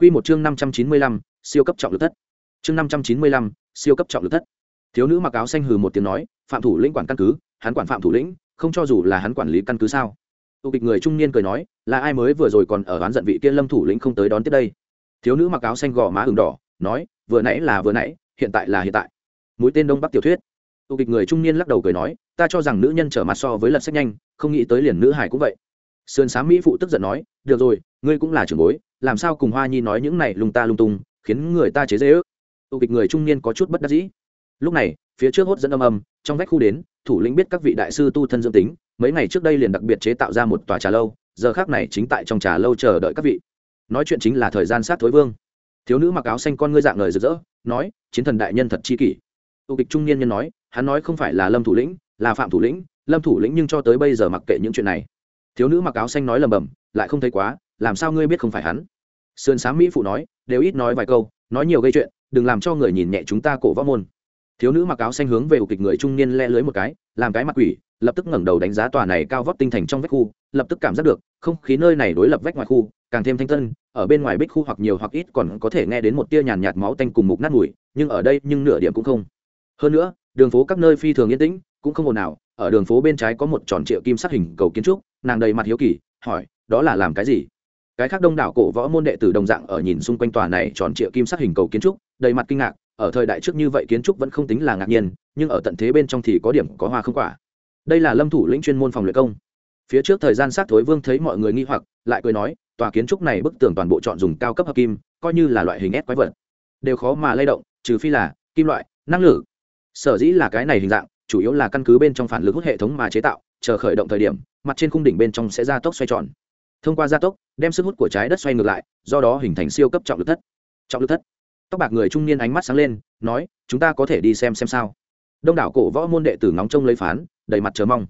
Quy một chương 595, siêu cấp trọng lực thất. Chương 595, siêu cấp trọng lực thất. Thiếu nữ mặc áo xanh hừ một tiếng nói, phạm thủ lĩnh quản căn cứ, hắn quản phạm thủ lĩnh, không cho dù là hắn quản lý căn cứ sao? Tu kịch người trung niên cười nói, là ai mới vừa rồi còn ở oán giận vị kia Lâm thủ lĩnh không tới đón tiếp đây. Thiếu nữ mặc áo xanh gò má ửng đỏ, nói, vừa nãy là vừa nãy, hiện tại là hiện tại. Mũi tên đông bắc tiểu thuyết. Tu kịch người trung niên lắc đầu cười nói, ta cho rằng nữ nhân trở mặt so với lật sách nhanh, không nghĩ tới liền nữ hải cũng vậy. Sườn sám mỹ phụ tức giận nói, được rồi, ngươi cũng là trưởng bối, làm sao cùng hoa nhi nói những này lung ta lung tung, khiến người ta chế dễ ước. Tụ kịch người trung niên có chút bất đắc dĩ. Lúc này, phía trước hốt dẫn âm âm, trong vách khu đến, thủ lĩnh biết các vị đại sư tu thân dương tính, mấy ngày trước đây liền đặc biệt chế tạo ra một tòa trà lâu, giờ khác này chính tại trong trà lâu chờ đợi các vị. Nói chuyện chính là thời gian sát thối vương. Thiếu nữ mặc áo xanh con ngươi dạng lời rực rỡ, nói, chiến thần đại nhân thật chi kỷ. Tụ kịch trung niên nhân nói, hắn nói không phải là lâm thủ lĩnh, là phạm thủ lĩnh, lâm thủ lĩnh nhưng cho tới bây giờ mặc kệ những chuyện này. Thiếu nữ mặc áo xanh nói lầm bầm, lại không thấy quá làm sao ngươi biết không phải hắn? Sườn sám mỹ phụ nói, đều ít nói vài câu, nói nhiều gây chuyện, đừng làm cho người nhìn nhẹ chúng ta cổ võ môn. Thiếu nữ mặc áo xanh hướng về ủ kịch người trung niên le lưới một cái, làm cái mặt quỷ, lập tức ngẩng đầu đánh giá tòa này cao vóc tinh thành trong vách khu, lập tức cảm giác được, không khí nơi này đối lập vách ngoài khu, càng thêm thanh tân, ở bên ngoài bích khu hoặc nhiều hoặc ít còn có thể nghe đến một tia nhàn nhạt máu tanh cùng mục nát mùi, nhưng ở đây nhưng nửa điểm cũng không. Hơn nữa, đường phố các nơi phi thường yên tĩnh, cũng không ồn nào ở đường phố bên trái có một tròn triệu kim sắc hình cầu kiến trúc, nàng đầy mặt hiếu kỳ, hỏi, đó là làm cái gì? Cái khác đông đảo cổ võ môn đệ tử đồng dạng ở nhìn xung quanh tòa này tròn trịa kim sắc hình cầu kiến trúc, đầy mặt kinh ngạc, ở thời đại trước như vậy kiến trúc vẫn không tính là ngạc nhiên, nhưng ở tận thế bên trong thì có điểm có hoa không quả. Đây là lâm thủ lĩnh chuyên môn phòng luyện công. Phía trước thời gian sát thối vương thấy mọi người nghi hoặc, lại cười nói, tòa kiến trúc này bức tường toàn bộ chọn dùng cao cấp hợp kim, coi như là loại hình ép quái vật. Đều khó mà lay động, trừ phi là kim loại, năng lượng. Sở dĩ là cái này hình dạng, chủ yếu là căn cứ bên trong phản lực hút hệ thống mà chế tạo, chờ khởi động thời điểm, mặt trên khung đỉnh bên trong sẽ ra tốc xoay tròn thông qua gia tốc, đem sức hút của trái đất xoay ngược lại, do đó hình thành siêu cấp trọng lực thất. Trọng lực thất. Tóc bạc người trung niên ánh mắt sáng lên, nói, chúng ta có thể đi xem xem sao. Đông đảo cổ võ môn đệ tử ngóng trông lấy phán, đầy mặt chờ mong.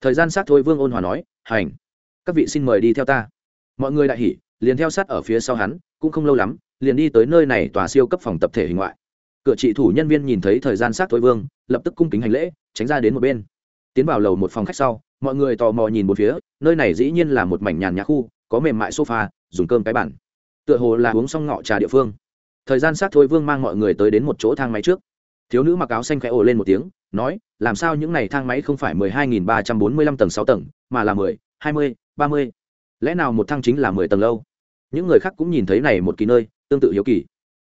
Thời gian sát thôi vương ôn hòa nói, hành, các vị xin mời đi theo ta. Mọi người đại hỉ, liền theo sát ở phía sau hắn, cũng không lâu lắm, liền đi tới nơi này tòa siêu cấp phòng tập thể hình ngoại. Cửa trị thủ nhân viên nhìn thấy thời gian sát thôi vương, lập tức cung kính hành lễ, tránh ra đến một bên tiến vào lầu một phòng khách sau, mọi người tò mò nhìn một phía, nơi này dĩ nhiên là một mảnh nhàn nhã khu, có mềm mại sofa, dùng cơm cái bản tựa hồ là uống xong ngọ trà địa phương. Thời gian sát thôi vương mang mọi người tới đến một chỗ thang máy trước. Thiếu nữ mặc áo xanh khẽ ồ lên một tiếng, nói, làm sao những n à y thang máy không phải mười hai nghìn ba trăm bốn mươi lăm tầng sáu tầng, mà là mười, hai mươi, ba mươi? Lẽ nào một thang chính là mười tầng lâu? Những người khác cũng nhìn thấy này một kỳ nơi, tương tự hiếu kỳ.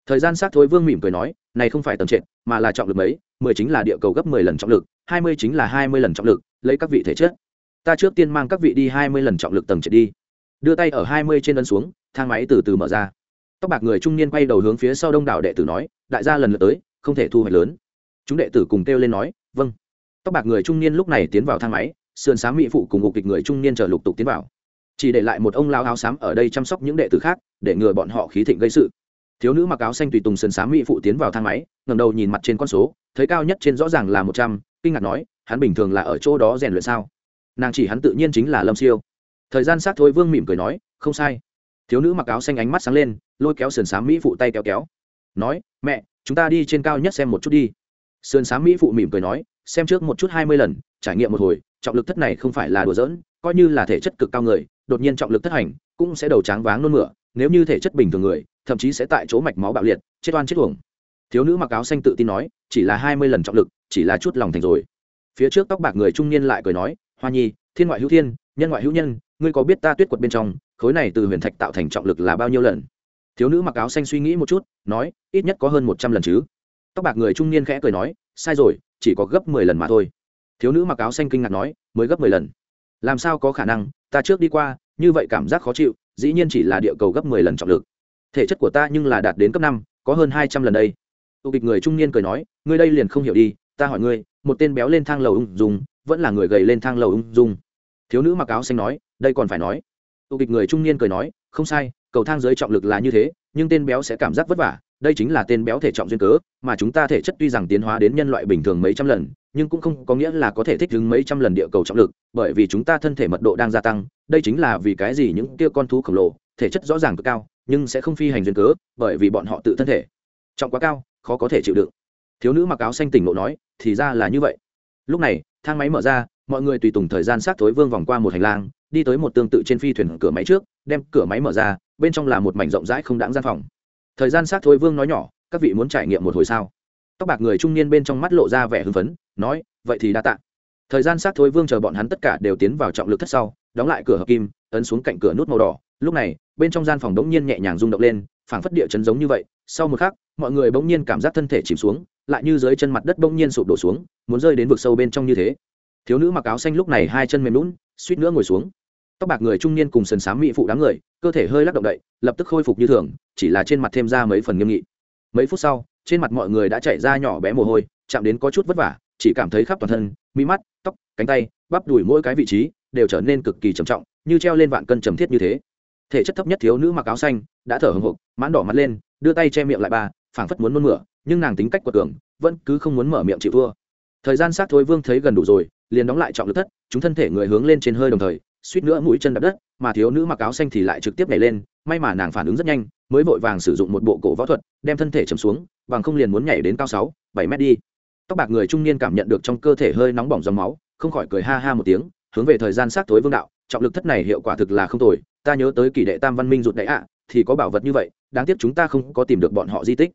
Thời gian sát thôi vương mỉm cười nói, này không phải tầng trệt, mà là trọng lực mấy, mười chính là địa cầu gấp mười lần trọng lực hai mươi chính là hai mươi lần trọng lực, lấy các vị thể chất. Ta trước tiên mang các vị đi hai mươi lần trọng lực tầng trệt đi. Đưa tay ở hai mươi trên ấn xuống, thang máy từ từ mở ra. Tóc bạc người trung niên quay đầu hướng phía sau đông đảo đệ tử nói, đại gia lần lượt tới, không thể thu hoạch lớn. Chúng đệ tử cùng kêu lên nói vâng. Tóc bạc người trung niên lúc này tiến vào thang máy, sườn sáng mỹ phụ cùng ngục kịch người trung niên chờ lục tục tiến vào. Chỉ để lại một ông lao áo xám ở đây chăm sóc những đệ tử khác, để ngừa bọn họ khí thịnh gây sự. Thiếu nữ mặc áo xanh tùy tùng sườn sáng mỹ phụ tiến vào thang máy ngầm đầu nhìn mặt trên con số, thấy cao nhất trên rõ ràng là một trăm kinh ngạc nói, hắn bình thường là ở chỗ đó rèn luyện sao? Nàng chỉ hắn tự nhiên chính là lâm siêu. Thời gian sát thôi vương mỉm cười nói, không sai. Thiếu nữ mặc áo xanh ánh mắt sáng lên, lôi kéo sườn xám mỹ phụ tay kéo kéo. Nói, mẹ, chúng ta đi trên cao nhất xem một chút đi. Sườn xám mỹ phụ mỉm cười nói, xem trước một chút hai mươi lần, trải nghiệm một hồi, trọng lực thất này không phải là đùa giỡn, coi như là thể chất cực cao người, đột nhiên trọng lực thất hành, cũng sẽ đầu tráng váng nôn mửa, nếu như thể chất bình thường người, thậm chí sẽ tại chỗ mạch máu bạo liệt, chết oan chết uổng. Thiếu nữ mặc áo xanh tự tin nói, chỉ là hai mươi lần trọng lực chỉ là chút lòng thành rồi. Phía trước tóc bạc người trung niên lại cười nói, hoa nhi, thiên ngoại hữu thiên, nhân ngoại hữu nhân, ngươi có biết ta tuyết quật bên trong, khối này từ huyền thạch tạo thành trọng lực là bao nhiêu lần? Thiếu nữ mặc áo xanh suy nghĩ một chút, nói, ít nhất có hơn một trăm lần chứ. Tóc bạc người trung niên khẽ cười nói, sai rồi, chỉ có gấp mười lần mà thôi. Thiếu nữ mặc áo xanh kinh ngạc nói, mới gấp mười lần? Làm sao có khả năng? Ta trước đi qua, như vậy cảm giác khó chịu, dĩ nhiên chỉ là địa cầu gấp mười lần trọng lực. Thể chất của ta nhưng là đạt đến cấp năm, có hơn hai trăm lần đây. Tụ kịch người trung niên cười nói, ngươi đây liền không hiểu đi ta hỏi ngươi, một tên béo lên thang lầu ung dung, vẫn là người gầy lên thang lầu ung dung. Thiếu nữ mặc áo xanh nói, đây còn phải nói. Tụ kịch người trung niên cười nói, không sai, cầu thang dưới trọng lực là như thế, nhưng tên béo sẽ cảm giác vất vả, đây chính là tên béo thể trọng duyên cớ, mà chúng ta thể chất tuy rằng tiến hóa đến nhân loại bình thường mấy trăm lần, nhưng cũng không có nghĩa là có thể thích ứng mấy trăm lần địa cầu trọng lực, bởi vì chúng ta thân thể mật độ đang gia tăng, đây chính là vì cái gì những kia con thú khổng lồ, thể chất rõ ràng cực cao, nhưng sẽ không phi hành duyên cớ, bởi vì bọn họ tự thân thể trọng quá cao, khó có thể chịu đựng thiếu nữ mặc áo xanh tỉnh ngộ nói, thì ra là như vậy. Lúc này, thang máy mở ra, mọi người tùy tùng thời gian sát thối vương vòng qua một hành lang, đi tới một tương tự trên phi thuyền cửa máy trước, đem cửa máy mở ra, bên trong là một mảnh rộng rãi không đáng gian phòng. Thời gian sát thối vương nói nhỏ, các vị muốn trải nghiệm một hồi sao? Tóc bạc người trung niên bên trong mắt lộ ra vẻ hưng phấn, nói, vậy thì đã tạ. Thời gian sát thối vương chờ bọn hắn tất cả đều tiến vào trọng lực thất sau, đóng lại cửa hợp kim, ấn xuống cạnh cửa nút màu đỏ. Lúc này, bên trong gian phòng đống nhiên nhẹ nhàng rung động lên phảng phất địa chấn giống như vậy, sau một khắc, mọi người bỗng nhiên cảm giác thân thể chìm xuống, lại như dưới chân mặt đất bỗng nhiên sụp đổ xuống, muốn rơi đến vực sâu bên trong như thế. Thiếu nữ mặc áo xanh lúc này hai chân mềm lún suýt nữa ngồi xuống. Tóc bạc người trung niên cùng sần sám mỹ phụ đám người, cơ thể hơi lắc động đậy, lập tức khôi phục như thường, chỉ là trên mặt thêm ra mấy phần nghiêm nghị. Mấy phút sau, trên mặt mọi người đã chạy ra nhỏ bé mồ hôi, chạm đến có chút vất vả, chỉ cảm thấy khắp toàn thân, mi mắt, tóc, cánh tay, bắp đùi mỗi cái vị trí đều trở nên cực kỳ trầm trọng, như treo lên vạn cân trầm thiết như thế thể chất thấp nhất thiếu nữ mặc áo xanh đã thở hồng hộc mãn đỏ mặt lên đưa tay che miệng lại bà, phảng phất muốn nôn mửa nhưng nàng tính cách quật cường vẫn cứ không muốn mở miệng chịu thua. Thời gian sát thối vương thấy gần đủ rồi liền đóng lại trọng lực thất chúng thân thể người hướng lên trên hơi đồng thời suýt nữa mũi chân đập đất mà thiếu nữ mặc áo xanh thì lại trực tiếp nhảy lên may mà nàng phản ứng rất nhanh mới vội vàng sử dụng một bộ cổ võ thuật đem thân thể chầm xuống bằng không liền muốn nhảy đến cao sáu bảy mét đi. Tóc bạc người trung niên cảm nhận được trong cơ thể hơi nóng bỏng dòng máu không khỏi cười ha ha một tiếng hướng về thời gian sát tối vương đạo trọng lực thất này hiệu quả thực là không tồi ta nhớ tới kỷ đệ tam văn minh rụt đẩy ạ, thì có bảo vật như vậy, đáng tiếc chúng ta không có tìm được bọn họ di tích.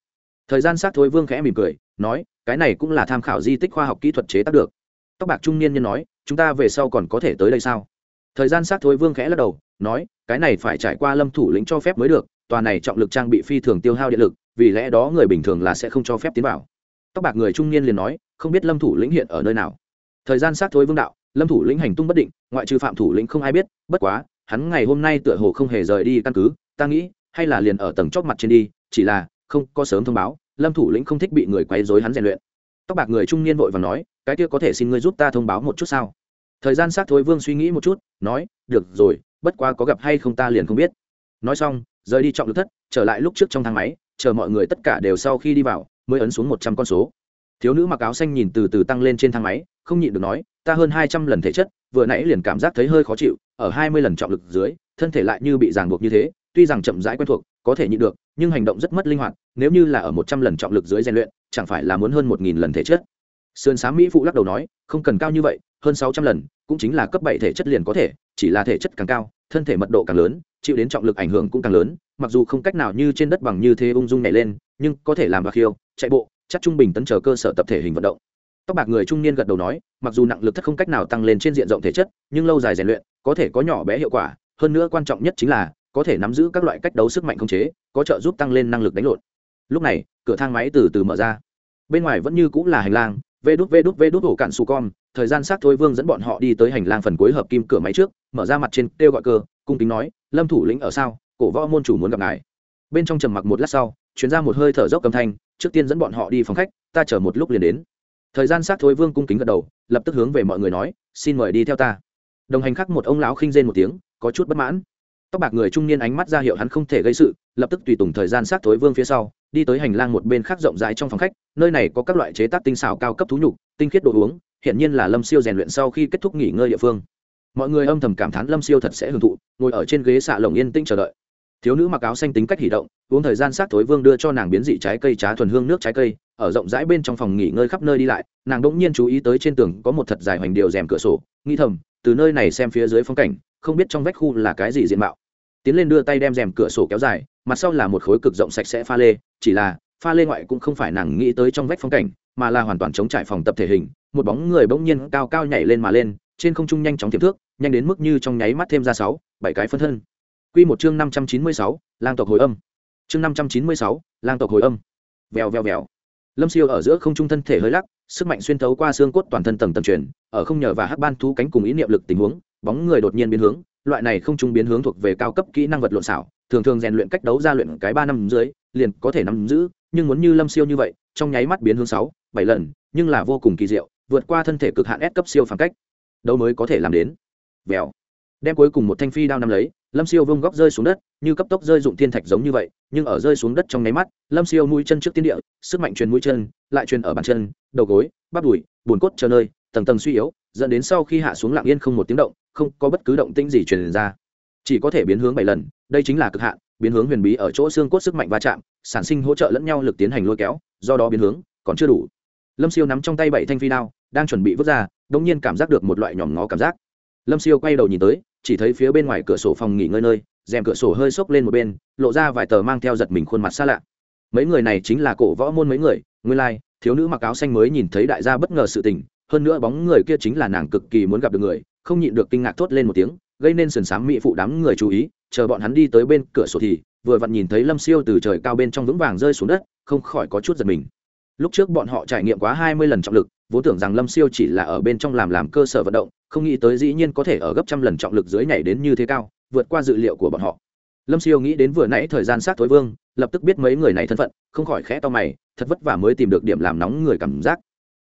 Thời gian sát thối vương khẽ mỉm cười, nói, cái này cũng là tham khảo di tích khoa học kỹ thuật chế tác được. Tóc bạc trung niên nhân nói, chúng ta về sau còn có thể tới đây sao? Thời gian sát thối vương khẽ lắc đầu, nói, cái này phải trải qua lâm thủ lĩnh cho phép mới được, tòa này trọng lực trang bị phi thường tiêu hao điện lực, vì lẽ đó người bình thường là sẽ không cho phép tiến vào. Tóc bạc người trung niên liền nói, không biết lâm thủ lĩnh hiện ở nơi nào. Thời gian sát thối vương đạo, lâm thủ lĩnh hành tung bất định, ngoại trừ phạm thủ lĩnh không ai biết, bất quá hắn ngày hôm nay tựa hồ không hề rời đi căn cứ, ta nghĩ, hay là liền ở tầng chóp mặt trên đi, chỉ là, không, có sớm thông báo, lâm thủ lĩnh không thích bị người quấy rối hắn rèn luyện. Tóc bạc người trung niên vội và nói, cái kia có thể xin ngươi giúp ta thông báo một chút sao? Thời gian sát thối vương suy nghĩ một chút, nói, được rồi, bất quá có gặp hay không ta liền không biết. Nói xong, rời đi trọng lực thất, trở lại lúc trước trong thang máy, chờ mọi người tất cả đều sau khi đi vào, mới ấn xuống một trăm con số. Thiếu nữ mặc áo xanh nhìn từ từ tăng lên trên thang máy, không nhịn được nói, ta hơn hai trăm lần thể chất, vừa nãy liền cảm giác thấy hơi khó chịu ở hai mươi lần trọng lực dưới, thân thể lại như bị ràng buộc như thế, tuy rằng chậm rãi quen thuộc, có thể nhịn được, nhưng hành động rất mất linh hoạt, nếu như là ở một trăm lần trọng lực dưới rèn luyện, chẳng phải là muốn hơn một nghìn lần thể chất. Sườn sáng mỹ phụ lắc đầu nói, không cần cao như vậy, hơn sáu trăm lần, cũng chính là cấp bảy thể chất liền có thể, chỉ là thể chất càng cao, thân thể mật độ càng lớn, chịu đến trọng lực ảnh hưởng cũng càng lớn, mặc dù không cách nào như trên đất bằng như thế ung dung nhảy lên, nhưng có thể làm bạc khiêu, chạy bộ, chắc trung bình tấn chờ cơ sở tập thể hình vận động. Tóc bạc người trung niên gật đầu nói, mặc dù nặng lực thất không cách nào tăng lên trên diện rộng thể chất, nhưng lâu dài rèn luyện có thể có nhỏ bé hiệu quả, hơn nữa quan trọng nhất chính là, có thể nắm giữ các loại cách đấu sức mạnh không chế, có trợ giúp tăng lên năng lực đánh lộn. Lúc này, cửa thang máy từ từ mở ra. Bên ngoài vẫn như cũng là hành lang, vê đút vê đút vê đút ổ cạn su com, thời gian xác thôi vương dẫn bọn họ đi tới hành lang phần cuối hợp kim cửa máy trước, mở ra mặt trên kêu gọi cơ, cung kính nói, lâm thủ lĩnh ở sao? Cổ võ môn chủ muốn gặp ngài. Bên trong trầm mặc một lát sau chuyến ra một hơi thở dốc cầm thanh, trước tiên dẫn bọn họ đi phòng khách, ta chờ một lúc liền đến. Thời gian xác thôi vương cung kính gật đầu, lập tức hướng về mọi người nói, xin mời đi theo ta đồng hành khác một ông lão khinh rên một tiếng, có chút bất mãn. Tóc bạc người trung niên ánh mắt ra hiệu hắn không thể gây sự, lập tức tùy tùng thời gian sát thối vương phía sau, đi tới hành lang một bên khác rộng rãi trong phòng khách, nơi này có các loại chế tác tinh xảo cao cấp thú nhục, tinh khiết đồ uống hiện nhiên là lâm siêu rèn luyện sau khi kết thúc nghỉ ngơi địa phương. Mọi người âm thầm cảm thán lâm siêu thật sẽ hưởng thụ, ngồi ở trên ghế xạ lồng yên tĩnh chờ đợi. Thiếu nữ mặc áo xanh tính cách hỉ động, uống thời gian sát thối vương đưa cho nàng biến dị trái cây trá thuần hương nước trái cây, ở rộng rãi bên trong phòng nghỉ ngơi khắp nơi đi lại, nàng đ ỗ n g nhiên chú ý tới trên tường có một thật dài hoành điều rèm cửa sổ nghi thầm từ nơi này xem phía dưới phong cảnh không biết trong vách khu là cái gì diện mạo tiến lên đưa tay đem rèm cửa sổ kéo dài mặt sau là một khối cực rộng sạch sẽ pha lê chỉ là pha lê ngoại cũng không phải nàng nghĩ tới trong vách phong cảnh mà là hoàn toàn chống trải phòng tập thể hình một bóng người bỗng nhiên cao cao nhảy lên mà lên trên không trung nhanh chóng tiềm thước nhanh đến mức như trong nháy mắt thêm ra sáu bảy cái phân thân Quy một chương năm trăm chín mươi sáu, lang tộc hồi âm. Chương năm trăm chín mươi sáu, lang tộc hồi âm. Vèo vèo vèo. Lâm Siêu ở giữa không trung thân thể hơi lắc, sức mạnh xuyên thấu qua xương cốt toàn thân tầng tầng truyền, ở không nhờ và hắc ban thú cánh cùng ý niệm lực tình huống, bóng người đột nhiên biến hướng, loại này không trung biến hướng thuộc về cao cấp kỹ năng vật lộn xảo thường thường rèn luyện cách đấu ra luyện cái ba năm dưới liền có thể nắm giữ nhưng muốn như lâm siêu như vậy trong nháy mắt biến hướng sáu bảy lần nhưng là vô cùng kỳ diệu vượt qua thân thể cực hạn ép cấp siêu phản cách. Đâu mới có thể làm đến. Vèo đem cuối cùng một thanh phi đao nắm lấy, lâm siêu vông góc rơi xuống đất, như cấp tốc rơi dụng thiên thạch giống như vậy, nhưng ở rơi xuống đất trong nháy mắt, lâm siêu mũi chân trước tiên địa, sức mạnh truyền mũi chân, lại truyền ở bàn chân, đầu gối, bắp đùi bùn cốt chờ nơi, tầng tầng suy yếu, dẫn đến sau khi hạ xuống lặng yên không một tiếng động, không có bất cứ động tĩnh gì truyền ra. Chỉ có thể biến hướng bảy lần, đây chính là cực hạn, biến hướng huyền bí ở chỗ xương cốt sức mạnh va chạm, sản sinh hỗ trợ lẫn nhau lực tiến hành lôi kéo, do đó biến hướng, còn chưa đủ. Lâm siêu nắm trong tay bảy thanh phi đao, đang chuẩn bị vứt ra đ nhiên cảm giác được một loại nhòm ngó cảm giác. Lâm siêu quay đầu nhìn tới chỉ thấy phía bên ngoài cửa sổ phòng nghỉ ngơi nơi rèm cửa sổ hơi xốc lên một bên lộ ra vài tờ mang theo giật mình khuôn mặt xa lạ. Mấy người này chính là cổ võ môn mấy người nguyên lai、like, thiếu nữ mặc áo xanh mới nhìn thấy đại gia bất ngờ sự tình hơn nữa bóng người kia chính là nàng cực kỳ muốn gặp được người không nhịn được kinh ngạc thốt lên một tiếng gây nên sườn s mỹ phụ đám người chú ý chờ bọn hắn đi tới bên cửa sổ thì vừa vặn nhìn thấy lâm siêu từ trời cao bên trong vững vàng rơi xuống đất không khỏi có chút giật mình lúc trước bọn họ trải nghiệm quá hai mươi lần trọng lực, vốn tưởng rằng lâm siêu chỉ là ở bên trong làm làm cơ sở vận động, không nghĩ tới dĩ nhiên có thể ở gấp trăm lần trọng lực dưới nhảy đến như thế cao, vượt qua dự liệu của bọn họ. Lâm siêu nghĩ đến vừa nãy thời gian sát thối vương, lập tức biết mấy người này thân phận, không khỏi khẽ to mày, thật vất vả mới tìm được điểm làm nóng người cảm giác.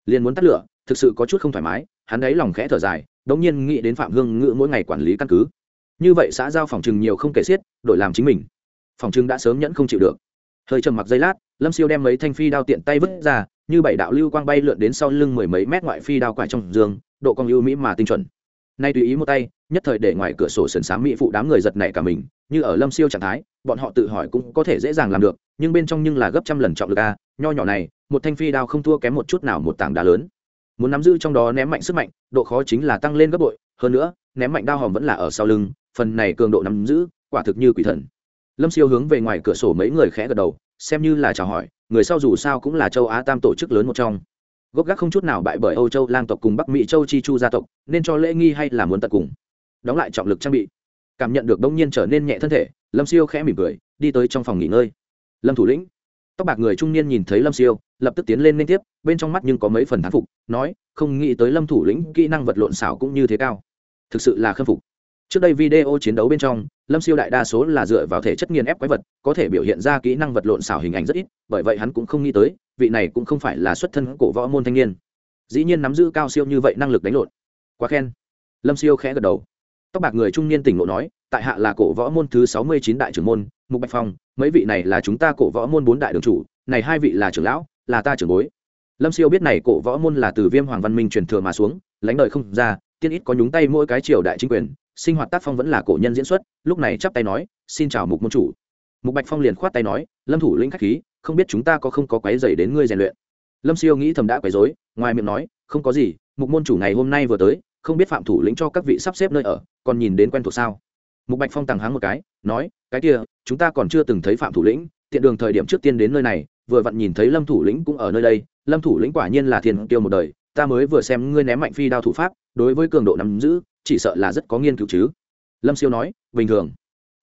Liền muốn tắt lửa, thực sự có chút không thoải mái, hắn ấy lòng khẽ thở dài, đống nhiên nghĩ đến phạm hương ngữ mỗi ngày quản lý căn cứ. Như vậy xã giao phòng trừng nhiều không kể xiết, đổi làm chính mình. Phòng trừng đã sớm nhẫn không chịu được hơi trầm mặc giây lát, lâm siêu đem mấy thanh phi đao tiện tay vứt ra, như bảy đạo lưu quang bay lượn đến sau lưng mười mấy mét ngoại phi đao quải trong giường độ cong ưu mỹ mà tinh chuẩn. Nay tùy ý một tay, nhất thời để ngoài cửa sổ sườn sáng mỹ phụ đám người giật nảy cả mình, như ở lâm siêu trạng thái, bọn họ tự hỏi cũng có thể dễ dàng làm được, nhưng bên trong nhưng là gấp trăm lần trọng lực a, nho nhỏ này, một thanh phi đao không thua kém một chút nào một tảng đá lớn. Muốn nắm giữ trong đó ném mạnh sức mạnh, độ khó chính là tăng lên gấp bội, hơn nữa, ném mạnh đao hòm vẫn là ở sau lưng, phần này cường độ nắm giữ, quả thực như quỷ thần lâm siêu hướng về ngoài cửa sổ mấy người khẽ gật đầu, xem như là chào hỏi, người sau dù sao cũng là châu á tam tổ chức lớn một trong. Gốc gác không chút nào bại bởi âu châu lang tộc cùng bắc mỹ châu chi chu gia tộc, nên cho lễ nghi hay là muốn tận cùng. Đóng lại trọng lực trang bị. Cảm nhận được đông nhiên trở nên nhẹ thân thể, lâm siêu khẽ mỉm cười, đi tới trong phòng nghỉ ngơi. Lâm thủ lĩnh. Tóc bạc người trung niên nhìn thấy lâm siêu, lập tức tiến lên liên tiếp, bên trong mắt nhưng có mấy phần thán phục, nói, không nghĩ tới lâm thủ lĩnh kỹ năng vật lộn xảo cũng như thế cao. Thực sự là khâm phục trước đây video chiến đấu bên trong, lâm siêu đại đa số là dựa vào thể chất nghiền ép quái vật, có thể biểu hiện ra kỹ năng vật lộn xảo hình ảnh rất ít, bởi vậy hắn cũng không nghĩ tới, vị này cũng không phải là xuất thân cổ võ môn thanh niên. Dĩ nhiên nắm giữ cao siêu như vậy năng lực đánh lộn. Quá khen. Lâm siêu khẽ gật đầu. Tóc bạc người trung niên tỉnh lộ nói, tại hạ là cổ võ môn thứ sáu mươi chín đại trưởng môn, mục bạch phong, mấy vị này là chúng ta cổ võ môn bốn đại đường chủ, này hai vị là trưởng lão, là ta trưởng bối. Lâm siêu biết này cổ võ môn là từ viêm hoàng văn minh truyền thừa mà xuống lãnh đời không ra, tiên ít có nhúng tay mỗi cái triều đại chính quyền sinh hoạt tác phong vẫn là cổ nhân diễn xuất, lúc này chắp tay nói, xin chào mục môn chủ. Mục bạch phong liền khoát tay nói, lâm thủ lĩnh khách khí, không biết chúng ta có không có quái dày đến ngươi rèn luyện? Lâm siêu nghĩ thầm đã quấy dối ngoài miệng nói, không có gì, mục môn chủ ngày hôm nay vừa tới, không biết phạm thủ lĩnh cho các vị sắp xếp nơi ở, còn nhìn đến quen thuộc sao? Mục bạch phong tàng háng một cái, nói, cái kia, chúng ta còn chưa từng thấy phạm thủ lĩnh, tiện đường thời điểm trước tiên đến nơi này, vừa vặn nhìn thấy lâm thủ lĩnh cũng ở nơi đây, lâm thủ lĩnh quả nhiên là thiền tiêu một đời, ta mới vừa xem ngươi ném mạnh phi đao thủ pháp, đối với cường độ nắm giữ chỉ sợ là rất có nghiên cứu chứ. Lâm siêu nói, bình thường.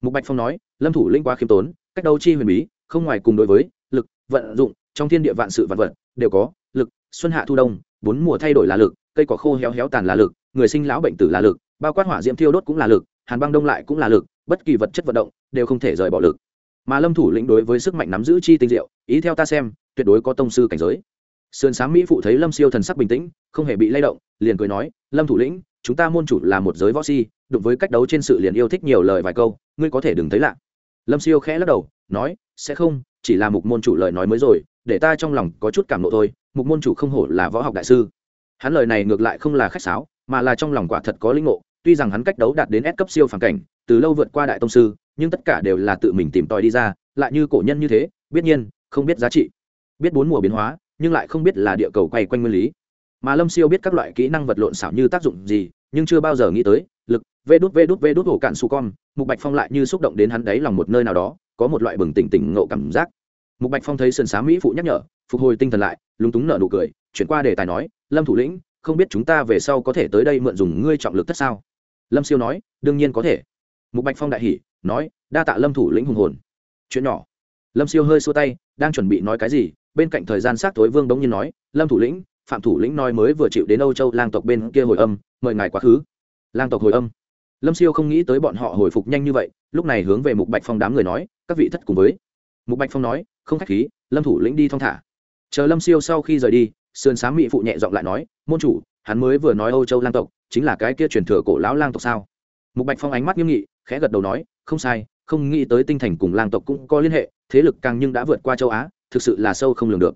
Mục bạch phong nói, lâm thủ linh quá khiêm tốn, cách đâu chi huyền bí, không ngoài cùng đối với, lực, vận dụng, trong thiên địa vạn sự vạn vật, đều có, lực, xuân hạ thu đông, bốn mùa thay đổi là lực, cây cỏ khô héo héo tàn là lực, người sinh lão bệnh tử là lực, bao quát hỏa diễm thiêu đốt cũng là lực, hàn băng đông lại cũng là lực, bất kỳ vật chất vận động, đều không thể rời bỏ lực. Mà lâm thủ lĩnh đối với sức mạnh nắm giữ chi tinh diệu, ý theo ta xem, tuyệt đối có tông sư cảnh giới sườn sáng mỹ phụ thấy lâm siêu thần sắc bình tĩnh, không hề bị lay động, liền cười nói, lâm thủ lĩnh, chúng ta môn chủ là một giới võ si, đụng với cách đấu trên sự liền yêu thích nhiều lời vài câu, ngươi có thể đừng thấy lạ. Lâm siêu khẽ lắc đầu, nói, sẽ không, chỉ là mục môn chủ lời nói mới rồi, để ta trong lòng có chút cảm nộ thôi, mục môn chủ không hổ là võ học đại sư. Hắn lời này ngược lại không là khách sáo, mà là trong lòng quả thật có linh ngộ, tuy rằng hắn cách đấu đạt đến S cấp siêu phản cảnh, từ lâu vượt qua đại tông sư, nhưng tất cả đều là tự mình tìm tòi đi ra, lại như cổ nhân như thế, biết nhiên, không biết giá trị. Biết bốn mùa biến hóa nhưng lại không biết là địa cầu quay quanh nguyên lý. Mà lâm siêu biết các loại kỹ năng vật lộn xảo như tác dụng gì, nhưng chưa bao giờ nghĩ tới, lực, vê đút vê đút vê đút hổ cạn su con, mục bạch phong lại như xúc động đến hắn đáy lòng một nơi nào đó, có một loại bừng tỉnh tỉnh ngộ cảm giác. Mục bạch phong thấy sườn xá mỹ phụ nhắc nhở, phục hồi tinh thần lại, lúng túng nở nụ cười, chuyển qua đề tài nói, lâm thủ lĩnh, không biết chúng ta về sau có thể tới đây mượn dùng ngươi trọng lực tất sao? Lâm siêu nói, đương nhiên có thể. Mục bạch phong đại hỉ, nói, đa tạ lâm thủ lĩnh hùng hồn. Chuyện nhỏ. Lâm siêu hơi xua tay, đang chuẩn bị nói cái gì bên cạnh thời gian sát tối vương đống nhiên nói, lâm thủ lĩnh, phạm thủ lĩnh nói mới vừa chịu đến âu châu lang tộc bên kia hồi âm, mời ngài quá khứ. Lang tộc hồi âm. Lâm siêu không nghĩ tới bọn họ hồi phục nhanh như vậy, lúc này hướng về mục bạch phong đám người nói, các vị thất cùng với. Mục bạch phong nói, không k h á c h khí, lâm thủ lĩnh đi thong thả. Chờ lâm siêu sau khi rời đi, sườn s á m mỹ phụ nhẹ giọng lại nói, môn chủ, hắn mới vừa nói âu châu lang tộc, chính là cái kia truyền thừa cổ lão lang tộc sao? Mục bạch phong ánh mắt nghiêm nghị, khẽ gật đầu nói, không sai, không nghĩ tới tinh thành cùng lang tộc cũng có liên hệ, thế lực càng nhưng đã vượt qua châu á thực sự là sâu không lường được.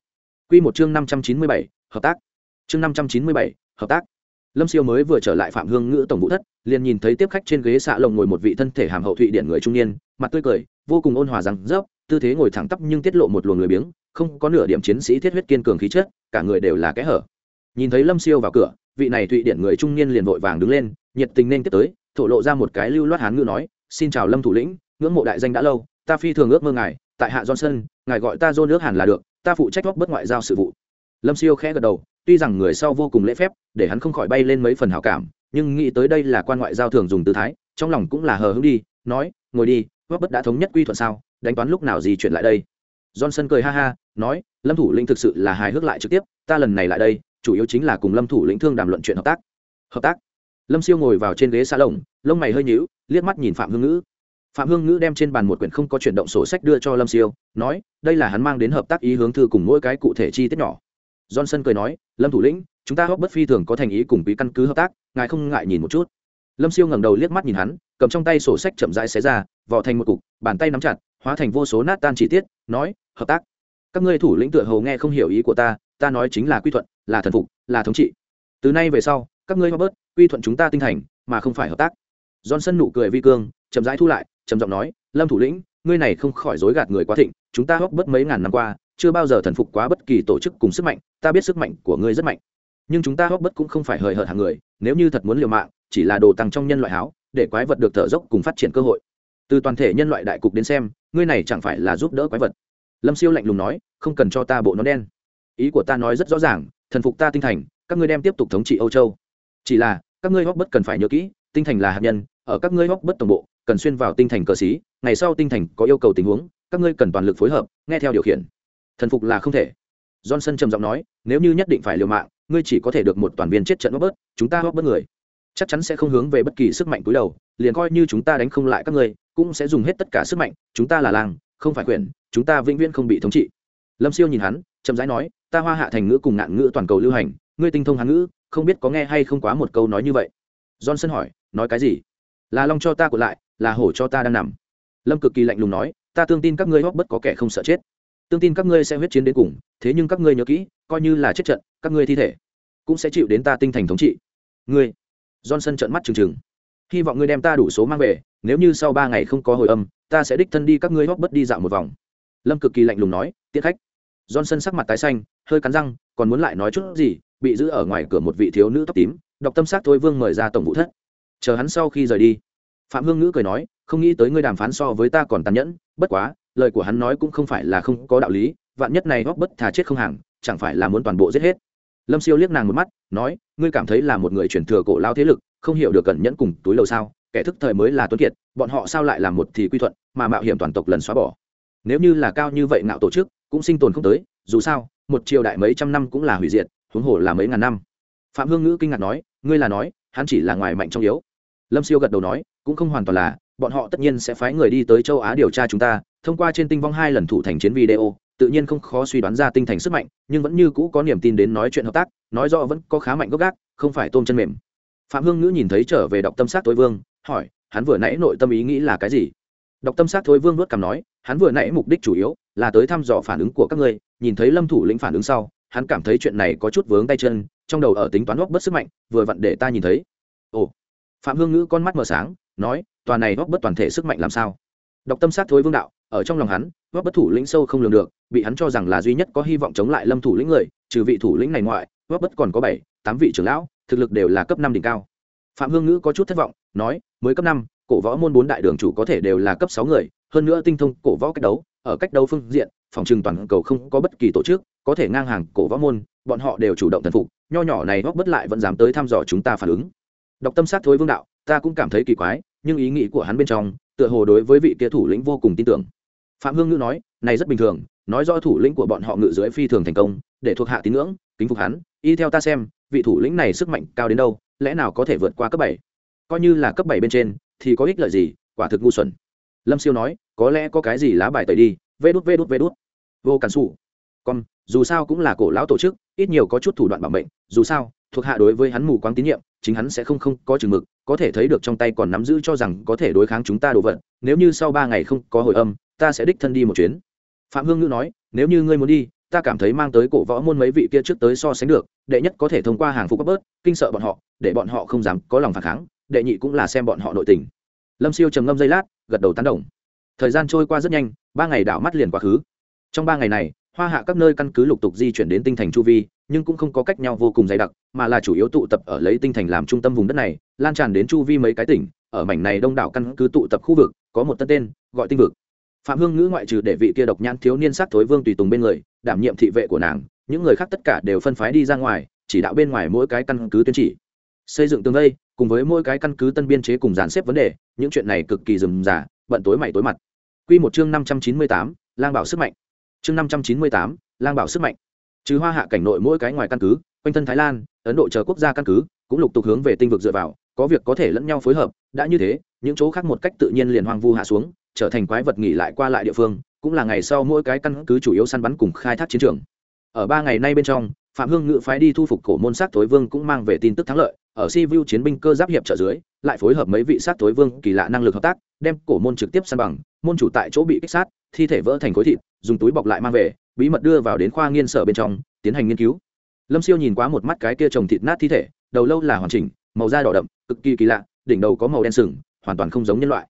Quy một chương năm trăm chín mươi bảy, hợp tác. Chương năm trăm chín mươi bảy, hợp tác. Lâm siêu mới vừa trở lại phạm hương ngữ tổng vụ thất, liền nhìn thấy tiếp khách trên ghế xạ lồng ngồi một vị thân thể hàm hậu thụy điển người trung niên, mặt tươi cười, vô cùng ôn hòa rằng rớp, tư thế ngồi thẳng tắp nhưng tiết lộ một luồng lười biếng, không có nửa điểm chiến sĩ thiết huyết kiên cường khí chất, cả người đều là kẽ hở. Nhìn thấy lâm siêu vào cửa, vị này thụy điển người trung niên liền vội vàng đứng lên, nhiệt tình nên tiếp tới, thổ lộ ra một cái lưu loát hán ngữ nói, xin chào lâm thủ lĩnh, ngưỡng mộ đại danh đã lâu, ta phi thường ước mơ ngài tại hạ johnson, ngài gọi ta john nước hàn là được, ta phụ trách góp bất ngoại giao sự vụ. Lâm siêu khẽ gật đầu, tuy rằng người sau vô cùng lễ phép, để hắn không khỏi bay lên mấy phần hảo cảm, nhưng nghĩ tới đây là quan ngoại giao thường dùng tư thái, trong lòng cũng là hờ hững đi, nói, ngồi đi, góp bất đã thống nhất quy thuận sao, đánh toán lúc nào gì chuyển lại đây. Johnson cười ha ha, nói, lâm thủ lĩnh thực sự là hài hước lại trực tiếp, ta lần này lại đây, chủ yếu chính là cùng lâm thủ lĩnh thương đàm luận chuyện hợp tác. Hợp tác? Lâm siêu ngồi vào trên ghế xa lồng lông mày hơi nhíu, liếc mắt nhìn phạm hương ngữ phạm hương ngữ đem trên bàn một quyển không có chuyển động sổ sách đưa cho lâm siêu, nói, đây là hắn mang đến hợp tác ý hướng thư cùng mỗi cái cụ thể chi tiết nhỏ. Johnson cười nói, lâm thủ lĩnh, chúng ta hóc bất phi thường có thành ý cùng quý căn cứ hợp tác, ngài không ngại nhìn một chút. Lâm siêu ngẩng đầu liếc mắt nhìn hắn, cầm trong tay sổ sách chậm rãi xé ra, vò thành một cục, bàn tay nắm chặt, hóa thành vô số nát tan chi tiết, nói, hợp tác. Các ngươi thủ lĩnh tựa hầu nghe không hiểu ý của ta ta nói chính là quy thuận, là thần phục, là thống trị. Từ nay về sau, các ngươi hóc bớt, quy thuận chúng ta tinh thành, mà không phải hợp tác. Johnson nụ cười vi cương, chậm rãi thu lại trầm giọng nói, lâm thủ lĩnh, ngươi này không khỏi dối gạt người quá thịnh, chúng ta hóc Bất mấy ngàn năm qua, chưa bao giờ thần phục quá bất kỳ tổ chức cùng sức mạnh, ta biết sức mạnh của ngươi rất mạnh. Nhưng chúng ta hóc bất cũng không phải hời hợt hàng người, nếu như thật muốn liều mạng, chỉ là đồ tăng trong nhân loại háo, để quái vật được thở dốc cùng phát triển cơ hội. Từ toàn thể nhân loại đại cục đến xem, ngươi này chẳng phải là giúp đỡ quái vật. Lâm siêu lạnh lùng nói, không cần cho ta bộ nón đen. Ý của ta nói rất rõ ràng, thần phục ta tinh thành, các ngươi đem tiếp tục thống trị âu châu. Chỉ là, các ngươi hóc bất cần phải nhớ kỹ, tinh thành là hạt nhân, ở các ngươi hóc bất tổng bộ cần xuyên vào tinh thành cờ xí, ngày sau tinh thành có yêu cầu tình huống, các ngươi cần toàn lực phối hợp, nghe theo điều khiển. Thần phục là không thể. Johnson trầm giọng nói, nếu như nhất định phải liều mạng, ngươi chỉ có thể được một toàn viên chết trận bóp bớt, chúng ta bóp bớt người. Chắc chắn sẽ không hướng về bất kỳ sức mạnh cúi đầu, liền coi như chúng ta đánh không lại các ngươi, cũng sẽ dùng hết tất cả sức mạnh, chúng ta là làng, không phải quyền, chúng ta vĩnh viễn không bị thống trị. Lâm siêu nhìn hắn, chậm rãi nói, ta hoa hạ thành ngữ cùng ngạn ngữ toàn cầu lưu hành, ngươi tinh thông hán ngữ, không biết có nghe hay không quá một câu nói như vậy. Johnson hỏi, nói cái gì? Là long cho ta của lại là hổ cho ta đang nằm. Lâm cực kỳ lạnh lùng nói, ta tương tin các ngươi hóc bất có kẻ không sợ chết. Tương tin các ngươi sẽ huyết chiến đến cùng, thế nhưng các ngươi nhớ kỹ, coi như là chết trận, các ngươi thi thể cũng sẽ chịu đến ta tinh thành thống trị. Ngươi, johnson trợn mắt trừng trừng. Hy vọng ngươi đem ta đủ số mang về, nếu như sau ba ngày không có hồi âm, ta sẽ đích thân đi các ngươi hóc bất đi dạo một vòng. Lâm cực kỳ lạnh lùng nói tiết khách. Johnson sắc mặt tái xanh, hơi cắn răng, còn muốn lại nói chút gì, bị giữ ở ngoài cửa một vị thiếu nữ tóc tím đọc tâm sát thôi vương mời ra tổng vụ thất. Chờ hắn sau khi rời đi phạm hương ngữ cười nói, không nghĩ tới ngươi đàm phán so với ta còn tàn nhẫn, bất quá, lời của hắn nói cũng không phải là không có đạo lý, vạn nhất này góp bất thà chết không hàng, chẳng phải là muốn toàn bộ giết hết. Lâm siêu liếc nàng một mắt, nói, ngươi cảm thấy là một người truyền thừa cổ lao thế lực, không hiểu được cẩn nhẫn cùng túi lầu sao, kẻ thức thời mới là tuấn kiệt, bọn họ sao lại làm một thì quy thuận, mà mạo hiểm toàn tộc lần xóa bỏ. Nếu như là cao như vậy ngạo tổ chức, cũng sinh tồn không tới, dù sao, một triều đại mấy trăm năm cũng là hủy diệt, huống hồ là mấy ngàn năm. Phạm hương ngữ kinh ngạc nói, ngươi là nói, hắn chỉ là ngoài mạnh trong yếu lâm siêu gật đầu nói, cũng không hoàn toàn là, bọn họ tất nhiên sẽ phái người đi tới châu á điều tra chúng ta, thông qua trên tinh vong hai lần thủ thành chiến video, tự nhiên không khó suy đoán ra tinh thành sức mạnh, nhưng vẫn như cũ có niềm tin đến nói chuyện hợp tác, nói rõ vẫn có khá mạnh gốc gác, không phải tôm chân mềm. Phạm hương ngữ nhìn thấy trở về đọc tâm sát tối vương, hỏi, hắn vừa nãy nội tâm ý nghĩ là cái gì? Đọc tâm sát thối vương vớt cằm nói, hắn vừa nãy mục đích chủ yếu là tới thăm dò phản ứng của các ngươi, nhìn thấy lâm thủ lĩnh phản ứng sau, hắn cảm thấy chuyện này có chút vướng tay chân, trong đầu ở tính toán góc bất sức mạnh, vừa vặn để ta nhìn thấy phạm hương ngữ con mắt mờ sáng, nói, tòa này góp bất toàn thể sức mạnh làm sao? Đọc tâm sát thối vương đạo, ở trong lòng hắn góp bất thủ lĩnh sâu không lường được, bị hắn cho rằng là duy nhất có hy vọng chống lại lâm thủ lĩnh người, trừ vị thủ lĩnh này ngoại góp bất còn có bảy, tám vị trưởng lão, thực lực đều là cấp năm đỉnh cao. Phạm hương ngữ có chút thất vọng, nói, mới cấp năm, cổ võ môn bốn đại đường chủ có thể đều là cấp sáu người, hơn nữa tinh thông cổ võ cách đấu, ở cách đấu phương diện, phòng trừng toàn cầu không có bất kỳ tổ chức có thể ngang hàng cổ võ môn, bọn họ đều chủ động thần phục, nho nhỏ này góp bất lại vẫn dám tới thăm dò chúng ta phản ứng đọc tâm sát thối vương đạo, ta cũng cảm thấy kỳ quái, nhưng ý nghĩ của hắn bên trong, tựa hồ đối với vị kia thủ lĩnh vô cùng tin tưởng. Phạm hương ngữ nói, này rất bình thường, nói do thủ lĩnh của bọn họ ngự dưới phi thường thành công, để thuộc hạ tín ngưỡng, kính phục hắn, y theo ta xem, vị thủ lĩnh này sức mạnh cao đến đâu, lẽ nào có thể vượt qua cấp bảy? Coi như là cấp bảy bên trên, thì có ích lợi gì? Quả thực ngu xuẩn. Lâm siêu nói, có lẽ có cái gì lá bài tẩy đi, vê đút vê đút vê đút. Vô cản xù con, dù sao cũng là cổ lão tổ chức, ít nhiều có chút thủ đoạn bảo mệnh, dù sao, thuộc hạ đối với hắn mù quáng tín nhiệm chính hắn sẽ không không có chừng mực, có thể thấy được trong tay còn nắm giữ cho rằng có thể đối kháng chúng ta đồ vật, nếu như sau ba ngày không có hồi âm, ta sẽ đích thân đi một chuyến. Phạm hương ngữ nói, nếu như ngươi muốn đi, ta cảm thấy mang tới cổ võ môn mấy vị kia trước tới so sánh được, đệ nhất có thể thông qua hàng phục bớt, kinh sợ bọn họ, để bọn họ không dám có lòng phản kháng, đệ nhị cũng là xem bọn họ nội tình. Lâm siêu trầm ngâm giây lát, gật đầu tán đồng. Thời gian trôi qua rất nhanh, ba ngày đảo mắt liền quá khứ. Trong ba ngày này hoa hạ các nơi căn cứ lục tục di chuyển đến tinh thành chu vi, nhưng cũng không có cách nhau vô cùng dày đặc, mà là chủ yếu tụ tập ở lấy tinh thành làm trung tâm vùng đất này, lan tràn đến chu vi mấy cái tỉnh, ở mảnh này đông đảo căn cứ tụ tập khu vực, có một tân tên, gọi tinh vực. Phạm hương ngữ ngoại trừ để vị kia độc nhãn thiếu niên sát thối vương tùy tùng bên người, đảm nhiệm thị vệ của nàng, những người khác tất cả đều phân phái đi ra ngoài, chỉ đạo bên ngoài mỗi cái căn cứ tuyên chỉ. Xây dựng tường vây cùng với mỗi cái căn cứ tân biên chế cùng dàn xếp vấn đề, những chuyện này cực kỳ rườm rà, bận tối mày tối mặt. Quy một chương năm trăm chín mươi tám, lang bảo sức mạnh chương năm trăm chín mươi tám, lang bảo sức mạnh. Trừ hoa hạ cảnh nội mỗi cái ngoài căn cứ, quanh thân thái lan, ấn độ chờ quốc gia căn cứ, cũng lục tục hướng về tinh vực dựa vào, có việc có thể lẫn nhau phối hợp, đã như thế, những chỗ khác một cách tự nhiên liền hoang vu hạ xuống, trở thành quái vật nghỉ lại qua lại địa phương, cũng là ngày sau mỗi cái căn cứ chủ yếu săn bắn cùng khai thác chiến trường. Ở ba ngày nay bên trong, phạm hương ngự phái đi thu phục cổ môn sát thối vương cũng mang về tin tức thắng lợi, ở si vu chiến binh cơ giáp hiệp trợ dưới, lại phối hợp mấy vị sát thối vương kỳ lạ năng lực hợp tác, đem cổ môn trực tiếp săn bằng, môn chủ tại chỗ bị kích sát, thi thể vỡ thành khối thịt dùng túi bọc lại mang về, bí mật đưa vào đến khoa nghiên sở bên trong, tiến hành nghiên cứu. Lâm siêu nhìn quá một mắt cái kia trồng thịt nát thi thể, đầu lâu là hoàn chỉnh, màu da đỏ đậm, cực kỳ kỳ lạ, đỉnh đầu có màu đen sừng, hoàn toàn không giống nhân loại.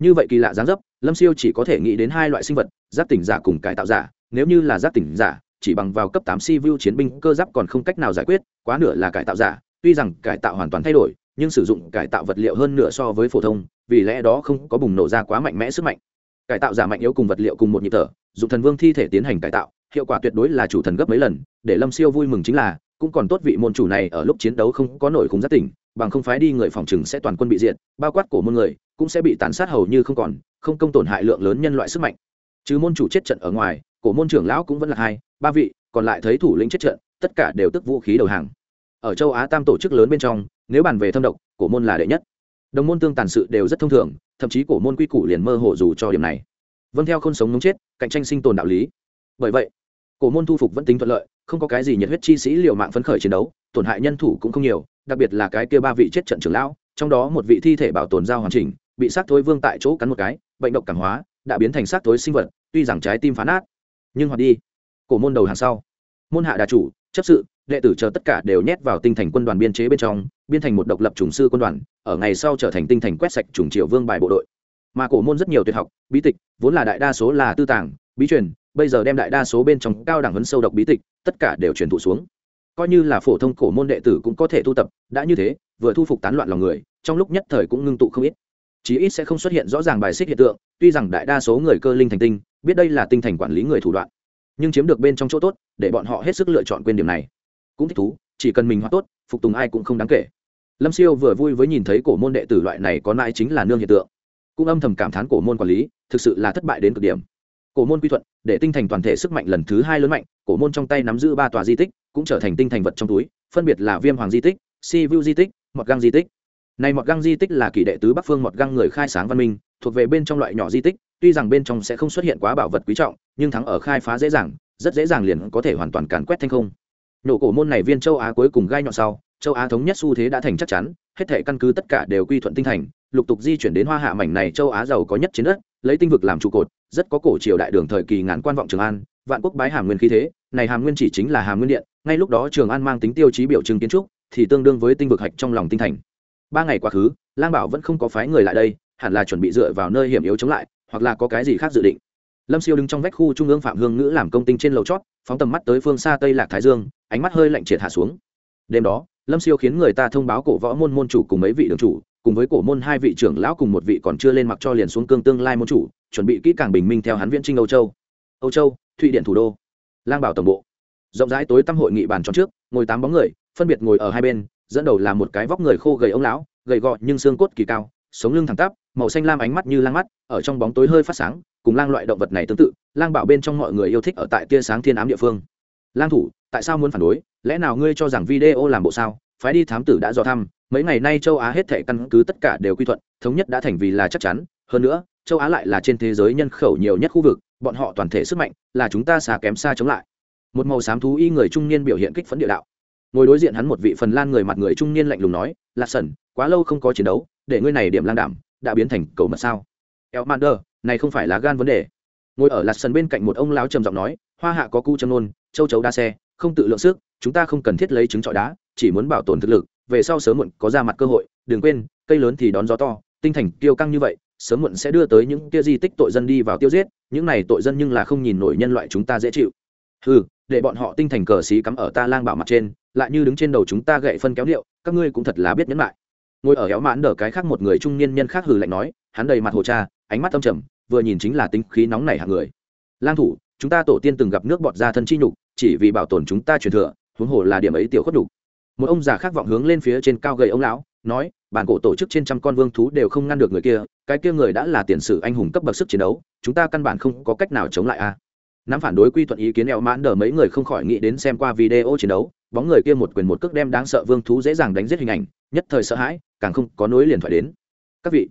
Như vậy kỳ lạ dáng dấp, lâm siêu chỉ có thể nghĩ đến hai loại sinh vật, giáp tỉnh giả cùng cải tạo giả. Nếu như là giáp tỉnh giả, chỉ bằng vào cấp tám si vu chiến binh cơ giáp còn không cách nào giải quyết, quá nửa là cải tạo giả. Tuy rằng cải tạo hoàn toàn thay đổi, nhưng sử dụng cải tạo vật liệu hơn nửa so với phổ thông, vì lẽ đó không có bùng nổ ra quá mạnh mẽ sức mạnh cải tạo giả mạnh yếu cùng vật liệu cùng một nhịp thở dùng thần vương thi thể tiến hành cải tạo, hiệu quả tuyệt đối là chủ thần gấp mấy lần, để lâm siêu vui mừng chính là, cũng còn tốt vị môn chủ này ở lúc chiến đấu không có nổi khung giác tỉnh, bằng không phái đi người phòng trừng sẽ toàn quân bị diệt, bao quát cổ môn người, cũng sẽ bị tàn sát hầu như không còn, không công tổn hại lượng lớn nhân loại sức mạnh. Chứ môn chủ chết trận ở ngoài, cổ môn trưởng lão cũng vẫn là hai, ba vị, còn lại thấy thủ lĩnh chết trận, tất cả đều tức vũ khí đầu hàng. Ở châu á tam tổ chức lớn bên trong, nếu bàn về thâm độc, cổ môn là đệ nhất đồng môn tương tàn sự đều rất thông thường, thậm chí cổ môn quy củ liền mơ hồ dù cho điểm này. Vâng theo không sống nóng chết, cạnh tranh sinh tồn đạo lý. Bởi vậy, cổ môn thu phục vẫn tính thuận lợi, không có cái gì nhiệt huyết chi sĩ liều mạng phấn khởi chiến đấu, tổn hại nhân thủ cũng không nhiều, đặc biệt là cái kia ba vị chết trận trưởng lão, trong đó một vị thi thể bảo tồn giao hoàn chỉnh, bị xác thối vương tại chỗ cắn một cái, bệnh độc cảm hóa, đã biến thành xác thối sinh vật, tuy rằng trái tim phá nát. Nhưng hoạt đi. Cổ môn đầu hàng sau. Môn hạ đà chủ, chấp sự đệ tử chờ tất cả đều nhét vào tinh thành quân đoàn biên chế bên trong, biên thành một độc lập trùng sư quân đoàn, ở ngày sau trở thành tinh thành quét sạch trùng triều vương bài bộ đội. Mà cổ môn rất nhiều tuyệt học, bí tịch, vốn là đại đa số là tư tàng, bí truyền, bây giờ đem đại đa số bên trong cao đẳng hấn sâu độc bí tịch, tất cả đều truyền thụ xuống. Coi như là phổ thông cổ môn đệ tử cũng có thể thu tập, đã như thế, vừa thu phục tán loạn lòng người, trong lúc nhất thời cũng ngưng tụ không ít. Chí ít sẽ không xuất hiện rõ ràng bài xích hiện tượng, tuy rằng đại đa số người cơ linh thành tinh, biết đây là tinh thành quản lý người thủ đoạn, nhưng chiếm được bên trong chỗ tốt, để bọn họ hết sức lựa chọn quên điểm này cũng thích thú, chỉ cần mình hóa tốt, phục tùng ai cũng không đáng kể. Lâm siêu vừa vui với nhìn thấy cổ môn đệ tử loại này có mãi chính là nương hiện tượng. Cũng âm thầm cảm thán cổ môn quản lý, thực sự là thất bại đến cực điểm. Cổ môn quy thuận, để tinh thành toàn thể sức mạnh lần thứ hai lớn mạnh, cổ môn trong tay nắm giữ ba tòa di tích, cũng trở thành tinh thành vật trong túi, phân biệt là viêm hoàng di tích, si vu di tích, mọt găng di tích. Này mọt găng di tích là kỷ đệ tứ bắc phương mọt găng người khai sáng văn minh, thuộc về bên trong loại nhỏ di tích, tuy rằng bên trong sẽ không xuất hiện quá bảo vật quý trọng, nhưng thắng ở khai phá dễ dàng, rất dễ dàng liền có thể hoàn toàn càn quét thanh không nổ cổ môn này viên châu á cuối cùng gai nhọn sau, châu á thống nhất xu thế đã thành chắc chắn, hết thể căn cứ tất cả đều quy thuận tinh thành, lục tục di chuyển đến hoa hạ mảnh này châu á giàu có nhất trên đất, lấy tinh vực làm trụ cột, rất có cổ triều đại đường thời kỳ ngàn quan vọng trường an, vạn quốc bái hàm nguyên khí thế, này hàm nguyên chỉ chính là hàm nguyên điện, ngay lúc đó trường an mang tính tiêu chí biểu trưng kiến trúc, thì tương đương với tinh vực hạch trong lòng tinh thành. Ba ngày quá khứ, lang bảo vẫn không có phái người lại đây, hẳn là chuẩn bị dựa vào nơi hiểm yếu chống lại, hoặc là có cái gì khác dự định. Lâm siêu đứng trong vách khu trung ương phạm hương ngữ làm công tinh trên lầu chót, phóng tầm mắt tới phương xa tây lạc thái dương ánh mắt hơi lạnh triệt hạ xuống. Đêm đó, lâm siêu khiến người ta thông báo cổ võ môn môn chủ cùng mấy vị đường chủ, cùng với cổ môn hai vị trưởng lão cùng một vị còn chưa lên mặc cho liền xuống cương tương lai môn chủ, chuẩn bị kỹ càng bình minh theo hắn viễn trinh âu châu. Âu châu, thụy điện thủ đô, lang bảo tổng bộ. Rộng rãi tối tăm hội nghị bàn tròn trước, ngồi tám bóng người, phân biệt ngồi ở hai bên, dẫn đầu là một cái vóc người khô gầy ông lão, gầy gọ nhưng xương cốt kỳ cao, sống lưng thẳng tắp, màu xanh lam ánh mắt như lang mắt, ở trong bóng tối hơi phát sáng, cùng lang loại động vật này tương tự, lang bảo bên trong mọi người yêu thích ở tại tia sáng thiên ám địa phương lang thủ, tại sao muốn phản đối? Lẽ nào ngươi cho rằng video làm bộ sao? Phái đi thám tử đã dò thăm, mấy ngày nay châu á hết thể căn cứ tất cả đều quy thuận, thống nhất đã thành vì là chắc chắn. Hơn nữa, châu á lại là trên thế giới nhân khẩu nhiều nhất khu vực, bọn họ toàn thể sức mạnh là chúng ta xa kém xa chống lại. Một màu xám thú y người trung niên biểu hiện kích phấn địa đạo. Ngồi đối diện hắn một vị phần lan người mặt người trung niên lạnh lùng nói là sẩn, quá lâu không có chiến đấu, để ngươi này điểm lang đảm, đã biến thành cầu mật sao? Eo mander này không phải là gan vấn đề. Ngồi ở lạt sần bên cạnh một ông lão trầm giọng nói, hoa hạ có cu châm nôn châu chấu đa xe, không tự lượng sức, chúng ta không cần thiết lấy trứng trọi đá, chỉ muốn bảo tồn thực lực, về sau sớm muộn có ra mặt cơ hội, đừng quên, cây lớn thì đón gió to, tinh thành tiêu căng như vậy, sớm muộn sẽ đưa tới những kia di tích tội dân đi vào tiêu giết, những này tội dân nhưng là không nhìn nổi nhân loại chúng ta dễ chịu. Ừ để bọn họ tinh thành cờ xí cắm ở ta lang bảo mặt trên, lại như đứng trên đầu chúng ta gậy phân kéo liệu các ngươi cũng thật là biết nhẫn lại. Ngồi ở héo mãn đờ cái khác một người trung niên nhân khác hừ lạnh nói, hắn đầy mặt hồ cha, ánh mắt âm trầm, vừa nhìn chính là tính khí nóng nảy hạng người. Lang thủ, chúng ta tổ tiên từng gặp nước bọt ra thân chi nhục chỉ vì bảo tồn chúng ta truyền thừa, huống hồ là điểm ấy tiểu khuất đủ. một ông già khác vọng hướng lên phía trên cao gầy ông lão, nói, bản cổ tổ chức trên trăm con vương thú đều không ngăn được người kia, cái kia người đã là tiền sử anh hùng cấp bậc sức chiến đấu, chúng ta căn bản không có cách nào chống lại a. Nắm phản đối quy thuận ý kiến eo mãn đờ mấy người không khỏi nghĩ đến xem qua video chiến đấu, bóng người kia một quyền một cước đem đáng sợ vương thú dễ dàng đánh giết hình ảnh, nhất thời sợ hãi, càng không có nối liền thoại đến. Các vị.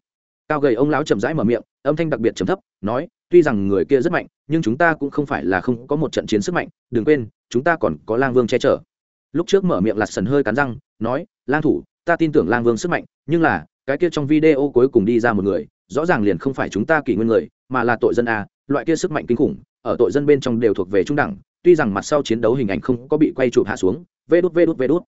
Cao gầy ông lão chậm rãi mở miệng, âm thanh đặc biệt trầm thấp, nói tuy rằng người kia rất mạnh, nhưng chúng ta cũng không phải là không có một trận chiến sức mạnh, đừng quên, chúng ta còn có lang vương che chở. Lúc trước mở miệng lặt sần hơi cắn răng, nói, lang thủ, ta tin tưởng lang vương sức mạnh, nhưng là, cái kia trong video cuối cùng đi ra một người, rõ ràng liền không phải chúng ta kỷ nguyên người, mà là tội dân a, loại kia sức mạnh kinh khủng, ở tội dân bên trong đều thuộc về trung đẳng, tuy rằng mặt sau chiến đấu hình ảnh không có bị quay chụp hạ xuống, vê đút vê đút vê đút.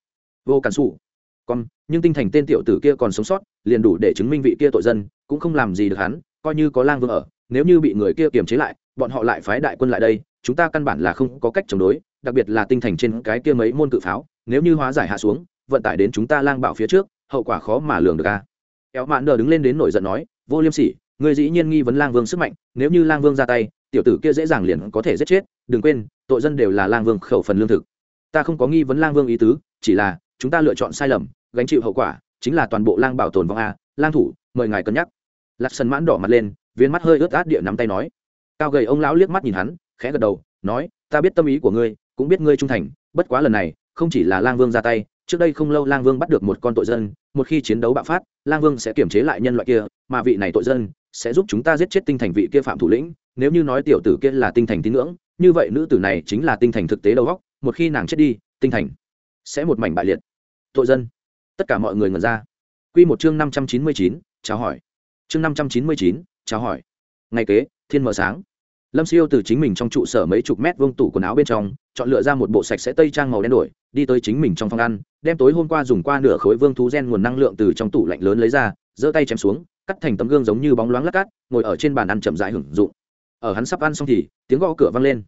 Vô cản xù còn nhưng tinh thành tên tiểu tử kia còn sống sót, liền đủ để chứng minh vị kia tội dân, cũng không làm gì được hắn, coi như có lang vương ở nếu như bị người kia kiềm chế lại, bọn họ lại phái đại quân lại đây, chúng ta căn bản là không có cách chống đối, đặc biệt là tinh thành trên cái kia mấy môn cự pháo, nếu như hóa giải hạ xuống, vận tải đến chúng ta lang bảo phía trước, hậu quả khó mà lường được a. Éo mạn đờ đứng lên đến nổi giận nói, vô liêm sỉ người dĩ nhiên nghi vấn lang vương sức mạnh, nếu như lang vương ra tay, tiểu tử kia dễ dàng liền có thể giết chết, đừng quên, tội dân đều là lang vương khẩu phần lương thực. Ta không có nghi vấn lang vương ý tứ, chỉ là, chúng ta lựa chọn sai lầm, gánh chịu hậu quả, chính là toàn bộ lang bảo tồn vong a. Lang thủ, mời ngài cân nhắc. Lạc sân mãn đỏ mặt lên viên mắt hơi ướt át địa nắm tay nói. Cao gầy ông lão liếc mắt nhìn hắn, khẽ gật đầu, nói, ta biết tâm ý của ngươi, cũng biết ngươi trung thành, bất quá lần này, không chỉ là lang vương ra tay, trước đây không lâu lang vương bắt được một con tội dân, một khi chiến đấu bạo phát, lang vương sẽ kiểm chế lại nhân loại kia, mà vị này tội dân sẽ giúp chúng ta giết chết tinh thành vị kia phạm thủ lĩnh, nếu như nói tiểu tử kia là tinh thành tín ngưỡng, như vậy nữ tử này chính là tinh thành thực tế đầu góc, một khi nàng chết đi, tinh thành sẽ một mảnh bại liệt. Tội dân. Tất cả mọi người ngẩn ra. Quy một chương năm trăm chín mươi chín, chào hỏi. Chương năm trăm chín mươi chín chào hỏi. Ngày kế, thiên mở sáng. Lâm siêu từ chính mình trong trụ sở mấy chục mét vuông tủ quần áo bên trong, chọn lựa ra một bộ sạch sẽ tây trang màu đen đổi, đi tới chính mình trong phòng ăn, đem tối hôm qua dùng qua nửa khối vương thú gen nguồn năng lượng từ trong tủ lạnh lớn lấy ra, giơ tay chém xuống, cắt thành tấm gương giống như bóng loáng lát cát ngồi ở trên bàn ăn chậm rãi hưởng dụng. Ở hắn sắp ăn xong thì, tiếng gõ cửa vang lên.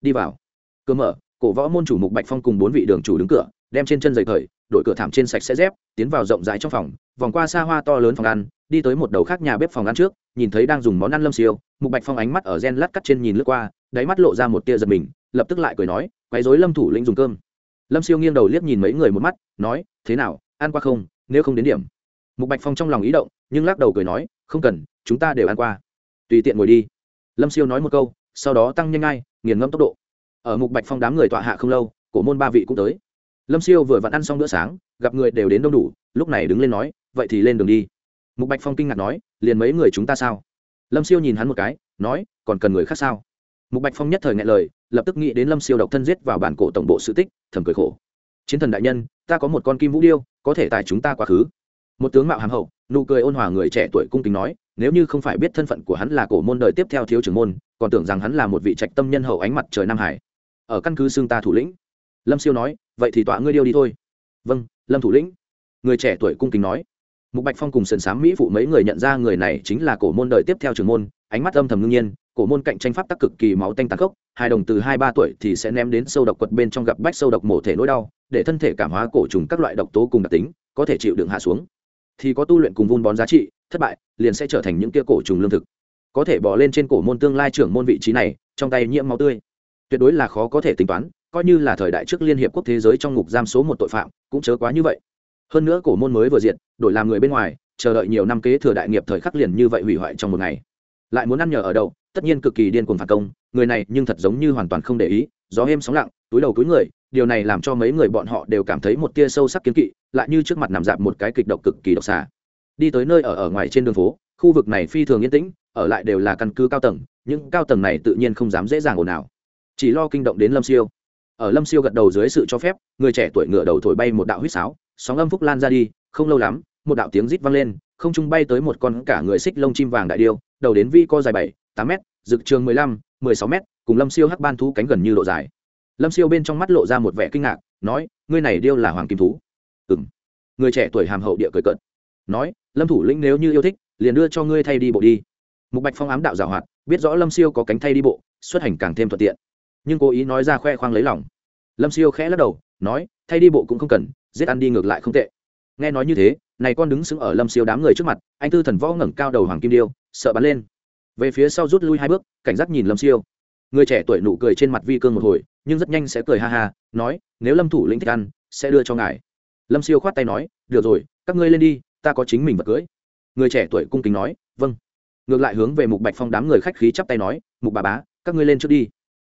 Đi vào. Cửa mở, cổ võ môn chủ mục bạch phong cùng bốn vị đường chủ đứng cửa đem trên chân giày khởi đội cửa thảm trên sạch sẽ dép, tiến vào rộng rãi trong phòng, vòng qua xa hoa to lớn phòng ăn, đi tới một đầu khác nhà bếp phòng ăn trước, nhìn thấy đang dùng món ăn lâm siêu, mục bạch phong ánh mắt ở gen lát cắt trên nhìn lướt qua, đáy mắt lộ ra một tia giật mình, lập tức lại cười nói, quấy rối lâm thủ lĩnh dùng cơm. Lâm siêu nghiêng đầu liếc nhìn mấy người một mắt, nói, thế nào, ăn qua không? Nếu không đến điểm. Mục bạch phong trong lòng ý động, nhưng lắc đầu cười nói, không cần, chúng ta đều ăn qua. Tùy tiện ngồi đi. Lâm siêu nói một câu, sau đó tăng nhanh ngay, nghiền ngâm tốc độ. Ở mục bạch phong đám người tọa hạ không lâu, cổ môn ba vị cũng tới lâm siêu vừa vặn ăn xong bữa sáng, gặp người đều đến đông đủ, lúc này đứng lên nói, vậy thì lên đường đi. Mục bạch phong kinh ngạc nói, liền mấy người chúng ta sao? Lâm siêu nhìn hắn một cái, nói, còn cần người khác sao? Mục bạch phong nhất thời ngại lời, lập tức nghĩ đến lâm siêu độc thân giết vào bản cổ tổng bộ sự tích, thầm cười khổ. Chiến thần đại nhân, ta có một con kim vũ điêu, có thể tài chúng ta quá khứ. Một tướng mạo hàm hậu, nụ cười ôn hòa người trẻ tuổi cung kính nói, nếu như không phải biết thân phận của hắn là cổ môn đời tiếp theo thiếu trưởng môn, còn tưởng rằng hắn là một vị trạch tâm nhân hậu ánh mặt trời nam hải. Ở căn cứ xương ta thủ lĩnh. Lâm siêu nói vậy thì tọa ngươi điêu đi thôi. Vâng lâm thủ lĩnh. Người trẻ tuổi cung kính nói. Mục bạch phong cùng sườn m mỹ phụ mấy người nhận ra người này chính là cổ môn đời tiếp theo trưởng môn, ánh mắt âm thầm ngưng nhiên, cổ môn cạnh tranh pháp tắc cực kỳ máu tanh tàn khốc, hai đồng từ hai ba tuổi thì sẽ ném đến sâu độc quật bên trong gặp bách sâu độc mổ thể nỗi đau, để thân thể cảm hóa cổ trùng các loại độc tố cùng đặc tính, có thể chịu đựng hạ xuống. Thì có tu luyện cùng vun bón giá trị, thất bại, liền sẽ trở thành những kia cổ trùng lương thực. Có thể bỏ lên trên cổ môn tương lai trưởng môn vị trí này, trong tay nhiễm máu tươi. Tuyệt đối là khó có thể tính toán coi như là thời đại trước liên hiệp quốc thế giới trong ngục giam số một tội phạm, cũng chớ quá như vậy. Hơn nữa cổ môn mới vừa diện đổi làm người bên ngoài, chờ đợi nhiều năm kế thừa đại nghiệp thời khắc liền như vậy hủy hoại trong một ngày. Lại muốn ăn nhờ ở đâu, tất nhiên cực kỳ điên cuồng phản công, người này nhưng thật giống như hoàn toàn không để ý, gió êm sóng lặng, túi đầu túi người, điều này làm cho mấy người bọn họ đều cảm thấy một tia sâu sắc kiến kỵ, lại như trước mặt nằm dạp một cái kịch độc cực kỳ độc xả. đi tới nơi ở ở ngoài trên đường phố, khu vực này phi thường yên tĩnh, ở lại đều là căn cứ cao tầng, những cao tầng này tự nhiên không dám dễ dàng ồn ào. Chỉ lo kinh động đến lâm siêu ở lâm siêu gật đầu dưới sự cho phép, người trẻ tuổi ngựa đầu thổi bay một đạo huýt sáo, sóng âm phúc lan ra đi, không lâu lắm, một đạo tiếng rít vang lên, không trung bay tới một con cả người xích lông chim vàng đại điêu, đầu đến vi co dài bảy, tám m rực trường mười lăm, mười sáu m cùng lâm siêu hắc ban thú cánh gần như độ dài. Lâm siêu bên trong mắt lộ ra một vẻ kinh ngạc, nói, ngươi này điêu là hoàng kim thú. Ừ m người trẻ tuổi hàm hậu địa cười cợt, nói, lâm thủ lĩnh nếu như yêu thích, liền đưa cho ngươi thay đi bộ đi. Mục bạch phong ám đạo giảo hoạt, biết rõ lâm siêu có cánh thay đi bộ, xuất hành càng thêm thuận tiện nhưng cố ý nói ra khoe khoang lấy lòng. Lâm siêu khẽ lắc đầu, nói, thay đi bộ cũng không cần, giết ăn đi ngược lại không tệ. Nghe nói như thế, này con đứng sững ở lâm siêu đám người trước mặt, anh tư thần võ ngẩng cao đầu hoàng kim điêu, sợ bắn lên. Về phía sau rút lui hai bước, cảnh giác nhìn lâm siêu. Người trẻ tuổi nụ cười trên mặt vi cương một hồi, nhưng rất nhanh sẽ cười ha ha, nói, nếu lâm thủ lĩnh thích ăn, sẽ đưa cho ngài. Lâm siêu khoát tay nói, được rồi, các ngươi lên đi, ta có chính mình vật cưới. Người trẻ tuổi cung kính nói vâng. Ngược lại hướng về mục bạch phong đám người khách khí chắp tay nói, mục bà bá, các ngươi lên trước đi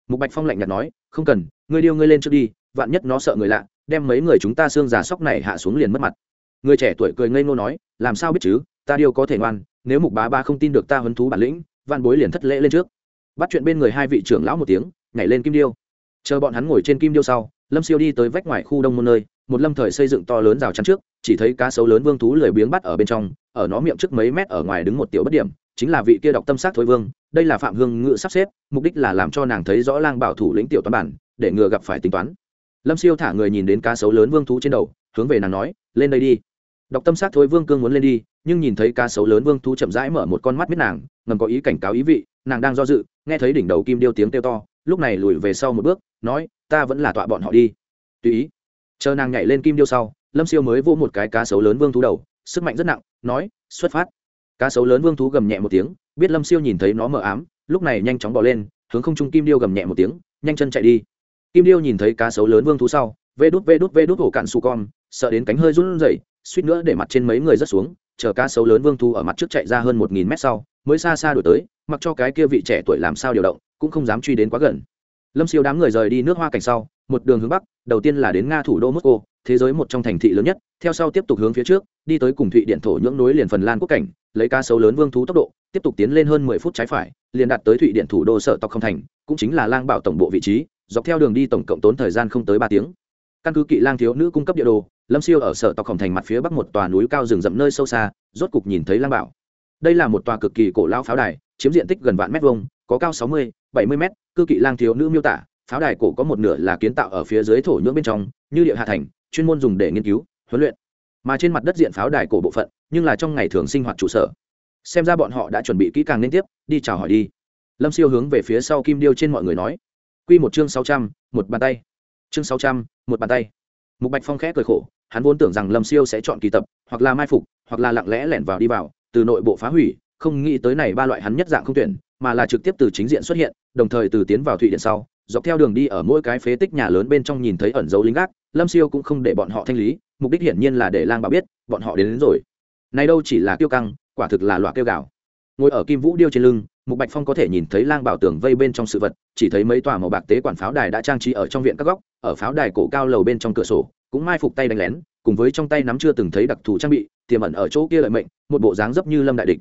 mục bạch phong lạnh nhạt nói, không cần, ngươi điêu ngươi lên trước đi, vạn nhất nó sợ người lạ, đem mấy người chúng ta xương già sóc này hạ xuống liền mất mặt. Người trẻ tuổi cười ngây ngô nói, làm sao biết chứ, ta điêu có thể ngoan, nếu mục bá ba không tin được ta huấn thú bản lĩnh, Vạn bối liền thất lễ lên trước. Bắt chuyện bên người hai vị trưởng lão một tiếng, nhảy lên kim điêu. Chờ bọn hắn ngồi trên kim điêu sau, lâm siêu đi tới vách ngoài khu đông môn nơi, một lâm thời xây dựng to lớn rào chắn trước chỉ thấy cá sấu lớn vương thú lười biếng bắt ở bên trong, ở nó miệng trước mấy mét ở ngoài đứng một tiểu bất điểm, chính là vị kia đọc tâm sát thối vương, đây là phạm hương ngự sắp xếp, mục đích là làm cho nàng thấy rõ lang bảo thủ lĩnh tiểu toán bản, để ngừa gặp phải tính toán. Lâm siêu thả người nhìn đến cá sấu lớn vương thú trên đầu, hướng về nàng nói, lên đây đi. Đọc tâm sát thối vương cương muốn lên đi, nhưng nhìn thấy cá sấu lớn vương thú chậm rãi mở một con mắt biết nàng, ngầm có ý cảnh cáo ý vị, nàng đang do dự, nghe thấy đỉnh đầu kim điêu tiếng kêu to, lúc này lùi về sau một bước, nói, ta vẫn là tọa bọn họ đi. Tùy ý. Chờ nàng nhảy lên kim điêu sau lâm siêu mới vỗ một cái cá sấu lớn vương thú đầu, sức mạnh rất nặng, nói, xuất phát. Cá sấu lớn vương thú gầm nhẹ một tiếng, biết lâm siêu nhìn thấy nó mờ ám, lúc này nhanh chóng bỏ lên, hướng không trung kim điêu gầm nhẹ một tiếng, nhanh chân chạy đi. Kim điêu nhìn thấy cá sấu lớn vương thú sau, vê đút vê đút vê đút hổ cạn su con, sợ đến cánh hơi run rẩy, suýt nữa để mặt trên mấy người rất xuống, chờ cá sấu lớn vương thú ở mặt trước chạy ra hơn một nghìn mét sau, mới xa xa đổi tới, mặc cho cái kia vị trẻ tuổi làm sao điều động, cũng không dám truy đến quá gần. Lâm siêu đám người rời đi nước hoa cảnh sau, một đường hướng bắc, đầu tiên là đến nga thủ đô moscow thế giới một trong thành thị lớn nhất, theo sau tiếp tục hướng phía trước, đi tới cùng thụy điện thổ nhưỡng nối liền phần lan quốc cảnh, lấy ca sấu lớn vương thú tốc độ, tiếp tục tiến lên hơn mười phút trái phải, liền đạt tới thụy điện thủ đô sở tộc không thành, cũng chính là lang bảo tổng bộ vị trí, dọc theo đường đi tổng cộng tốn thời gian không tới ba tiếng. Căn cứ kỵ lang thiếu nữ cung cấp địa đồ, lâm siêu ở sở tộc khổng thành mặt phía bắc một tòa núi cao rừng rậm nơi sâu xa, rốt cục nhìn thấy lang bảo. Đây là một tòa cực kỳ cổ lao pháo đài, chiếm diện tích gần vạn mét vuông, có cao sáu mươi, bảy mươi mét, cư kỵ lang thiếu nữ miêu tả pháo đài cổ có một nửa là kiến tạo ở phía dưới thổ nhưỡng bên trong, như địa hạ thành, chuyên môn dùng để nghiên cứu, huấn luyện. Mà trên mặt đất diện pháo đài cổ bộ phận, nhưng là trong ngày thường sinh hoạt trụ sở. Xem ra bọn họ đã chuẩn bị kỹ càng liên tiếp, đi chào hỏi đi. Lâm siêu hướng về phía sau kim điêu trên mọi người nói. Q một chương sáu trăm, một bàn tay. Chương sáu trăm, một bàn tay. Mục bạch phong khẽ cười khổ, hắn vốn tưởng rằng lâm siêu sẽ chọn kỳ tập, hoặc là mai phục, hoặc là lặng lẽ lẻn vào đi vào, từ nội bộ phá hủy, không nghĩ tới này ba loại hắn nhất dạng không tuyển, mà là trực tiếp từ chính diện xuất hiện, đồng thời từ tiến vào thụy điện sau dọc theo đường đi ở mỗi cái phế tích nhà lớn bên trong nhìn thấy ẩn dấu lính gác lâm siêu cũng không để bọn họ thanh lý mục đích hiển nhiên là để lang bảo biết bọn họ đến, đến rồi. Nay đâu chỉ là kiêu căng quả thực là loại kêu gào. Ngồi ở kim vũ điêu trên lưng mục bạch phong có thể nhìn thấy lang bảo tường vây bên trong sự vật chỉ thấy mấy tòa màu bạc tế quản pháo đài đã trang trí ở trong viện các góc ở pháo đài cổ cao lầu bên trong cửa sổ cũng mai phục tay đánh lén cùng với trong tay nắm chưa từng thấy đặc thù trang bị tiềm ẩn ở chỗ kia lợi mệnh một bộ dáng dấp như lâm đại địch.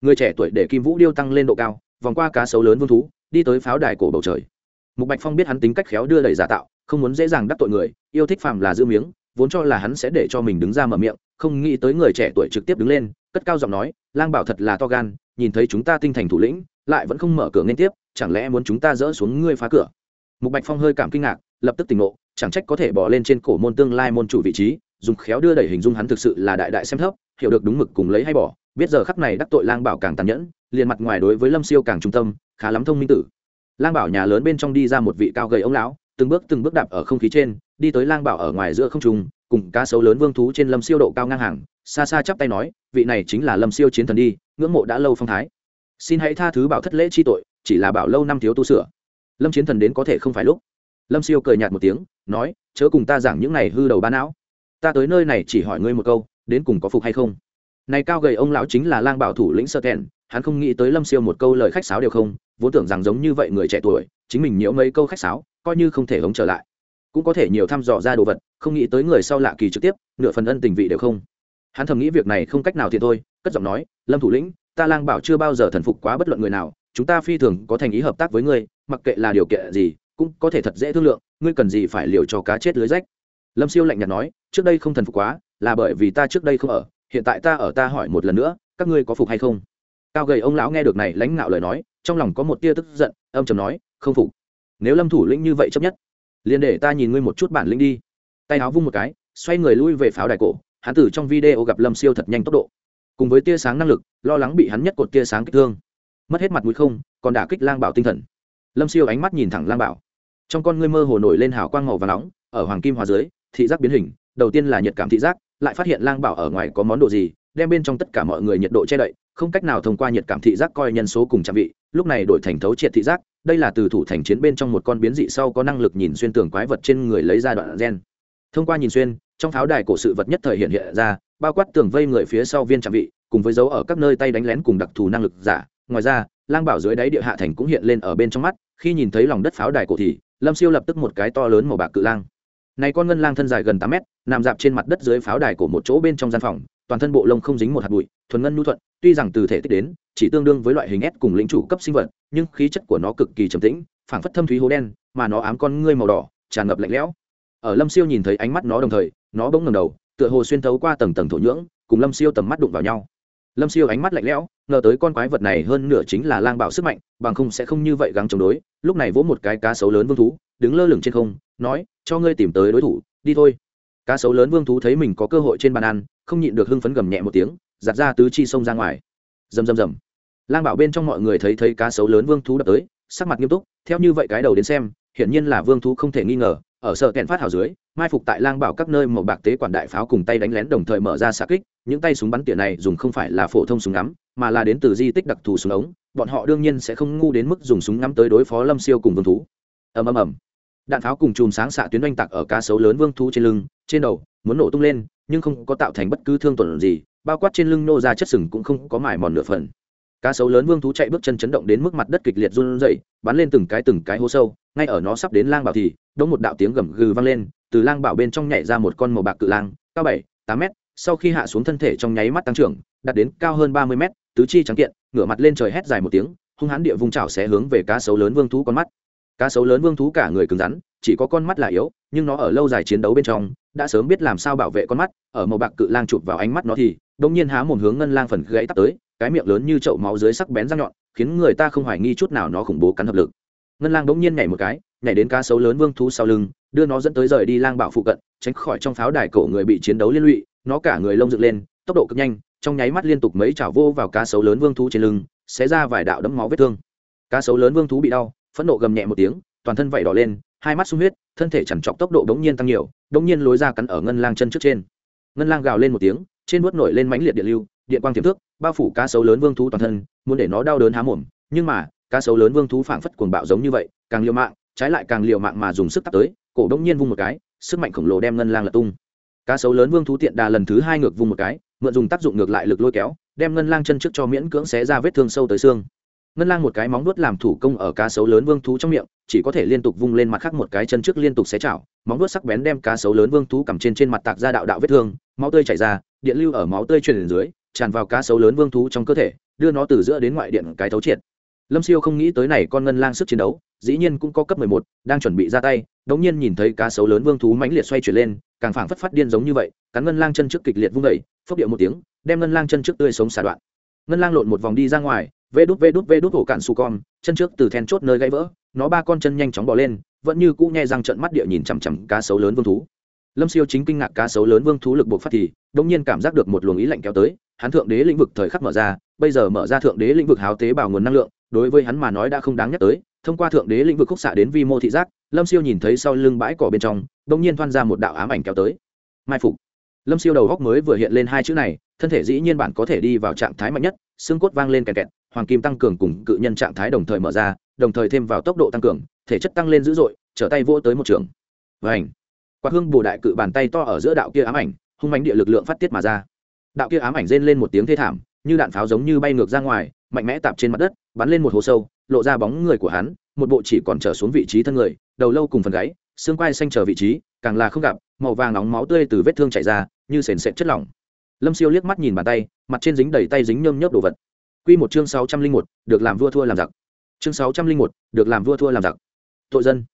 Người trẻ tuổi để kim vũ điêu tăng lên độ cao vòng qua cá sấu lớn vương thú đi tới pháo đài cổ bầu trời mục bạch phong biết hắn tính cách khéo đưa đẩy giả tạo, không muốn dễ dàng đắc tội người, yêu thích phàm là giữ miếng, vốn cho là hắn sẽ để cho mình đứng ra mở miệng, không nghĩ tới người trẻ tuổi trực tiếp đứng lên, cất cao giọng nói, lang bảo thật là to gan, nhìn thấy chúng ta tinh thành thủ lĩnh, lại vẫn không mở cửa nên tiếp, chẳng lẽ muốn chúng ta dỡ xuống ngươi phá cửa? Mục bạch phong hơi cảm kinh ngạc, lập tức tỉnh ngộ, chẳng trách có thể bỏ lên trên cổ môn tương lai môn chủ vị trí, dùng khéo đưa đẩy hình dung hắn thực sự là đại đại xem thấp, hiểu được đúng mực cùng lấy hay bỏ, biết giờ khắc này đắc tội lang bảo càng tàn nhẫn, liền mặt ngoài đối với lâm siêu càng trung tâm, khá lắm thông minh tử lang bảo nhà lớn bên trong đi ra một vị cao gầy ông lão, từng bước từng bước đạp ở không khí trên, đi tới lang bảo ở ngoài giữa không trung, cùng cá sấu lớn vương thú trên lâm siêu độ cao ngang hàng, xa xa chắp tay nói, vị này chính là lâm siêu chiến thần đi, ngưỡng mộ đã lâu phong thái. Xin hãy tha thứ bảo thất lễ chi tội, chỉ là bảo lâu năm thiếu tu sửa. Lâm chiến thần đến có thể không phải lúc. Lâm siêu cười nhạt một tiếng, nói, chớ cùng ta giảng những này hư đầu ba não. Ta tới nơi này chỉ hỏi ngươi một câu, đến cùng có phục hay không? Này cao gầy ông lão chính là lang bảo thủ lĩnh sơ thẹn, hắn không nghĩ tới lâm siêu một câu lời khách sáo đều không vốn tưởng rằng giống như vậy người trẻ tuổi, chính mình nhiễu mấy câu khách sáo, coi như không thể hống trở lại. Cũng có thể nhiều thăm dò ra đồ vật, không nghĩ tới người sau lạ kỳ trực tiếp, nửa phần ân tình vị đều không. Hắn thầm nghĩ việc này không cách nào thì thôi, cất giọng nói, lâm thủ lĩnh, ta lang bảo chưa bao giờ thần phục quá bất luận người nào, chúng ta phi thường có thành ý hợp tác với ngươi, mặc kệ là điều kiện gì, cũng có thể thật dễ thương lượng, ngươi cần gì phải liều cho cá chết lưới rách. Lâm siêu lạnh nhạt nói, trước đây không thần phục quá, là bởi vì ta trước đây không ở, hiện tại ta ở ta hỏi một lần nữa, các ngươi có phục hay không? Cao gầy ông lão nghe được này lãnh ngạo lời nói, trong lòng có một tia tức giận, âm chầm nói, không phục. Nếu lâm thủ lĩnh như vậy chấp nhất, liền để ta nhìn ngươi một chút bản lĩnh đi. Tay áo vung một cái, xoay người lui về pháo đài cổ, hắn tử trong video gặp lâm siêu thật nhanh tốc độ. Cùng với tia sáng năng lực, lo lắng bị hắn nhất cột tia sáng kích thương. Mất hết mặt mũi không, còn đả kích lang bảo tinh thần. Lâm siêu ánh mắt nhìn thẳng lang bảo. Trong con ngươi mơ hồ nổi lên hào quang màu và nóng, ở hoàng kim hòa dưới, thị giác biến hình, đầu tiên là nhiệt cảm thị giác, lại phát hiện lang bảo ở ngoài có món đồ gì, đem bên trong tất cả mọi người nhiệt độ che đậy không cách nào thông qua nhiệt cảm thị giác coi nhân số cùng trạm vị, lúc này đổi thành thấu triệt thị giác, đây là từ thủ thành chiến bên trong một con biến dị sau có năng lực nhìn xuyên tường quái vật trên người lấy ra đoạn gen. Thông qua nhìn xuyên, trong pháo đài cổ sự vật nhất thời hiện hiện ra, bao quát tường vây người phía sau viên trạm vị, cùng với dấu ở các nơi tay đánh lén cùng đặc thù năng lực giả. Ngoài ra, lang bảo dưới đáy địa hạ thành cũng hiện lên ở bên trong mắt, khi nhìn thấy lòng đất pháo đài cổ thì, lâm siêu lập tức một cái to lớn màu bạc cự lang. Này con ngân lang thân dài gần tám mét, nằm dạp trên mặt đất dưới pháo đài của một chỗ bên trong gian phòng, toàn thân bộ lông không dính một hạt bụi, thuần ngân nhu thuận tuy rằng từ thể tích đến, chỉ tương đương với loại hình S cùng lĩnh chủ cấp sinh vật, nhưng khí chất của nó cực kỳ trầm tĩnh, phảng phất thâm thúy hố đen, mà nó ám con ngươi màu đỏ, tràn ngập lạnh lẽo. Ở lâm siêu nhìn thấy ánh mắt nó đồng thời, nó bỗng ngầm đầu, tựa hồ xuyên thấu qua tầng tầng thổ nhưỡng, cùng lâm siêu tầm mắt đụng vào nhau. Lâm siêu ánh mắt lạnh lẽo, ngờ tới con quái vật này hơn nửa chính là lang bảo sức mạnh, bằng không sẽ không như vậy gắng chống đối, lúc này vỗ một cái cá sấu lớn vương thú, đứng lơ lửng trên không, nói, cho ngươi tìm tới đối thủ, đi thôi. Cá sấu lớn vương thú thấy mình có cơ hội trên bàn ăn không nhịn được hưng phấn gầm nhẹ một tiếng, giặt ra tứ chi sông ra ngoài. Rầm rầm rầm. Lang bảo bên trong mọi người thấy thấy cá sấu lớn vương thú đập tới, sắc mặt nghiêm túc, theo như vậy cái đầu đến xem, hiển nhiên là vương thú không thể nghi ngờ, ở sợ kẹn phát hào dưới, mai phục tại lang bảo các nơi màu bạc tế quản đại pháo cùng tay đánh lén đồng thời mở ra xạ kích, những tay súng bắn tỉa này dùng không phải là phổ thông súng ngắm, mà là đến từ di tích đặc thù súng ống, bọn họ đương nhiên sẽ không ngu đến mức dùng súng ngắm tới đối phó lâm siêu cùng vương thú. Ầm ầm ầm. Đạn pháo cùng chùm sáng xạ tuyến oanh tạc ở cá sấu lớn vương thú trên lưng, trên đầu, muốn nổ tung lên nhưng không có tạo thành bất cứ thương tổn gì, bao quát trên lưng nô ra chất sừng cũng không có mài mòn nửa phần. Cá sấu lớn vương thú chạy bước chân chấn động đến mức mặt đất kịch liệt run rẩy, bắn lên từng cái từng cái hố sâu, ngay ở nó sắp đến lang bảo thì, đống một đạo tiếng gầm gừ vang lên, từ lang bảo bên trong nhảy ra một con màu bạc cự lang, cao bảy, tám mét, sau khi hạ xuống thân thể trong nháy mắt tăng trưởng, đạt đến cao hơn ba mươi mét, tứ chi trắng kiện, ngửa mặt lên trời hét dài một tiếng, hung hãn địa vùng chảo sẽ hướng về cá sấu lớn vương thú con mắt. Cá sấu lớn vương thú cả người cứng rắn, chỉ có con mắt là yếu, nhưng nó ở lâu dài chiến đấu bên trong đã sớm biết làm sao bảo vệ con mắt, ở màu bạc cự lang chụp vào ánh mắt nó thì đông nhiên há một hướng ngân lang phần gãy tắt tới, cái miệng lớn như chậu máu dưới sắc bén răng nhọn, khiến người ta không hoài nghi chút nào nó khủng bố cắn hợp lực. Ngân lang bỗng nhiên nhảy một cái, nhảy đến cá sấu lớn vương thú sau lưng, đưa nó dẫn tới rời đi lang bảo phụ cận, tránh khỏi trong pháo đài cổ người bị chiến đấu liên lụy, nó cả người lông dựng lên, tốc độ cực nhanh, trong nháy mắt liên tục mấy chảo vô vào cá sấu lớn vương thú trên lưng, xé ra vài đạo đấm máu vết thương. Cá sấu lớn vương thú bị đau, phẫn nộ gầm nhẹ một tiếng, toàn thân vẩy đỏ lên hai mắt sung huyết, thân thể chằn trọc tốc độ đống nhiên tăng nhiều, đống nhiên lối ra cắn ở ngân lang chân trước trên. Ngân lang gào lên một tiếng, trên vuốt nổi lên mãnh liệt điện lưu, điện quang tiềm thước, bao phủ cá sấu lớn vương thú toàn thân, muốn để nó đau đớn há mồm, nhưng mà, cá sấu lớn vương thú phảng phất cuồng bạo giống như vậy, càng liều mạng, trái lại càng liều mạng mà dùng sức tắt tới, cổ đống nhiên vung một cái, sức mạnh khổng lồ đem ngân lang lật tung. Cá sấu lớn vương thú tiện đà lần thứ hai ngược vung một cái, mượn dùng tác dụng ngược lại lực lôi kéo, đem ngân lang chân trước cho miễn cưỡng xé ra vết thương sâu tới xương ngân lang một cái móng nuốt làm thủ công ở cá sấu lớn vương thú trong miệng, chỉ có thể liên tục vung lên mặt khác một cái chân trước liên tục xé chảo, móng nuốt sắc bén đem cá sấu lớn vương thú cầm trên trên mặt tạc ra đạo đạo vết thương, máu tươi chảy ra, điện lưu ở máu tươi truyền dưới, tràn vào cá sấu lớn vương thú trong cơ thể, đưa nó từ giữa đến ngoại điện cái thấu triệt. Lâm siêu không nghĩ tới này con ngân lang sức chiến đấu, dĩ nhiên cũng có cấp mười một, đang chuẩn bị ra tay, đống nhiên nhìn thấy cá sấu lớn vương thú mãnh liệt xoay chuyển lên, càng phảng phất phát điên giống như vậy, cắn ngân lang chân trước kịch liệt vung đẩy phốc điệu một tiếng, đem ngân lang chân trước tươi sống xả đoạn. Ngân lang lộn một vòng đi ra ngoài vê đút vê đút vê đút hổ cạn su con, chân trước từ then chốt nơi gãy vỡ, nó ba con chân nhanh chóng bỏ lên, vẫn như cũ nghe răng trận mắt địa nhìn chằm chằm cá sấu lớn vương thú. Lâm siêu chính kinh ngạc cá sấu lớn vương thú lực buộc phát thì đông nhiên cảm giác được một luồng ý lạnh kéo tới, hắn thượng đế lĩnh vực thời khắc mở ra, bây giờ mở ra thượng đế lĩnh vực háo tế bào nguồn năng lượng, đối với hắn mà nói đã không đáng nhắc tới. Thông qua thượng đế lĩnh vực khúc xạ đến vi mô thị giác, lâm siêu nhìn thấy sau lưng bãi cỏ bên trong đông nhiên thoan ra một đạo ám ảnh kéo tới. Mai phục. Lâm siêu đầu góc mới vừa hiện lên hai chữ này, thân thể dĩ nhiên bản có thể đi vào trạng thái mạnh nhất, xương cốt vang lên kẹt kẹt hoàng kim tăng cường cùng cự nhân trạng thái đồng thời mở ra, đồng thời thêm vào tốc độ tăng cường, thể chất tăng lên dữ dội, trở tay vỗ tới một trường. Và ảnh quạt hương bồ đại cự bàn tay to ở giữa đạo kia ám ảnh, hung mánh địa lực lượng phát tiết mà ra. Đạo kia ám ảnh rên lên một tiếng thê thảm, như đạn pháo giống như bay ngược ra ngoài, mạnh mẽ tạp trên mặt đất, bắn lên một hố sâu, lộ ra bóng người của hắn, một bộ chỉ còn trở xuống vị trí thân người, đầu lâu cùng phần gáy, xương quai xanh chờ vị trí, càng là không gặp, màu vàng nóng máu tươi từ vết thương chảy ra, như sền sệt chất lỏng. Lâm siêu liếc mắt nhìn bàn tay, mặt trên dính đầy tay dính nhơm nhớp đồ vật. Quy một chương sáu trăm linh một được làm vua thua làm giặc. Chương sáu trăm linh một được làm vua thua làm giặc. Tội dân.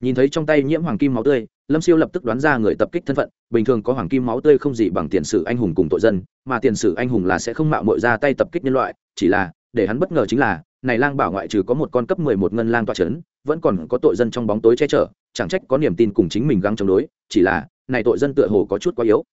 Nhìn thấy trong tay nhiễm hoàng kim máu tươi lâm siêu lập tức đoán ra người tập kích thân phận bình thường có hoàng kim máu tươi không gì bằng tiền sử anh hùng cùng tội dân mà tiền sử anh hùng là sẽ không mạo muội ra tay tập kích nhân loại chỉ là để hắn bất ngờ chính là này lang bảo ngoại trừ có một con cấp mười một ngân lang toa Trấn, vẫn còn có tội dân trong bóng tối che chở chẳng trách có niềm tin cùng chính mình găng chống đối chỉ là này tội dân tựa hồ có chút quá yếu.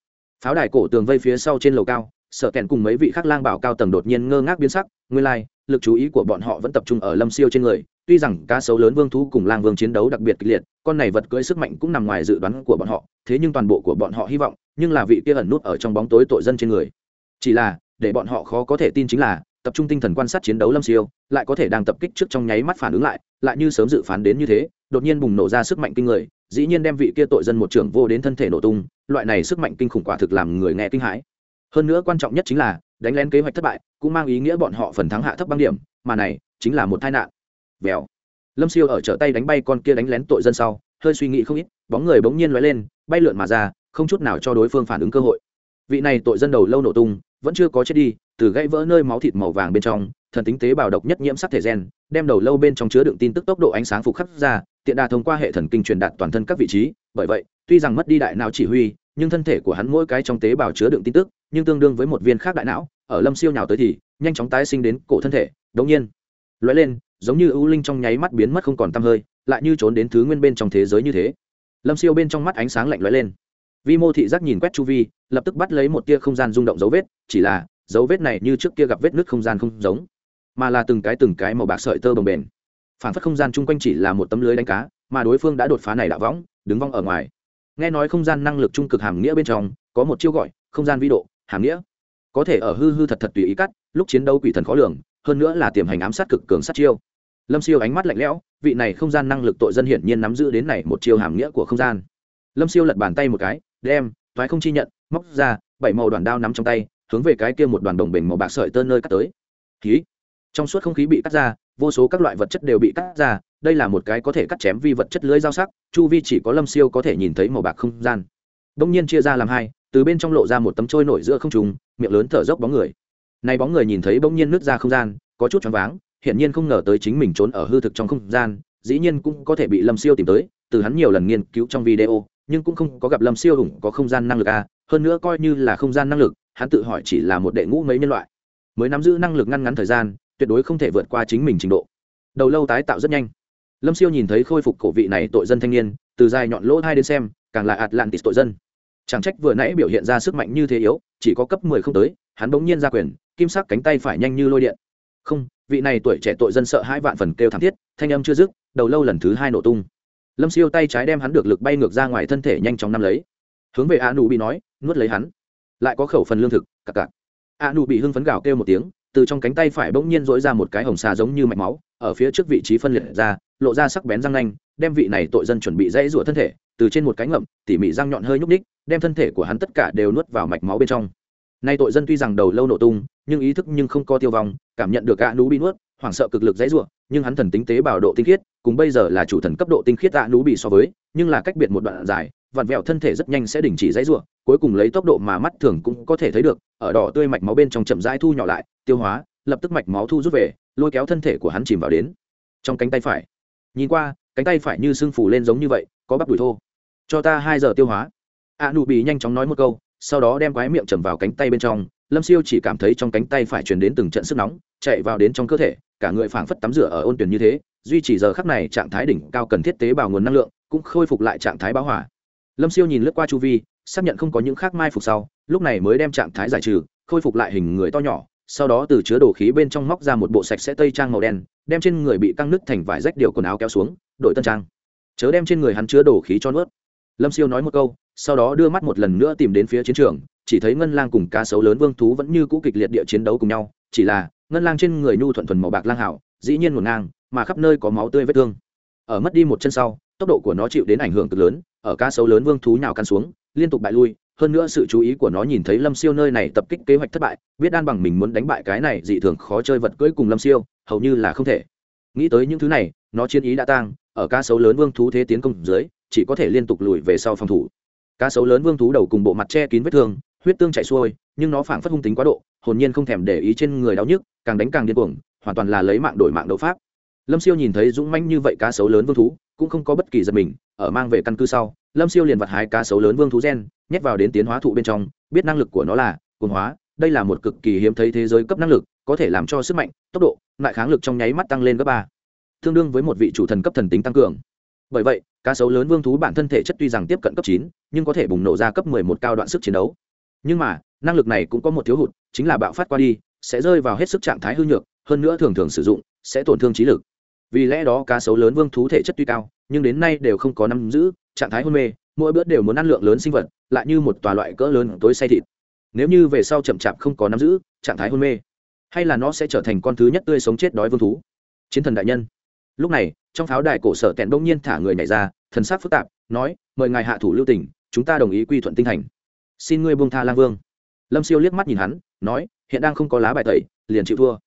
Pháo đài cổ tường vây phía sau trên lầu cao sợ kèn cùng mấy vị khác lang bảo cao tầng đột nhiên ngơ ngác biến sắc nguyên lai、like, lực chú ý của bọn họ vẫn tập trung ở lâm siêu trên người tuy rằng cá sấu lớn vương thú cùng lang vương chiến đấu đặc biệt kịch liệt con này vật cưỡi sức mạnh cũng nằm ngoài dự đoán của bọn họ thế nhưng toàn bộ của bọn họ hy vọng nhưng là vị kia ẩn nút ở trong bóng tối tội dân trên người. Chỉ là để bọn họ khó có thể tin chính là tập trung tinh thần quan sát chiến đấu lâm siêu lại có thể đang tập kích trước trong nháy mắt phản ứng lại lại như sớm dự phán đến như thế đột nhiên bùng nổ ra sức mạnh kinh người dĩ nhiên đem vị kia tội dân một trưởng vô đến thân thể nổ tung loại này sức mạnh kinh khủng quả thực làm người nghe kinh hãi hơn nữa quan trọng nhất chính là, đánh lén kế hoạch thất bại, cũng mang ý nghĩa bọn họ phần thắng hạ thấp băng điểm, mà này, chính là một tai nạn. Vèo. Lâm siêu ở trở tay đánh bay con kia đánh lén tội dân sau, hơi suy nghĩ không ít, bóng người bỗng nhiên lóe lên, bay lượn mà ra, không chút nào cho đối phương phản ứng cơ hội. Vị này tội dân đầu lâu nổ tung, vẫn chưa có chết đi, từ gãy vỡ nơi máu thịt màu vàng bên trong, thần tính tế bào độc nhất nhiễm sắc thể gen, đem đầu lâu bên trong chứa đựng tin tức tốc độ ánh sáng phục khắc ra, tiện đà thông qua hệ thần kinh truyền đạt toàn thân các vị trí, bởi vậy, tuy rằng mất đi đại não chỉ huy, nhưng thân thể của hắn mỗi cái trong tế bào chứa đựng tin tức nhưng tương đương với một viên khác đại não, ở lâm siêu nhào tới thì nhanh chóng tái sinh đến cổ thân thể đống nhiên, lóe lên, giống như ưu linh trong nháy mắt biến mất không còn tăm hơi, lại như trốn đến thứ nguyên bên trong thế giới như thế. Lâm siêu bên trong mắt ánh sáng lạnh lóe lên. Vi mô thị giác nhìn quét chu vi, lập tức bắt lấy một tia không gian rung động dấu vết, chỉ là dấu vết này như trước kia gặp vết nứt không gian không giống, mà là từng cái từng cái màu bạc sợi tơ bồng bềnh. Phản phất không gian chung quanh chỉ là một tấm lưới đánh cá, mà đối phương đã đột phá này đạo võng, đứng vong ở ngoài. Nghe nói không gian năng lực trung cực hàm nghĩa bên trong, có một chiêu gọi, không gian vi độ hàm nghĩa. Có thể ở hư hư thật thật tùy ý cắt, lúc chiến đấu quỷ thần khó lường, hơn nữa là tiềm hành ám sát cực cường sát chiêu. Lâm siêu ánh mắt lạnh lẽo, vị này không gian năng lực tội dân hiển nhiên nắm giữ đến này một chiêu hàm nghĩa của không gian. Lâm siêu lật bàn tay một cái, đem thoái không chi nhận, móc ra, bảy màu đoàn đao nắm trong tay, hướng về cái kia một đoàn đồng bình màu bạc sợi tơ nơi cắt tới. Khí trong suốt không khí bị cắt ra, vô số các loại vật chất đều bị cắt ra, đây là một cái có thể cắt chém vi vật chất lưới dao sắc, chu vi chỉ có lâm siêu có thể nhìn thấy màu bạc không gian. Đông nhiên chia ra làm hai từ bên trong lộ ra một tấm trôi nổi giữa không trùng miệng lớn thở dốc bóng người. Nay bóng người nhìn thấy bỗng nhiên nước ra không gian, có chút choáng váng, hiển nhiên không ngờ tới chính mình trốn ở hư thực trong không gian, dĩ nhiên cũng có thể bị lâm siêu tìm tới, từ hắn nhiều lần nghiên cứu trong video, nhưng cũng không có gặp lâm siêu hùng có không gian năng lực a, hơn nữa coi như là không gian năng lực, hắn tự hỏi chỉ là một đệ ngũ mấy nhân loại. Mới nắm giữ năng lực ngăn ngắn thời gian, tuyệt đối không thể vượt qua chính mình trình độ. Đầu lâu tái tạo rất nhanh. Lâm siêu nhìn thấy khôi phục cổ vị này tội dân thanh niên, từ dài nhọn lỗ hai đến xem, càng là atlantis tội dân chẳng trách vừa nãy biểu hiện ra sức mạnh như thế yếu, chỉ có cấp mười không tới, hắn bỗng nhiên ra quyền, kim sắc cánh tay phải nhanh như lôi điện. Không, vị này tuổi trẻ tội dân sợ hai vạn phần kêu thảm thiết, thanh âm chưa dứt, đầu lâu lần thứ hai nổ tung. Lâm siêu tay trái đem hắn được lực bay ngược ra ngoài thân thể nhanh chóng nắm lấy. Hướng về a nụ bị nói, nuốt lấy hắn. Lại có khẩu phần lương thực, cặc cặc. A nụ bị hưng phấn gào kêu một tiếng, từ trong cánh tay phải bỗng nhiên dỗi ra một cái hồng xà giống như mạch máu, ở phía trước vị trí phân liệt ra lộ ra sắc bén răng nanh, đem vị này tội dân chuẩn bị dãy rủa thân thể, từ trên một cánh ngậm, tỉ mỉ răng nhọn hơi nhúc ních đem thân thể của hắn tất cả đều nuốt vào mạch máu bên trong. Nay tội dân tuy rằng đầu lâu nổ tung, nhưng ý thức nhưng không có tiêu vong, cảm nhận được gã nú bị nuốt, hoảng sợ cực lực dãy rủa, nhưng hắn thần tính tế bào độ tinh khiết, cùng bây giờ là chủ thần cấp độ tinh khiết gã nú bị so với, nhưng là cách biệt một đoạn dài, vặn vẹo thân thể rất nhanh sẽ đình chỉ dãy rủa, cuối cùng lấy tốc độ mà mắt thường cũng có thể thấy được, ở đỏ tươi mạch máu bên trong chậm rãi thu nhỏ lại, tiêu hóa, lập tức mạch máu thu rút về, lôi kéo thân thể của hắn chìm vào đến trong cánh tay phải nhìn qua, cánh tay phải như sưng phủ lên giống như vậy, có bắp đùi thô. Cho ta hai giờ tiêu hóa. A nụ bị nhanh chóng nói một câu, sau đó đem quái miệng chầm vào cánh tay bên trong. Lâm siêu chỉ cảm thấy trong cánh tay phải truyền đến từng trận sức nóng, chạy vào đến trong cơ thể, cả người phảng phất tắm rửa ở ôn tuyển như thế, duy trì giờ khắc này trạng thái đỉnh cao cần thiết tế bào nguồn năng lượng, cũng khôi phục lại trạng thái báo hỏa lâm siêu nhìn lướt qua chu vi, xác nhận không có những khác mai phục sau, lúc này mới đem trạng thái giải trừ, khôi phục lại hình người to nhỏ sau đó từ chứa đồ khí bên trong móc ra một bộ sạch sẽ tây trang màu đen, đem trên người bị căng nứt thành vải rách điều quần áo kéo xuống đội tân trang. Chớ đem trên người hắn chứa đồ khí cho nuốt. Lâm siêu nói một câu, sau đó đưa mắt một lần nữa tìm đến phía chiến trường, chỉ thấy ngân lang cùng cá sấu lớn vương thú vẫn như cũ kịch liệt địa chiến đấu cùng nhau, chỉ là, ngân lang trên người nhu thuận thuần màu bạc lang hảo, dĩ nhiên một ngang, mà khắp nơi có máu tươi vết thương. Ở mất đi một chân sau, tốc độ của nó chịu đến ảnh hưởng cực lớn, ở cá sấu lớn vương thú nhào căn xuống, liên tục bại lui hơn nữa sự chú ý của nó nhìn thấy lâm siêu nơi này tập kích kế hoạch thất bại, biết đan bằng mình muốn đánh bại cái này dị thường khó chơi vật cưỡi cùng lâm siêu, hầu như là không thể. Nghĩ tới những thứ này, nó chiến ý đã tăng ở cá sấu lớn vương thú thế tiến công dưới, chỉ có thể liên tục lùi về sau phòng thủ. Cá sấu lớn vương thú đầu cùng bộ mặt che kín vết thương, huyết tương chảy xuôi, nhưng nó phảng phất hung tính quá độ, hồn nhiên không thèm để ý trên người đau nhức, càng đánh càng điên cuồng, hoàn toàn là lấy mạng đổi mạng đấu pháp. Lâm siêu nhìn thấy dũng manh như vậy cá sấu lớn vương thú cũng không có bất kỳ giật mình, ở mang về căn cứ sau, lâm siêu liền vặt hái cá sấu lớn vương thú gen, nhét vào đến tiến hóa thụ bên trong, biết năng lực của nó là cồn hóa, đây là một cực kỳ hiếm thấy thế giới cấp năng lực, có thể làm cho sức mạnh, tốc độ, lại kháng lực trong nháy mắt tăng lên gấp ba, tương đương với một vị chủ thần cấp thần tính tăng cường. Bởi vậy, cá sấu lớn vương thú bản thân thể chất tuy rằng tiếp cận cấp chín, nhưng có thể bùng nổ ra cấp mười một cao đoạn sức chiến đấu. Nhưng mà, năng lực này cũng có một thiếu hụt, chính là bạo phát qua đi, sẽ rơi vào hết sức trạng thái hư nhược, hơn nữa thường thường sử dụng, sẽ tổn thương trí lực vì lẽ đó cá sấu lớn vương thú thể chất tuy cao, nhưng đến nay đều không có nắm giữ, trạng thái hôn mê, mỗi bữa đều muốn ăn lượng lớn sinh vật, lại như một tòa loại cỡ lớn tối say thịt. Nếu như về sau chậm chạp không có nắm giữ, trạng thái hôn mê, hay là nó sẽ trở thành con thứ nhất tươi sống chết đói vương thú. Chiến thần đại nhân. Lúc này, trong pháo đài cổ sở tẹn đông nhiên thả người nhảy ra, thần sắc phức tạp, nói, mời ngài hạ thủ lưu tỉnh chúng ta đồng ý quy thuận tinh thành. Xin ngươi buông tha lang vương. Lâm siêu liếc mắt nhìn hắn, nói, hiện đang không có lá bài tẩy, liền chịu thua.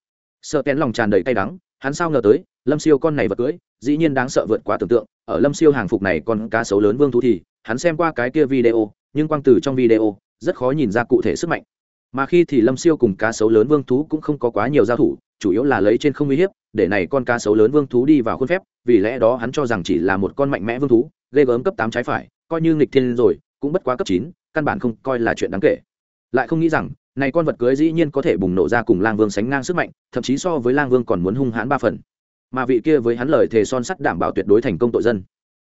Sợ kén lòng tràn đầy cay đắng, hắn sao ngờ tới lâm siêu con này vật cưỡi dĩ nhiên đáng sợ vượt quá tưởng tượng, ở lâm siêu hàng phục này con cá sấu lớn vương thú thì, hắn xem qua cái kia video, nhưng quang từ trong video, rất khó nhìn ra cụ thể sức mạnh. Mà khi thì lâm siêu cùng cá sấu lớn vương thú cũng không có quá nhiều giao thủ, chủ yếu là lấy trên không uy hiếp, để này con cá sấu lớn vương thú đi vào khuôn phép, vì lẽ đó hắn cho rằng chỉ là một con mạnh mẽ vương thú, ghê gớm cấp tám trái phải, coi như nghịch thiên rồi, cũng bất quá cấp chín, căn bản không coi là chuyện đáng kể. Lại không nghĩ rằng, này con vật cưới dĩ nhiên có thể bùng nổ ra cùng lang vương sánh ngang sức mạnh, thậm chí so với lang vương còn muốn hung hãn ba phần mà vị kia với hắn lời thề son sắt đảm bảo tuyệt đối thành công tội dân.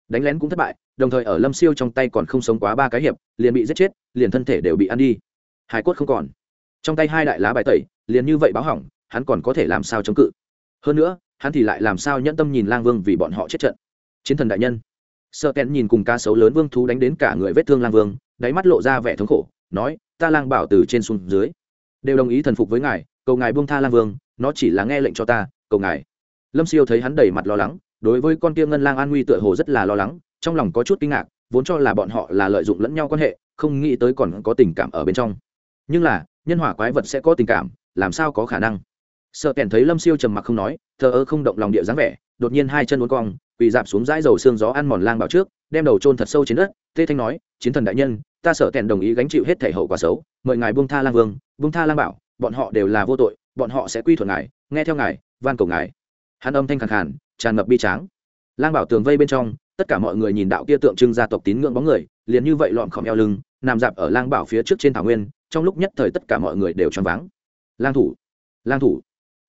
Đánh lén cũng thất bại, đồng thời ở lâm siêu trong tay còn không sống quá ba cái hiệp, liền bị giết chết, liền thân thể đều bị ăn đi. Hải cốt không còn. Trong tay hai đại lá bài tẩy, liền như vậy báo hỏng, hắn còn có thể làm sao chống cự? Hơn nữa, hắn thì lại làm sao nhẫn tâm nhìn lang vương vì bọn họ chết trận? Chiến thần đại nhân. Sợ kèn nhìn cùng ca sấu lớn vương thú đánh đến cả người vết thương lang vương, đáy mắt lộ ra vẻ thống khổ, nói, ta lang bảo từ trên xuống dưới, đều đồng ý thần phục với ngài, cầu ngài buông tha lang vương, nó chỉ là nghe lệnh cho ta, cầu ngài lâm siêu thấy hắn đầy mặt lo lắng, đối với con kia ngân lang an nguy tựa hồ rất là lo lắng, trong lòng có chút kinh ngạc, vốn cho là bọn họ là lợi dụng lẫn nhau quan hệ, không nghĩ tới còn có tình cảm ở bên trong. Nhưng là, nhân hỏa quái vật sẽ có tình cảm, làm sao có khả năng? Sợ kèn thấy lâm siêu trầm mặc không nói, thờ ơ không động lòng địa dáng vẻ, đột nhiên hai chân uốn cong bị dạp xuống dãi dầu xương gió ăn mòn lang bảo trước, đem đầu trôn thật sâu trên đất, tê thanh nói, chiến thần đại nhân, ta sợ kèn đồng ý gánh chịu hết thể hậu quả xấu, mời ngài buông tha lang vương, buông tha lang bảo, bọn họ đều là vô tội, bọn họ sẽ quy thuận ngài, nghe theo ngài, van cầu ngài hắn âm thanh khàn khàn, tràn ngập bi tráng. Lang bảo tường vây bên trong, tất cả mọi người nhìn đạo kia tượng trưng gia tộc tín ngưỡng bóng người, liền như vậy lọn khỏm eo lưng, nằm dạp ở lang bảo phía trước trên thảo nguyên, trong lúc nhất thời tất cả mọi người đều choáng váng. Lang thủ lang thủ.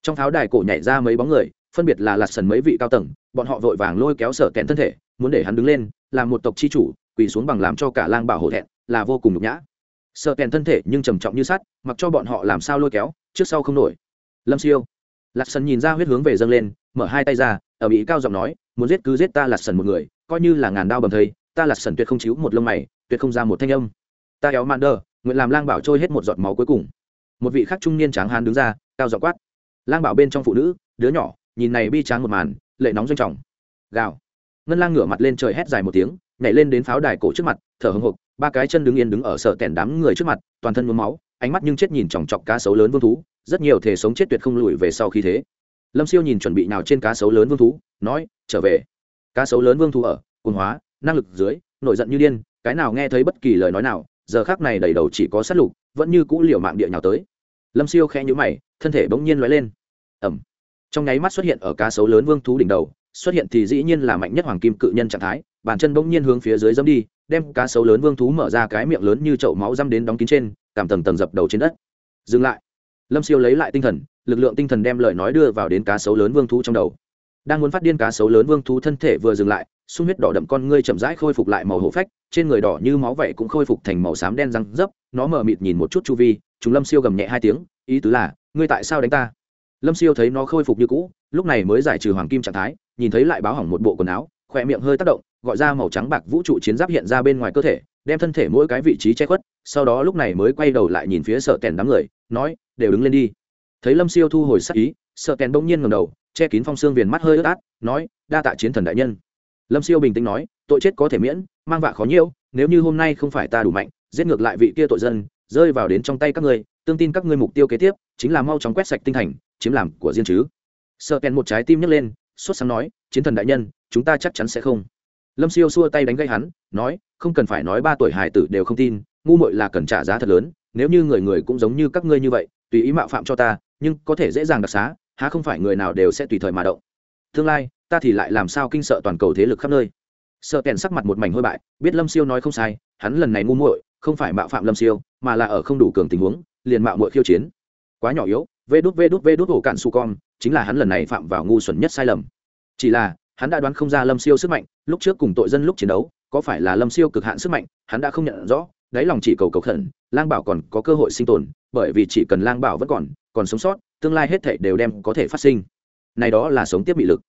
Trong tháo đài cổ nhảy ra mấy bóng người, phân biệt là lạt sần mấy vị cao tầng, bọn họ vội vàng lôi kéo sở kẹn thân thể, muốn để hắn đứng lên, làm một tộc chi chủ, quỳ xuống bằng làm cho cả lang bảo hổ thẹn, là vô cùng nhục nhã. Sợ kẹn thân thể nhưng trầm trọng như sắt, mặc cho bọn họ làm sao lôi kéo, trước sau không nổi. Lâm siêu lạt sần nhìn ra huyết hướng về dâng lên, mở hai tay ra, ở mỹ cao giọng nói, muốn giết cứ giết ta lạt sần một người, coi như là ngàn đao bầm thây, ta lạt sần tuyệt không chiếu một lông mày, tuyệt không ra một thanh âm. Ta éo mạn đờ, nguyện làm lang bảo trôi hết một giọt máu cuối cùng. Một vị khắc trung niên tráng hán đứng ra, cao giọng quát. Lang bảo bên trong phụ nữ, đứa nhỏ, nhìn này bi tráng một màn, lệ nóng doanh trọng. Gào. Ngân lang ngửa mặt lên trời hét dài một tiếng, nhảy lên đến pháo đài cổ trước mặt, thở hồng hộc ba cái chân đứng yên đứng ở sợ tẻn đám người trước mặt, toàn thân mướm máu ánh mắt nhưng chết nhìn chòng chọc cá sấu lớn vương thú, rất nhiều thể sống chết tuyệt không lùi về sau khi thế. Lâm siêu nhìn chuẩn bị nào trên cá sấu lớn vương thú, nói, trở về. Cá sấu lớn vương thú ở, cồn hóa, năng lực dưới, nổi giận như điên, cái nào nghe thấy bất kỳ lời nói nào, giờ khác này đầy đầu chỉ có sát lục, vẫn như cũ liều mạng địa nhào tới. Lâm siêu khẽ nhũ mày, thân thể bỗng nhiên lóe lên. Ẩm trong nháy mắt xuất hiện ở cá sấu lớn vương thú đỉnh đầu, xuất hiện thì dĩ nhiên là mạnh nhất hoàng kim cự nhân trạng thái, bàn chân bỗng nhiên hướng phía dưới dâm đi, đem cá sấu lớn vương thú mở ra cái miệng lớn như chậu máu dăm đến đóng kín trên cảm tầng tầng dập đầu trên đất. Dừng lại. Lâm siêu lấy lại tinh thần, lực lượng tinh thần đem lời nói đưa vào đến cá sấu lớn vương thú trong đầu. Đang muốn phát điên cá sấu lớn vương thú thân thể vừa dừng lại, sung huyết đỏ đậm con ngươi chậm rãi khôi phục lại màu hổ phách, trên người đỏ như máu vậy cũng khôi phục thành màu xám đen răng dấp, nó mờ mịt nhìn một chút chu vi chúng lâm siêu gầm nhẹ hai tiếng, ý tứ là, ngươi tại sao đánh ta? Lâm siêu thấy nó khôi phục như cũ, lúc này mới giải trừ hoàng kim trạng thái, nhìn thấy lại báo hỏng một bộ quần áo khỏe miệng hơi tác động, gọi ra màu trắng bạc vũ trụ chiến giáp hiện ra bên ngoài cơ thể đem thân thể mỗi cái vị trí che khuất, sau đó lúc này mới quay đầu lại nhìn phía sợ tèn đám người, nói, đều đứng lên đi. Thấy lâm siêu thu hồi sắc ý, sợ tèn bỗng nhiên ngầm đầu, che kín phong xương viền mắt hơi ướt át, nói, đa tạ chiến thần đại nhân. Lâm siêu bình tĩnh nói, tội chết có thể miễn, mang vạ khó nhiễu, nếu như hôm nay không phải ta đủ mạnh, giết ngược lại vị kia tội dân, rơi vào đến trong tay các ngươi, tương tin các ngươi mục tiêu kế tiếp, chính là mau chóng quét sạch tinh thành, chiếm làm của riêng chứ. Sợ kèn một trái tim nhấc lên, sốt sáng nói, chiến thần đại nhân, chúng ta chắc chắn sẽ không. Lâm siêu xua tay đánh gây hắn, nói không cần phải nói ba tuổi hải tử đều không tin, ngu muội là cần trả giá thật lớn, nếu như người người cũng giống như các ngươi như vậy, tùy ý mạo phạm cho ta, nhưng có thể dễ dàng đặc xá, há không phải người nào đều sẽ tùy thời mà động. Tương lai, ta thì lại làm sao kinh sợ toàn cầu thế lực khắp nơi. Sợ kèn sắc mặt một mảnh hôi bại, biết lâm siêu nói không sai, hắn lần này ngu muội, không phải mạo phạm lâm siêu, mà là ở không đủ cường tình huống, liền mạo muội khiêu chiến. Quá nhỏ yếu, vê đút vê đút vê đút ổ cạn su con, chính là hắn lần này phạm vào ngu xuẩn nhất sai lầm. Chỉ là, hắn đã đoán không ra lâm siêu sức mạnh, lúc trước cùng tội dân lúc chiến đấu có phải là lâm siêu cực hạn sức mạnh, hắn đã không nhận rõ, đáy lòng chỉ cầu cầu khẩn, lang bảo còn có cơ hội sinh tồn, bởi vì chỉ cần lang bảo vẫn còn còn sống sót, tương lai hết thể đều đem có thể phát sinh. Này đó là sống tiếp bị lực.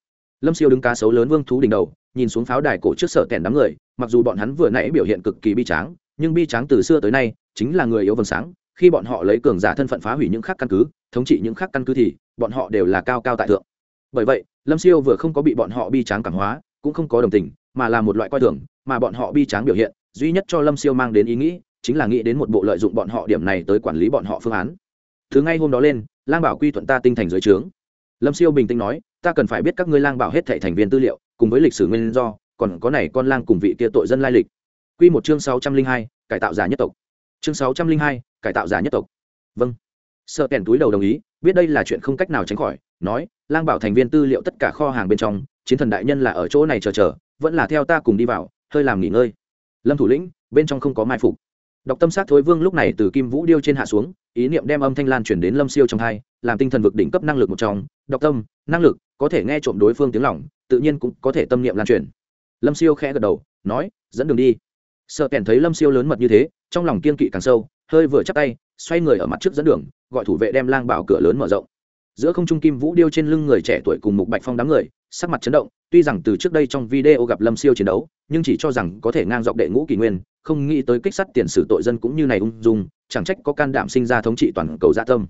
Lâm siêu đứng cá sấu lớn vương thú đỉnh đầu, nhìn xuống pháo đài cổ trước sợ kèn đám người, mặc dù bọn hắn vừa nãy biểu hiện cực kỳ bi tráng, nhưng bi tráng từ xưa tới nay, chính là người yếu vầng sáng, khi bọn họ lấy cường giả thân phận phá hủy những khác căn cứ, thống trị những khác căn cứ thì, bọn họ đều là cao cao tại thượng. Bởi vậy, lâm siêu vừa không có bị bọn họ bi tráng cảm hóa, cũng không có đồng tình, mà là một loại coi thường mà bọn họ bi tráng biểu hiện, duy nhất cho lâm siêu mang đến ý nghĩ chính là nghĩ đến một bộ lợi dụng bọn họ điểm này tới quản lý bọn họ phương án. Thứ ngay hôm đó lên, lang bảo quy thuận ta tinh thành dưới trướng. Lâm siêu bình tĩnh nói, ta cần phải biết các ngươi lang bảo hết thệ thành viên tư liệu, cùng với lịch sử nguyên do, còn có này con lang cùng vị kia tội dân lai lịch. Q một chương sáu trăm linh hai, cải tạo giả nhất tộc. Chương sáu trăm linh hai, cải tạo giả nhất tộc. Vâng. Sợ kèn túi đầu đồng ý, biết đây là chuyện không cách nào tránh khỏi, nói, lang bảo thành viên tư liệu tất cả kho hàng bên trong, chiến thần đại nhân là ở chỗ này chờ chờ, vẫn là theo ta cùng đi vào hơi làm nghỉ ngơi. Lâm thủ lĩnh, bên trong không có mai phục. Đọc tâm sát thối vương lúc này từ kim vũ điêu trên hạ xuống, ý niệm đem âm thanh lan chuyển đến lâm siêu trong hai, làm tinh thần vực đỉnh cấp năng lực một trong. Đọc tâm, năng lực, có thể nghe trộm đối phương tiếng lỏng tự nhiên cũng có thể tâm niệm lan truyền. Lâm siêu khẽ gật đầu, nói, dẫn đường đi. Sợ kèn thấy lâm siêu lớn mật như thế, trong lòng kiên kỵ càng sâu, hơi vừa chắp tay, xoay người ở mặt trước dẫn đường, gọi thủ vệ đem lang bảo cửa lớn mở rộng. Giữa không trung kim vũ điêu trên lưng người trẻ tuổi cùng mục bạch phong đám người sắc mặt chấn động, tuy rằng từ trước đây trong video gặp lâm siêu chiến đấu, nhưng chỉ cho rằng có thể ngang dọc đệ ngũ kỷ nguyên, không nghĩ tới kích sát tiền sử tội dân cũng như này ung dung, chẳng trách có can đảm sinh ra thống trị toàn cầu dạ tâm.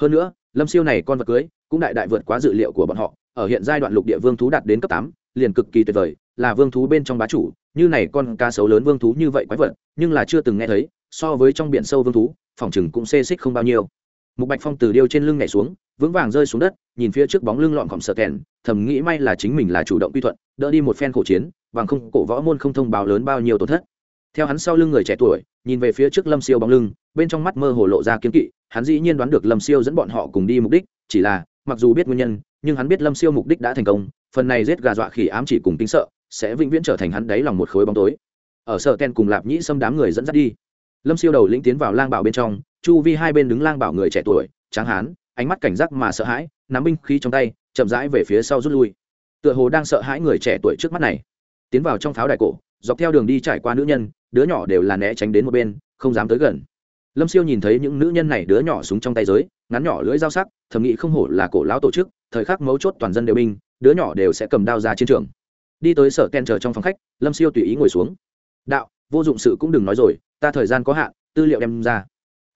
Hơn nữa, lâm siêu này con vật cưới, cũng đại đại vượt quá dự liệu của bọn họ, ở hiện giai đoạn lục địa vương thú đạt đến cấp tám, liền cực kỳ tuyệt vời, là vương thú bên trong bá chủ, như này con cá sấu lớn vương thú như vậy quái vật, nhưng là chưa từng nghe thấy, so với trong biển sâu vương thú, phòng chừng cũng xê xích không bao nhiêu. Mục bạch phong từ điêu trên lưng nhảy xuống vững vàng rơi xuống đất, nhìn phía trước bóng lưng lọn khỏm sợ kèn, thầm nghĩ may là chính mình là chủ động quy thuận, đỡ đi một phen khổ chiến, bằng không cổ võ môn không thông báo lớn bao nhiêu tổn thất. Theo hắn sau lưng người trẻ tuổi, nhìn về phía trước lâm siêu bóng lưng, bên trong mắt mơ hồ lộ ra kiếm kỵ, hắn dĩ nhiên đoán được lâm siêu dẫn bọn họ cùng đi mục đích, chỉ là, mặc dù biết nguyên nhân, nhưng hắn biết lâm siêu mục đích đã thành công, phần này giết gà dọa khỉ ám chỉ cùng tính sợ, sẽ vĩnh viễn trở thành hắn đáy lòng một khối bóng tối. Ở sợ ken cùng lạp nhĩ xâm đám người dẫn dắt đi. Lâm siêu đầu lĩnh tiến vào lang bảo bên trong, chu vi hai bên đứng lang bảo người trẻ tuổi, tráng hán ánh mắt cảnh giác mà sợ hãi, nắm binh khí trong tay, chậm rãi về phía sau rút lui. Tựa hồ đang sợ hãi người trẻ tuổi trước mắt này. Tiến vào trong pháo đài cổ, dọc theo đường đi trải qua nữ nhân, đứa nhỏ đều là né tránh đến một bên, không dám tới gần. Lâm siêu nhìn thấy những nữ nhân này đứa nhỏ súng trong tay giới, ngắn nhỏ lưỡi dao sắc, thầm nghĩ không hổ là cổ lão tổ chức, thời khắc mấu chốt toàn dân đều binh, đứa nhỏ đều sẽ cầm đao ra chiến trường. Đi tới sở ken chờ trong phòng khách, lâm siêu tùy ý ngồi xuống. Đạo, vô dụng sự cũng đừng nói rồi, ta thời gian có hạn, tư liệu đem ra.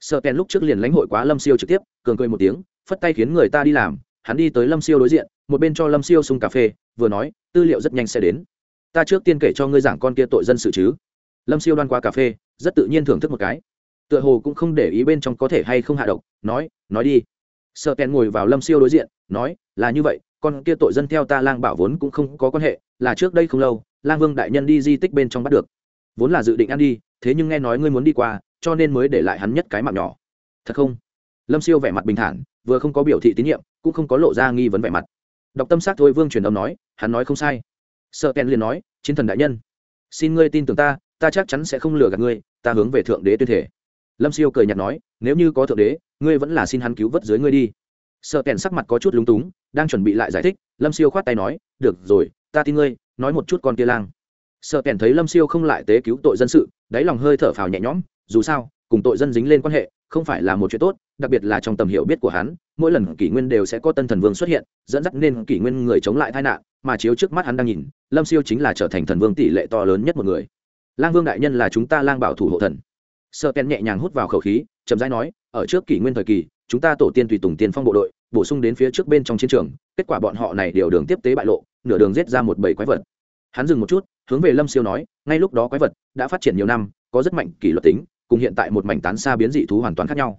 Sợ Ken lúc trước liền lãnh hội quá lâm siêu trực tiếp, cường cười một tiếng phất tay khiến người ta đi làm, hắn đi tới lâm siêu đối diện, một bên cho lâm siêu sung cà phê, vừa nói, tư liệu rất nhanh sẽ đến. Ta trước tiên kể cho ngươi giảng con kia tội dân sự chứ. Lâm siêu đoan qua cà phê, rất tự nhiên thưởng thức một cái. Tựa hồ cũng không để ý bên trong có thể hay không hạ độc, nói nói đi. Sợ kèn ngồi vào lâm siêu đối diện, nói, là như vậy, con kia tội dân theo ta lang bảo vốn cũng không có quan hệ, là trước đây không lâu, lang vương đại nhân đi di tích bên trong bắt được. Vốn là dự định ăn đi, thế nhưng nghe nói ngươi muốn đi qua, cho nên mới để lại hắn nhất cái mạng nhỏ. Thật không? Lâm siêu vẻ mặt bình thản, vừa không có biểu thị tín nhiệm, cũng không có lộ ra nghi vấn vẻ mặt. Đọc tâm sát thôi vương truyền âm nói, hắn nói không sai. Sợ kèn liền nói, chiến thần đại nhân, xin ngươi tin tưởng ta ta chắc chắn sẽ không lừa gạt ngươi, ta hướng về thượng đế tuyên thể lâm siêu cười nhạt nói, nếu như có thượng đế, ngươi vẫn là xin hắn cứu vớt dưới ngươi đi. Sợ kèn sắc mặt có chút lúng túng, đang chuẩn bị lại giải thích, lâm siêu khoát tay nói, được rồi, ta tin ngươi, nói một chút con kia lang. Sợ kèn thấy lâm siêu không lại tế cứu tội dân sự, đáy lòng hơi thở phào nhẹ nhõm, dù sao cùng tội dân dính lên quan hệ, không phải là một chuyện tốt, đặc biệt là trong tầm hiểu biết của hắn, mỗi lần kỷ nguyên đều sẽ có tân thần vương xuất hiện, dẫn dắt nên kỷ nguyên người chống lại tai nạn, mà chiếu trước mắt hắn đang nhìn, lâm siêu chính là trở thành thần vương tỷ lệ to lớn nhất một người. Lang vương đại nhân là chúng ta lang bảo thủ hộ thần. Sợ kèn nhẹ nhàng hút vào khẩu khí, chậm rãi nói, ở trước kỷ nguyên thời kỳ, chúng ta tổ tiên tùy tùng tiên phong bộ đội, bổ sung đến phía trước bên trong chiến trường, kết quả bọn họ này điều đường tiếp tế bại lộ, nửa đường giết ra một bầy quái vật. Hắn dừng một chút, hướng về lâm siêu nói, ngay lúc đó quái vật đã phát triển nhiều năm, có rất mạnh kỷ luật tính cùng hiện tại một mảnh tán xa biến dị thú hoàn toàn khác nhau.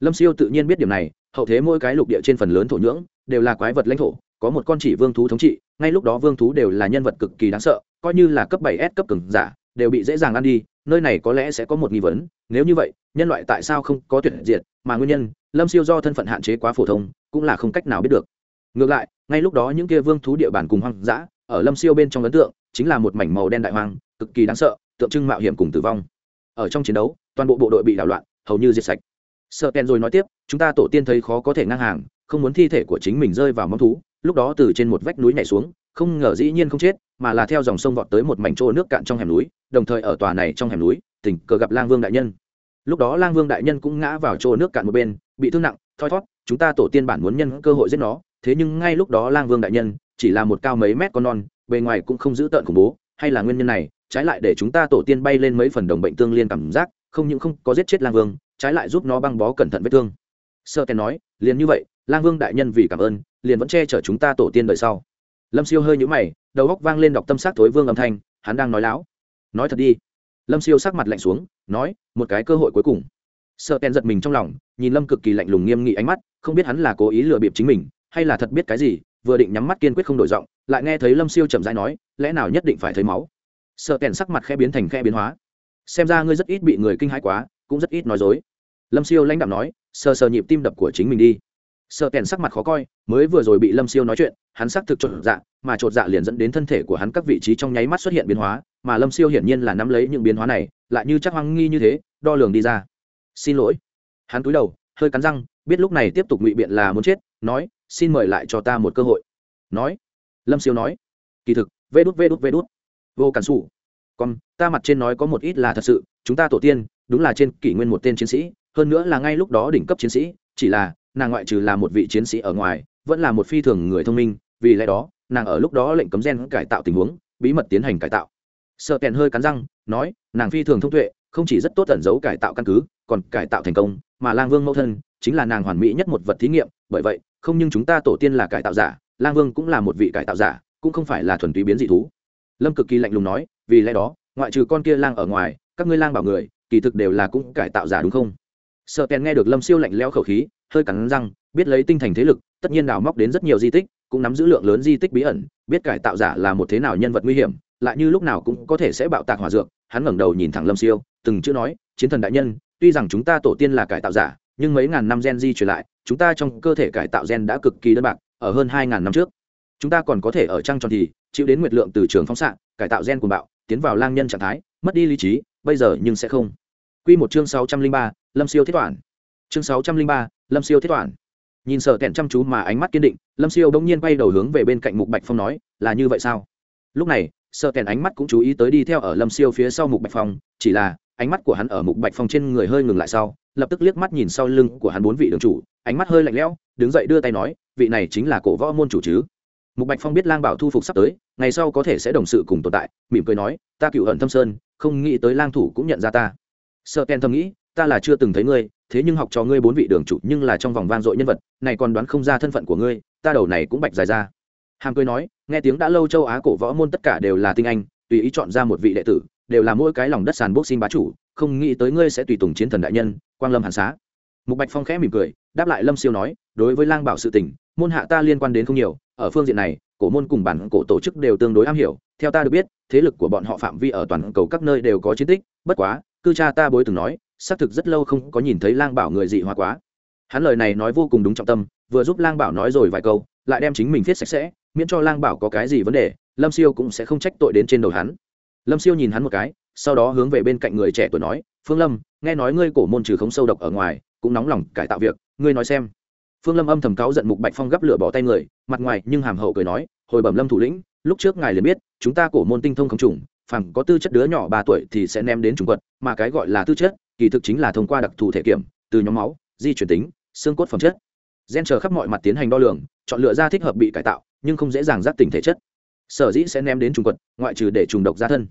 Lâm siêu tự nhiên biết điểm này, hậu thế mỗi cái lục địa trên phần lớn thổ nhưỡng đều là quái vật lãnh thổ, có một con chỉ vương thú thống trị, ngay lúc đó vương thú đều là nhân vật cực kỳ đáng sợ, coi như là cấp bảy s cấp cường giả, đều bị dễ dàng ăn đi, nơi này có lẽ sẽ có một nghi vấn, nếu như vậy, nhân loại tại sao không có tuyệt diệt, mà nguyên nhân, lâm siêu do thân phận hạn chế quá phổ thông, cũng là không cách nào biết được. Ngược lại, ngay lúc đó những kia vương thú địa bàn cùng hoang dã, ở lâm siêu bên trong ấn tượng, chính là một mảnh màu đen đại hoang, cực kỳ đáng sợ, tượng trưng mạo hiểm cùng tử vong. Ở trong chiến đấu toàn bộ bộ đội bị đảo loạn, hầu như diệt sạch. Sợ kèn rồi nói tiếp, chúng ta tổ tiên thấy khó có thể ngang hàng, không muốn thi thể của chính mình rơi vào móng thú, lúc đó từ trên một vách núi nhảy xuống, không ngờ dĩ nhiên không chết, mà là theo dòng sông vọt tới một mảnh chỗ nước cạn trong hẻm núi, đồng thời ở tòa này trong hẻm núi, tình cờ gặp lang vương đại nhân. Lúc đó lang vương đại nhân cũng ngã vào chỗ nước cạn một bên, bị thương nặng, thoi thót chúng ta tổ tiên bản muốn nhân cơ hội giết nó, thế nhưng ngay lúc đó lang vương đại nhân, chỉ là một cao mấy mét con non, bề ngoài cũng không giữ tợn khủng bố, hay là nguyên nhân này, trái lại để chúng ta tổ tiên bay lên mấy phần đồng bệnh tương liên cảm giác không những không có giết chết lang vương, trái lại giúp nó băng bó cẩn thận vết thương. Sơ kèn nói, liền như vậy, lang vương đại nhân vì cảm ơn, liền vẫn che chở chúng ta tổ tiên đời sau. Lâm siêu hơi nhũ mày, đầu góc vang lên đọc tâm sát thối vương âm thanh, hắn đang nói láo. Nói thật đi. Lâm siêu sắc mặt lạnh xuống, nói, một cái cơ hội cuối cùng. Sợ kèn giật mình trong lòng, nhìn lâm cực kỳ lạnh lùng nghiêm nghị ánh mắt, không biết hắn là cố ý lừa bịp chính mình, hay là thật biết cái gì, vừa định nhắm mắt kiên quyết không đổi giọng, lại nghe thấy lâm siêu chậm rãi nói, lẽ nào nhất định phải thấy máu? Sợ kèn sắc mặt khe biến thành khe biến hóa xem ra ngươi rất ít bị người kinh hãi quá, cũng rất ít nói dối. Lâm siêu lãnh đạo nói, sờ sờ nhịp tim đập của chính mình đi. Sợ kèn sắc mặt khó coi, mới vừa rồi bị lâm siêu nói chuyện, hắn xác thực chột dạ mà chột dạ liền dẫn đến thân thể của hắn các vị trí trong nháy mắt xuất hiện biến hóa, mà lâm siêu hiển nhiên là nắm lấy những biến hóa này, lại như chắc hoang nghi như thế, đo lường đi ra. Xin lỗi. Hắn cúi đầu, hơi cắn răng, biết lúc này tiếp tục ngụy biện là muốn chết, nói, xin mời lại cho ta một cơ hội. Nói. Lâm siêu nói, kỳ thực, vê đút vê đút vê đút. Vô cản xù con, ta mặt trên nói có một ít là thật sự, chúng ta tổ tiên, đúng là trên kỷ nguyên một tên chiến sĩ, hơn nữa là ngay lúc đó đỉnh cấp chiến sĩ, chỉ là, nàng ngoại trừ là một vị chiến sĩ ở ngoài, vẫn là một phi thường người thông minh, vì lẽ đó, nàng ở lúc đó lệnh cấm gen cải tạo tình huống, bí mật tiến hành cải tạo. Sợ kèn hơi cắn răng, nói, nàng phi thường thông tuệ, không chỉ rất tốt tẩn giấu cải tạo căn cứ, còn cải tạo thành công, mà lang vương mẫu thân, chính là nàng hoàn mỹ nhất một vật thí nghiệm, bởi vậy, không nhưng chúng ta tổ tiên là cải tạo giả, lang vương cũng là một vị cải tạo giả, cũng không phải là thuần túy biến dị thú. Lâm cực kỳ lạnh lùng nói vì lẽ đó, ngoại trừ con kia lang ở ngoài, các ngươi lang bảo người, kỳ thực đều là cũng cải tạo giả đúng không? Sợ kèn nghe được lâm siêu lạnh leo khẩu khí, hơi cắn răng, biết lấy tinh thành thế lực, tất nhiên đào móc đến rất nhiều di tích, cũng nắm giữ lượng lớn di tích bí ẩn, biết cải tạo giả là một thế nào nhân vật nguy hiểm, lại như lúc nào cũng có thể sẽ bạo tạc hỏa dược, hắn ngẩng đầu nhìn thẳng lâm siêu, từng chữ nói, chiến thần đại nhân, tuy rằng chúng ta tổ tiên là cải tạo giả, nhưng mấy ngàn năm gen di truyền lại, chúng ta trong cơ thể cải tạo gen đã cực kỳ đơn bạc, ở hơn hai ngàn năm trước, chúng ta còn có thể ở trăng tròn thì, chịu đến nguyệt lượng từ trường phóng xạ, cải tạo gen của bạo tiến vào lang nhân trạng thái, mất đi lý trí, bây giờ nhưng sẽ không. Quy một chương sáu trăm linh ba, lâm siêu thiết toản chương sáu trăm linh ba, lâm siêu thiết toản nhìn sợ kẹn chăm chú mà ánh mắt kiên định, lâm siêu bỗng nhiên quay đầu hướng về bên cạnh mục bạch phong nói, là như vậy sao? Lúc này sợ kẹn ánh mắt cũng chú ý tới đi theo ở lâm siêu phía sau mục bạch phong, chỉ là ánh mắt của hắn ở mục bạch phong trên người hơi ngừng lại sau, lập tức liếc mắt nhìn sau lưng của hắn bốn vị đường chủ, ánh mắt hơi lạnh lẽo, đứng dậy đưa tay nói, vị này chính là cổ võ môn chủ chứ? Mục bạch phong biết lang bảo thu phục sắp tới, ngày sau có thể sẽ đồng sự cùng tồn tại, mỉm cười nói, ta cựu hận thâm sơn, không nghĩ tới lang thủ cũng nhận ra ta. Sợ ken thầm nghĩ, ta là chưa từng thấy ngươi, thế nhưng học cho ngươi bốn vị đường chủ nhưng là trong vòng vang dội nhân vật, này còn đoán không ra thân phận của ngươi, ta đầu này cũng bạch dài ra. Hàm cười nói, nghe tiếng đã lâu châu á cổ võ môn tất cả đều là tinh anh, tùy ý chọn ra một vị đệ tử, đều là mỗi cái lòng đất sàn boxing bá chủ, không nghĩ tới ngươi sẽ tùy tùng chiến thần đại nhân, quang lâm hàn xá. Mục bạch phong khẽ mỉm cười, đáp lại lâm siêu nói, đối với lang bảo sự tình, môn hạ ta liên quan đến không nhiều ở phương diện này, cổ môn cùng bản cổ tổ chức đều tương đối am hiểu, theo ta được biết, thế lực của bọn họ phạm vi ở toàn cầu các nơi đều có chiến tích, bất quá, cư cha ta bối từng nói, xác thực rất lâu không có nhìn thấy lang bảo người dị hoa quá. Hắn lời này nói vô cùng đúng trọng tâm, vừa giúp lang bảo nói rồi vài câu, lại đem chính mình viết sạch sẽ, miễn cho lang bảo có cái gì vấn đề, lâm siêu cũng sẽ không trách tội đến trên đầu hắn. Lâm siêu nhìn hắn một cái, sau đó hướng về bên cạnh người trẻ tuổi nói, phương lâm, nghe nói ngươi cổ môn trừ khống sâu độc ở ngoài, cũng nóng lòng cải tạo việc, ngươi nói xem phương lâm âm thầm cáu giận mục bạch phong gắp lửa bỏ tay người, mặt ngoài nhưng hàm hậu cười nói, hồi bẩm lâm thủ lĩnh, lúc trước ngài liền biết, chúng ta cổ môn tinh thông không trùng phẳng có tư chất đứa nhỏ ba tuổi thì sẽ ném đến trùng quật, mà cái gọi là tư chất, kỳ thực chính là thông qua đặc thù thể kiểm, từ nhóm máu, di chuyển tính, xương cốt phẩm chất. Gen chờ khắp mọi mặt tiến hành đo lường, chọn lựa ra thích hợp bị cải tạo, nhưng không dễ dàng giác tỉnh thể chất. Sở dĩ sẽ ném đến trùng quật, ngoại trừ để trùng độc ra thân.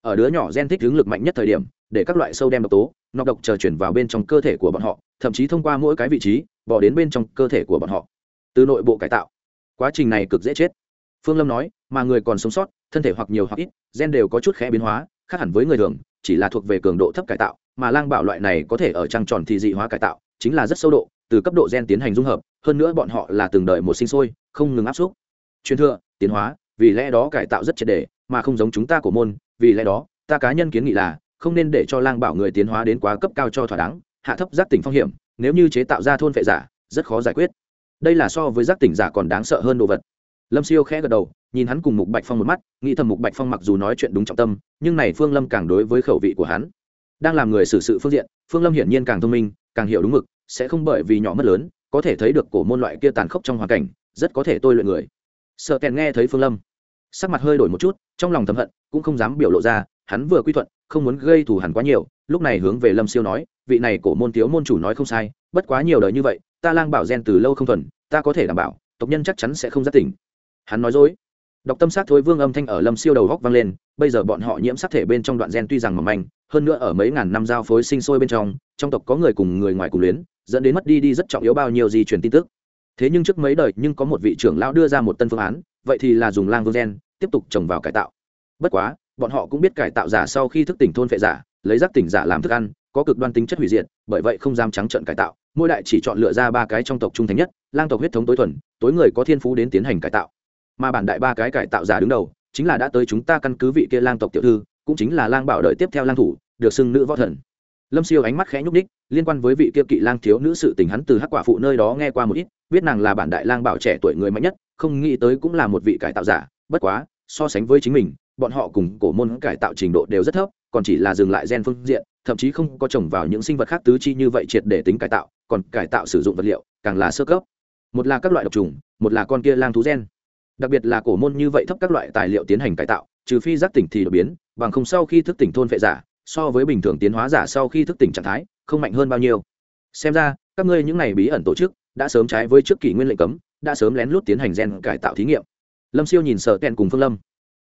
Ở đứa nhỏ gen thích hướng lực mạnh nhất thời điểm, để các loại sâu đem độc tố, nọc độc chờ chuyển vào bên trong cơ thể của bọn họ, thậm chí thông qua mỗi cái vị trí bỏ đến bên trong cơ thể của bọn họ. Từ nội bộ cải tạo. Quá trình này cực dễ chết. Phương lâm nói, mà người còn sống sót, thân thể hoặc nhiều hoặc ít, gen đều có chút khẽ biến hóa, khác hẳn với người thường, chỉ là thuộc về cường độ thấp cải tạo, mà lang bảo loại này có thể ở trăng tròn thì dị hóa cải tạo, chính là rất sâu độ, từ cấp độ gen tiến hành dung hợp, hơn nữa bọn họ là từng đợi một sinh sôi, không ngừng áp suất truyền thừa, tiến hóa, vì lẽ đó cải tạo rất triệt đề mà không giống chúng ta của môn, vì lẽ đó, ta cá nhân kiến nghị là, không nên để cho lang bảo người tiến hóa đến quá cấp cao cho thỏa đáng, hạ thấp giác tỉnh phong hiểm nếu như chế tạo ra thôn vệ giả, rất khó giải quyết. Đây là so với giác tỉnh giả còn đáng sợ hơn đồ vật. Lâm siêu khẽ gật đầu, nhìn hắn cùng mục bạch phong một mắt, nghĩ thầm mục bạch phong mặc dù nói chuyện đúng trọng tâm, nhưng này phương lâm càng đối với khẩu vị của hắn, đang làm người xử sự phương diện, phương lâm hiển nhiên càng thông minh, càng hiểu đúng mực, sẽ không bởi vì nhỏ mất lớn, có thể thấy được cổ môn loại kia tàn khốc trong hoàn cảnh, rất có thể tôi luyện người. Sợ kèn nghe thấy phương lâm, sắc mặt hơi đổi một chút, trong lòng thầm hận, cũng không dám biểu lộ ra, hắn vừa quy thuận, không muốn gây thù hẳn quá nhiều lúc này hướng về lâm siêu nói, vị này cổ môn thiếu môn chủ nói không sai, bất quá nhiều đời như vậy, ta lang bảo gen từ lâu không thuần, ta có thể đảm bảo, tộc nhân chắc chắn sẽ không giác tỉnh. Hắn nói dối. Đọc tâm sát thối vương âm thanh ở lâm siêu đầu góc vang lên, bây giờ bọn họ nhiễm sắc thể bên trong đoạn gen tuy rằng mỏng manh, hơn nữa ở mấy ngàn năm giao phối sinh sôi bên trong trong tộc có người cùng người ngoài cùng luyến, dẫn đến mất đi đi rất trọng yếu bao nhiêu di truyền tin tức. Thế nhưng trước mấy đời nhưng có một vị trưởng lão đưa ra một tân phương án, vậy thì là dùng lang vương gen, tiếp tục trồng vào cải tạo. Bất quá, bọn họ cũng biết cải tạo giả sau khi thức tỉnh thôn phệ giả lấy rác tỉnh giả làm thức ăn, có cực đoan tính chất hủy diệt, bởi vậy không dám trắng trợn cải tạo. Mỗi đại chỉ chọn lựa ra ba cái trong tộc trung thành nhất, lang tộc huyết thống tối thuần, tối người có thiên phú đến tiến hành cải tạo. Mà bản đại ba cái cải tạo giả đứng đầu, chính là đã tới chúng ta căn cứ vị kia lang tộc tiểu thư, cũng chính là lang bảo đợi tiếp theo lang thủ, được xưng nữ võ thần. Lâm siêu ánh mắt khẽ nhúc ních liên quan với vị kia kỵ lang thiếu nữ sự tình hắn từ hắc quả phụ nơi đó nghe qua một ít, biết nàng là bản đại lang bảo trẻ tuổi người mạnh nhất, không nghĩ tới cũng là một vị cải tạo giả, bất quá, so sánh với chính mình, bọn họ cùng cổ môn cải tạo trình độ đều rất thấp còn chỉ là dừng lại gen phương diện, thậm chí không có trồng vào những sinh vật khác tứ chi như vậy triệt để tính cải tạo, còn cải tạo sử dụng vật liệu, càng là sơ cấp. Một là các loại độc trùng, một là con kia lang thú gen. Đặc biệt là cổ môn như vậy thấp các loại tài liệu tiến hành cải tạo, trừ phi giác tỉnh thì đột biến, bằng không sau khi thức tỉnh thôn phệ giả, so với bình thường tiến hóa giả sau khi thức tỉnh trạng thái, không mạnh hơn bao nhiêu. Xem ra, các ngươi những này bí ẩn tổ chức, đã sớm trái với trước kỷ nguyên lệnh cấm, đã sớm lén lút tiến hành gen cải tạo thí nghiệm. Lâm siêu nhìn sợ kèn cùng phương lâm.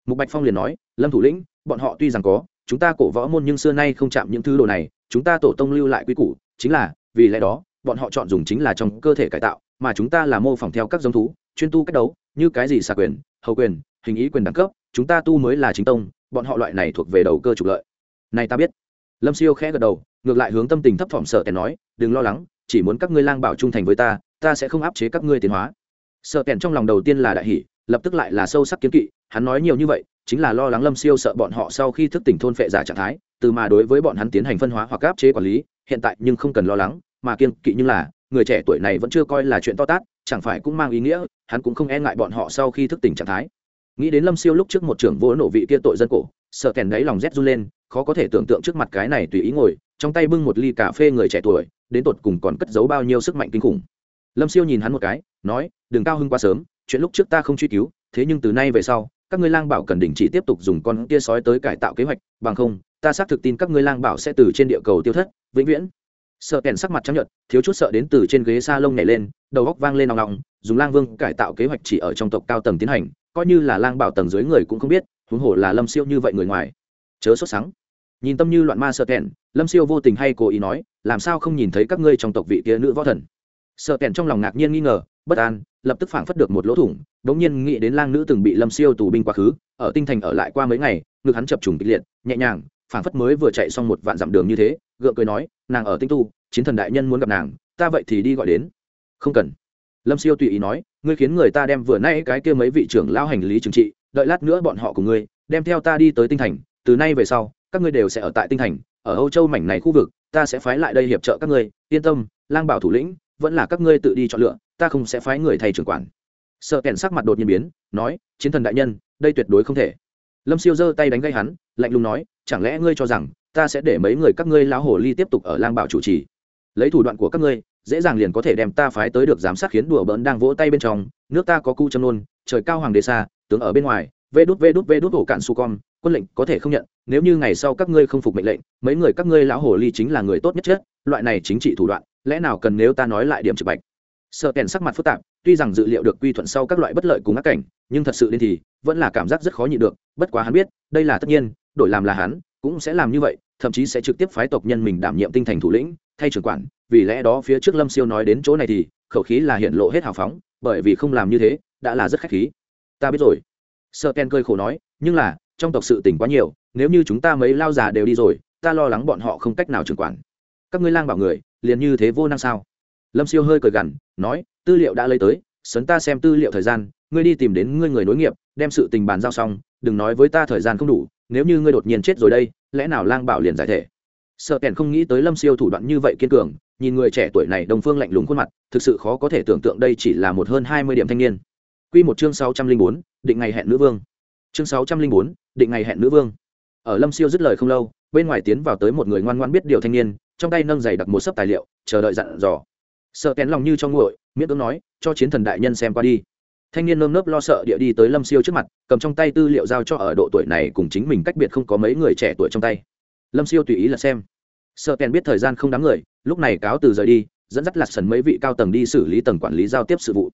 Mục bạch phong liền nói, lâm thủ lĩnh, bọn họ tuy rằng có chúng ta cổ võ môn nhưng xưa nay không chạm những thứ đồ này, chúng ta tổ tông lưu lại quy củ, chính là, vì lẽ đó, bọn họ chọn dùng chính là trong cơ thể cải tạo, mà chúng ta là mô phỏng theo các giống thú, chuyên tu cách đấu, như cái gì xà quyền, hầu quyền, hình ý quyền đẳng cấp, chúng ta tu mới là chính tông, bọn họ loại này thuộc về đầu cơ trục lợi. Này ta biết. Lâm siêu khẽ gật đầu, ngược lại hướng tâm tình thấp thỏm sợ kèn nói, đừng lo lắng, chỉ muốn các ngươi lang bảo trung thành với ta ta sẽ không áp chế các ngươi tiến hóa. Sợ kèn trong lòng đầu tiên là đại hỷ lập tức lại là sâu sắc kiến kỵ, hắn nói nhiều như vậy chính là lo lắng lâm siêu sợ bọn họ sau khi thức tỉnh thôn phệ giả trạng thái, từ mà đối với bọn hắn tiến hành phân hóa hoặc áp chế quản lý, hiện tại nhưng không cần lo lắng, mà kiên kỵ như là, người trẻ tuổi này vẫn chưa coi là chuyện to tát, chẳng phải cũng mang ý nghĩa, hắn cũng không e ngại bọn họ sau khi thức tỉnh trạng thái. Nghĩ đến lâm siêu lúc trước một trưởng vỗ nổ vị kia tội dân cổ, sợ kèn đáy lòng rét run lên, khó có thể tưởng tượng trước mặt cái này tùy ý ngồi, trong tay bưng một ly cà phê người trẻ tuổi, đến tột cùng còn cất giấu bao nhiêu sức mạnh kinh khủng. Lâm siêu nhìn hắn một cái, nói, đừng cao hưng quá sớm, chuyện lúc trước ta không truy cứu, thế nhưng từ nay về sau các ngươi lang bảo cần đình chỉ tiếp tục dùng con kia sói tới cải tạo kế hoạch, bằng không, ta xác thực tin các ngươi lang bảo sẽ từ trên địa cầu tiêu thất, vĩnh viễn. Sợ kèn sắc mặt chấp nhận thiếu chút sợ đến từ trên ghế s a lông nhảy lên, đầu góc vang lên nòng nòng, dùng lang vương cải tạo kế hoạch chỉ ở trong tộc cao tầng tiến hành, coi như là lang bảo tầng dưới người cũng không biết, huống hồ là lâm siêu như vậy người ngoài. Chớ sốt sắng. Nhìn tâm như loạn ma sợ kèn, lâm siêu vô tình hay cố ý nói, làm sao không nhìn thấy các ngươi trong tộc vị kia nữ võ thần? Sợ kèn trong lòng ngạc nhiên nghi ngờ, bất an lập tức phảng phất được một lỗ thủng đống nhiên nghĩ đến lang nữ từng bị lâm siêu tù binh quá khứ, ở tinh thành ở lại qua mấy ngày, ngực hắn chập trùng kịch liệt, nhẹ nhàng, phảng phất mới vừa chạy xong một vạn dặm đường như thế, gượng cười nói, nàng ở tinh tu, chiến thần đại nhân muốn gặp nàng, ta vậy thì đi gọi đến. Không cần. Lâm siêu tùy ý nói, ngươi khiến người ta đem vừa nay cái kia mấy vị trưởng lao hành lý trừng trị, đợi lát nữa bọn họ cùng ngươi, đem theo ta đi tới tinh thành, từ nay về sau, các ngươi đều sẽ ở tại tinh thành, ở âu châu mảnh này khu vực, ta sẽ phái lại đây hiệp trợ các ngươi, yên tâm, lang bảo thủ lĩnh vẫn là các ngươi tự đi chọn lựa, ta không sẽ phái người thay trưởng quản. Sợ kèn sắc mặt đột nhiên biến, nói, chiến thần đại nhân, đây tuyệt đối không thể. Lâm siêu giơ tay đánh gây hắn, lạnh lùng nói, chẳng lẽ ngươi cho rằng, ta sẽ để mấy người các ngươi lão hồ ly tiếp tục ở lang bảo chủ trì? Lấy thủ đoạn của các ngươi, dễ dàng liền có thể đem ta phái tới được giám sát khiến đùa bỡn đang vỗ tay bên trong, nước ta có cu châm nôn, trời cao hoàng đế xa, tướng ở bên ngoài, vê đút vê đút vê đút ổ cạn su con, quân lệnh có thể không nhận, nếu như ngày sau các ngươi không phục mệnh lệnh, mấy người các ngươi lão hồ ly chính là người tốt nhất chết loại này chính trị thủ đoạn, lẽ nào cần nếu ta nói lại điểm trực bạch? Sợ kèn sắc mặt phức tạp, tuy rằng dự liệu được quy thuận sau các loại bất lợi cùng ác cảnh, nhưng thật sự đến thì, vẫn là cảm giác rất khó nhịn được, bất quá hắn biết, đây là tất nhiên, đổi làm là hắn, cũng sẽ làm như vậy, thậm chí sẽ trực tiếp phái tộc nhân mình đảm nhiệm tinh thành thủ lĩnh, thay trưởng quản, vì lẽ đó phía trước lâm siêu nói đến chỗ này thì, khẩu khí là hiện lộ hết hào phóng, bởi vì không làm như thế, đã là rất khách khí. Ta biết rồi. Sợ ken cơi khổ nói, nhưng là, trong tộc sự tình quá nhiều, nếu như chúng ta mấy lao già đều đi rồi, ta lo lắng bọn họ không cách nào trưởng quản các ngươi lang bảo người, liền như thế vô năng sao? Lâm siêu hơi cười gằn, nói, tư liệu đã lấy tới, sấn ta xem tư liệu thời gian, ngươi đi tìm đến ngươi người nối nghiệp, đem sự tình bàn giao xong, đừng nói với ta thời gian không đủ, nếu như ngươi đột nhiên chết rồi đây, lẽ nào lang bảo liền giải thể? Sợ kèn không nghĩ tới lâm siêu thủ đoạn như vậy kiên cường, nhìn người trẻ tuổi này đồng phương lạnh lùng khuôn mặt, thực sự khó có thể tưởng tượng đây chỉ là một hơn hai mươi điểm thanh niên. Q một chương sáu trăm linh bốn, định ngày hẹn nữ vương. Chương sáu trăm linh bốn, định ngày hẹn nữ vương ở lâm siêu dứt lời không lâu, bên ngoài tiến vào tới một người ngoan ngoan biết điều thanh niên, trong tay nâng giày đặt một sấp tài liệu, chờ đợi dặn dò. Sợ kén lòng như trong nguội, miễn cưỡng nói, cho chiến thần đại nhân xem qua đi. Thanh niên nơm nớp lo sợ địa đi tới lâm siêu trước mặt, cầm trong tay tư liệu giao cho ở độ tuổi này cùng chính mình cách biệt không có mấy người trẻ tuổi trong tay. Lâm siêu tùy ý là xem. Sợ kèn biết thời gian không đáng người, lúc này cáo từ rời đi, dẫn dắt lặt sần mấy vị cao tầng đi xử lý tầng quản lý giao tiếp sự vụ.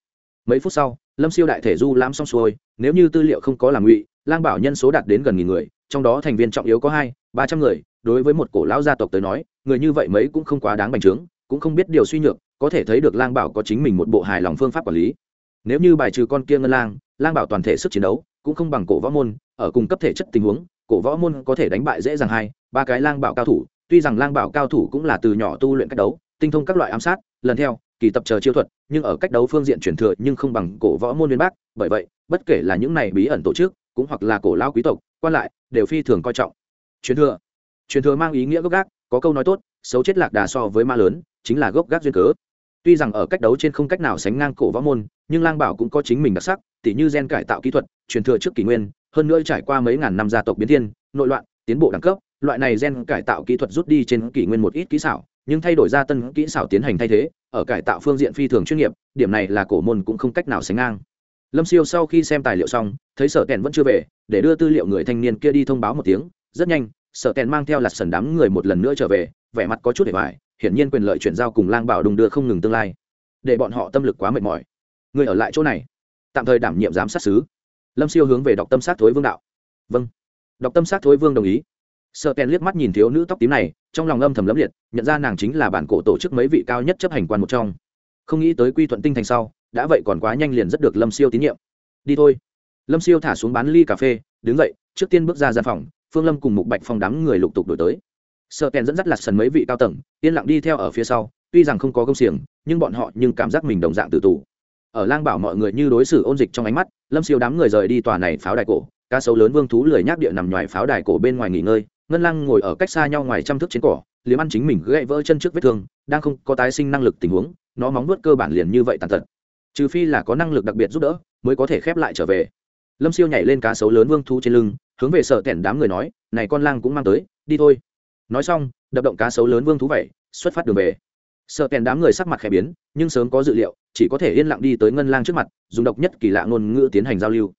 Mấy phút sau, lâm siêu đại thể du lãm xong xuôi, nếu như tư liệu không có làm ngụy, lang bảo nhân số đạt đến gần nghìn người trong đó thành viên trọng yếu có hai, ba trăm người, đối với một cổ lão gia tộc tới nói, người như vậy mấy cũng không quá đáng bành trướng, cũng không biết điều suy nhược, có thể thấy được lang bảo có chính mình một bộ hài lòng phương pháp quản lý. Nếu như bài trừ con kia ngân lang lang bảo toàn thể sức chiến đấu, cũng không bằng cổ võ môn, ở cùng cấp thể chất tình huống, cổ võ môn có thể đánh bại dễ dàng hai, ba cái lang bảo cao thủ, tuy rằng lang bảo cao thủ cũng là từ nhỏ tu luyện cách đấu, tinh thông các loại ám sát, lần theo, kỳ tập chờ chiêu thuật, nhưng ở cách đấu phương diện truyền thừa nhưng không bằng cổ võ môn viên bác, bởi vậy, bất kể là những này bí ẩn tổ chức cũng hoặc là cổ lao quý tộc, quan lại, đều phi thường coi trọng. Truyền thừa. Truyền thừa mang ý nghĩa gốc gác, có câu nói tốt, xấu chết lạc đà so với ma lớn, chính là gốc gác duyên cớ. Tuy rằng ở cách đấu trên không cách nào sánh ngang cổ võ môn, nhưng lang bảo cũng có chính mình đặc sắc, tỉ như gen cải tạo kỹ thuật, truyền thừa trước kỷ nguyên, hơn nữa trải qua mấy ngàn năm gia tộc biến thiên, nội loạn, tiến bộ đẳng cấp, loại này gen cải tạo kỹ thuật rút đi trên kỷ nguyên một ít kỹ xảo, nhưng thay đổi ra tân kỹ xảo tiến hành thay thế, ở cải tạo phương diện phi thường chuyên nghiệp, điểm này là cổ môn cũng không cách nào sánh ngang lâm siêu sau khi xem tài liệu xong thấy sở tèn vẫn chưa về để đưa tư liệu người thanh niên kia đi thông báo một tiếng rất nhanh sở tèn mang theo lạt sần đám người một lần nữa trở về vẻ mặt có chút để bài, hiển nhiên quyền lợi chuyển giao cùng lang bảo đùng đưa không ngừng tương lai. Để bọn họ tâm lực quá mệt mỏi. Người ở lại chỗ này. Tạm thời đảm nhiệm giám sát xứ lâm siêu hướng về đọc tâm sát thối vương đạo. Vâng. Đọc tâm sát thối vương đồng ý. Sợ kèn liếc mắt nhìn thiếu nữ tóc tím này trong lòng âm thầm lấm liệt nhận ra nàng chính là bản cổ tổ chức mấy vị cao nhất chấp hành quan một trong. Không nghĩ tới quy thuận tinh thành sau đã vậy còn quá nhanh liền rất được lâm siêu tín nhiệm. Đi thôi. Lâm siêu thả xuống bán ly cà phê, đứng dậy, trước tiên bước ra gian phòng, phương lâm cùng mục bạch phong đám người lục tục đổi tới. Sợ kèn dẫn dắt lặt sần mấy vị cao tầng, yên lặng đi theo ở phía sau, tuy rằng không có công xiềng, nhưng bọn họ nhưng cảm giác mình đồng dạng tự tù. Ở lang bảo mọi người như đối xử ôn dịch trong ánh mắt, lâm siêu đám người rời đi tòa này pháo đài cổ, cá sấu lớn vương thú lười nhác địa nằm ngoài pháo đài cổ bên ngoài nghỉ ngơi, ngân lăng ngồi ở cách xa nhau ngoài trăm thước trên cỏ, liếm ăn chính mình gãy vỡ chân trước vết thương, đang không có tái sinh năng lực tình huống, nó móng nuốt cơ bản liền như vậy tàn tật trừ phi là có năng lực đặc biệt giúp đỡ, mới có thể khép lại trở về. Lâm siêu nhảy lên cá sấu lớn vương thú trên lưng, hướng về sợ tẻn đám người nói, này con lang cũng mang tới, đi thôi. Nói xong, đập động cá sấu lớn vương thú vậy, xuất phát đường về. Sợ tẻn đám người sắc mặt khẽ biến, nhưng sớm có dự liệu, chỉ có thể yên lặng đi tới ngân lang trước mặt, dùng độc nhất kỳ lạ ngôn ngữ tiến hành giao lưu.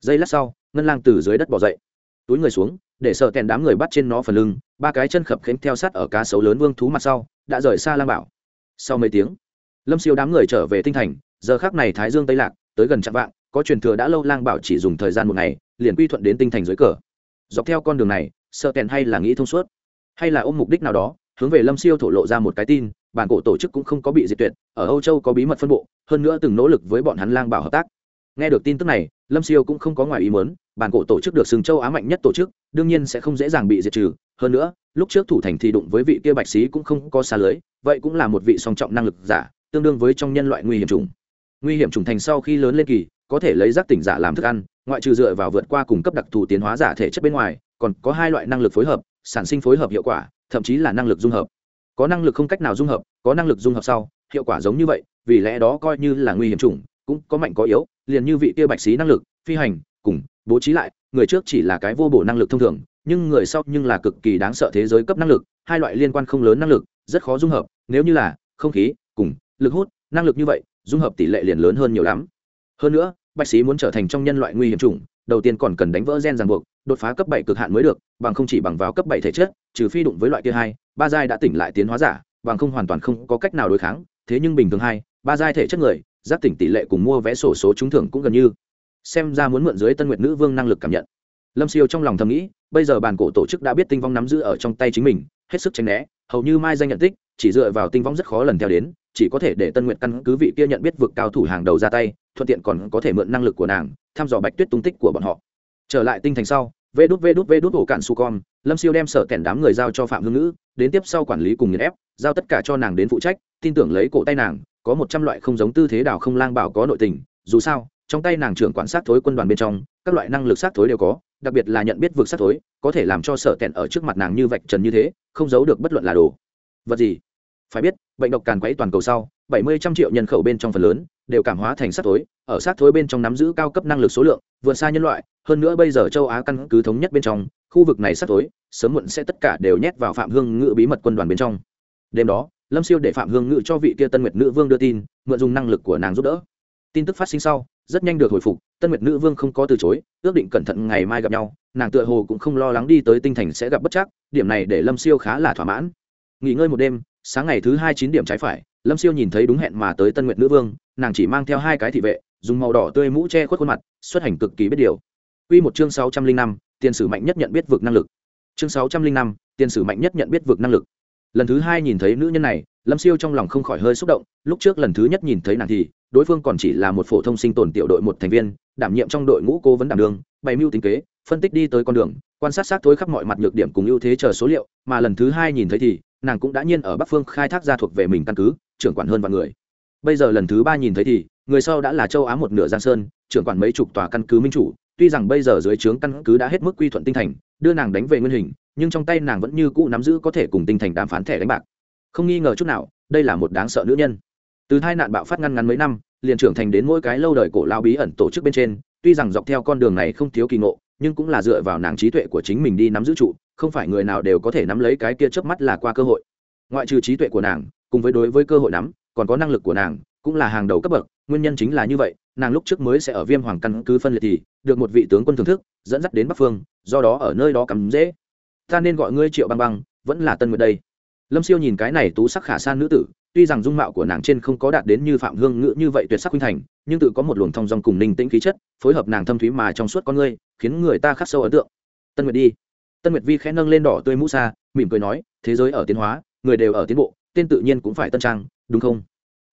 Giây lát sau, ngân lang từ dưới đất bỏ dậy. Túi người xuống, để sợ tèn đám người bắt trên nó phần lưng, ba cái chân khập khánh theo sát ở cá sấu lớn vương thú mặt sau, đã rời xa lang bảo. Sau mấy tiếng, lâm siêu đám người trở về tinh thành giờ khác này thái dương tây lạc, tới gần trạm vạng, có truyền thừa đã lâu lang bảo chỉ dùng thời gian một ngày, liền quy thuận đến tinh thành dưới cờ. Dọc theo con đường này sợ tèn hay là nghĩ thông suốt, hay là ôm mục đích nào đó, hướng về lâm siêu thổ lộ ra một cái tin, bản cổ tổ chức cũng không có bị diệt tuyệt, ở âu châu có bí mật phân bộ, hơn nữa từng nỗ lực với bọn hắn lang bảo hợp tác. Nghe được tin tức này, lâm siêu cũng không có ngoài ý muốn, bản cổ tổ chức được sừng châu á mạnh nhất tổ chức, đương nhiên sẽ không dễ dàng bị diệt trừ, hơn nữa, lúc trước thủ thành thì đụng với vị kia bạch sĩ cũng không có xa lưới, vậy cũng là một vị song trọng năng lực giả, tương đương với trong nhân loại nguy hiểm trùng nguy hiểm trùng thành sau khi lớn lên kỳ, có thể lấy giác tỉnh giả làm thức ăn, ngoại trừ dựa vào vượt qua cùng cấp đặc thù tiến hóa giả thể chất bên ngoài, còn có hai loại năng lực phối hợp, sản sinh phối hợp hiệu quả, thậm chí là năng lực dung hợp. Có năng lực không cách nào dung hợp, có năng lực dung hợp sau, hiệu quả giống như vậy, vì lẽ đó coi như là nguy hiểm chủng cũng có mạnh có yếu, liền như vị kia bạch sĩ năng lực, phi hành, cùng, bố trí lại, người trước chỉ là cái vô bổ năng lực thông thường, nhưng người sau nhưng là cực kỳ đáng sợ thế giới cấp năng lực, hai loại liên quan không lớn năng lực, rất khó dung hợp, nếu như là không khí, cùng, lực hút, năng lực như vậy dung hợp tỷ lệ liền lớn hơn nhiều lắm. Hơn nữa, bạch sĩ muốn trở thành trong nhân loại nguy hiểm chủng, đầu tiên còn cần đánh vỡ gen ràng buộc, đột phá cấp bảy cực hạn mới được, bằng không chỉ bằng vào cấp bảy thể chất, trừ phi đụng với loại kia hai, ba giai đã tỉnh lại tiến hóa giả, bằng không hoàn toàn không có cách nào đối kháng. Thế nhưng bình thường hai, ba giai thể chất người giáp tỉnh tỷ lệ cùng mua vé sổ số trúng thưởng cũng gần như. Xem ra muốn mượn dưới tân nguyệt nữ vương năng lực cảm nhận. Lâm siêu trong lòng thầm nghĩ, bây giờ bàn cổ tổ chức đã biết tinh vong nắm giữ ở trong tay chính mình, hết sức tránh né, hầu như mai danh nhận tích chỉ dựa vào tinh vong rất khó lần theo đến, chỉ có thể để tân nguyện căn cứ vị kia nhận biết vực cao thủ hàng đầu ra tay, thuận tiện còn có thể mượn năng lực của nàng, thăm dò bạch tuyết tung tích của bọn họ. Trở lại tinh thành sau, vê đút vê đút vê đút ổ cạn su con lâm siêu đem sở kèn đám người giao cho phạm hương ngữ, đến tiếp sau quản lý cùng nghiền ép, giao tất cả cho nàng đến phụ trách, tin tưởng lấy cổ tay nàng, có một trăm loại không giống tư thế đào không lang bảo có nội tình, dù sao, trong tay nàng trưởng quản sát thối quân đoàn bên trong, các loại năng lực sát thối đều có, đặc biệt là nhận biết vực sát thối, có thể làm cho sở kèn ở trước mặt nàng như vạch trần như thế, không giấu được bất luận là đồ vật gì? Phải biết, bệnh độc càn quấy toàn cầu sau, bảy mươi trăm triệu nhân khẩu bên trong phần lớn đều cảm hóa thành sát thối, ở sát thối bên trong nắm giữ cao cấp năng lực số lượng, vượt xa nhân loại. Hơn nữa bây giờ châu á căn cứ thống nhất bên trong, khu vực này sát thối, sớm muộn sẽ tất cả đều nhét vào phạm hương ngự bí mật quân đoàn bên trong. Đêm đó, lâm siêu để phạm hương ngự cho vị kia tân nguyệt nữ vương đưa tin, mượn dùng năng lực của nàng giúp đỡ. Tin tức phát sinh sau, rất nhanh được hồi phục, tân nguyệt nữ vương không có từ chối, ước định cẩn thận ngày mai gặp nhau, nàng tựa hồ cũng không lo lắng đi tới tinh thành sẽ gặp bất chắc, điểm này để lâm siêu khá là thỏa mãn nghỉ ngơi một đêm, sáng ngày thứ hai chín điểm trái phải, lâm siêu nhìn thấy đúng hẹn mà tới tân nguyệt nữ vương, nàng chỉ mang theo hai cái thị vệ, dùng màu đỏ tươi mũ che khuất khuôn mặt, xuất hành cực kỳ biết điều. Quy một chương sáu trăm linh năm, tiền sử mạnh nhất nhận biết vực năng lực. Chương sáu trăm linh năm, tiền sử mạnh nhất nhận biết vực năng lực. Lần thứ hai nhìn thấy nữ nhân này, lâm siêu trong lòng không khỏi hơi xúc động, lúc trước lần thứ nhất nhìn thấy nàng thì đối phương còn chỉ là một phổ thông sinh tồn tiểu đội một thành viên, đảm nhiệm trong đội ngũ cố vấn đảm đường bày mưu tính kế, phân tích đi tới con đường, quan sát sát thối khắp mọi mặt nhược điểm cùng ưu thế chờ số liệu, mà lần thứ hai nhìn thấy thì, nàng cũng đã nhiên ở bắc phương khai thác ra thuộc về mình căn cứ, trưởng quản hơn vạn người. Bây giờ lần thứ ba nhìn thấy thì, người sau đã là châu á một nửa giang sơn, trưởng quản mấy chục tòa căn cứ minh chủ, tuy rằng bây giờ dưới trướng căn cứ đã hết mức quy thuận tinh thành, đưa nàng đánh về nguyên hình, nhưng trong tay nàng vẫn như cũ nắm giữ có thể cùng tinh thành đàm phán thẻ đánh bạc. Không nghi ngờ chút nào, đây là một đáng sợ nữ nhân từ hai nạn bạo phát ngăn ngắn mấy năm, liền trưởng thành đến mỗi cái lâu đời cổ lao bí ẩn tổ chức bên trên, tuy rằng dọc theo con đường này không thiếu kỳ ngộ, nhưng cũng là dựa vào nàng trí tuệ của chính mình đi nắm giữ trụ, không phải người nào đều có thể nắm lấy cái kia chớp mắt là qua cơ hội. Ngoại trừ trí tuệ của nàng, cùng với đối với cơ hội nắm, còn có năng lực của nàng, cũng là hàng đầu cấp bậc, nguyên nhân chính là như vậy, nàng lúc trước mới sẽ ở viêm hoàng căn cứ phân liệt thì, được một vị tướng quân thưởng thức, dẫn dắt đến bắc phương, do đó ở nơi đó cắm dễ. Ta nên gọi ngươi triệu băng băng, vẫn là tân nguyệt đây. Lâm siêu nhìn cái này tú sắc khả san nữ tử tuy rằng dung mạo của nàng trên không có đạt đến như phạm hương ngữ như vậy tuyệt sắc huynh thành, nhưng tự có một luồng thong dong cùng ninh tĩnh khí chất, phối hợp nàng thâm thúy mà trong suốt con ngươi, khiến người ta khắc sâu ấn tượng. Tân nguyệt đi. Tân nguyệt vi khẽ nâng lên đỏ tươi mũ xa, mỉm cười nói, thế giới ở tiến hóa, người đều ở tiến bộ, tên tự nhiên cũng phải tân trang, đúng không?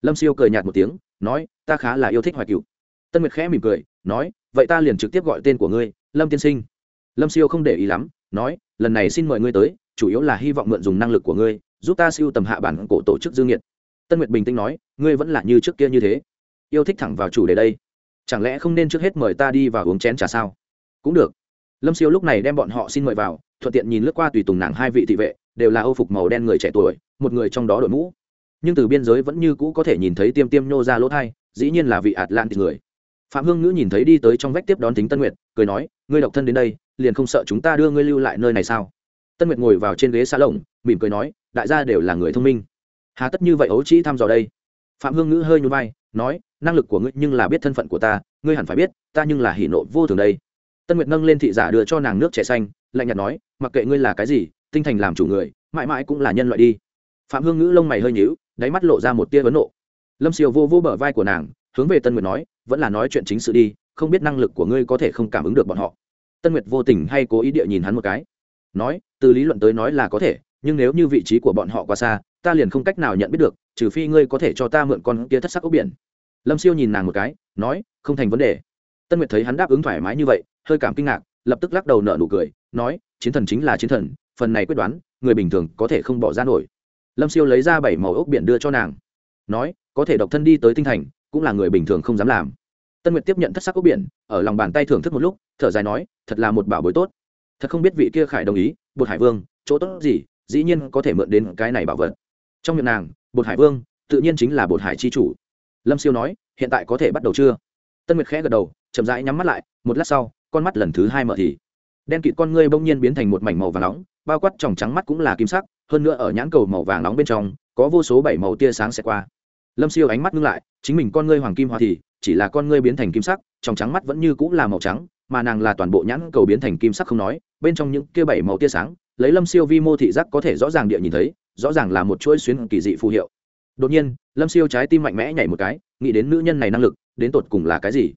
Lâm siêu cười nhạt một tiếng, nói, ta khá là yêu thích hoài cựu tân nguyệt khẽ mỉm cười, nói, vậy ta liền trực tiếp gọi tên của ngươi, lâm tiên sinh. Lâm siêu không để ý lắm, nói, lần này xin mời ngươi tới, chủ yếu là hy vọng mượn dùng năng lực của ngươi, giúp ta siêu tầm hạ bản cổ tổ chức dương nhiệt tân nguyệt bình tĩnh nói, ngươi vẫn là như trước kia như thế. Yêu thích thẳng vào chủ đề đây. Chẳng lẽ không nên trước hết mời ta đi và uống chén trà sao? Cũng được. Lâm siêu lúc này đem bọn họ xin mời vào, thuận tiện nhìn lướt qua tùy tùng nàng hai vị thị vệ, đều là âu phục màu đen người trẻ tuổi, một người trong đó đội mũ. Nhưng từ biên giới vẫn như cũ có thể nhìn thấy tiêm tiêm nhô ra lỗ thai, dĩ nhiên là vị ạt lan người. Phạm hương ngữ nhìn thấy đi tới trong vách tiếp đón tính tân nguyệt, cười nói, ngươi độc thân đến đây, liền không sợ chúng ta đưa ngươi lưu lại nơi này sao? Tân nguyệt ngồi vào trên ghế xa lồng, mỉm cười nói, đại gia đều là người thông minh hà tất như vậy ấu trĩ thăm dò đây. Phạm hương ngữ hơi nhún vai, nói, năng lực của ngươi nhưng là biết thân phận của ta, ngươi hẳn phải biết, ta nhưng là hỉ nộ vô thường đây. Tân nguyệt nâng lên thị giả đưa cho nàng nước trẻ xanh, lạnh nhạt nói, mặc kệ ngươi là cái gì, tinh thành làm chủ người, mãi mãi cũng là nhân loại đi. Phạm hương ngữ lông mày hơi nhíu, đáy mắt lộ ra một tia vấn nộ. Lâm siêu vô vô bờ vai của nàng, hướng về tân nguyệt nói, vẫn là nói chuyện chính sự đi, không biết năng lực của ngươi có thể không cảm ứng được bọn họ. Tân nguyệt vô tình hay cố ý địa nhìn hắn một cái, nói, từ lý luận tới nói là có thể nhưng nếu như vị trí của bọn họ quá xa, ta liền không cách nào nhận biết được, trừ phi ngươi có thể cho ta mượn con kia thất sắc ốc biển. Lâm siêu nhìn nàng một cái, nói, không thành vấn đề. Tân nguyệt thấy hắn đáp ứng thoải mái như vậy, hơi cảm kinh ngạc, lập tức lắc đầu nợ nụ cười, nói, chiến thần chính là chiến thần, phần này quyết đoán, người bình thường có thể không bỏ ra nổi. Lâm siêu lấy ra bảy màu ốc biển đưa cho nàng, nói, có thể độc thân đi tới tinh thành, cũng là người bình thường không dám làm. Tân nguyệt tiếp nhận thất sắc ốc biển, ở lòng bàn tay thưởng thức một lúc, thở dài nói, thật là một bảo bối tốt. Thật không biết vị kia khải đồng ý, bột hải vương, chỗ tốt gì dĩ nhiên có thể mượn đến cái này bảo vật. Trong miệng nàng, bột hải vương, tự nhiên chính là bột hải chi chủ. Lâm siêu nói, hiện tại có thể bắt đầu chưa? Tân nguyệt khẽ gật đầu, chậm rãi nhắm mắt lại, một lát sau, con mắt lần thứ hai mở thì. Đen kịt con ngươi bỗng nhiên biến thành một mảnh màu vàng nóng, bao quát tròng trắng mắt cũng là kim sắc, hơn nữa ở nhãn cầu màu vàng nóng bên trong, có vô số bảy màu tia sáng sẽ qua. Lâm siêu ánh mắt ngưng lại, chính mình con ngươi hoàng kim hoa thì, chỉ là con ngươi biến thành kim sắc trong trắng mắt vẫn như cũng là màu trắng, mà nàng là toàn bộ nhãn cầu biến thành kim sắc không nói, bên trong những kia bảy màu tia sáng lấy lâm siêu vi mô thị giác có thể rõ ràng địa nhìn thấy, rõ ràng là một chuỗi xuyến kỳ dị phù hiệu. Đột nhiên, lâm siêu trái tim mạnh mẽ nhảy một cái, nghĩ đến nữ nhân này năng lực, đến tột cùng là cái gì?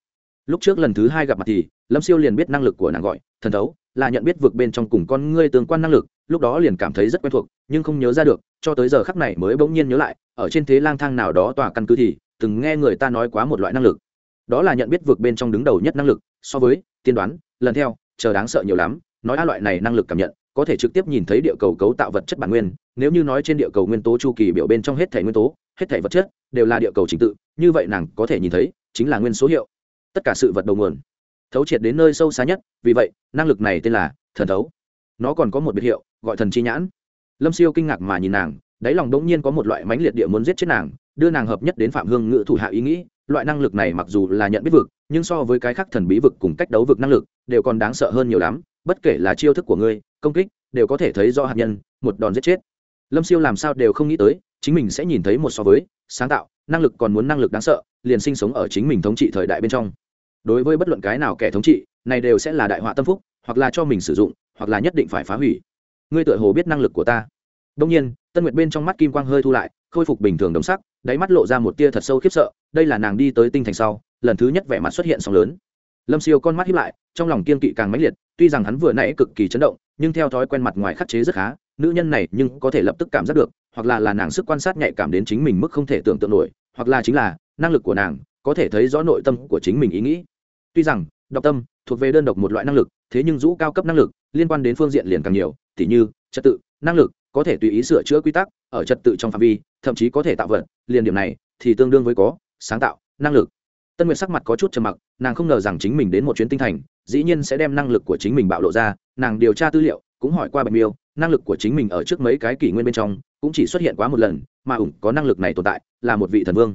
Lúc trước lần thứ hai gặp mặt thì, lâm siêu liền biết năng lực của nàng gọi, thần thấu, là nhận biết vượt bên trong cùng con ngươi tương quan năng lực, lúc đó liền cảm thấy rất quen thuộc, nhưng không nhớ ra được, cho tới giờ khắc này mới bỗng nhiên nhớ lại, ở trên thế lang thang nào đó tòa căn cứ thì, từng nghe người ta nói quá một loại năng lực. Đó là nhận biết vượt bên trong đứng đầu nhất năng lực, so với, tiên đoán, lần theo, chờ đáng sợ nhiều lắm, nói a loại này năng lực cảm nhận có thể trực tiếp nhìn thấy địa cầu cấu tạo vật chất bản nguyên, nếu như nói trên địa cầu nguyên tố chu kỳ biểu bên trong hết thể nguyên tố, hết thể vật chất đều là địa cầu trình tự, như vậy nàng có thể nhìn thấy chính là nguyên số hiệu. Tất cả sự vật đầu nguồn, thấu triệt đến nơi sâu xa nhất, vì vậy, năng lực này tên là thần thấu. Nó còn có một biệt hiệu, gọi thần chi nhãn. Lâm siêu kinh ngạc mà nhìn nàng, đáy lòng đống nhiên có một loại mãnh liệt địa muốn giết chết nàng, đưa nàng hợp nhất đến phạm hương ngự thủ hạ ý nghĩ, loại năng lực này mặc dù là nhận biết vực, nhưng so với cái khác thần bí vực cùng cách đấu vực năng lực, đều còn đáng sợ hơn nhiều lắm, bất kể là chiêu thức của ngươi công kích, đều có thể thấy do hạt nhân, một đòn giết chết. Lâm siêu làm sao đều không nghĩ tới, chính mình sẽ nhìn thấy một so với, sáng tạo, năng lực còn muốn năng lực đáng sợ, liền sinh sống ở chính mình thống trị thời đại bên trong. Đối với bất luận cái nào kẻ thống trị, này đều sẽ là đại họa tâm phúc, hoặc là cho mình sử dụng, hoặc là nhất định phải phá hủy. Ngươi tựa hồ biết năng lực của ta. Đông nhiên, tân nguyệt bên trong mắt kim quang hơi thu lại, khôi phục bình thường đồng sắc, đáy mắt lộ ra một tia thật sâu khiếp sợ, đây là nàng đi tới tinh thành sau, lần thứ nhất vẻ mặt xuất hiện sóng lớn. Lâm siêu con mắt hiếp lại, trong lòng kiên kỵ càng mãnh liệt, tuy rằng hắn vừa nãy cực kỳ chấn động nhưng theo thói quen mặt ngoài khắc chế rất khá, nữ nhân này nhưng có thể lập tức cảm giác được, hoặc là là nàng sức quan sát nhạy cảm đến chính mình mức không thể tưởng tượng nổi, hoặc là chính là năng lực của nàng có thể thấy rõ nội tâm của chính mình ý nghĩ. Tuy rằng đọc tâm thuộc về đơn độc một loại năng lực, thế nhưng rũ cao cấp năng lực liên quan đến phương diện liền càng nhiều, tỉ như trật tự, năng lực có thể tùy ý sửa chữa quy tắc ở trật tự trong phạm vi, thậm chí có thể tạo vật, liền điểm này thì tương đương với có, sáng tạo, năng lực tân nguyệt sắc mặt có chút trầm mặc, nàng không ngờ rằng chính mình đến một chuyến tinh thành, dĩ nhiên sẽ đem năng lực của chính mình bạo lộ ra, nàng điều tra tư liệu, cũng hỏi qua bạch miêu, năng lực của chính mình ở trước mấy cái kỷ nguyên bên trong, cũng chỉ xuất hiện quá một lần, mà ủng có năng lực này tồn tại, là một vị thần vương.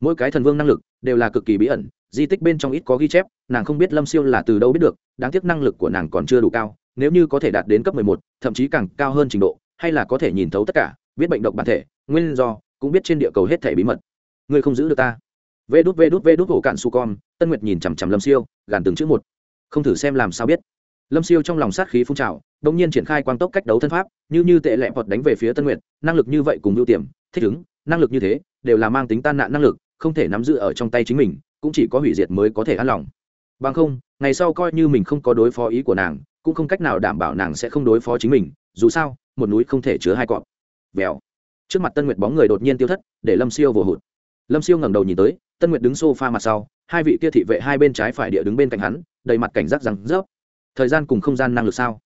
Mỗi cái thần vương năng lực, đều là cực kỳ bí ẩn, di tích bên trong ít có ghi chép, nàng không biết lâm siêu là từ đâu biết được, đáng tiếc năng lực của nàng còn chưa đủ cao, nếu như có thể đạt đến cấp mười một, thậm chí càng cao hơn trình độ, hay là có thể nhìn thấu tất cả, biết bệnh độc bản thể, nguyên do, cũng biết trên địa cầu hết thể bí mật. Ngươi không giữ được ta vê đút vê đút vê đút hổ cạn su con tân nguyệt nhìn chằm chằm lâm siêu, gàn từng chữ một. Không thử xem làm sao biết. Lâm siêu trong lòng sát khí phun trào đ ỗ n g nhiên triển khai quang tốc cách đấu thân pháp, như như tệ lẹ vọt đánh về phía tân nguyệt, năng lực như vậy cùng ưu tiềm thích ứng, năng lực như thế, đều là mang tính tan nạn năng lực, không thể nắm giữ ở trong tay chính mình, cũng chỉ có hủy diệt mới có thể an lòng. Bằng không, ngày sau coi như mình không có đối phó ý của nàng, cũng không cách nào đảm bảo nàng sẽ không đối phó chính mình, dù sao, một núi không thể chứa hai cọp. Vèo. Trước mặt tân nguyệt bóng người đột nhiên tiêu thất, để lâm siêu vồ hụt. Lâm siêu ngẩng đầu nhìn tới tân nguyệt đứng s o f a mặt sau, hai vị kia thị vệ hai bên trái phải địa đứng bên cạnh hắn, đầy mặt cảnh giác rằng, rớp, thời gian cùng không gian năng lực sao?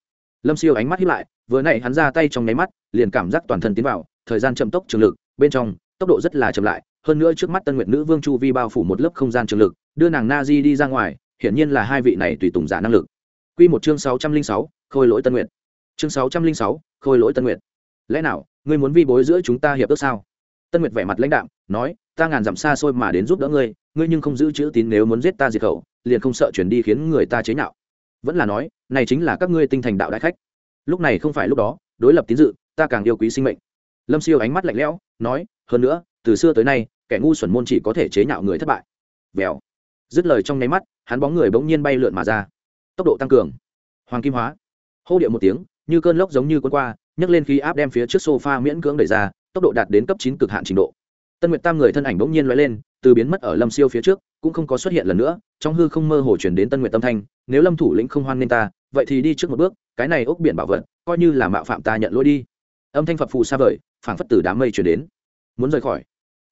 Lâm siêu ánh mắt hiếp lại, vừa nãy hắn ra tay trong nháy mắt, liền cảm giác toàn thân tiến vào, thời gian chậm tốc trường lực, bên trong, tốc độ rất là chậm lại, hơn nữa trước mắt tân nguyệt nữ vương chu vi bao phủ một lớp không gian trường lực, đưa nàng na di đi ra ngoài, hiển nhiên là hai vị này tùy tùng giả năng lực. Q một chương sáu trăm linh sáu, khôi lỗi tân nguyệt. Chương sáu trăm linh sáu, khôi lỗi tân nguyệt. Lẽ nào, ngươi muốn vi bối giữa chúng ta hiệp ước sao? Tân nguyệt vẻ mặt lãnh đạm, nói, ta ngàn dặm xa xôi mà đến giúp đỡ ngươi ngươi nhưng không giữ chữ tín nếu muốn giết ta diệt khẩu, liền không sợ chuyển đi khiến người ta chế nhạo. Vẫn là nói, này chính là các ngươi tinh thành đạo đại khách. Lúc này không phải lúc đó, đối lập tín dự, ta càng yêu quý sinh mệnh. Lâm siêu ánh mắt lạnh lẽo, nói, hơn nữa, từ xưa tới nay, kẻ ngu xuẩn môn chỉ có thể chế nhạo người thất bại. Vèo. Dứt lời trong nháy mắt, hắn bóng người bỗng nhiên bay lượn mà ra. Tốc độ tăng cường. Hoàng kim hóa. Hô điệu một tiếng, như cơn lốc giống như quân qua, nhấc lên khí áp đem phía trước sofa miễn cưỡng đẩy ra tốc độ đạt đến cấp chín cực hạn trình độ. Tân nguyệt tam người thân ảnh bỗng nhiên lóe lên, từ biến mất ở lâm siêu phía trước, cũng không có xuất hiện lần nữa, trong hư không mơ hồ chuyển đến tân nguyệt tâm thanh, nếu lâm thủ lĩnh không hoan nên ta, vậy thì đi trước một bước, cái này ốc biển bảo vật, coi như là mạo phạm ta nhận lỗi đi. Âm thanh phật phù xa vời, phảng phất từ đám mây chuyển đến. Muốn rời khỏi.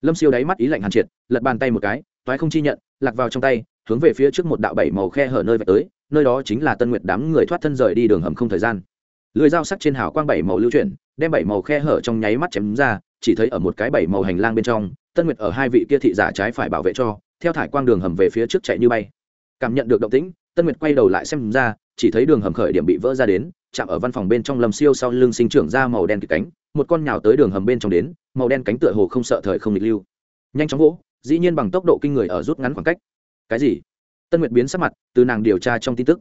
Lâm siêu đáy mắt ý lạnh hàn triệt, lật bàn tay một cái, toái không chi nhận, lạc vào trong tay, hướng về phía trước một đạo bảy màu khe hở nơi vạch tới, nơi đó chính là tân nguyệt đám người thoát thân rời đi đường hầm không thời gian. Lưới dao sắc trên hào quang bảy màu lưu chuyển đem bảy màu khe hở trong nháy mắt chém ra, chỉ thấy ở một cái bảy màu hành lang bên trong, tân nguyệt ở hai vị kia thị giả trái phải bảo vệ cho, theo thải quang đường hầm về phía trước chạy như bay. Cảm nhận được động tĩnh, tân nguyệt quay đầu lại xem ra, chỉ thấy đường hầm khởi điểm bị vỡ ra đến, chạm ở văn phòng bên trong lâm siêu sau lưng sinh trưởng ra màu đen kịch cánh, một con nhào tới đường hầm bên trong đến, màu đen cánh tựa hồ không sợ thời không nghịch lưu. Nhanh chóng vỗ, dĩ nhiên bằng tốc độ kinh người ở rút ngắn khoảng cách. Cái gì? Tân nguyệt biến sắc mặt, từ nàng điều tra trong tin tức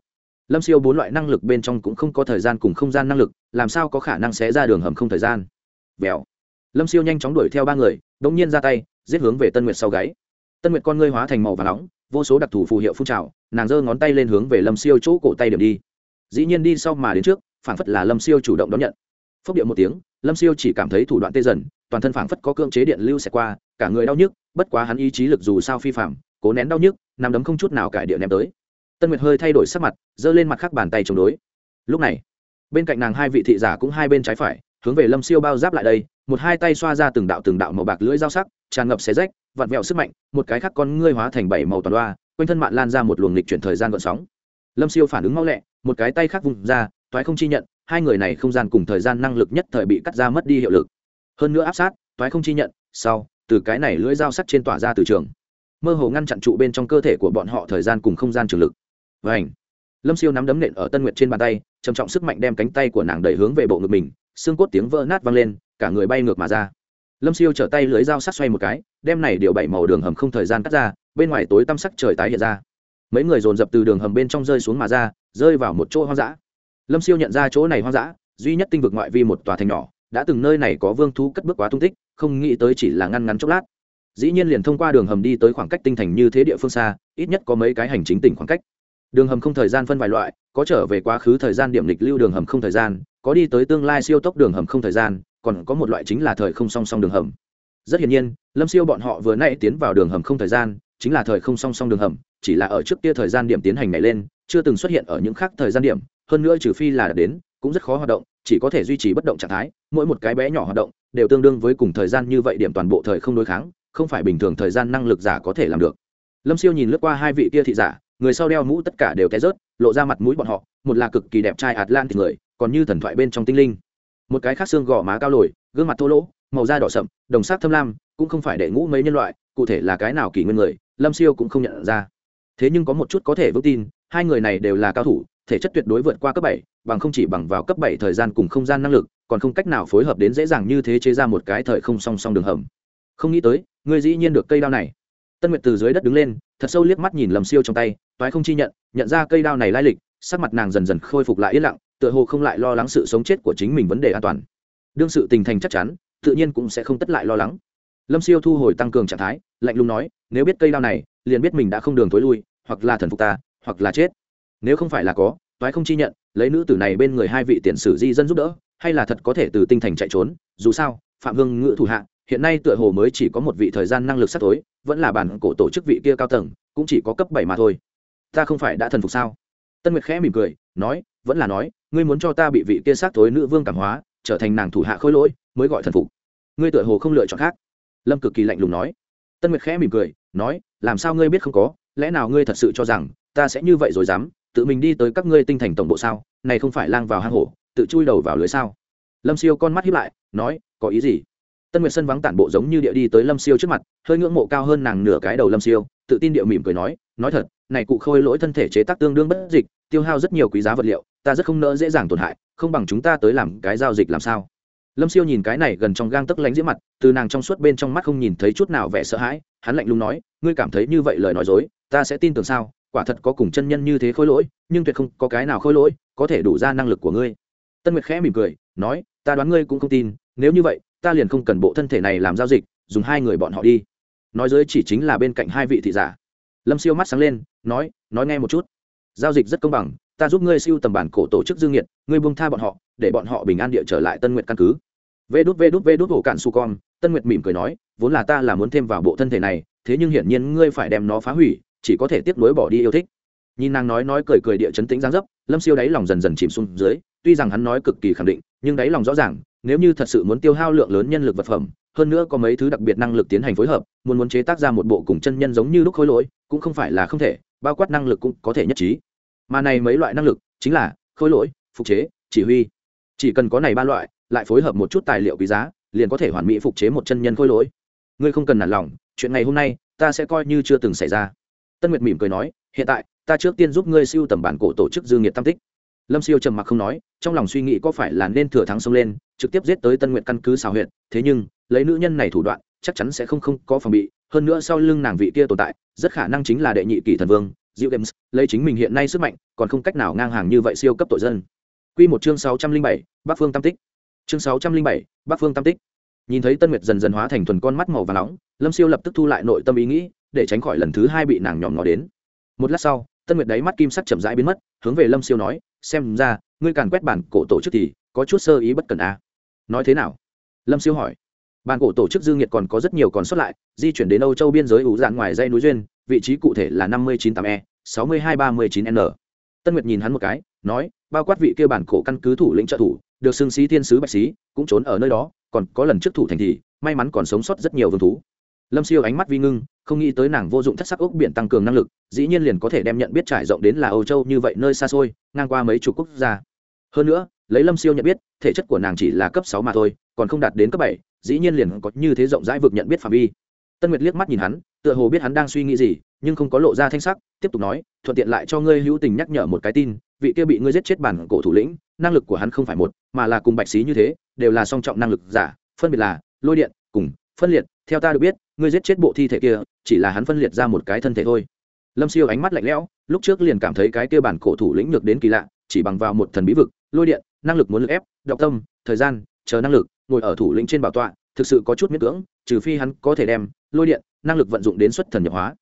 lâm siêu bốn loại năng lực bên trong cũng không có thời gian cùng không gian năng lực, làm sao có khả năng sẽ ra đường hầm không thời gian? Vèo. Lâm siêu nhanh chóng đuổi theo ba người đ ỗ n g nhiên ra tay, giết hướng về tân nguyệt sau gáy. Tân nguyệt con ngươi hóa thành màu và nóng, vô số đặc thù phù hiệu phun trào, nàng giơ ngón tay lên hướng về lâm siêu chỗ cổ tay điểm đi. Dĩ nhiên đi sau mà đến trước phản phất là lâm siêu chủ động đón nhận. Phốc điệu một tiếng, lâm siêu chỉ cảm thấy thủ đoạn tê dần, toàn thân phản phất có cưỡng chế điện lưu xẹt qua, cả người đau nhức, bất quá hắn ý chí lực dù sao phi phạm cố nén đau nhức nằm đấm không chút nào cải điện ném tới tân nguyệt hơi thay đổi sắc mặt, giơ lên mặt khác bàn tay chống đối. Lúc này, bên cạnh nàng hai vị thị giả cũng hai bên trái phải, hướng về lâm siêu bao giáp lại đây, một hai tay xoa ra từng đạo từng đạo màu bạc lưỡi dao sắc, tràn ngập xé rách, vặn vẹo sức mạnh, một cái khác con ngươi hóa thành bảy màu toàn đoa quanh thân mạng lan ra một luồng lịch chuyển thời gian gọn sóng. Lâm siêu phản ứng mau lẹ, một cái tay khác vùng ra, toái không chi nhận, hai người này không gian cùng thời gian năng lực nhất thời bị cắt ra mất đi hiệu lực. Hơn nữa áp sát, toái không chi nhận, sau, từ cái này lưỡi dao sắc trên tỏa ra từ trường. Mơ hồ ngăn chặn trụ bên trong cơ thể của bọn họ thời gian cùng không gian trường lực và ảnh. Lâm siêu nắm đấm nện ở tân nguyệt trên bàn tay, trầm trọng sức mạnh đem cánh tay của nàng đẩy hướng về bộ ngực mình, xương cốt tiếng vỡ nát vang lên, cả người bay ngược mà ra. Lâm siêu trở tay lưới dao sắc xoay một cái, đem này điều bảy màu đường hầm không thời gian cắt ra, bên ngoài tối tăm sắc trời tái hiện ra. Mấy người dồn dập từ đường hầm bên trong rơi xuống mà ra, rơi vào một chỗ hoang dã. Lâm siêu nhận ra chỗ này hoang dã, duy nhất tinh vực ngoại vi một tòa thành nhỏ, đã từng nơi này có vương thú cất bước quá tung tích, không nghĩ tới chỉ là ngăn ngắn chốc lát. Dĩ nhiên liền thông qua đường hầm đi tới khoảng cách tinh thành như thế địa phương xa, ít nhất có mấy cái hành chính tỉnh khoảng cách đường hầm không thời gian phân vài loại, có trở về quá khứ thời gian điểm lịch lưu đường hầm không thời gian, có đi tới tương lai siêu tốc đường hầm không thời gian, còn có một loại chính là thời không song song đường hầm. Rất hiển nhiên, lâm siêu bọn họ vừa nãy tiến vào đường hầm không thời gian, chính là thời không song song đường hầm, chỉ là ở trước kia thời gian điểm tiến hành này lên, chưa từng xuất hiện ở những khác thời gian điểm, hơn nữa trừ phi là đến, cũng rất khó hoạt động, chỉ có thể duy trì bất động trạng thái, mỗi một cái bé nhỏ hoạt động, đều tương đương với cùng thời gian như vậy điểm toàn bộ thời không đối kháng, không phải bình thường thời gian năng lực giả có thể làm được. Lâm siêu nhìn lướt qua hai vị kia thị giả người sau đeo mũ tất cả đều té rớt, lộ ra mặt mũi bọn họ, một là cực kỳ đẹp trai atlant người, còn như thần thoại bên trong tinh linh. Một cái khác xương gò má cao lồi, gương mặt thô lỗ, màu da đỏ sậm, đồng sắc thâm lam, cũng không phải đệ ngũ mấy nhân loại, cụ thể là cái nào kỷ nguyên người, lâm siêu cũng không nhận ra. Thế nhưng có một chút có thể vững tin, hai người này đều là cao thủ, thể chất tuyệt đối vượt qua cấp bảy, bằng không chỉ bằng vào cấp bảy thời gian cùng không gian năng lực, còn không cách nào phối hợp đến dễ dàng như thế chế ra một cái thời không song song đường hầm. Không nghĩ tới, ngươi dĩ nhiên được cây đao này tân nguyệt từ dưới đất đứng lên, thật sâu liếc mắt nhìn lầm siêu trong tay, toái không chi nhận nhận ra cây đao này lai lịch, sắc mặt nàng dần dần khôi phục lại yên lặng, tựa hồ không lại lo lắng sự sống chết của chính mình vấn đề an toàn. Đương sự tình thành chắc chắn, tự nhiên cũng sẽ không tất lại lo lắng. Lâm siêu thu hồi tăng cường trạng thái, lạnh lùng nói, nếu biết cây đao này, liền biết mình đã không đường tối lui, hoặc là thần phục ta, hoặc là chết. Nếu không phải là có, toái không chi nhận, lấy nữ tử này bên người hai vị tiền sử di dân giúp đỡ, hay là thật có thể từ tinh thành chạy trốn, dù sao, phạm hương ngự thủ hạ hiện nay tựa hồ mới chỉ có một vị thời gian năng lực sắp tối, vẫn là bản cổ tổ chức vị kia cao tầng, cũng chỉ có cấp bảy mà thôi. Ta không phải đã thần phục sao? Tân nguyệt khẽ mỉm cười, nói, vẫn là nói, ngươi muốn cho ta bị vị kia sát tối nữ vương cảm hóa, trở thành nàng thủ hạ khôi lỗi, mới gọi thần phục. Ngươi tựa hồ không lựa chọn khác. Lâm cực kỳ lạnh lùng nói. Tân nguyệt khẽ mỉm cười, nói, làm sao ngươi biết không có, lẽ nào ngươi thật sự cho rằng, ta sẽ như vậy rồi dám, tự mình đi tới các ngươi tinh thành tổng bộ sao? Này không phải lang vào hang hổ, tự chui đầu vào lưới sao? Lâm siêu con mắt hiếp lại, nói, có ý gì? Tân nguyệt sân vắng tản bộ giống như địa đi tới lâm siêu trước mặt, hơi ngưỡng mộ cao hơn nàng nửa cái đầu lâm siêu, tự tin điệu mỉm cười nói nói thật, này cụ khôi lỗi thân thể chế tác tương đương bất dịch, tiêu hao rất nhiều quý giá vật liệu, ta rất không nỡ dễ dàng tổn hại, không bằng chúng ta tới làm cái giao dịch làm sao? Lâm siêu nhìn cái này gần trong gang tấc lánh diễm mặt, từ nàng trong suốt bên trong mắt không nhìn thấy chút nào vẻ sợ hãi, hắn lạnh lùng nói, ngươi cảm thấy như vậy lời nói dối, ta sẽ tin tưởng sao? Quả thật có cùng chân nhân như thế khôi lỗi, nhưng tuyệt không có cái nào khôi lỗi có thể đủ ra năng lực của ngươi. Tân nguyệt khẽ mỉm cười, nói, ta đoán ngươi cũng không tin, nếu như vậy ta liền không cần bộ thân thể này làm giao dịch, dùng hai người bọn họ đi. Nói dưới chỉ chính là bên cạnh hai vị thị giả. Lâm siêu mắt sáng lên, nói nói nghe một chút. Giao dịch rất công bằng, ta giúp ngươi siêu tầm bản cổ tổ chức dương nhiệt, ngươi buông tha bọn họ, để bọn họ bình an địa trở lại tân nguyện căn cứ. Vê đút vê đút vê đút hổ cạn su con, tân nguyệt mỉm cười nói, vốn là ta là muốn thêm vào bộ thân thể này, thế nhưng hiển nhiên ngươi phải đem nó phá hủy, chỉ có thể tiếp nối bỏ đi yêu thích. Nhìn nàng nói nói cười cười địa chấn tĩnh giáng dấp, lâm siêu đáy lòng dần dần chìm xuống dưới, tuy rằng hắn nói cực kỳ khẳng định, nhưng đáy lòng rõ ràng nếu như thật sự muốn tiêu hao lượng lớn nhân lực vật phẩm, hơn nữa có mấy thứ đặc biệt năng lực tiến hành phối hợp, muốn muốn chế tác ra một bộ cùng chân nhân giống như lúc khối lỗi, cũng không phải là không thể, bao quát năng lực cũng có thể nhất trí. Mà này mấy loại năng lực chính là khối lỗi, phục chế, chỉ huy. Chỉ cần có này ba loại, lại phối hợp một chút tài liệu quý giá, liền có thể hoàn mỹ phục chế một chân nhân khối lỗi. Ngươi không cần nản lòng, chuyện ngày hôm nay, ta sẽ coi như chưa từng xảy ra. Tân nguyệt mỉm cười nói, hiện tại, ta trước tiên giúp ngươi siêu tầm bản cổ tổ chức dương nghiệt tam tích. Lâm siêu trầm mặc không nói, trong lòng suy nghĩ có phải là nên thừa thắng xông lên trực tiếp giết tới tân nguyện căn cứ xào huyện thế nhưng lấy nữ nhân này thủ đoạn chắc chắn sẽ không không có phòng bị hơn nữa sau lưng nàng vị kia tồn tại rất khả năng chính là đệ nhị kỳ thần vương diệu games lấy chính mình hiện nay sức mạnh còn không cách nào ngang hàng như vậy siêu cấp tội dân Quy một chương sáu trăm linh bảy, Bắc Phương Tam Tích. Chương sáu trăm linh bảy, Bắc Phương Tam Tích. Nhìn thấy Tân Nguyệt dần dần hóa thành thuần con mắt màu vàng nóng, Lâm Siêu lập tức thu lại nội tâm ý nghĩ, để tránh khỏi lần thứ hai bị nàng nhòm ngó đến. Một lát sau, Tân Nguyệt đáy mắt kim sắc chậm rãi biến mất, hướng về Lâm Siêu nói, xem ra, ngươi càn quét bản cổ tổ chức thì có chút sơ ý bất cần a. À. Nói thế nào? Lâm Siêu hỏi. Bản cổ tổ chức dư nghiệt còn có rất nhiều còn sót lại, di chuyển đến Âu Châu biên giới ủ dạn ngoài dãy núi duyên, vị trí cụ thể là năm mươi chín tám e sáu mươi hai ba mươi chín n Tân Nguyệt nhìn hắn một cái, nói, bao quát vị kia bản cổ căn cứ thủ lĩnh trợ thủ, được xưng sĩ thiên sứ bạch sĩ, cũng trốn ở nơi đó, còn có lần trước thủ thành thì, may mắn còn sống sót rất nhiều vương thú lâm siêu ánh mắt vi ngưng không nghĩ tới nàng vô dụng thất sắc ốc biển tăng cường năng lực dĩ nhiên liền có thể đem nhận biết trải rộng đến là âu châu như vậy nơi xa xôi ngang qua mấy chục quốc gia hơn nữa lấy lâm siêu nhận biết, thể chất của nàng chỉ là cấp sáu mà thôi, còn không đạt đến cấp bảy, dĩ nhiên liền có như thế rộng rãi vực nhận biết phạm vi. Tân nguyệt liếc mắt nhìn hắn, tựa hồ biết hắn đang suy nghĩ gì, nhưng không có lộ ra thanh sắc, tiếp tục nói, thuận tiện lại cho ngươi hữu tình nhắc nhở một cái tin, vị kia bị ngươi giết chết bản cổ thủ lĩnh, năng lực của hắn không phải một, mà là cùng bạch xí như thế, đều là song trọng năng lực giả, phân biệt là lôi điện, cùng phân liệt, theo ta được biết, ngươi giết chết bộ thi thể kia, chỉ là hắn phân liệt ra một cái thân thể thôi. Lâm siêu ánh mắt lạnh lẽo, lúc trước liền cảm thấy cái kia bản cổ thủ lĩnh được đến kỳ lạ, chỉ bằng vào một thần bí vực, lôi điện năng lực muốn lực ép đọc tâm, thời gian, chờ năng lực, ngồi ở thủ lĩnh trên bảo tọa, thực sự có chút miễn cưỡng, trừ phi hắn có thể đem lôi điện, năng lực vận dụng đến xuất thần nhập hóa.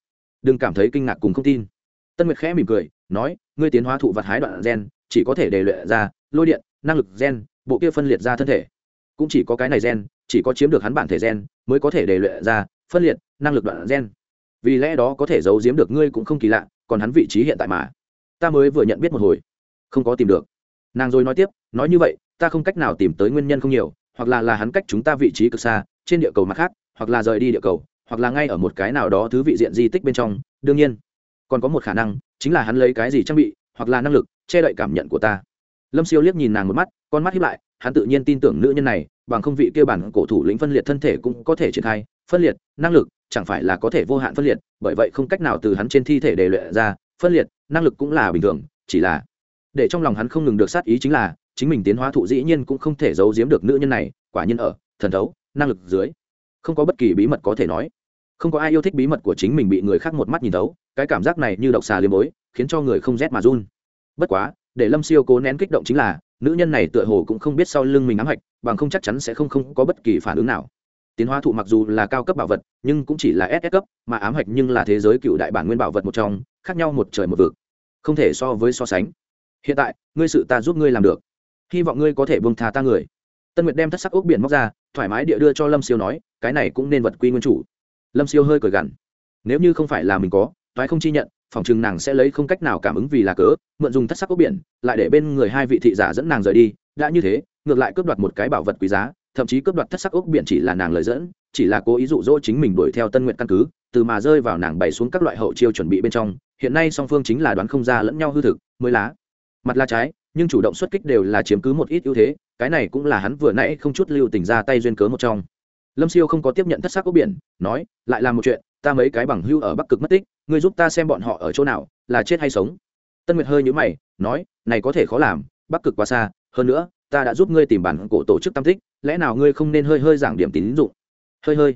Đừng cảm thấy kinh ngạc cùng không tin. Tân nguyệt khẽ mỉm cười, nói, ngươi tiến hóa thụ vật hái đoạn gen, chỉ có thể đề luyện ra lôi điện, năng lực gen, bộ kia phân liệt ra thân thể. Cũng chỉ có cái này gen, chỉ có chiếm được hắn bản thể gen, mới có thể đề luyện ra phân liệt, năng lực đoạn gen. Vì lẽ đó có thể giấu giếm được ngươi cũng không kỳ lạ, còn hắn vị trí hiện tại mà. Ta mới vừa nhận biết một hồi, không có tìm được nàng rồi nói tiếp, nói như vậy, ta không cách nào tìm tới nguyên nhân không nhiều, hoặc là là hắn cách chúng ta vị trí cực xa, trên địa cầu mặt khác, hoặc là rời đi địa cầu, hoặc là ngay ở một cái nào đó thứ vị diện di tích bên trong. Đương nhiên, còn có một khả năng, chính là hắn lấy cái gì trang bị, hoặc là năng lực, che đậy cảm nhận của ta. Lâm siêu liếc nhìn nàng một mắt, con mắt hiếp lại, hắn tự nhiên tin tưởng nữ nhân này, bằng không vị kia bản cổ thủ lĩnh phân liệt thân thể cũng có thể triển khai, phân liệt, năng lực, chẳng phải là có thể vô hạn phân liệt, bởi vậy không cách nào từ hắn trên thi thể đề luyện ra, phân liệt, năng lực cũng là bình thường, chỉ là để trong lòng hắn không ngừng được sát ý chính là, chính mình tiến hóa thụ dĩ nhiên cũng không thể giấu giếm được nữ nhân này, quả nhiên ở, thần thấu, năng lực dưới. Không có bất kỳ bí mật có thể nói. Không có ai yêu thích bí mật của chính mình bị người khác một mắt nhìn thấu, cái cảm giác này như độc xà liếm bối, khiến cho người không rét mà run. Bất quá, để lâm siêu cố nén kích động chính là, nữ nhân này tựa hồ cũng không biết sau lưng mình ám hạch, bằng không chắc chắn sẽ không không có bất kỳ phản ứng nào. Tiến hóa thụ mặc dù là cao cấp bảo vật, nhưng cũng chỉ là ss cấp, mà ám hạch nhưng là thế giới cựu đại bản nguyên bảo vật một trong, khác nhau một trời một vực. Không thể so với so sánh hiện tại, ngươi sự ta giúp ngươi làm được. Hy vọng ngươi có thể bông thà ta người. Tân nguyệt đem thất sắc ốc biển móc ra, thoải mái địa đưa cho lâm siêu nói, cái này cũng nên vật quy nguyên chủ. Lâm siêu hơi cười gằn, nếu như không phải là mình có, toái không chi nhận, phòng chừng nàng sẽ lấy không cách nào cảm ứng vì là cớ, mượn dùng thất sắc ốc biển, lại để bên người hai vị thị giả dẫn nàng rời đi. Đã như thế, ngược lại cướp đoạt một cái bảo vật quý giá, thậm chí cướp đoạt thất sắc ốc biển chỉ là nàng lời dẫn, chỉ là cố ý dụ dỗ chính mình đuổi theo tân nguyện căn cứ, từ mà rơi vào nàng bày xuống các loại hậu chiêu chuẩn bị bên trong. Hiện nay song phương chính là đoán không ra lẫn nhau hư thực, mới lá mặt là trái, nhưng chủ động xuất kích đều là chiếm cứ một ít ưu thế, cái này cũng là hắn vừa nãy không chút lưu tình ra tay duyên cớ một trong. Lâm siêu không có tiếp nhận thất sắc ốc biển, nói, lại làm một chuyện, ta mấy cái bằng hưu ở bắc cực mất tích, ngươi giúp ta xem bọn họ ở chỗ nào, là chết hay sống? Tân nguyệt hơi nhữ mày, nói, này có thể khó làm, bắc cực quá xa, hơn nữa, ta đã giúp ngươi tìm bản cổ tổ chức tam tích, lẽ nào ngươi không nên hơi hơi giảng điểm tín dụng? Hơi hơi.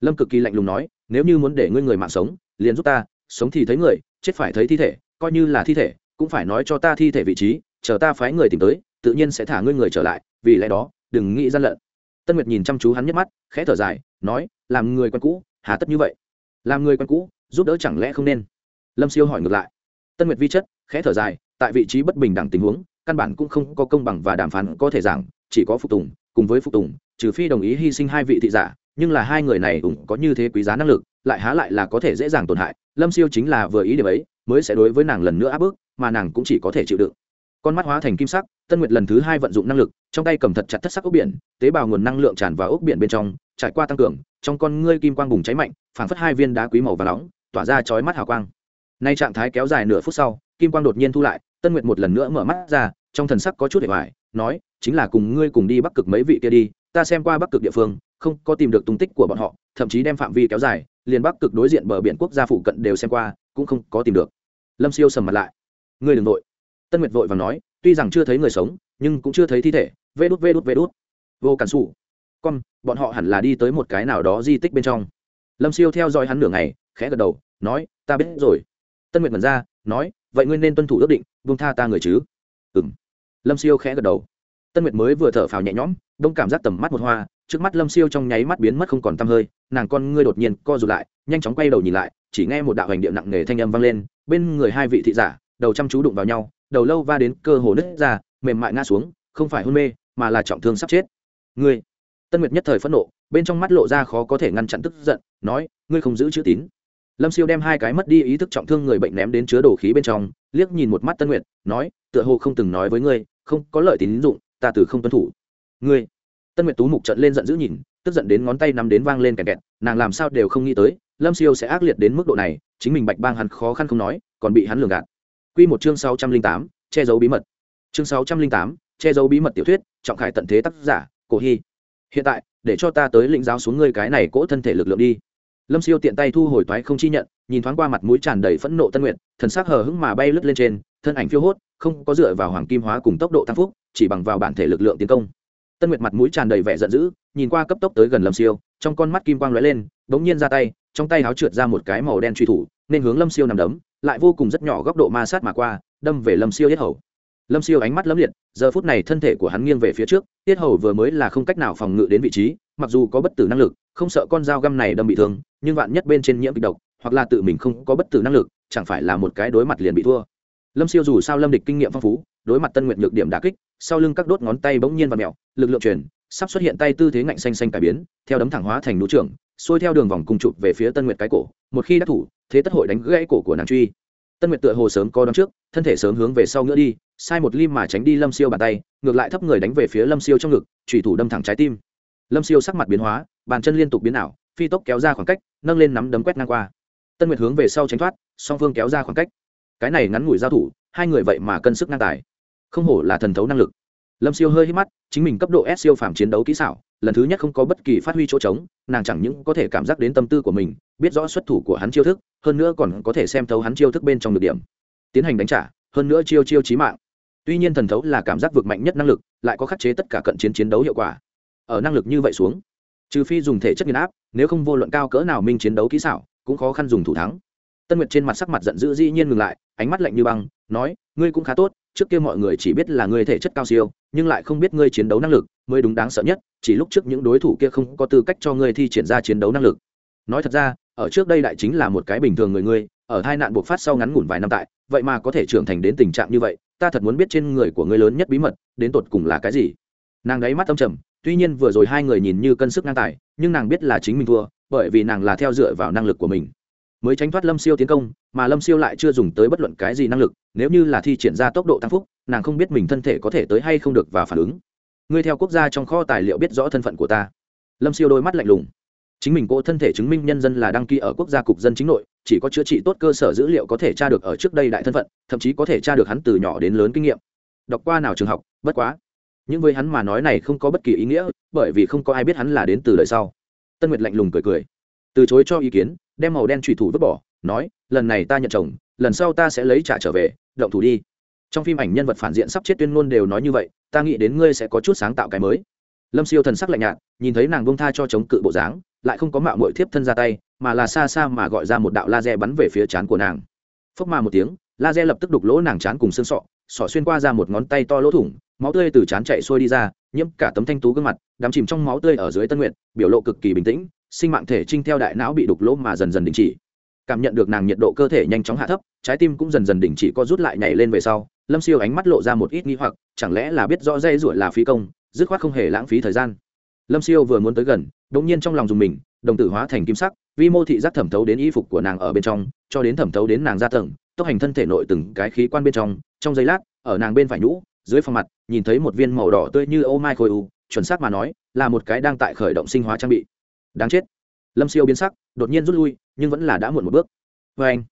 Lâm cực kỳ lạnh lùng nói, nếu như muốn để ngươi người mạng sống, liền giúp ta, sống thì thấy người, chết phải thấy thi thể, coi như là thi thể cũng phải nói cho ta thi thể vị trí, chờ ta phái người tìm tới, tự nhiên sẽ thả ngươi người trở lại, vì lẽ đó, đừng nghĩ gian lận. Tân nguyệt nhìn chăm chú hắn nhấc mắt, khẽ thở dài, nói, làm người quen cũ, hà tất như vậy. Làm người quen cũ, giúp đỡ chẳng lẽ không nên? Lâm siêu hỏi ngược lại. Tân nguyệt vi chất, khẽ thở dài, tại vị trí bất bình đẳng tình huống, căn bản cũng không có công bằng và đàm phán có thể giảng, chỉ có phục tùng, cùng với phục tùng, trừ phi đồng ý hy sinh hai vị thị giả, nhưng là hai người này cũng có như thế quý giá năng lực lại há lại là có thể dễ dàng tổn hại, lâm siêu chính là vừa ý điểm ấy, mới sẽ đối với nàng lần nữa áp bức, mà nàng cũng chỉ có thể chịu đựng. Con mắt hóa thành kim sắc, tân nguyệt lần thứ hai vận dụng năng lực, trong tay cầm thật chặt thất sắc ốc biển, tế bào nguồn năng lượng tràn vào ốc biển bên trong, trải qua tăng cường, trong con ngươi kim quang bùng cháy mạnh, phảng phất hai viên đá quý màu và nóng, tỏa ra chói mắt hào quang. Nay trạng thái kéo dài nửa phút sau, kim quang đột nhiên thu lại, tân nguyệt một lần nữa mở mắt ra, trong thần sắc có chút để hoài nói, chính là cùng ngươi cùng đi bắc cực mấy vị kia đi, ta xem qua bắc cực địa phương, không có tìm được tung tích của bọn họ thậm chí đem phạm vi kéo dài, liền bắc cực đối diện bờ biển quốc gia phụ cận đều xem qua, cũng không có tìm được. Lâm siêu sầm mặt lại. Ngươi đừng vội. Tân nguyệt vội và nói, tuy rằng chưa thấy người sống, nhưng cũng chưa thấy thi thể. Vê đút vê đút vê đút. Vô cản xù con, bọn họ hẳn là đi tới một cái nào đó di tích bên trong. Lâm siêu theo dõi hắn nửa ngày, khẽ gật đầu, nói, ta biết rồi. Tân nguyệt mật ra, nói, vậy ngươi nên tuân thủ ước định vương tha ta người chứ? Ừ m lâm siêu khẽ gật đầu. Tân nguyệt mới vừa thở phào nhẹ nhõm, đông cảm giác tầm mắt một hoa trước mắt lâm siêu trong nháy mắt biến mất không còn t hơi, nàng con ngươi đột nhiên co rụt lại, nhanh chóng quay đầu nhìn lại, chỉ nghe một đạo hành điệu nặng nề thanh âm vang lên, bên người hai vị thị giả, đầu chăm chú đụng vào nhau, đầu lâu va đến cơ hồ nứt ra, mềm mại ngã xuống, không phải hôn mê, mà là trọng thương sắp chết. Ngươi, tân nguyệt nhất thời phẫn nộ, bên trong mắt lộ ra khó có thể ngăn chặn tức giận, nói, ngươi không giữ chữ tín. Lâm siêu đem hai cái mất đi ý thức trọng thương người bệnh ném đến chứa đồ khí bên trong, liếc nhìn một mắt tân nguyệt, nói, tựa hồ không từng nói với ngươi, không có lợi tín dụng, ta từ không tuân thủ. Ngươi tân nguyệt tú mục trận lên giận dữ nhìn, tức giận đến ngón tay nắm đến vang lên kẹt kẹt, nàng làm sao đều không nghĩ tới, lâm siêu sẽ ác liệt đến mức độ này, chính mình bạch bang hắn khó khăn không nói, còn bị hắn lường gạt. Q một chương sáu trăm linh tám, che giấu bí mật. Chương sáu trăm linh tám, che giấu bí mật tiểu thuyết, trọng khải tận thế tác giả, cổ hy. Hiện tại, để cho ta tới lĩnh giáo xuống ngươi cái này cỗ thân thể lực lượng đi. Lâm siêu tiện tay thu hồi toái không chi nhận, nhìn thoáng qua mặt mũi tràn đầy phẫn nộ tân nguyện thần sắc hờ hững mà bay lướt lên trên, thân ảnh phiêu hốt, không có dựa vào hoàng kim hóa cùng tốc độ tăng phúc, chỉ bằng vào bản thể lực lượng tiến công tân nguyệt mặt mũi tràn đầy vẻ giận dữ, nhìn qua cấp tốc tới gần lâm siêu, trong con mắt kim quang lóe lên đ ố n g nhiên ra tay, trong tay háo trượt ra một cái màu đen truy thủ, nên hướng lâm siêu nằm đấm, lại vô cùng rất nhỏ góc độ ma sát mà qua, đâm về lâm siêu yết hầu. Lâm siêu ánh mắt lấm liệt, giờ phút này thân thể của hắn nghiêng về phía trước, yết hầu vừa mới là không cách nào phòng ngự đến vị trí, mặc dù có bất tử năng lực, không sợ con dao găm này đâm bị thương, nhưng vạn nhất bên trên nhiễm kịch độc, hoặc là tự mình không có bất tử năng lực, chẳng phải là một cái đối mặt liền bị thua lâm siêu dù sao lâm địch kinh nghiệm phong phú, đối mặt tân nguyện nhược điểm đà kích, sau lưng các đốt ngón tay bỗng nhiên và mẹo lực lượng truyền, sắp xuất hiện tay tư thế ngạnh xanh xanh cải biến, theo đấm thẳng hóa thành núi trưởng, xuôi theo đường vòng cùng chụp về phía tân nguyệt cái cổ, một khi đắc thủ, thế tất hội đánh gãy cổ của nàng truy. Tân nguyệt tựa hồ sớm co đón trước, thân thể sớm hướng về sau ngựa đi, sai một lim mà tránh đi lâm siêu bàn tay, ngược lại thấp người đánh về phía lâm siêu trong ngực trùy thủ đâm thẳng trái tim. Lâm siêu sắc mặt biến hóa, bàn chân liên tục biến ảo, phi tốc kéo ra khoảng cách, nâng lên nắm đấm quét ngang qua. Tân nguyệt hướng về sau tránh thoát, song phương kéo ra khoảng cách cái này ngắn ngủi giao thủ, hai người vậy mà cân sức ngang tài. Không hổ là thần thấu năng lực. Lâm siêu hơi hít mắt, chính mình cấp độ s siêu phàm chiến đấu kỹ xảo, lần thứ nhất không có bất kỳ phát huy chỗ trống, nàng chẳng những có thể cảm giác đến tâm tư của mình, biết rõ xuất thủ của hắn chiêu thức, hơn nữa còn có thể xem thấu hắn chiêu thức bên trong được điểm. Tiến hành đánh trả, hơn nữa chiêu chiêu trí mạng. Tuy nhiên thần thấu là cảm giác vượt mạnh nhất năng lực, lại có khắc chế tất cả cận chiến chiến đấu hiệu quả. Ở năng lực như vậy xuống, trừ phi dùng thể chất nghiền áp, nếu không vô luận cao cỡ nào minh chiến đấu kỹ xảo, cũng khó khăn dùng thủ thắng. Tân nguyệt trên mặt sắc mặt giận dữ dĩ nhiên ngừng lại ánh mắt lạnh như băng, nói, ngươi cũng khá tốt, trước kia mọi người chỉ biết là ngươi thể chất cao siêu, nhưng lại không biết ngươi chiến đấu năng lực, mới đúng đáng sợ nhất, chỉ lúc trước những đối thủ kia không có tư cách cho ngươi thi triển ra chiến đấu năng lực. Nói thật ra, ở trước đây đại chính là một cái bình thường người ngươi, ở hai nạn buộc phát sau ngắn ngủn vài năm tại, vậy mà có thể trưởng thành đến tình trạng như vậy, ta thật muốn biết trên người của ngươi lớn nhất bí mật, đến tột cùng là cái gì? Nàng đáy mắt âm trầm, tuy nhiên vừa rồi hai người nhìn như cân sức ngang tài, nhưng nàng biết là chính mình thua, bởi vì nàng là theo dựa vào năng lực của mình mới tránh thoát lâm siêu tiến công, mà lâm siêu lại chưa dùng tới bất luận cái gì năng lực, nếu như là thi triển ra tốc độ tăng phúc, nàng không biết mình thân thể có thể tới hay không được và phản ứng. Ngươi theo quốc gia trong kho tài liệu biết rõ thân phận của ta. Lâm siêu đôi mắt lạnh lùng. Chính mình cỗ thân thể chứng minh nhân dân là đăng ký ở quốc gia cục dân chính nội, chỉ có chữa trị tốt cơ sở dữ liệu có thể tra được ở trước đây đại thân phận, thậm chí có thể tra được hắn từ nhỏ đến lớn kinh nghiệm. Đọc qua nào trường học, bất quá. Những với hắn mà nói này không có bất kỳ ý nghĩa, bởi vì không có ai biết hắn là đến từ đời sau. Tân nguyệt lạnh lùng cười cười từ chối cho ý kiến, đem màu đen trùy thủ vứt bỏ, nói, lần này ta nhận chồng, lần sau ta sẽ lấy trả trở về, động thủ đi. Trong phim ảnh nhân vật phản diện sắp chết tuyên ngôn đều nói như vậy, ta nghĩ đến ngươi sẽ có chút sáng tạo cái mới. Lâm siêu thần sắc lạnh nhạt, nhìn thấy nàng bông tha cho chống cự bộ dáng, lại không có mạo mội thiếp thân ra tay, mà là xa xa mà gọi ra một đạo laser bắn về phía trán của nàng. Phốc mà một tiếng, laser lập tức đục lỗ nàng chán cùng xương sọ sọ xuyên qua ra một ngón tay to lỗ thủng, máu tươi từ chán chạy xuôi đi ra, nhiễm cả tấm thanh tú gương mặt, đắm chìm trong máu tươi ở dưới tân nguyện biểu lộ cực kỳ bình tĩnh sinh mạng thể trinh theo đại não bị đục lỗ mà dần dần đình chỉ. Cảm nhận được nàng nhiệt độ cơ thể nhanh chóng hạ thấp, trái tim cũng dần dần đình chỉ co rút lại nhảy lên về sau, lâm siêu ánh mắt lộ ra một ít nghi hoặc, chẳng lẽ là biết rõ dây ruổi là phí công, dứt khoát không hề lãng phí thời gian. Lâm siêu vừa muốn tới gần đ ỗ n g nhiên trong lòng dùng mình, đồng tử hóa thành kim sắc, vi mô thị giác thẩm thấu đến y phục của nàng ở bên trong, cho đến thẩm thấu đến nàng ra tầng, tốc hành thân thể nội từng cái khí quan bên trong trong giây lát, ở nàng bên phải nhũ, dưới phòng mặt, nhìn thấy một viên màu đỏ tươi như ô mai khôi u, chuẩn xác mà nói, là một cái đang tại khởi động sinh hóa trang bị đáng chết. Lâm siêu biến sắc, đột nhiên rút lui, nhưng vẫn là đã muộn một bước. Vê anh,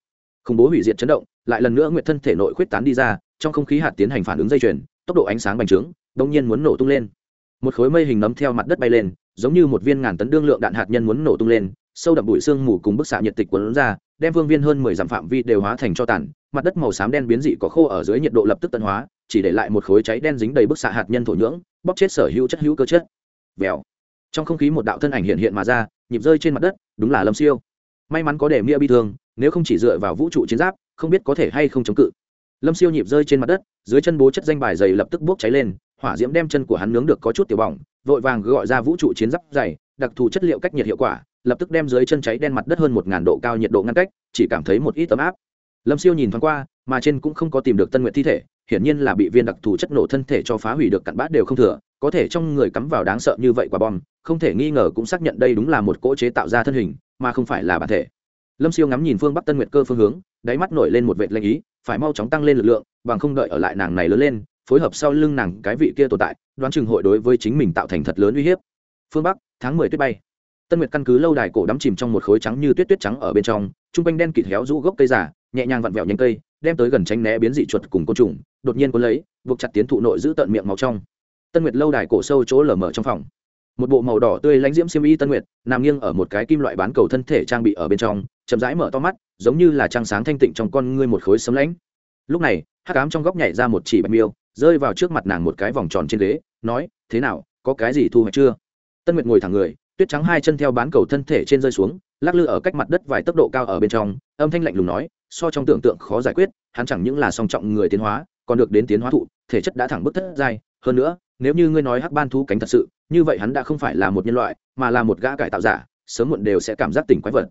khủng bố hủy diệt chấn động, lại lần nữa nguyện thân thể nội khuyết tán đi ra, trong không khí hạt tiến hành phản ứng dây chuyền, tốc độ ánh sáng bành trướng đông nhiên muốn nổ tung lên. Một khối mây hình nấm theo mặt đất bay lên, giống như một viên ngàn tấn đương lượng đạn hạt nhân muốn nổ tung lên, sâu đậm bụi sương mù cùng bức xạ nhiệt tịch quấn ra, đem vương viên hơn mười dặm phạm vi đều hóa thành cho tàn, mặt đất màu xám đen biến dị có khô ở dưới nhiệt độ lập tức tận hóa, chỉ để lại một khối cháy đen dính đầy bức xạ hạt nhân thổ nhưỡng bóc chết sở hữu chất hữu cơ chất vèo trong không khí một đạo thân ảnh hiện hiện mà ra, nhịp rơi trên mặt đất, đúng là lâm siêu. May mắn có để mia bi thương, nếu không chỉ dựa vào vũ trụ chiến giáp, không biết có thể hay không chống cự. Lâm siêu nhịp rơi trên mặt đất, dưới chân bố chất danh bài dày lập tức bốc cháy lên, hỏa diễm đem chân của hắn nướng được có chút tiểu bỏng, vội vàng gọi ra vũ trụ chiến giáp dày, đặc thù chất liệu cách nhiệt hiệu quả, lập tức đem dưới chân cháy đen mặt đất hơn một ngàn độ cao nhiệt độ ngăn cách, chỉ cảm thấy một ít ấm áp. Lâm siêu nhìn thoáng qua, mà trên cũng không có tìm được tân nguyện thi thể, hiển nhiên là bị viên đặc thù chất nổ thân thể cho phá hủy được cặn bát đều không thừa, có thể trong người cắm vào đáng sợ như vậy quả bom không thể nghi ngờ cũng xác nhận đây đúng là một cỗ chế tạo ra thân hình, mà không phải là bản thể. Lâm siêu ngắm nhìn phương bắc tân nguyệt cơ phương hướng, đáy mắt nổi lên một vệt lanh ý, phải mau chóng tăng lên lực lượng, bằng không đợi ở lại nàng này lớn lên, phối hợp sau lưng nàng cái vị kia tồn tại, đoán chừng hội đối với chính mình tạo thành thật lớn uy hiếp. Phương bắc, tháng mười tuyết bay. Tân nguyệt căn cứ lâu đài cổ đắm chìm trong một khối trắng như tuyết tuyết trắng ở bên trong t r u n g quanh đen kịt héo rũ gốc cây giả nhẹ nhàng vặn vẹo nhánh cây, đem tới gần tránh né biến dị chuột cùng côn trùng, đột nhiên có lấy, buộc chặt tiến thụ nội giữ tận miệng máu trong. Tân nguyệt lâu đài cổ sâu chỗ lở mở trong phòng một bộ màu đỏ tươi lãnh diễm xiêm y tân nguyệt, nằm nghiêng ở một cái kim loại bán cầu thân thể trang bị ở bên trong, chậm rãi mở to mắt, giống như là trăng sáng thanh tịnh trong con ngươi một khối sấm lãnh lúc này, hắc ám trong góc nhảy ra một chỉ bạch miêu, rơi vào trước mặt nàng một cái vòng tròn trên ghế, nói, thế nào, có cái gì thu hoạch chưa? Tân nguyệt ngồi thẳng người, tuyết trắng hai chân theo bán cầu thân thể trên rơi xuống, lắc lư ở cách mặt đất vài tốc độ cao ở bên trong, âm thanh lạnh lùng nói, so trong tưởng tượng khó giải quyết, hắn chẳng những là song trọng người tiến hóa, còn được đến tiến hóa thụ, thể chất đã thẳng bức thất giai. Hơn nữa, nếu như ngươi nói hắc ban thú cánh thật sự như vậy hắn đã không phải là một nhân loại, mà là một gã cải tạo giả, sớm muộn đều sẽ cảm giác tỉnh quái vật.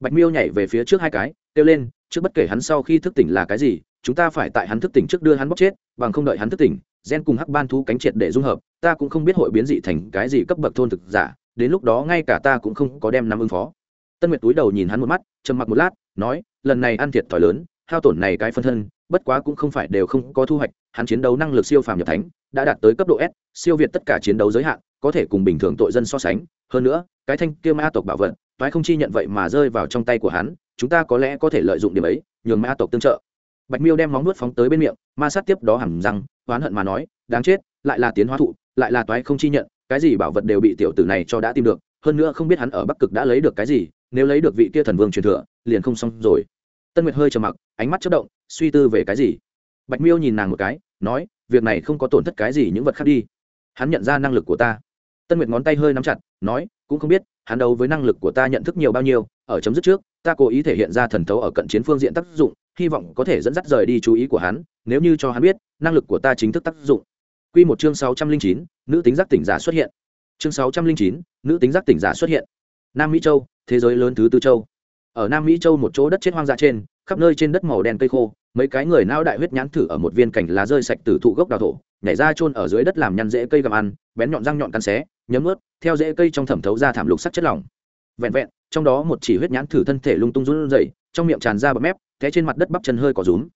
Bạch miêu nhảy về phía trước hai cái, kêu lên, trước bất kể hắn sau khi thức tỉnh là cái gì, chúng ta phải tại hắn thức tỉnh trước đưa hắn bóc chết, bằng không đợi hắn thức tỉnh, gen cùng hắc ban thú cánh triệt để dung hợp, ta cũng không biết hội biến dị thành cái gì cấp bậc thôn thực giả, đến lúc đó ngay cả ta cũng không có đem năm ứng phó. Tân nguyệt túi đầu nhìn hắn một mắt, trầm mặc một lát, nói, lần này ăn thiệt thòi lớn, hao tổn này cái phân thân, bất quá cũng không phải đều không có thu hoạch, hắn chiến đấu năng lực siêu phàm nhập thánh, đã đạt tới cấp độ s, siêu việt tất cả chiến đấu giới hạn có thể cùng bình thường tội dân so sánh. Hơn nữa, cái thanh kia ma tộc bảo vật, toái không chi nhận vậy mà rơi vào trong tay của hắn, chúng ta có lẽ có thể lợi dụng điểm ấy, nhường ma tộc tương trợ. Bạch miêu đem móng nuốt phóng tới bên miệng, ma sát tiếp đó hẳn răng, oán hận mà nói, đáng chết, lại là tiến hóa thụ, lại là toái không chi nhận, cái gì bảo vật đều bị tiểu tử này cho đã tìm được, hơn nữa không biết hắn ở bắc cực đã lấy được cái gì, nếu lấy được vị kia thần vương truyền thừa, liền không xong rồi. Tân nguyệt hơi trầm mặc, ánh mắt chất động, suy tư về cái gì. Bạch miêu nhìn nàng một cái, nói, việc này không có tổn thất cái gì những vật khác đi. Hắn nhận ra năng lực của ta tân nguyệt ngón tay hơi nắm chặt, nói, cũng không biết, hắn đấu với năng lực của ta nhận thức nhiều bao nhiêu, ở chấm dứt trước, ta cố ý thể hiện ra thần thấu ở cận chiến phương diện tác dụng, hy vọng có thể dẫn dắt rời đi chú ý của hắn, nếu như cho hắn biết, năng lực của ta chính thức tác dụng. Quy một chương sáu trăm linh chín, nữ tính giác tỉnh giả xuất hiện. Chương sáu trăm linh chín, nữ tính giác tỉnh giả xuất hiện. Nam mỹ châu, thế giới lớn thứ tư châu. Ở nam mỹ châu một chỗ đất chết hoang dã trên, khắp nơi trên đất màu đen cây khô, mấy cái người nao đại huyết nhãn thử ở một viên cảnh lá rơi sạch từ thụ gốc đào thổ, nhảy ra chôn ở dưới đất làm nhăn rễ cây gặm ăn, bén nhọn răng nhọn cắn xé nhấm ướt, theo rễ cây trong thẩm thấu ra thảm lục sắc chất lỏng. Vẹn vẹn, trong đó một chỉ huyết nhãn thử thân thể lung tung run rẩy, trong miệng tràn ra bậm mép, té trên mặt đất bắp chân hơi có rúm.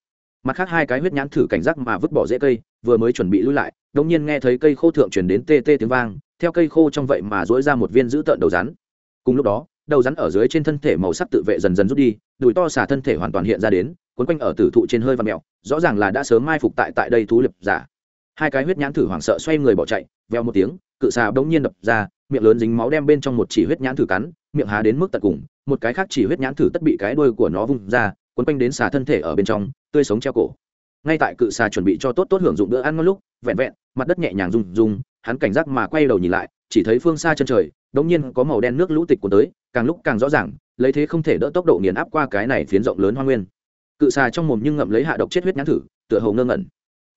Mặt khác hai cái huyết nhãn thử cảnh giác mà vứt bỏ rễ cây, vừa mới chuẩn bị lui lại, đột nhiên nghe thấy cây khô thượng truyền đến tê tê tiếng vang, theo cây khô trong vậy mà dỗi ra một viên giữ tợn đầu rắn. Cùng lúc đó, đầu rắn ở dưới trên thân thể màu sắc tự vệ dần dần rút đi, đùi to xả thân thể hoàn toàn hiện ra đến quấn quanh ở tử thụ trên hơi và mẹo, rõ ràng là đã sớm mai phục tại tại đây thú liệp giả. Hai cái huyết nhãn thử hoảng sợ xoay người bỏ chạy veo một tiếng cự xà bỗng nhiên đập ra, miệng lớn dính máu đem bên trong một chỉ huyết nhãn thử cắn, miệng há đến mức tận cùng, một cái khác chỉ huyết nhãn thử tất bị cái đuôi của nó vung ra quấn quanh đến xà thân thể ở bên trong, tươi sống treo cổ. Ngay tại cự xà chuẩn bị cho tốt tốt hưởng dụng bữa ăn ngon lúc, vẹn vẹn, mặt đất nhẹ nhàng rung rung, hắn cảnh giác mà quay đầu nhìn lại, chỉ thấy phương xa chân trời, đống nhiên có màu đen nước lũ tịch của tới, càng lúc càng rõ ràng, lấy thế không thể đỡ tốc độ nghiền áp qua cái này phiến rộng lớn hoa nguyên. Cự xà trong mồm nhưng ngậm lấy hạ độc chết huyết nhãn thử, tựa hồ ngơ ngẩn.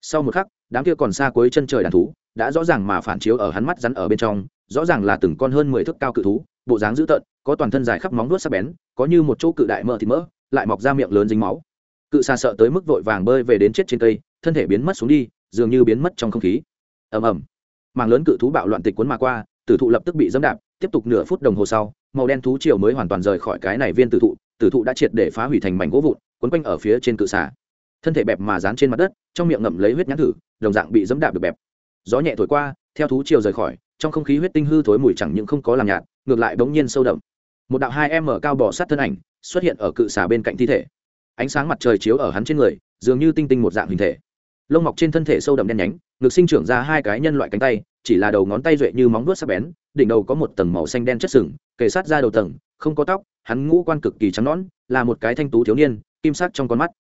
Sau một khắc, đám kia còn xa cuối chân trời đàn thú đã rõ ràng mà phản chiếu ở hắn mắt rắn ở bên trong, rõ ràng là từng con hơn mười thước cao cự thú, bộ dáng dữ tợn, có toàn thân dài khắp móng nuốt sắc bén, có như một chỗ cự đại mỡ thịt mỡ, lại mọc ra miệng lớn dính máu. Cự xà sợ tới mức vội vàng bơi về đến chết trên cây, thân thể biến mất xuống đi, dường như biến mất trong không khí. Ầm ầm. Màng lớn cự thú bạo loạn tịch cuốn mà qua, tử thụ lập tức bị dẫm đạp, tiếp tục nửa phút đồng hồ sau, màu đen thú chiều mới hoàn toàn rời khỏi cái này viên tử thụ tử thụ đã triệt để phá hủy thành mảnh gỗ vụn, quấn quanh ở phía trên cự xà. Thân thể bẹp mà dán trên mặt đất, trong miệng ngậm lấy huyết nhãn thử, đồng dạng bị dẫm đạp được bẹp gió nhẹ thổi qua, theo thú chiều rời khỏi, trong không khí huyết tinh hư thối mùi chẳng những không có làm nhạt, ngược lại bỗng nhiên sâu đậm. Một đạo hai m cao bỏ sát thân ảnh xuất hiện ở cự xà bên cạnh thi thể. Ánh sáng mặt trời chiếu ở hắn trên người, dường như tinh tinh một dạng hình thể. Lông mọc trên thân thể sâu đậm đen nhánh, ngực sinh trưởng ra hai cái nhân loại cánh tay, chỉ là đầu ngón tay duệ như móng vuốt sắc bén, đỉnh đầu có một tầng màu xanh đen chất sừng, kề sát ra đầu tầng, không có tóc, hắn ngũ quan cực kỳ trắng nõn, là một cái thanh tú thiếu niên, kim sắc trong con mắt.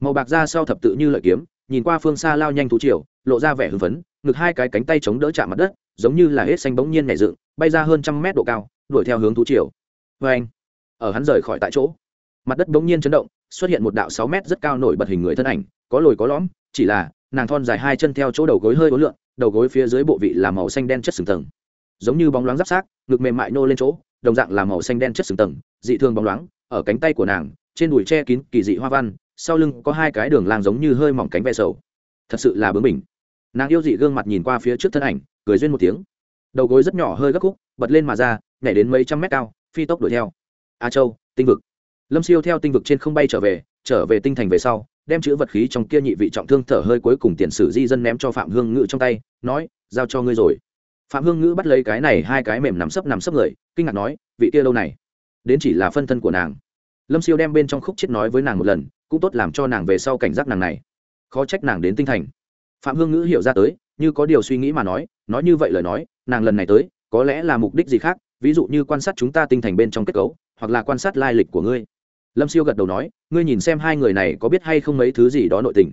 Màu bạc da sau thập tự như lợi kiếm, nhìn qua phương xa lao nhanh thú triều lộ ra vẻ hưng phấn ngực hai cái cánh tay chống đỡ chạm mặt đất giống như là hết xanh bỗng nhiên nhảy dựng bay ra hơn trăm mét độ cao đuổi theo hướng thú triều. Vê anh ở hắn rời khỏi tại chỗ mặt đất bỗng nhiên chấn động xuất hiện một đạo sáu mét rất cao nổi bật hình người thân ảnh có lồi có lõm chỉ là nàng thon dài hai chân theo chỗ đầu gối hơi ối lượn, đầu gối phía dưới bộ vị là màu xanh đen chất sừng tầng. Giống như bóng loáng giáp sát ngực mềm mại nô lên chỗ đồng dạng là màu xanh đen chất sừng tầng dị thường bóng loáng ở cánh tay của nàng trên đùi che kín kỳ dị hoa văn sau lưng có hai cái đường lang giống như hơi mỏng cánh ve sầu. Thật sự là bướng bình nàng yêu dị gương mặt nhìn qua phía trước thân ảnh, cười duyên một tiếng. Đầu gối rất nhỏ hơi gấp khúc, bật lên mà ra, nhảy đến mấy trăm mét cao, phi tốc đuổi theo. A châu, tinh vực. Lâm siêu theo tinh vực trên không bay trở về trở về tinh thành về sau, đem chữ vật khí trong kia nhị vị trọng thương thở hơi cuối cùng tiền sử di dân ném cho phạm hương ngữ trong tay, nói, giao cho ngươi rồi. Phạm hương ngữ bắt lấy cái này hai cái mềm nằm sấp nằm sấp người, kinh ngạc nói, vị kia lâu này? Đến chỉ là phân thân của nàng. Lâm siêu đem bên trong khúc chết nói với nàng một lần, cũng tốt làm cho nàng về sau cảnh giác nàng này. Khó trách nàng đến tinh thành phạm hương ngữ hiểu ra tới, như có điều suy nghĩ mà nói nói như vậy lời nói, nàng lần này tới, có lẽ là mục đích gì khác, ví dụ như quan sát chúng ta tinh thành bên trong kết cấu, hoặc là quan sát lai lịch của ngươi. Lâm siêu gật đầu nói, ngươi nhìn xem hai người này có biết hay không mấy thứ gì đó nội tình.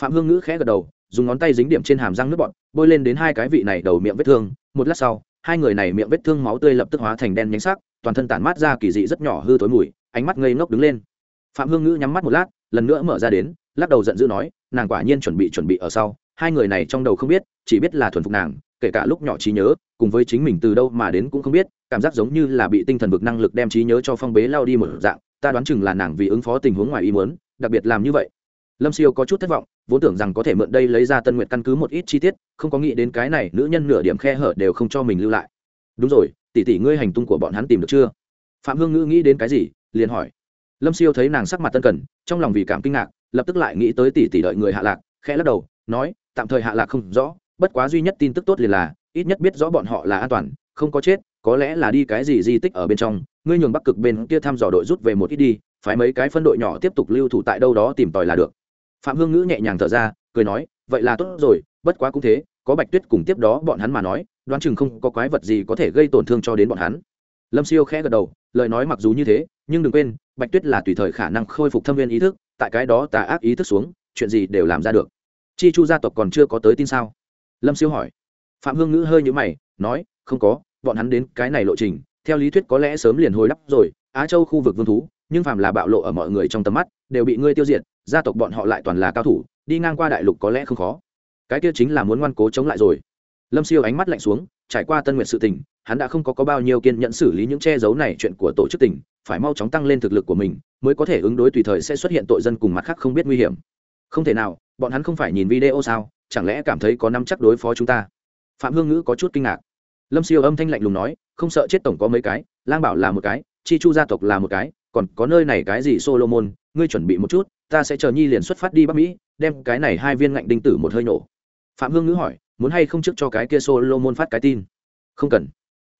Phạm hương ngữ khẽ gật đầu, dùng ngón tay dính điểm trên hàm răng nước bọn bôi lên đến hai cái vị này đầu miệng vết thương. Một lát sau, hai người này miệng vết thương máu tươi lập tức hóa thành đen nhánh sắc, toàn thân tản mát ra kỳ dị rất nhỏ hư tối mùi, ánh mắt ngây ngốc đứng lên. Phạm hương ngữ nhắm mắt một lát, lần nữa mở ra đến, lắc đầu giận dữ nói, nàng quả nhiên chuẩn bị chuẩn bị ở sau hai người này trong đầu không biết, chỉ biết là thuần phục nàng, kể cả lúc nhỏ trí nhớ, cùng với chính mình từ đâu mà đến cũng không biết, cảm giác giống như là bị tinh thần vực năng lực đem trí nhớ cho phong bế lao đi một dạng, ta đoán chừng là nàng vì ứng phó tình huống ngoài ý muốn, đặc biệt làm như vậy. Lâm siêu có chút thất vọng, vốn tưởng rằng có thể mượn đây lấy ra tân nguyện căn cứ một ít chi tiết, không có nghĩ đến cái này nữ nhân nửa điểm khe hở đều không cho mình lưu lại. Đúng rồi, tỷ tỷ ngươi hành tung của bọn hắn tìm được chưa? Phạm hương ngữ nghĩ đến cái gì, liền hỏi. Lâm siêu thấy nàng sắc mặt tân cần, trong lòng vì cảm kinh ngạc, lập tức lại nghĩ tới tỷ tỷ đợi người hạ lạc, khẽ lắc đầu, nói tạm thời hạ lạc không rõ, bất quá duy nhất tin tức tốt liền là, ít nhất biết rõ bọn họ là an toàn, không có chết, có lẽ là đi cái gì di tích ở bên trong, ngươi nhường bắc cực bên kia thăm dò đội rút về một ít đi phải mấy cái phân đội nhỏ tiếp tục lưu thủ tại đâu đó tìm tòi là được. Phạm hương ngữ nhẹ nhàng thở ra, cười nói, vậy là tốt rồi, bất quá cũng thế, có bạch tuyết cùng tiếp đó bọn hắn mà nói, đoán chừng không có quái vật gì có thể gây tổn thương cho đến bọn hắn. Lâm siêu khẽ gật đầu, lời nói mặc dù như thế, nhưng đừng quên, bạch tuyết là tùy thời khả năng khôi phục thâm viên ý thức, tại cái đó tà ác ý thức xuống, chuyện gì đều làm ra được chi chu gia tộc còn chưa có tới tin sao? Lâm siêu hỏi. Phạm hương ngữ hơi nhữ mày nói không có bọn hắn đến cái này lộ trình theo lý thuyết có lẽ sớm liền hồi lắp rồi á châu khu vực vương thú nhưng phàm là bạo lộ ở mọi người trong tầm mắt đều bị ngươi tiêu diệt gia tộc bọn họ lại toàn là cao thủ đi ngang qua đại lục có lẽ không khó. Cái kia chính là muốn ngoan cố chống lại rồi. Lâm siêu ánh mắt lạnh xuống trải qua tân nguyện sự tình hắn đã không có, có bao nhiêu kiên nhẫn xử lý những che giấu này chuyện của tổ chức tỉnh phải mau chóng tăng lên thực lực của mình mới có thể ứng đối tùy thời sẽ xuất hiện tội dân cùng mặt khác không biết nguy hiểm không thể nào, bọn hắn không phải nhìn video sao, chẳng lẽ cảm thấy có năm chắc đối phó chúng ta? Phạm hương ngữ có chút kinh ngạc. Lâm siêu âm thanh lạnh lùng nói, không sợ chết tổng có mấy cái, lang bảo là một cái, chi chu gia tộc là một cái, còn có nơi này cái gì solomon, ngươi chuẩn bị một chút, ta sẽ chờ nhi liền xuất phát đi bắc mỹ, đem cái này hai viên ngạnh đinh tử một hơi nổ. Phạm hương ngữ hỏi, muốn hay không trước cho cái kia solomon phát cái tin? Không cần.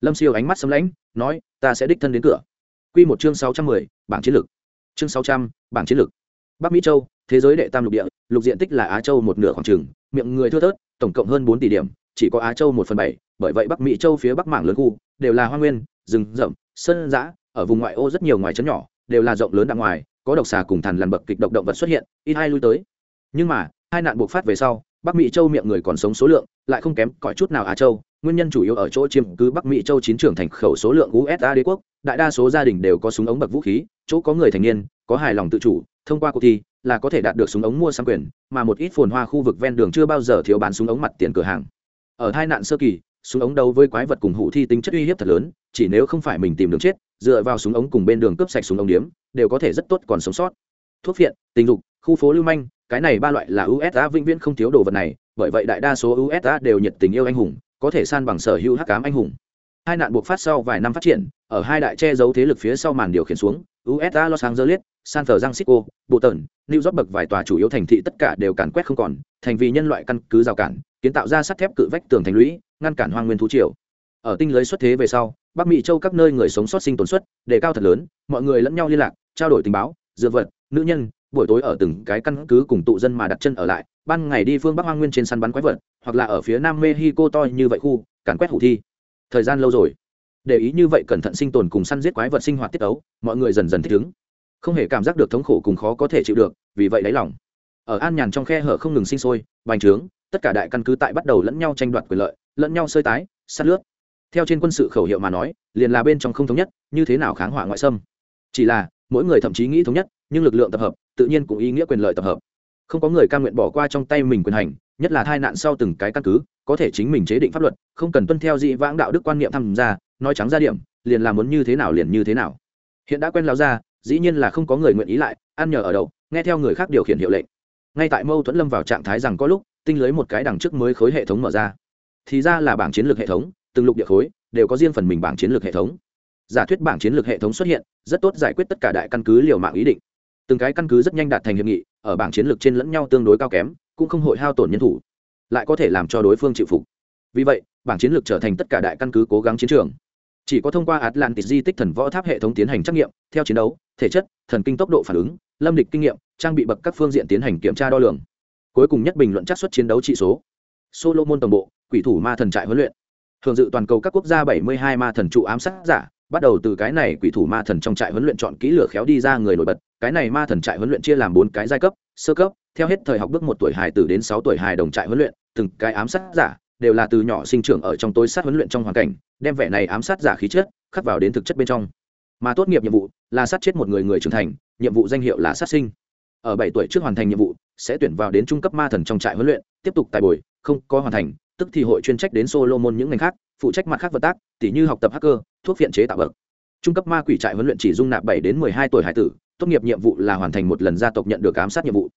Lâm siêu ánh mắt sấm lãnh nói, ta sẽ đích thân đến cửa. Q một chương sáu trăm mười, bảng chiến lược. Chương sáu trăm, bảng chiến lược. Bắc mỹ châu thế giới đệ tam lục địa, lục diện tích là á châu một nửa khoảng trừng miệng người thưa thớt, tổng cộng hơn bốn tỷ điểm, chỉ có á châu một phần bảy, bởi vậy bắc mỹ châu phía bắc mảng lớn khu đều là hoa nguyên, rừng rậm, sơn giã ở vùng ngoại ô rất nhiều ngoài trấn nhỏ đều là rộng lớn đằng ngoài, có độc xà cùng thằn lằn bậc kịch độc động vật xuất hiện, ít hai lui tới. Nhưng mà, hai nạn bộc phát về sau, bắc mỹ châu miệng người còn sống số lượng lại không kém cỏi chút nào á châu, nguyên nhân chủ yếu ở chỗ chiếm cứ bắc mỹ châu chín trưởng thành khẩu số lượng usa đế quốc, đại đa số gia đình đều có súng ống bậc vũ khí, chỗ có người thành niên, có hài lòng tự chủ, thông qua cuộc thi là có thể đạt được súng ống mua sắm quyền, mà một ít phồn hoa khu vực ven đường chưa bao giờ thiếu bán súng ống mặt tiền cửa hàng. Ở hai nạn sơ kỳ, súng ống đấu với quái vật cùng hủ thi tính chất uy hiếp thật lớn, chỉ nếu không phải mình tìm đường chết, dựa vào súng ống cùng bên đường cướp sạch súng ống điếm, đều có thể rất tốt còn sống sót. Thuốc phiện, tình dục, khu phố lưu manh, cái này ba loại là usa vĩnh viễn không thiếu đồ vật này, bởi vậy đại đa số usa đều nhiệt tình yêu anh hùng, có thể san bằng sở hữu hắc cám anh hùng. Hai nạn buộc phát sau vài năm phát triển, ở hai đại che giấu thế lực phía sau màn điều khiển xuống usa los angeles san francisco bộ tần, new york bậc vài tòa chủ yếu thành thị tất cả đều càn quét không còn, thành vì nhân loại căn cứ rào cản, kiến tạo ra sắt thép cự vách tường thành lũy, ngăn cản hoang nguyên thú triều. Ở tinh lưới xuất thế về sau, bắc mỹ châu các nơi người sống sót sinh tồn suất, đề cao thật lớn, mọi người lẫn nhau liên lạc, trao đổi tình báo, dược vật, nữ nhân, buổi tối ở từng cái căn cứ cùng tụ dân mà đặt chân ở lại, ban ngày đi phương bắc hoang nguyên trên săn bắn quái vật, hoặc là ở phía nam mexico to như vậy khu, càn quét hủ thi. Thời gian lâu rồi. Để ý như vậy cẩn thận sinh tồn cùng săn giết quái vật sinh hoạt tiết ấu, mọi người dần dần thích ứng không hề cảm giác được thống khổ cùng khó có thể chịu được, vì vậy đáy lòng. Ở an nhàn trong khe hở không ngừng sinh sôi bành trướng, tất cả đại căn cứ tại bắt đầu lẫn nhau tranh đoạt quyền lợi, lẫn nhau sơi tái, sát lướt. Theo trên quân sự khẩu hiệu mà nói, liền là bên trong không thống nhất, như thế nào kháng hỏa ngoại xâm? Chỉ là, mỗi người thậm chí nghĩ thống nhất, nhưng lực lượng tập hợp, tự nhiên cũng ý nghĩa quyền lợi tập hợp. Không có người cam nguyện bỏ qua trong tay mình quyền hành, nhất là tai nạn sau từng cái căn cứ, có thể chính mình chế định pháp luật, không cần tuân theo dị vãng đạo đức quan niệm tham gia, nói trắng ra điểm, liền là muốn như thế nào liền như thế nào. Hiện đã quen lao ra dĩ nhiên là không có người nguyện ý lại, ăn nhờ ở đậu nghe theo người khác điều khiển hiệu lệnh. Ngay tại mâu thuẫn lâm vào trạng thái rằng có lúc, tinh lưới một cái đằng trước mới khối hệ thống mở ra. Thì ra là bảng chiến lược hệ thống, từng lục địa khối, đều có riêng phần mình bảng chiến lược hệ thống. Giả thuyết bảng chiến lược hệ thống xuất hiện, rất tốt giải quyết tất cả đại căn cứ liều mạng ý định. Từng cái căn cứ rất nhanh đạt thành hiệp nghị, ở bảng chiến lược trên lẫn nhau tương đối cao kém, cũng không hội hao tổn nhân thủ, lại có thể làm cho đối phương chịu phục. Vì vậy, bảng chiến lược trở thành tất cả đại căn cứ cố gắng chiến trường chỉ có thông qua atlantis di tích thần võ tháp hệ thống tiến hành trắc nghiệm, theo chiến đấu, thể chất, thần kinh tốc độ phản ứng, lâm địch kinh nghiệm, trang bị bậc các phương diện tiến hành kiểm tra đo lường. Cuối cùng nhất bình luận chắc suất chiến đấu trị số. Solomon tổng bộ, quỷ thủ ma thần trại huấn luyện. Thường dự toàn cầu các quốc gia 72 ma thần trụ ám sát giả, bắt đầu từ cái này quỷ thủ ma thần trong trại huấn luyện chọn kỹ lửa khéo đi ra người nổi bật. Cái này ma thần trại huấn luyện chia làm bốn cái giai cấp, sơ cấp, theo hết thời học bước một tuổi hài tử đến sáu tuổi hài đồng trại huấn luyện, từng cái ám sát giả, đều là từ nhỏ sinh trưởng ở trong tối sát huấn luyện trong hoàn cảnh đem vẻ này ám sát giả khí chất khắc vào đến thực chất bên trong. Mà tốt nghiệp nhiệm vụ là sát chết một người người trưởng thành, nhiệm vụ danh hiệu là sát sinh. Ở bảy tuổi trước hoàn thành nhiệm vụ, sẽ tuyển vào đến trung cấp ma thần trong trại huấn luyện, tiếp tục tài bồi, không có hoàn thành, tức thì hội chuyên trách đến solomon những ngành khác, phụ trách mặt khác vật tác, tỉ như học tập hacker, thuốc viện chế tạo bậc. Trung cấp ma quỷ trại huấn luyện chỉ dung nạp bảy đến mười hai tuổi hải tử, tốt nghiệp nhiệm vụ là hoàn thành một lần gia tộc nhận được ám sát nhiệm vụ.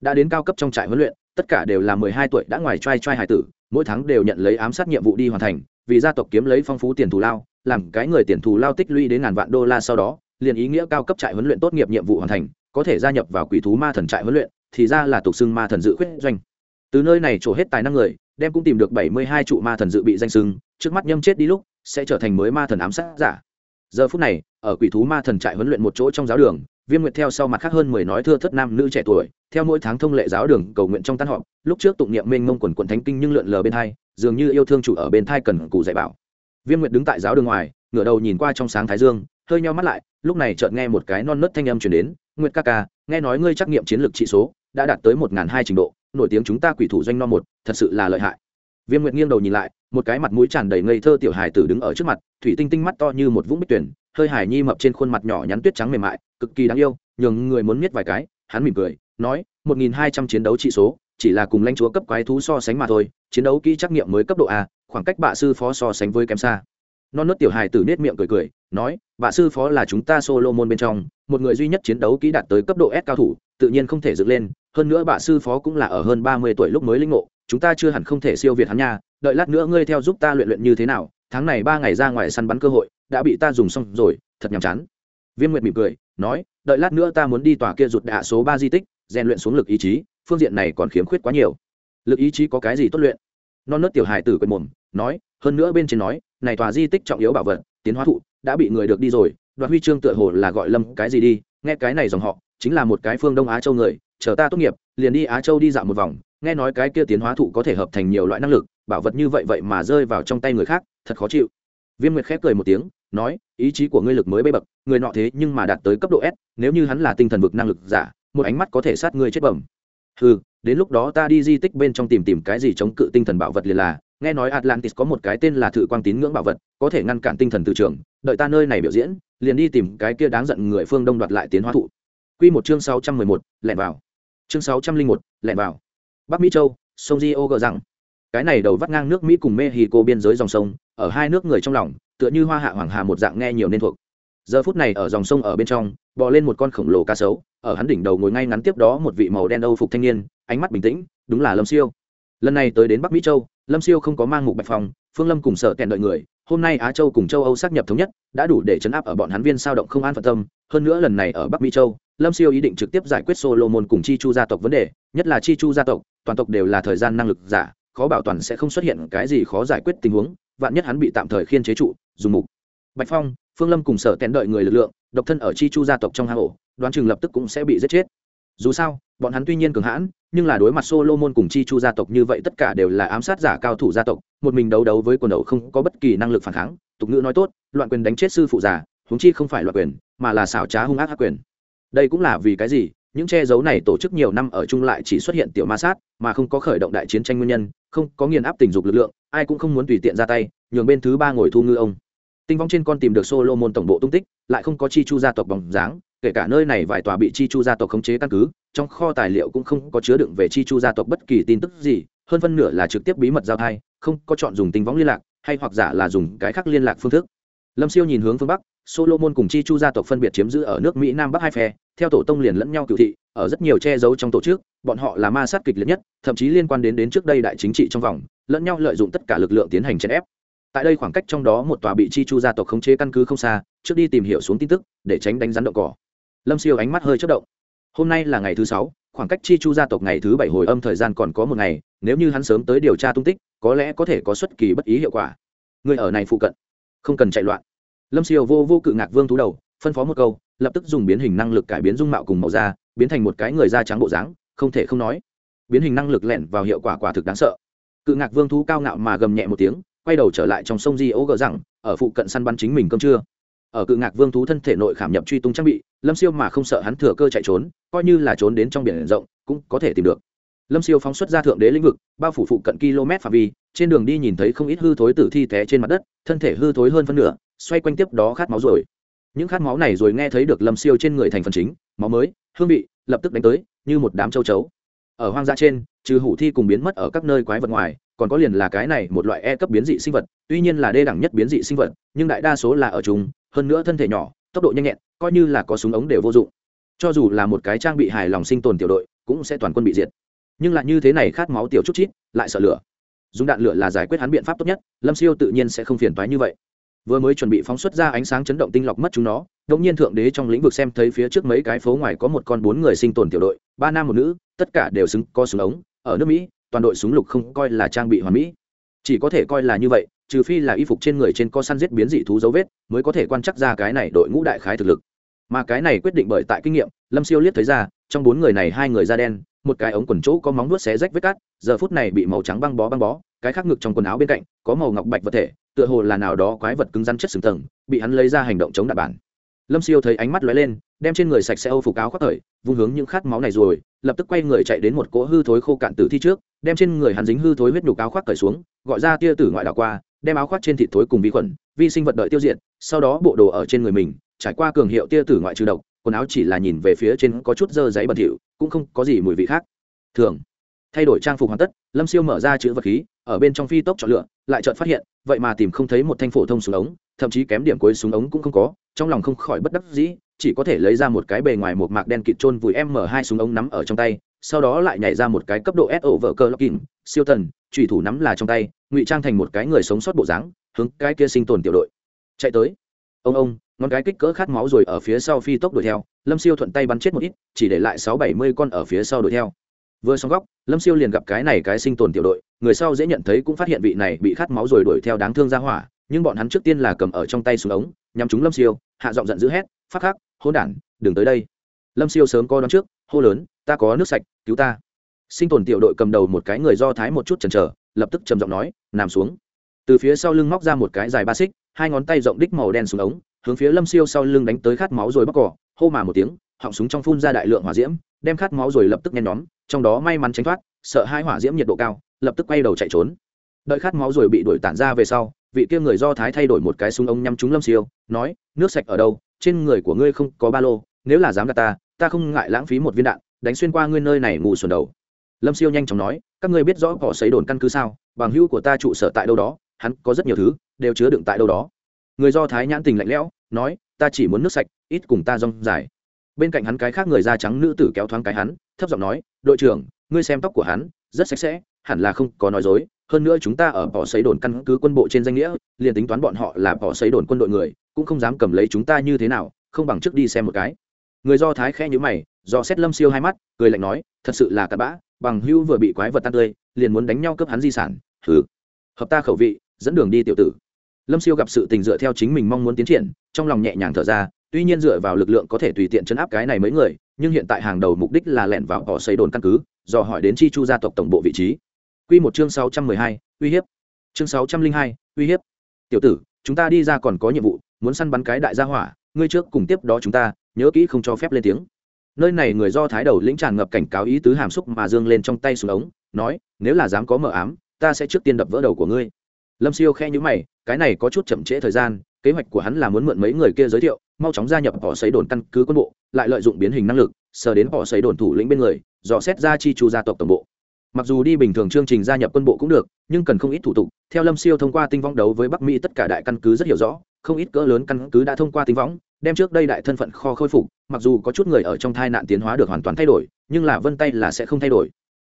Đã đến cao cấp trong trại huấn luyện, tất cả đều là mười hai tuổi đã ngoài trai trai hải tử, mỗi tháng đều nhận lấy ám sát nhiệm vụ đi hoàn thành vì gia tộc kiếm lấy phong phú tiền thù lao, làm cái người tiền thù lao tích lũy đến ngàn vạn đô la sau đó, liền ý nghĩa cao cấp trại huấn luyện tốt nghiệp nhiệm vụ hoàn thành, có thể gia nhập vào quỷ thú ma thần trại huấn luyện, thì ra là tục xưng ma thần dự khuyết doanh từ nơi này trổ hết tài năng người, đem cũng tìm được bảy mươi hai trụ ma thần dự bị danh sưng trước mắt nhâm chết đi lúc, sẽ trở thành mới ma thần ám sát giả giờ phút này, ở quỷ thú ma thần trại huấn luyện một chỗ trong giáo đường, viêm nguyệt theo sau mặt khác hơn mười nói thưa thất nam nữ trẻ tuổi, theo mỗi tháng thông lệ giáo đường cầu nguyện trong tan họp, lúc trước tụng niệm mênh mông quần quần thánh kinh nhưng lượn lờ bên hai dường như yêu thương chủ ở bên thai cần cụ dạy bảo. Viêm nguyệt đứng tại giáo đường ngoài, ngửa đầu nhìn qua trong sáng thái dương, hơi nhau mắt lại, lúc này chợt nghe một cái non nớt thanh âm chuyển đến, nguyệt ca ca, nghe nói ngươi trắc nghiệm chiến lược trị số, đã đạt tới một ngàn hai trình độ, nổi tiếng chúng ta quỷ thủ doanh no một, thật sự là lợi hại. Viêm nguyệt nghiêng đầu nhìn lại, một cái mặt mũi tràn đầy ngây thơ tiểu hài tử đứng ở trước mặt, thủy tinh tinh mắt to như một vũng bích tuyển, hơi hài nhi mập trên khuôn mặt nhỏ nhắn tuyết trắng mềm mại, cực kỳ đáng yêu, nhường người muốn miết vài cái, hắn mỉm cười, nói, một nghìn hai trăm chiến đấu trị số chỉ là cùng lãnh chúa cấp quái thú so sánh mà thôi, chiến đấu kỹ trắc nghiệm mới cấp độ a, khoảng cách bạ sư phó so sánh với kém xa. Non nớt tiểu hài tử nết miệng cười cười, nói, bạ sư phó là chúng ta solo môn bên trong, một người duy nhất chiến đấu kỹ đạt tới cấp độ s cao thủ, tự nhiên không thể dựng lên, hơn nữa bạ sư phó cũng là ở hơn ba mươi tuổi lúc mới linh ngộ, chúng ta chưa hẳn không thể siêu việt hắn nha, đợi lát nữa ngươi theo giúp ta luyện luyện như thế nào, tháng này ba ngày ra ngoài săn bắn cơ hội, đã bị ta dùng xong rồi, thật nhàm chán. Viêm nguyệt mỉm cười, nói, đợi lát nữa ta muốn đi tòa kia rụt đạ số ba di tích, rèn luyện xuống lực ý chí phương diện này còn khiếm khuyết quá nhiều. Lực ý chí có cái gì tốt luyện? Non nớt tiểu hài tử quên mồm, nói, hơn nữa bên trên nói, này tòa di tích trọng yếu bảo vật, tiến hóa thụ, đã bị người được đi rồi, đoạt huy chương tựa hồ là gọi lâm cái gì đi, nghe cái này dòng họ, chính là một cái phương đông á châu người, chờ ta tốt nghiệp, liền đi á châu đi dạo một vòng, nghe nói cái kia tiến hóa thụ có thể hợp thành nhiều loại năng lực, bảo vật như vậy vậy mà rơi vào trong tay người khác, thật khó chịu. Viêm nguyệt khép cười một tiếng, nói, ý chí của ngươi lực mới bê bậc người nọ thế nhưng mà đạt tới cấp độ s, nếu như hắn là tinh thần vực năng lực giả, một ánh mắt có thể sát ngươi chết bẩm ừ đến lúc đó ta đi di tích bên trong tìm tìm cái gì chống cự tinh thần bảo vật liền là nghe nói atlantis có một cái tên là thử quang tín ngưỡng bảo vật có thể ngăn cản tinh thần từ trường đợi ta nơi này biểu diễn liền đi tìm cái kia đáng giận người phương đông đoạt lại tiến hóa thụ Quy một chương sáu trăm mười một, lẹn vào. Chương sáu trăm linh một, lẹn vào. Bắc Mỹ châu, sông Rio gờ rằng, cái này đầu vắt ngang nước Mỹ cùng Mexico biên giới dòng sông, ở hai nước người trong lòng, tựa như hoa hạ hoàng hà một dạng nghe nhiều nên thuộc. Giờ phút này ở dòng sông ở bên trong, bò lên một con khổng lồ cá sấu, ở hắn đỉnh đầu ngồi ngay ngắn tiếp đó một vị màu đen âu phục thanh niên, ánh mắt bình tĩnh, đúng là Lâm Siêu. Lần này tới đến Bắc Mỹ châu, Lâm Siêu không có mang mục bạch phòng, Phương Lâm cùng sợ kèn đợi người, hôm nay Á Châu cùng châu Âu xác nhập thống nhất, đã đủ để chấn áp ở bọn hắn viên sao động không an phận tâm, hơn nữa lần này ở Bắc Mỹ Châu, lâm siêu ý định trực tiếp giải quyết solomon cùng chi chu gia tộc vấn đề nhất là chi chu gia tộc toàn tộc đều là thời gian năng lực giả khó bảo toàn sẽ không xuất hiện cái gì khó giải quyết tình huống vạn nhất hắn bị tạm thời khiên chế trụ dùng mục bạch phong, phương lâm cùng sở tén đợi người lực lượng, độc thân ở chi chu gia tộc trong hang ổ, đoán chừng lập tức cũng sẽ bị giết chết. Dù sao, bọn hắn tuy nhiên cường hãn, nhưng là đối mặt solomon cùng chi chu gia tộc như vậy tất cả đều là ám sát giả cao thủ gia tộc, một mình đấu đấu với quần đầu không có bất kỳ năng lực phản kháng, tục ngữ nói tốt, loạn quyền đánh chết sư phụ già, huống chi không phải loạn quyền, mà là xảo trá hung ác ác quyền. Đây cũng là vì cái gì? Những che giấu này tổ chức nhiều năm ở chung lại chỉ xuất hiện tiểu ma sát, mà không có khởi động đại chiến tranh nguyên nhân, không có nghiền áp tình dục lực lượng, ai cũng không muốn tùy tiện ra tay, nhường bên thứ ba ngồi thu ngư ông tinh vong trên con tìm được solo môn tổng bộ tung tích, lại không có chi chu gia tộc bóng dáng, kể cả nơi này vài tòa bị chi chu gia tộc khống chế căn cứ, trong kho tài liệu cũng không có chứa đựng về chi chu gia tộc bất kỳ tin tức gì, hơn phân nửa là trực tiếp bí mật giao thai, không có chọn dùng tinh võng liên lạc, hay hoặc giả là dùng cái khác liên lạc phương thức. Lâm siêu nhìn hướng phương bắc, solomon cùng chi chu gia tộc phân biệt chiếm giữ ở nước mỹ nam bắc hai phe, theo tổ tông liền lẫn nhau cựu thị, ở rất nhiều che giấu trong tổ chức, bọn họ là ma sát kịch liệt nhất, thậm chí liên quan đến đến trước đây đại chính trị trong vòng, lẫn nhau lợi dụng tất cả lực lượng tiến hành chèn ép tại đây khoảng cách trong đó một tòa bị chi chu gia tộc khống chế căn cứ không xa, trước đi tìm hiểu xuống tin tức, để tránh đánh rắn đậu cỏ. Lâm siêu ánh mắt hơi chất động. Hôm nay là ngày thứ sáu, khoảng cách chi chu gia tộc ngày thứ bảy hồi âm thời gian còn có một ngày, nếu như hắn sớm tới điều tra tung tích, có lẽ có thể có xuất kỳ bất ý hiệu quả. Người ở này phụ cận, không cần chạy loạn. Lâm siêu vô vô cự ngạc vương thú đầu, phân phó một câu, lập tức dùng biến hình năng lực cải biến dung mạo cùng màu da, biến thành một cái người da trắng bộ dáng, không thể không nói. Biến hình năng lực lẻn vào hiệu quả quả thực đáng sợ. Cự ngạc vương thú cao ngạo mà gầm nhẹ một tiếng quay đầu trở lại trong sông di ố gờ rằng, ở phụ cận săn bắn chính mình cơm trưa. Ở cự ngạc vương thú thân thể nội khảm nhập truy tung trang bị, lâm siêu mà không sợ hắn thừa cơ chạy trốn, coi như là trốn đến trong biển rộng, cũng có thể tìm được. Lâm siêu phóng xuất ra thượng đế lĩnh vực, bao phủ phụ cận km phạm vi, trên đường đi nhìn thấy không ít hư thối tử thi té trên mặt đất, thân thể hư thối hơn phân nửa, xoay quanh tiếp đó khát máu rồi. Những khát máu này rồi nghe thấy được lâm siêu trên người thành phần chính, máu mới, hương vị, lập tức đánh tới, như một đám châu chấu. Ở hoang dã trên, trừ hủ thi cùng biến mất ở các nơi quái vật ngoài còn có liền là cái này một loại e cấp biến dị sinh vật, tuy nhiên là đê đẳng nhất biến dị sinh vật, nhưng đại đa số là ở chúng hơn nữa thân thể nhỏ, tốc độ nhanh nhẹn, coi như là có súng ống đều vô dụng. Cho dù là một cái trang bị hài lòng sinh tồn tiểu đội, cũng sẽ toàn quân bị diệt. Nhưng lại như thế này khát máu tiểu chút chít, lại sợ lửa. Dùng đạn lửa là giải quyết hắn biện pháp tốt nhất, lâm siêu tự nhiên sẽ không phiền toái như vậy. Vừa mới chuẩn bị phóng xuất ra ánh sáng chấn động tinh lọc mất chúng nó đông nhiên thượng đế trong lĩnh vực xem thấy phía trước mấy cái phố ngoài có một con bốn người sinh tồn tiểu đội, ba nam một nữ, tất cả đều xứng, có súng ống, ở nước mỹ toàn đội súng lục không coi là trang bị hoàn mỹ. Chỉ có thể coi là như vậy, trừ phi là y phục trên người trên co săn giết biến dị thú dấu vết, mới có thể quan chắc ra cái này đội ngũ đại khái thực lực. Mà cái này quyết định bởi tại kinh nghiệm, lâm siêu liếc thấy ra, trong bốn người này hai người da đen, một cái ống quần chỗ có móng nuốt xé rách vết cắt giờ phút này bị màu trắng băng bó băng bó, cái khác ngực trong quần áo bên cạnh, có màu ngọc bạch vật thể, tựa hồ là nào đó quái vật cứng rắn chất sừng tầng, bị hắn lấy ra hành động chống đạp bản. Lâm siêu thấy ánh mắt lóe lên, đem trên người sạch sẽ âu phục áo khoác thời, vung hướng những khát máu này rồi, lập tức quay người chạy đến một cỗ hư thối khô cạn tử thi trước đem trên người hắn dính hư thối huyết nhục áo khoác cởi xuống, gọi ra tia tử ngoại đạo qua, đem áo khoác trên thịt thối cùng vi khuẩn, vi sinh vật đợi tiêu diệt, sau đó bộ đồ ở trên người mình, trải qua cường hiệu tia tử ngoại trừ độc, quần áo chỉ là nhìn về phía trên có chút dơ giấy bẩn thỉu, cũng không có gì mùi vị khác. Thường, thay đổi trang phục hoàn tất, lâm siêu mở ra chữ vật khí, ở bên trong phi tốc chọn lựa, lại chợt phát hiện, vậy mà tìm không thấy một thanh phổ thông súng ống, thậm chí kém điểm cuối súng ống cũng không có, trong lòng không khỏi bất đắc dĩ, chỉ có thể lấy ra một cái bề ngoài một mạc đen kịt trôn vùi m hai súng ống nắm ở trong tay sau đó lại nhảy ra một cái cấp độ s ổ vợ cơ lockin siêu thần, trùy thủ nắm là trong tay ngụy trang thành một cái người sống sót bộ dáng hướng cái kia sinh tồn tiểu đội. Chạy tới. Ông ông ngón cái kích cỡ khát máu rồi ở phía sau phi tốc đuổi theo lâm siêu thuận tay bắn chết một ít chỉ để lại sáu bảy mươi con ở phía sau đuổi theo. Vừa xong góc lâm siêu liền gặp cái này cái sinh tồn tiểu đội người sau dễ nhận thấy cũng phát hiện vị này bị khát máu rồi đuổi theo đáng thương ra hỏa nhưng bọn hắn trước tiên là cầm ở trong tay xuống ống nhằm chúng lâm siêu hạ giọng giận dữ hét phát khắc hôn đản đừng tới đây. Lâm siêu sớm co đón trước hô lớn ta có nước sạch, cứu ta. Sinh tồn tiểu đội cầm đầu một cái người do thái một chút chần chờ, lập tức trầm giọng nói, nằm xuống. Từ phía sau lưng móc ra một cái dài ba xích, hai ngón tay rộng đích màu đen xuống ống, hướng phía lâm siêu sau lưng đánh tới khát máu rồi bóc cỏ, hô mà một tiếng, họng súng trong phun ra đại lượng hỏa diễm, đem khát máu rồi lập tức nhen nhóm, trong đó may mắn tránh thoát, sợ hai hỏa diễm nhiệt độ cao, lập tức quay đầu chạy trốn. Đợi khát máu rồi bị đuổi tản ra về sau, vị kia người do thái thay đổi một cái súng ống nhắm trúng lâm siêu, nói, nước sạch ở đâu? Trên người của ngươi không có ba lô, nếu là dám gạt ta ta không ngại lãng phí một viên đạn đánh xuyên qua ngươi nơi này ngủ xuẩn đầu. Lâm siêu nhanh chóng nói, các ngươi biết rõ cỏ xấy đồn căn cứ sao? Bằng hữu của ta trụ sở tại đâu đó, hắn có rất nhiều thứ, đều chứa đựng tại đâu đó. Người do thái nhãn tình lạnh lẽo, nói, ta chỉ muốn nước sạch, ít cùng ta rong dài. Bên cạnh hắn cái khác người da trắng nữ tử kéo thoáng cái hắn, thấp giọng nói, đội trưởng, ngươi xem tóc của hắn, rất sạch sẽ, hẳn là không có nói dối. Hơn nữa chúng ta ở bỏ xấy đồn căn cứ quân bộ trên danh nghĩa, liền tính toán bọn họ là bỏ xấy đồn quân đội người, cũng không dám cầm lấy chúng ta như thế nào, không bằng trước đi xem một cái. Người do thái khẽ nhữ mày do xét lâm siêu hai mắt, cười lạnh nói, thật sự là cặn bã, bằng hưu vừa bị quái vật tan tươi, liền muốn đánh nhau cướp hắn di sản. Thử hợp ta khẩu vị, dẫn đường đi tiểu tử. Lâm siêu gặp sự tình dựa theo chính mình mong muốn tiến triển, trong lòng nhẹ nhàng thở ra, tuy nhiên dựa vào lực lượng có thể tùy tiện chấn áp cái này mấy người, nhưng hiện tại hàng đầu mục đích là lẻn vào họ xây đồn căn cứ do hỏi đến chi chu gia tộc tổng bộ vị trí. Q một chương sáu trăm mười hai, uy hiếp. Chương sáu trăm linh hai, uy hiếp. Tiểu tử, chúng ta đi ra còn có nhiệm vụ, muốn săn bắn cái đại gia hỏa, ngươi trước cùng tiếp đó chúng ta, nhớ kỹ không cho phép lên tiếng nơi này người do thái đầu lĩnh tràn ngập cảnh cáo ý tứ hàm xúc mà dương lên trong tay xuống ống, nói, nếu là dám có mờ ám, ta sẽ trước tiên đập vỡ đầu của ngươi. Lâm siêu khe nhữ mày, cái này có chút chậm trễ thời gian, kế hoạch của hắn là muốn mượn mấy người kia giới thiệu, mau chóng gia nhập họ xấy đồn căn cứ quân bộ, lại lợi dụng biến hình năng lực, sờ đến họ xấy đồn thủ lĩnh bên người, dò xét ra chi chu gia tộc tổng bộ. Mặc dù đi bình thường chương trình gia nhập quân bộ cũng được, nhưng cần không ít thủ tục, theo lâm siêu thông qua tinh vong đấu với bắc mỹ tất cả đại căn cứ rất hiểu rõ, không ít cỡ lớn căn cứ đã thông qua tinh võng đem trước đây đại thân phận kho khôi phục, mặc dù có chút người ở trong thai nạn tiến hóa được hoàn toàn thay đổi, nhưng là vân tay là sẽ không thay đổi.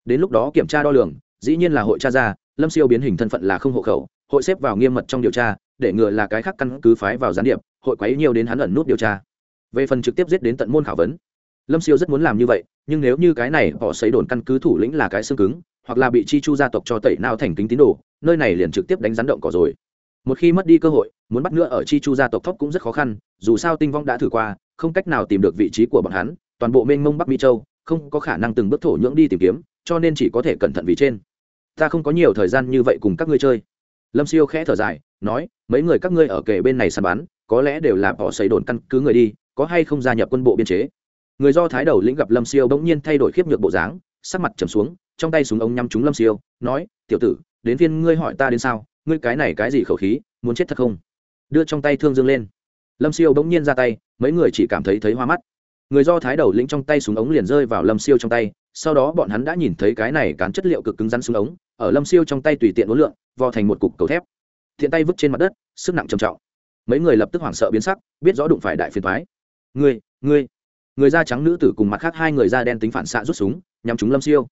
Đến lúc đó kiểm tra đo lường, dĩ nhiên là hội tra ra, lâm siêu biến hình thân phận là không hộ khẩu, hội xếp vào nghiêm mật trong điều tra, để ngừa là cái khác căn cứ phái vào gián điệp, hội quấy nhiều đến hắn ẩn nút điều tra. Về phần trực tiếp giết đến tận môn khảo vấn, lâm siêu rất muốn làm như vậy, nhưng nếu như cái này họ xấy đồn căn cứ thủ lĩnh là cái xương cứng, hoặc là bị chi chu gia tộc cho tẩy nao thành kính tín đồ, nơi này liền trực tiếp đánh rắn động cỏ rồi. Một khi mất đi cơ hội muốn bắt nữa ở chi chu gia tộc thóc cũng rất khó khăn, dù sao tinh vong đã thử qua, không cách nào tìm được vị trí của bọn hắn, toàn bộ mênh mông bắc mỹ châu, không có khả năng từng bước thổ nhưỡng đi tìm kiếm, cho nên chỉ có thể cẩn thận vì trên. Ta không có nhiều thời gian như vậy cùng các ngươi chơi. Lâm siêu khẽ thở dài, nói, mấy người các ngươi ở kề bên này săn bắn, có lẽ đều là bỏ xây đồn căn cứ người đi, có hay không gia nhập quân bộ biên chế? Người do thái đầu lĩnh gặp lâm siêu bỗng nhiên thay đổi khiếp nhược bộ dáng, sắc mặt trầm xuống, trong tay súng ống nhắm trúng lâm siêu, nói, tiểu tử, đến phiên ngươi hỏi ta đến sao? Ngươi cái này cái gì khẩu khí, muốn chết thật không? Đưa trong tay thương dương lên. Lâm siêu bỗng nhiên ra tay mấy người chỉ cảm thấy thấy hoa mắt. Người do thái đầu lĩnh trong tay súng ống liền rơi vào lâm siêu trong tay sau đó bọn hắn đã nhìn thấy cái này cán chất liệu cực cứng rắn súng ống ở lâm siêu trong tay tùy tiện uốn lượn vò thành một cục cầu thép. Thiện tay vứt trên mặt đất sức nặng trầm trọng. Mấy người lập tức hoảng sợ biến sắc biết rõ đụng phải đại phiền thoái người, người, người da trắng nữ tử cùng mặt khác hai người da đen tính phản xạ rút súng nhằm chúng lâm siêu.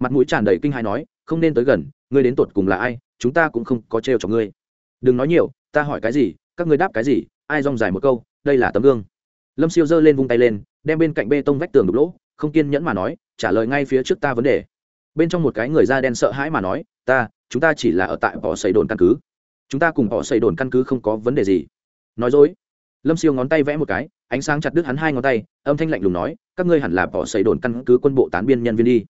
Mặt mũi tràn đầy kinh hãi nói không nên tới gần ngươi đến tột cùng là ai chúng ta cũng không có trêu cho ngươi. Đừng nói nhiều ta hỏi cái gì các ngươi đáp cái gì? Ai rong dài một câu, đây là tấm gương. Lâm siêu giơ lên vung tay lên, đem bên cạnh bê tông vách tường đục lỗ, không kiên nhẫn mà nói, trả lời ngay phía trước ta vấn đề. Bên trong một cái người da đen sợ hãi mà nói, ta, chúng ta chỉ là ở tại bỏ xây đồn căn cứ. Chúng ta cùng bỏ xây đồn căn cứ không có vấn đề gì. Nói dối. Lâm siêu ngón tay vẽ một cái, ánh sáng chặt đứt hắn hai ngón tay, âm thanh lạnh lùng nói, các ngươi hẳn là bỏ xây đồn căn cứ quân bộ tán biên nhân viên đi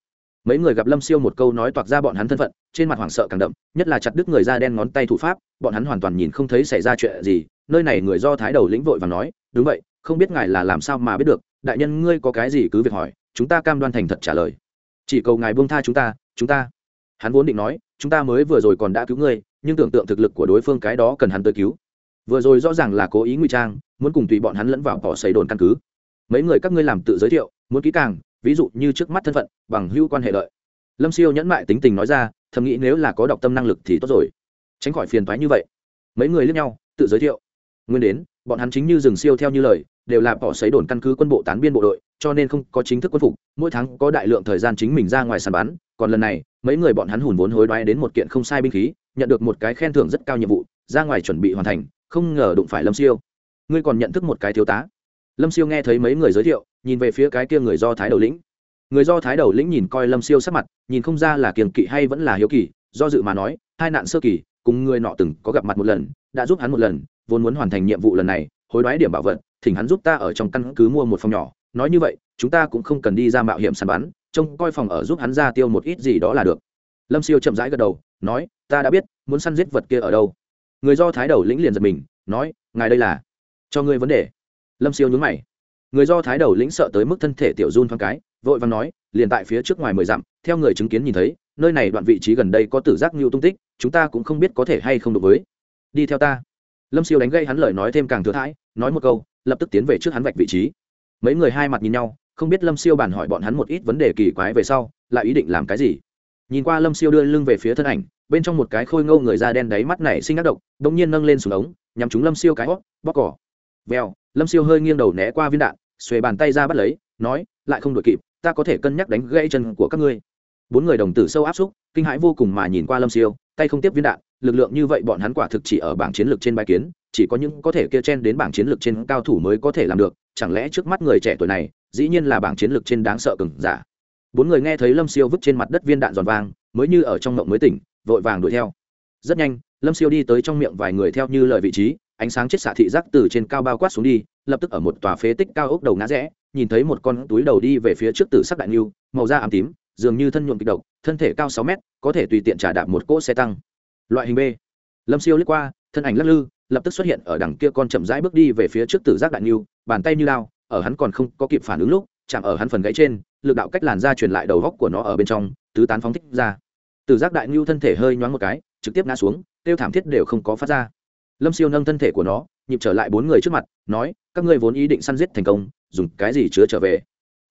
mấy người gặp lâm siêu một câu nói toạc ra bọn hắn thân phận, trên mặt hoảng sợ càng đậm, nhất là chặt đứt người da đen ngón tay thủ pháp, bọn hắn hoàn toàn nhìn không thấy xảy ra chuyện gì, nơi này người do thái đầu lĩnh vội và nói, đúng vậy, không biết ngài là làm sao mà biết được, đại nhân ngươi có cái gì cứ việc hỏi, chúng ta cam đoan thành thật trả lời. Chỉ cầu ngài buông tha chúng ta chúng ta. Hắn vốn định nói, chúng ta mới vừa rồi còn đã cứu ngươi, nhưng tưởng tượng thực lực của đối phương cái đó cần hắn tới cứu. Vừa rồi rõ ràng là cố ý ngụy trang, muốn cùng tùy bọn hắn lẫn vào bỏ xây đồn căn cứ. Mấy người các ngươi làm tự giới thiệu, muốn kỹ càng ví dụ như trước mắt thân phận, bằng hữu quan hệ lợi lâm siêu nhẫn mại tính tình nói ra, thầm nghĩ nếu là có đọc tâm năng lực thì tốt rồi. Tránh khỏi phiền thoái như vậy. Mấy người lướt nhau, tự giới thiệu. Nguyên đến, bọn hắn chính như rừng siêu theo như lời, đều là bỏ xấy đồn căn cứ quân bộ tán biên bộ đội, cho nên không có chính thức quân phục, mỗi tháng có đại lượng thời gian chính mình ra ngoài sàn bán còn lần này, mấy người bọn hắn hùn vốn hối đoái đến một kiện không sai binh khí, nhận được một cái khen thưởng rất cao nhiệm vụ, ra ngoài chuẩn bị hoàn thành, không ngờ đụng phải lâm siêu. Ngươi còn nhận thức một cái thiếu tá. Lâm siêu nghe thấy mấy người giới thiệu nhìn về phía cái kia người do thái đầu lĩnh. Người do thái đầu lĩnh nhìn coi lâm siêu sắc mặt, nhìn không ra là kiềm kỵ hay vẫn là hiếu kỳ, do dự mà nói, hai nạn sơ kỳ, cùng người nọ từng có gặp mặt một lần, đã giúp hắn một lần, vốn muốn hoàn thành nhiệm vụ lần này, hối đoái điểm bảo vật, thỉnh hắn giúp ta ở trong căn cứ mua một phòng nhỏ. Nói như vậy, chúng ta cũng không cần đi ra mạo hiểm săn bắn, trông coi phòng ở giúp hắn ra tiêu một ít gì đó là được. Lâm siêu chậm rãi gật đầu, nói, ta đã biết, muốn săn giết vật kia ở đâu. Người do thái đầu lĩnh liền giật mình, nói, ngài đây là cho ngươi vấn đề. Lâm siêu nhún mày người do thái đầu lĩnh sợ tới mức thân thể tiểu run thoáng cái, vội vàng nói, liền tại phía trước ngoài mười dặm, theo người chứng kiến nhìn thấy, nơi này đoạn vị trí gần đây có tử giác nhu tung tích, chúng ta cũng không biết có thể hay không được với. Đi theo ta. Lâm siêu đánh gây hắn lời nói thêm càng thừa thãi, nói một câu, lập tức tiến về trước hắn vạch vị trí. Mấy người hai mặt nhìn nhau, không biết lâm siêu bàn hỏi bọn hắn một ít vấn đề kỳ quái về sau, lại ý định làm cái gì. Nhìn qua lâm siêu đưa lưng về phía thân ảnh, bên trong một cái khôi ngâu người da đen đáy mắt này sinh ác độc đ ỗ n g nhiên nâng lên xuống ống nhằm chúng lâm siêu cái hót bóc cỏ vèo, lâm siêu hơi nghiêng đầu né qua viên đạn xuề bàn tay ra bắt lấy, nói, lại không đội kịp, ta có thể cân nhắc đánh gãy chân của các ngươi. Bốn người đồng tử sâu áp xúc, kinh hãi vô cùng mà nhìn qua lâm siêu, tay không tiếp viên đạn, lực lượng như vậy bọn hắn quả thực chỉ ở bảng chiến lược trên bài kiến, chỉ có những có thể kia chen đến bảng chiến lược trên cao thủ mới có thể làm được, chẳng lẽ trước mắt người trẻ tuổi này, dĩ nhiên là bảng chiến lược trên đáng sợ cừng giả. Bốn người nghe thấy lâm siêu vứt trên mặt đất viên đạn giòn vang, mới như ở trong mộng mới tỉnh, vội vàng đuổi theo. Rất nhanh, lâm siêu đi tới trong miệng vài người theo như lời vị trí, ánh sáng chết xạ thị giác từ trên cao bao quát xuống đi lập tức ở một tòa phế tích cao ốc đầu ngã rẽ, nhìn thấy một con túi đầu đi về phía trước tử sắc đại niu màu da ám tím, dường như thân nhuộm kịch độc, thân thể cao sáu mét, có thể tùy tiện trả đạp một cỗ xe tăng. Loại hình b. Lâm siêu lướt qua, thân ảnh lắc lư, lập tức xuất hiện ở đằng kia con chậm rãi bước đi về phía trước tử giác đại niu bàn tay như lao, ở hắn còn không có kịp phản ứng lúc, chạm ở hắn phần gãy trên, lực đạo cách làn ra truyền lại đầu góc của nó ở bên trong, tứ tán phóng thích ra. Tử giác đại niu thân thể hơi nhoáng một cái, trực tiếp ngã xuống, tiêu thảm thiết đều không có phát ra. Lâm siêu nâng thân thể của nó nhịp trở lại bốn người trước mặt, nói, các ngươi vốn ý định săn giết thành công, dùng cái gì chứa trở về?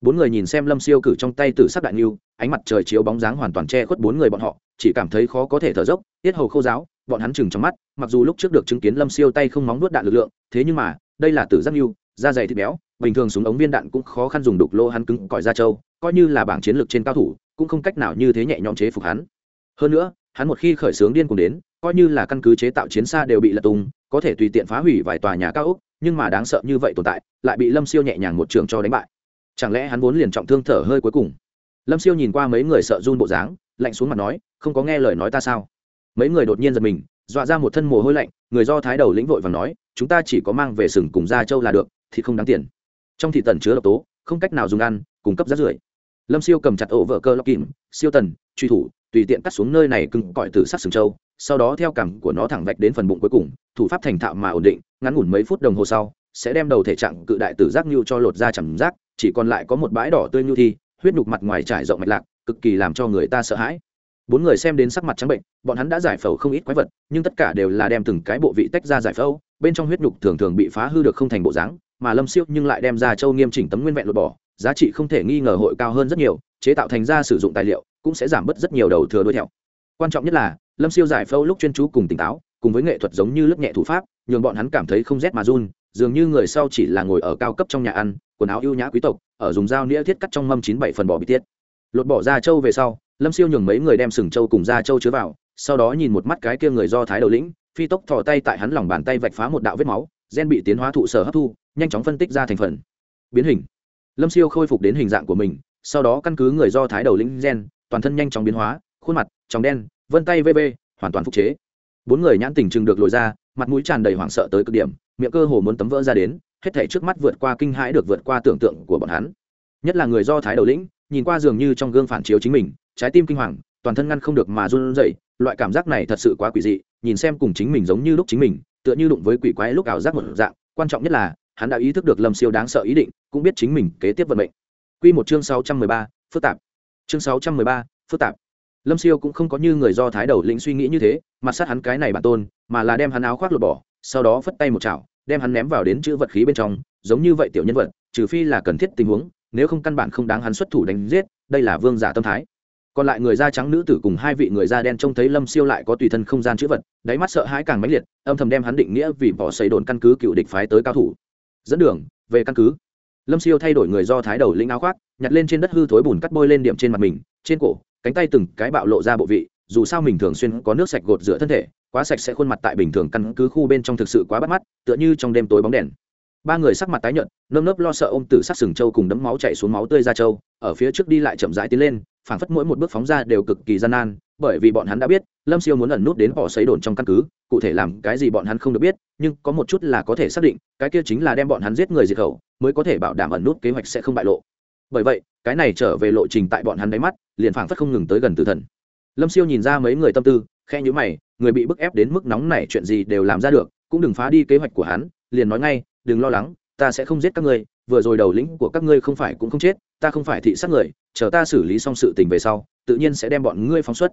Bốn người nhìn xem lâm siêu cử trong tay tử sắc đại niu ánh mặt trời chiếu bóng dáng hoàn toàn che khuất bốn người bọn họ, chỉ cảm thấy khó có thể thở dốc, tiết hầu khô giáo, bọn hắn chừng trong mắt, mặc dù lúc trước được chứng kiến lâm siêu tay không móng nuốt đạn lực lượng, thế nhưng mà, đây là tử giác niu da dày thịt béo, bình thường súng ống viên đạn cũng khó khăn dùng đục lô hắn cứng cỏi da trâu, coi như là bảng chiến lược trên cao thủ, cũng không cách nào như thế nhẹ nhõm chế phục hắn. Hơn nữa, hắn một khi khởi xướng điên cùng đến coi như là căn cứ chế tạo chiến xa đều bị lật tung, có thể tùy tiện phá hủy vài tòa nhà cao ốc, nhưng mà đáng sợ như vậy tồn tại, lại bị lâm siêu nhẹ nhàng một trường cho đánh bại. Chẳng lẽ hắn vốn liền trọng thương thở hơi cuối cùng? Lâm siêu nhìn qua mấy người sợ run bộ dáng, lạnh xuống mặt nói, không có nghe lời nói ta sao? Mấy người đột nhiên giật mình, dọa ra một thân mồ hôi lạnh, người do thái đầu lĩnh vội và nói, chúng ta chỉ có mang về sừng cùng da trâu là được, thì không đáng tiền. Trong thị tần chứa độc tố, không cách nào dùng ăn, cung cấp rác rưởi. Lâm siêu cầm chặt ổ vợ cơ lóc kìm, siêu tần, truy thủ, tùy tiện cắt xuống nơi này cưng cõi từ sắc sừng trâu sau đó theo cằm của nó thẳng vạch đến phần bụng cuối cùng, thủ pháp thành thạo mà ổn định, ngắn ngủn mấy phút đồng hồ sau, sẽ đem đầu thể trạng cự đại tử giác nhu cho lột ra chẳng rác, chỉ còn lại có một bãi đỏ tươi nhu thi, huyết nhục mặt ngoài trải rộng mạch lạc, cực kỳ làm cho người ta sợ hãi. Bốn người xem đến sắc mặt trắng bệnh, bọn hắn đã giải phẫu không ít quái vật, nhưng tất cả đều là đem từng cái bộ vị tách ra giải phẫu, bên trong huyết nhục thường thường bị phá hư được không thành bộ dáng, mà lâm siêu nhưng lại đem ra châu nghiêm chỉnh tấm nguyên vẹn lột bỏ, giá trị không thể nghi ngờ hội cao hơn rất nhiều, chế tạo thành ra sử dụng tài liệu, cũng sẽ giảm bớt rất nhiều đầu thừa đuôi theo. Quan trọng nhất là lâm siêu giải phẫu lúc chuyên chú cùng tỉnh táo, cùng với nghệ thuật giống như lớp nhẹ thủ pháp, nhường bọn hắn cảm thấy không rét mà run, dường như người sau chỉ là ngồi ở cao cấp trong nhà ăn, quần áo ưu nhã quý tộc, ở dùng dao nĩa thiết cắt trong mâm chín bảy phần bò bị tiết. Lột bỏ ra trâu về sau, lâm siêu nhường mấy người đem sừng trâu cùng da trâu chứa vào, sau đó nhìn một mắt cái kia người do thái đầu lĩnh, phi tốc thò tay tại hắn lòng bàn tay vạch phá một đạo vết máu, gen bị tiến hóa thụ sở hấp thu, nhanh chóng phân tích ra thành phần. Biến hình. Lâm siêu khôi phục đến hình dạng của mình, sau đó căn cứ người do thái đầu lĩnh gen, toàn thân nhanh chóng biến hóa, khuôn mặt, tròng đen vân tay vv hoàn toàn phục chế. Bốn người nhãn tình chừng được lồi ra, mặt mũi tràn đầy hoảng sợ tới cực điểm, miệng cơ hồ muốn tấm vỡ ra đến, hết thể trước mắt vượt qua kinh hãi được vượt qua tưởng tượng của bọn hắn. Nhất là người do thái đầu lĩnh, nhìn qua dường như trong gương phản chiếu chính mình, trái tim kinh hoàng, toàn thân ngăn không được mà run rẩy, loại cảm giác này thật sự quá quỷ dị, nhìn xem cùng chính mình giống như lúc chính mình, tựa như đụng với quỷ quái lúc ảo giác một dạng, quan trọng nhất là, hắn đã ý thức được lâm siêu đáng sợ ý định, cũng biết chính mình kế tiếp vận mệnh. Quy một chương sáu trăm mười ba, phức tạp. Chương sáu trăm mười ba, phức tạp lâm siêu cũng không có như người do thái đầu lĩnh suy nghĩ như thế mặt sát hắn cái này bản tôn, mà là đem hắn áo khoác lột bỏ, sau đó phất tay một chảo, đem hắn ném vào đến chữ vật khí bên trong, giống như vậy tiểu nhân vật, trừ phi là cần thiết tình huống, nếu không căn bản không đáng hắn xuất thủ đánh giết, đây là vương giả tâm thái. Còn lại người da trắng nữ tử cùng hai vị người da đen trông thấy lâm siêu lại có tùy thân không gian chữ vật, đáy mắt sợ hãi càng mãnh liệt, âm thầm đem hắn định nghĩa vì bỏ xây đồn căn cứ cựu địch phái tới cao thủ. Dẫn đường, về căn cứ. Lâm siêu thay đổi người do thái đầu lĩnh áo khoác, nhặt lên trên đất hư thối bùn cắt bôi lên điểm trên mặt mình, trên cổ cánh tay từng cái bạo lộ ra bộ vị, dù sao mình thường xuyên có nước sạch gột rửa thân thể, quá sạch sẽ khuôn mặt tại bình thường căn cứ khu bên trong thực sự quá bắt mắt, tựa như trong đêm tối bóng đèn. Ba người sắc mặt tái nhợt, nơm nớp lo sợ ôm tử sắc sừng trâu cùng đấm máu chạy xuống máu tươi ra trâu, ở phía trước đi lại chậm rãi tiến lên, phảng phất mỗi một bước phóng ra đều cực kỳ gian nan, bởi vì bọn hắn đã biết, lâm siêu muốn ẩn nút đến bỏ xấy đồn trong căn cứ, cụ thể làm cái gì bọn hắn không được biết, nhưng có một chút là có thể xác định, cái kia chính là đem bọn hắn giết người diệt khẩu, mới có thể bảo đảm ẩn nút kế hoạch sẽ không bại lộ. Bởi vậy, cái này trở về lộ trình tại bọn hắn đáy mắt liền phảng phất không ngừng tới gần tử thần. Lâm siêu nhìn ra mấy người tâm tư khe nhữ mày, người bị bức ép đến mức nóng này chuyện gì đều làm ra được, cũng đừng phá đi kế hoạch của hắn, liền nói ngay, đừng lo lắng, ta sẽ không giết các ngươi, vừa rồi đầu lĩnh của các ngươi không phải cũng không chết, ta không phải thị sát người, chờ ta xử lý xong sự tình về sau, tự nhiên sẽ đem bọn ngươi phóng xuất.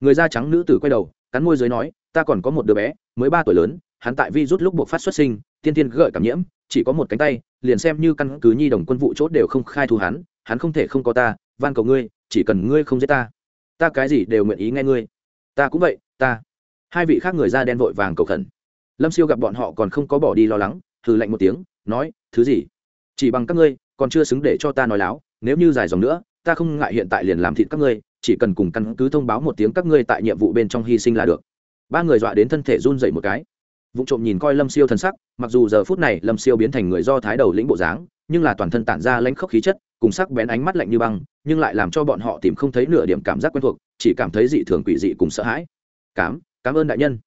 Người da trắng nữ tử quay đầu, cắn môi dưới nói, ta còn có một đứa bé, mới ba tuổi lớn, hắn tại vi rút lúc buộc phát xuất sinh, tiên tiên gợi cảm nhiễm, chỉ có một cánh tay, liền xem như căn cứ nhi đồng quân vụ chốt đều không khai thu hắn hắn không thể không có ta, van cầu ngươi chỉ cần ngươi không giết ta ta cái gì đều nguyện ý nghe ngươi. Ta cũng vậy, ta. Hai vị khác người da đen vội vàng cầu khẩn. Lâm siêu gặp bọn họ còn không có bỏ đi lo lắng thử lạnh một tiếng, nói, thứ gì? Chỉ bằng các ngươi, còn chưa xứng để cho ta nói láo, nếu như dài dòng nữa, ta không ngại hiện tại liền làm thịt các ngươi, chỉ cần cùng căn cứ thông báo một tiếng các ngươi tại nhiệm vụ bên trong hy sinh là được. Ba người dọa đến thân thể run dậy một cái. Vụ trộm nhìn coi lâm siêu thân sắc, mặc dù giờ phút này lâm siêu biến thành người do thái đầu lĩnh bộ dáng, nhưng là toàn thân tản ra lãnh khốc khí chất cùng sắc bén ánh mắt lạnh như băng, nhưng lại làm cho bọn họ tìm không thấy nửa điểm cảm giác quen thuộc, chỉ cảm thấy dị thường quỷ dị cùng sợ hãi. Cám cảm ơn đại nhân.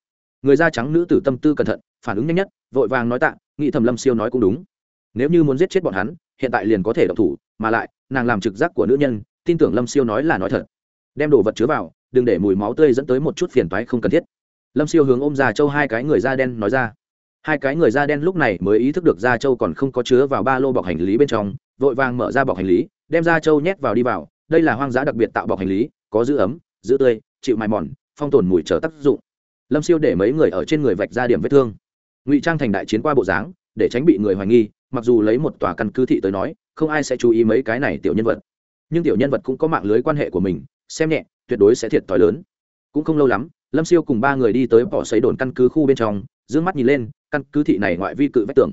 Người da trắng nữ tử tâm tư cẩn thận, phản ứng nhanh nhất, vội vàng nói tạ, nghĩ thầm lâm siêu nói cũng đúng. Nếu như muốn giết chết bọn hắn, hiện tại liền có thể động thủ, mà lại, nàng làm trực giác của nữ nhân, tin tưởng lâm siêu nói là nói thật. Đem đồ vật chứa vào, đừng để mùi máu tươi dẫn tới một chút phiền toái không cần thiết. Lâm siêu hướng ôm già châu hai cái người da đen nói ra. Hai cái người da đen lúc này mới ý thức được da châu còn không có chứa vào ba lô bọc hành lý bên trong vội vàng mở ra bọc hành lý, đem ra châu nhét vào đi vào. Đây là hoang dã đặc biệt tạo bọc hành lý, có giữ ấm, giữ tươi, chịu mài mòn, phong tồn mùi trở tác dụng. Lâm siêu để mấy người ở trên người vạch ra điểm vết thương. Ngụy trang thành đại chiến qua bộ dáng, để tránh bị người hoài nghi, mặc dù lấy một tòa căn cứ thị tới nói, không ai sẽ chú ý mấy cái này tiểu nhân vật. Nhưng tiểu nhân vật cũng có mạng lưới quan hệ của mình, xem nhẹ, tuyệt đối sẽ thiệt thòi lớn. Cũng không lâu lắm, lâm siêu cùng ba người đi tới bỏ xấy đồn căn cứ khu bên trong d ư ơ n g mắt nhìn lên, căn cứ thị này ngoại vi cự vách tường.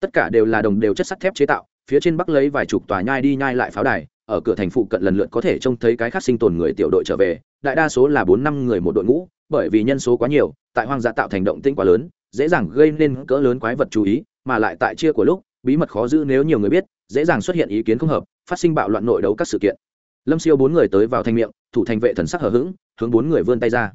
Tất cả đều là đồng đều chất sắt thép chế tạo phía trên bắc lấy vài chục tòa nhai đi nhai lại pháo đài, ở cửa thành phụ cận lần lượt có thể trông thấy cái khác sinh tồn người tiểu đội trở về, đại đa số là bốn năm người một đội ngũ, bởi vì nhân số quá nhiều, tại hoang dã tạo thành động tĩnh quá lớn, dễ dàng gây nên cỡ lớn quái vật chú ý, mà lại tại chia của lúc, bí mật khó giữ nếu nhiều người biết, dễ dàng xuất hiện ý kiến không hợp, phát sinh bạo loạn nội đấu các sự kiện. Lâm siêu bốn người tới vào thanh miệng, thủ thành vệ thần sắc hờ hững, hướng bốn người vươn tay ra.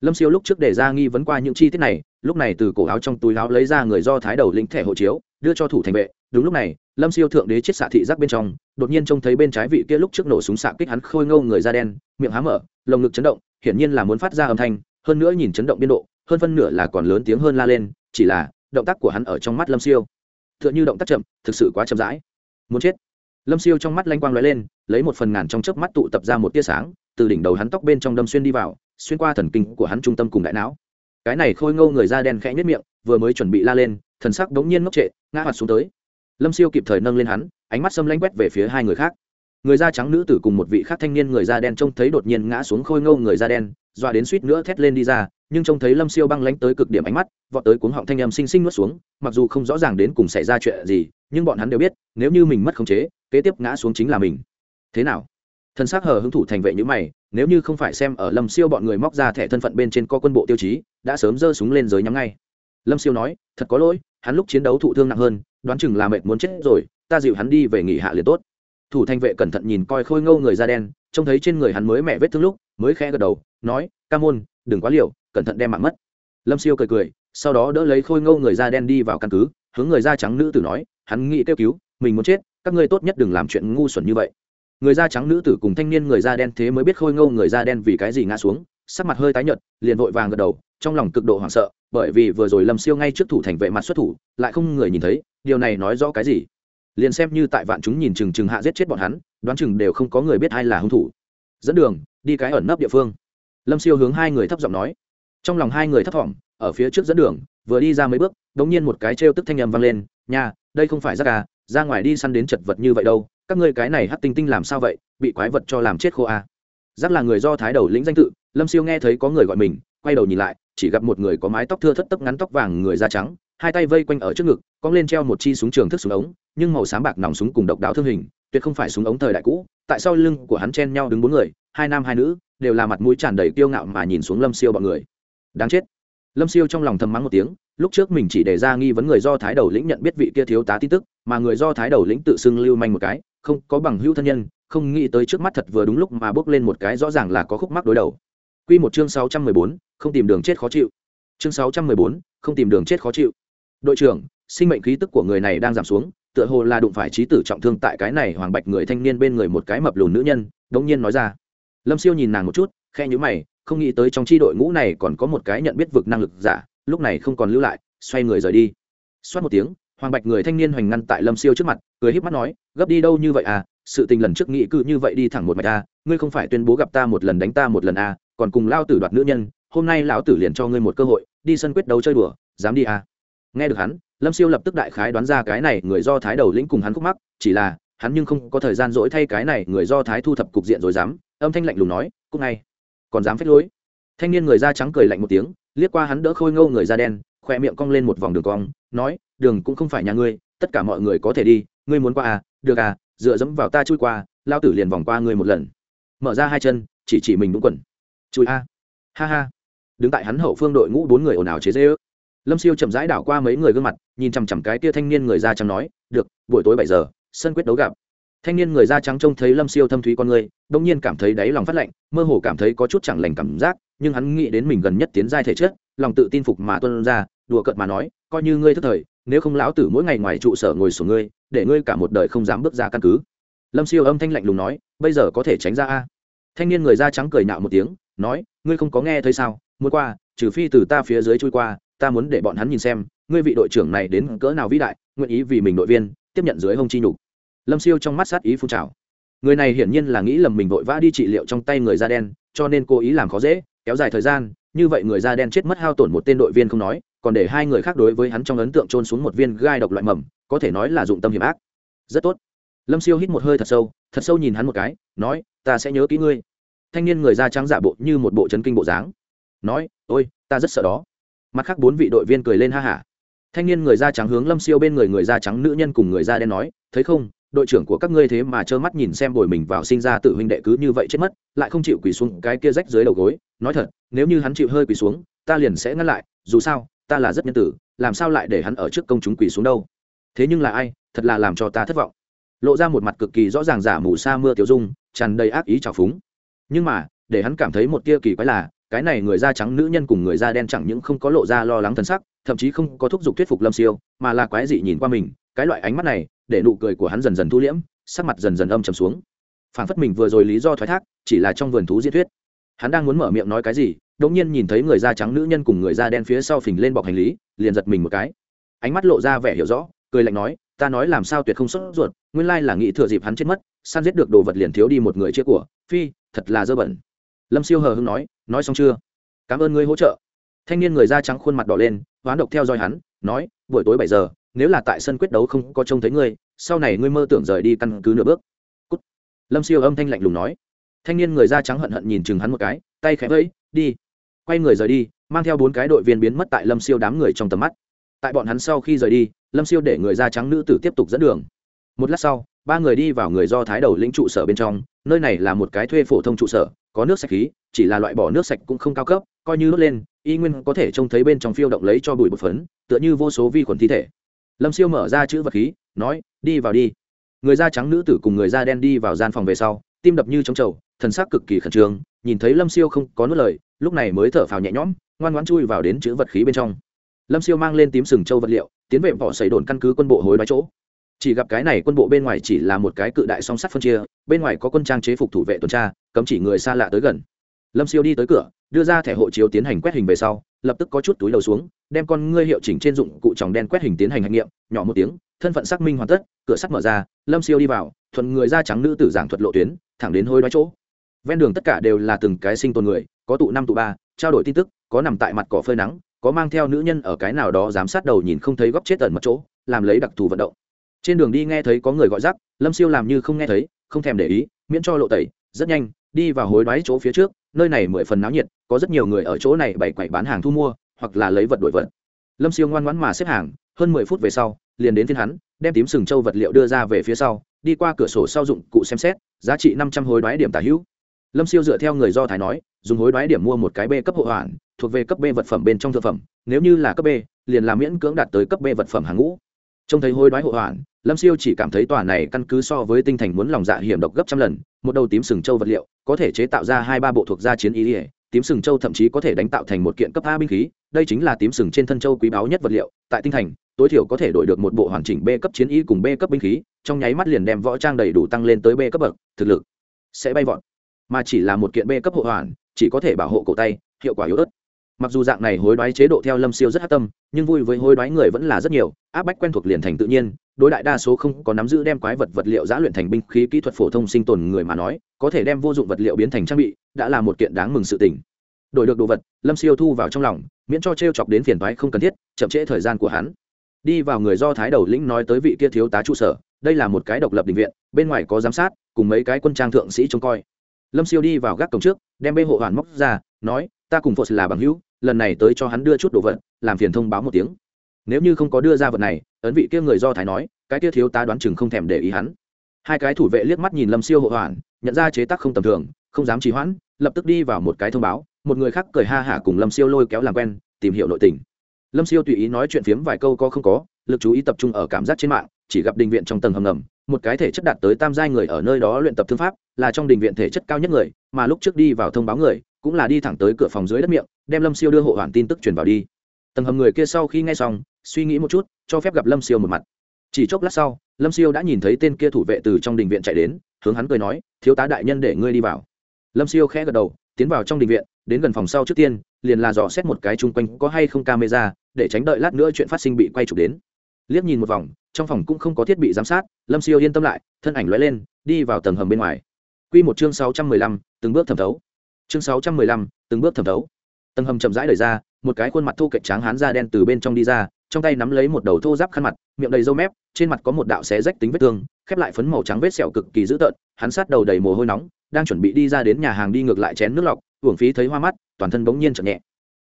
Lâm siêu lúc trước để ra nghi vấn qua những chi tiết này, lúc này từ cổ áo trong túi áo lấy ra người do thái đầu lĩnh thẻ hộ chiếu, đưa cho thủ thành vệ đúng lúc này, lâm siêu thượng đế chết xạ thị giác bên trong, đột nhiên trông thấy bên trái vị kia lúc trước nổ súng xạ kích hắn khôi ngâu người da đen, miệng há mở, lồng ngực chấn động, hiển nhiên là muốn phát ra âm thanh, hơn nữa nhìn chấn động biên độ, hơn phân nửa là còn lớn tiếng hơn la lên, chỉ là, động tác của hắn ở trong mắt lâm siêu t h ư ợ n h ư động tác chậm, thực sự quá chậm rãi. Muốn chết. Lâm siêu trong mắt lanh quang l ó e lên, lấy một phần ngàn trong chớp mắt tụ tập ra một tia sáng, từ đỉnh đầu hắn tóc bên trong đâm xuyên đi vào, xuyên qua thần kinh của hắn trung tâm cùng đại não. Cái này khôi ngâu người da đen khẽ nhất miệng, vừa mới chuẩn bị la lên, thần sắc đ ố n g nhiên ngốc trệ, ngã mặt xuống tới lâm siêu kịp thời nâng lên hắn, ánh mắt xâm lanh quét về phía hai người khác. Người da trắng nữ tử cùng một vị khác thanh niên người da đen trông thấy đột nhiên ngã xuống khôi ngâu người da đen, dọa đến suýt nữa thét lên đi ra, nhưng trông thấy lâm siêu băng lánh tới cực điểm ánh mắt, vọt tới cuống họng thanh em xinh xinh nuốt xuống, mặc dù không rõ ràng đến cùng xảy ra chuyện gì, nhưng bọn hắn đều biết, nếu như mình mất khống chế, kế tiếp ngã xuống chính là mình. Thế nào? Thân xác hờ hứng thủ thành vệ như mày, nếu như không phải xem ở lâm siêu bọn người móc ra thẻ thân phận bên trên co quân bộ tiêu chí, đã sớm giơ súng lên giới nhắm ngay. Lâm siêu nói, thật có lỗi hắn lúc chiến đấu thụ thương nặng hơn, đoán chừng là mệt muốn chết rồi, ta dịu hắn đi về nghỉ hạ liền tốt. Thủ thành vệ cẩn thận nhìn coi khôi ngâu người da đen, trông thấy trên người hắn mới mẹ vết thương lúc, mới khẽ gật đầu, nói, ca môn, đừng quá liều, cẩn thận đem mạng mất. Lâm siêu cười cười, sau đó đỡ lấy khôi ngâu người da đen đi vào căn cứ, hướng người da trắng nữ tử nói, hắn nghĩ kêu cứu, mình muốn chết, các ngươi tốt nhất đừng làm chuyện ngu xuẩn như vậy. Người da trắng nữ tử cùng thanh niên người da đen thế mới biết khôi ngâu người da đen vì cái gì ngã xuống, sắc mặt hơi tái nhợt, liền vội vàng gật đầu, trong lòng cực độ hoảng sợ bởi vì vừa rồi lâm siêu ngay trước thủ thành vệ mặt xuất thủ, lại không người nhìn thấy, điều này nói rõ cái gì? Liền xem như tại vạn chúng nhìn chừng chừng hạ giết chết bọn hắn, đoán chừng đều không có người biết ai là hung thủ. Dẫn đường, đi cái ẩn nấp địa phương. Lâm siêu hướng hai người thấp giọng nói. Trong lòng hai người thấp thỏm, ở phía trước dẫn đường, vừa đi ra mấy bước đ ỗ n g nhiên một cái trêu tức thanh â m vang lên nhà đây không phải rác à ra ngoài đi săn đến chật vật như vậy đâu, các ngươi cái này hắt tinh tinh làm sao vậy, bị quái vật cho làm chết khô à. rác là người do thái đầu lĩnh danh tự, lâm siêu nghe thấy có người gọi mình quay đầu nhìn lại chỉ gặp một người có mái tóc thưa thất tấp ngắn tóc vàng người da trắng hai tay vây quanh ở trước ngực cong lên treo một chi súng trường thức súng ống nhưng màu sáng bạc nòng súng cùng độc đáo thương hình tuyệt không phải súng ống thời đại cũ. Tại sau lưng của hắn chen nhau đứng bốn người hai nam hai nữ đều là mặt mũi tràn đầy kiêu ngạo mà nhìn xuống lâm siêu bọn người. Đáng chết. Lâm siêu trong lòng thầm mắng một tiếng lúc trước mình chỉ đề ra nghi vấn người do thái đầu lĩnh nhận biết vị kia thiếu tá tin tức mà người do thái đầu lĩnh tự xưng lưu manh một cái không có bằng hữu thân nhân không nghĩ tới trước mắt thật vừa đúng lúc mà bước lên một cái rõ ràng là có khúc mắc đối đầu. Quy một chương sáu trăm mười bốn, không tìm đường chết khó chịu. Chương sáu trăm mười bốn, không tìm đường chết khó chịu. Đội trưởng, sinh mệnh khí tức của người này đang giảm xuống, tựa hồ là đụng phải trí tử trọng thương tại cái này hoàng bạch người thanh niên bên người một cái mập lùn nữ nhân, đống nhiên nói ra. Lâm Siêu nhìn nàng một chút, khe nhữ mày, không nghĩ tới trong chi đội ngũ này còn có một cái nhận biết vực năng lực giả lúc này không còn lưu lại xoay người rời đi xoát một tiếng hoàng bạch người thanh niên hoành ngăn tại lâm siêu trước mặt cười híp mắt nói gấp đi đâu như vậy à sự tình lần trước nghĩ cứ như vậy đi thẳng một mạch à ngươi không phải tuyên bố gặp ta một lần đánh ta một lần à còn cùng lao tử đoạt nữ nhân hôm nay lão tử liền cho ngươi một cơ hội, đi sân quyết đấu chơi đùa, dám đi à? Nghe được hắn, lâm siêu lập tức đại khái đoán ra cái này người do thái đầu lĩnh cùng hắn khúc mắc, chỉ là, hắn nhưng không có thời gian dỗi thay cái này người do thái thu thập cục diện rồi dám, âm thanh lạnh lùng nói cúc ngay, còn dám phép lối? Thanh niên người da trắng cười lạnh một tiếng, liếc qua hắn đỡ khôi ngâu người da đen, khoe miệng cong lên một vòng đường cong, nói, đường cũng không phải nhà ngươi, tất cả mọi người có thể đi, ngươi muốn qua à? Được à dựa dẫm vào ta chui qua lao tử liền vòng qua ngươi một lần. Mở ra hai chân, chỉ chỉ mình đúng quần. Chui a, ha ha đứng tại hắn hậu phương đội ngũ bốn người ồn ào chế dễ ước. Lâm siêu chậm rãi đảo qua mấy người gương mặt, nhìn chằm chằm cái tia thanh niên người da trắng nói, được, buổi tối bảy giờ, sân quyết đấu gặp. Thanh niên người da trắng trông thấy lâm siêu thâm thúy con người đông nhiên cảm thấy đáy lòng phát lạnh, mơ hồ cảm thấy có chút chẳng lành cảm giác, nhưng hắn nghĩ đến mình gần nhất tiến giai thể chất, lòng tự tin phục mà tuân ra, đùa cợt mà nói, coi như ngươi thức thời, nếu không lão tử mỗi ngày ngoài trụ sở ngồi sổ ngươi, để ngươi cả một đời không dám bước ra căn cứ. Lâm siêu âm thanh lạnh lùng nói, bây giờ có thể tránh ra a? Thanh niên người da trắng cười nạo một tiếng, nói, ngươi không có nghe thấy sao? Muốn qua, trừ phi từ ta phía dưới trôi qua, ta muốn để bọn hắn nhìn xem, ngươi vị đội trưởng này đến cỡ nào vĩ đại, nguyện ý vì mình đội viên tiếp nhận dưới hông chi nhục. Lâm siêu trong mắt sát ý phun trào. Người này hiển nhiên là nghĩ lầm mình vội vã đi trị liệu trong tay người da đen, cho nên cố ý làm khó dễ, kéo dài thời gian, như vậy người da đen chết mất hao tổn một tên đội viên không nói, còn để hai người khác đối với hắn trong ấn tượng trôn xuống một viên gai độc loại mầm, có thể nói là dụng tâm hiểm ác. Rất tốt. Lâm siêu hít một hơi thật sâu thật sâu nhìn hắn một cái, nói, ta sẽ nhớ kỹ ngươi. Thanh niên người da trắng giả bộ như một bộ chấn kinh bộ dáng nói, ôi, ta rất sợ đó. Mặt khác bốn vị đội viên cười lên ha hả. Thanh niên người da trắng hướng lâm siêu bên người người da trắng nữ nhân cùng người da đen nói, thấy không, đội trưởng của các ngươi thế mà trơ mắt nhìn xem bồi mình vào sinh ra tự huynh đệ cứ như vậy chết mất, lại không chịu quỳ xuống cái kia rách dưới đầu gối. Nói thật, nếu như hắn chịu hơi quỳ xuống, ta liền sẽ ngăn lại, dù sao, ta là rất nhân tử, làm sao lại để hắn ở trước công chúng quỳ xuống đâu? Thế nhưng là ai, thật là làm cho ta thất vọng. Lộ ra một mặt cực kỳ rõ ràng giả mù sa mưa tiểu dung, tràn đầy ác ý trào phúng. Nhưng mà, để hắn cảm thấy một tia kỳ quái là cái này người da trắng nữ nhân cùng người da đen chẳng những không có lộ ra lo lắng thân sắc, thậm chí không có thúc giục thuyết phục lâm siêu, mà là quái dị nhìn qua mình, cái loại ánh mắt này, để nụ cười của hắn dần dần thu liễm, sắc mặt dần dần âm trầm xuống. Phản phất mình vừa rồi lý do thoái thác, chỉ là trong vườn thú diễn thuyết. Hắn đang muốn mở miệng nói cái gì, đột nhiên nhìn thấy người da trắng nữ nhân cùng người da đen phía sau phình lên bọc hành lý, liền giật mình một cái. Ánh mắt lộ ra vẻ hiểu rõ, cười lạnh nói, ta nói làm sao tuyệt không sốt ruột, nguyên lai là nghĩ thừa dịp hắn chết mất, săn giết được đồ vật liền thiếu đi một người chia của, phi, thật là dơ bẩn lâm siêu hờ hưng nói nói xong chưa? Cảm ơn ngươi hỗ trợ. Thanh niên người da trắng khuôn mặt đỏ lên, hoán độc theo dõi hắn, nói, buổi tối bảy giờ, nếu là tại sân quyết đấu không có trông thấy ngươi, sau này ngươi mơ tưởng rời đi căn cứ nửa bước、Cút. Lâm siêu âm thanh lạnh lùng nói. Thanh niên người da trắng hận hận nhìn chừng hắn một cái, tay khẽ vẫy, đi. Quay người rời đi, mang theo bốn cái đội viên biến mất tại lâm siêu đám người trong tầm mắt. Tại bọn hắn sau khi rời đi, lâm siêu để người da trắng nữ tử tiếp tục dẫn đường. Một lát sau, ba người đi vào người do thái đầu lĩnh trụ sở bên trong, nơi này là một cái thuê phổ thông trụ sở có nước sạch khí, chỉ là loại bỏ nước sạch cũng không cao cấp, coi như đốt lên, y nguyên có thể trông thấy bên trong phiêu động lấy cho bụi bột phấn, tựa như vô số vi khuẩn thi thể. Lâm siêu mở ra chữ vật khí, nói, đi vào đi. Người da trắng nữ tử cùng người da đen đi vào gian phòng về sau, tim đập như trống trầu, thần sắc cực kỳ khẩn trương, nhìn thấy lâm siêu không có nuốt lời, lúc này mới thở phào nhẹ nhõm, ngoan ngoãn chui vào đến chữ vật khí bên trong. Lâm siêu mang lên tím sừng châu vật liệu, tiến về vỏ xầy đồn căn cứ quân bộ hối đoái chỗ chỉ gặp cái này quân bộ bên ngoài chỉ là một cái cự đại song sắt phân chia, bên ngoài có quân trang chế phục thủ vệ tuần tra, cấm chỉ người xa lạ tới gần. Lâm siêu đi tới cửa, đưa ra thẻ hộ chiếu tiến hành quét hình về sau, lập tức có chút túi đầu xuống, đem con ngươi hiệu chỉnh trên dụng cụ tròng đen quét hình tiến hành hành nghiệm, nhỏ một tiếng, thân phận xác minh hoàn tất, cửa sắt mở ra, lâm siêu đi vào, thuận người da trắng nữ tử giảng thuật lộ tuyến, thẳng đến hôi đoái chỗ. Ven đường tất cả đều là từng cái sinh tồn người, có tụ năm tụ ba, trao đổi tin tức, có nằm tại mặt cỏ phơi nắng, có mang theo nữ nhân ở cái nào đó giám sát đầu nhìn không thấy góc chết ẩn một chỗ, làm lấy đặc thù vận động trên đường đi nghe thấy có người gọi rắc, lâm siêu làm như không nghe thấy, không thèm để ý, miễn cho lộ tẩy, rất nhanh, đi vào hối đoái chỗ phía trước, nơi này mười phần náo nhiệt, có rất nhiều người ở chỗ này bày quậy bán hàng thu mua, hoặc là lấy vật đổi vật. Lâm siêu ngoan ngoãn mà xếp hàng, hơn mười phút về sau, liền đến thiên hắn, đem tím sừng châu vật liệu đưa ra về phía sau, đi qua cửa sổ sau dụng cụ xem xét, giá trị năm trăm hối đoái điểm tả hữu. Lâm siêu dựa theo người do thái nói, dùng hối đoái điểm mua một cái b cấp hộ hoàn thuộc về cấp b vật phẩm bên trong thực phẩm, nếu như là cấp b, liền làm miễn cưỡng đạt tới cấp b vật phẩm hàng ngũ. Trông thấy hối đoái hộ hoàn lâm siêu chỉ cảm thấy tòa này căn cứ so với tinh thành muốn lòng dạ hiểm độc gấp trăm lần, một đầu tím sừng châu vật liệu có thể chế tạo ra hai ba bộ thuộc gia chiến ý ỉa tím sừng châu thậm chí có thể đánh tạo thành một kiện cấp a binh khí, đây chính là tím sừng trên thân châu quý báu nhất vật liệu, tại tinh thành, tối thiểu có thể đổi được một bộ hoàn chỉnh b cấp chiến y cùng b cấp binh khí, trong nháy mắt liền đem võ trang đầy đủ tăng lên tới b cấp bậc, thực lực sẽ bay vọt. Mà chỉ là một kiện b cấp hộ hoàn, chỉ có thể bảo hộ cổ tay, hiệu quả yếu ớt. Mặc dù dạng này hối đoái chế độ theo lâm siêu rất hát tâm, nhưng vui với hối đoái người vẫn là rất nhiều, áp bách quen thuộc liền thành tự nhiên đối đại đa số không có nắm giữ đem quái vật vật liệu giã luyện thành binh khí kỹ thuật phổ thông sinh tồn người mà nói, có thể đem vô dụng vật liệu biến thành trang bị, đã là một kiện đáng mừng sự tình. Đổi được đồ vật, lâm siêu thu vào trong lòng, miễn cho t r e o chọc đến phiền toái không cần thiết, chậm trễ thời gian của hắn. Đi vào người do thái đầu lĩnh nói tới vị kia thiếu tá trụ sở, đây là một cái độc lập định viện, bên ngoài có giám sát, cùng mấy cái quân trang thượng sĩ trông coi. Lâm siêu đi vào gác cổng trước, đem bê hộ hoàn móc ra, nói, ta cùng phật là bằng hữu, lần này tới cho hắn đưa chút đồ vật, làm phiền thông báo một tiếng nếu như không có đưa ra vật này, ấn vị kia người do thái nói, cái kia thiếu tá đoán chừng không thèm để ý hắn. Hai cái thủ vệ liếc mắt nhìn lâm siêu hộ hoàn nhận ra chế tác không tầm thường, không dám trì hoãn, lập tức đi vào một cái thông báo, một người khác cười ha hả cùng lâm siêu lôi kéo làm quen, tìm hiểu nội tình. Lâm siêu tùy ý nói chuyện phiếm vài câu có không có, lực chú ý tập trung ở cảm giác trên mạng, chỉ gặp đình viện trong tầng hầm ngầm, một cái thể chất đạt tới tam giai người ở nơi đó luyện tập thương pháp, là trong đình viện thể chất cao nhất người, mà lúc trước đi vào thông báo người, cũng là đi thẳng tới cửa phòng dưới đất miệng, đem lâm siêu đưa hộ hoàn tin tức truyền vào đi. Tầng hầm người kia sau khi nghe xong suy nghĩ một chút, cho phép gặp lâm siêu một mặt. Chỉ chốc lát sau, lâm siêu đã nhìn thấy tên kia thủ vệ từ trong đình viện chạy đến, hướng hắn cười nói, thiếu tá đại nhân để ngươi đi vào. Lâm siêu khẽ gật đầu, tiến vào trong đình viện, đến gần phòng sau trước tiên, liền là dò xét một cái chung quanh có hay không camera, để tránh đợi lát nữa chuyện phát sinh bị quay chụp đến. Liếc nhìn một vòng, trong phòng cũng không có thiết bị giám sát, lâm siêu yên tâm lại, thân ảnh lóe lên, đi vào tầng hầm bên ngoài. Q một chương sáu trăm mười lăm, từng bước thẩm thấu. Chương sáu trăm mười lăm, từng bước thẩm thấu. Tầng hầm chậm rãi đời ra, một cái khuôn mặt thu cạnh tráng hán da đen từ bên trong đi ra trong tay nắm lấy một đầu thô giáp khăn mặt, miệng đầy râu mép, trên mặt có một đạo xé rách tính vết thương, khép lại phấn màu trắng vết sẹo cực kỳ dữ tợn, hắn sát đầu đầy mồ hôi nóng, đang chuẩn bị đi ra đến nhà hàng đi ngược lại chén nước lọc, uổng phí thấy hoa mắt, toàn thân bỗng nhiên chậm nhẹ.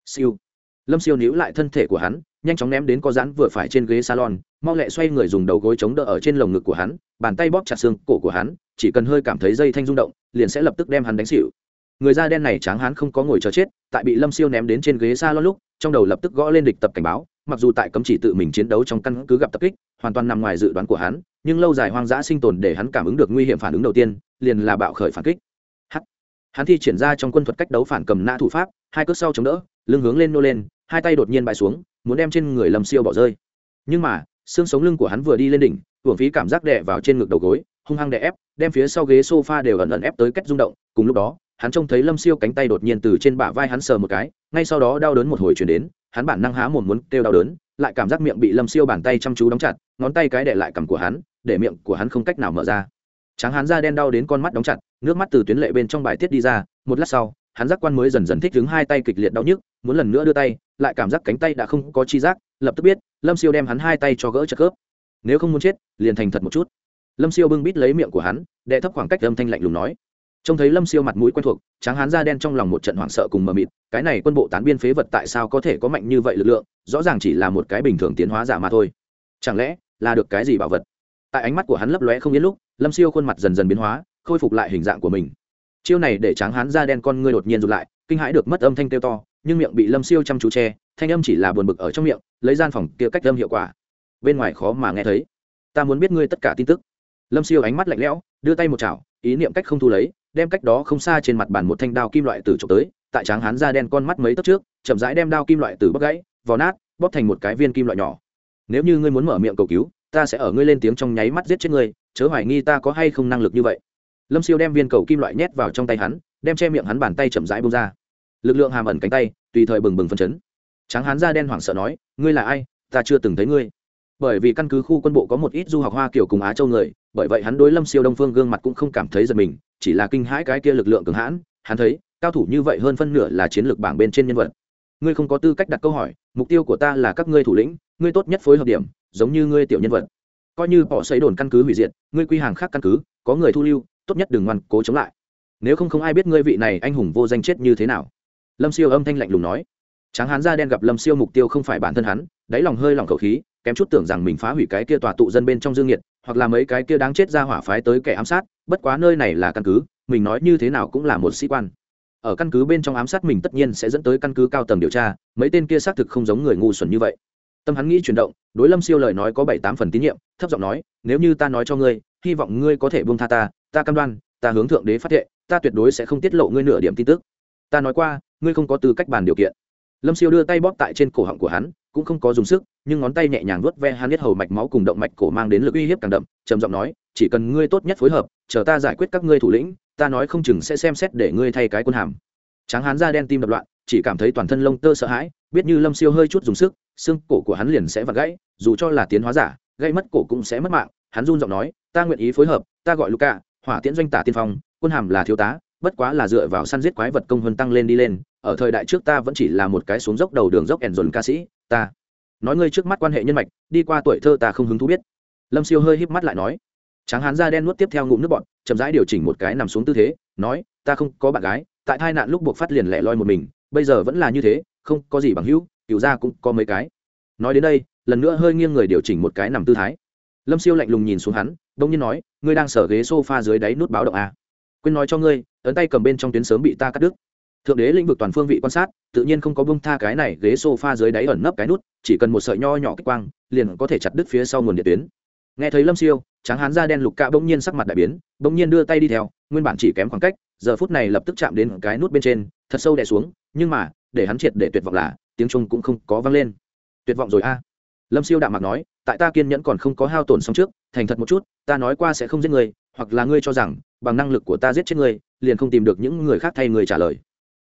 Siêu. Lâm siêu níu lại thân thể của hắn, nhanh chóng ném đến có rán vừa phải trên ghế salon, mau lẹ xoay người dùng đầu gối chống đỡ ở trên lồng ngực của hắn, bàn tay bóp chặt xương cổ của hắn, chỉ cần hơi cảm thấy dây thanh rung động, liền sẽ lập tức đem hắn đánh xỉu. Người da đen này tráng hắn không có ngồi chờ chết, tại bị lâm siêu ném đến trên ghế salon lúc, trong đầu lập tức gõ lên địch tập cảnh báo mặc dù tại cấm chỉ tự mình chiến đấu trong căn cứ gặp tập kích, hoàn toàn nằm ngoài dự đoán của hắn, nhưng lâu dài hoang dã sinh tồn để hắn cảm ứng được nguy hiểm phản ứng đầu tiên, liền là bạo khởi phản kích. H hắn thi triển ra trong quân thuật cách đấu phản cầm nã thủ pháp, hai cước sau chống đỡ, lưng hướng lên nô lên, hai tay đột nhiên bại xuống, muốn đem trên người lâm siêu bỏ rơi. Nhưng mà, xương sống lưng của hắn vừa đi lên đỉnh, hưởng phí cảm giác đè vào trên ngực đầu gối, hung hăng đè ép, đem phía sau ghế sofa đều ẩn ẩn ép tới cách rung động. Cùng lúc đó, hắn trông thấy lâm siêu cánh tay đột nhiên từ trên bả vai hắn sờ một cái, ngay sau đó đau đớn một hồi chuyển đến hắn bản năng há mồm muốn kêu đau đớn, lại cảm giác miệng bị lâm siêu bàn tay chăm chú đóng chặt, ngón tay cái đệ lại cằm của hắn, để miệng của hắn không cách nào mở ra. Tráng hắn da đen đau đến con mắt đóng chặt, nước mắt từ tuyến lệ bên trong bài tiết đi ra, một lát sau, hắn giác quan mới dần dần thích đứng hai tay kịch liệt đau nhức, muốn lần nữa đưa tay, lại cảm giác cánh tay đã không có chi giác, lập tức biết, lâm siêu đem hắn hai tay cho gỡ chặt khớp. Nếu không muốn chết, liền thành thật một chút. Lâm siêu bưng bít lấy miệng của hắn đệ thấp khoảng cách âm thanh lạnh lùng nói trông thấy lâm siêu mặt mũi quen thuộc, tráng hán da đen trong lòng một trận hoảng sợ cùng mờ mịt, cái này quân bộ tán biên phế vật tại sao có thể có mạnh như vậy lực lượng, rõ ràng chỉ là một cái bình thường tiến hóa giả mà thôi. Chẳng lẽ là được cái gì bảo vật? Tại ánh mắt của hắn lấp lóe không yên lúc, lâm siêu khuôn mặt dần dần biến hóa, khôi phục lại hình dạng của mình. Chiêu này để tráng hán da đen con ngươi đột nhiên rụt lại, kinh hãi được mất âm thanh kêu to, nhưng miệng bị lâm siêu chăm chú che, thanh âm chỉ là buồn bực ở trong miệng, lấy gian phòng kia cách âm hiệu quả. Bên ngoài khó mà nghe thấy. Ta muốn biết ngươi tất cả tin tức. Lâm siêu ánh mắt lạnh lẽo, đưa tay một chảo, ý niệm cách không thu lấy đem cách đó không xa trên mặt bàn một thanh đao kim loại từ trộm tới, tại tráng hán da đen con mắt mấy tấc trước, chậm rãi đem đao kim loại từ bóc gãy, vò nát, bóp thành một cái viên kim loại nhỏ. Nếu như ngươi muốn mở miệng cầu cứu, ta sẽ ở ngươi lên tiếng trong nháy mắt giết chết ngươi, chớ hoài nghi ta có hay không năng lực như vậy. Lâm siêu đem viên cầu kim loại nhét vào trong tay hắn, đem che miệng hắn bàn tay chậm rãi bông ra. Lực lượng hàm ẩn cánh tay, tùy thời bừng bừng phân chấn. Tráng hán da đen hoảng sợ nói, ngươi là ai? Ta chưa từng thấy ngươi. Bởi vì căn cứ khu quân bộ có một ít du học hoa kiểu cùng á châu người, bởi vậy hắn đối lâm siêu đông phương gương mặt cũng không cảm thấy giật mình chỉ là kinh hãi cái kia lực lượng cường hãn, hắn thấy, cao thủ như vậy hơn phân nửa là chiến lược bảng bên trên nhân vật. Ngươi không có tư cách đặt câu hỏi, mục tiêu của ta là các ngươi thủ lĩnh, ngươi tốt nhất phối hợp điểm, giống như ngươi tiểu nhân vật. Coi như bỏ xây đồn căn cứ hủy diệt, ngươi quy hàng khác căn cứ, có người thu lưu, tốt nhất đừng ngoan cố chống lại. Nếu không không ai biết ngươi vị này anh hùng vô danh chết như thế nào. Lâm siêu âm thanh lạnh lùng nói. Tráng hán da đen gặp lâm siêu mục tiêu không phải bản thân hắn, đáy lòng hơi lòng khẩu khí, kém chút tưởng rằng mình phá hủy cái kia tòa tụ dân bên trong dương nhiệt hoặc là mấy cái kia đáng chết ra hỏa phái tới kẻ ám sát bất quá nơi này là căn cứ, mình nói như thế nào cũng là một sĩ quan. Ở căn cứ bên trong ám sát mình tất nhiên sẽ dẫn tới căn cứ cao tầng điều tra, mấy tên kia xác thực không giống người ngu xuẩn như vậy. Tâm hắn nghĩ chuyển động, đối lâm siêu lời nói có bảy tám phần tín nhiệm, thấp giọng nói, nếu như ta nói cho ngươi, hy vọng ngươi có thể buông tha ta ta cam đoan, ta hướng thượng đế phát thệ, ta tuyệt đối sẽ không tiết lộ ngươi nửa điểm tin tức. Ta nói qua, ngươi không có tư cách bàn điều kiện. Lâm siêu đưa tay bóp tại trên cổ họng của hắn, cũng không có dùng sức, nhưng ngón tay nhẹ nhàng vuốt ve hắn biết hầu mạch máu cùng động mạch cổ mang đến lực uy hiếp càng đậm, trầm giọng nói chỉ cần ngươi tốt nhất phối hợp, chờ ta giải quyết các ngươi thủ lĩnh, ta nói không chừng sẽ xem xét để ngươi thay cái quân hàm. Tráng hán da đen tim đập loạn, chỉ cảm thấy toàn thân lông tơ sợ hãi, biết như lâm siêu hơi chút dùng sức, xương cổ của hắn liền sẽ vặt gãy, dù cho là tiến hóa giả gây mất cổ cũng sẽ mất mạng, hắn run giọng nói, ta nguyện ý phối hợp, ta gọi luca hỏa tiễn doanh tả tiên phong, quân hàm là thiếu tá, bất quá là dựa vào săn giết quái vật công hơn tăng lên đi lên, ở thời đại trước ta vẫn chỉ là một cái xuống dốc đầu đường dốc ẻn dồn ca sĩ, ta nói ngươi trước mắt quan hệ nhân mạch, đi qua tuổi thơ ta không hứng thú biết. Lâm siêu hơi híp mắt lại nói tráng hán da đen nuốt tiếp theo ngụm nước bọt, chậm rãi điều chỉnh một cái nằm xuống tư thế, nói, ta không có bạn gái, tại tai nạn lúc buộc phát liền lẻ loi một mình, bây giờ vẫn là như thế, không có gì bằng hữu cựu ra cũng có mấy cái. Nói đến đây, lần nữa hơi nghiêng người điều chỉnh một cái nằm tư thái. Lâm siêu lạnh lùng nhìn xuống hắn đông nhiên nói, ngươi đang sở ghế s o f a dưới đáy nút báo động à? Quên nói cho ngươi, ấn tay cầm bên trong tuyến sớm bị ta cắt đứt. Thượng đế lĩnh vực toàn phương vị quan sát, tự nhiên không có bông tha cái này ghế s o f a dưới đáy ẩn nấp cái nút, chỉ cần một sợi nho nhỏ kích quang, liền có thể chặt đứt phía sau nguồn điện tuyến nghe thấy lâm siêu, tráng hán da đen lục cạ bỗng nhiên sắc mặt đại biến, bỗng nhiên đưa tay đi theo, nguyên bản chỉ kém khoảng cách, giờ phút này lập tức chạm đến cái nút bên trên, thật sâu đè xuống, nhưng mà, để hắn triệt để tuyệt vọng là, tiếng trung cũng không có vang lên. Tuyệt vọng rồi a. Lâm siêu đạm mặt nói, tại ta kiên nhẫn còn không có hao tổn xong trước, thành thật một chút, ta nói qua sẽ không giết người, hoặc là ngươi cho rằng, bằng năng lực của ta giết chết ngươi liền không tìm được những người khác thay người trả lời.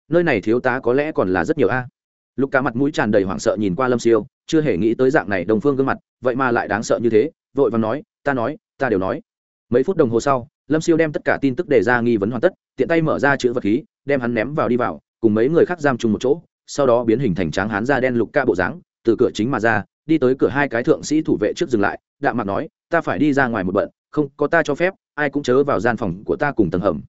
Nơi này thiếu tá có lẽ còn là rất nhiều a. Lục cá mặt mũi tràn đầy hoảng sợ nhìn qua lâm siêu, chưa hề nghĩ tới dạng này đồng phương gương mặt, vậy mà lại đáng sợ như thế vội và nói, ta nói, ta đều nói. Mấy phút đồng hồ sau, lâm siêu đem tất cả tin tức đề ra nghi vấn hoàn tất, tiện tay mở ra chữ vật khí, đem hắn ném vào đi vào, cùng mấy người khác giam chung một chỗ, sau đó biến hình thành tráng hán da đen lục ca bộ dáng, từ cửa chính mà ra, đi tới cửa hai cái thượng sĩ thủ vệ trước dừng lại, đạm mặt nói, ta phải đi ra ngoài một bận, không có ta cho phép, ai cũng chớ vào gian phòng của ta cùng tầng hầm.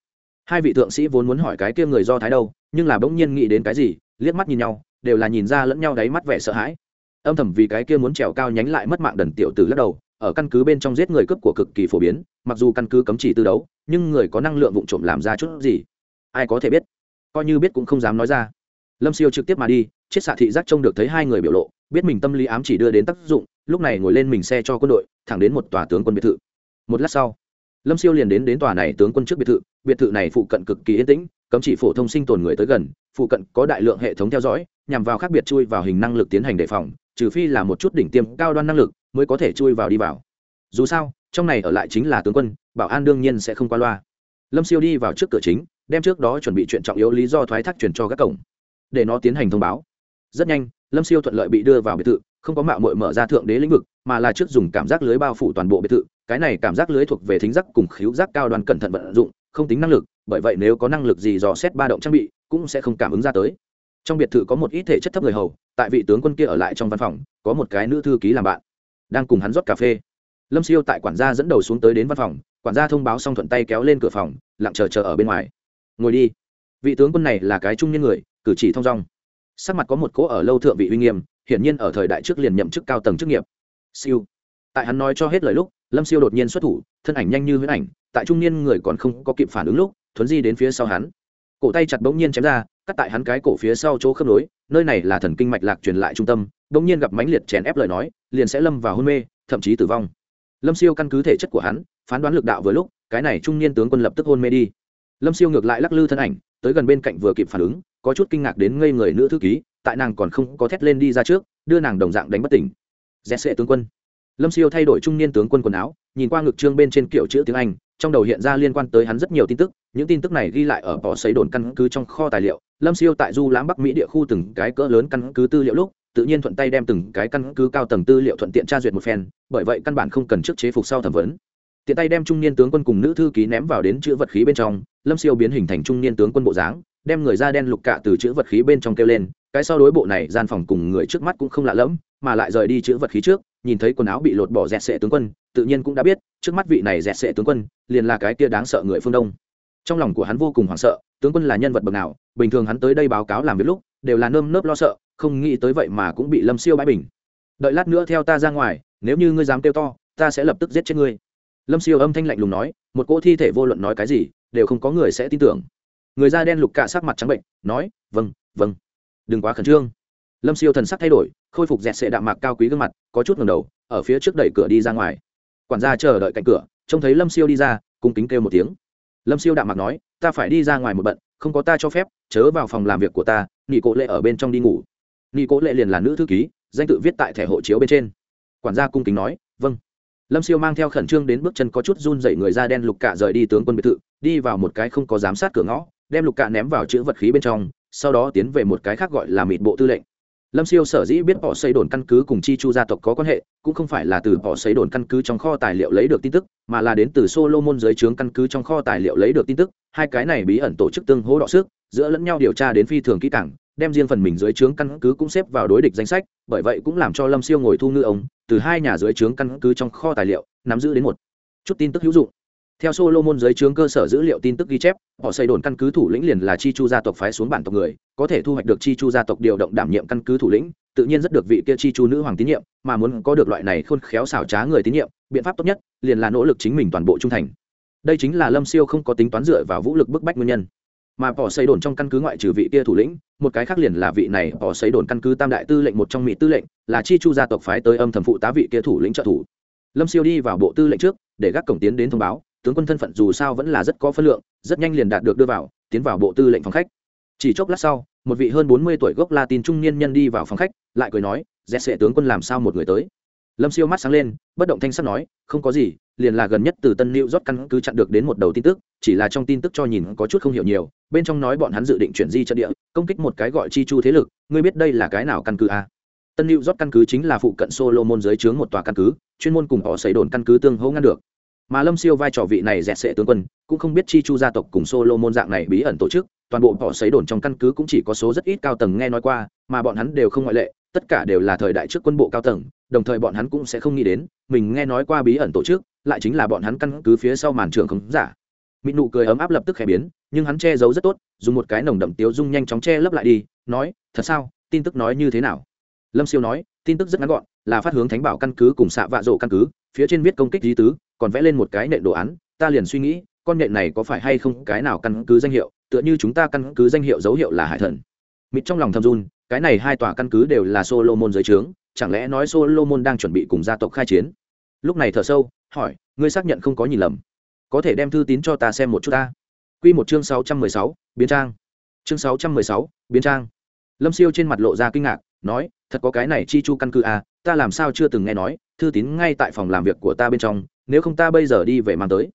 Hai vị thượng sĩ vốn muốn hỏi cái kia người do thái đâu, nhưng là bỗng nhiên nghĩ đến cái gì, liếc mắt nhìn nhau, đều là nhìn ra lẫn nhau đáy mắt vẻ sợ hãi. Âm thầm vì cái kia muốn trèo cao nhánh lại mất mạng đần tiểu tử lắc đầu ở căn cứ bên trong giết người cướp của cực kỳ phổ biến, mặc dù căn cứ cấm chỉ tư đấu, nhưng người có năng lượng vụ trộm làm ra chút gì? Ai có thể biết? Coi như biết cũng không dám nói ra. Lâm siêu trực tiếp mà đi chiết xạ thị giác trông được thấy hai người biểu lộ, biết mình tâm lý ám chỉ đưa đến tác dụng, lúc này ngồi lên mình xe cho quân đội, thẳng đến một tòa tướng quân biệt thự. Một lát sau, lâm siêu liền đến đến tòa này tướng quân trước biệt thự biệt thự này phụ cận cực kỳ yên tĩnh, cấm chỉ phổ thông sinh tồn người tới gần, phụ cận có đại lượng hệ thống theo dõi, nhằm vào khác biệt chui vào hình năng lực tiến hành đề phòng, trừ phi là một chút đỉnh tiêm cao đoan năng lực mới có thể chui vào đi vào. Dù sao, trong này ở lại chính là tướng quân, bảo an đương nhiên sẽ không qua loa. Lâm siêu đi vào trước cửa chính, đem trước đó chuẩn bị chuyện trọng yếu lý do thoái thác truyền cho các cổng. Để nó tiến hành thông báo. Rất nhanh, lâm siêu thuận lợi bị đưa vào biệt thự, không có mạo mội mở ra thượng đế lĩnh vực, mà là trước dùng cảm giác lưới bao phủ toàn bộ biệt thự. Cái này cảm giác lưới thuộc về thính giác cùng khíu giác cao đoàn cẩn thận vận dụng, không tính năng lực, bởi vậy nếu có năng lực gì dò xét ba động trang bị, cũng sẽ không cảm ứng ra tới. Trong biệt thự có một ít thể chất thấp người hầu, tại vị tướng quân kia ở lại trong văn phòng, có một cái nữ thư ký làm bạn đang cùng hắn rót cà phê. Lâm siêu tại quản gia dẫn đầu xuống tới đến văn phòng, quản gia thông báo xong thuận tay kéo lên cửa phòng, lặng chờ chờ ở bên ngoài. Ngồi đi. Vị tướng quân này là cái trung niên người, cử chỉ thong dong. Sắc mặt có một cỗ ở lâu thượng vị uy nghiêm, hiển nhiên ở thời đại trước liền nhậm chức cao tầng chức nghiệp. Siêu. Tại hắn nói cho hết lời lúc, lâm siêu đột nhiên xuất thủ, thân ảnh nhanh như huyễn ảnh, tại trung niên người còn không có kịp phản ứng lúc, thuấn di đến phía sau hắn. Cổ tay chặt bỗng nhiên chém ra, cắt tại hắn cái cổ phía sau chỗ khớp nối, nơi này là thần kinh mạch lạc truyền lại trung tâm bỗng nhiên gặp mãnh liệt chèn ép lời nói, liền sẽ lâm vào hôn mê, thậm chí tử vong. Lâm siêu căn cứ thể chất của hắn, phán đoán lực đạo vừa lúc, cái này trung niên tướng quân lập tức hôn mê đi. Lâm siêu ngược lại lắc lư thân ảnh, tới gần bên cạnh vừa kịp phản ứng, có chút kinh ngạc đến ngây người nữ thư ký, tại nàng còn không có thét lên đi ra trước, đưa nàng đồng dạng đánh bất tỉnh. Dẹt sệ tướng quân. Lâm siêu thay đổi trung niên tướng quân quần áo, nhìn qua ngực trương bên trên kiểu chữ tiếng anh, trong đầu hiện ra liên quan tới hắn rất nhiều tin tức, những tin tức này ghi lại ở bỏ xấy đồn căn cứ trong kho tài liệu. Lâm siêu tại du lãm bắc mỹ địa khu từng cái cỡ lớn căn cứ tư liệu lúc tự nhiên thuận tay đem từng cái căn cứ cao tầng tư liệu thuận tiện tra duyệt một phen, bởi vậy căn bản không cần trước chế phục sau thẩm vấn. Tiện tay đem trung niên tướng quân cùng nữ thư ký ném vào đến chữ vật khí bên trong, lâm siêu biến hình thành trung niên tướng quân bộ dáng, đem người da đen lục cạ từ chữ vật khí bên trong kêu lên, cái sau đối bộ này gian phòng cùng người trước mắt cũng không lạ lẫm, mà lại rời đi chữ vật khí trước, nhìn thấy quần áo bị lột bỏ dẹt sệ tướng quân, tự nhiên cũng đã biết, trước mắt vị này dẹt sệ tướng quân, liền là cái kia đáng sợ người phương đông trong lòng của hắn vô cùng hoảng sợ, tướng quân là nhân vật bậc nào, bình thường hắn tới đây báo cáo làm việc lúc, đều là nơm nớp lo sợ, không nghĩ tới vậy mà cũng bị lâm siêu bãi bình. Đợi lát nữa theo ta ra ngoài, nếu như ngươi dám kêu to, ta sẽ lập tức giết chết ngươi. Lâm siêu âm thanh lạnh lùng nói, một cỗ thi thể vô luận nói cái gì, đều không có người sẽ tin tưởng. Người da đen lục cạ sắc mặt trắng bệnh, nói vâng vâng. Đừng quá khẩn trương. Lâm siêu thần sắc thay đổi, khôi phục dẹt sệ đạm mạc cao quý gương mặt, có chút ngầm đầu, ở phía trước đẩy cửa đi ra ngoài. Quản gia chờ đợi cạnh cửa, trông thấy lâm siêu đi ra, cung kính kêu một tiếng lâm siêu đạm mặt nói, ta phải đi ra ngoài một bận, không có ta cho phép, chớ vào phòng làm việc của ta nghỉ cố lệ ở bên trong đi ngủ. Nghỉ cố lệ liền là nữ thư ký, danh tự viết tại thẻ hộ chiếu bên trên. Quản gia cung kính nói vâng. Lâm siêu mang theo khẩn trương đến bước chân có chút run dậy người da đen lục cạ rời đi tướng quân biệt thự, đi vào một cái không có giám sát cửa ngõ, đem lục cạ ném vào chữ vật khí bên trong, sau đó tiến về một cái khác gọi là mịt bộ tư lệnh lâm siêu sở dĩ biết họ xây đồn căn cứ cùng chi chu gia tộc có quan hệ, cũng không phải là từ họ xây đồn căn cứ trong kho tài liệu lấy được tin tức, mà là đến từ solomon dưới trướng căn cứ trong kho tài liệu lấy được tin tức. Hai cái này bí ẩn tổ chức tương hỗ đọ sức, giữa lẫn nhau điều tra đến phi thường kỹ càng, đem riêng phần mình dưới trướng căn cứ cũng xếp vào đối địch danh sách, bởi vậy cũng làm cho lâm siêu ngồi thu ngư ống từ hai nhà dưới trướng căn cứ trong kho tài liệu, nắm giữ đến một chút tin tức hữu dụng theo solomon dưới trướng cơ sở dữ liệu tin tức ghi chép, họ xây đồn căn cứ thủ lĩnh liền là chi chu gia tộc phái xuống bản tộc người, có thể thu hoạch được chi chu gia tộc điều động đảm nhiệm căn cứ thủ lĩnh, tự nhiên rất được vị kia chi chu nữ hoàng tín nhiệm, mà muốn có được loại này khôn khéo xảo trá người tín nhiệm, biện pháp tốt nhất liền là nỗ lực chính mình toàn bộ trung thành. Đây chính là lâm siêu không có tính toán dựa vào vũ lực bức bách nguyên nhân. Mà bỏ xây đồn trong căn cứ ngoại trừ vị kia thủ lĩnh, một cái khác liền là vị này bỏ xây đồn căn cứ tam đại tư lệnh một trong mỹ tư lệnh, là chi chu gia tộc phái tới âm thầm phụ tá vị kia thủ lĩnh trợ thủ. Lâm siêu đi vào bộ tư lệnh trước, để gác cổng tiến đến thông báo tướng quân thân phận dù sao vẫn là rất có phân lượng, rất nhanh liền đạt được đưa vào, tiến vào bộ tư lệnh phòng khách. Chỉ chốc lát sau, một vị hơn bốn mươi tuổi gốc latin trung niên nhân đi vào phòng khách, lại cười nói, dẹt sệ tướng quân làm sao một người tới? Lâm siêu mắt sáng lên, bất động thanh sắt nói, không có gì, liền là gần nhất từ tân lưu rót căn cứ chặn được đến một đầu tin tức, chỉ là trong tin tức cho nhìn có chút không hiểu nhiều, bên trong nói bọn hắn dự định chuyển di trận địa, công kích một cái gọi chi chu thế lực, ngươi biết đây là cái nào căn cứ à? tân lưu rót căn cứ chính là phụ cận solomon dưới trướng một tòa căn cứ, chuyên môn cùng họ xảy đồn căn cứ tương hỗ ngăn được mà lâm siêu vai trò vị này dẹt sệ tướng quân, cũng không biết chi chu gia tộc cùng solo môn dạng này bí ẩn tổ chức, toàn bộ họ xấy đồn trong căn cứ cũng chỉ có số rất ít cao tầng nghe nói qua, mà bọn hắn đều không ngoại lệ, tất cả đều là thời đại trước quân bộ cao tầng, đồng thời bọn hắn cũng sẽ không nghĩ đến, mình nghe nói qua bí ẩn tổ chức, lại chính là bọn hắn căn cứ phía sau màn trường khống giả. Mỹ nụ cười ấm áp lập tức khẽ biến, nhưng hắn che giấu rất tốt, dùng một cái nồng đậm tiếu dung nhanh chóng che lấp lại đi, nói, thật sao? Tin tức nói như thế nào? Lâm siêu nói, tin tức rất ngắn gọn, là phát hướng thánh bảo căn cứ cùng xạ vạ rộ căn cứ, phía trên viết công kích lý tứ còn vẽ lên một cái nện đồ án, ta liền suy nghĩ, con nện này có phải hay không cái nào căn cứ danh hiệu, tựa như chúng ta căn cứ danh hiệu dấu hiệu là hải thần. Mịt trong lòng thâm run, cái này hai tòa căn cứ đều là solomon dưới trướng, chẳng lẽ nói solomon đang chuẩn bị cùng gia tộc khai chiến? Lúc này thở sâu, hỏi, ngươi xác nhận không có nhìn lầm. Có thể đem thư tín cho ta xem một chút ta. Q một chương sáu trăm mười sáu, biến trang. Chương sáu trăm mười sáu, biến trang. Lâm siêu trên mặt lộ ra kinh ngạc, nói, thật có cái này chi chu căn cứ à ta làm sao chưa từng nghe nói thư tín ngay tại phòng làm việc của ta bên trong, nếu không ta bây giờ đi về mang tới.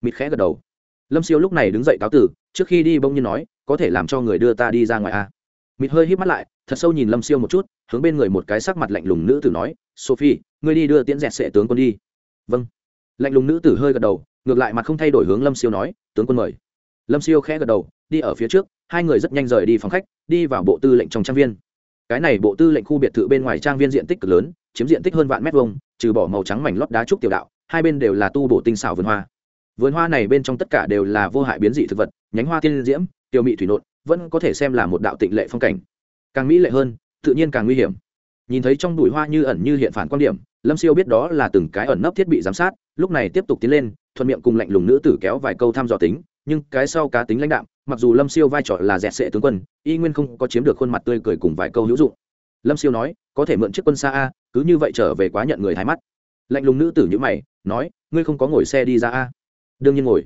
Mịt khẽ gật đầu. Lâm siêu lúc này đứng dậy cáo tử, trước khi đi bỗng nhiên nói, có thể làm cho người đưa ta đi ra ngoài à? Mịt hơi hít mắt lại, thật sâu nhìn lâm siêu một chút, hướng bên người một cái sắc mặt lạnh lùng nữ tử nói, sophie, ngươi đi đưa tiễn dẹt sệ tướng quân đi. Vâng. Lạnh lùng nữ tử hơi gật đầu, ngược lại mặt không thay đổi hướng lâm siêu nói, tướng quân mời. Lâm siêu khẽ gật đầu, đi ở phía trước, hai người rất nhanh rời đi phòng khách, đi vào bộ tư lệnh trong trang viên cái này bộ tư lệnh khu biệt thự bên ngoài trang viên diện tích cực lớn, chiếm diện tích hơn vạn mét vuông, trừ bỏ màu trắng mảnh lót đá trúc tiểu đạo, hai bên đều là tu bổ tinh xảo vườn hoa. Vườn hoa này bên trong tất cả đều là vô hại biến dị thực vật, nhánh hoa tiên diễm tiêu mị thủy nộn, vẫn có thể xem là một đạo tịnh lệ phong cảnh. Càng mỹ lệ hơn, tự nhiên càng nguy hiểm. Nhìn thấy trong bụi hoa như ẩn như hiện phản quan điểm, lâm siêu biết đó là từng cái ẩn nấp thiết bị giám sát, lúc này tiếp tục tiến lên, thuận miệng cùng lạnh lùng nữ tử kéo vài câu thăm dò tính, nhưng cái sau cá tính lãnh đạm mặc dù lâm siêu vai trò là dẹt sệ tướng quân y nguyên không có chiếm được khuôn mặt tươi cười cùng vài câu hữu dụng lâm siêu nói có thể mượn chiếc quân xa a cứ như vậy trở về quá nhận người thái mắt lạnh lùng nữ tử nhữ mày nói ngươi không có ngồi xe đi ra a đương nhiên ngồi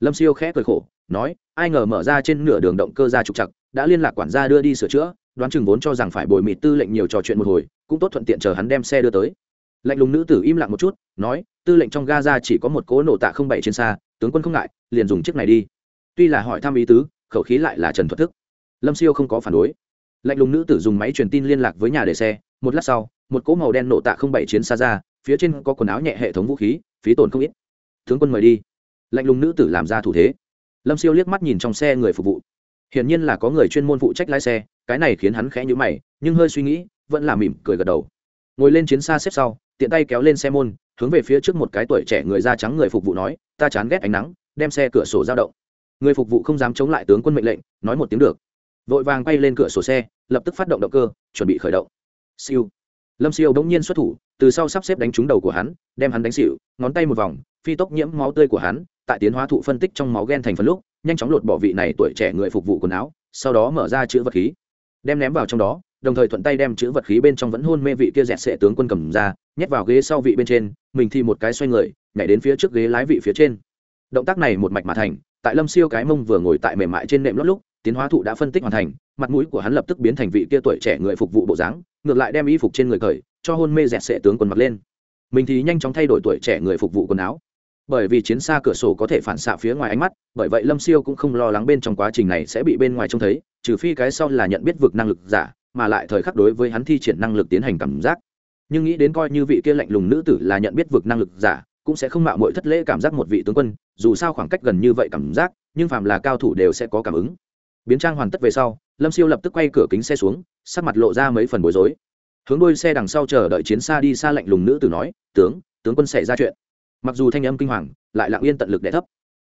lâm siêu khẽ cười khổ nói ai ngờ mở ra trên nửa đường động cơ ra trục chặt đã liên lạc quản gia đưa đi sửa chữa đoán chừng vốn cho rằng phải bồi mịt tư lệnh nhiều trò chuyện một hồi cũng tốt thuận tiện chờ hắn đem xe đưa tới lạnh lùng nữ tử im lặng một chút nói tư lệnh trong gaza chỉ có một cố nổ tạ không bảy trên xa tướng quân không ngại liền dùng chiếc này đi tuy là hỏi thăm ý tứ, khẩu khí lại là trần thuật thức. Lâm siêu không có phản đối. Lạnh lùng nữ tử dùng máy truyền tin liên lạc với nhà để xe, một lát sau, một cỗ màu đen nổ tạ không bảy chiến xa ra, phía trên có quần áo nhẹ hệ thống vũ khí, phí tổn không ít. Tướng quân mời đi. Lạnh lùng nữ tử làm ra thủ thế. Lâm siêu liếc mắt nhìn trong xe người phục vụ. Hiển nhiên là có người chuyên môn phụ trách lái xe, cái này khiến hắn khẽ nhữ mày, nhưng hơi suy nghĩ, vẫn là mỉm cười gật đầu. Ngồi lên chiến xa xếp sau, tiện tay kéo lên xe môn, hướng về phía trước một cái tuổi trẻ người da trắng người phục vụ nói, ta chán ghét ánh nắng, đem xe cửa sổ dao động người phục vụ không dám chống lại tướng quân mệnh lệnh, nói một tiếng được. Vội vàng bay lên cửa sổ xe, lập tức phát động động cơ, chuẩn bị khởi động. Siêu. Lâm siêu bỗng nhiên xuất thủ, từ sau sắp xếp đánh trúng đầu của hắn, đem hắn đánh xịu ngón tay một vòng, phi tốc nhiễm máu tươi của hắn, tại tiến hóa thụ phân tích trong máu ghen thành phần lúc, nhanh chóng lột bỏ vị này tuổi trẻ người phục vụ quần áo, sau đó mở ra chữ vật khí. Đem ném vào trong đó, đồng thời thuận tay đem chữ vật khí bên trong vẫn hôn mê vị kia dẹt sệ tướng quân cầm ra, nhét vào ghế sau vị bên trên, mình thì một cái xoay người, nhảy đến phía trước ghế lái vị phía trên. Động tác này một mạch mà thành tại lâm siêu cái mông vừa ngồi tại mềm mại trên nệm lót lúc, tiến hóa thụ đã phân tích hoàn thành, mặt mũi của hắn lập tức biến thành vị kia tuổi trẻ người phục vụ bộ dáng, ngược lại đem y phục trên người cởi, cho hôn mê dẹt sệ tướng quần mặc lên. Mình thì nhanh chóng thay đổi tuổi trẻ người phục vụ quần áo. Bởi vì chiến xa cửa sổ có thể phản xạ phía ngoài ánh mắt, bởi vậy lâm siêu cũng không lo lắng bên trong quá trình này sẽ bị bên ngoài trông thấy, trừ phi cái sau là nhận biết vực năng lực giả, mà lại thời khắc đối với hắn thi triển năng lực tiến hành cảm giác. Nhưng nghĩ đến coi như vị kia lạnh lùng nữ tử là nhận biết vực năng lực giả cũng sẽ không mạo mọi thất lễ cảm giác một vị tướng quân, dù sao khoảng cách gần như vậy cảm giác, nhưng phàm là cao thủ đều sẽ có cảm ứng. Biến trang hoàn tất về sau, lâm siêu lập tức quay cửa kính xe xuống, sắc mặt lộ ra mấy phần bối rối. Hướng đôi xe đằng sau chờ đợi chiến xa đi xa lạnh lùng nữ tử nói, tướng tướng quân xảy ra chuyện. Mặc dù thanh âm kinh hoàng, lại lặng yên tận lực đẻ thấp.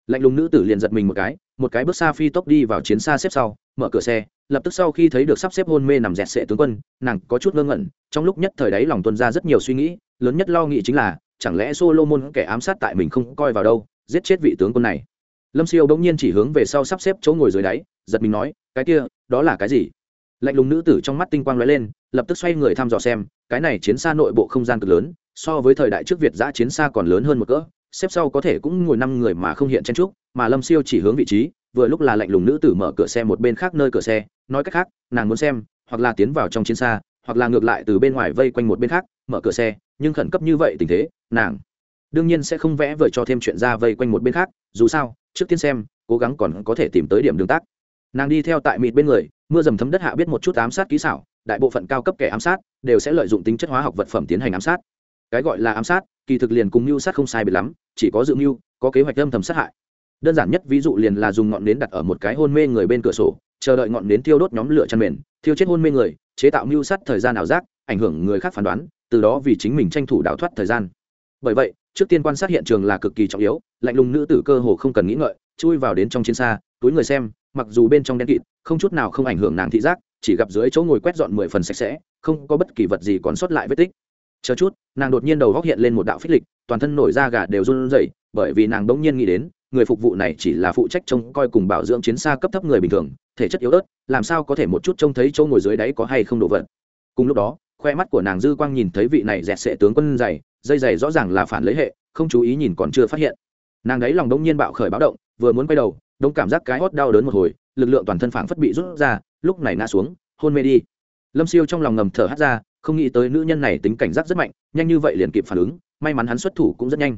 Lạnh lùng nữ tử liền giật mình một cái một cái bước xa phi tốc đi vào chiến xa xếp sau, mở cửa xe, lập tức sau khi thấy được sắp xếp hôn mê nằm dẹt sệ tướng quân, nàng có chút ngơ ngẩn, trong lúc nhất thời đấy lòng tuân ra rất nhiều suy nghĩ, lớn nhất lo nghĩ chính là chẳng lẽ solomon kẻ ám sát tại mình không coi vào đâu, giết chết vị tướng quân này? Lâm siêu bỗng nhiên chỉ hướng về sau sắp xếp chỗ ngồi dưới đáy, giật mình nói, cái kia, đó là cái gì? Lạnh lùng nữ tử trong mắt tinh quang lóe lên, lập tức xoay người thăm dò xem, cái này chiến xa nội bộ không gian cực lớn, so với thời đại trước việt giã chiến xa còn lớn hơn một cỡ, xếp sau có thể cũng ngồi năm người mà không hiện chen trúc mà lâm siêu chỉ hướng vị trí, vừa lúc là lạnh lùng nữ tử mở cửa xe một bên khác nơi cửa xe, nói cách khác, nàng muốn xem, hoặc là tiến vào trong chiến xa, hoặc là ngược lại từ bên ngoài vây quanh một bên khác, mở cửa xe, nhưng khẩn cấp như vậy tình thế nàng. Đương nhiên sẽ không vẽ vời cho thêm chuyện ra vây quanh một bên khác, dù sao, trước tiên xem, cố gắng còn có thể tìm tới điểm đường tác nàng đi theo tại mịt bên người, mưa dầm thấm đất hạ biết một chút ám sát kỹ xảo, đại bộ phận cao cấp kẻ ám sát đều sẽ lợi dụng tính chất hóa học vật phẩm tiến hành ám sát. Cái gọi là ám sát, kỳ thực liền cùng mưu sát không sai biệt lắm, chỉ có dự mưu, có kế hoạch âm thầm sát hại. Đơn giản nhất ví dụ liền là dùng ngọn nến đặt ở một cái hôn mê người bên cửa sổ, chờ đợi ngọn nến thiêu đốt nhóm lửa chăn mền, thiêu chết hôn mê người, chế tạo mưu sát thời gian ảo giác, ảnh hưởng người khác phán đoán, từ đó vì chính mình tranh thủ đào thoát thời gian bởi vậy, trước tiên quan sát hiện trường là cực kỳ trọng yếu, lạnh lùng nữ tử cơ hồ không cần nghĩ ngợi, chui vào đến trong chiến xa, túi người xem, mặc dù bên trong đen kịt, không chút nào không ảnh hưởng nàng thị giác, chỉ gặp dưới chỗ ngồi quét dọn mười phần sạch sẽ, không có bất kỳ vật gì còn sót lại vết tích. Chờ chút, nàng đột nhiên đầu góc hiện lên một đạo phích lịch, toàn thân nổi da gà đều run rẩy, bởi vì nàng bỗng nhiên nghĩ đến, người phục vụ này chỉ là phụ trách trông coi cùng bảo dưỡng chiến xa cấp thấp người bình thường, thể chất yếu ớt, làm sao có thể một chút trông thấy chỗ ngồi dưới đáy có hay không đổ vật. Cùng lúc đó, khoe mắt của nàng dư quang nhìn thấy vị này dẹt sệ tướng quân dày dây dày rõ ràng là phản lấy hệ, không chú ý nhìn còn chưa phát hiện. Nàng đấy lòng đông nhiên bạo khởi báo động, vừa muốn quay đầu, đông cảm giác cái hót đau đớn một hồi, lực lượng toàn thân phảng phất bị rút ra, lúc này ngã xuống, hôn mê đi. Lâm siêu trong lòng ngầm thở hắt ra, không nghĩ tới nữ nhân này tính cảnh giác rất mạnh, nhanh như vậy liền kịp phản ứng, may mắn hắn xuất thủ cũng rất nhanh.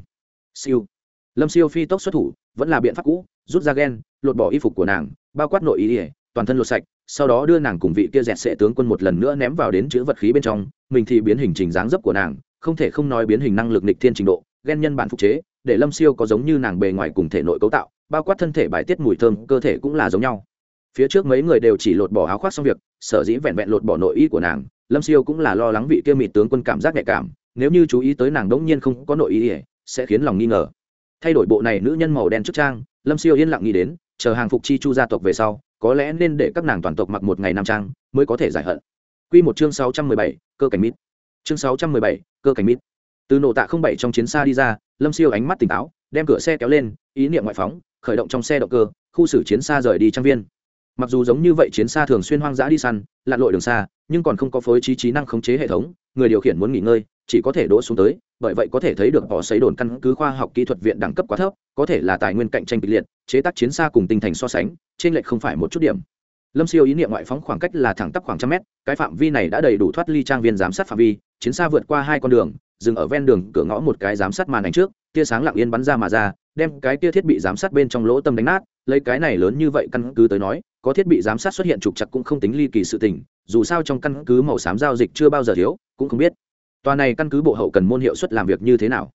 Siêu. Lâm siêu phi tốc xuất thủ, vẫn là biện pháp cũ, rút ra ghen lột bỏ y phục của nàng, bao quát nội ý ỉa toàn thân lột sạch, sau đó đưa nàng cùng vị kia dẹt sệ tướng quân một lần nữa ném vào đến chữ vật khí bên trong, mình thì biến hình trình dáng dấp của nàng không thể không nói biến hình năng lực nịch thiên trình độ ghen nhân bản phục chế, để lâm siêu có giống như nàng bề ngoài cùng thể nội cấu tạo, bao quát thân thể bài tiết mùi thơm, cơ thể cũng là giống nhau. Phía trước mấy người đều chỉ lột bỏ áo khoác xong việc, sở dĩ vẹn vẹn lột bỏ nội y của nàng, lâm siêu cũng là lo lắng vị kia mịt tướng quân cảm giác nhạy cảm, nếu như chú ý tới nàng đống nhiên không có nội y sẽ khiến lòng nghi ngờ. Thay đổi bộ này nữ nhân màu đen trước trang, lâm siêu yên lặng nghĩ đến, chờ hàng phục chi chu gia tộc về sau, có lẽ nên để các nàng toàn tộc mặc một ngày nam trang, mới có thể giải hận. Quy một chương sáu trăm mười bảy, cơ cảnh mít chương sáu trăm mười bảy cơ cảnh mít từ nổ tạ không bảy trong chiến xa đi ra, lâm siêu ánh mắt tỉnh táo, đem cửa xe kéo lên, ý niệm ngoại phóng, khởi động trong xe động cơ, khu xử chiến xa rời đi trang viên. Mặc dù giống như vậy chiến xa thường xuyên hoang dã đi săn, lặn lội đường xa, nhưng còn không có phối trí trí năng khống chế hệ thống, người điều khiển muốn nghỉ ngơi, chỉ có thể đỗ xuống tới, bởi vậy có thể thấy được họ xây đồn căn cứ khoa học kỹ thuật viện đẳng cấp quá thấp, có thể là tài nguyên cạnh tranh kịch liệt, chế tác chiến xa cùng tinh thành so sánh trên lệch không phải một chút điểm. Lâm siêu ý niệm ngoại phóng khoảng cách là thẳng tắp khoảng trăm mét, cái phạm vi này đã đầy đủ thoát ly trang viên giám sát phạm vi chiến xa vượt qua hai con đường, dừng ở ven đường cửa ngõ một cái giám sát màn ảnh trước, tia sáng lặng yên bắn ra mà ra, đem cái tia thiết bị giám sát bên trong lỗ tâm đánh nát, lấy cái này lớn như vậy căn cứ tới nói, có thiết bị giám sát xuất hiện trục chặt cũng không tính ly kỳ sự tình, dù sao trong căn cứ màu xám giao dịch chưa bao giờ thiếu, cũng không biết. Tòa này căn cứ bộ hậu cần môn hiệu suất làm việc như thế nào?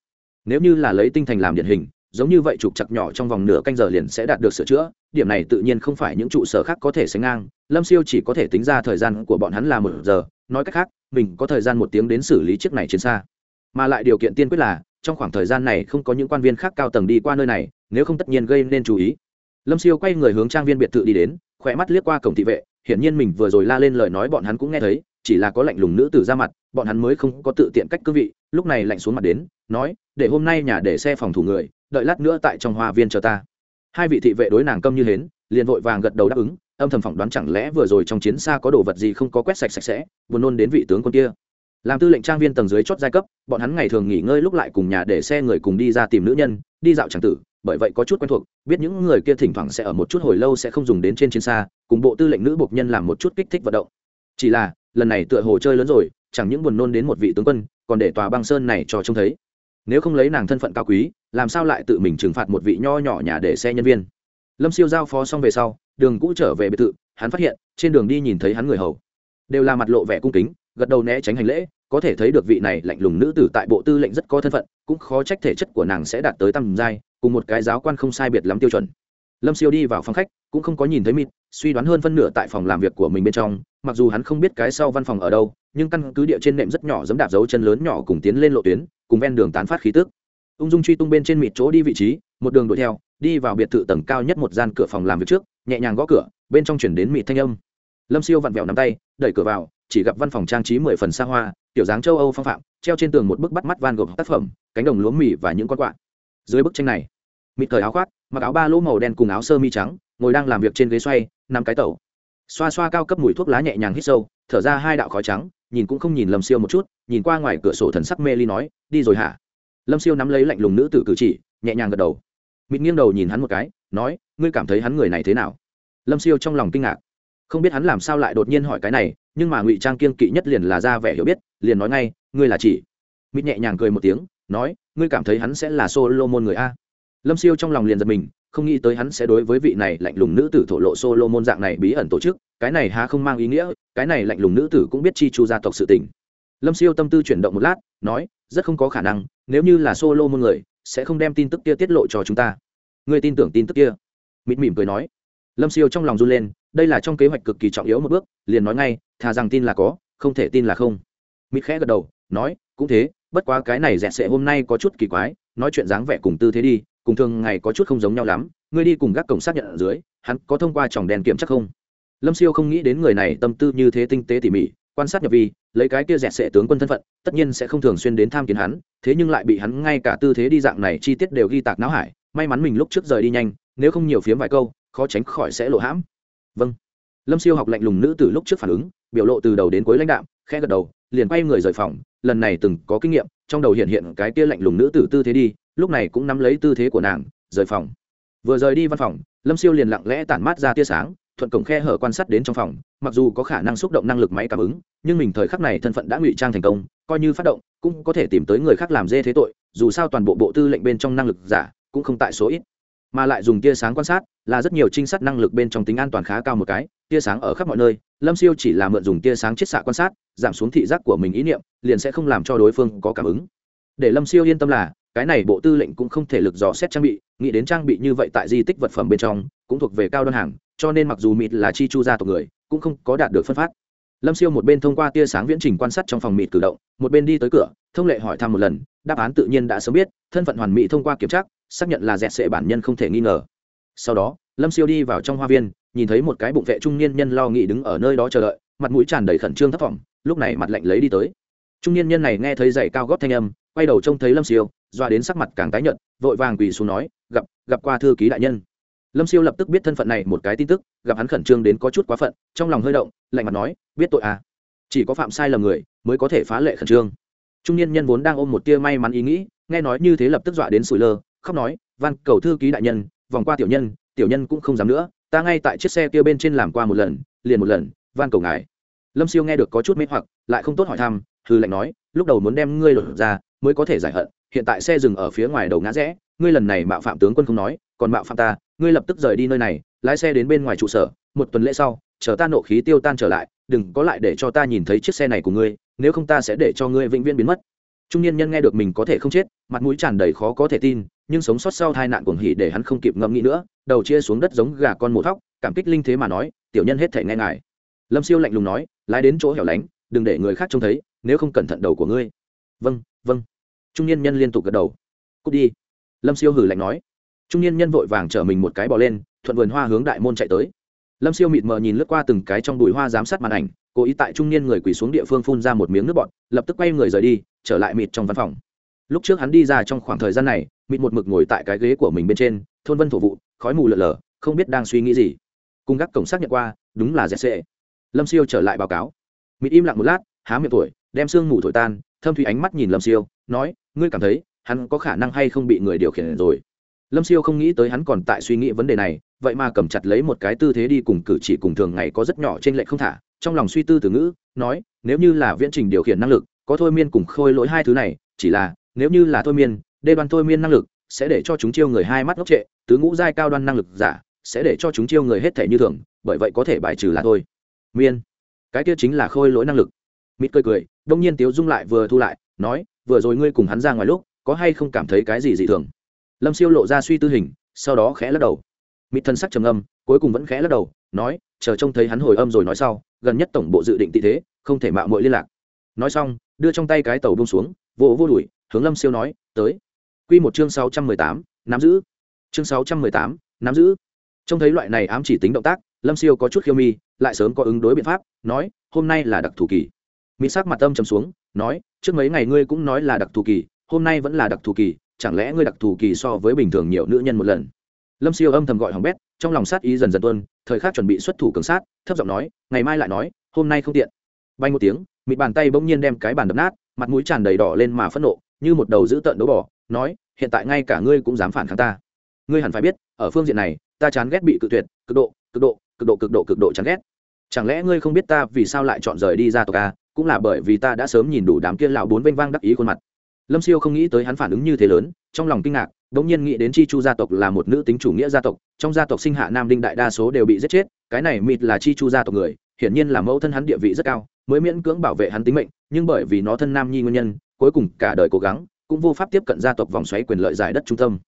Nếu như là lấy tinh thành làm điển hình, giống như vậy trục chặt nhỏ trong vòng nửa canh giờ liền sẽ đạt được sửa chữa, điểm này tự nhiên không phải những trụ sở khác có thể sánh ngang, lâm siêu chỉ có thể tính ra thời gian của bọn hắn là một giờ, nói cách khác mình có thời gian một tiếng đến xử lý chiếc này chiến xa. Mà lại điều kiện tiên quyết là, trong khoảng thời gian này không có những quan viên khác cao tầng đi qua nơi này, nếu không tất nhiên gây nên chú ý. Lâm siêu quay người hướng trang viên biệt thự đi đến khỏe mắt liếc qua cổng thị vệ, hiển nhiên mình vừa rồi la lên lời nói bọn hắn cũng nghe thấy, chỉ là có lạnh lùng nữ tử ra mặt, bọn hắn mới không có tự tiện cách cương vị, lúc này lạnh xuống mặt đến, nói, để hôm nay nhà để xe phòng thủ người, đợi lát nữa tại trong hoa viên chờ ta. Hai vị thị vệ đối nàng câm như hến, liền vội vàng gật đầu đáp ứng âm thầm phỏng đoán chẳng lẽ vừa rồi trong chiến xa có đồ vật gì không có quét sạch sạch sẽ, buồn nôn đến vị tướng quân kia. Làm tư lệnh trang viên tầng dưới chót giai cấp, bọn hắn ngày thường nghỉ ngơi lúc lại cùng nhà để xe người cùng đi ra tìm nữ nhân, đi dạo tràng tử, bởi vậy có chút quen thuộc, biết những người kia thỉnh thoảng sẽ ở một chút hồi lâu sẽ không dùng đến trên chiến xa, cùng bộ tư lệnh nữ bộc nhân làm một chút kích thích vận động. Chỉ là, lần này tựa hồ chơi lớn rồi, chẳng những buồn nôn đến một vị tướng quân, còn để tòa băng sơn này cho trông thấy. Nếu không lấy nàng thân phận cao quý, làm sao lại tự mình trừng phạt một vị nho nhỏ nhà để xe nhân viên? Lâm siêu giao phó xong về sau, đường cũ trở về biệt thự, hắn phát hiện, trên đường đi nhìn thấy hắn người hầu. Đều là mặt lộ vẻ cung kính, gật đầu né tránh hành lễ, có thể thấy được vị này lạnh lùng nữ tử tại bộ tư lệnh rất có thân phận, cũng khó trách thể chất của nàng sẽ đạt tới tầm giai, cùng một cái giáo quan không sai biệt lắm tiêu chuẩn. Lâm siêu đi vào phòng khách, cũng không có nhìn thấy mịt, suy đoán hơn phân nửa tại phòng làm việc của mình bên trong, mặc dù hắn không biết cái sau văn phòng ở đâu, nhưng căn cứ địa trên nệm rất nhỏ giấm đạp dấu chân lớn nhỏ cùng tiến lên lộ tuyến, cùng ven đường tán phát khí tức. Ung dung truy tung bên trên mịt chỗ đi vị trí, một đường đuổi theo đi vào biệt thự tầng cao nhất một gian cửa phòng làm việc trước, nhẹ nhàng gõ cửa, bên trong chuyển đến mịt thanh âm. Lâm siêu vặn vẹo nắm tay, đẩy cửa vào, chỉ gặp văn phòng trang trí mười phần xa hoa, tiểu dáng châu âu phong phạm, treo trên tường một bức bắt mắt van gộp tác phẩm, cánh đồng lúa mì và những con quạ. Dưới bức tranh này, mịt thời áo khoác, mặc áo ba lỗ màu đen cùng áo sơ mi trắng, ngồi đang làm việc trên ghế xoay năm cái tẩu. Xoa xoa cao cấp mùi thuốc lá nhẹ nhàng hít sâu, thở ra hai đạo khói trắng, nhìn cũng không nhìn lâm siêu một chút, nhìn qua ngoài cửa sổ thần sắc mê ly nói, đi rồi hả? Lâm siêu nắm lấy lạnh lùng nữ tử cử chỉ, nhẹ nhàng gật đầu mịt nghiêng đầu nhìn hắn một cái, nói, ngươi cảm thấy hắn người này thế nào? Lâm siêu trong lòng kinh ngạc. Không biết hắn làm sao lại đột nhiên hỏi cái này, nhưng mà ngụy trang kiên kỵ nhất liền là ra vẻ hiểu biết, liền nói ngay, ngươi là chỉ. Mịt nhẹ nhàng cười một tiếng, nói, ngươi cảm thấy hắn sẽ là solo môn người a? Lâm siêu trong lòng liền giật mình, không nghĩ tới hắn sẽ đối với vị này lạnh lùng nữ tử thổ lộ solo môn dạng này bí ẩn tổ chức, cái này há không mang ý nghĩa, cái này lạnh lùng nữ tử cũng biết chi chu gia tộc sự tình. Lâm siêu tâm tư chuyển động một lát, nói, rất không có khả năng, nếu như là solo môn người sẽ không đem tin tức kia tiết lộ cho chúng ta. Ngươi tin tưởng tin tức kia? Mịt mỉm cười nói. Lâm siêu trong lòng run lên, đây là trong kế hoạch cực kỳ trọng yếu một bước, liền nói ngay, thà rằng tin là có, không thể tin là không. Mịt khẽ gật đầu, nói, cũng thế, bất quá cái này dẹt sệ hôm nay có chút kỳ quái, nói chuyện dáng vẻ cùng tư thế đi, cùng thường ngày có chút không giống nhau lắm, ngươi đi cùng các cổng xác nhận ở dưới, hắn có thông qua tròng đèn kiểm chắc không? Lâm siêu không nghĩ đến người này tâm tư như thế tinh tế tỉ mỉ quan sát nhập vi, lấy cái kia dẹt sệ tướng quân thân phận, tất nhiên sẽ không thường xuyên đến tham kiến hắn, thế nhưng lại bị hắn ngay cả tư thế đi dạng này chi tiết đều ghi tạc não hải, may mắn mình lúc trước rời đi nhanh, nếu không nhiều phiếm vài câu, khó tránh khỏi sẽ lộ hãm. Vâng. Lâm siêu học lạnh lùng nữ từ lúc trước phản ứng, biểu lộ từ đầu đến cuối lãnh đạm, khẽ gật đầu, liền quay người rời phòng, lần này từng có kinh nghiệm, trong đầu hiện hiện cái kia lạnh lùng nữ tử tư thế đi, lúc này cũng nắm lấy tư thế của nàng, rời phòng. Vừa rời đi văn phòng, lâm siêu liền lặng lẽ tản mát ra tia sáng thuận cổng khe hở quan sát đến trong phòng, mặc dù có khả năng xúc động năng lực máy cảm ứng, nhưng mình thời khắc này thân phận đã ngụy trang thành công, coi như phát động, cũng có thể tìm tới người khác làm dê thế tội, dù sao toàn bộ bộ tư lệnh bên trong năng lực giả cũng không tại số ít. Mà lại dùng tia sáng quan sát, là rất nhiều trinh sát năng lực bên trong tính an toàn khá cao một cái, tia sáng ở khắp mọi nơi, lâm siêu chỉ là mượn dùng tia sáng chiết xạ quan sát, giảm xuống thị giác của mình ý niệm, liền sẽ không làm cho đối phương có cảm ứng. Để lâm siêu yên tâm là cái này bộ tư lệnh cũng không thể lực dò xét trang bị, nghĩ đến trang bị như vậy tại di tích vật phẩm bên trong, cũng thuộc về cao đơn hàng, cho nên mặc dù mịt là chi chu gia tộc người, cũng không có đạt được phân phát. Lâm siêu một bên thông qua tia sáng viễn trình quan sát trong phòng mịt cử động, một bên đi tới cửa, thông lệ hỏi thăm một lần, đáp án tự nhiên đã sớm biết, thân phận hoàn mỹ thông qua kiểm tra, xác nhận là dẹt sệ bản nhân không thể nghi ngờ. Sau đó, lâm siêu đi vào trong hoa viên, nhìn thấy một cái bụng vệ trung niên nhân lo nghĩ đứng ở nơi đó chờ đợi, mặt mũi tràn đầy khẩn trương thất vọng lúc này mặt lạnh lấy đi tới. Trung niên nhân này nghe thấy giày cao gót thanh âm quay đầu trông thấy lâm siêu doa đến sắc mặt càng tái nhợt, vội vàng quỳ xuống nói, gặp gặp qua thư ký đại nhân. Lâm siêu lập tức biết thân phận này một cái tin tức, gặp hắn khẩn trương đến có chút quá phận, trong lòng hơi động, lạnh mặt nói, biết tội à? Chỉ có phạm sai lầm người mới có thể phá lệ khẩn trương. Trung niên nhân vốn đang ôm một tia may mắn ý nghĩ, nghe nói như thế lập tức dọa đến sủi lơ, khóc nói, van, cầu thư ký đại nhân, vòng qua tiểu nhân tiểu nhân cũng không dám nữa, ta ngay tại chiếc xe kia bên trên làm qua một lần, liền một lần, van cầu ngài. Lâm siêu nghe được có chút mê hoặc, lại không tốt hỏi thăm hư lệnh nói, lúc đầu muốn đem ngươi lột ra, mới có thể giải hận, hiện tại xe dừng ở phía ngoài đầu ngã rẽ, ngươi lần này mạo phạm tướng quân không nói, còn mạo phạm ta, ngươi lập tức rời đi nơi này, lái xe đến bên ngoài trụ sở, một tuần lễ sau, chờ ta nộ khí tiêu tan trở lại, đừng có lại để cho ta nhìn thấy chiếc xe này của ngươi, nếu không ta sẽ để cho ngươi vĩnh viễn biến mất. Trung niên nhân nghe được mình có thể không chết, mặt mũi tràn đầy khó có thể tin, nhưng sống sót sau tai nạn cuồng hỉ để hắn không kịp ngẫm nghĩ nữa, đầu chia xuống đất giống gà con mổ thóc, cảm kích linh thế mà nói, tiểu nhân hết thể nghe ngài. Lâm siêu lạnh lùng nói, lái đến chỗ hẻo lánh đừng để người khác trông thấy, nếu không cẩn thận đầu của ngươi. Vâng vâng. Trung niên nhân liên tục gật đầu. Cút đi. Lâm siêu hử lạnh nói. Trung niên nhân vội vàng chở mình một cái bỏ lên, thuận vườn hoa hướng đại môn chạy tới. Lâm siêu mịt mờ nhìn lướt qua từng cái trong bụi hoa giám sát màn ảnh, cố ý tại trung niên người quỳ xuống địa phương phun ra một miếng nước bọt, lập tức quay người rời đi, trở lại mịt trong văn phòng. Lúc trước hắn đi ra trong khoảng thời gian này, mịt một mực ngồi tại cái ghế của mình bên trên, thôn vân thổ vụ, khói mù lợn lờ không biết đang suy nghĩ gì. Cùng gác cổng xác nhận qua, đúng là dẹp xệ lâm siêu trở lại báo cáo mịt im lặng một lát, há miệng tuổi đem sương mù thổi tan, thâm thủy ánh mắt nhìn lâm siêu, nói, ngươi cảm thấy hắn có khả năng hay không bị người điều khiển rồi? Lâm siêu không nghĩ tới hắn còn tại suy nghĩ vấn đề này, vậy mà cầm chặt lấy một cái tư thế đi cùng cử chỉ cùng thường ngày có rất nhỏ trên lệ không thả, trong lòng suy tư từ ngữ, nói, nếu như là viễn trình điều khiển năng lực, có thôi miên cùng khôi lỗi hai thứ này, chỉ là, nếu như là thôi miên, đê đoan thôi miên năng lực sẽ để cho chúng chiêu người hai mắt ngốc trệ, tứ ngũ giai cao đoan năng lực giả sẽ để cho chúng chiêu người hết thể như thường, bởi vậy có thể bài trừ là thôi. Miên cái kia chính là khôi lỗi năng lực. Mịt cười cười, đông nhiên tiếu dung lại vừa thu lại, nói, vừa rồi ngươi cùng hắn ra ngoài lúc, có hay không cảm thấy cái gì dị thường? Lâm siêu lộ ra suy tư hình, sau đó khẽ lắc đầu. Mịt thân sắc trầm âm cuối cùng vẫn khẽ lắc đầu, nói, chờ trông thấy hắn hồi âm rồi nói sau, gần nhất tổng bộ dự định tị thế, không thể mạo muội liên lạc. Nói xong, đưa trong tay cái tàu bông xuống vỗ vô đuổi, hướng lâm siêu nói, tới. Q một chương sáu trăm mười tám, nắm giữ. Chương sáu trăm mười tám, nắm giữ. Trông thấy loại này ám chỉ tính động tác lâm siêu có chút khiêu mi, lại sớm có ứng đối biện pháp, nói, hôm nay là đặc thù kỳ. Mỹ sắc mặt âm trầm xuống, nói, trước mấy ngày ngươi cũng nói là đặc thù kỳ, hôm nay vẫn là đặc thù kỳ, chẳng lẽ ngươi đặc thù kỳ so với bình thường nhiều nữ nhân một lần? Lâm siêu âm thầm gọi hỏng bét, trong lòng sát ý dần dần tuân thời khắc chuẩn bị xuất thủ cường sát, thấp giọng nói, ngày mai lại nói, hôm nay không tiện. Bay một tiếng, mịt bàn tay bỗng nhiên đem cái bàn đập nát, mặt mũi tràn đầy đỏ lên mà phẫn nộ, như một đầu dữ tợn đấu bỏ nói, hiện tại ngay cả ngươi cũng dám phản kháng ta. Ngươi hẳn phải biết, ở phương diện này, ta chán ghét bị cự tuyệt, cực độ cực độ cực độ cực độ cực độ chán ghét. Chẳng lẽ ngươi không biết ta vì sao lại chọn rời đi ra tộc a cũng là bởi vì ta đã sớm nhìn đủ đám kia lão bốn vênh vang đắc ý khuôn mặt. Lâm siêu không nghĩ tới hắn phản ứng như thế lớn, trong lòng kinh ngạc bỗng nhiên nghĩ đến chi chu gia tộc là một nữ tính chủ nghĩa gia tộc, trong gia tộc sinh hạ nam đinh đại đa số đều bị giết chết, cái này mịt là chi chu gia tộc người, hiển nhiên là mẫu thân hắn địa vị rất cao, mới miễn cưỡng bảo vệ hắn tính mệnh, nhưng bởi vì nó thân nam nhi nguyên nhân, cuối cùng cả đời cố gắng, cũng vô pháp tiếp cận gia tộc vòng xoáy quyền lợi giải đất trung tâm.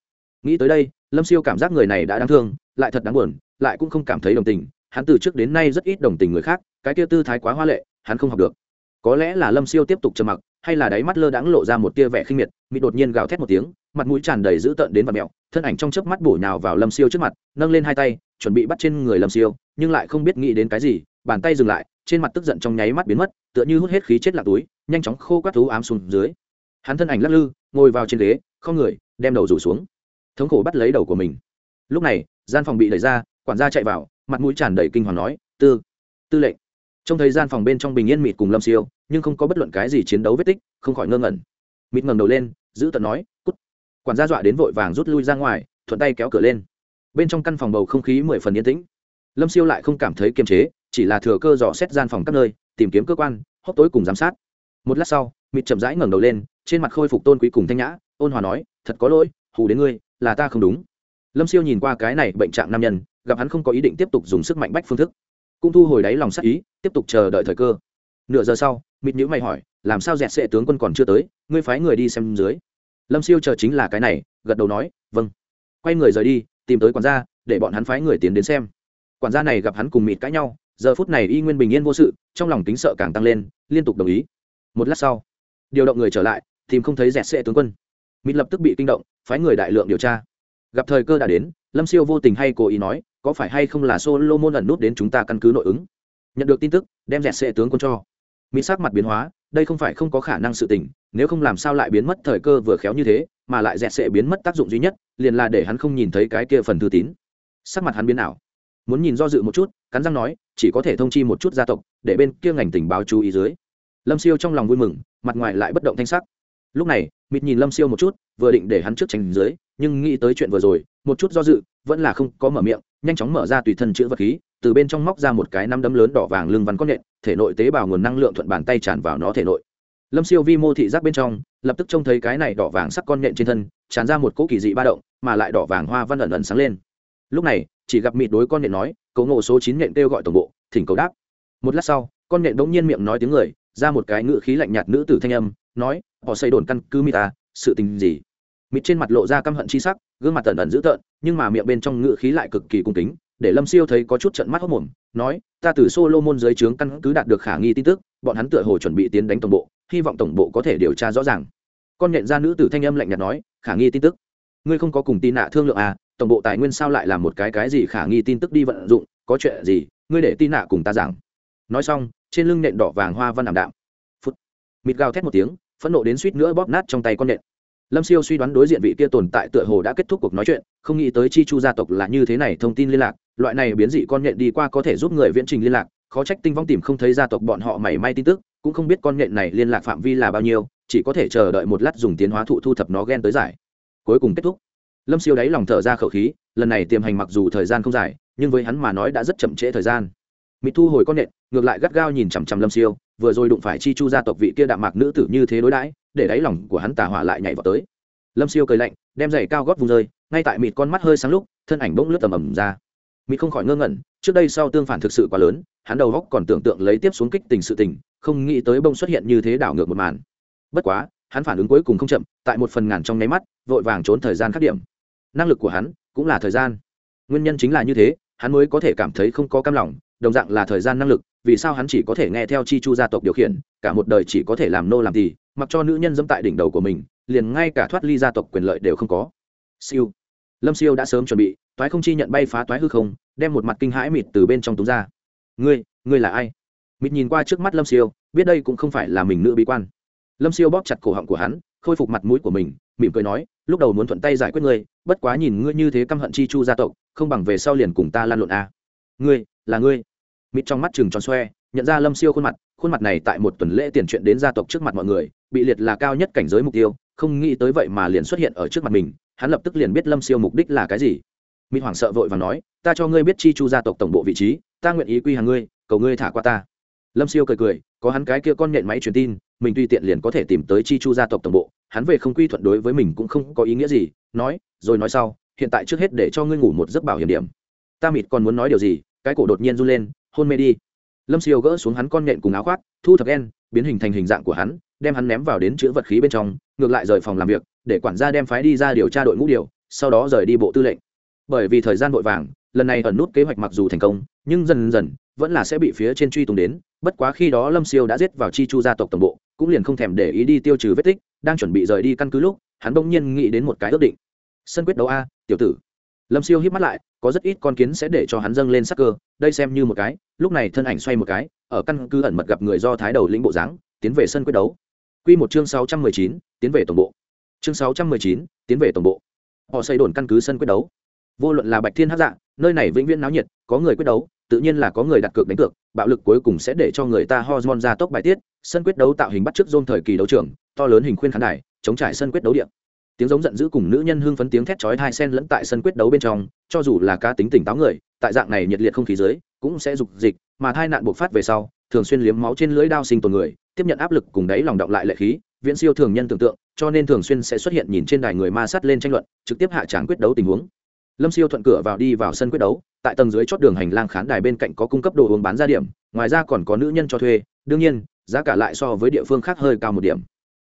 Nghĩ tới đây lâm siêu cảm giác người này đã đáng thương, lại thật đáng buồn, lại cũng không cảm thấy đồng tình, hắn từ trước đến nay rất ít đồng tình người khác, cái kia tư thái quá hoa lệ, hắn không học được. Có lẽ là lâm siêu tiếp tục trầm mặc, hay là đáy mắt lơ đãng lộ ra một tia vẻ khinh miệt, mị đột nhiên gào thét một tiếng, mặt mũi tràn đầy dữ tợn đến vật mẹo, thân ảnh trong chớp mắt bổ nhào vào lâm siêu trước mặt, nâng lên hai tay, chuẩn bị bắt trên người lâm siêu, nhưng lại không biết nghĩ đến cái gì, bàn tay dừng lại, trên mặt tức giận trong nháy mắt biến mất, tựa như hút hết khí chết lạc túi, nhanh chóng khô quát thú ám xuống dưới. Hắn thân ảnh lắc lư, ngồi vào trên ghế, không người, đem đầu rủ xuống thống khổ bắt lấy đầu của mình. Lúc này, gian phòng bị đẩy ra, quản gia chạy vào, mặt mũi tràn đầy kinh hoàng nói, tư tư lệnh. Trong thời gian phòng bên trong bình yên mịt cùng lâm siêu, nhưng không có bất luận cái gì chiến đấu vết tích, không khỏi ngơ ngẩn. Mịt ngẩng đầu lên, giữ tận nói, cút. Quản gia dọa đến vội vàng rút lui ra ngoài, thuận tay kéo cửa lên. Bên trong căn phòng bầu không khí mười phần yên tĩnh. Lâm siêu lại không cảm thấy kiềm chế, chỉ là thừa cơ dò xét gian phòng các nơi, tìm kiếm cơ quan, hốc tối cùng giám sát. Một lát sau, mịt chậm rãi ngẩng đầu lên, trên mặt khôi phục tôn quý cùng thanh nhã, ôn hòa nói, thật có lỗi, hù đến ngươi là ta không đúng. Lâm siêu nhìn qua cái này bệnh trạng nam nhân, gặp hắn không có ý định tiếp tục dùng sức mạnh bách phương thức. Cũng thu hồi đáy lòng sắc ý, tiếp tục chờ đợi thời cơ. Nửa giờ sau, mịt nhữ mày hỏi, làm sao dẹt sệ tướng quân còn chưa tới, ngươi phái người đi xem dưới? Lâm siêu chờ chính là cái này, gật đầu nói vâng. Quay người rời đi, tìm tới quản gia, để bọn hắn phái người tiến đến xem. Quản gia này gặp hắn cùng mịt cãi nhau, giờ phút này y nguyên bình yên vô sự, trong lòng tính sợ càng tăng lên, liên tục đồng ý. Một lát sau, điều động người trở lại, tìm không thấy dẹt sệ tướng quân mịt lập tức bị kinh động, phái người đại lượng điều tra. Gặp thời cơ đã đến, lâm siêu vô tình hay cố ý nói, có phải hay không là solo môn ẩn nút đến chúng ta căn cứ nội ứng? Nhận được tin tức, đem dẹt sệ tướng quân cho. Mỹ sắc mặt biến hóa, đây không phải không có khả năng sự tình, nếu không làm sao lại biến mất thời cơ vừa khéo như thế, mà lại dẹt sệ biến mất tác dụng duy nhất, liền là để hắn không nhìn thấy cái kia phần thư tín. Sắc mặt hắn biến ảo. Muốn nhìn do dự một chút, cắn răng nói, chỉ có thể thông chi một chút gia tộc, để bên kia ngành tình báo chú ý dưới. Lâm siêu trong lòng vui mừng, mặt ngoài lại bất động thanh sắc. Lúc này mịt nhìn lâm siêu một chút, vừa định để hắn trước tránh dưới, nhưng nghĩ tới chuyện vừa rồi, một chút do dự, vẫn là không có mở miệng, nhanh chóng mở ra tùy thân chữ vật khí, từ bên trong móc ra một cái năm đấm lớn đỏ vàng lưng văn con nhện, thể nội tế bào nguồn năng lượng thuận bàn tay tràn vào nó thể nội. Lâm siêu vi mô thị giác bên trong, lập tức trông thấy cái này đỏ vàng sắc con nhện trên thân, tràn ra một cỗ kỳ dị ba động, mà lại đỏ vàng hoa văn ẩn ẩn sáng lên. Lúc này, chỉ gặp mịt đối con nhện nói cấu ngộ số chín nhện kêu gọi tổng bộ, thỉnh cầu đáp. Một lát sau, con nhện bỗng nhiên miệng nói tiếng người, ra một cái ngự khí lạnh nhạt nữ tử thanh âm, nói họ xây đồn căn cứ mịt ta sự tình gì? Mịt trên mặt lộ ra căm hận chi sắc, gương mặt tần ẩn dữ tợn, nhưng mà miệng bên trong ngự khí lại cực kỳ cung kính, để lâm siêu thấy có chút trận mắt hốc mồm, nói, ta từ solo môn dưới trướng căn cứ đạt được khả nghi tin tức, bọn hắn tựa hồ chuẩn bị tiến đánh tổng bộ, hy vọng tổng bộ có thể điều tra rõ ràng. Con nhện ra nữ tử thanh âm lạnh nhạt nói, khả nghi tin tức? Ngươi không có cùng tin nạ thương lượng à tổng bộ tài nguyên sao lại làm một cái cái gì khả nghi tin tức đi vận dụng, có chuyện gì, ngươi để tin nạ cùng ta giảng. Nói xong, trên lưng nện đỏ vàng hoa văn ảm đạm. Phút. Mịt gào thét một tiếng phẫn nộ đến suýt nữa bóp nát trong tay con nện. Lâm siêu suy đoán đối diện vị kia tồn tại tựa hồ đã kết thúc cuộc nói chuyện, không nghĩ tới chi chu gia tộc là như thế này thông tin liên lạc, loại này biến dị con nhện đi qua có thể giúp người viễn trình liên lạc, khó trách tinh vong tìm không thấy gia tộc bọn họ mảy may tin tức, cũng không biết con nhện này liên lạc phạm vi là bao nhiêu, chỉ có thể chờ đợi một lát dùng tiến hóa thụ thu thập nó ghen tới giải. Cuối cùng kết thúc. Lâm siêu đáy lòng thở ra khẩu khí, lần này tiềm hành mặc dù thời gian không dài, nhưng với hắn mà nói đã rất chậm trễ thời gian. Mỹ thu hồi con nhện ngược lại gắt gao nhìn chằm chằm lâm siêu vừa rồi đụng phải chi chu gia tộc vị kia đạm mạc nữ tử như thế đối đãi, để đáy lòng của hắn tà hỏa lại nhảy vào tới. Lâm siêu cười lạnh, đem giày cao gót vùng rơi, ngay tại mịt con mắt hơi sáng lúc, thân ảnh bỗng lướt tầm ầm ra. Mịt không khỏi ngơ ngẩn, trước đây sau tương phản thực sự quá lớn, hắn đầu góc còn tưởng tượng lấy tiếp xuống kích tình sự tình, không nghĩ tới bông xuất hiện như thế đảo ngược một màn. Bất quá, hắn phản ứng cuối cùng không chậm, tại một phần ngàn trong nháy mắt, vội vàng trốn thời gian khắc điểm. Năng lực của hắn cũng là thời gian. Nguyên nhân chính là như thế, hắn mới có thể cảm thấy không có cam lòng đồng dạng là thời gian năng lực, vì sao hắn chỉ có thể nghe theo chi chu gia tộc điều khiển, cả một đời chỉ có thể làm nô làm thì mặc cho nữ nhân dẫm tại đỉnh đầu của mình, liền ngay cả thoát ly gia tộc quyền lợi đều không có. Siêu. Lâm siêu đã sớm chuẩn bị, toái không chi nhận bay phá toái hư không, đem một mặt kinh hãi mịt từ bên trong túng ra. Ngươi ngươi là ai? Mịt nhìn qua trước mắt lâm siêu, biết đây cũng không phải là mình nữ bí quan. Lâm siêu bóp chặt cổ họng của hắn, khôi phục mặt mũi của mình, mỉm cười nói, lúc đầu muốn thuận tay giải quyết ngươi, bất quá nhìn ngươi như thế căm hận chi chu gia tộc, không bằng về sau liền cùng ta lan lộn a. À. ngươi, là ngươi mịt trong mắt chừng tròn xoe, nhận ra lâm siêu khuôn mặt khuôn mặt này tại một tuần lễ tiền chuyện đến gia tộc trước mặt mọi người, bị liệt là cao nhất cảnh giới mục tiêu, không nghĩ tới vậy mà liền xuất hiện ở trước mặt mình, hắn lập tức liền biết lâm siêu mục đích là cái gì. Mịt hoảng sợ vội và nói, ta cho ngươi biết chi chu gia tộc tổng bộ vị trí, ta nguyện ý quy hàng ngươi, cầu ngươi thả qua ta. Lâm siêu cười cười, có hắn cái kia con nhện máy truyền tin, mình tùy tiện liền có thể tìm tới chi chu gia tộc tổng bộ, hắn về không quy thuận đối với mình cũng không có ý nghĩa gì, nói, rồi nói sau, hiện tại trước hết để cho ngươi ngủ một giấc bảo hiểm điểm. Ta mịt còn muốn nói điều gì? Cái cổ đột nhiên run lên hôn mê đi. Lâm siêu gỡ xuống hắn con nhện cùng áo khoác, thu thập đen, biến hình thành hình dạng của hắn, đem hắn ném vào đến chữ vật khí bên trong, ngược lại rời phòng làm việc, để quản gia đem phái đi ra điều tra đội ngũ điều, sau đó rời đi bộ tư lệnh. Bởi vì thời gian vội vàng, lần này ẩn nút kế hoạch mặc dù thành công, nhưng dần dần, vẫn là sẽ bị phía trên truy tùng đến, bất quá khi đó lâm siêu đã giết vào chi chu gia tộc tổng bộ, cũng liền không thèm để ý đi tiêu trừ vết tích, đang chuẩn bị rời đi căn cứ lúc, hắn bỗng nhiên nghĩ đến một cái ước định. Sân quyết đấu a, tiểu tử lâm siêu hít mắt lại có rất ít con kiến sẽ để cho hắn dâng lên sắc cơ đây xem như một cái lúc này thân ảnh xoay một cái ở căn cứ ẩn mật gặp người do thái đầu lĩnh bộ dáng tiến về sân quyết đấu Quy một chương 619, tiến về tổng bộ. Chương 619, tiến về tổng bộ. Họ xây đồn căn cứ sân quyết đấu. Vô luận là Bạch Thiên Hắc Dạ, nơi này vĩnh viễn náo nhiệt, có người quyết đấu, tự nhiên là có người đặt cược đánh cược, bạo lực cuối cùng sẽ để cho người ta hormone ra tốc bài tiết, sân quyết đấu tạo hình bắt trước dôn thời kỳ đấu trường, to lớn hình khuyên khán đài, chống trải sân quyết đấu địa. Tiếng giống giận dữ cùng nữ nhân hưng phấn tiếng thét chói tai xen lẫn tại sân quyết đấu bên trong, cho dù là cá tính tỉnh táo người, tại dạng này nhiệt liệt không khí dưới, cũng sẽ dục dịch, mà thai nạn bộc phát về sau, thường xuyên liếm máu trên lưỡi đao sinh tồn người, tiếp nhận áp lực cùng đáy lòng động lại lệ khí viễn siêu thường nhân tưởng tượng cho nên thường xuyên sẽ xuất hiện nhìn trên đài người ma sát lên tranh luận trực tiếp hạ tràng quyết đấu tình huống. Lâm siêu thuận cửa vào đi vào sân quyết đấu tại tầng dưới chót đường hành lang khán đài bên cạnh có cung cấp đồ uống bán ra điểm ngoài ra còn có nữ nhân cho thuê đương nhiên giá cả lại so với địa phương khác hơi cao một điểm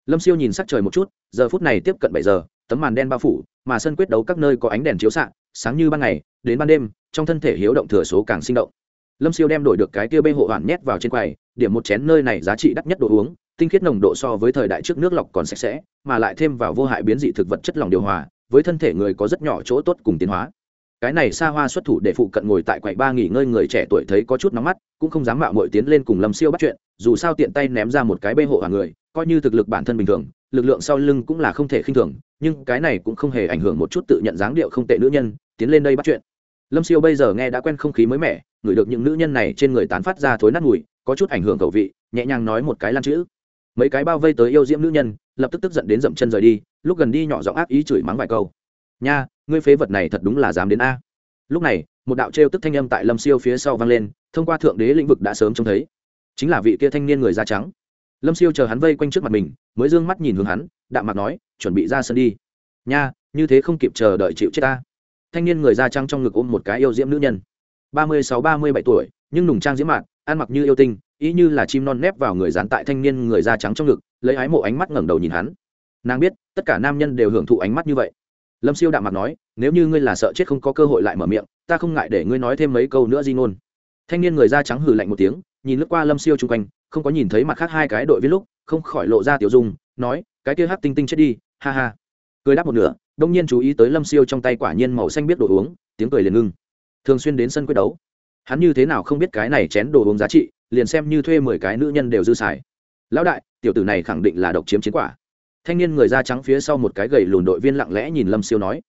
lâm siêu nhìn sắc trời một chút, giờ phút này tiếp cận bảy giờ, tấm màn đen bao phủ, mà sân quyết đấu các nơi có ánh đèn chiếu xạ, sáng như ban ngày, đến ban đêm, trong thân thể hiếu động thừa số càng sinh động. Lâm siêu đem đổi được cái tia bê hộ hoàn nhét vào trên quầy, điểm một chén nơi này giá trị đắt nhất đồ uống, tinh khiết nồng độ so với thời đại trước nước lọc còn sạch sẽ, mà lại thêm vào vô hại biến dị thực vật chất lỏng điều hòa, với thân thể người có rất nhỏ chỗ tốt cùng tiến hóa. Cái này xa hoa xuất thủ để phụ cận ngồi tại quầy ba nghỉ ngơi người trẻ tuổi thấy có chút nóng mắt, cũng không dám mạo mội tiến lên cùng lâm siêu bắt chuyện, dù sao tiện tay ném ra một cái bê hộ hòa người coi như thực lực bản thân bình thường, lực lượng sau lưng cũng là không thể khinh thường, nhưng cái này cũng không hề ảnh hưởng một chút tự nhận dáng điệu không tệ nữ nhân, tiến lên đây bắt chuyện. Lâm siêu bây giờ nghe đã quen không khí mới mẻ ngửi được những nữ nhân này trên người tán phát ra thối nát mùi, có chút ảnh hưởng khẩu vị, nhẹ nhàng nói một cái lan chữ. Mấy cái bao vây tới yêu diễm nữ nhân, lập tức tức giận đến dậm chân rời đi, lúc gần đi nhỏ giọng ác ý chửi mắng vài câu. Nha, ngươi phế vật này thật đúng là dám đến a. Lúc này, một đạo trêu tức thanh âm tại lâm siêu phía sau vang lên, thông qua thượng đế lĩnh vực đã sớm trông thấy. Chính là vị kia thanh niên người da trắng lâm siêu chờ hắn vây quanh trước mặt mình, mới d ư ơ n g mắt nhìn hướng hắn, đạm mặt nói, chuẩn bị ra sân đi. Nha, như thế không kịp chờ đợi chịu chết ta. Thanh niên người da trắng trong ngực ôm một cái yêu diễm nữ nhân. Ba mươi sáu, ba mươi bảy tuổi, nhưng nùng trang diễm mạn, ăn mặc như yêu tinh, ý như là chim non nép vào người dán tại thanh niên người da trắng trong ngực, lấy ái mộ ánh mắt ngẩng đầu nhìn hắn. Nàng biết, tất cả nam nhân đều hưởng thụ ánh mắt như vậy. Lâm siêu đạm mặt nói, nếu như ngươi là sợ chết không có cơ hội lại mở miệng, ta không ngại để ngươi nói thêm mấy câu nữa di ngôn. Thanh niên người da trắng hừ lạnh một tiếng, nhìn lướt qua lâm siêu chung quanh không có nhìn thấy mặt khác hai cái đội viên lúc, không khỏi lộ ra tiểu dung, nói, cái kia hát tinh tinh chết đi, ha ha. Cười đáp một nửa, đông nhiên chú ý tới lâm siêu trong tay quả nhiên màu xanh biết đồ uống, tiếng cười liền ngưng. Thường xuyên đến sân quyết đấu. Hắn như thế nào không biết cái này chén đồ uống giá trị, liền xem như thuê mười cái nữ nhân đều dư xài. Lão đại, tiểu tử này khẳng định là độc chiếm chiến quả. Thanh niên người da trắng phía sau một cái gầy lùn đội viên lặng lẽ nhìn lâm siêu nói.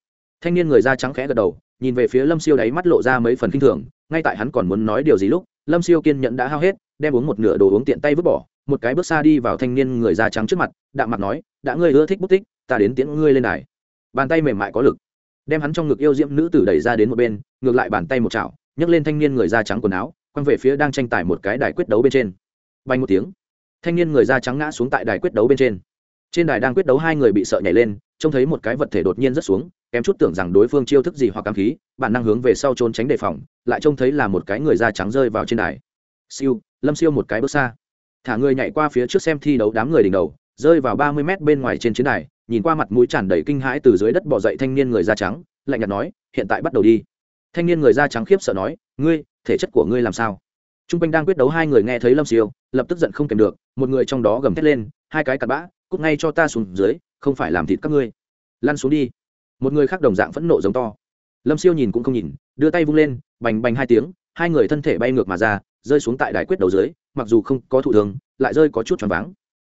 Thanh niên người da trắng khẽ gật đầu, nhìn về phía lâm siêu đáy mắt lộ ra mấy phần k i n h thường, ngay tại hắn còn muốn nói điều gì lúc lâm siêu kiên nhẫn đã hao hết, đem uống một nửa đồ uống tiện tay vứt bỏ, một cái bước xa đi vào thanh niên người da trắng trước mặt, đạm mặt nói, đã ngươi ưa thích bút tích, ta đến tiễn ngươi lên đài. Bàn tay mềm mại có lực, đem hắn trong ngực yêu diễm nữ tử đẩy ra đến một bên, ngược lại bàn tay một chảo, nhấc lên thanh niên người da trắng quần áo, quăng về phía đang tranh tài một cái đài quyết đấu bên trên. Bay một tiếng, thanh niên người da trắng ngã xuống tại đài quyết đấu bên trên. Trên đài đang quyết đấu hai người bị sợ nhảy lên, trông thấy một cái vật thể đột nhiên rất xuống kém chút tưởng rằng đối phương chiêu thức gì hoặc cảm khí, bản năng hướng về sau trốn tránh đề phòng, lại trông thấy là một cái người da trắng rơi vào trên đài. Siêu, lâm siêu một cái bước xa. Thả người nhảy qua phía trước xem thi đấu đám người đỉnh đầu, rơi vào ba mươi mét bên ngoài trên chiến đài, nhìn qua mặt mũi tràn đầy kinh hãi từ dưới đất bỏ dậy thanh niên người da trắng, lạnh nhạt nói, hiện tại bắt đầu đi. Thanh niên người da trắng khiếp sợ nói, ngươi, thể chất của ngươi làm sao? T r u n g quanh đang quyết đấu hai người nghe thấy lâm siêu, lập tức giận không kèm được, một người trong đó gầm thét lên, hai cái cặp bã, cút ngay cho ta xuống dưới, không phải làm thịt các ngươi. Lăn xuống đi một người khác đồng dạng phẫn nộ giống to. Lâm siêu nhìn cũng không nhìn, đưa tay vung lên, bành bành hai tiếng, hai người thân thể bay ngược mà ra, rơi xuống tại đài quyết đầu dưới, mặc dù không có thụ thường lại rơi có chút choáng váng.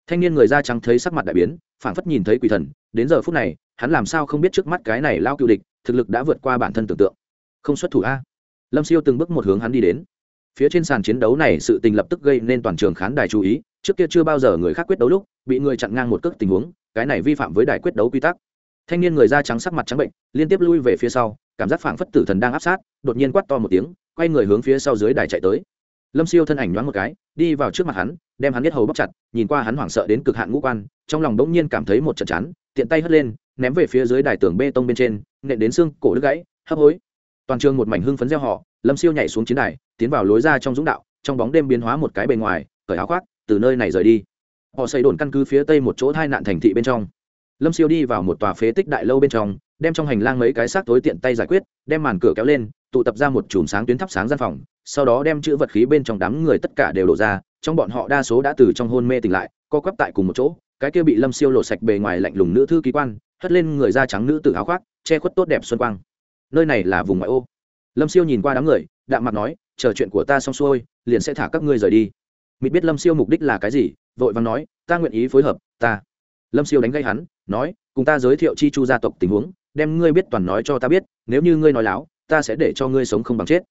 Thanh niên người da trắng thấy sắc mặt đại biến, phảng phất nhìn thấy quỷ thần, đến giờ phút này, hắn làm sao không biết trước mắt cái này lao cựu địch, thực lực đã vượt qua bản thân tưởng tượng. Không xuất thủ a. Lâm siêu từng bước một hướng hắn đi đến. Phía trên sàn chiến đấu này sự tình lập tức gây nên toàn trường khán đài chú ý, trước kia chưa bao giờ người khác quyết đấu lúc, bị người chặn ngang một cước tình huống, cái này vi phạm với đài quyết đấu quy tắc thanh niên người da trắng sắc mặt trắng bệnh, liên tiếp lui về phía sau, cảm giác phảng phất tử thần đang áp sát, đột nhiên quát to một tiếng, quay người hướng phía sau dưới đài chạy tới. Lâm siêu thân ảnh nhoáng một cái, đi vào trước mặt hắn, đem hắn biết hầu bóc chặt, nhìn qua hắn hoảng sợ đến cực hạn ngũ quan, trong lòng đống nhiên cảm thấy một trận chán, tiện tay hất lên, ném về phía dưới đài tường bê tông bên trên, nện đến xương cổ đứt gãy, hấp hối. Toàn trường một mảnh hưng phấn gieo họ, lâm siêu nhảy xuống chiến đài, tiến vào lối ra trong dũng đạo, trong bóng đêm biến hóa một cái bề ngoài, cởi áo khoác, từ nơi này rời đi. Họ xây đồn căn cứ phía tây một chỗ tai nạn thành thị bên trong lâm siêu đi vào một tòa phế tích đại lâu bên trong, đem trong hành lang mấy cái xác tối tiện tay giải quyết, đem màn cửa kéo lên, tụ tập ra một chùm sáng tuyến thắp sáng gian phòng, sau đó đem chữ vật khí bên trong đám người tất cả đều đổ ra, trong bọn họ đa số đã từ trong hôn mê tỉnh lại, co quắp tại cùng một chỗ, cái kia bị lâm siêu lộ sạch bề ngoài lạnh lùng nữ thư ký quan, hất lên người da trắng nữ tử áo khoác, che khuất tốt đẹp xuân quang. Nơi này là vùng ngoại ô. Lâm siêu nhìn qua đám người, đạm mặt nói, chờ chuyện của ta xong xuôi, liền sẽ thả các ngươi rời đi. Mịt biết lâm siêu mục đích là cái gì, vội vàng nói, ta nguyện ý phối hợp, ta. Lâm siêu đánh gây hắn nói cùng ta giới thiệu chi chu gia tộc tình huống đem ngươi biết toàn nói cho ta biết nếu như ngươi nói láo ta sẽ để cho ngươi sống không bằng chết.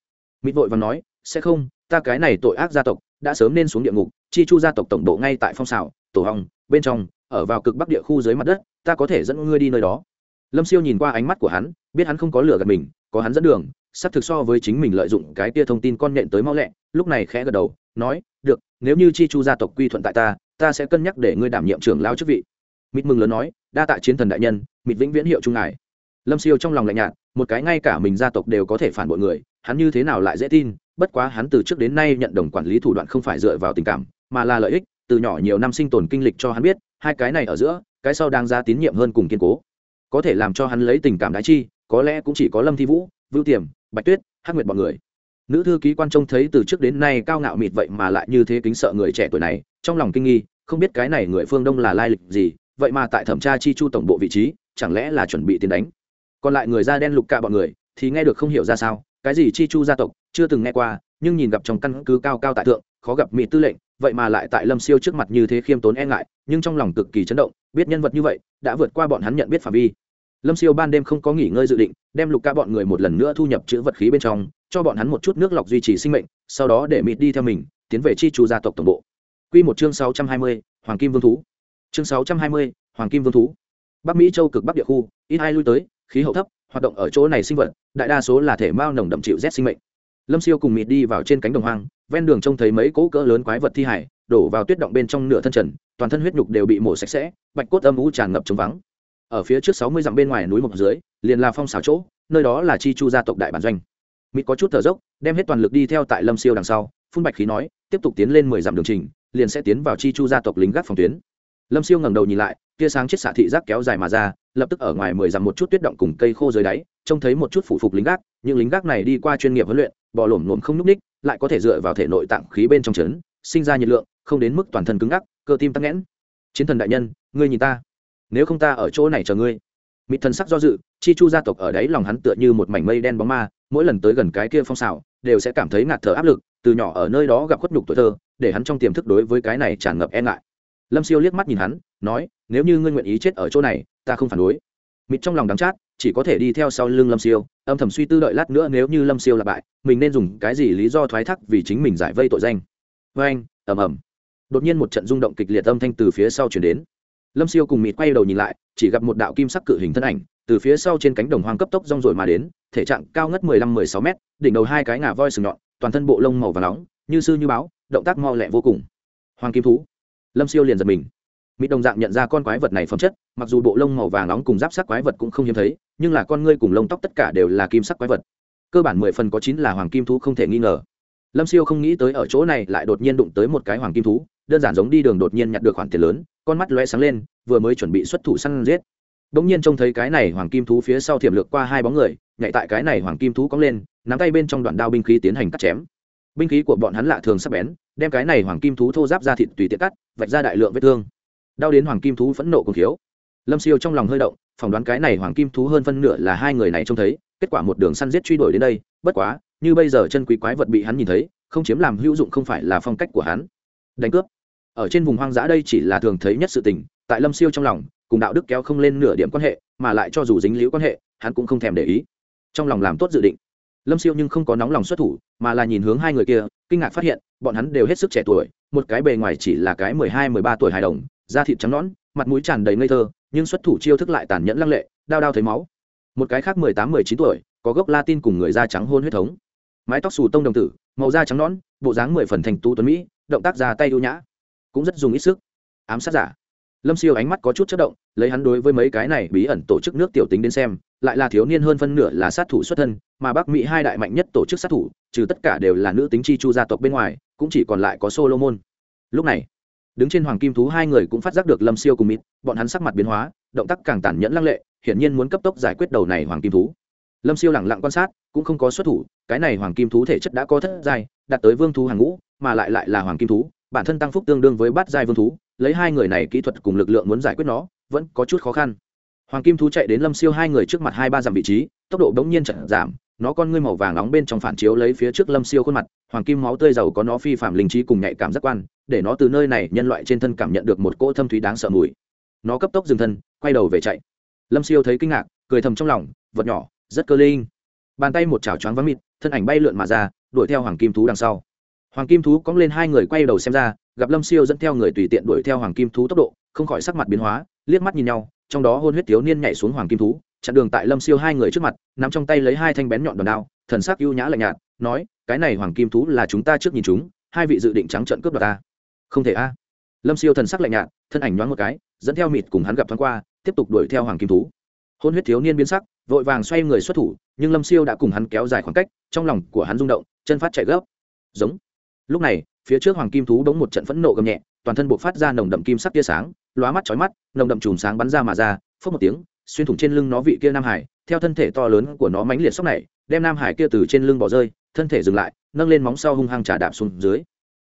Mịt vội vàng nói sẽ không ta cái này tội ác gia tộc đã sớm nên xuống địa ngục chi chu gia tộc tổng bộ ngay tại phong xảo tổ hồng, bên trong ở vào cực bắc địa khu dưới mặt đất ta có thể dẫn ngươi đi nơi đó. Lâm siêu nhìn qua ánh mắt của hắn biết hắn không có lửa gạt mình có hắn dẫn đường sắp thực so với chính mình lợi dụng cái tia thông tin con nhện tới mau lẹ lúc này khẽ gật đầu nói được nếu như chi chu gia tộc quy thuận tại ta ta sẽ cân nhắc để ngươi đảm nhiệm trưởng lao chức vị mịt mừng lớn nói, đa tạ chiến thần đại nhân, mịt vĩnh viễn hiệu trung ngài. Lâm siêu trong lòng lạnh nhạt, một cái ngay cả mình gia tộc đều có thể phản bội người, hắn như thế nào lại dễ tin, bất quá hắn từ trước đến nay nhận đồng quản lý thủ đoạn không phải dựa vào tình cảm, mà là lợi ích, từ nhỏ nhiều năm sinh tồn kinh lịch cho hắn biết, hai cái này ở giữa, cái sau đang ra tín nhiệm hơn cùng kiên cố. Có thể làm cho hắn lấy tình cảm đái chi, có lẽ cũng chỉ có lâm thi vũ, vưu tiềm, bạch tuyết hát nguyệt bọn người. Nữ thư ký quan trông thấy từ trước đến nay cao ngạo mịt vậy mà lại như thế kính sợ người trẻ tuổi này, trong lòng kinh nghi, không biết cái này người phương đông là lai lịch gì vậy mà tại thẩm tra chi chu tổng bộ vị trí, chẳng lẽ là chuẩn bị tiền đánh? Còn lại người da đen lục cả bọn người, thì nghe được không hiểu ra sao, cái gì chi chu gia tộc, chưa từng nghe qua, nhưng nhìn gặp trong căn cứ cao cao tại thượng, khó gặp mỹ tư lệnh, vậy mà lại tại lâm siêu trước mặt như thế khiêm tốn e ngại, nhưng trong lòng cực kỳ chấn động, biết nhân vật như vậy, đã vượt qua bọn hắn nhận biết phạm vi. Lâm siêu ban đêm không có nghỉ ngơi dự định, đem lục ca bọn người một lần nữa thu nhập chữ vật khí bên trong, cho bọn hắn một chút nước lọc duy trì sinh mệnh, sau đó để mịt đi theo mình, tiến về chi chu gia tộc tổng bộ. Q một chương sáu trăm hai mươi, hoàng kim vương thú chương sáu trăm hai mươi, hoàng kim vương thú. Bắc mỹ châu cực bắc địa khu, ít hai lui tới, khí hậu thấp, hoạt động ở chỗ này sinh vật, đại đa số là thể mao nồng đậm chịu rét sinh mệnh. Lâm siêu cùng mịt đi vào trên cánh đồng hoang, ven đường trông thấy mấy cỗ cỡ lớn quái vật thi hải, đổ vào tuyết động bên trong nửa thân trần, toàn thân huyết nhục đều bị mổ sạch sẽ, bạch cốt âm u tràn ngập trống vắng. Ở phía trước sáu mươi dặm bên ngoài núi mộc dưới, liền là phong xảo chỗ, nơi đó là chi chu gia tộc đại bản doanh. Mịt có chút thở dốc, đem hết toàn lực đi theo tại lâm siêu đằng sau, phun bạch khí nói, tiếp tục tiến lên mười dặm đường trình, liền sẽ tiến vào chi chu gia tộc lính gác phòng tuyến lâm siêu ngẩng đầu nhìn lại, tia sáng chiết xạ thị giác kéo dài mà ra, lập tức ở ngoài mười dặm một chút tuyết động cùng cây khô dưới đáy, trông thấy một chút phủ phục lính gác, những lính gác này đi qua chuyên nghiệp huấn luyện, bò lổm lổm không n ú c ních lại có thể dựa vào thể nội tạng khí bên trong trấn, sinh ra nhiệt lượng, không đến mức toàn thân cứng ngắc, cơ tim tắc nghẽn. Chiến thần đại nhân, ngươi nhìn ta. Nếu không ta ở chỗ này chờ ngươi. Mịt thần sắc do dự, chi chu gia tộc ở đấy lòng hắn tựa như một mảnh mây đen bóng ma, mỗi lần tới gần cái kia phong xào đều sẽ cảm thấy ngạt thở áp lực, từ nhỏ ở nơi đó gặp khuất nhục tuổi thơ, để hắn trong tiềm thức đối với cái này tràn ngập e ngại lâm siêu liếc mắt nhìn hắn, nói, nếu như ngươi nguyện ý chết ở chỗ này, ta không phản đối. Mịt trong lòng đắng chát, chỉ có thể đi theo sau lưng lâm siêu, âm thầm suy tư đợi lát nữa nếu như lâm siêu là bại, mình nên dùng cái gì lý do thoái thác vì chính mình giải vây tội danh. Vê anh ầm ầm. Đột nhiên một trận rung động kịch liệt âm thanh từ phía sau chuyển đến. Lâm siêu cùng mịt quay đầu nhìn lại, chỉ gặp một đạo kim sắc cự hình thân ảnh, từ phía sau trên cánh đồng hoang cấp tốc rong rồi mà đến, thể trạng cao ngất mười lăm, mười sáu mét, đỉnh đầu hai cái ngà voi sừng nhọn, toàn thân bộ lông màu và nóng, như sư như báo, động tác mo lẹ vô cùng. Hoàng kim thú lâm siêu liền giật mình. Mỹ đồng dạng nhận ra con quái vật này phẩm chất, mặc dù bộ lông màu vàng nóng cùng giáp sắc quái vật cũng không hiếm thấy, nhưng là con ngươi cùng lông tóc tất cả đều là kim sắc quái vật. Cơ bản mười phần có chín là hoàng kim thú không thể nghi ngờ. Lâm siêu không nghĩ tới ở chỗ này lại đột nhiên đụng tới một cái hoàng kim thú, đơn giản giống đi đường đột nhiên nhặt được khoản tiền lớn, con mắt loe sáng lên, vừa mới chuẩn bị xuất thủ săn giết. Đ ỗ n g nhiên trông thấy cái này hoàng kim thú phía sau thiểm lược qua hai bóng người, nhảy tại cái này hoàng kim thú cóng lên, nắm tay bên trong đoạn đao binh khí tiến hành cắt chém binh khí của bọn hắn lạ thường sắp bén, đem cái này hoàng kim thú thô giáp ra thịt tùy tiện cắt, vạch ra đại lượng vết thương. Đau đến hoàng kim thú phẫn nộ cùng thiếu lâm siêu trong lòng hơi động, phỏng đoán cái này hoàng kim thú hơn phân nửa là hai người này trông thấy, kết quả một đường săn giết truy đuổi đến đây, bất quá, như bây giờ chân quý quái vật bị hắn nhìn thấy, không chiếm làm hữu dụng không phải là phong cách của hắn. Đánh cướp. Ở trên vùng hoang dã đây chỉ là thường thấy nhất sự tình, tại lâm siêu trong lòng, cùng đạo đức kéo không lên nửa điểm quan hệ, mà lại cho dù dính liễu quan hệ, hắn cũng không thèm để ý. Trong lòng làm tốt dự định lâm siêu nhưng không có nóng lòng xuất thủ, mà là nhìn hướng hai người kia, kinh ngạc phát hiện, bọn hắn đều hết sức trẻ tuổi, một cái bề ngoài chỉ là cái mười hai, mười ba tuổi hài đồng, da thịt trắng nõn, mặt mũi tràn đầy ngây thơ, nhưng xuất thủ chiêu thức lại tàn nhẫn lăng lệ, đao đao thấy máu. Một cái khác mười tám, mười chín tuổi, có gốc latin cùng người da trắng hôn huyết thống. Mái tóc xù tông đồng tử, màu da trắng nõn, bộ dáng mười phần thành tú tuấn mỹ, động tác ra tay ưu nhã, cũng rất dùng ít sức. Ám sát giả. Lâm siêu ánh mắt có chút chất động, lấy hắn đối với mấy cái này bí ẩn tổ chức nước tiểu tính đến xem lại là thiếu niên hơn phân nửa là sát thủ xuất thân, mà bắc mỹ hai đại mạnh nhất tổ chức sát thủ, trừ tất cả đều là nữ tính chi chu gia tộc bên ngoài, cũng chỉ còn lại có solomon. Lúc này, đứng trên hoàng kim thú hai người cũng phát giác được lâm siêu cùng mít bọn hắn sắc mặt biến hóa, động tác càng tàn nhẫn lăng lệ, hiển nhiên muốn cấp tốc giải quyết đầu này hoàng kim thú. Lâm siêu lẳng lặng quan sát, cũng không có xuất thủ, cái này hoàng kim thú thể chất đã có thất giai, đạt tới vương thú hàng ngũ, mà lại lại là hoàng kim thú, bản thân tăng phúc tương đương với bát giai vương thú, lấy hai người này kỹ thuật cùng lực lượng muốn giải quyết nó, vẫn có chút khó khăn hoàng kim thú chạy đến lâm siêu hai người trước mặt hai ba dặm vị trí, tốc độ đống nhiên chậm giảm, nó con ngươi màu vàng nóng bên trong phản chiếu lấy phía trước lâm siêu khuôn mặt, hoàng kim máu tươi giàu có nó phi phạm linh trí cùng nhạy cảm giác quan, để nó từ nơi này nhân loại trên thân cảm nhận được một cỗ thâm thúy đáng sợ mùi. Nó cấp tốc dừng thân, quay đầu về chạy. Lâm siêu thấy kinh ngạc, cười thầm trong lòng, vật nhỏ, rất cơ linh. Bàn tay một chảo choáng vắng mịt, thân ảnh bay lượn mà ra, đuổi theo hoàng kim thú đằng sau. Hoàng kim thú cóng lên hai người quay đầu xem ra, gặp lâm siêu dẫn theo người tùy tiện đuổi theo hoàng kim thú tốc độ, không khỏi sắc mặt biến hóa, liếc mắt nhìn nhau trong đó hôn huyết thiếu niên nhảy xuống hoàng kim thú, chặn đường tại lâm siêu hai người trước mặt nằm trong tay lấy hai thanh bén nhọn đòn đao, thần sắc ưu nhã lạnh nhạt, nói, cái này hoàng kim thú là chúng ta trước nhìn chúng, hai vị dự định trắng trận cướp đoạt ta. Không thể a. Lâm siêu thần sắc lạnh nhạt, thân ảnh nhoáng một cái, dẫn theo mịt cùng hắn gặp thoáng qua, tiếp tục đuổi theo hoàng kim thú. Hôn huyết thiếu niên biến sắc, vội vàng xoay người xuất thủ, nhưng lâm siêu đã cùng hắn kéo dài khoảng cách, trong lòng của hắn rung động, chân phát chạy gấp. Giống. Lúc này, phía trước hoàng kim thú đống một trận phẫn nộ gầm nhẹ, toàn thân buộc phát ra nồng đậm kim sắc tia sáng lóa mắt chói mắt, nồng đậm chùm sáng bắn ra mà ra phớt một tiếng, xuyên thủng trên lưng nó vị kia nam hải, theo thân thể to lớn của nó mãnh liệt sốc này, đem nam hải kia từ trên lưng bỏ rơi, thân thể dừng lại, nâng lên móng sau hung hăng trà đạp xuống dưới.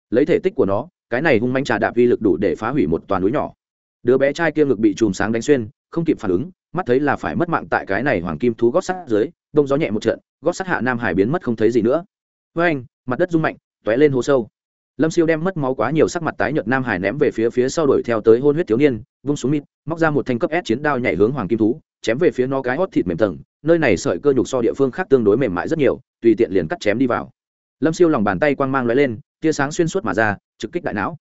Lấy thể tích của nó, cái này hung manh trà đạp vi lực đủ để phá hủy một toàn núi nhỏ. Đứa bé trai kia ngực bị chùm sáng đánh xuyên, không kịp phản ứng, mắt thấy là phải mất mạng tại cái này hoàng kim thú gót sắt dưới, đông gió nhẹ một trận, gót sắt hạ nam hải biến mất không thấy gì nữa. Với anh mặt đất rung mạnh, tóe lên hố sâu lâm siêu đem mất máu quá nhiều sắc mặt tái nhợt nam hải ném về phía phía sau đuổi theo tới hôn huyết thiếu niên, vung xuống mịt, móc ra một thanh cấp ép chiến đao nhảy hướng hoàng kim thú, chém về phía nó cái hót thịt mềm tầng, nơi này sợi cơ nhục so địa phương khác tương đối mềm mại rất nhiều, tùy tiện liền cắt chém đi vào. Lâm siêu lòng bàn tay quang mang lóe lên, tia sáng xuyên suốt mà ra, trực kích đại não.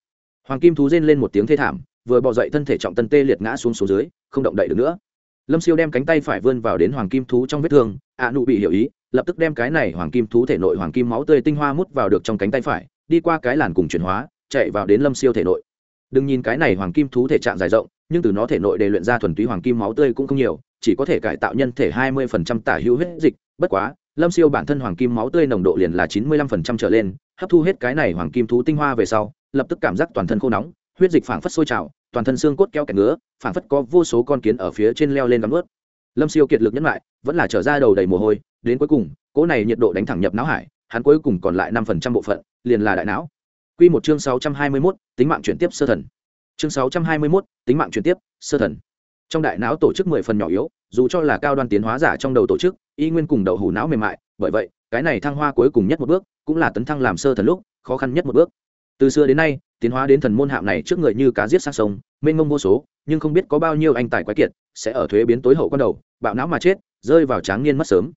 Hoàng kim thú rên lên một tiếng thê thảm, vừa bò dậy thân thể trọng tân tê liệt ngã xuống xuống dưới, không động đậy được nữa. Lâm siêu đem cánh tay phải vươn vào đến hoàng kim thú trong vết thương, ạ nụ bị hiểu ý, lập tức đem cái này hoàng kim thú thể nội hoàng kim máu tươi tinh hoa mút vào được trong cánh tay phải đi qua cái làn cùng chuyển hóa, chạy vào đến lâm siêu thể nội. Đừng nhìn cái này hoàng kim thú thể trạng dài rộng, nhưng từ nó thể nội để luyện ra thuần túy hoàng kim máu tươi cũng không nhiều, chỉ có thể cải tạo nhân thể hai mươi phần trăm tả hữu huyết dịch. Bất quá, lâm siêu bản thân hoàng kim máu tươi nồng độ liền là chín mươi lăm phần trăm trở lên, hấp thu hết cái này hoàng kim thú tinh hoa về sau, lập tức cảm giác toàn thân khô nóng, huyết dịch phảng phất sôi trào, toàn thân xương cốt keo kẹt ngứa, phảng phất có vô số con kiến ở phía trên leo lên đắm ướt. Lâm siêu kiệt lực nhẫn lại, vẫn là trở ra đầu đầy mồ hôi, đến cuối cùng, cỗ này nhiệt độ đánh thẳng nhập não hải hắn cuối cùng còn lại năm phần trăm bộ phận liền là đại não Quy một chương sáu trăm hai mươi 621, tính mạng chuyển tiếp sơ thần. Chương sáu trăm hai mươi 621, tính mạng chuyển tiếp, sơ thần. Trong đại não tổ chức mười phần nhỏ yếu, dù cho là cao đoan tiến hóa giả trong đầu tổ chức, y nguyên cùng đầu hủ não mềm mại, bởi vậy, cái này thăng hoa cuối cùng nhất một bước, cũng là tấn thăng làm sơ thần lúc, khó khăn nhất một bước. Từ xưa đến nay, tiến hóa đến thần môn hạm này trước người như cá giết sang sông, mênh mông vô số, nhưng không biết có bao nhiêu anh tài quái kiệt sẽ ở thuế biến tối hậu con đầu, bạo não mà chết, rơi vào tráng niên mất sớm.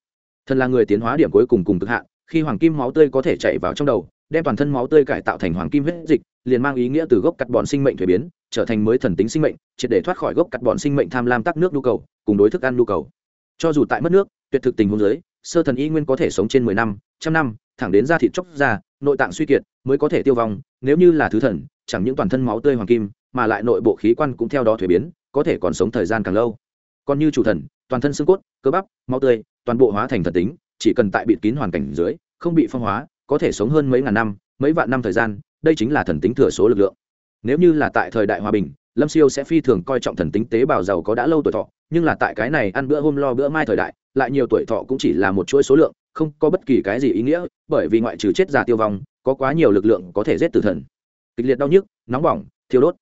Thần là người tiến hóa điểm cuối cùng cùng cực hạn, khi hoàng kim máu tươi có thể chạy vào trong đầu, đem toàn thân máu tươi cải tạo thành hoàng kim huyết dịch liền mang ý nghĩa từ gốc cắt bọn sinh mệnh thuế biến trở thành mới thần tính sinh mệnh triệt để thoát khỏi gốc cắt bọn sinh mệnh tham lam tắc nước nhu cầu cùng đối thức ăn nhu cầu. Cho dù tại mất nước tuyệt thực tình huống giới sơ thần y nguyên có thể sống trên mười năm trăm năm thẳng đến da thịt chóc ra nội tạng suy kiệt mới có thể tiêu vong nếu như là thứ thần chẳng những toàn thân máu tươi hoàng kim mà lại nội bộ khí quan cũng theo đó thuế biến có thể còn sống thời gian càng lâu. Còn như chủ thần toàn thân xương cốt cơ bắp máu tươi toàn bộ hóa thành thần tính chỉ cần tại bịt kín hoàn cảnh dưới, không bị phong hóa, có thể sống hơn mấy ngàn năm, mấy vạn năm thời gian, đây chính là thần tính thừa số lực lượng. Nếu như là tại thời đại hòa bình, lâm siêu sẽ phi thường coi trọng thần tính tế bào giàu có đã lâu tuổi thọ, nhưng là tại cái này ăn bữa hôm lo bữa mai thời đại, lại nhiều tuổi thọ cũng chỉ là một chuỗi số lượng, không có bất kỳ cái gì ý nghĩa, bởi vì ngoại trừ chết già tiêu vong, có quá nhiều lực lượng có thể giết tử thần. Kịch liệt đau nhức, nóng bỏng, thiêu đốt.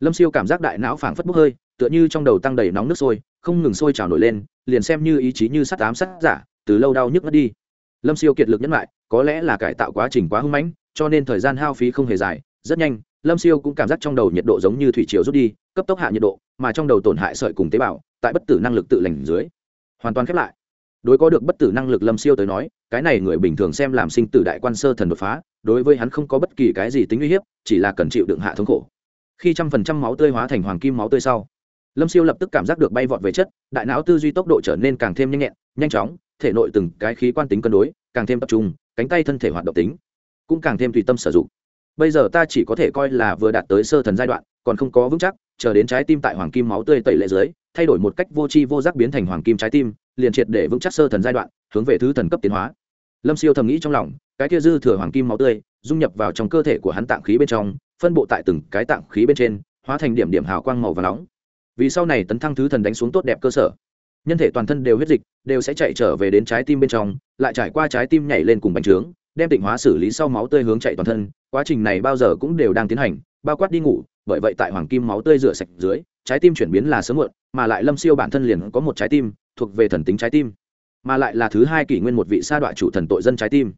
Lâm siêu cảm giác đại não phảng phất bốc hơi, tựa như trong đầu tăng đầy nóng nước sôi, không ngừng sôi trào nổi lên, liền xem như ý chí như sắt ám sắt giả từ lâu đau nhức mất đi. Lâm siêu kiệt lực nhẫn lại, có lẽ là cải tạo quá trình quá hưng mãnh, cho nên thời gian hao phí không hề dài. Rất nhanh, lâm siêu cũng cảm giác trong đầu nhiệt độ giống như thủy chiều rút đi, cấp tốc hạ nhiệt độ, mà trong đầu tổn hại sợi cùng tế bào, tại bất tử năng lực tự lành dưới, hoàn toàn khép lại. Đối có được bất tử năng lực lâm siêu tới nói, cái này người bình thường xem làm sinh tử đại quan sơ thần đột phá, đối với hắn không có bất kỳ cái gì tính uy hiếp, chỉ là cần chịu đựng hạ thống khổ. Khi trăm phần trăm máu tươi hóa thành hoàng kim máu tươi sau lâm siêu lập tức cảm giác được bay vọt về chất, đại não tư duy tốc độ trở nên càng thêm nhanh nhẹn, nhanh chóng, thể nội từng cái khí quan tính cân đối, càng thêm tập trung, cánh tay thân thể hoạt động tính cũng càng thêm tùy tâm sử dụng. Bây giờ ta chỉ có thể coi là vừa đạt tới sơ thần giai đoạn, còn không có vững chắc, chờ đến trái tim tại hoàng kim máu tươi tẩy lệ dưới, thay đổi một cách vô tri vô giác biến thành hoàng kim trái tim, liền triệt để vững chắc sơ thần giai đoạn, hướng về thứ thần cấp tiến hóa. Lâm siêu thầm nghĩ trong lòng, cái kia dư thừa hoàng kim máu tươi, dung nhập vào trong cơ thể của hắn tạng khí bên trong, phân bộ tại từng cái tạng khí bên trên, hóa thành điểm điểm hào quang màu và nóng vì sau này tấn thăng thứ thần đánh xuống tốt đẹp cơ sở. Nhân thể toàn thân đều huyết dịch, đều sẽ chạy trở về đến trái tim bên trong, lại trải qua trái tim nhảy lên cùng bành trướng, đem tịnh hóa xử lý sau máu tươi hướng chạy toàn thân. Quá trình này bao giờ cũng đều đang tiến hành, bao quát đi ngủ, bởi vậy tại hoàng kim máu tươi rửa sạch dưới, trái tim chuyển biến là sớm muộn, mà lại lâm siêu bản thân liền có một trái tim, thuộc về thần tính trái tim, mà lại là thứ hai kỷ nguyên một vị sa đoạn chủ thần tội dân trái tim.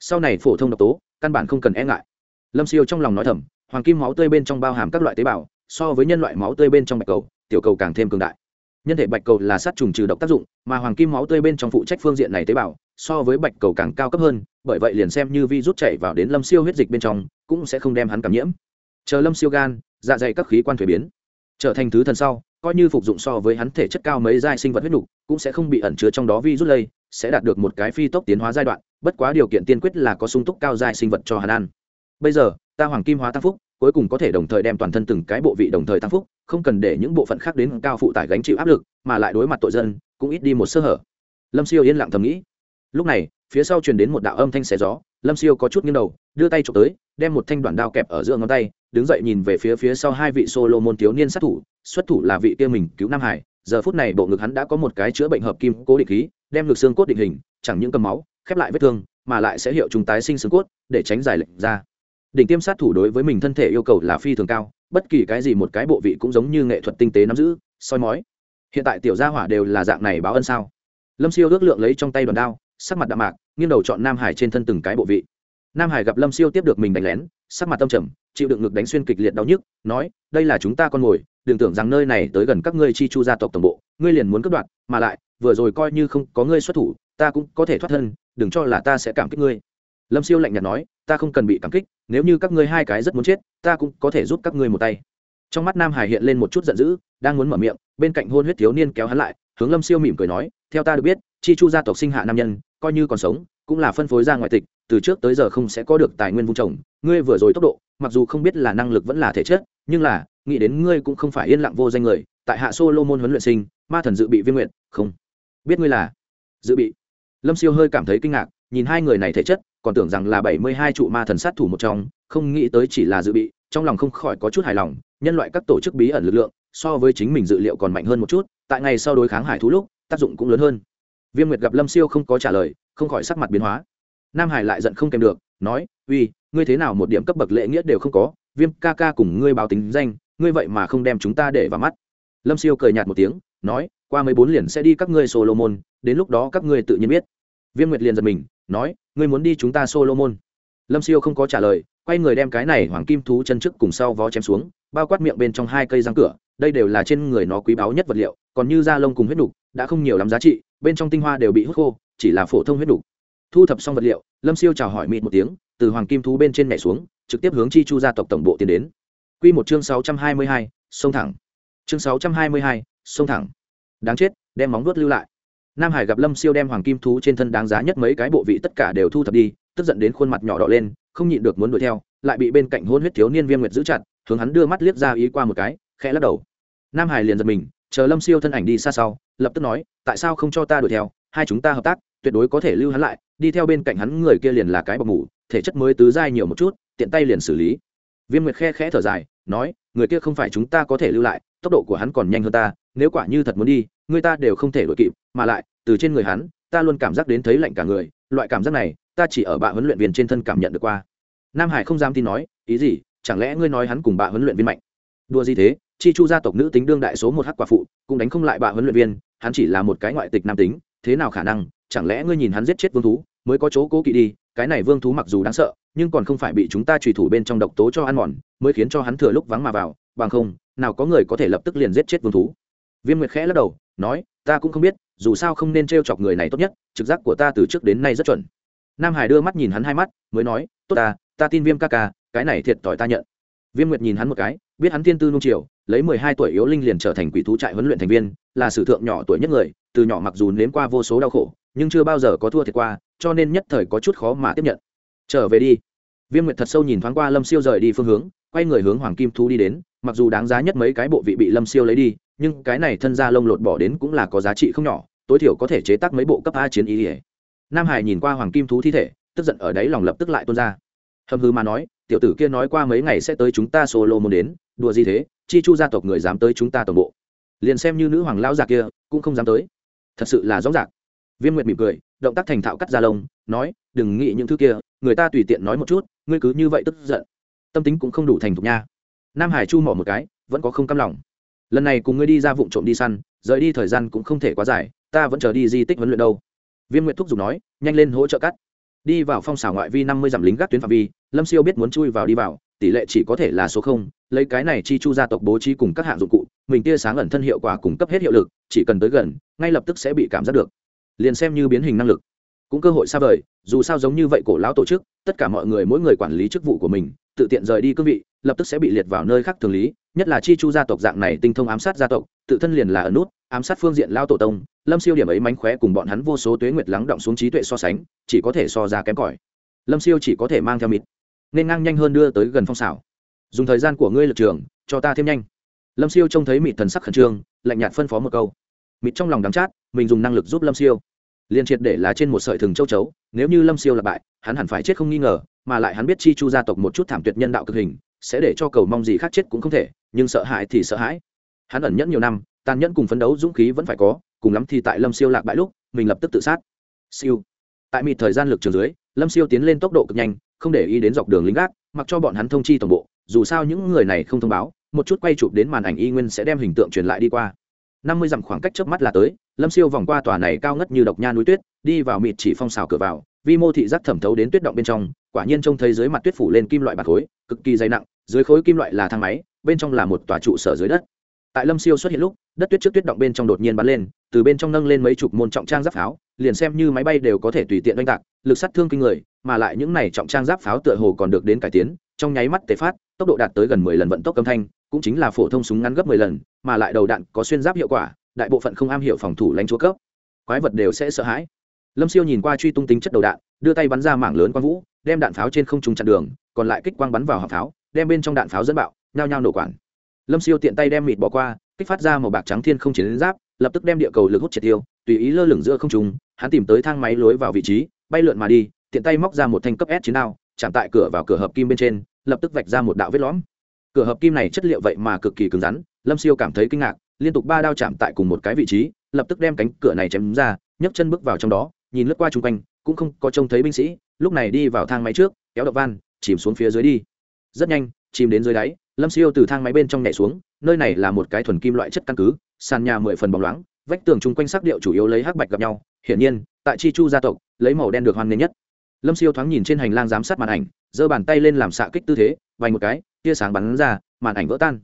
Sau này phổ thông độc tố, căn bản không cần e ngại. Lâm siêu trong lòng nói thầm, hoàng kim máu tươi bên trong bao hàm các loại tế bào, so với nhân loại máu tươi bên trong bạch cầu tiểu cầu càng thêm cường đại. Nhân thể bạch cầu là sát trùng trừ độc tác dụng, mà hoàng kim máu tươi bên trong phụ trách phương diện này tế bào, so với bạch cầu càng cao cấp hơn, bởi vậy liền xem như vi rút chảy vào đến lâm siêu huyết dịch bên trong, cũng sẽ không đem hắn cảm nhiễm. Chờ lâm siêu gan dạ dày các khí quan thuế biến, trở thành thứ thần sau, coi như phục dụng so với hắn thể chất cao mấy giai sinh vật huyết nục, cũng sẽ không bị ẩn chứa trong đó vi rút lây, sẽ đạt được một cái phi tốc tiến hóa giai đoạn, bất quá điều kiện tiên quyết là có sung túc cao giai sinh vật cho hắn ăn. Bây giờ, ta hoàng kim hóa tăng phúc cuối cùng có thể đồng thời đem toàn thân từng cái bộ vị đồng thời tăng phúc, không cần để những bộ phận khác đến cao phụ tải gánh chịu áp lực, mà lại đối mặt tội dân, cũng ít đi một sơ hở. Lâm siêu yên lặng thầm nghĩ. Lúc này, phía sau truyền đến một đạo âm thanh xé gió, lâm siêu có chút nghiêng đầu, đưa tay trộm tới, đem một thanh đoạn đao kẹp ở giữa ngón tay, đứng dậy nhìn về phía phía sau hai vị solo môn thiếu niên sát thủ, xuất thủ là vị kia mình, cứu nam hải. Giờ phút này bộ ngực hắn đã có một cái chữa bệnh hợp kim cố định khí, đem ngực xương cốt định hình, chẳng những cầm máu, khép lại vết thương, mà lại sẽ hiệu chúng tái sinh xương cốt, để tránh giải lệnh ra đỉnh tiêm sát thủ đối với mình thân thể yêu cầu là phi thường cao, bất kỳ cái gì một cái bộ vị cũng giống như nghệ thuật tinh tế nắm giữ, soi mói. Hiện tại tiểu gia hỏa đều là dạng này báo ân sao? Lâm siêu ước lượng lấy trong tay đòn đao, sắc mặt đạm mạc, nghiêng đầu chọn nam hải trên thân từng cái bộ vị. Nam hải gặp lâm siêu tiếp được mình đánh lén, sắc mặt tâm trầm, chịu đựng ngực đánh xuyên kịch liệt đau nhức, nói, đây là chúng ta con mồi, đừng tưởng rằng nơi này tới gần các ngươi chi chu gia tộc tổng bộ, ngươi liền muốn cướp đoạt, mà lại, vừa rồi coi như không có ngươi xuất thủ, ta cũng có thể thoát thân, đừng cho là ta sẽ cảm kích ngươi lâm siêu lạnh nhạt nói, ta không cần bị cảm kích, nếu như các ngươi hai cái rất muốn chết, ta cũng có thể giúp các ngươi một tay. Trong mắt nam hải hiện lên một chút giận dữ, đang muốn mở miệng, bên cạnh hôn huyết thiếu niên kéo hắn lại, hướng lâm siêu mỉm cười nói, theo ta được biết, chi chu gia tộc sinh hạ nam nhân, coi như còn sống, cũng là phân phối ra ngoại tịch, từ trước tới giờ không sẽ có được tài nguyên vung trồng, ngươi vừa rồi tốc độ, mặc dù không biết là năng lực vẫn là thể chất, nhưng là, nghĩ đến ngươi cũng không phải yên lặng vô danh người, tại hạ solo môn huấn luyện sinh, ma thần dự bị viên nguyện, không. Biết ngươi là dự bị. Lâm siêu hơi cảm thấy kinh ngạc, nhìn hai người này thể chất còn tưởng rằng là bảy mươi hai trụ ma thần sát thủ một trong, không nghĩ tới chỉ là dự bị, trong lòng không khỏi có chút hài lòng, nhân loại các tổ chức bí ẩn lực lượng, so với chính mình dự liệu còn mạnh hơn một chút, tại ngày sau đối kháng hải thú lúc, tác dụng cũng lớn hơn. Viêm nguyệt gặp lâm siêu không có trả lời, không khỏi sắc mặt biến hóa. Nam hải lại giận không kèm được, nói, uy, ngươi thế nào một điểm cấp bậc lễ nghĩa đều không có, viêm ca ca cùng ngươi báo tính danh, ngươi vậy mà không đem chúng ta để vào mắt. Lâm siêu cười nhạt một tiếng, nói, qua mấy bốn liền sẽ đi các ngươi solomon, đến lúc đó các ngươi tự nhiên biết. Viêm nguyệt liền giật mình nói, ngươi muốn đi chúng ta solomon? Lâm siêu không có trả lời, quay người đem cái này hoàng kim thú chân trước cùng sau vó chém xuống, bao quát miệng bên trong hai cây răng cửa, đây đều là trên người nó quý báu nhất vật liệu, còn như da lông cùng huyết đục đã không nhiều lắm giá trị, bên trong tinh hoa đều bị hút khô, chỉ là phổ thông huyết đục thu thập xong vật liệu, lâm siêu chào hỏi mịt một tiếng, từ hoàng kim thú bên trên nhảy xuống, trực tiếp hướng chi chu gia tộc tổng bộ tiến đến. Q một chương sáu trăm hai mươi hai, sông thẳng. Chương sáu trăm hai mươi hai, sông thẳng. Đáng chết, đem móng vuốt lưu lại nam hải gặp lâm siêu đem hoàng kim thú trên thân đáng giá nhất mấy cái bộ vị tất cả đều thu thập đi, tức giận đến khuôn mặt nhỏ đỏ lên, không nhịn được muốn đuổi theo, lại bị bên cạnh hôn huyết thiếu niên viêm nguyệt giữ chặt, hướng hắn đưa mắt liếc ra ý qua một cái, khẽ lắc đầu. Nam hải liền giật mình, chờ lâm siêu thân ảnh đi xa sau, lập tức nói, tại sao không cho ta đuổi theo? Hai chúng ta hợp tác, tuyệt đối có thể lưu hắn lại, đi theo bên cạnh hắn người kia liền là cái bọc mủ, thể chất mới tứ dai nhiều một chút, tiện tay liền xử lý. Viêm nguyệt khe khẽ thở dài, nói, người kia không phải chúng ta có thể lưu lại, tốc độ của hắn còn nhanh hơn ta, nếu quả như thật muốn đi người ta đều không thể đuổi kịp, mà lại, từ trên người hắn, ta luôn cảm giác đến thấy lạnh cả người, loại cảm giác này, ta chỉ ở bạ huấn luyện viên trên thân cảm nhận được qua. Nam hải không dám tin nói, ý gì, chẳng lẽ ngươi nói hắn cùng bạ huấn luyện viên mạnh? Đua gì thế, chi chu gia tộc nữ tính đương đại số một hắc quả phụ, cũng đánh không lại bạ huấn luyện viên, hắn chỉ là một cái ngoại tịch nam tính, thế nào khả năng, chẳng lẽ ngươi nhìn hắn giết chết vương thú, mới có chỗ cố kỵ đi, cái này vương thú mặc dù đáng sợ, nhưng còn không phải bị chúng ta trùy thủ bên trong độc tố cho ăn mòn, mới khiến cho hắn thừa lúc vắng mà vào, bằng không, nào có người có thể lập tức liền giết chết vương thú. Viêm nguyệt khẽ lắc đầu nói, ta cũng không biết, dù sao không nên t r e o chọc người này tốt nhất, trực giác của ta từ trước đến nay rất chuẩn. Nam hải đưa mắt nhìn hắn hai mắt, mới nói, tốt ta ta tin viêm ca ca, cái này thiệt thòi ta nhận. Viêm nguyệt nhìn hắn một cái, biết hắn thiên tư nung triều lấy mười hai tuổi yếu linh liền trở thành quỷ thú trại huấn luyện thành viên, là sử thượng nhỏ tuổi nhất người, từ nhỏ mặc dù nếm qua vô số đau khổ, nhưng chưa bao giờ có thua thiệt qua, cho nên nhất thời có chút khó mà tiếp nhận. Trở về đi. Viêm nguyệt thật sâu nhìn thoáng qua lâm siêu rời đi phương hướng, quay người hướng hoàng kim thú đi đến, mặc dù đáng giá nhất mấy cái bộ vị bị lâm siêu lấy đi nhưng cái này thân ra lông lột bỏ đến cũng là có giá trị không nhỏ, tối thiểu có thể chế tác mấy bộ cấp a chiến ý ỉa nam hải nhìn qua hoàng kim thú thi thể, tức giận ở đấy lòng lập tức lại tuôn ra. Hầm hư mà nói, tiểu tử kia nói qua mấy ngày sẽ tới chúng ta solo muốn đến, đùa gì thế, chi chu gia tộc người dám tới chúng ta toàn bộ. Liền xem như nữ hoàng lão già kia, cũng không dám tới. Thật sự là rõ ràng. Viêm nguyệt mỉm cười, động tác thành thạo cắt ra lông, nói, đừng nghĩ những thứ kia, người ta tùy tiện nói một chút, ngươi cứ như vậy tức giận. Tâm tính cũng không đủ thành thục nha. Nam hải chu mỏ một cái, vẫn có không căm lòng lần này cùng ngươi đi ra vụ trộm đi săn, rời đi thời gian cũng không thể quá dài, ta vẫn chờ đi di tích huấn luyện đâu. Viêm nguyệt thúc giục nói, nhanh lên hỗ trợ cắt. Đi vào phong xảo ngoại vi năm mươi dặm lính gác tuyến phạm vi, lâm siêu biết muốn chui vào đi vào, tỷ lệ chỉ có thể là số không, lấy cái này chi chu gia tộc bố trí cùng các hạng dụng cụ, mình tia sáng ẩn thân hiệu quả cung cấp hết hiệu lực, chỉ cần tới gần, ngay lập tức sẽ bị cảm giác được. Liền xem như biến hình năng lực. Cũng cơ hội xa vời, dù sao giống như vậy cổ lão tổ chức, tất cả mọi người mỗi người quản lý chức vụ của mình, tự tiện rời đi cương vị, lập tức sẽ bị liệt vào nơi khác thường lý nhất là chi chu gia tộc dạng này tinh thông ám sát gia tộc, tự thân liền là ở nút, ám sát phương diện lao tổ tông, lâm siêu điểm ấy mánh khóe cùng bọn hắn vô số tuế nguyệt lắng động xuống trí tuệ so sánh, chỉ có thể so ra kém cỏi. Lâm siêu chỉ có thể mang theo mịt, nên ngang nhanh hơn đưa tới gần phong xảo. Dùng thời gian của ngươi lực trường, cho ta thêm nhanh. Lâm siêu trông thấy mịt thần sắc khẩn trương, lạnh nhạt phân phó một câu. Mịt trong lòng đắm chát, mình dùng năng lực giúp lâm siêu. Liên triệt để là trên một sợi thừng châu chấu, nếu như lâm siêu là bại, hắn hẳn phải chết không nghi ngờ, mà lại hắn biết chi chu gia tộc một chút thảm tuyệt nhân đạo cực hình, sẽ để cho cầu mong gì khác chết cũng không thể nhưng sợ hãi thì sợ hãi. Hắn ẩn nhẫn nhiều năm, tàn nhẫn cùng phấn đấu dũng khí vẫn phải có, cùng lắm thì tại lâm siêu lạc bại lúc, mình lập tức tự sát. Siêu. Tại mịt thời gian lực trường dưới, lâm siêu tiến lên tốc độ cực nhanh, không để ý đến dọc đường lính gác, mặc cho bọn hắn thông chi toàn bộ, dù sao những người này không thông báo, một chút quay chụp đến màn ảnh y nguyên sẽ đem hình tượng truyền lại đi qua. Năm mươi dặm khoảng cách trước mắt là tới, lâm siêu vòng qua tòa này cao ngất như độc nha núi tuyết, đi vào mịt chỉ phong xào cửa vào, vi mô thị giác thẩm thấu đến tuyết động bên trong, quả nhiên trông thấy dưới mặt tuyết phủ lên kim loại bạc khối, cực kỳ dày nặng, dưới khối kim loại là thang máy bên trong là một tòa trụ sở dưới đất. Tại lâm siêu xuất hiện lúc, đất tuyết trước tuyết động bên trong đột nhiên bắn lên, từ bên trong nâng lên mấy chục môn trọng trang giáp pháo, liền xem như máy bay đều có thể tùy tiện oanh tạc, lực sát thương kinh người, mà lại những này trọng trang giáp pháo tựa hồ còn được đến cải tiến, trong nháy mắt tề phát, tốc độ đạt tới gần mười lần vận tốc âm thanh, cũng chính là phổ thông súng ngắn gấp mười lần, mà lại đầu đạn có xuyên giáp hiệu quả, đại bộ phận không am hiểu phòng thủ lãnh chúa cấp. Quái vật đều sẽ sợ hãi. Lâm siêu nhìn qua truy tung tính chất đầu đạn, đưa tay bắn ra mảng lớn quang vũ, đem đạn pháo trên không trung chặn đường, còn lại kích quang bắn vào hỏa pháo, đem bên trong đạn pháo dẫn bạo nhao nhao nổ quản. Lâm siêu tiện tay đem mịt bỏ qua, kích phát ra màu bạc trắng thiên không chiến giáp, lập tức đem địa cầu lực hút triệt tiêu, tùy ý lơ lửng giữa không trung, hắn tìm tới thang máy lối vào vị trí, bay lượn mà đi, tiện tay móc ra một thanh cấp s chiến đao, chạm tại cửa vào cửa hợp kim bên trên, lập tức vạch ra một đạo vết lõm. Cửa hợp kim này chất liệu vậy mà cực kỳ cứng rắn, lâm siêu cảm thấy kinh ngạc, liên tục ba đao chạm tại cùng một cái vị trí, lập tức đem cánh cửa này chém ra, nhấc chân bước vào trong đó, nhìn lướt qua chung quanh, cũng không có trông thấy binh sĩ, lúc này đi vào thang máy trước, kéo đập van, chìm xuống phía dưới đi. Rất nhanh, chìm đến dưới đáy lâm siêu từ thang máy bên trong nhảy xuống, nơi này là một cái thuần kim loại chất căn cứ, sàn nhà mười phần bóng loáng, vách tường chung quanh sắc điệu chủ yếu lấy hắc bạch gặp nhau. Hiển nhiên, tại chi chu gia tộc, lấy màu đen được hoan nghênh nhất. Lâm siêu thoáng nhìn trên hành lang giám sát màn ảnh, giơ bàn tay lên làm xạ kích tư thế vành một cái, tia sáng bắn ra, màn ảnh vỡ tan.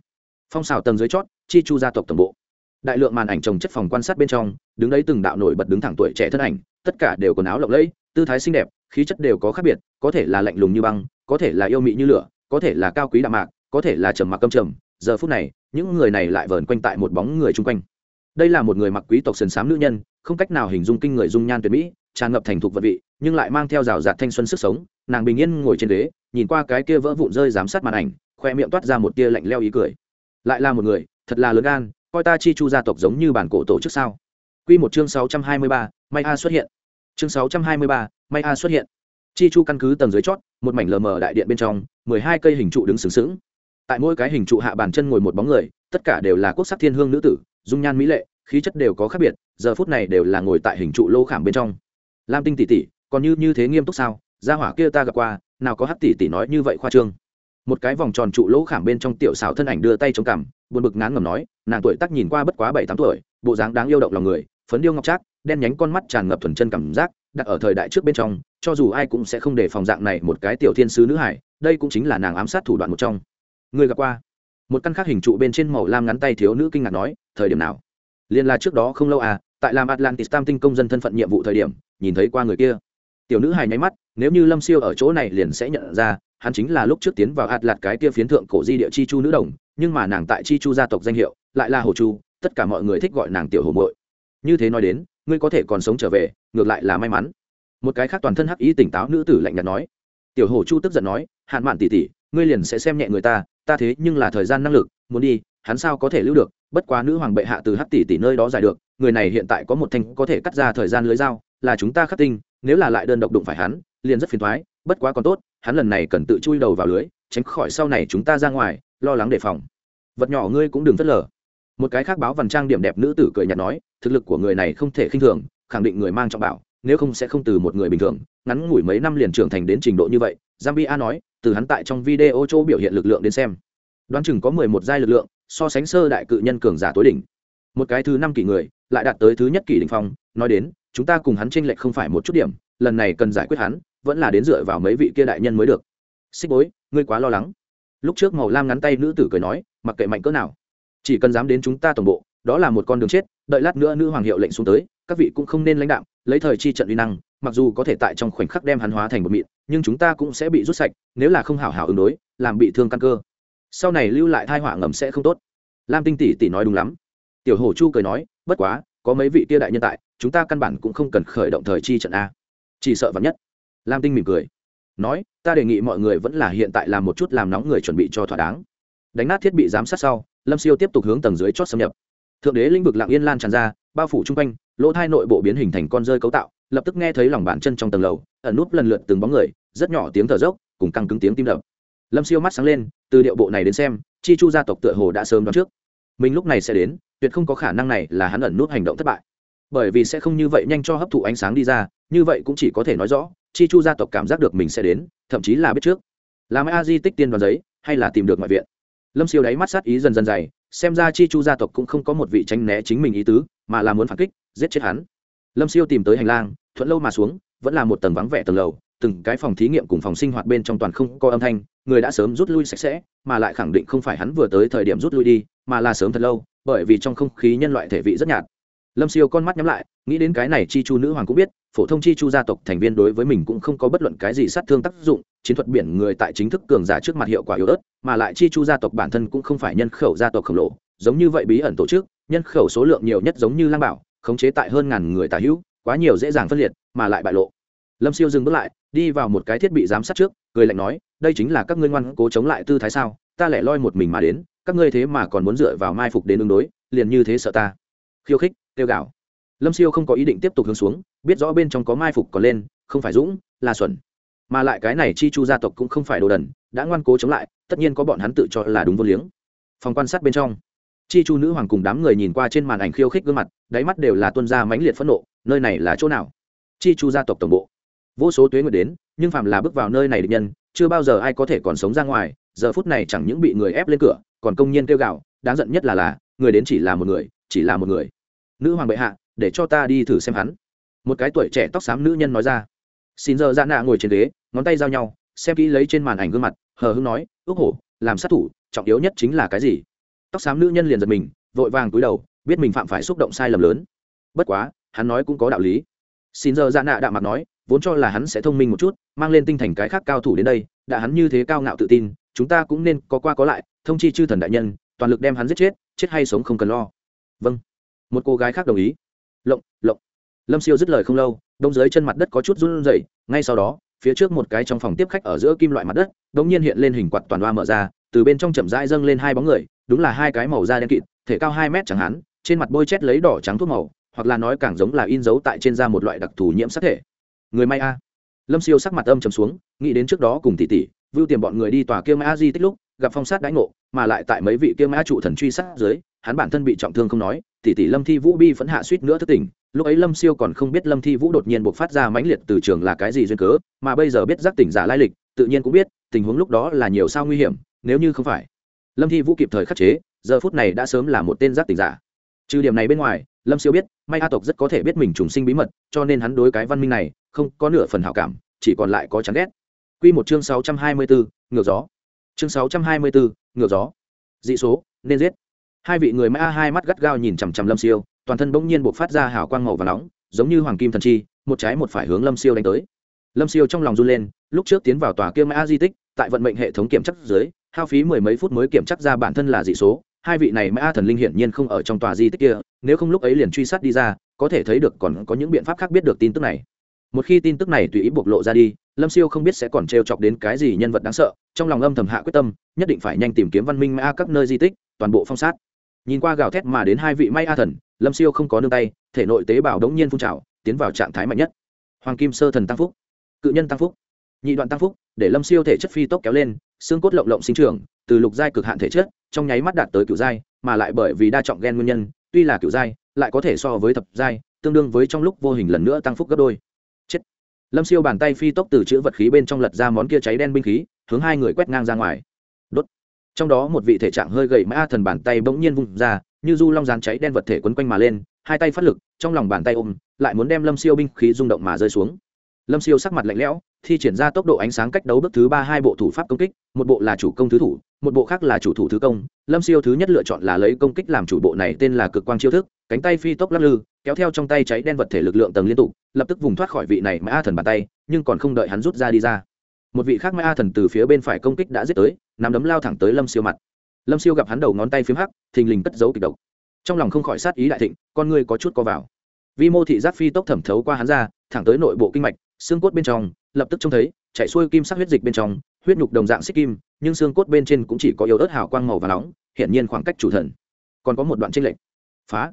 Phong xào tầng dưới chót, chi chu gia tộc tổng bộ. Đại lượng màn ảnh trồng chất phòng quan sát bên trong, đứng đấy từng đạo nổi bật đứng thẳng tuổi trẻ thân ảnh, tất cả đều quần áo lộng lẫy, tư thái xinh đẹp, khí chất đều có khác biệt, có thể là lạnh lùng như băng, có thể là yêu mị như lửa, có thể là cao quý đạm mạc có thể là trầm mặc câm trầm giờ phút này những người này lại vờn quanh tại một bóng người chung quanh đây là một người mặc quý tộc sần sám nữ nhân không cách nào hình dung kinh người dung nhan tuyệt mỹ tràn ngập thành thục vật vị nhưng lại mang theo rào rạt thanh xuân sức sống nàng bình yên ngồi trên ghế nhìn qua cái kia vỡ vụn rơi giám sát màn ảnh khoe miệng toát ra một tia lạnh leo ý cười lại là một người thật là lớn gan coi ta chi chu gia tộc giống như bản cổ tổ chức sao Quy một chương 623, May A xuất hiện. Chương 623, May A xuất hiện. Chi chu căn cứ tầng dưới chót, một mảnh lờ mờ đại điện bên trong, 12 cây hình trụ đứng sừng sững. Tại mỗi cái hình trụ hạ bàn chân ngồi một bóng người, tất cả đều là quốc sắc thiên hương nữ tử, dung nhan mỹ lệ, khí chất đều có khác biệt, giờ phút này đều là ngồi tại hình trụ lô khảm bên trong. Lam Tinh tỷ tỷ, còn như như thế nghiêm túc sao? Gia hỏa kia ta gặp qua, nào có hát tỷ tỷ nói như vậy khoa trương. Một cái vòng tròn trụ lỗ khảm bên trong tiểu xảo thân ảnh đưa tay chống cằm, buồn bực ngán ngầm nói, nàng tuổi tác nhìn qua bất quá bảy tám tuổi, bộ dáng đáng yêu động lòng người, phấn điêu ngọc trác đen nhánh con mắt tràn ngập thuần chân cảm giác đặt ở thời đại trước bên trong cho dù ai cũng sẽ không để phòng dạng này một cái tiểu thiên sứ nữ hải đây cũng chính là nàng ám sát thủ đoạn một trong người gặp qua? Một căn khác hình trụ bên trên màu lam ngắn tay thiếu nữ kinh ngạc nói, thời điểm nào? Liên là trước đó không lâu à tại làm atlantis tam tinh công dân thân phận nhiệm vụ thời điểm, nhìn thấy qua người kia. Tiểu nữ hài nháy mắt, nếu như lâm siêu ở chỗ này liền sẽ nhận ra, hắn chính là lúc trước tiến vào atlat cái kia phiến thượng cổ di địa chi chu nữ đồng, nhưng mà nàng tại chi chu gia tộc danh hiệu, lại là hồ chu, tất cả mọi người thích gọi nàng tiểu hồ mội như thế nói đến, ngươi có thể còn sống trở về, ngược lại là may mắn. Một cái khác toàn thân hắc ý tỉnh táo nữ tử lạnh nhạt nói. Tiểu hồ chu tức giận nói, hạn mạn tỉ tỉ ngươi liền sẽ xem nhẹ người ta ta thế nhưng là thời gian năng lực, muốn đi, hắn sao có thể lưu được, bất quá nữ hoàng bệ hạ từ hát tỷ tỷ nơi đó giải được, người này hiện tại có một thanh có thể cắt ra thời gian lưới dao, là chúng ta khắc tinh, nếu là lại đơn độc đụng phải hắn, liền rất phiền thoái, bất quá còn tốt, hắn lần này cần tự chui đầu vào lưới, tránh khỏi sau này chúng ta ra ngoài, lo lắng đề phòng. Vật nhỏ ngươi cũng đừng phớt lờ. Một cái khác báo văn trang điểm đẹp nữ tử cười nhạt nói, thực lực của người này không thể khinh thường, khẳng định người mang trọng bảo nếu không sẽ không từ một người bình thường, ngắn ngủi mấy năm liền trưởng thành đến trình độ như vậy. Zambia nói, từ hắn tại trong video chỗ biểu hiện lực lượng đến xem. Đoán chừng có mười một giai lực lượng, so sánh sơ đại cự nhân cường giả tối đỉnh. Một cái thứ năm kỷ người, lại đạt tới thứ nhất kỷ đình phong, nói đến, chúng ta cùng hắn tranh lệch không phải một chút điểm, lần này cần giải quyết hắn, vẫn là đến dựa vào mấy vị kia đại nhân mới được. Xích bối, ngươi quá lo lắng. Lúc trước màu lam ngắn tay nữ tử cười nói, mặc kệ mạnh cỡ nào, chỉ cần dám đến chúng ta tổng bộ, đó là một con đường chết, đợi lát nữa nữ hoàng hiệu lệnh xuống tới các vị cũng không nên lãnh đạo lấy thời chi trận uy năng, mặc dù có thể tại trong khoảnh khắc đem hắn hóa thành một mịn, nhưng chúng ta cũng sẽ bị rút sạch, nếu là không hảo hảo ứng đối, làm bị thương căn cơ. Sau này lưu lại thai họa ngầm sẽ không tốt. Lam tinh tỷ tỷ nói đúng lắm. Tiểu hổ chu cười nói, bất quá, có mấy vị tia đại nhân tại, chúng ta căn bản cũng không cần khởi động thời chi trận a. Chỉ sợ vắn nhất. Lam tinh mỉm cười. Nói, ta đề nghị mọi người vẫn là hiện tại làm một chút làm nóng người chuẩn bị cho thỏa đáng. Đánh nát thiết bị giám sát sau, lâm siêu tiếp tục hướng tầng dưới chót xâm nhập thượng đế lĩnh vực lạng yên lan tràn ra, bao phủ chung quanh, lỗ thai nội bộ biến hình thành con rơi cấu tạo, lập tức nghe thấy lòng bàn chân trong tầng lầu, ẩn nút lần lượt từng bóng người, rất nhỏ tiếng thở dốc, cùng căng cứng tiếng tim đập. Lâm siêu mắt sáng lên, từ điệu bộ này đến xem, chi chu gia tộc tựa hồ đã sớm đón trước. Mình lúc này sẽ đến, tuyệt không có khả năng này là hắn ẩn nút hành động thất bại. Bởi vì sẽ không như vậy nhanh cho hấp thụ ánh sáng đi ra, như vậy cũng chỉ có thể nói rõ, chi chu gia tộc cảm giác được mình sẽ đến, thậm chí là biết trước. Làm a di tích tiên đoàn giấy, hay là tìm được ngoại viện? Lâm siêu đáy mắt sát ý dần dần dày xem ra chi chu gia tộc cũng không có một vị tranh né chính mình ý tứ, mà là muốn phản kích, giết chết hắn. Lâm siêu tìm tới hành lang, thuận lâu mà xuống, vẫn là một tầng vắng vẻ tầng lầu, từng cái phòng thí nghiệm cùng phòng sinh hoạt bên trong toàn không có âm thanh, người đã sớm rút lui sạch sẽ, mà lại khẳng định không phải hắn vừa tới thời điểm rút lui đi, mà là sớm thật lâu, bởi vì trong không khí nhân loại thể vị rất nhạt. Lâm siêu con mắt nhắm lại, nghĩ đến cái này chi chu nữ hoàng cũng biết phổ thông chi chu gia tộc thành viên đối với mình cũng không có bất luận cái gì sát thương tác dụng, chiến thuật biển người tại chính thức cường giả trước mặt hiệu quả yếu ớt, mà lại chi chu gia tộc bản thân cũng không phải nhân khẩu gia tộc khổng lồ, giống như vậy bí ẩn tổ chức, nhân khẩu số lượng nhiều nhất giống như lang bảo, khống chế tại hơn ngàn người tà hữu, quá nhiều dễ dàng phân liệt, mà lại bại lộ. Lâm siêu dừng bước lại, đi vào một cái thiết bị giám sát trước, cười lạnh nói, đây chính là các ngươi ngoan cố chống lại tư thái sao? Ta lẻ loi một mình mà đến, các ngươi thế mà còn muốn dựa vào mai phục đến ứng đối, liền như thế sợ ta. Khiêu khích, tiêu gạo lâm siêu không có ý định tiếp tục hướng xuống, biết rõ bên trong có mai phục còn lên, không phải dũng, là xuẩn. Mà lại cái này chi chu gia tộc cũng không phải đồ đần, đã ngoan cố chống lại, tất nhiên có bọn hắn tự cho là đúng vô liếng. Phòng quan sát bên trong, chi chu nữ hoàng cùng đám người nhìn qua trên màn ảnh khiêu khích gương mặt, đáy mắt đều là tuân ra mãnh liệt phẫn nộ, nơi này là chỗ nào? Chi chu gia tộc tổng bộ. Vô số tuế nguyệt đến, nhưng phạm là bước vào nơi này định nhân, chưa bao giờ ai có thể còn sống ra ngoài, giờ phút này chẳng những bị người ép lên cửa, còn công nhiên kêu gạo đáng giận nhất là là, người đến chỉ là một người, chỉ là một người. Nữ hoàng bệ hạ để cho ta đi thử xem hắn. Một cái tuổi trẻ tóc xám nữ nhân nói ra. Xin giờ dạ nạ ngồi trên ghế, ngón tay giao nhau, xem kỹ lấy trên màn ảnh gương mặt, hờ hưng nói, ước hổ, làm sát thủ, trọng yếu nhất chính là cái gì? Tóc xám nữ nhân liền giật mình, vội vàng cúi đầu, biết mình phạm phải xúc động sai lầm lớn. Bất quá, hắn nói cũng có đạo lý. Xin giờ dạ nạ đạm mặt nói, vốn cho là hắn sẽ thông minh một chút, mang lên tinh thành cái khác cao thủ đến đây, đã hắn như thế cao ngạo tự tin, chúng ta cũng nên có qua có lại, thông chi chư thần đại nhân, toàn lực đem hắn giết chết chết hay sống không cần lo. Vâng. Một cô gái khác đồng ý lộng lộng. Lâm siêu dứt lời không lâu đông dưới chân mặt đất có chút run rẩy, ngay sau đó, phía trước một cái trong phòng tiếp khách ở giữa kim loại mặt đất đ ỗ n g nhiên hiện lên hình quạt toàn đoa mở ra, từ bên trong chậm rãi dâng lên hai bóng người, đúng là hai cái màu da đen kịt, thể cao hai mét chẳng hạn, trên mặt bôi chét lấy đỏ trắng thuốc màu, hoặc là nói càng giống là in dấu tại trên da một loại đặc thù nhiễm sắc thể. Người may a. Lâm siêu sắc mặt âm trầm xuống, nghĩ đến trước đó cùng tỷ tỷ, vưu tiền bọn người đi tòa kia mã di tích lúc, gặp phong sát đãi ngộ, mà lại tại mấy vị kia mã trụ thần truy sát dưới hắn bản thân bị trọng thương không nói tỷ tỷ lâm thi vũ bi phẫn hạ suýt nữa thất tỉnh lúc ấy lâm siêu còn không biết lâm thi vũ đột nhiên buộc phát ra mãnh liệt từ trường là cái gì duyên cớ, mà bây giờ biết giác tỉnh giả lai lịch, tự nhiên cũng biết, tình huống lúc đó là nhiều sao nguy hiểm, nếu như không phải. Lâm thi vũ kịp thời khắc chế, giờ phút này đã sớm là một tên giác tỉnh giả. Trừ điểm này bên ngoài, lâm siêu biết, may a tộc rất có thể biết mình trùng sinh bí mật, cho nên hắn đối cái văn minh này, không có nửa phần hảo cảm, chỉ còn lại có chán ghét. Q một chương sáu trăm hai mươi bốn ngược gió. Chương sáu trăm hai mươi bốn ngược gió. Dị số, nên giết hai vị người mã hai mắt gắt gao nhìn chằm chằm lâm siêu, toàn thân bỗng nhiên buộc phát ra hào quang màu và nóng, giống như hoàng kim thần chi, một trái một phải hướng lâm siêu đánh tới. Lâm siêu trong lòng run lên, lúc trước tiến vào tòa kia mã di tích, tại vận mệnh hệ thống kiểm chắc dưới, hao phí mười mấy phút mới kiểm chắc ra bản thân là dị số. Hai vị này mã thần linh hiển nhiên không ở trong tòa di tích kia, nếu không lúc ấy liền truy sát đi ra, có thể thấy được còn có những biện pháp khác biết được tin tức này. Một khi tin tức này tùy ý bộc lộ ra đi, lâm siêu không biết sẽ còn trêu chọc đến cái gì nhân vật đáng sợ, trong lòng âm thầm hạ quyết tâm, nhất định phải nhanh tìm kiếm văn minh mã các nơi di tích, toàn bộ phong sát nhìn qua gào thét mà đến hai vị may a thần, lâm siêu không có nương tay, thể nội tế bào đống nhiên phun trào, tiến vào trạng thái mạnh nhất. Hoàng kim sơ thần tăng phúc, cự nhân tăng phúc, nhị đoạn tăng phúc, để lâm siêu thể chất phi tốc kéo lên, xương cốt lộng lộng sinh trưởng, từ lục giai cực hạn thể chất, trong nháy mắt đạt tới cựu giai, mà lại bởi vì đa trọng gen nguyên nhân, tuy là cựu giai, lại có thể so với thập giai, tương đương với trong lúc vô hình lần nữa tăng phúc gấp đôi. Chết. Lâm siêu bàn tay phi tốc từ chữ vật khí bên trong lật ra món kia cháy đen binh khí, hướng hai người quét ngang ra ngoài. Đốt trong đó một vị thể trạng hơi gầy mã thần bàn tay bỗng nhiên vung ra, như du long dán cháy đen vật thể quấn quanh mà lên, hai tay phát lực, trong lòng bàn tay ôm, lại muốn đem lâm siêu binh khí rung động mà rơi xuống. Lâm siêu sắc mặt lạnh lẽo, thi triển ra tốc độ ánh sáng cách đấu bước thứ ba hai bộ thủ pháp công kích, một bộ là chủ công thứ thủ, một bộ khác là chủ thủ thứ công. Lâm siêu thứ nhất lựa chọn là lấy công kích làm chủ bộ này tên là cực quang chiêu thức, cánh tay phi tốc lắc lư, kéo theo trong tay cháy đen vật thể lực lượng tầng liên tục, lập tức vùng thoát khỏi vị này mã thần bàn tay, nhưng còn không đợi hắn rút ra đi ra một vị khác mai a thần từ phía bên phải công kích đã giết tới, nắm đấm lao thẳng tới lâm siêu mặt. Lâm siêu gặp hắn đầu ngón tay phím hắc, thình lình cất giấu kịch độc. Trong lòng không khỏi sát ý đại thịnh, con ngươi có chút co vào. Vi mô thị giác phi tốc thẩm thấu qua hắn ra, thẳng tới nội bộ kinh mạch, xương cốt bên trong, lập tức trông thấy chạy xuôi kim sắc huyết dịch bên trong, huyết nhục đồng dạng xích kim, nhưng xương cốt bên trên cũng chỉ có yếu ớt hào quang màu và nóng, hiển nhiên khoảng cách chủ thần. Còn có một đoạn tranh lệch. Phá.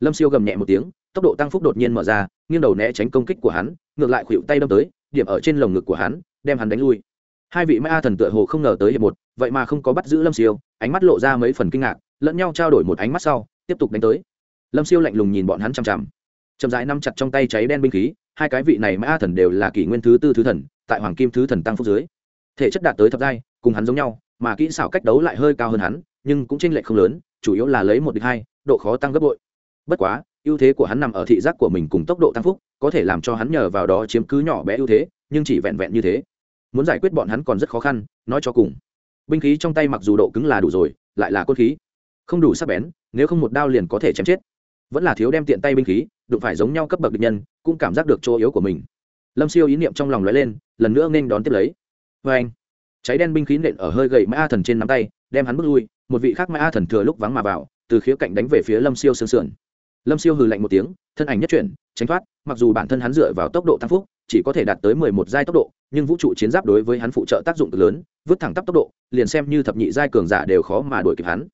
Lâm siêu gầm nhẹ một tiếng, tốc độ tăng phúc đột nhiên mở ra, nghiêng đầu né tránh công kích của hắn, ngược lại khuỵu tay đâm tới, điểm ở trên lồng ngực của hắn đem hắn đánh lui. Hai vị ma thần tựa hồ không ngờ tới hiệp một, vậy mà không có bắt giữ lâm siêu, ánh mắt lộ ra mấy phần kinh ngạc, lẫn nhau trao đổi một ánh mắt sau, tiếp tục đánh tới. Lâm siêu lạnh lùng nhìn bọn hắn chằm chằm. Chậm rãi nắm chặt trong tay cháy đen binh khí, hai cái vị này ma thần đều là kỷ nguyên thứ tư thứ thần, tại hoàng kim thứ thần tăng phúc dưới. Thể chất đạt tới thập giai, cùng hắn giống nhau, mà kỹ xảo cách đấu lại hơi cao hơn hắn, nhưng cũng tranh lệch không lớn, chủ yếu là lấy một địch hai, độ khó tăng gấp bội. Bất quá, ưu thế của hắn nằm ở thị giác của mình cùng tốc độ tăng phúc, có thể làm cho hắn nhờ vào đó chiếm cứ nhỏ bé ưu thế, nhưng chỉ vẹn vẹn như thế muốn giải quyết bọn hắn còn rất khó khăn, nói cho cùng. Binh khí trong tay mặc dù độ cứng là đủ rồi, lại là cốt khí. Không đủ sắc bén, nếu không một đao liền có thể chém chết. Vẫn là thiếu đem tiện tay binh khí, đụng phải giống nhau cấp bậc địch nhân, cũng cảm giác được chỗ yếu của mình. Lâm siêu ý niệm trong lòng lóe lên, lần nữa nên đón tiếp lấy. Vê anh, cháy đen binh khí nện ở hơi gậy mã thần trên nắm tay, đem hắn bước lui, một vị khác mã thần thừa lúc vắng mà vào, từ khía cạnh đánh về phía lâm siêu sương sườn. Lâm siêu hừ lạnh một tiếng, thân ảnh nhất chuyển, tránh thoát, mặc dù bản thân hắn dựa vào tốc độ tăng phúc chỉ có thể đạt tới mười một giai tốc độ, nhưng vũ trụ chiến giáp đối với hắn phụ trợ tác dụng cực lớn, vứt thẳng tắp tốc độ, liền xem như thập nhị giai cường giả đều khó mà đuổi kịp hắn.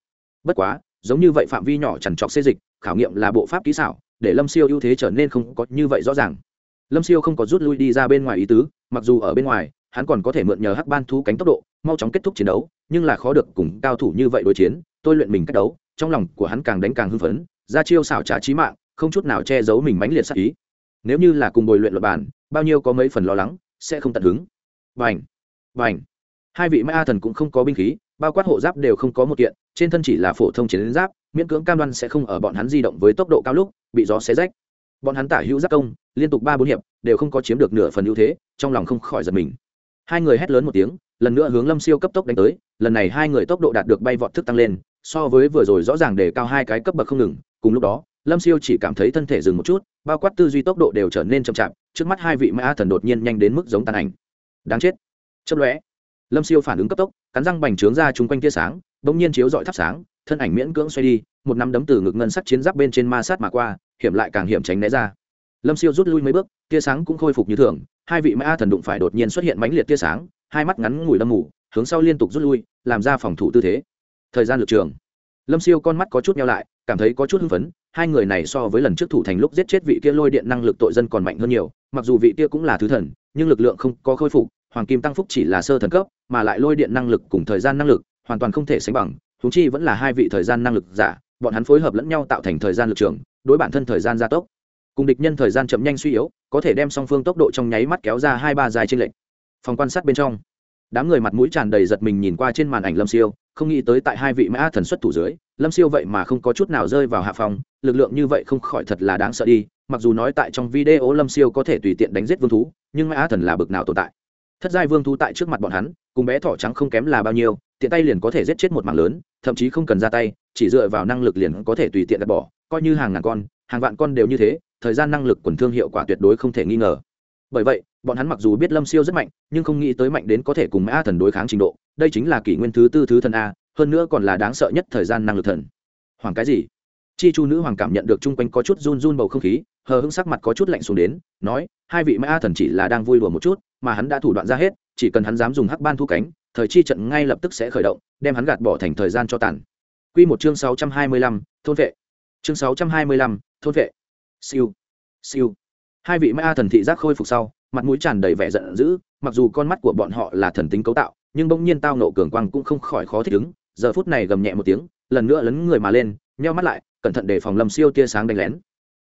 Bất quá, giống như vậy phạm vi nhỏ chằn trọc xê dịch, khảo nghiệm là bộ pháp kỹ xảo, để lâm siêu ưu thế trở nên không có như vậy rõ ràng. Lâm siêu không có rút lui đi ra bên ngoài ý tứ, mặc dù ở bên ngoài, hắn còn có thể mượn nhờ hắc ban thú cánh tốc độ, mau chóng kết thúc chiến đấu, nhưng là khó được cùng cao thủ như vậy đối chiến, tôi luyện mình cách đấu, trong lòng của hắn càng đánh càng hưng phấn, ra chiêu xảo trá trí mạng, không chút nào che giấu mình mãnh liệt sắc ý nếu như là cùng bồi luyện luật bản bao nhiêu có mấy phần lo lắng, sẽ không tận hứng. Vành vành hai vị ma thần cũng không có binh khí, bao quát hộ giáp đều không có một kiện, trên thân chỉ là phổ thông chiến giáp, miễn cưỡng cam đoan sẽ không ở bọn hắn di động với tốc độ cao lúc, bị gió xé rách. Bọn hắn tả hữu giáp công, liên tục ba bốn hiệp, đều không có chiếm được nửa phần ưu thế, trong lòng không khỏi giật mình. Hai người hét lớn một tiếng, lần nữa hướng lâm siêu cấp tốc đánh tới, lần này hai người tốc độ đạt được bay vọt thức tăng lên, so với vừa rồi rõ ràng để cao hai cái cấp bậc không ngừng, cùng lúc đó lâm siêu chỉ cảm thấy thân thể dừng một chút, bao quát tư duy tốc độ đều trở nên chậm chạp, trước mắt hai vị mã thần đột nhiên nhanh đến mức giống tàn ảnh. Đáng chết. Chấp lóe. Lâm siêu phản ứng cấp tốc, cắn răng bành trướng ra chung quanh tia sáng đ ỗ n g nhiên chiếu dọi thắp sáng, thân ảnh miễn cưỡng xoay đi, một nắm đấm từ ngực ngân sắt chiến giáp bên trên ma sát mà qua, hiểm lại càng hiểm tránh né ra. Lâm siêu rút lui mấy bước, tia sáng cũng khôi phục như thường, hai vị mã thần đụng phải đột nhiên xuất hiện mãnh liệt tia sáng, hai mắt ngắn ngủi lâm mù, hướng sau liên tục rút lui, làm ra phòng thủ tư thế. Thời gian lực trường. Lâm siêu con mắt có chút nhau lại, cảm thấy có chút hưng phấn hai người này so với lần trước thủ thành lúc giết chết vị kia lôi điện năng lực tội dân còn mạnh hơn nhiều, mặc dù vị kia cũng là thứ thần, nhưng lực lượng không có khôi phục, hoàng kim tăng phúc chỉ là sơ thần cấp, mà lại lôi điện năng lực cùng thời gian năng lực hoàn toàn không thể sánh bằng thú chi vẫn là hai vị thời gian năng lực giả, bọn hắn phối hợp lẫn nhau tạo thành thời gian lực trường, đối bản thân thời gian gia tốc. Cùng địch nhân thời gian chậm nhanh suy yếu, có thể đem song phương tốc độ trong nháy mắt kéo ra hai ba dài trên lệnh phòng quan sát bên trong đám người mặt mũi tràn đầy giật mình nhìn qua trên màn ảnh lâm siêu, không nghĩ tới tại hai vị mã thần xuất thủ dưới, lâm siêu vậy mà không có chút nào rơi vào hạ phòng lực lượng như vậy không khỏi thật là đáng sợ đi, mặc dù nói tại trong video lâm siêu có thể tùy tiện đánh giết vương thú, nhưng mã thần là bực nào tồn tại. Thất giai vương thú tại trước mặt bọn hắn, cùng bé thỏ trắng không kém là bao nhiêu, tiện tay liền có thể giết chết một mảng lớn, thậm chí không cần ra tay, chỉ dựa vào năng lực liền có thể tùy tiện đặt bỏ, coi như hàng ngàn con, hàng vạn con đều như thế, thời gian năng lực quần thương hiệu quả tuyệt đối không thể nghi ngờ bởi vậy bọn hắn mặc dù biết lâm siêu rất mạnh nhưng không nghĩ tới mạnh đến có thể cùng mã thần đối kháng trình độ đây chính là kỷ nguyên thứ tư thứ thần a hơn nữa còn là đáng sợ nhất thời gian năng lực thần hoàng cái gì chi chu nữ hoàng cảm nhận được chung quanh có chút run run bầu không khí hờ hững sắc mặt có chút lạnh xuống đến nói hai vị mã thần chỉ là đang vui đùa một chút mà hắn đã thủ đoạn ra hết chỉ cần hắn dám dùng hắc ban thu cánh thời chi trận ngay lập tức sẽ khởi động đem hắn gạt bỏ thành thời gian cho tàn Quy một chương sáu trăm hai mươi lăm, thôn vệ. Chương sáu trăm hai mươi lăm, thôn vệ. Siêu, siêu. Hai vị ma thần thị giác khôi phục sau, mặt mũi tràn đầy vẻ giận dữ, mặc dù con mắt của bọn họ là thần tính cấu tạo, nhưng bỗng nhiên tao nộ cường quang cũng không khỏi khó thích ứng, giờ phút này gầm nhẹ một tiếng, lần nữa lấn người mà lên, nheo mắt lại, cẩn thận để phòng Lâm Siêu tia sáng đánh lén.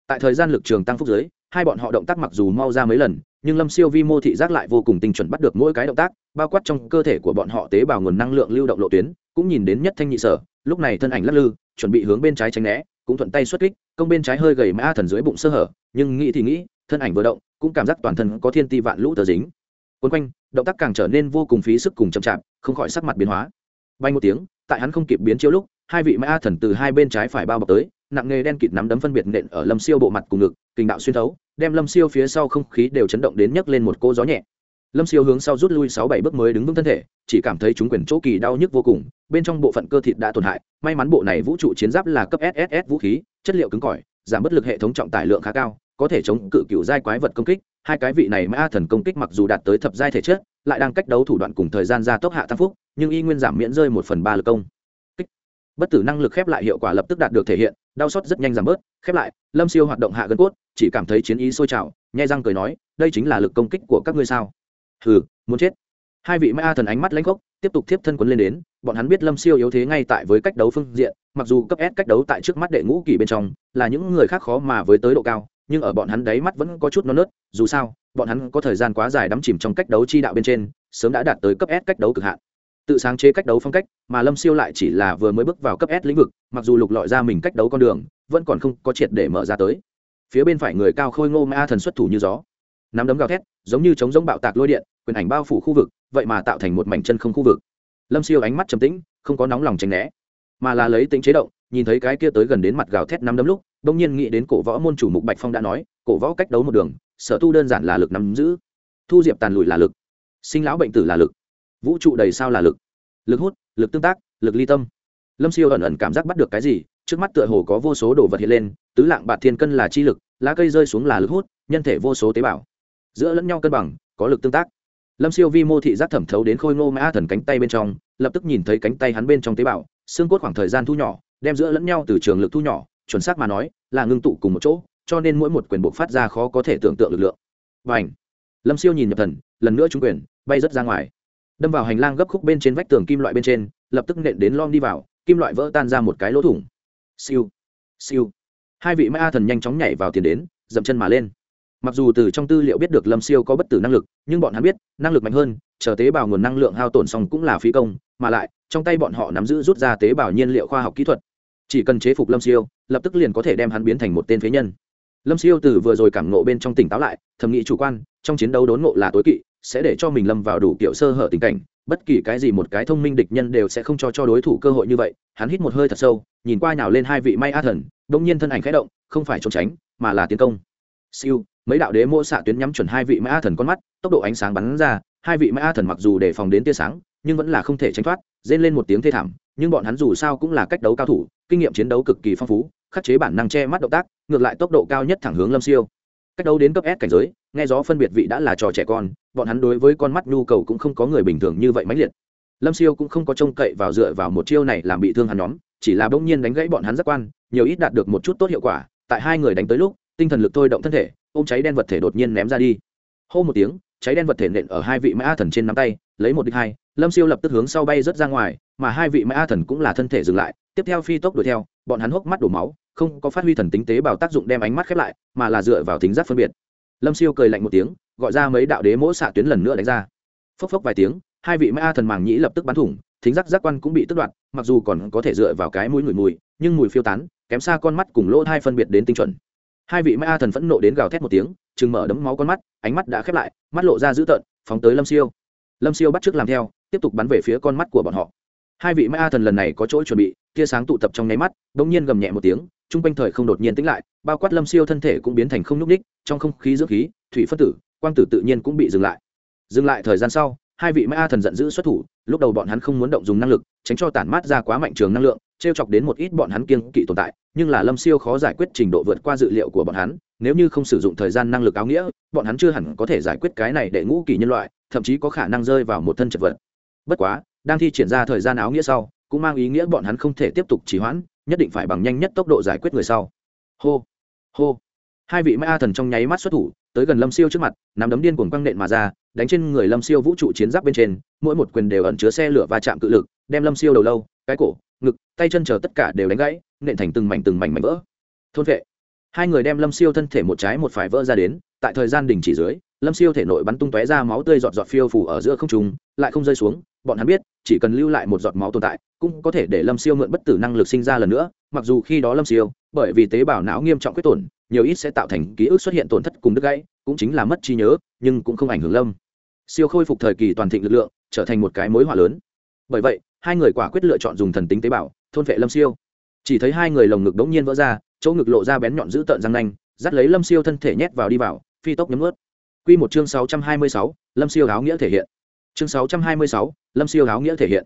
Tại thời gian lực trường tăng phúc dưới, hai bọn họ động tác mặc dù mau ra mấy lần, nhưng lâm siêu vi mô thị giác lại vô cùng tinh chuẩn bắt được mỗi cái động tác bao quát trong cơ thể của bọn họ tế bào nguồn năng lượng lưu động lộ tuyến cũng nhìn đến nhất thanh nhị sở lúc này thân ảnh lắc lư chuẩn bị hướng bên trái tránh né cũng thuận tay xuất kích công bên trái hơi gầy mã thần dưới bụng sơ hở nhưng nghĩ thì nghĩ thân ảnh vừa động, cũng cảm giác toàn thân có thiên ti vạn lũ tờ dính. Quấn quanh, động tác càng trở nên vô cùng phí sức cùng chậm chạp, không khỏi sắc mặt biến hóa. Bay một tiếng, tại hắn không kịp biến chiếu lúc, hai vị mã thần từ hai bên trái phải bao bọc tới, nặng nghề đen kịt nắm đấm phân biệt nện ở lâm siêu bộ mặt cùng ngực, kình đạo xuyên thấu, đem lâm siêu phía sau không khí đều chấn động đến nhấc lên một cô gió nhẹ. Lâm siêu hướng sau rút lui sáu bảy bước mới đứng vững thân thể, chỉ cảm thấy chúng quyền chỗ kỳ đau nhức vô cùng, bên trong bộ phận cơ thịt đã tổn hại, may mắn bộ này vũ trụ chiến giáp là cấp sss vũ khí, chất liệu cứng cỏi, giảm bất lực hệ thống trọng tải lượng khá cao có thể chống cự cựu giai quái vật công kích, hai cái vị này ma thần công kích mặc dù đạt tới thập giai thể chất, lại đang cách đấu thủ đoạn cùng thời gian gia tốc hạ tam phúc, nhưng y nguyên giảm miễn rơi một phần ba lực công. Kích. Bất tử năng lực khép lại hiệu quả lập tức đạt được thể hiện, đau xót rất nhanh giảm bớt, khép lại, lâm siêu hoạt động hạ gân cốt, chỉ cảm thấy chiến ý sôi trào, nhai răng cười nói, đây chính là lực công kích của các ngươi sao? Hừ, muốn chết. Hai vị ma thần ánh mắt lãnh khốc, tiếp tục tiếp thân quấn lên đến, bọn hắn biết lâm siêu yếu thế ngay tại với cách đấu phương diện, mặc dù cấp s cách đấu tại trước mắt đệ ngũ kỳ bên trong, là những người khác khó mà với tới độ cao nhưng ở bọn hắn đáy mắt vẫn có chút non nớt, dù sao, bọn hắn có thời gian quá dài đắm chìm trong cách đấu chi đạo bên trên, sớm đã đạt tới cấp s cách đấu cực hạn. Tự sáng chế cách đấu phong cách, mà lâm siêu lại chỉ là vừa mới bước vào cấp s lĩnh vực, mặc dù lục lọi ra mình cách đấu con đường, vẫn còn không có triệt để mở ra tới. Phía bên phải người cao khôi ngô ma thần xuất thủ như gió. Nắm đấm gào thét, giống như chống giống bạo tạc lôi điện, quyền ảnh bao phủ khu vực, vậy mà tạo thành một mảnh chân không khu vực. Lâm siêu ánh mắt trầm tĩnh, không có nóng lòng tránh né, mà là lấy tính chế động nhìn thấy cái kia tới gần đến mặt gào thét năm đấm lúc đông nhiên nghĩ đến cổ võ môn chủ mục bạch phong đã nói, cổ võ cách đấu một đường, sở tu đơn giản là lực nắm giữ. Thu diệp tàn lùi là lực, sinh lão bệnh tử là lực, vũ trụ đầy sao là lực. Lực hút, lực tương tác, lực ly tâm. Lâm siêu ẩn ẩn cảm giác bắt được cái gì, trước mắt tựa hồ có vô số đồ vật hiện lên, tứ lạng bạt thiên cân là chi lực, lá cây rơi xuống là lực hút, nhân thể vô số tế bào. Giữa lẫn nhau cân bằng, có lực tương tác. Lâm siêu vi mô thị giác thẩm thấu đến khôi ngô mã thần cánh tay bên trong, lập tức nhìn thấy cánh tay hắn bên trong tế bào, xương cốt khoảng thời gian thu nhỏ đem giữa lẫn nhau từ trường lực thu nhỏ, chuẩn xác mà nói, là ngưng tụ cùng một chỗ, cho nên mỗi một quyền buộc phát ra khó có thể tưởng tượng lực lượng. Và ảnh lâm siêu nhìn nhập thần, lần nữa trúng quyền, bay rớt ra ngoài. Đâm vào hành lang gấp khúc bên trên vách tường kim loại bên trên, lập tức nện đến lom đi vào, kim loại vỡ tan ra một cái lỗ thủng. Siêu! Siêu! Hai vị ma thần nhanh chóng nhảy vào tiền đến, dậm chân mà lên. Mặc dù từ trong tư liệu biết được lâm siêu có bất tử năng lực, nhưng bọn hắn biết, năng lực mạnh hơn, chờ tế bào nguồn năng lượng hao tổn xong cũng là phí công, mà lại, trong tay bọn họ nắm giữ rút ra tế bào nhiên liệu khoa học kỹ thuật chỉ cần chế phục lâm siêu, lập tức liền có thể đem hắn biến thành một tên phế nhân. Lâm siêu từ vừa rồi cảm nộ bên trong tỉnh táo lại thầm nghĩ chủ quan, trong chiến đấu đốn ngộ là tối kỵ, sẽ để cho mình lâm vào đủ kiểu sơ hở tình cảnh, bất kỳ cái gì một cái thông minh địch nhân đều sẽ không cho cho đối thủ cơ hội như vậy. Hắn hít một hơi thật sâu, nhìn qua nhào lên hai vị may a thần, đông nhiên thân ảnh khẽ động, không phải trốn tránh, mà là tiến công. Siêu, mấy đạo đế mỗ xạ tuyến nhắm chuẩn hai vị may a thần con mắt, tốc độ ánh sáng bắn ra, hai vị may a thần mặc dù đề phòng đến tia sáng, nhưng vẫn là không thể tránh thoát, rên lên một tiếng thê thảm nhưng bọn hắn dù sao cũng là cách đấu cao thủ, kinh nghiệm chiến đấu cực kỳ phong phú, khắc chế bản năng che mắt động tác, ngược lại tốc độ cao nhất thẳng hướng lâm siêu. Cách đấu đến cấp s cảnh giới, nghe gió phân biệt vị đã là trò trẻ con, bọn hắn đối với con mắt nhu cầu cũng không có người bình thường như vậy mãnh liệt. Lâm siêu cũng không có trông cậy vào dựa vào một chiêu này làm bị thương hắn nhóm, chỉ là bỗng nhiên đánh gãy bọn hắn giác quan, nhiều ít đạt được một chút tốt hiệu quả, tại hai người đánh tới lúc, tinh thần lực thôi động thân thể, ôm cháy đen vật thể đột nhiên ném ra đi. Hô một tiếng, cháy đen vật thể nện ở hai vị mã thần trên nắm tay, lấy một đích hai lâm siêu lập tức hướng sau bay rớt ra ngoài, mà hai vị mã thần cũng là thân thể dừng lại, tiếp theo phi tốc đuổi theo, bọn hắn hốc mắt đổ máu, không có phát huy thần tính tế bào tác dụng đem ánh mắt khép lại, mà là dựa vào tính giác phân biệt. Lâm siêu cười lạnh một tiếng, gọi ra mấy đạo đế mỗ xạ tuyến lần nữa đánh ra. Phốc phốc vài tiếng, hai vị mã thần màng nhĩ lập tức bắn thủng, thính giác giác quan cũng bị tức đoạt, mặc dù còn có thể dựa vào cái mũi ngửi mùi, nhưng mùi phiêu tán, kém xa con mắt cùng lỗ thai phân biệt đến tinh chuẩn. Hai vị mã thần phẫn nộ đến gào thét một tiếng chừng mở đấm máu con mắt, ánh mắt đã khép lại, mắt lộ ra dữ tợn, phóng tới lâm siêu. Lâm siêu bắt t làm theo tiếp tục bắn về phía con mắt của bọn họ. Hai vị mã thần lần này có chỗ chuẩn bị, tia sáng tụ tập trong nháy mắt đ ỗ n g nhiên gầm nhẹ một tiếng t r u n g quanh thời không đột nhiên tĩnh lại, bao quát lâm siêu thân thể cũng biến thành không n ú c ních trong không khí dưỡng khí, thủy phân tử, quang tử tự nhiên cũng bị dừng lại. Dừng lại thời gian sau, hai vị mã thần giận dữ xuất thủ, lúc đầu bọn hắn không muốn động dùng năng lực, tránh cho tản mát ra quá mạnh trường năng lượng t r e o chọc đến một ít bọn hắn kiên kỵ tồn tại, nhưng là lâm siêu khó giải quyết trình độ vượt qua dự liệu của bọn hắn, nếu như không sử dụng thời gian năng lực áo nghĩa, bọn hắn chưa hẳn có thể giải quyết cái này để ngũ kỳ nhân loại, thậm chí có khả năng rơi vào một thân chật vật bất quá, đang thi triển ra thời gian áo nghĩa sau, cũng mang ý nghĩa bọn hắn không thể tiếp tục trì hoãn, nhất định phải bằng nhanh nhất tốc độ giải quyết người sau. Hô hô. Hai vị ma thần trong nháy mắt xuất thủ, tới gần lâm siêu trước mặt, nắm đấm điên cuồng quăng nện mà ra, đánh trên người lâm siêu vũ trụ chiến giáp bên trên, mỗi một quyền đều ẩn chứa xe lửa va chạm cự lực, đem lâm siêu đầu lâu, cái cổ, ngực, tay chân chờ tất cả đều đánh gãy, nện thành từng mảnh từng mảnh mảnh vỡ. Thôn vệ. Hai người đem lâm siêu thân thể một trái một phải vỡ ra đến, tại thời gian đình chỉ dưới lâm siêu thể nội bắn tung tóe ra máu tươi giọt giọt phiêu phủ ở giữa không trung, lại không rơi xuống, bọn hắn biết, chỉ cần lưu lại một giọt máu tồn tại, cũng có thể để lâm siêu mượn bất tử năng lực sinh ra lần nữa, mặc dù khi đó lâm siêu, bởi vì tế bào não nghiêm trọng quyết tổn, nhiều ít sẽ tạo thành ký ức xuất hiện tổn thất cùng đứt gãy, cũng chính là mất trí nhớ, nhưng cũng không ảnh hưởng lâm. Siêu khôi phục thời kỳ toàn thịnh lực lượng, trở thành một cái mối hỏa lớn. Bởi vậy, hai người quả quyết lựa chọn dùng thần tính tế bào, thôn vệ lâm siêu. Chỉ thấy hai người lồng ngực đống nhiên vỡ ra, chỗ ngực lộ ra bén nhọn giữ tợn răng nanh, dắt lấy lâm siêu thân thể nhét vào đi vào, phi tốc nhấm ướt Quy một chương sáu trăm hai mươi sáu lâm siêu áo nghĩa thể hiện. Chương sáu trăm hai mươi sáu lâm siêu áo nghĩa thể hiện.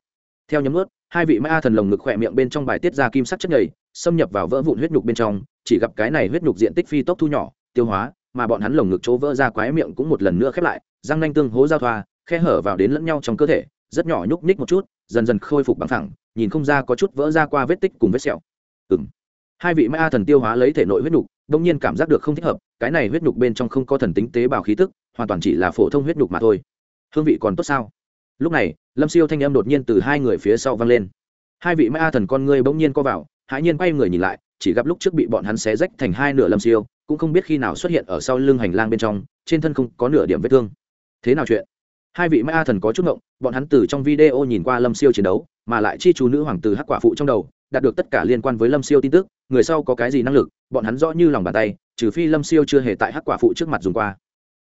Theo nhấm nuốt, hai vị ma thần lồng ngực khỏe miệng bên trong bài tiết ra kim sắc chất nhầy xâm nhập vào vỡ vụn huyết nhục bên trong chỉ gặp cái này huyết nhục diện tích phi tốc thu nhỏ tiêu hóa mà bọn hắn lồng ngực chỗ vỡ ra quái miệng cũng một lần nữa khép lại răng nanh tương hố giao thoa khe hở vào đến lẫn nhau trong cơ thể rất nhỏ nhúc nhích một chút dần dần khôi phục bằng phẳng, nhìn không ra có chút vỡ ra qua vết tích cùng vết sẹo. Ừ hai vị ma thần tiêu hóa lấy thể nội huyết nhục, đông nhiên cảm giác được không thích hợp, cái này huyết nhục bên trong không có thần tính tế bào khí tức, hoàn toàn chỉ là phổ thông huyết nhục mà thôi. Hương vị còn tốt sao? Lúc này, lâm siêu thanh âm đột nhiên từ hai người phía sau vang lên. Hai vị ma thần con ngươi bỗng nhiên co vào, hãi nhiên quay người nhìn lại, chỉ gặp lúc trước bị bọn hắn xé rách thành hai nửa lâm siêu, cũng không biết khi nào xuất hiện ở sau lưng hành lang bên trong, trên thân không có nửa điểm vết thương. Thế nào chuyện? Hai vị ma thần có chút ngộng, bọn hắn từ trong video nhìn qua lâm siêu chiến đấu, mà lại chi chú nữ hoàng từ hắc quả phụ trong đầu đạt được tất cả liên quan với lâm siêu tin tức, người sau có cái gì năng lực, bọn hắn rõ như lòng bàn tay, trừ phi lâm siêu chưa hề tại hắc quả phụ trước mặt dùng qua.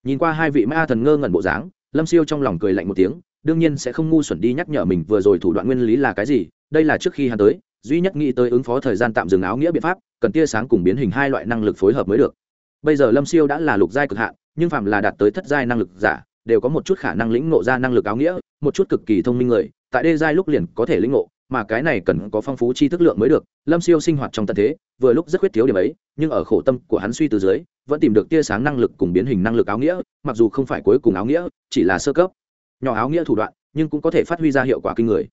Nhìn qua hai vị ma thần ngơ ngẩn bộ dáng, lâm siêu trong lòng cười lạnh một tiếng, đương nhiên sẽ không ngu xuẩn đi nhắc nhở mình vừa rồi thủ đoạn nguyên lý là cái gì, đây là trước khi hắn tới, duy nhất nghĩ tới ứng phó thời gian tạm dừng áo nghĩa biện pháp, cần tia sáng cùng biến hình hai loại năng lực phối hợp mới được. Bây giờ lâm siêu đã là lục giai cực hạn, nhưng phạm là đạt tới thất giai năng lực giả, đều có một chút khả năng lĩnh ngộ ra năng lực áo nghĩa, một chút cực kỳ thông minh người, tại đê giai lúc liền có thể lĩnh ngộ mà cái này cần có phong phú tri thức lượng mới được. Lâm siêu sinh hoạt trong tận thế, vừa lúc rất khuyết thiếu điểm ấy, nhưng ở khổ tâm của hắn suy từ dưới, vẫn tìm được tia sáng năng lực cùng biến hình năng lực áo nghĩa, mặc dù không phải cuối cùng áo nghĩa, chỉ là sơ cấp. Nhỏ áo nghĩa thủ đoạn, nhưng cũng có thể phát huy ra hiệu quả kinh người.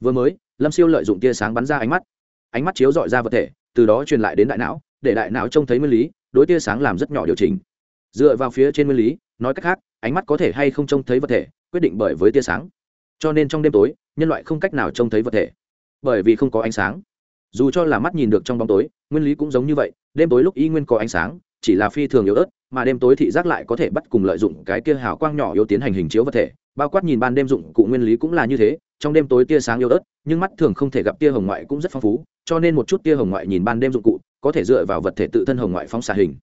Vừa mới, lâm siêu lợi dụng tia sáng bắn ra ánh mắt. Ánh mắt chiếu dọi ra vật thể, từ đó truyền lại đến đại não, để đại não trông thấy nguyên lý, đối tia sáng làm rất nhỏ điều chỉnh. Dựa vào phía trên nguyên lý, nói cách khác, ánh mắt có thể hay không trông thấy vật thể, quyết định bởi với tia sáng cho nên trong đêm tối, nhân loại không cách nào trông thấy vật thể. Bởi vì không có ánh sáng. Dù cho là mắt nhìn được trong bóng tối, nguyên lý cũng giống như vậy, đêm tối lúc y nguyên có ánh sáng, chỉ là phi thường yếu ớt, mà đêm tối thị giác lại có thể bắt cùng lợi dụng cái kia hào quang nhỏ yếu tiến hành hình chiếu vật thể. Bao quát nhìn ban đêm dụng cụ nguyên lý cũng là như thế, trong đêm tối tia sáng yếu ớt, nhưng mắt thường không thể gặp tia hồng ngoại cũng rất phong phú, cho nên một chút tia hồng ngoại nhìn ban đêm dụng cụ, có thể dựa vào vật thể tự thân hồng ngoại phóng xạ hình,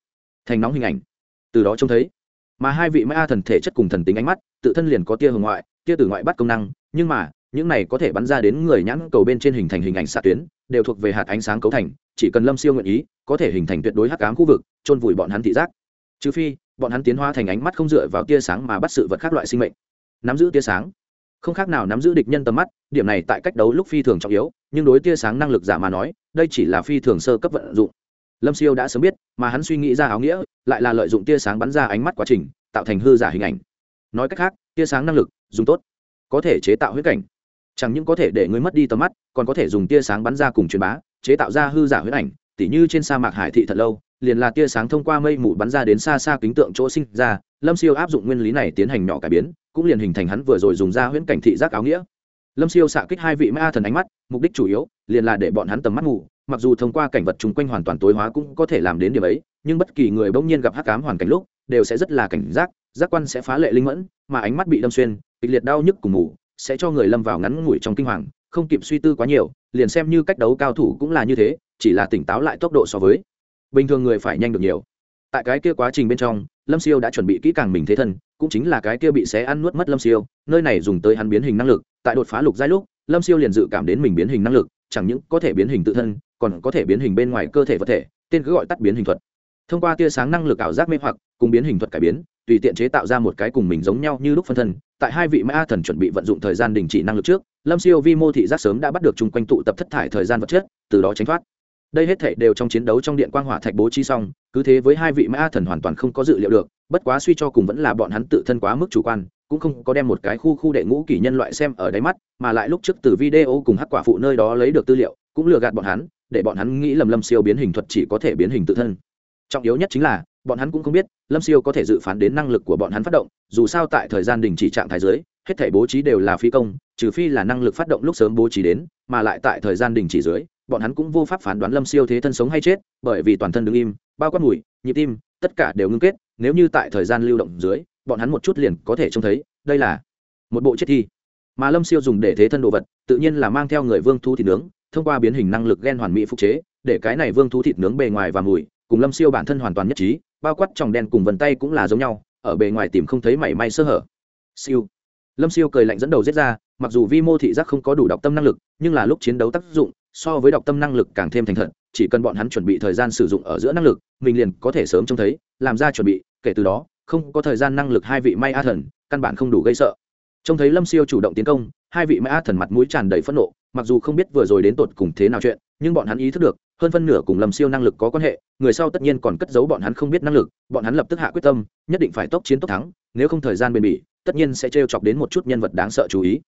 thành nóng hình ảnh. Từ đó trông thấy. Mà hai vị ma thần thể chất cùng thần tính ánh mắt, tự thân liền có tia hồng ngoại tia tử ngoại bắt công năng, nhưng mà, những này có thể bắn ra đến người nhãn cầu bên trên hình thành hình ảnh xạ tuyến, đều thuộc về hạt ánh sáng cấu thành, chỉ cần lâm siêu nguyện ý, có thể hình thành tuyệt đối hắc ám khu vực trôn vùi bọn hắn thị giác. Trừ phi, bọn hắn tiến hóa thành ánh mắt không dựa vào tia sáng mà bắt sự vật khác loại sinh mệnh. Nắm giữ tia sáng. Không khác nào nắm giữ địch nhân tầm mắt, điểm này tại cách đấu lúc phi thường trọng yếu, nhưng đối tia sáng năng lực giả mà nói, đây chỉ là phi thường sơ cấp vận dụng. Lâm siêu đã sớm biết, mà hắn suy nghĩ ra áo nghĩa, lại là lợi dụng tia sáng bắn ra ánh mắt quá trình, tạo thành hư giả hình ảnh. Nói cách khác, tia sáng năng lực dùng tốt. Có thể chế tạo huyết cảnh. Chẳng những có thể để người mất đi tầm mắt, còn có thể dùng tia sáng bắn ra cùng truyền bá, chế tạo ra hư giả huyết ảnh, tỉ như trên sa mạc hải thị thật lâu, liền là tia sáng thông qua mây mù bắn ra đến xa xa kính tượng chỗ sinh ra, lâm siêu áp dụng nguyên lý này tiến hành nhỏ cải biến, cũng liền hình thành hắn vừa rồi dùng ra huyễn cảnh thị giác áo nghĩa. Lâm siêu xạ kích hai vị ma thần ánh mắt, mục đích chủ yếu, liền là để bọn hắn tầm mắt ngủ mặc dù thông qua cảnh vật chung quanh hoàn toàn tối hóa cũng có thể làm đến điểm ấy, nhưng bất kỳ người bỗng nhiên gặp hắc cám hoàn cảnh lúc, đều sẽ rất là cảnh giác giác quan sẽ phá lệ linh mẫn, mà ánh mắt bị đâm xuyên kịch liệt đau nhức cùng ngủ sẽ cho người lâm vào ngắn ngủi trong kinh hoàng, không kịp suy tư quá nhiều, liền xem như cách đấu cao thủ cũng là như thế, chỉ là tỉnh táo lại tốc độ so với. Bình thường người phải nhanh được nhiều. Tại cái kia quá trình bên trong, lâm siêu đã chuẩn bị kỹ càng mình thế thân, cũng chính là cái kia bị xé ăn nuốt mất lâm siêu, nơi này dùng tới hắn biến hình năng lực, tại đột phá lục giai lúc, lâm siêu liền dự cảm đến mình biến hình năng lực, chẳng những có thể biến hình tự thân, còn có thể biến hình bên ngoài cơ thể vật thể, tên cứ gọi tắt biến hình thuật. Thông qua tia sáng năng lực ảo giác mê hoặc, cùng biến hình thuật cải biến tùy tiện chế tạo ra một cái cùng mình giống nhau như lúc phân thân. Tại hai vị mã thần chuẩn bị vận dụng thời gian đình chỉ năng lực trước, lâm siêu vi mô thị giác sớm đã bắt được chung quanh tụ tập thất thải thời gian vật chất, từ đó tránh thoát. Đây hết thể đều trong chiến đấu trong điện quang hỏa thạch bố trí xong, cứ thế với hai vị mã thần hoàn toàn không có dự liệu được, bất quá suy cho cùng vẫn là bọn hắn tự thân quá mức chủ quan, cũng không có đem một cái khu khu đệ ngũ kỷ nhân loại xem ở đáy mắt, mà lại lúc trước từ video cùng hắc quả phụ nơi đó lấy được tư liệu, cũng lừa gạt bọn hắn, để bọn hắn nghĩ lầm lâm siêu biến hình thuật chỉ có thể biến hình tự thân. Trọng yếu nhất chính là bọn hắn cũng không biết lâm siêu có thể dự phán đến năng lực của bọn hắn phát động dù sao tại thời gian đình chỉ trạng thái dưới, hết thể bố trí đều là phi công trừ phi là năng lực phát động lúc sớm bố trí đến mà lại tại thời gian đình chỉ dưới bọn hắn cũng vô pháp phán đoán lâm siêu thế thân sống hay chết bởi vì toàn thân đứng im bao quát mùi nhịp tim tất cả đều ngưng kết nếu như tại thời gian lưu động dưới bọn hắn một chút liền có thể trông thấy đây là một bộ chết thi. Mà lâm siêu dùng để thế thân đồ vật tự nhiên là mang theo người vương thu thịt nướng thông qua biến hình năng lực gen hoàn mỹ phục chế để cái này vương thu thịt nướng bề ngoài và mùi cùng lâm siêu bản thân hoàn toàn nhất trí, bao quát tròng đen cùng vần tay cũng là giống nhau, ở bề ngoài tìm không thấy mảy may sơ hở. Siêu. Lâm siêu cười lạnh dẫn đầu giết ra, mặc dù vi mô thị giác không có đủ đọc tâm năng lực, nhưng là lúc chiến đấu tác dụng, so với đọc tâm năng lực càng thêm thành thật, chỉ cần bọn hắn chuẩn bị thời gian sử dụng ở giữa năng lực, mình liền có thể sớm trông thấy, làm ra chuẩn bị, kể từ đó, không có thời gian năng lực hai vị may a thần, căn bản không đủ gây sợ. Trông thấy lâm siêu chủ động tiến công, hai vị may a thần mặt mũi tràn đầy phẫn nộ, mặc dù không biết vừa rồi đến tột cùng thế nào chuyện nhưng bọn hắn ý thức được, hơn phân nửa cùng lâm siêu năng lực có quan hệ, người sau tất nhiên còn cất giấu bọn hắn không biết năng lực, bọn hắn lập tức hạ quyết tâm, nhất định phải tốc chiến tốc thắng, nếu không thời gian bền bỉ, tất nhiên sẽ t chọc đến một chút nhân vật đáng sợ chú ý.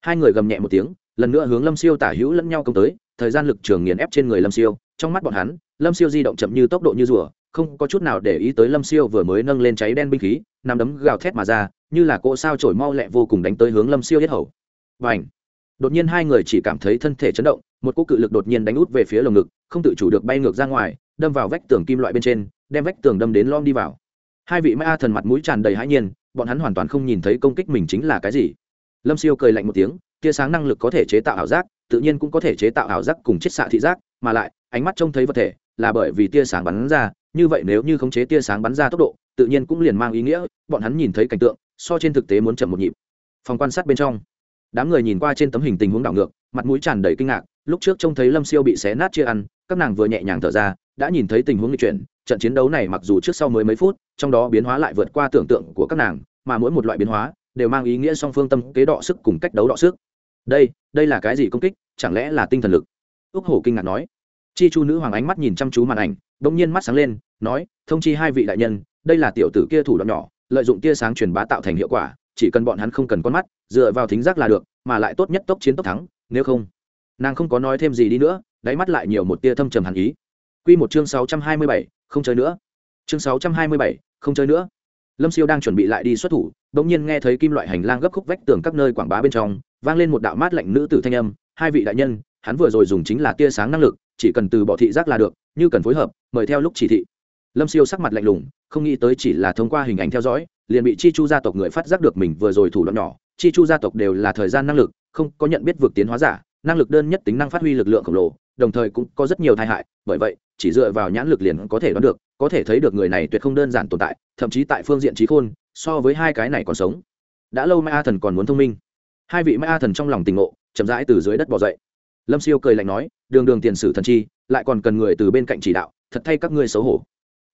Hai người gầm nhẹ một tiếng, lần nữa hướng lâm siêu tả hữu lẫn nhau công tới, thời gian lực trường nghiền ép trên người lâm siêu, trong mắt bọn hắn, lâm siêu di động chậm như tốc độ như rùa, không có chút nào để ý tới lâm siêu vừa mới nâng lên cháy đen binh khí nằm đấm gào thét mà ra, như là cỗ sao trổi mau lẹ vô cùng đánh tới hướng lâm siêu yết hầu. Và ảnh đột nhiên hai người chỉ cảm thấy thân thể chấn động, một cỗ cự lực đột nhiên đánh út về phía lồng ngực, không tự chủ được bay ngược ra ngoài, đâm vào vách tường kim loại bên trên, đem vách tường đâm đến lom đi vào. Hai vị ma thần mặt mũi tràn đầy hãi nhiên, bọn hắn hoàn toàn không nhìn thấy công kích mình chính là cái gì. Lâm siêu cười lạnh một tiếng, tia sáng năng lực có thể chế tạo ảo giác, tự nhiên cũng có thể chế tạo ảo giác cùng chiết xạ thị giác, mà lại, ánh mắt trông thấy vật thể, là bởi vì tia sáng bắn ra, như vậy nếu như khống chế tia sáng bắn ra tốc độ, tự nhiên cũng liền mang ý nghĩa, bọn hắn nhìn thấy cảnh tượng, so trên thực tế muốn chậm một nhịp. Phòng quan sát bên trong đám người nhìn qua trên tấm hình tình huống đảo ngược, mặt mũi tràn đầy kinh ngạc, lúc trước trông thấy lâm siêu bị xé nát chia ăn, các nàng vừa nhẹ nhàng thở ra, đã nhìn thấy tình huống nghịch chuyển, trận chiến đấu này mặc dù trước sau mới mấy phút, trong đó biến hóa lại vượt qua tưởng tượng của các nàng, mà mỗi một loại biến hóa đều mang ý nghĩa song phương tâm kế đọ sức cùng cách đấu đọ sức. Đây đây là cái gì công kích? Chẳng lẽ là tinh thần lực? Ước hổ kinh ngạc nói. Chi chu nữ hoàng ánh mắt nhìn chăm chú màn ảnh đ ỗ n g nhiên mắt sáng lên, nói, thông chi hai vị đại nhân, đây là tiểu tử kia thủ đoạn nhỏ, lợi dụng tia sáng truyền bá tạo thành hiệu quả, chỉ cần bọn hắn không cần con mắt dựa vào thính giác là được, mà lại tốt nhất tốc chiến tốc thắng, nếu không. Nàng không có nói thêm gì đi nữa, đáy mắt lại nhiều một tia thâm trầm hàn ý. Q một chương sáu trăm hai mươi bảy, không chơi nữa. Chương sáu trăm hai mươi bảy, không chơi nữa. Lâm siêu đang chuẩn bị lại đi xuất thủ đ ỗ n g nhiên nghe thấy kim loại hành lang gấp khúc vách tường các nơi quảng bá bên trong, vang lên một đạo mát lạnh nữ tử thanh âm, hai vị đại nhân, hắn vừa rồi dùng chính là tia sáng năng lực, chỉ cần từ bỏ thị giác là được, như cần phối hợp, mời theo lúc chỉ thị. Lâm siêu sắc mặt lạnh lùng, không nghĩ tới chỉ là thông qua hình ảnh theo dõi, liền bị chi chu gia tộc người phát giác được mình vừa rồi thủ đoạn nhỏ chi chu gia tộc đều là thời gian năng lực, không có nhận biết vượt tiến hóa giả, năng lực đơn nhất tính năng phát huy lực lượng khổng lồ, đồng thời cũng có rất nhiều tai hại, bởi vậy, chỉ dựa vào nhãn lực liền có thể đoán được, có thể thấy được người này tuyệt không đơn giản tồn tại, thậm chí tại phương diện trí khôn, so với hai cái này còn sống. Đã lâu mai a thần còn muốn thông minh. Hai vị mai a thần trong lòng tình ngộ, chậm rãi từ dưới đất bỏ dậy. Lâm siêu cười lạnh nói, đường đường tiền sử thần chi, lại còn cần người từ bên cạnh chỉ đạo, thật thay các ngươi xấu hổ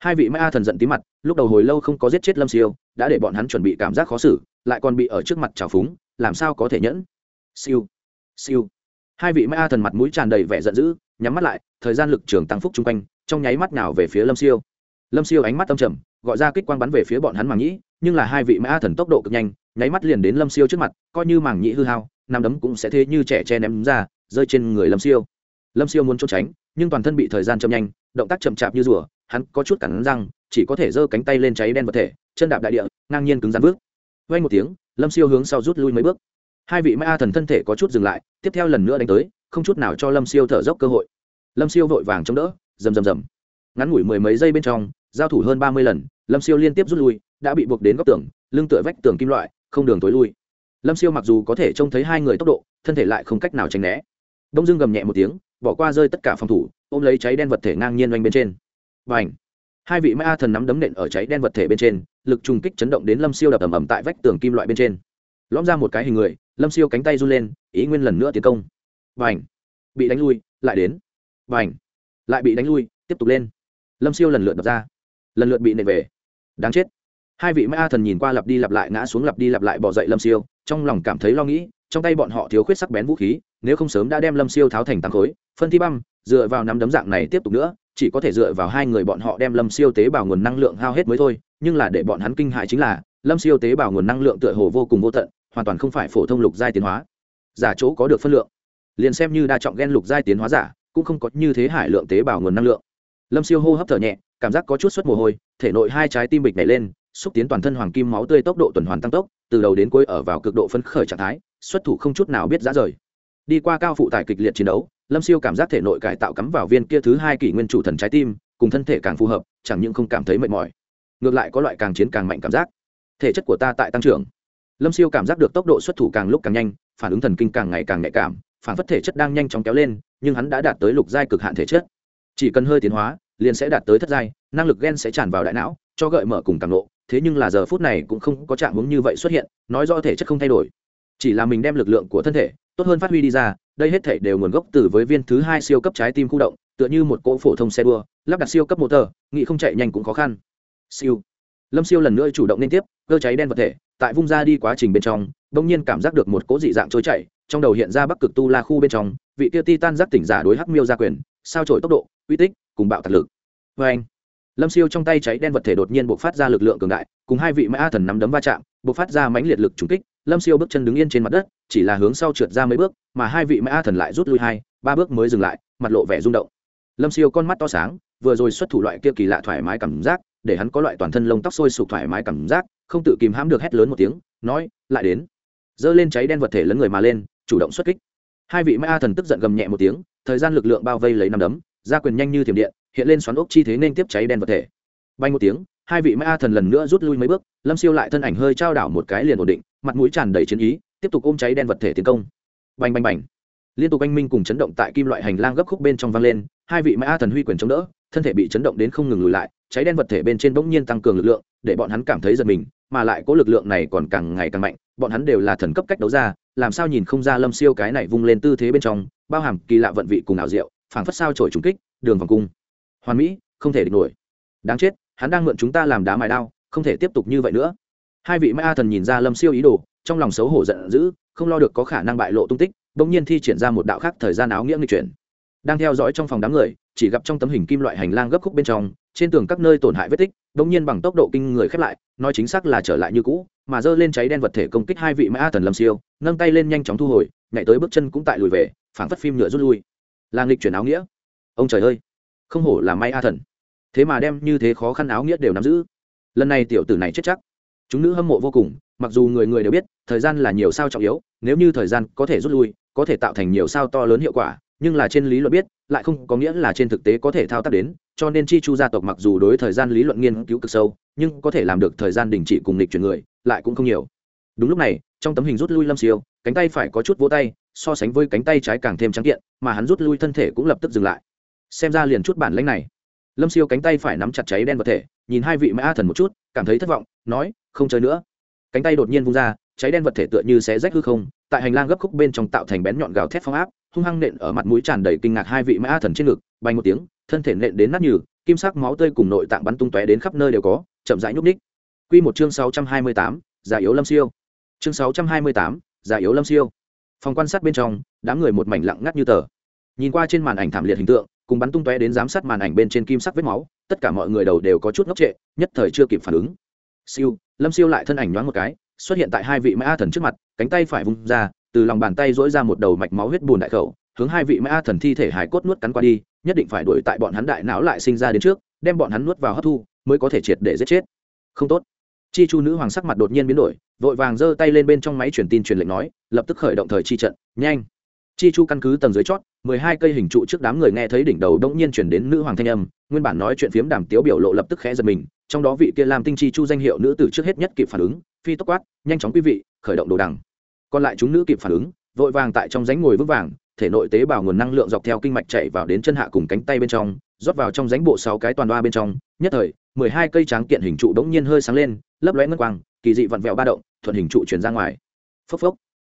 hai vị mai a thần giận tí mặt, lúc đầu hồi lâu không có giết chết lâm siêu, đã để bọn hắn chuẩn bị cảm giác khó xử, lại còn bị ở trước mặt trào phúng, làm sao có thể nhẫn? Siêu siêu. Hai vị mai a thần mặt mũi tràn đầy vẻ giận dữ, nhắm mắt lại, thời gian lực trường tăng phúc chung quanh, trong nháy mắt nào về phía lâm siêu. Lâm siêu ánh mắt tâm trầm, gọi ra kích quang bắn về phía bọn hắn màng nhĩ nhưng là hai vị mã thần tốc độ cực nhanh, nháy mắt liền đến lâm siêu trước mặt, coi như màng nhĩ hư hao nằm đấm cũng sẽ thế như trẻ che ném ra, rơi trên người lâm siêu. Lâm siêu muốn trốn tránh, nhưng toàn thân bị thời gian chậm nhanh, động tác chậm chạp như rùa hắn có chút cắn răng, chỉ có thể giơ cánh tay lên cháy đen vật thể, chân đạp đại địa, ngang nhiên cứng rắn bước. Vay một tiếng, lâm siêu hướng sau rút lui mấy bước. Hai vị mã thần thân thể có chút dừng lại, tiếp theo lần nữa đánh tới, không chút nào cho lâm siêu thở dốc cơ hội. Lâm siêu vội vàng chống đỡ, rầm rầm rầm. Ngắn ngủi mười mấy giây bên trong, giao thủ hơn ba mươi lần, lâm siêu liên tiếp rút lui, đã bị buộc đến góc tường, lưng tựa vách tường kim loại, không đường tối lui. Lâm siêu mặc dù có thể trông thấy hai người tốc độ, thân thể lại không cách nào tránh né. Đông dương gầm nhẹ một tiếng, bỏ qua rơi tất cả phòng thủ, ôm lấy cháy đen vật thể ngang nhiên oanh bên trên và ảnh. Hai vị ma thần nắm đấm nện ở cháy đen vật thể bên trên, lực trùng kích chấn động đến lâm siêu đập ầm ầm tại vách tường kim loại bên trên. Lõm ra một cái hình người, lâm siêu cánh tay run lên, ý nguyên lần nữa tiến công. Và ảnh. Bị đánh lui, lại đến. Và ảnh. Lại bị đánh lui, tiếp tục lên. Lâm siêu lần lượt đập ra. Lần lượt bị nện về. Đáng chết. Hai vị ma thần nhìn qua lặp đi lặp lại ngã xuống lặp đi lặp lại bỏ dậy lâm siêu, trong lòng cảm thấy lo nghĩ, trong tay bọn họ thiếu khuyết sắc bén vũ khí, nếu không sớm đã đem lâm siêu tháo thành tăng khối, phân thi băm, dựa vào nắm đấm dạng này tiếp tục nữa chỉ có thể dựa vào hai người bọn họ đem lâm siêu tế bào nguồn năng lượng hao hết mới thôi, nhưng là để bọn hắn kinh hại chính là, lâm siêu tế bào nguồn năng lượng tựa hồ vô cùng vô tận, hoàn toàn không phải phổ thông lục giai tiến hóa. Giả chỗ có được phân lượng. Liền xem như đa trọng g e n lục giai tiến hóa giả, cũng không có như thế hải lượng tế bào nguồn năng lượng. Lâm siêu hô hấp thở nhẹ, cảm giác có chút suất mồ hôi, thể nội hai trái tim bịch nảy lên, xúc tiến toàn thân hoàng kim máu tươi tốc độ tuần hoàn tăng tốc, từ đầu đến cuối ở vào cực độ phấn khởi trạng thái, xuất thủ không chút nào biết giá rời. Đi qua cao phụ tải kịch liệt chiến đấu lâm siêu cảm giác thể nội cải tạo cắm vào viên kia thứ hai kỷ nguyên chủ thần trái tim, cùng thân thể càng phù hợp, chẳng những không cảm thấy mệt mỏi, ngược lại có loại càng chiến càng mạnh cảm giác. Thể chất của ta tại tăng trưởng. Lâm siêu cảm giác được tốc độ xuất thủ càng lúc càng nhanh, phản ứng thần kinh càng ngày càng nhạy cảm, phản phất thể chất đang nhanh chóng kéo lên, nhưng hắn đã đạt tới lục giai cực hạn thể chất. Chỉ cần hơi tiến hóa, liền sẽ đạt tới thất giai, năng lực gen sẽ tràn vào đại não, cho gợi mở cùng càng lộ thế nhưng là giờ phút này cũng không có trạng hướng như vậy xuất hiện, nói do thể chất không thay đổi. Chỉ là mình đem lực lượng của thân thể tốt hơn phát huy đi ra, đây hết thể đều nguồn gốc từ với viên thứ hai siêu cấp trái tim khu động, tựa như một cỗ phổ thông xe đua, lắp đặt siêu cấp motor, nghĩ không chạy nhanh cũng khó khăn. Siêu. Lâm siêu lần nữa chủ động liên tiếp, cơ cháy đen vật thể, tại vung ra đi quá trình bên trong, bỗng nhiên cảm giác được một cỗ dị dạng trôi chảy, trong đầu hiện ra bắc cực tu la khu bên trong, vị kia titan giác tỉnh giả đối hắc miêu gia quyền, sao trổi tốc độ, uy tích, cùng bạo thật lực. Vê anh lâm siêu trong tay cháy đen vật thể đột nhiên buộc phát ra lực lượng cường đại, cùng hai vị mã thần nắm đấm va chạm buộc phát ra mãnh liệt lực trúng kích lâm siêu bước chân đứng yên trên mặt đất, chỉ là hướng sau trượt ra mấy bước, mà hai vị mã thần lại rút lui hai, ba bước mới dừng lại, mặt lộ vẻ rung động. Lâm siêu con mắt to sáng, vừa rồi xuất thủ loại kia kỳ lạ thoải mái cảm giác, để hắn có loại toàn thân lông tóc sôi sục thoải mái cảm giác, không tự kìm hãm được hét lớn một tiếng, nói, lại đến. Giơ lên cháy đen vật thể lấn người mà lên, chủ động xuất kích. Hai vị ma thần tức giận gầm nhẹ một tiếng, thời gian lực lượng bao vây lấy năm đấm, ra quyền nhanh như thiểm điện, hiện lên xoắn ốc chi thế nên tiếp cháy đen vật thể bay một tiếng, hai vị ma thần lần nữa rút lui mấy bước, lâm siêu lại thân ảnh hơi trao đảo một cái liền ổn định, mặt mũi tràn đầy chiến ý, tiếp tục ôm cháy đen vật thể tiến công. Bành bành bành. Liên tục anh minh cùng chấn động tại kim loại hành lang gấp khúc bên trong vang lên, hai vị ma thần huy quyền chống đỡ, thân thể bị chấn động đến không ngừng lùi lại, cháy đen vật thể bên trên bỗng nhiên tăng cường lực lượng, để bọn hắn cảm thấy giật mình, mà lại có lực lượng này còn càng ngày càng mạnh, bọn hắn đều là thần cấp cách đấu ra, làm sao nhìn không ra lâm siêu cái này vung lên tư thế bên trong, bao hàm kỳ lạ vận vị cùng ảo diệu, phảng phất sao trổi trùng kích, đường vòng cung. Hoàn mỹ, không thể địch nổi. Đáng chết hắn đang mượn chúng ta làm đá mài đao, không thể tiếp tục như vậy nữa. Hai vị mai a thần nhìn ra lâm siêu ý đồ, trong lòng xấu hổ giận dữ, không lo được có khả năng bại lộ tung tích đ ỗ n g nhiên thi triển ra một đạo khác thời gian áo nghĩa nghịch chuyển. Đang theo dõi trong phòng đám người, chỉ gặp trong tấm hình kim loại hành lang gấp khúc bên trong, trên tường các nơi tổn hại vết tích đ ỗ n g nhiên bằng tốc độ kinh người khép lại, nói chính xác là trở lại như cũ, mà dơ lên cháy đen vật thể công kích hai vị mã thần lâm siêu, nâng tay lên nhanh chóng thu hồi, nhảy tới bước chân cũng tại lùi về, phảng phất phim nhựa rút lui. Là nghịch chuyển áo nghĩa. Ông trời ơi! Không hổ là may a thần thế mà đem như thế khó khăn áo nghĩa đều nắm giữ. Lần này tiểu tử này chết chắc. Chúng nữ hâm mộ vô cùng, mặc dù người người đều biết, thời gian là nhiều sao trọng yếu, nếu như thời gian có thể rút lui, có thể tạo thành nhiều sao to lớn hiệu quả, nhưng là trên lý luận biết, lại không có nghĩa là trên thực tế có thể thao tác đến, cho nên chi chu gia tộc mặc dù đối thời gian lý luận nghiên cứu cực sâu, nhưng có thể làm được thời gian đình chỉ cùng lịch chuyển người, lại cũng không nhiều. Đúng lúc này, trong tấm hình rút lui lâm siêu, cánh tay phải có chút vỗ tay, so sánh với cánh tay trái càng thêm trắng kiện, mà hắn rút lui thân thể cũng lập tức dừng lại. Xem ra liền chút bản lãnh này lâm siêu cánh tay phải nắm chặt cháy đen vật thể nhìn hai vị mã thần một chút cảm thấy thất vọng nói không chơi nữa. Cánh tay đột nhiên vung ra cháy đen vật thể tựa như xé rách hư không tại hành lang gấp khúc bên trong tạo thành bén nhọn gào thét phong áp hung hăng nện ở mặt mũi tràn đầy kinh ngạc hai vị mã thần trên ngực bay một tiếng thân thể nện đến nát nhừ kim sắc máu tươi cùng nội tạng bắn tung tóe đến khắp nơi đều có chậm rãi nhúc ních quy một chương sáu trăm hai mươi tám, giả yếu lâm siêu. Chương sáu trăm hai mươi tám, giả yếu lâm siêu. Phòng quan sát bên trong đám người một mảnh lặng ngắt như tờ nhìn qua trên màn ảnh thảm liệt hình tượng, cùng bắn tung tóe đến giám sát màn ảnh bên trên kim sắc vết máu, tất cả mọi người đầu đều có chút ngốc trệ, nhất thời chưa kịp phản ứng. Siêu, lâm siêu lại thân ảnh nhoáng một cái, xuất hiện tại hai vị mã thần trước mặt, cánh tay phải vung ra, từ lòng bàn tay dỗi ra một đầu mạch máu huyết bùn đại khẩu, hướng hai vị mã thần thi thể hải cốt nuốt cắn qua đi, nhất định phải đuổi tại bọn hắn đại não lại sinh ra đến trước, đem bọn hắn nuốt vào hấp thu, mới có thể triệt để giết chết. Không tốt. Chi chu nữ hoàng sắc mặt đột nhiên biến đổi, vội vàng giơ tay lên bên trong máy truyền tin truyền lệnh nói, lập tức khởi động thời chi trận, nhanh. Chi chu căn cứ tầng dưới chót mười hai cây hình trụ trước đám người nghe thấy đỉnh đầu đông nhiên chuyển đến nữ hoàng thanh âm, nguyên bản nói chuyện phiếm đàm tiếu biểu lộ lập tức khẽ giật mình, trong đó vị kia làm tinh chi chu danh hiệu nữ tử trước hết nhất kịp phản ứng, phi tốc quát, nhanh chóng quý vị, khởi động đồ đằng. Còn lại chúng nữ kịp phản ứng, vội vàng tại trong ránh ngồi vững vàng, thể nội tế bào nguồn năng lượng dọc theo kinh mạch chạy vào đến chân hạ cùng cánh tay bên trong, rót vào trong ránh bộ sáu cái toàn đoa bên trong, nhất thời, mười hai cây tráng kiện hình trụ đống nhiên hơi sáng lên, lấp lóe ngân quang, kỳ dị vặn vẹo ba động, thuận hình trụ chuyển ra ngoài. Phốc phốc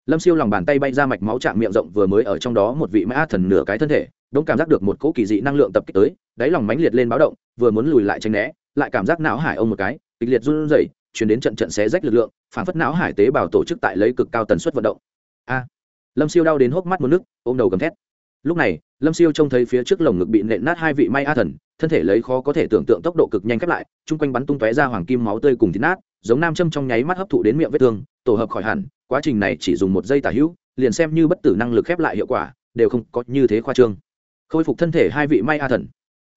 lâm siêu lòng bàn tay bay ra mạch máu chạm miệng rộng vừa mới ở trong đó một vị mã thần nửa cái thân thể, đống cảm giác được một cỗ kỳ dị năng lượng tập kích tới, đáy lòng mãnh liệt lên báo động, vừa muốn lùi lại tranh né, lại cảm giác não hải ông một cái, kịch liệt run rẩy, chuyển đến trận trận xé rách lực lượng, phản phất não hải tế bào tổ chức tại lấy cực cao tần suất vận động. A! Lâm siêu đau đến hốc mắt một nước ôm đầu gầm thét. Lúc này, lâm siêu trông thấy phía trước lồng ngực bị nện nát hai vị may a thần, thân thể lấy khó có thể tưởng tượng tốc độ cực nhanh khép lại, chung quanh bắn tung tóe ra hoàng kim máu tươi cùng thịt nát, giống nam châm trong nháy mắt hấp thụ đến miệng vết thương, tổ hợp khỏi hẳn quá trình này chỉ dùng một giây tả hữu, liền xem như bất tử năng lực khép lại hiệu quả, đều không có như thế khoa trương. Khôi phục thân thể hai vị may a thần.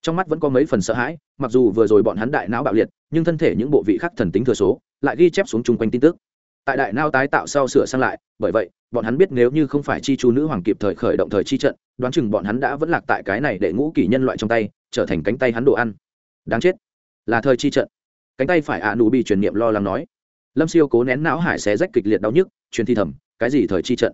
Trong mắt vẫn có mấy phần sợ hãi, mặc dù vừa rồi bọn hắn đại não bạo liệt, nhưng thân thể những bộ vị khác thần tính thừa số, lại ghi chép xuống chung quanh tin tức. Tại đại não tái tạo sau sửa sang lại, bởi vậy, bọn hắn biết nếu như không phải chi chu nữ hoàng kịp thời khởi động thời chi trận, đoán chừng bọn hắn đã vẫn lạc tại cái này để ngũ kỷ nhân loại trong tay, trở thành cánh tay hắn đồ ăn. Đáng chết. Là thời chi trận. Cánh tay phải ạ à nụ bị truyền niệm lo lắng nói. Lâm siêu cố nén não hải xé rách kịch liệt đau nhức truyền thi thầm cái gì thời chi trận.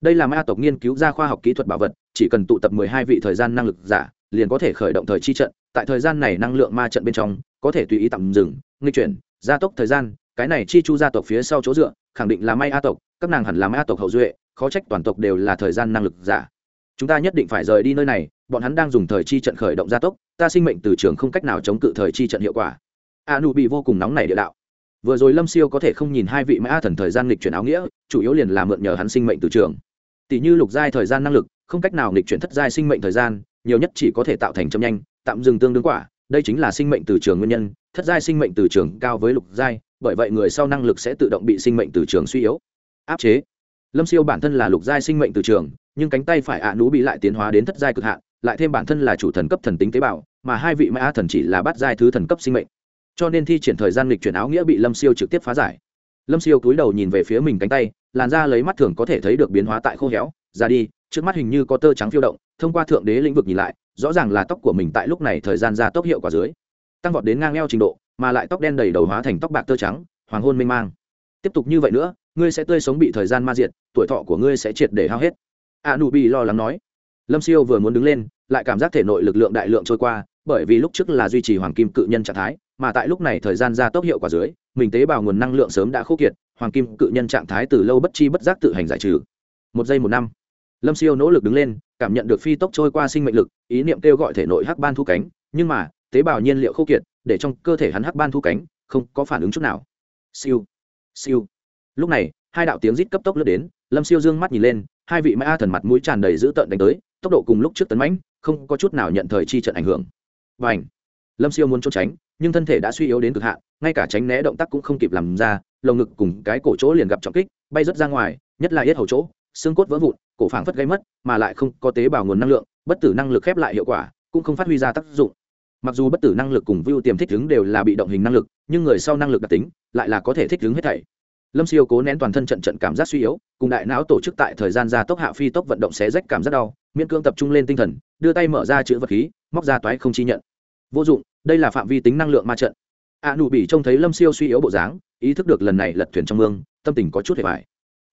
Đây là ma tộc nghiên cứu ra khoa học kỹ thuật bảo vật, chỉ cần tụ tập mười hai vị thời gian năng lực giả, liền có thể khởi động thời chi trận. Tại thời gian này năng lượng ma trận bên trong, có thể tùy ý tạm dừng, nghịch chuyển, gia tốc thời gian, cái này chi chu gia tộc phía sau chỗ dựa, khẳng định là may a tộc, các nàng hẳn là may a tộc hậu duệ, khó trách toàn tộc đều là thời gian năng lực giả. Chúng ta nhất định phải rời đi nơi này, bọn hắn đang dùng thời chi trận khởi động gia tốc, ta sinh mệnh từ trường không cách nào chống cự thời chi trận hiệu quả. A nu bị vô cùng nóng này địa đạo vừa rồi lâm siêu có thể không nhìn hai vị mã thần thời gian lịch chuyển áo nghĩa, chủ yếu liền là mượn nhờ hắn sinh mệnh từ trường. Tỷ như lục giai thời gian năng lực, không cách nào lịch chuyển thất giai sinh mệnh thời gian, nhiều nhất chỉ có thể tạo thành châm nhanh, tạm dừng tương đương quả, đây chính là sinh mệnh từ trường nguyên nhân. Thất giai sinh mệnh từ trường cao với lục giai, bởi vậy người sau năng lực sẽ tự động bị sinh mệnh từ trường suy yếu, áp chế. Lâm siêu bản thân là lục giai sinh mệnh từ trường, nhưng cánh tay phải ạ à nú bị lại tiến hóa đến thất giai cực hạn, lại thêm bản thân là chủ thần cấp thần tính tế bào, mà hai vị mã thần chỉ là bát giai thứ thần cấp sinh mệnh cho nên thi triển thời gian lịch chuyển áo nghĩa bị lâm siêu trực tiếp phá giải. Lâm siêu cúi đầu nhìn về phía mình cánh tay, làn da lấy mắt thường có thể thấy được biến hóa tại khô héo, ra đi, trước mắt hình như có tơ trắng phiêu động, thông qua thượng đế lĩnh vực nhìn lại, rõ ràng là tóc của mình tại lúc này thời gian ra tốc hiệu quả dưới. Tăng vọt đến ngang eo trình độ, mà lại tóc đen đầy đầu hóa thành tóc bạc tơ trắng, hoàng hôn mênh mang. Tiếp tục như vậy nữa, ngươi sẽ tươi sống bị thời gian ma diệt, tuổi thọ của ngươi sẽ triệt để hao hết. A nu bị lo lắng nói. Lâm siêu vừa muốn đứng lên, lại cảm giác thể nội lực lượng đại lượng trôi qua, bởi vì lúc trước là duy trì hoàng kim cự nhân trạng thái mà tại lúc này thời gian ra tốc hiệu quả dưới, mình tế bào nguồn năng lượng sớm đã khô kiệt, hoàng kim cự nhân trạng thái từ lâu bất chi bất giác tự hành giải trừ. Một giây, một năm. Lâm siêu nỗ lực đứng lên, cảm nhận được phi tốc trôi qua sinh mệnh lực, ý niệm kêu gọi thể nội hắc ban thu cánh, nhưng mà, tế bào nhiên liệu khô kiệt, để trong cơ thể hắn hắc ban thu cánh, không có phản ứng chút nào. Siêu. Siêu. Lúc này, hai đạo tiếng rít cấp tốc lướt đến, lâm siêu dương mắt nhìn lên, hai vị mã thần mặt mũi tràn đầy dữ tợn đánh tới, tốc độ cùng lúc trước tấn mãnh, không có chút nào nhận thời chi trận ảnh hưởng. Và ảnh lâm siêu muốn trốn tránh nhưng thân thể đã suy yếu đến cực hạn, ngay cả tránh né động tác cũng không kịp làm ra, lồng ngực cùng cái cổ chỗ liền gặp trọng kích, bay rớt ra ngoài, nhất là yết hầu chỗ, xương cốt vỡ vụn, cổ phảng phất gây mất, mà lại không có tế bào nguồn năng lượng, bất tử năng lực khép lại hiệu quả, cũng không phát huy ra tác dụng. Mặc dù bất tử năng lực cùng view tiềm thích ứng đều là bị động hình năng lực, nhưng người sau năng lực đặc tính, lại là có thể thích ứng hết thảy. Lâm siêu cố nén toàn thân trận trận cảm giác suy yếu, cùng đại não tổ chức tại thời gian gia tốc hạ phi tốc vận động xé rách cảm giác đau, miễn cưỡng tập trung lên tinh thần, đưa tay mở ra chữ vật khí, móc ra toái không chi nhận. Vô dụng đây là phạm vi tính năng lượng ma trận. A nụ bị trông thấy lâm siêu suy yếu bộ dáng, ý thức được lần này lật thuyền trong mương, tâm tình có chút hề vải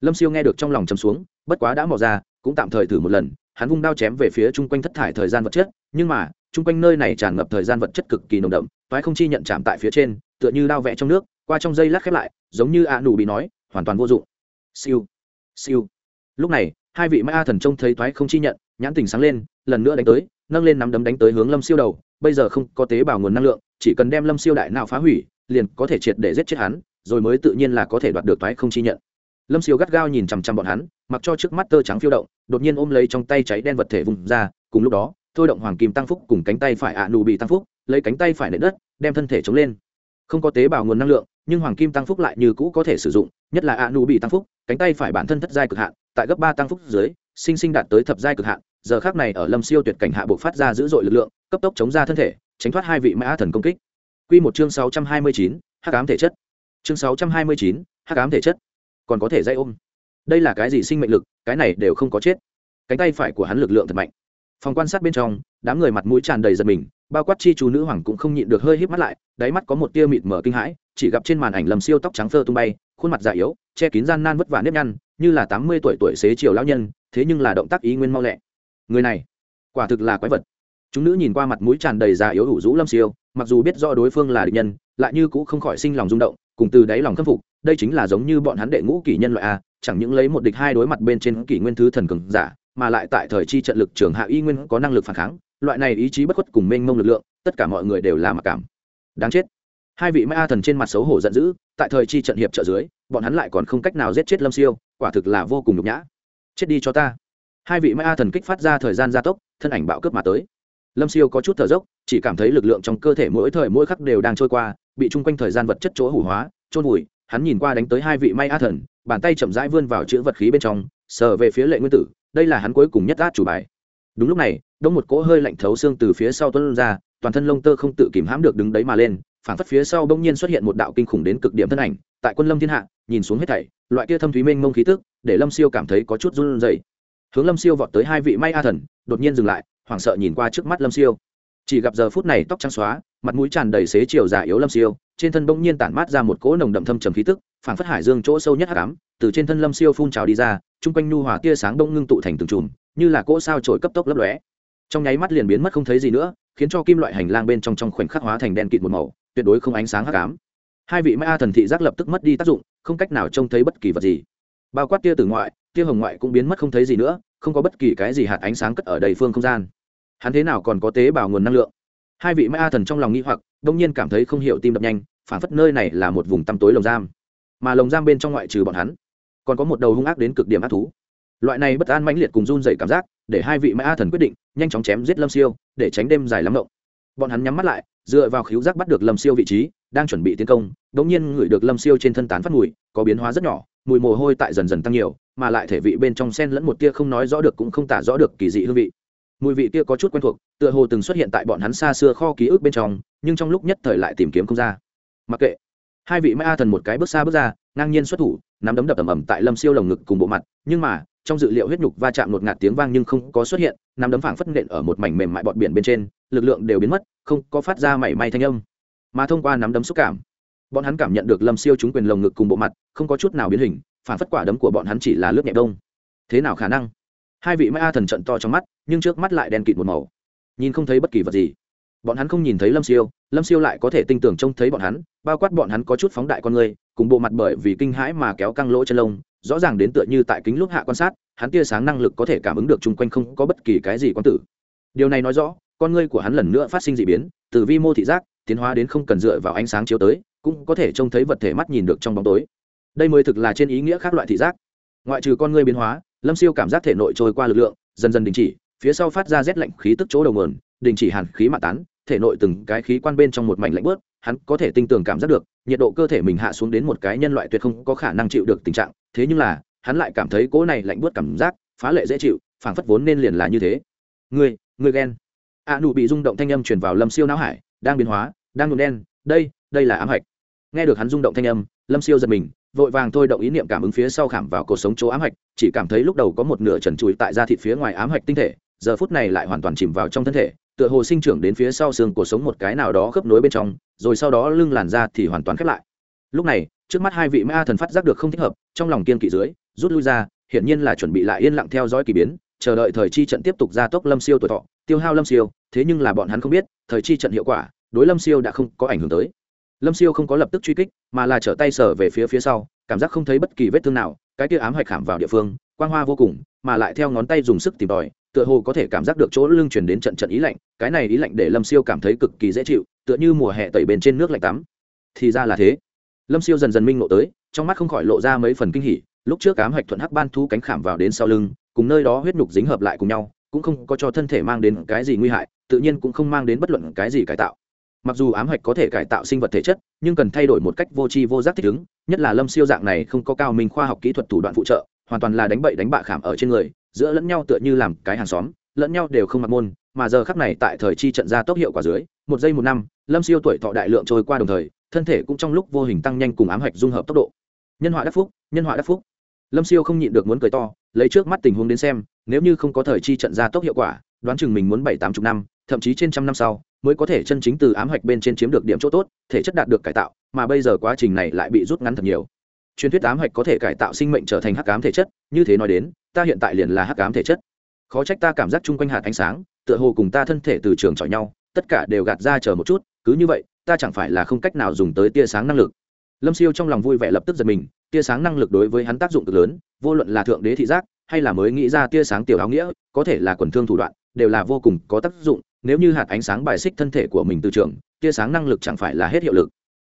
lâm siêu nghe được trong lòng chấm xuống, bất quá đã mò ra, cũng tạm thời thử một lần, hắn vung đao chém về phía chung quanh thất thải thời gian vật chất, nhưng mà, chung quanh nơi này tràn ngập thời gian vật chất cực kỳ nồng đậm, toái không chi nhận chạm tại phía trên, tựa như đao vẽ trong nước, qua trong dây lát khép lại, giống như a nụ bị nói, hoàn toàn vô dụng. Siêu siêu. Lúc này, hai vị ma thần trông thấy toái không chi nhận, nhãn tình sáng lên, lần nữa đánh tới, nâng lên nắm đấm đánh tới hướng lâm siêu đầu bây giờ không có tế bào nguồn năng lượng, chỉ cần đem lâm siêu đại nào phá hủy, liền có thể triệt để giết chết hắn, rồi mới tự nhiên là có thể đoạt được toái không chi nhận. Lâm siêu gắt gao nhìn chằm chằm bọn hắn, mặc cho trước mắt tơ trắng phiêu động, đột nhiên ôm lấy trong tay cháy đen vật thể vùng ra, cùng lúc đó, thôi động hoàng kim tăng phúc cùng cánh tay phải ạ nụ bị tăng phúc, lấy cánh tay phải nệ đất, đem thân thể chống lên. Không có tế bào nguồn năng lượng, nhưng hoàng kim tăng phúc lại như cũ có thể sử dụng, nhất là ạ nụ bị tăng phúc, cánh tay phải bản thân thất giai cực hạn, tại gấp ba tăng phúc dưới, sinh sinh đạt tới thập giai cực hạn, giờ khác này ở lâm siêu tuyệt cảnh hạ buộc phát ra dữ dội lực lượng cấp tốc chống ra thân thể, tránh thoát hai vị mã thần công kích. Q một chương sáu trăm hai mươi chín, hắc ám thể chất. Chương sáu trăm hai mươi chín, hắc ám thể chất. Còn có thể dây ôm. Đây là cái gì sinh mệnh lực, cái này đều không có chết. Cánh tay phải của hắn lực lượng thật mạnh. Phòng quan sát bên trong, đám người mặt mũi tràn đầy giật mình, bao quát chi chú nữ hoàng cũng không nhịn được hơi híp mắt lại, đáy mắt có một tia mịt mở kinh hãi, chỉ gặp trên màn ảnh lầm siêu tóc trắng phơ tung bay, khuôn mặt già yếu, che kín gian nan vất vả nếp nhăn, như là tám mươi tuổi tuổi xế chiều lão nhân, thế nhưng là động tác ý nguyên mau lẹ. Người này, quả thực là quái vật chúng nữ nhìn qua mặt mũi tràn đầy già yếu hủ rũ lâm siêu, mặc dù biết rõ đối phương là địch nhân, lại như cũng không khỏi sinh lòng rung động, cùng từ đáy lòng khâm phục, đây chính là giống như bọn hắn đệ ngũ kỷ nhân loại a, chẳng những lấy một địch hai đối mặt bên trên kỷ nguyên thứ thần cường giả, mà lại tại thời chi trận lực trường hạ y nguyên có năng lực phản kháng, loại này ý chí bất khuất cùng mênh mông lực lượng, tất cả mọi người đều là mặc cảm. Đáng chết. Hai vị ma thần trên mặt xấu hổ giận dữ, tại thời chi trận hiệp trợ dưới, bọn hắn lại còn không cách nào giết chết lâm siêu, quả thực là vô cùng nhục nhã. Chết đi cho ta. Hai vị ma thần kích phát ra thời gian gia tốc, thân ảnh bạo cướp mà tới lâm siêu có chút thở dốc, chỉ cảm thấy lực lượng trong cơ thể mỗi thời mỗi khắc đều đang trôi qua, bị chung quanh thời gian vật chất chỗ hủ hóa trôn vùi, hắn nhìn qua đánh tới hai vị may a thần, bàn tay chậm rãi vươn vào chữ vật khí bên trong, sờ về phía lệ nguyên tử, đây là hắn cuối cùng nhất át chủ bài. Đúng lúc này, đông một cỗ hơi lạnh thấu xương từ phía sau tuân ra, toàn thân lông tơ không tự kìm hãm được đứng đấy mà lên phản phất phía sau bỗng nhiên xuất hiện một đạo kinh khủng đến cực điểm thân ảnh, tại quân lâm thiên hạ, nhìn xuống hết thảy, loại kia thâm thúy mênh mông khí tức, để lâm siêu cảm thấy có chút run rẩy. Hướng lâm siêu vọt tới hai vị may a thần, đột nhiên dừng lại hoảng sợ nhìn qua trước mắt lâm siêu. Chỉ gặp giờ phút này tóc trắng xóa, mặt mũi tràn đầy xế chiều già yếu lâm siêu, trên thân bỗng nhiên tản mát ra một cỗ nồng đậm thâm trầm khí tức phản phất hải dương chỗ sâu nhất hạ từ trên thân lâm siêu phun trào đi ra, chung quanh nhu hòa tia sáng đông ngưng tụ thành từng chùm, như là cỗ sao trổi cấp tốc lấp lóe. Trong nháy mắt liền biến mất không thấy gì nữa, khiến cho kim loại hành lang bên trong trong khoảnh khắc hóa thành đen kịt một màu, tuyệt đối không ánh sáng hắc ám. Hai vị ma thần thị giác lập tức mất đi tác dụng, không cách nào trông thấy bất kỳ vật gì. Bao quát tia từ ngoại, tia hồng ngoại cũng biến mất không thấy gì nữa, không có bất kỳ cái gì hạt ánh sáng cất ở đầy phương không gian hắn thế nào còn có tế bào nguồn năng lượng? Hai vị ma thần trong lòng nghi hoặc, đông nhiên cảm thấy không hiểu tim đập nhanh phản phất nơi này là một vùng tăm tối lồng giam. Mà lồng giam bên trong ngoại trừ bọn hắn, còn có một đầu hung ác đến cực điểm ác thú. Loại này bất an mãnh liệt cùng run dày cảm giác, để hai vị ma thần quyết định, nhanh chóng chém giết lâm siêu, để tránh đêm dài lắm động bọn hắn nhắm mắt lại, dựa vào khíu giác bắt được lâm siêu vị trí, đang chuẩn bị tiến công đ ỗ n g nhiên ngửi được lâm siêu trên thân tán phát mùi, có biến hóa rất nhỏ, mùi mồ hôi tại dần dần tăng nhiều, mà lại thể vị bên trong sen lẫn một tia không nói rõ được cũng không tả rõ được kỳ dị hương vị mùi vị kia có chút quen thuộc, tựa hồ từng xuất hiện tại bọn hắn xa xưa kho ký ức bên trong, nhưng trong lúc nhất thời lại tìm kiếm không ra. Mặc kệ, hai vị ma thần một cái bước xa bước ra, ngang nhiên xuất thủ, nắm đấm đập ầm ầm tại lâm siêu lồng ngực cùng bộ mặt, nhưng mà, trong dự liệu huyết nhục va chạm một ngạt tiếng vang nhưng không có xuất hiện, nắm đấm phảng phất nện ở một mảnh mềm mại bọt biển bên trên, lực lượng đều biến mất, không có phát ra mảy may thanh âm. Mà thông qua nắm đấm xúc cảm, bọn hắn cảm nhận được lâm siêu trúng quyền lồng ngực cùng bộ mặt, không có chút nào biến hình phản phất quả đấm của bọn hắn chỉ là lướt nhẹ đông. Thế nào khả năng? Hai vị ma thần trận to trong mắt, nhưng trước mắt lại đen kịt một màu. Nhìn không thấy bất kỳ vật gì. Bọn hắn không nhìn thấy lâm siêu lâm siêu lại có thể tinh tưởng trông thấy bọn hắn, bao quát bọn hắn có chút phóng đại con người, cùng bộ mặt bởi vì kinh hãi mà kéo căng lỗ chân lông, rõ ràng đến tựa như tại kính lúc hạ quan sát, hắn tia sáng năng lực có thể cảm ứng được chung quanh không có bất kỳ cái gì quan tử. Điều này nói rõ, con ngươi của hắn lần nữa phát sinh d ị biến, từ vi mô thị giác, tiến hóa đến không cần dựa vào ánh sáng chiếu tới, cũng có thể trông thấy vật thể mắt nhìn được trong bóng tối. Đây mới thực là trên ý nghĩa khác loại thị giác. Ngoại trừ con ngươi biến hóa lâm siêu cảm giác thể nội trôi qua lực lượng, dần dần đình chỉ, phía sau phát ra rét lạnh khí tức chỗ đầu nguồn, đình chỉ hàn khí mạ tán, thể nội từng cái khí quan bên trong một mảnh lạnh bớt, hắn có thể tinh tường cảm giác được, nhiệt độ cơ thể mình hạ xuống đến một cái nhân loại tuyệt không có khả năng chịu được tình trạng, thế nhưng là, hắn lại cảm thấy cỗ này lạnh bớt cảm giác, phá lệ dễ chịu, phảng phất vốn nên liền là như thế. Ngươi ngươi ghen. A nụ bị rung động thanh âm truyền vào lâm siêu não hải, đang biến hóa, đang nhuộm đen, đây đây là ám hạch. Nghe được hắn rung động thanh âm, lâm siêu giật mình vội vàng thôi động ý niệm cảm ứng phía sau khảm vào cột sống chỗ ám hạch, chỉ cảm thấy lúc đầu có một nửa trần trụi tại da thịt phía ngoài ám hạch tinh thể, giờ phút này lại hoàn toàn chìm vào trong thân thể, tựa hồ sinh trưởng đến phía sau xương cột sống một cái nào đó khớp nối bên trong, rồi sau đó lưng làn da thì hoàn toàn khép lại. Lúc này, trước mắt hai vị ma thần phát giác được không thích hợp, trong lòng kiên kỵ dưới, rút lui ra, hiển nhiên là chuẩn bị lại yên lặng theo dõi kỳ biến, chờ đợi thời chi trận tiếp tục gia tốc lâm siêu tuổi thọ, tiêu hao lâm siêu, thế nhưng là bọn hắn không biết, thời chi trận hiệu quả, đối lâm siêu đã không có ảnh hưởng tới lâm siêu không có lập tức truy kích, mà là trở tay sở về phía phía sau, cảm giác không thấy bất kỳ vết thương nào, cái kia ám hạch khảm vào địa phương, quang hoa vô cùng, mà lại theo ngón tay dùng sức tìm tòi, tựa hồ có thể cảm giác được chỗ lưng chuyển đến trận trận ý lạnh, cái này ý lạnh để lâm siêu cảm thấy cực kỳ dễ chịu, tựa như mùa hè tẩy bên trên nước lạnh tắm. Thì ra là thế. Lâm siêu dần dần minh ngộ tới, trong mắt không khỏi lộ ra mấy phần kinh hỉ, lúc trước ám hạch thuận hắc ban thu cánh khảm vào đến sau lưng, cùng nơi đó huyết nhục dính hợp lại cùng nhau, cũng không có cho thân thể mang đến cái gì nguy hại, tự nhiên cũng không mang đến bất luận cái gì cải tạo mặc dù ám hạch có thể cải tạo sinh vật thể chất, nhưng cần thay đổi một cách vô tri vô giác thích ứng, nhất là lâm siêu dạng này không có cao minh khoa học kỹ thuật thủ đoạn phụ trợ, hoàn toàn là đánh bậy đánh bạ khảm ở trên người, giữa lẫn nhau tựa như làm cái hàng xóm, lẫn nhau đều không mặc môn, mà giờ khắc này tại thời chi trận ra tốc hiệu quả dưới, một giây một năm, lâm siêu tuổi thọ đại lượng trôi qua đồng thời, thân thể cũng trong lúc vô hình tăng nhanh cùng ám hạch dung hợp tốc độ. Nhân họa đắc phúc, nhân họa đắc phúc. Lâm siêu không nhịn được muốn cười to, lấy trước mắt tình huống đến xem, nếu như không có thời chi trận ra tốc hiệu quả, đoán chừng mình muốn bảy tám chục năm, thậm chí trên trăm năm sau mới có thể chân chính từ ám hạch bên trên chiếm được điểm chỗ tốt, thể chất đạt được cải tạo, mà bây giờ quá trình này lại bị rút ngắn thật nhiều. Truyền thuyết ám hạch có thể cải tạo sinh mệnh trở thành hắc ám thể chất, như thế nói đến, ta hiện tại liền là hắc ám thể chất. Khó trách ta cảm giác chung quanh hạt ánh sáng, tựa hồ cùng ta thân thể từ trường chọi nhau, tất cả đều gạt ra chờ một chút, cứ như vậy, ta chẳng phải là không cách nào dùng tới tia sáng năng lực. Lâm siêu trong lòng vui vẻ lập tức giật mình, tia sáng năng lực đối với hắn tác dụng cực lớn, vô luận là thượng đế thị giác, hay là mới nghĩ ra tia sáng tiểu áo nghĩa, có thể là quần thương thủ đoạn, đều là vô cùng có tác dụng nếu như hạt ánh sáng bài xích thân thể của mình từ trường tia sáng năng lực chẳng phải là hết hiệu lực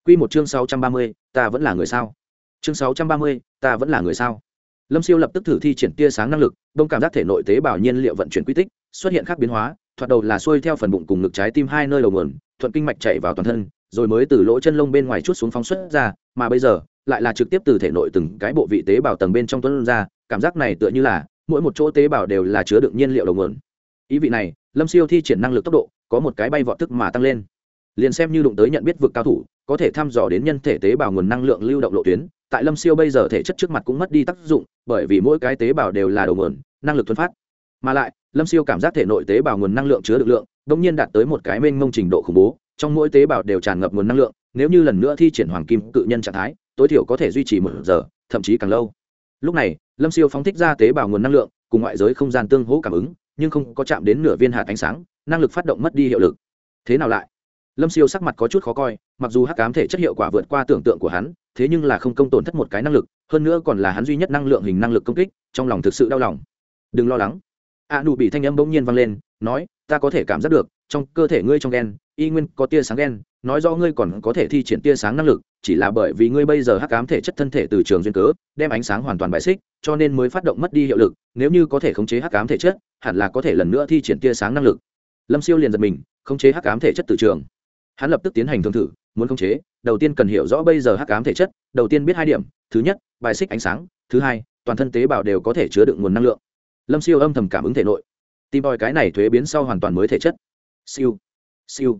Quy một chương sáu trăm ba mươi, ta vẫn là người sao? Chương sáu trăm ba mươi, ta vẫn là người sao? Lâm Siêu lập tức thử thi triển tia sáng năng lực, đông cảm giác thể nội tế bào nhiên liệu vận chuyển quy tích, xuất hiện khác biến hóa, thoạt đầu là xuôi theo phần bụng cùng ngực trái tim hai nơi đầu nguồn, thuận kinh mạch chạy vào toàn thân, rồi mới từ lỗ chân lông bên ngoài chút xuống phóng xuất ra, mà bây giờ, lại là trực tiếp từ thể nội từng cái bộ vị tế bào tầng bên trong tuôn ra, cảm giác này tựa như là mỗi một chỗ tế bào đều là chứa đựng nhiên liệu đầu nguồn. Ý vị này, Lâm Siêu thi triển năng lực tốc độ, có một cái bay vọt tức mà tăng lên. Liền xem như đụng tới nhận biết vực cao thủ, có thể thăm dò đến nhân thể tế bào nguồn năng lượng lưu động lộ tuyến, tại Lâm Siêu bây giờ thể chất trước mặt cũng mất đi tác dụng, bởi vì mỗi cái tế bào đều là đầu nguồn, năng lực thuần phát. Mà lại, Lâm Siêu cảm giác thể nội tế bào nguồn năng lượng chứa được lượng, đột nhiên đạt tới một cái mênh mông trình độ khủng bố, trong mỗi tế bào đều tràn ngập nguồn năng lượng, nếu như lần nữa thi triển hoàng kim cự nhân trạng thái, tối thiểu có thể duy trì một giờ, thậm chí càng lâu. Lúc này, Lâm Siêu phóng thích ra tế bào nguồn năng lượng, cùng ngoại giới không gian tương hỗ cảm ứng, nhưng không có chạm đến nửa viên hạt ánh sáng, năng lực phát động mất đi hiệu lực. Thế nào lại? Lâm Siêu sắc mặt có chút khó coi, mặc dù hắc ám thể chất hiệu quả vượt qua tưởng tượng của hắn, thế nhưng là không công tổn thất một cái năng lực, hơn nữa còn là hắn duy nhất năng lượng hình năng lực công kích, trong lòng thực sự đau lòng. Đừng lo lắng. A nụ bị thanh âm bỗng nhiên vang lên, nói, ta có thể cảm giác được, trong cơ thể ngươi trong gen, y nguyên có tia sáng gen, nói rõ ngươi còn có thể thi triển tia sáng năng lực, chỉ là bởi vì ngươi bây giờ hắc ám thể chất thân thể từ trường duyên cớ, đem ánh sáng hoàn toàn bài xích, cho nên mới phát động mất đi hiệu lực, nếu như có thể khống chế hắc ám thể chất, hẳn là có thể lần nữa thi triển tia sáng năng lực. Lâm Siêu liền giật mình, khống chế hắc ám thể chất từ trường. Hắn lập tức tiến hành thương thử, muốn khống chế, đầu tiên cần hiểu rõ bây giờ hắc ám thể chất, đầu tiên biết hai điểm, thứ nhất, bài xích ánh sáng, thứ hai, toàn thân tế bào đều có thể chứa đựng nguồn năng lượng. Lâm Siêu âm thầm cảm ứng thể nội, tìm tòi cái này thuế biến sau hoàn toàn mới thể chất. Siêu, siêu.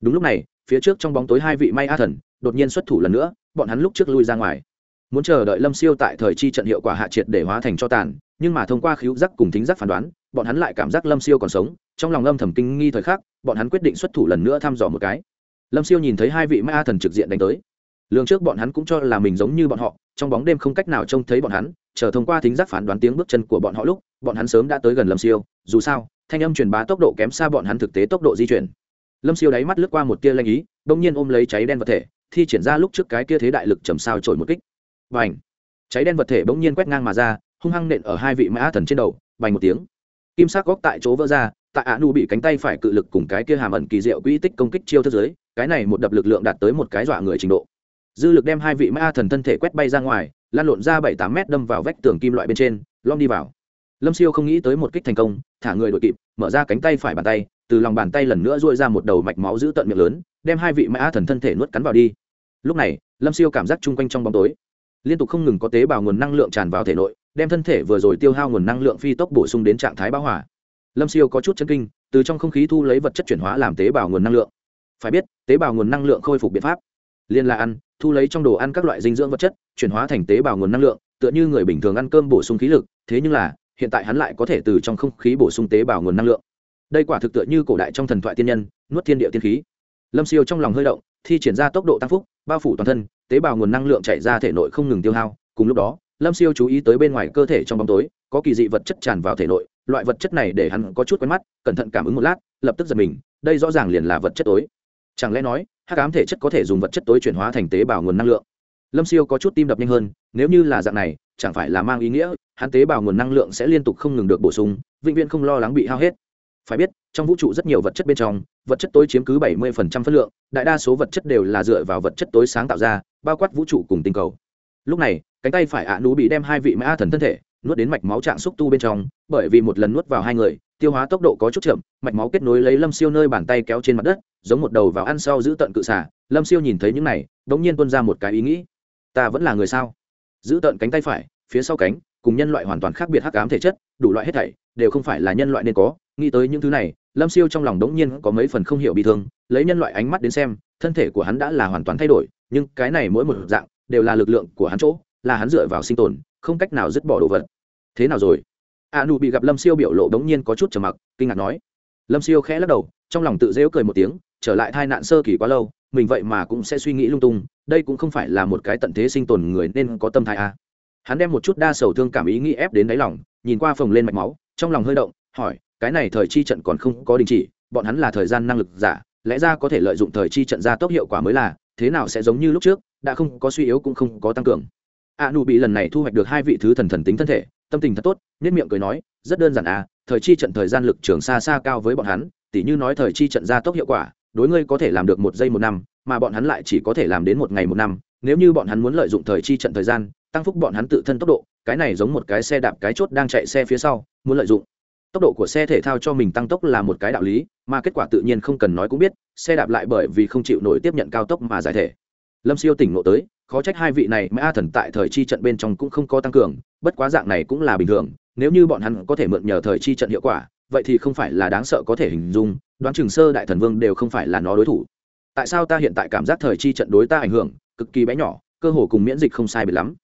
Đúng lúc này, phía trước trong bóng tối hai vị may a thần đột nhiên xuất thủ lần nữa, bọn hắn lúc trước lui ra ngoài. Muốn chờ đợi lâm siêu tại thời chi trận hiệu quả hạ triệt để hóa thành cho tàn, nhưng mà thông qua khíu giác cùng thính giác phán đoán, bọn hắn lại cảm giác lâm siêu còn sống, trong lòng Lâm thầm kinh nghi thời khắc, bọn hắn quyết định xuất thủ lần nữa thăm dò một cái. Lâm siêu nhìn thấy hai vị may a thần trực diện đánh tới. Lương trước bọn hắn cũng cho là mình giống như bọn họ, trong bóng đêm không cách nào trông thấy bọn hắn, chờ thông qua thính giác phán đoán tiếng bước chân của bọn họ lúc, bọn hắn sớm đã tới gần lâm siêu, dù sao, thanh âm truyền bá tốc độ kém xa bọn hắn thực tế tốc độ di chuyển lâm siêu đáy mắt lướt qua một tia lanh ý đông nhiên ôm lấy cháy đen vật thể, thi triển ra lúc trước cái kia thế đại lực chầm sao trổi một kích. Và h cháy đen vật thể bỗng nhiên quét ngang mà ra, hung hăng nện ở hai vị mã thần trên đầu, bành một tiếng. Kim sắc góc tại chỗ vỡ ra, tại ạ nu bị cánh tay phải cự lực cùng cái kia hàm ẩn kỳ diệu quỹ tích công kích chiêu thức giới cái này một đập lực lượng đạt tới một cái dọa người trình độ. Dư lực đem hai vị mã thần thân thể quét bay ra ngoài lan lộn ra bảy tám mét đâm vào vách tường kim loại bên trên, lom đi vào lâm siêu không nghĩ tới một kích thành công, thả người đội kịp, mở ra cánh tay phải bàn tay, từ lòng bàn tay lần nữa dội ra một đầu mạch máu giữ tận miệng lớn, đem hai vị mã thần thân thể nuốt cắn vào đi. Lúc này, lâm siêu cảm giác chung quanh trong bóng tối, liên tục không ngừng có tế bào nguồn năng lượng tràn vào thể nội, đem thân thể vừa rồi tiêu hao nguồn năng lượng phi tốc bổ sung đến trạng thái bão hỏa lâm siêu có chút chân kinh, từ trong không khí thu lấy vật chất chuyển hóa làm tế bào nguồn năng lượng. Phải biết, tế bào nguồn năng lượng khôi phục biện pháp. Liên là ăn, thu lấy trong đồ ăn các loại dinh dưỡng vật chất, chuyển hóa thành tế bào nguồn năng lượng, tựa như người bình thường ăn cơm bổ sung khí lực, thế nhưng là hiện tại hắn lại có thể từ trong không khí bổ sung tế bào nguồn năng lượng. Đây quả thực tựa như cổ đại trong thần thoại tiên nhân, nuốt thiên địa tiên khí. Lâm siêu trong lòng hơi động, thi triển ra tốc độ tăng phúc, bao phủ toàn thân, tế bào nguồn năng lượng chạy ra thể nội không ngừng tiêu hao. Cùng lúc đó, lâm siêu chú ý tới bên ngoài cơ thể trong bóng tối, có kỳ dị vật chất tràn vào thể nội, loại vật chất này để hắn có chút quen mắt, cẩn thận cảm ứng một lát, lập tức giật mình, đây rõ ràng liền là vật chất tối. Chẳng lẽ nói, hắc ám thể chất có thể dùng vật chất tối chuyển hóa thành tế bào nguồn năng lượng? Lâm siêu có chút tim đập nhanh hơn, nếu như là dạng này, chẳng phải là mang ý nghĩa hắn tế bào nguồn năng lượng sẽ liên tục không ngừng được bổ sung, vĩnh viễn không lo lắng bị hao hết. Phải biết, trong vũ trụ rất nhiều vật chất bên trong, vật chất tối chiếm cứ 70% phân lượng, đại đa số vật chất đều là dựa vào vật chất tối sáng tạo ra, bao quát vũ trụ cùng tinh cầu. Lúc này, cánh tay phải ạ à nú bị đem hai vị mã thần thân thể nuốt đến mạch máu trạng xúc tu bên trong, bởi vì một lần nuốt vào hai người, tiêu hóa tốc độ có chút chậm, mạch máu kết nối lấy lâm siêu nơi bàn tay kéo trên mặt đất, giống một đầu vào ăn sau giữ tận cự xả lâm siêu nhìn thấy những này đ ỗ n g nhiên tuân ra một cái ý nghĩ. Ta vẫn là người sao? Giữ tận cánh tay phải, phía sau cánh cùng nhân loại hoàn toàn khác biệt hắc ám thể chất, đủ loại hết thảy, đều không phải là nhân loại nên có. Nghĩ tới những thứ này, lâm siêu trong lòng đống nhiên có mấy phần không hiểu bị thương, lấy nhân loại ánh mắt đến xem, thân thể của hắn đã là hoàn toàn thay đổi, nhưng cái này mỗi một dạng, đều là lực lượng của hắn chỗ, là hắn dựa vào sinh tồn, không cách nào dứt bỏ đồ vật. Thế nào rồi? A nụ bị gặp lâm siêu biểu lộ đống nhiên có chút trầm mặc, kinh ngạc nói. Lâm siêu khẽ lắc đầu, trong lòng tự dễu cười một tiếng, trở lại thai nạn sơ kỳ quá lâu, mình vậy mà cũng sẽ suy nghĩ lung tung, đây cũng không phải là một cái tận thế sinh tồn người nên có tâm thái a hắn đem một chút đa sầu thương cảm ý nghĩ ép đến đáy lòng, nhìn qua phồng lên mạch máu, trong lòng hơi động, hỏi, cái này thời chi trận còn không có đình chỉ, bọn hắn là thời gian năng lực giả, lẽ ra có thể lợi dụng thời chi trận ra tốc hiệu quả mới là, thế nào sẽ giống như lúc trước, đã không có suy yếu cũng không có tăng cường. A nụ bị lần này thu hoạch được hai vị thứ thần thần tính thân thể, tâm tình thật tốt nhất miệng cười nói, rất đơn giản à thời chi trận thời gian lực trường xa xa cao với bọn hắn, tỉ như nói thời chi trận ra tốc hiệu quả, đối ngươi có thể làm được một giây một năm, mà bọn hắn lại chỉ có thể làm đến một ngày một năm, nếu như bọn hắn muốn lợi dụng thời chi trận thời gian tăng phúc bọn hắn tự thân tốc độ, cái này giống một cái xe đạp cái chốt đang chạy xe phía sau, muốn lợi dụng. Tốc độ của xe thể thao cho mình tăng tốc là một cái đạo lý, mà kết quả tự nhiên không cần nói cũng biết, xe đạp lại bởi vì không chịu nổi tiếp nhận cao tốc mà giải thể. Lâm siêu tỉnh ngộ tới, khó trách hai vị này mà a thần tại thời chi trận bên trong cũng không có tăng cường, bất quá dạng này cũng là bình thường, nếu như bọn hắn có thể mượn nhờ thời chi trận hiệu quả, vậy thì không phải là đáng sợ có thể hình dung, đoán chừng sơ đại thần vương đều không phải là nó đối thủ. Tại sao ta hiện tại cảm giác thời chi trận đối ta ảnh hưởng, cực kỳ bé nhỏ, cơ hồ cùng miễn dịch không sai biệt lắm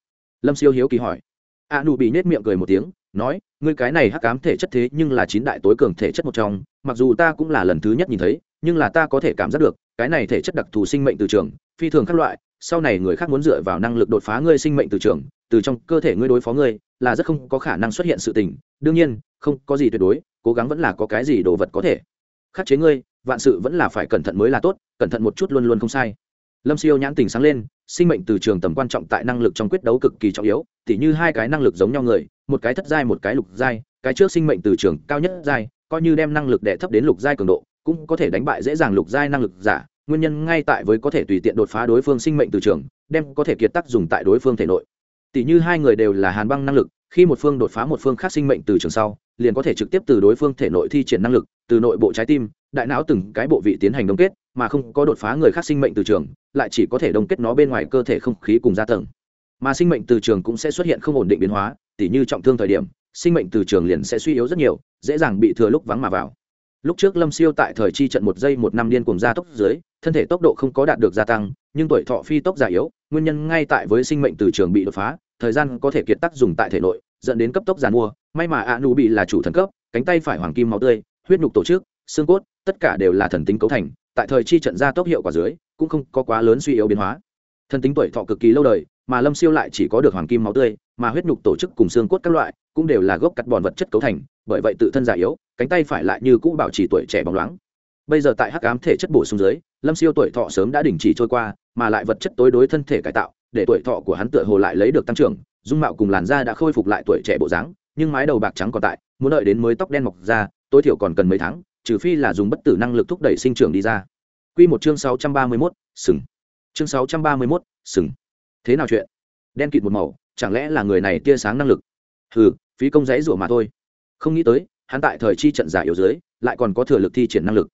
lâm siêu hiếu kỳ hỏi. A nụ bị nết miệng cười một tiếng, nói, ngươi cái này hắc ám thể chất thế nhưng là chín đại tối cường thể chất một trong, mặc dù ta cũng là lần thứ nhất nhìn thấy, nhưng là ta có thể cảm giác được, cái này thể chất đặc thù sinh mệnh từ trường, phi thường các loại, sau này người khác muốn dựa vào năng lực đột phá ngươi sinh mệnh từ trường, từ trong cơ thể ngươi đối phó ngươi, là rất không có khả năng xuất hiện sự tình. Đương nhiên, không có gì tuyệt đối, cố gắng vẫn là có cái gì đồ vật có thể. Khắc chế ngươi, vạn sự vẫn là phải cẩn thận mới là tốt, cẩn thận một chút luôn luôn không sai. Lâm siêu nhãn tình sáng lên sinh mệnh từ trường tầm quan trọng tại năng lực trong quyết đấu cực kỳ trọng yếu, tỉ như hai cái năng lực giống nhau người, một cái thất giai, một cái lục giai, cái trước sinh mệnh từ trường cao nhất giai, coi như đem năng lực đệ thấp đến lục giai cường độ, cũng có thể đánh bại dễ dàng lục giai năng lực giả, nguyên nhân ngay tại với có thể tùy tiện đột phá đối phương sinh mệnh từ trường, đem có thể kiệt tác dùng tại đối phương thể nội. Tỷ như hai người đều là hàn băng năng lực, khi một phương đột phá một phương khác sinh mệnh từ trường sau, liền có thể trực tiếp từ đối phương thể nội thi triển năng lực, từ nội bộ trái tim đại não từng cái bộ vị tiến hành đông kết, mà không có đột phá người khác sinh mệnh từ trường, lại chỉ có thể đông kết nó bên ngoài cơ thể không khí cùng gia tầng. Mà sinh mệnh từ trường cũng sẽ xuất hiện không ổn định biến hóa, tỉ như trọng thương thời điểm, sinh mệnh từ trường liền sẽ suy yếu rất nhiều, dễ dàng bị thừa lúc vắng mà vào. Lúc trước lâm siêu tại thời chi trận một giây một năm điên cùng gia tốc dưới, thân thể tốc độ không có đạt được gia tăng, nhưng tuổi thọ phi tốc già yếu, nguyên nhân ngay tại với sinh mệnh từ trường bị đột phá, thời gian có thể kiệt tác dùng tại thể nội, dẫn đến cấp tốc giàn mua, may mà a nu bị là chủ thần cấp, cánh tay phải hoàng kim máu tươi, huyết nhục tổ chức, xương cốt tất cả đều là thần tính cấu thành, tại thời chi trận ra tốc hiệu quả dưới, cũng không có quá lớn suy yếu biến hóa. Thần tính tuổi thọ cực kỳ lâu đời, mà lâm siêu lại chỉ có được hoàng kim máu tươi, mà huyết nhục tổ chức cùng xương cốt các loại, cũng đều là gốc cắt bòn vật chất cấu thành, bởi vậy tự thân già yếu, cánh tay phải lại như cũ bảo trì tuổi trẻ bóng loáng. Bây giờ tại hắc ám thể chất bổ sung dưới, lâm siêu tuổi thọ sớm đã đình chỉ trôi qua, mà lại vật chất tối đối thân thể cải tạo, để tuổi thọ của hắn tựa hồ lại lấy được tăng trưởng, dung mạo cùng làn da đã khôi phục lại tuổi trẻ bộ dáng, nhưng mái đầu bạc trắng còn tại, muốn đợi đến mới tóc đen mọc ra, tối thiểu còn cần mấy tháng trừ phi là dùng bất tử năng lực thúc đẩy sinh trưởng đi ra Quy một chương 631, sừng. Chương 631, sừng. Thế nào chuyện? Đen kịt một màu, chẳng lẽ là người này tia sáng năng lực? Hừ, phí công giấy rủa mà thôi. Không nghĩ tới, hắn tại thời chi trận giả yếu dưới, lại còn có thừa lực thi triển năng lực.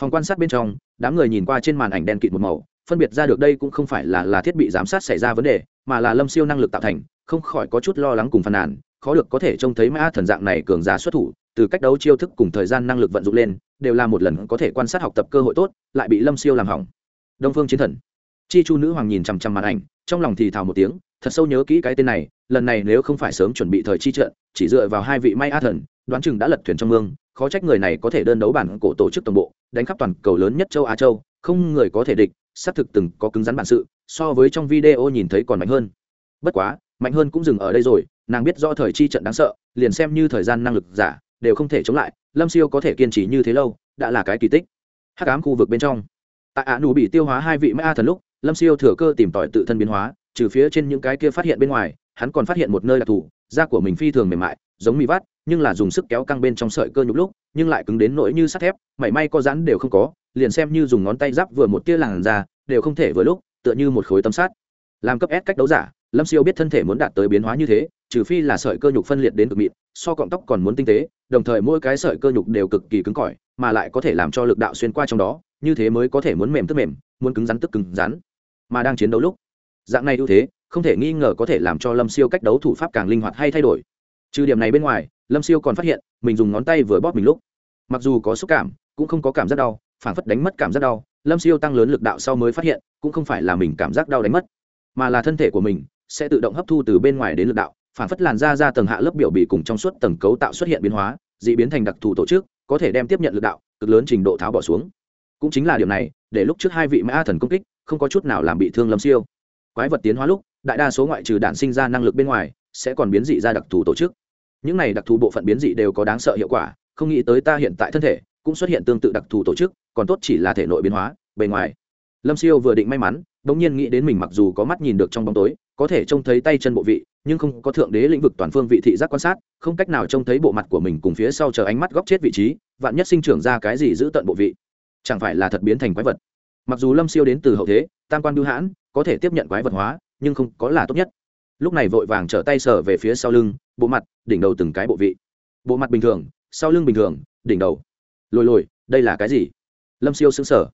Phòng quan sát bên trong, đám người nhìn qua trên màn ảnh đen kịt một màu, phân biệt ra được đây cũng không phải là là thiết bị giám sát xảy ra vấn đề, mà là Lâm Siêu năng lực tạo thành, không khỏi có chút lo lắng cùng phàn nàn, khó được có thể trông thấy mã thần dạng này cường giả xuất thủ, từ cách đấu chiêu thức cùng thời gian năng lực vận dụng lên, đều là một lần có thể quan sát học tập cơ hội tốt, lại bị lâm siêu làm hỏng. Đông phương chiến thần. Chi chu nữ hoàng nhìn chằm chằm màn ảnh, trong lòng thì thào một tiếng, thật sâu nhớ kỹ cái tên này, lần này nếu không phải sớm chuẩn bị thời chi trận, chỉ dựa vào hai vị may a thần, đoán chừng đã lật thuyền trong mương, khó trách người này có thể đơn đấu bản cổ tổ chức tổng bộ, đánh khắp toàn cầu lớn nhất châu á châu, không người có thể địch, xác thực từng có cứng rắn bản sự, so với trong video nhìn thấy còn mạnh hơn. Bất quá, mạnh hơn cũng dừng ở đây rồi, nàng biết do thời chi trận đáng sợ, liền xem như thời gian năng lực giả đều không thể chống lại, lâm siêu có thể kiên trì như thế lâu, đã là cái kỳ tích. Hắc ám khu vực bên trong. Tại ả nù bị tiêu hóa hai vị ma thần lúc, lâm siêu thừa cơ tìm tòi tự thân biến hóa, trừ phía trên những cái kia phát hiện bên ngoài, hắn còn phát hiện một nơi đặc thù, da của mình phi thường mềm mại, giống mì vát nhưng là dùng sức kéo căng bên trong sợi cơ nhục lúc, nhưng lại cứng đến nỗi như sắt thép, mảy may có rắn đều không có, liền xem như dùng ngón tay giáp vừa một tia làn da, đều không thể vừa lúc, tựa như một khối tấm sắt. Làm cấp S cách đấu giả, lâm siêu biết thân thể muốn đạt tới biến hóa như thế trừ phi là sợi cơ nhục phân liệt đến cực mịn, so cọng tóc còn muốn tinh tế, đồng thời mỗi cái sợi cơ nhục đều cực kỳ cứng cỏi, mà lại có thể làm cho lực đạo xuyên qua trong đó, như thế mới có thể muốn mềm tức mềm, muốn cứng rắn tức cứng rắn. Mà đang chiến đấu lúc, dạng này ưu thế, không thể nghi ngờ có thể làm cho lâm siêu cách đấu thủ pháp càng linh hoạt hay thay đổi. Trừ điểm này bên ngoài, lâm siêu còn phát hiện, mình dùng ngón tay vừa bóp mình lúc, mặc dù có xúc cảm, cũng không có cảm giác đau phản phất đánh mất cảm giác đau, lâm siêu tăng lớn lực đạo sau mới phát hiện, cũng không phải là mình cảm giác đau đánh mất, mà là thân thể của mình sẽ tự động hấp thu từ bên ngoài đến lực đạo phản phất làn da ra tầng hạ lớp biểu bì cùng trong suốt tầng cấu tạo xuất hiện biến hóa dị biến thành đặc thù tổ chức, có thể đem tiếp nhận lực đạo, cực lớn trình độ tháo bỏ xuống. Cũng chính là điều này, để lúc trước hai vị mã thần công kích, không có chút nào làm bị thương lâm siêu. Quái vật tiến hóa lúc, đại đa số ngoại trừ đạn sinh ra năng lực bên ngoài, sẽ còn biến dị ra đặc thù tổ chức. Những này đặc thù bộ phận biến dị đều có đáng sợ hiệu quả, không nghĩ tới ta hiện tại thân thể cũng xuất hiện tương tự đặc thù tổ chức, còn tốt chỉ là thể nội biến hóa, bề ngoài. Lâm siêu vừa định may mắn đ nhiên nghĩ đến mình mặc dù có mắt nhìn được trong bóng tối, có thể trông thấy tay chân bộ vị, nhưng không có thượng đế lĩnh vực toàn phương vị thị giác quan sát, không cách nào trông thấy bộ mặt của mình cùng phía sau chờ ánh mắt góc chết vị trí, vạn nhất sinh trưởng ra cái gì giữ tận bộ vị. Chẳng phải là thật biến thành quái vật. Mặc dù lâm siêu đến từ hậu thế, tam quan bưu hãn, có thể tiếp nhận quái vật hóa, nhưng không có là tốt nhất. Lúc này vội vàng trở tay sở về phía sau lưng, bộ mặt, đỉnh đầu từng cái bộ vị. Bộ mặt bình thường, sau lưng bình thường, đỉnh đầu. Lồi lồi đây là cái gì? Lâm siêu xứng sở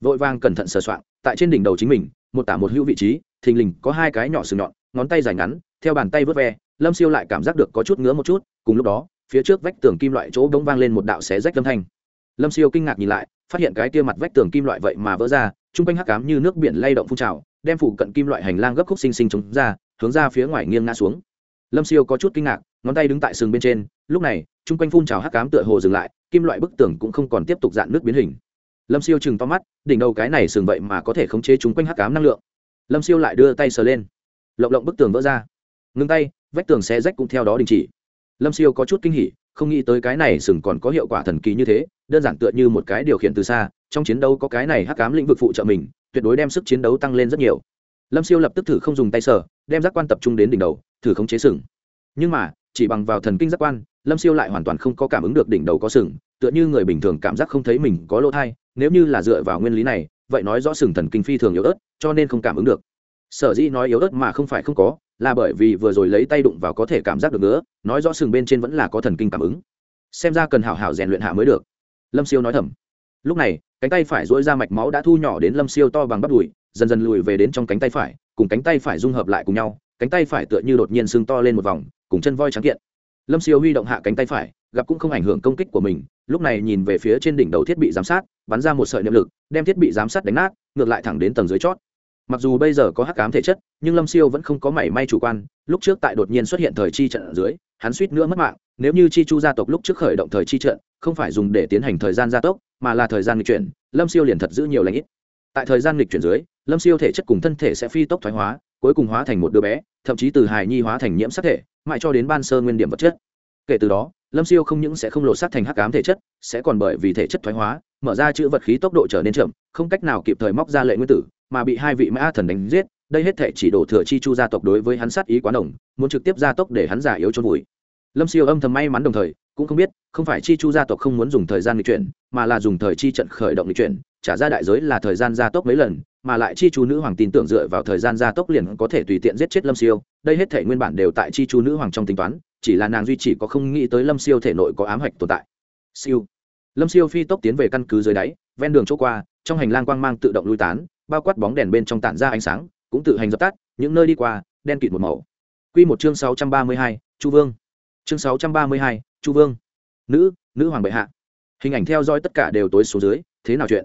vội vàng cẩn thận sờ soạn tại trên đỉnh đầu chính mình, một tả một hữu vị trí, thình lình có hai cái nhỏ sừng nhọn, ngón tay dài ngắn, theo bàn tay vớt ve, lâm siêu lại cảm giác được có chút ngứa một chút, cùng lúc đó, phía trước vách tường kim loại chỗ bỗng vang lên một đạo xé rách âm thanh. Lâm siêu kinh ngạc nhìn lại, phát hiện cái kia mặt vách tường kim loại vậy mà vỡ ra chung quanh hắc cám như nước biển lay động phun trào, đem phủ cận kim loại hành lang gấp khúc xinh xinh chống ra, hướng ra phía ngoài nghiêng ngã xuống. Lâm siêu có chút kinh ngạc, ngón tay đứng tại sừng bên trên, lúc này chung quanh phun trào hắc cám tựa hồ dừng lại, kim loại bức tường cũng không còn tiếp tục dạn nước biến hình lâm siêu chừng to mắt, đỉnh đầu cái này sừng vậy mà có thể khống chế chúng quanh hắc cám năng lượng. Lâm siêu lại đưa tay sờ lên. Lộng lộng bức tường vỡ ra. Ngưng tay, vách tường xe rách cũng theo đó đình chỉ. Lâm siêu có chút kinh hỉ, không nghĩ tới cái này sừng còn có hiệu quả thần kỳ như thế, đơn giản tựa như một cái điều khiển từ xa, trong chiến đấu có cái này hắc cám lĩnh vực phụ trợ mình, tuyệt đối đem sức chiến đấu tăng lên rất nhiều. Lâm siêu lập tức thử không dùng tay sờ, đem giác quan tập trung đến đỉnh đầu, thử khống chế sừng. Nhưng mà, chỉ bằng vào thần kinh giác quan, lâm siêu lại hoàn toàn không có cảm ứng được đỉnh đầu có sừng, tựa như người bình thường cảm giác không thấy mình có lỗ thai nếu như là dựa vào nguyên lý này, vậy nói rõ sừng thần kinh phi thường yếu ớt, cho nên không cảm ứng được. Sở dĩ nói yếu ớt mà không phải không có, là bởi vì vừa rồi lấy tay đụng vào có thể cảm giác được nữa, nói rõ sừng bên trên vẫn là có thần kinh cảm ứng. Xem ra cần hảo hảo rèn luyện hạ mới được. Lâm siêu nói thầm. Lúc này, cánh tay phải dỗi ra mạch máu đã thu nhỏ đến lâm siêu to bằng bắp đùi, dần dần lùi về đến trong cánh tay phải, cùng cánh tay phải dung hợp lại cùng nhau, cánh tay phải tựa như đột nhiên sưng to lên một vòng, cùng chân voi trắng kiện lâm siêu huy động hạ cánh tay phải, gặp cũng không ảnh hưởng công kích của mình, lúc này nhìn về phía trên đỉnh đầu thiết bị giám sát, bắn ra một sợi niệm lực, đem thiết bị giám sát đánh nát, ngược lại thẳng đến tầng dưới chót. Mặc dù bây giờ có hắc cám thể chất, nhưng lâm siêu vẫn không có mảy may chủ quan, lúc trước tại đột nhiên xuất hiện thời chi trận ở dưới, hắn suýt nữa mất mạng, nếu như chi chu gia tộc lúc trước khởi động thời chi trận, không phải dùng để tiến hành thời gian gia tốc, mà là thời gian nghịch chuyển, lâm siêu liền thật giữ nhiều lãnh ít. Tại thời gian nghịch chuyển dưới, lâm siêu thể chất cùng thân thể sẽ phi tốc thoái hóa, cuối cùng hóa thành một đứa bé, thậm chí từ hài nhi hóa thành nhiễm sắc thể mãi cho đến ban sơ nguyên điểm vật chất. Kể từ đó, lâm siêu không những sẽ không lột xác thành hắc ám thể chất, sẽ còn bởi vì thể chất thoái hóa, mở ra chữ vật khí tốc độ trở nên chậm, không cách nào kịp thời móc ra lệ nguyên tử, mà bị hai vị mã thần đánh giết, đây hết thể chỉ đổ thừa chi chu gia tộc đối với hắn sát ý quá đồng muốn trực tiếp gia tốc để hắn giả yếu trôn vùi. Lâm siêu âm thầm may mắn đồng thời, cũng không biết, không phải chi chu gia tộc không muốn dùng thời gian lịch chuyển, mà là dùng thời chi trận khởi động lịch chuyển, trả ra đại giới là thời gian gia tốc mấy lần mà lại chi chú nữ hoàng tin tưởng dựa vào thời gian gia tốc liền có thể tùy tiện giết chết lâm siêu. Đây hết thể nguyên bản đều tại chi chú nữ hoàng trong tính toán, chỉ là nàng duy chỉ có không nghĩ tới lâm siêu thể nội có ám hạch tồn tại. Siêu. Lâm siêu phi tốc tiến về căn cứ dưới đáy, ven đường chỗ qua, trong hành lang quang mang tự động lui tán, bao quát bóng đèn bên trong tản ra ánh sáng, cũng tự hành dập tắt, những nơi đi qua, đen kịt một màu. Q một chương sáu trăm ba mươi hai, chu vương. Chương sáu trăm ba mươi hai, chu vương. Nữ nữ hoàng bệ hạ. Hình ảnh theo dõi tất cả đều tối xuống dưới, thế nào chuyện?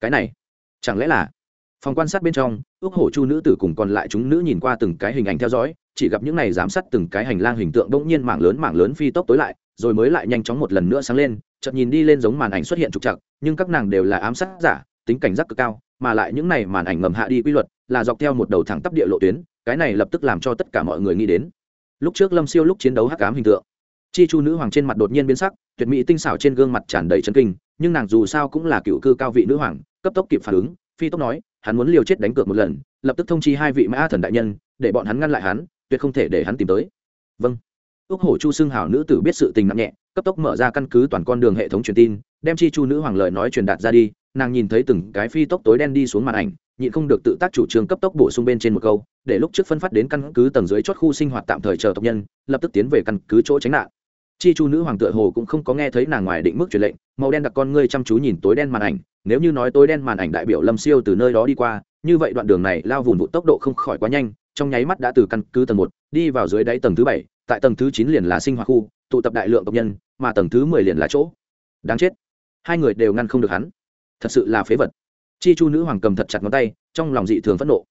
Cái này, chẳng lẽ là phòng quan sát bên trong ước hổ chu nữ tử cùng còn lại chúng nữ nhìn qua từng cái hình ảnh theo dõi, chỉ gặp những này giám sát từng cái hành lang hình tượng bỗng nhiên mảng lớn mảng lớn phi tốc tối lại, rồi mới lại nhanh chóng một lần nữa sáng lên, chợt nhìn đi lên giống màn ảnh xuất hiện trục trặc, nhưng các nàng đều là ám sát giả, tính cảnh giác cực cao, mà lại những này màn ảnh ngầm hạ đi quy luật, là dọc theo một đầu thẳng tắp địa lộ tuyến, cái này lập tức làm cho tất cả mọi người nghĩ đến. Lúc trước lâm siêu lúc chiến đấu hắc ám hình tượng, chi chu nữ hoàng trên mặt đột nhiên biến sắc, tuyệt mỹ tinh xảo trên gương mặt tràn đầy chân kinh, nhưng nàng dù sao cũng là cựu cư cao vị nữ hoàng, cấp tốc kịp phản ứng, phi tốc nói hắn muốn liều chết đánh cược một lần, lập tức thông chi hai vị mã thần đại nhân, để bọn hắn ngăn lại hắn, tuyệt không thể để hắn tìm tới. Vâng. Ước hổ chu xưng hảo nữ tử biết sự tình nặng nhẹ, cấp tốc mở ra căn cứ toàn con đường hệ thống truyền tin, đem chi chu nữ hoàng lời nói truyền đạt ra đi, nàng nhìn thấy từng cái phi tốc tối đen đi xuống màn ảnh, nhịn không được tự tác chủ trương cấp tốc bổ sung bên trên một câu, để lúc trước phân phát đến căn cứ tầng dưới chót khu sinh hoạt tạm thời chờ tộc nhân, lập tức tiến về căn cứ chỗ tránh nạn. Chi chu nữ hoàng tựa hồ cũng không có nghe thấy nàng ngoài định mức truyền lệnh màu đen đặc con ngươi chăm chú nhìn tối đen màn ảnh, nếu như nói tối đen màn ảnh đại biểu lâm siêu từ nơi đó đi qua, như vậy đoạn đường này lao vùn vụ tốc độ không khỏi quá nhanh, trong nháy mắt đã từ căn cứ tầng một đi vào dưới đáy tầng thứ bảy, tại tầng thứ chín liền là sinh hoạt khu, tụ tập đại lượng tộc nhân, mà tầng thứ mười liền là chỗ. Đáng chết. Hai người đều ngăn không được hắn. Thật sự là phế vật. Chi chu nữ hoàng cầm thật chặt ngón tay, trong lòng dị thường phẫn nộ.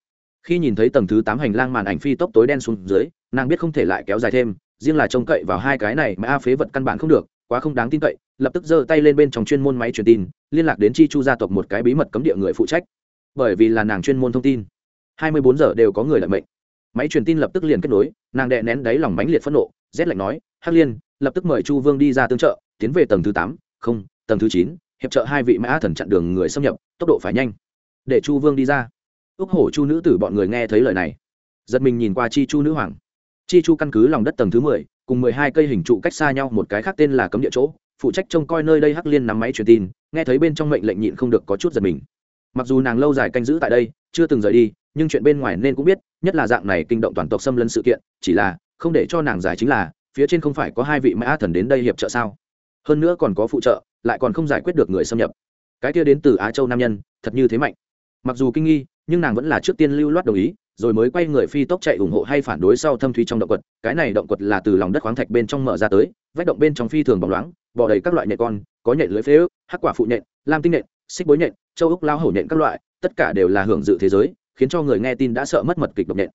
Khi nhìn thấy tầng thứ tám hành lang màn ảnh phi tốc tối đen xuống dưới, nàng biết không thể lại kéo dài thêm, riêng là trông cậy vào hai cái này mà a phế vật căn bản không được quá không đáng tin cậy, lập tức giơ tay lên bên trong chuyên môn máy truyền tin, liên lạc đến chi chu gia tộc một cái bí mật cấm địa người phụ trách. Bởi vì là nàng chuyên môn thông tin. Hai mươi bốn giờ đều có người lợi mệnh. Máy truyền tin lập tức liền kết nối, nàng đệ nén đáy lòng mãnh liệt phẫn nộ, rét lạnh nói, hắc liên, lập tức mời chu vương đi ra tương trợ, tiến về tầng thứ tám, không, tầng thứ chín, hiệp trợ hai vị mã thần chặn đường người xâm nhập, tốc độ phải nhanh. Để chu vương đi ra. Ước hổ chu nữ tử bọn người nghe thấy lời này. Giật mình nhìn qua chi chu nữ hoàng. Chi chu căn cứ lòng đất tầng thứ mười cùng mười hai cây hình trụ cách xa nhau, một cái khác tên là cấm địa chỗ, phụ trách trông coi nơi đây hắc liên nắm máy truyền tin, nghe thấy bên trong mệnh lệnh nhịn không được có chút giật mình. Mặc dù nàng lâu dài canh giữ tại đây, chưa từng rời đi, nhưng chuyện bên ngoài nên cũng biết, nhất là dạng này kinh động toàn tộc xâm lấn sự kiện, chỉ là, không để cho nàng giải chính là, phía trên không phải có hai vị mã thần đến đây hiệp trợ sao? Hơn nữa còn có phụ trợ, lại còn không giải quyết được người xâm nhập. Cái kia đến từ á châu nam nhân, thật như thế mạnh. Mặc dù kinh nghi, nhưng nàng vẫn là trước tiên lưu loát đồng ý rồi mới quay người phi tốc chạy ủng hộ hay phản đối sau thâm thúy trong động quật. Cái này động quật là từ lòng đất khoáng thạch bên trong mở ra tới, vách động bên trong phi thường bóng loáng bỏ đầy các loại nhện con, có nhện lưới phế ức hắc quả phụ nhện, lam tinh nhện, xích bối nhện, châu úc lao hổ nhện các loại, tất cả đều là hưởng dự thế giới, khiến cho người nghe tin đã sợ mất mật kịch độc nhện.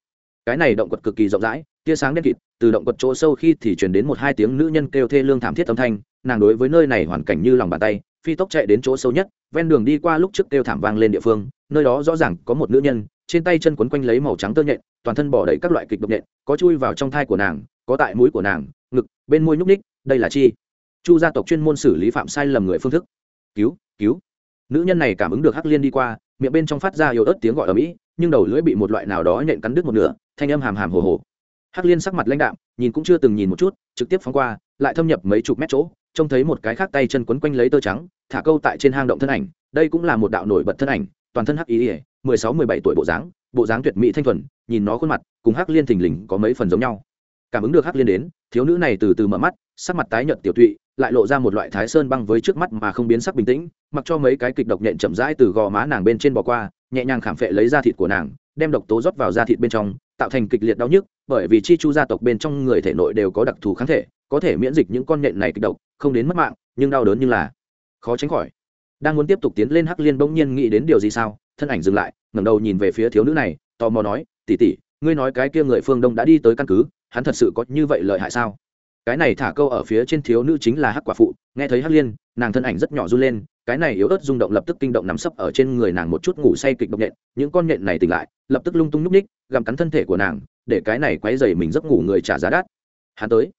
Cái này động quật cực kỳ rộng rãi, tia sáng đen kịt, từ động quật chỗ sâu khi thì truyền đến một hai tiếng nữ nhân kêu thê lương thảm thiết âm thanh, nàng đối với nơi này hoàn cảnh như lòng bàn tay, phi tốc chạy đến chỗ sâu nhất, ven đường đi qua lúc trước kêu thảm vang lên địa phương, nơi đó rõ ràng có một nữ nhân trên tay chân quấn quanh lấy màu trắng tơ nhện, toàn thân bỏ đầy các loại kịch độc nhện, có chui vào trong thai của nàng, có tại mũi của nàng, ngực, bên môi nhúc ních đây là chi. Chu gia tộc chuyên môn xử lý phạm sai lầm người phương thức. Cứu cứu. Nữ nhân này cảm ứng được hắc liên đi qua, miệng bên trong phát ra yếu ớt tiếng gọi ở mỹ, nhưng đầu lưỡi bị một loại nào đó nhện cắn đứt một nửa, thanh âm hàm hàm hồ hồ. Hắc liên sắc mặt lãnh đạm, nhìn cũng chưa từng nhìn một chút, trực tiếp phóng qua, lại thâm nhập mấy chục mét chỗ, trông thấy một cái khác tay chân quấn quanh lấy tơ trắng, thả câu tại trên hang động thân ảnh, đây cũng là một đạo nổi bật thân ảnh toàn thân hắc ý ỉa, mười sáu, mười bảy tuổi bộ dáng bộ dáng tuyệt mỹ thanh thuần, nhìn nó khuôn mặt, cùng hắc liên thình lình có mấy phần giống nhau. Cảm ứng được hắc liên đến, thiếu nữ này từ từ mở mắt, sắc mặt tái nhợt tiểu tụy, lại lộ ra một loại thái sơn băng với trước mắt mà không biến sắc bình tĩnh, mặc cho mấy cái kịch độc nhện chậm rãi từ gò má nàng bên trên bò qua, nhẹ nhàng khảm phệ lấy da thịt của nàng, đem độc tố rót vào da thịt bên trong, tạo thành kịch liệt đau nhức, bởi vì chi chu gia tộc bên trong người thể nội đều có đặc thù kháng thể, có thể miễn dịch những con nhện này kịch độc, không đến mất mạng, nhưng đau đớn như là khó tránh khỏi đang muốn tiếp tục tiến lên hắc liên bỗng nhiên nghĩ đến điều gì sao? Thân ảnh dừng lại, ngẩng đầu nhìn về phía thiếu nữ này, tò mò nói tỉ tỉ ngươi nói cái kia người phương đông đã đi tới căn cứ, hắn thật sự có như vậy lợi hại sao? Cái này thả câu ở phía trên thiếu nữ chính là hắc quả phụ, nghe thấy hắc liên, nàng thân ảnh rất nhỏ run lên, cái này yếu ớt rung động lập tức kinh động nằm sấp ở trên người nàng một chút ngủ say kịch độc nhện, những con nhện này tỉnh lại, lập tức lung tung nhúc ních gặm cắn thân thể của nàng, để cái này quấy dày mình giấc ngủ người trả giá đắt. Hắn tới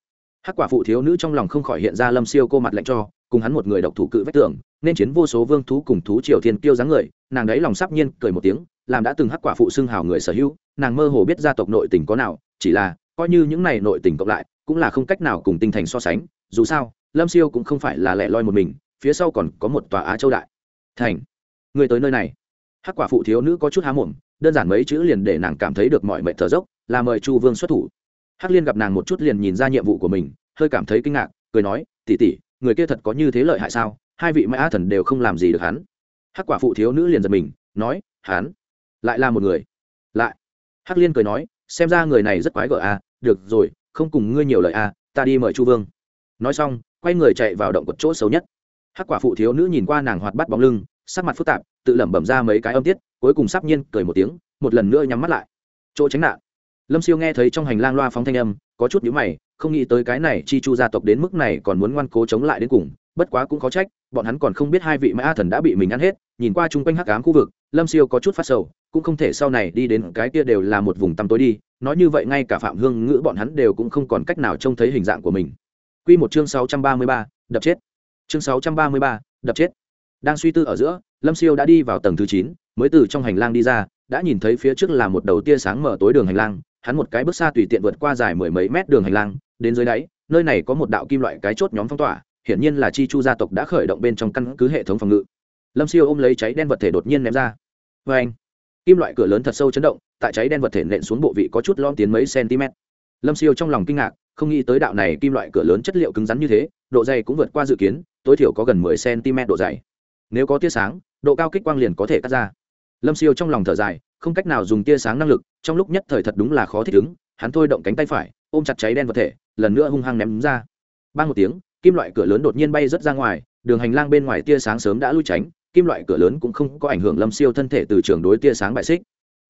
hắc quả phụ thiếu nữ trong lòng không khỏi hiện ra lâm siêu cô mặt lạnh cho, cùng hắn một người độc thủ cự vách tường, nên chiến vô số vương thú cùng thú triều thiên kiêu dáng người, nàng đấy lòng sắp nhiên cười một tiếng, làm đã từng hắc quả phụ xưng hào người sở hữu, nàng mơ hồ biết gia tộc nội tình có nào, chỉ là, coi như những này nội tình cộng lại, cũng là không cách nào cùng tinh thành so sánh, dù sao, lâm siêu cũng không phải là lẻ loi một mình, phía sau còn có một tòa á châu đại. Thành, người tới nơi này. Hắc quả phụ thiếu nữ có chút há mồm, đơn giản mấy chữ liền để nàng cảm thấy được mọi mệnh thở dốc, là mời chu vương xuất thủ hắc liên gặp nàng một chút liền nhìn ra nhiệm vụ của mình, hơi cảm thấy kinh ngạc, cười nói tỉ tỉ người kia thật có như thế lợi hại sao? Hai vị mã thần đều không làm gì được hắn. Hắc quả phụ thiếu nữ liền giật mình, nói, hắn lại là một người. Lại. Hắc liên cười nói, xem ra người này rất quái gở à được rồi, không cùng ngươi nhiều lời à ta đi mời chu vương. Nói xong, quay người chạy vào động cột chỗ xấu nhất. Hắc quả phụ thiếu nữ nhìn qua nàng hoạt bắt bóng lưng, sắc mặt phức tạp, tự lẩm bẩm ra mấy cái âm tiết, cuối cùng sắp nhiên cười một tiếng, một lần nữa nhắm mắt lại. Chỗ tránh nạn lâm siêu nghe thấy trong hành lang loa phóng thanh âm có chút nhữ mày không nghĩ tới cái này chi chu gia tộc đến mức này còn muốn ngoan cố chống lại đến cùng bất quá cũng có trách bọn hắn còn không biết hai vị mã thần đã bị mình ăn hết nhìn qua chung quanh hắc ám khu vực lâm siêu có chút phát sầu cũng không thể sau này đi đến cái kia đều là một vùng tăm tối đi nói như vậy ngay cả phạm hương ngữ bọn hắn đều cũng không còn cách nào trông thấy hình dạng của mình Quy một chương sáu trăm ba mươi ba, đập chết. Chương sáu trăm ba mươi ba, đập chết. Đang suy tư ở giữa, Lâm Siêu đã đi vào tầng thứ chín, mới từ trong hành lang đi ra, đã nhìn thấy phía trước là một đầu tia sáng mở tối đường hành lang, hắn một cái bước xa tùy tiện vượt qua dài mười mấy mét đường hành lang, đến dưới đáy, nơi này có một đạo kim loại cái chốt nhóm phong tỏa, hiển nhiên là chi chu gia tộc đã khởi động bên trong căn cứ hệ thống phòng ngự. Lâm siêu ôm lấy cháy đen vật thể đột nhiên ném ra. Vê anh kim loại cửa lớn thật sâu chấn động tại cháy đen vật thể nện xuống bộ vị có chút lom tiến mấy cm lâm siêu trong lòng kinh ngạc không nghĩ tới đạo này kim loại cửa lớn chất liệu cứng rắn như thế độ dày cũng vượt qua dự kiến tối thiểu có gần 10 cm độ dày. Nếu có tia sáng độ cao kích quang liền có thể cắt ra. Lâm siêu trong lòng thở dài không cách nào dùng tia sáng năng lực, trong lúc nhất thời thật đúng là khó thích ứng, hắn thôi động cánh tay phải, ôm chặt cháy đen vật thể, lần nữa hung hăng ném ra. Ban một tiếng, kim loại cửa lớn đột nhiên bay rất ra ngoài, đường hành lang bên ngoài tia sáng sớm đã lui tránh, kim loại cửa lớn cũng không có ảnh hưởng lâm siêu thân thể từ trường đối tia sáng bại xích.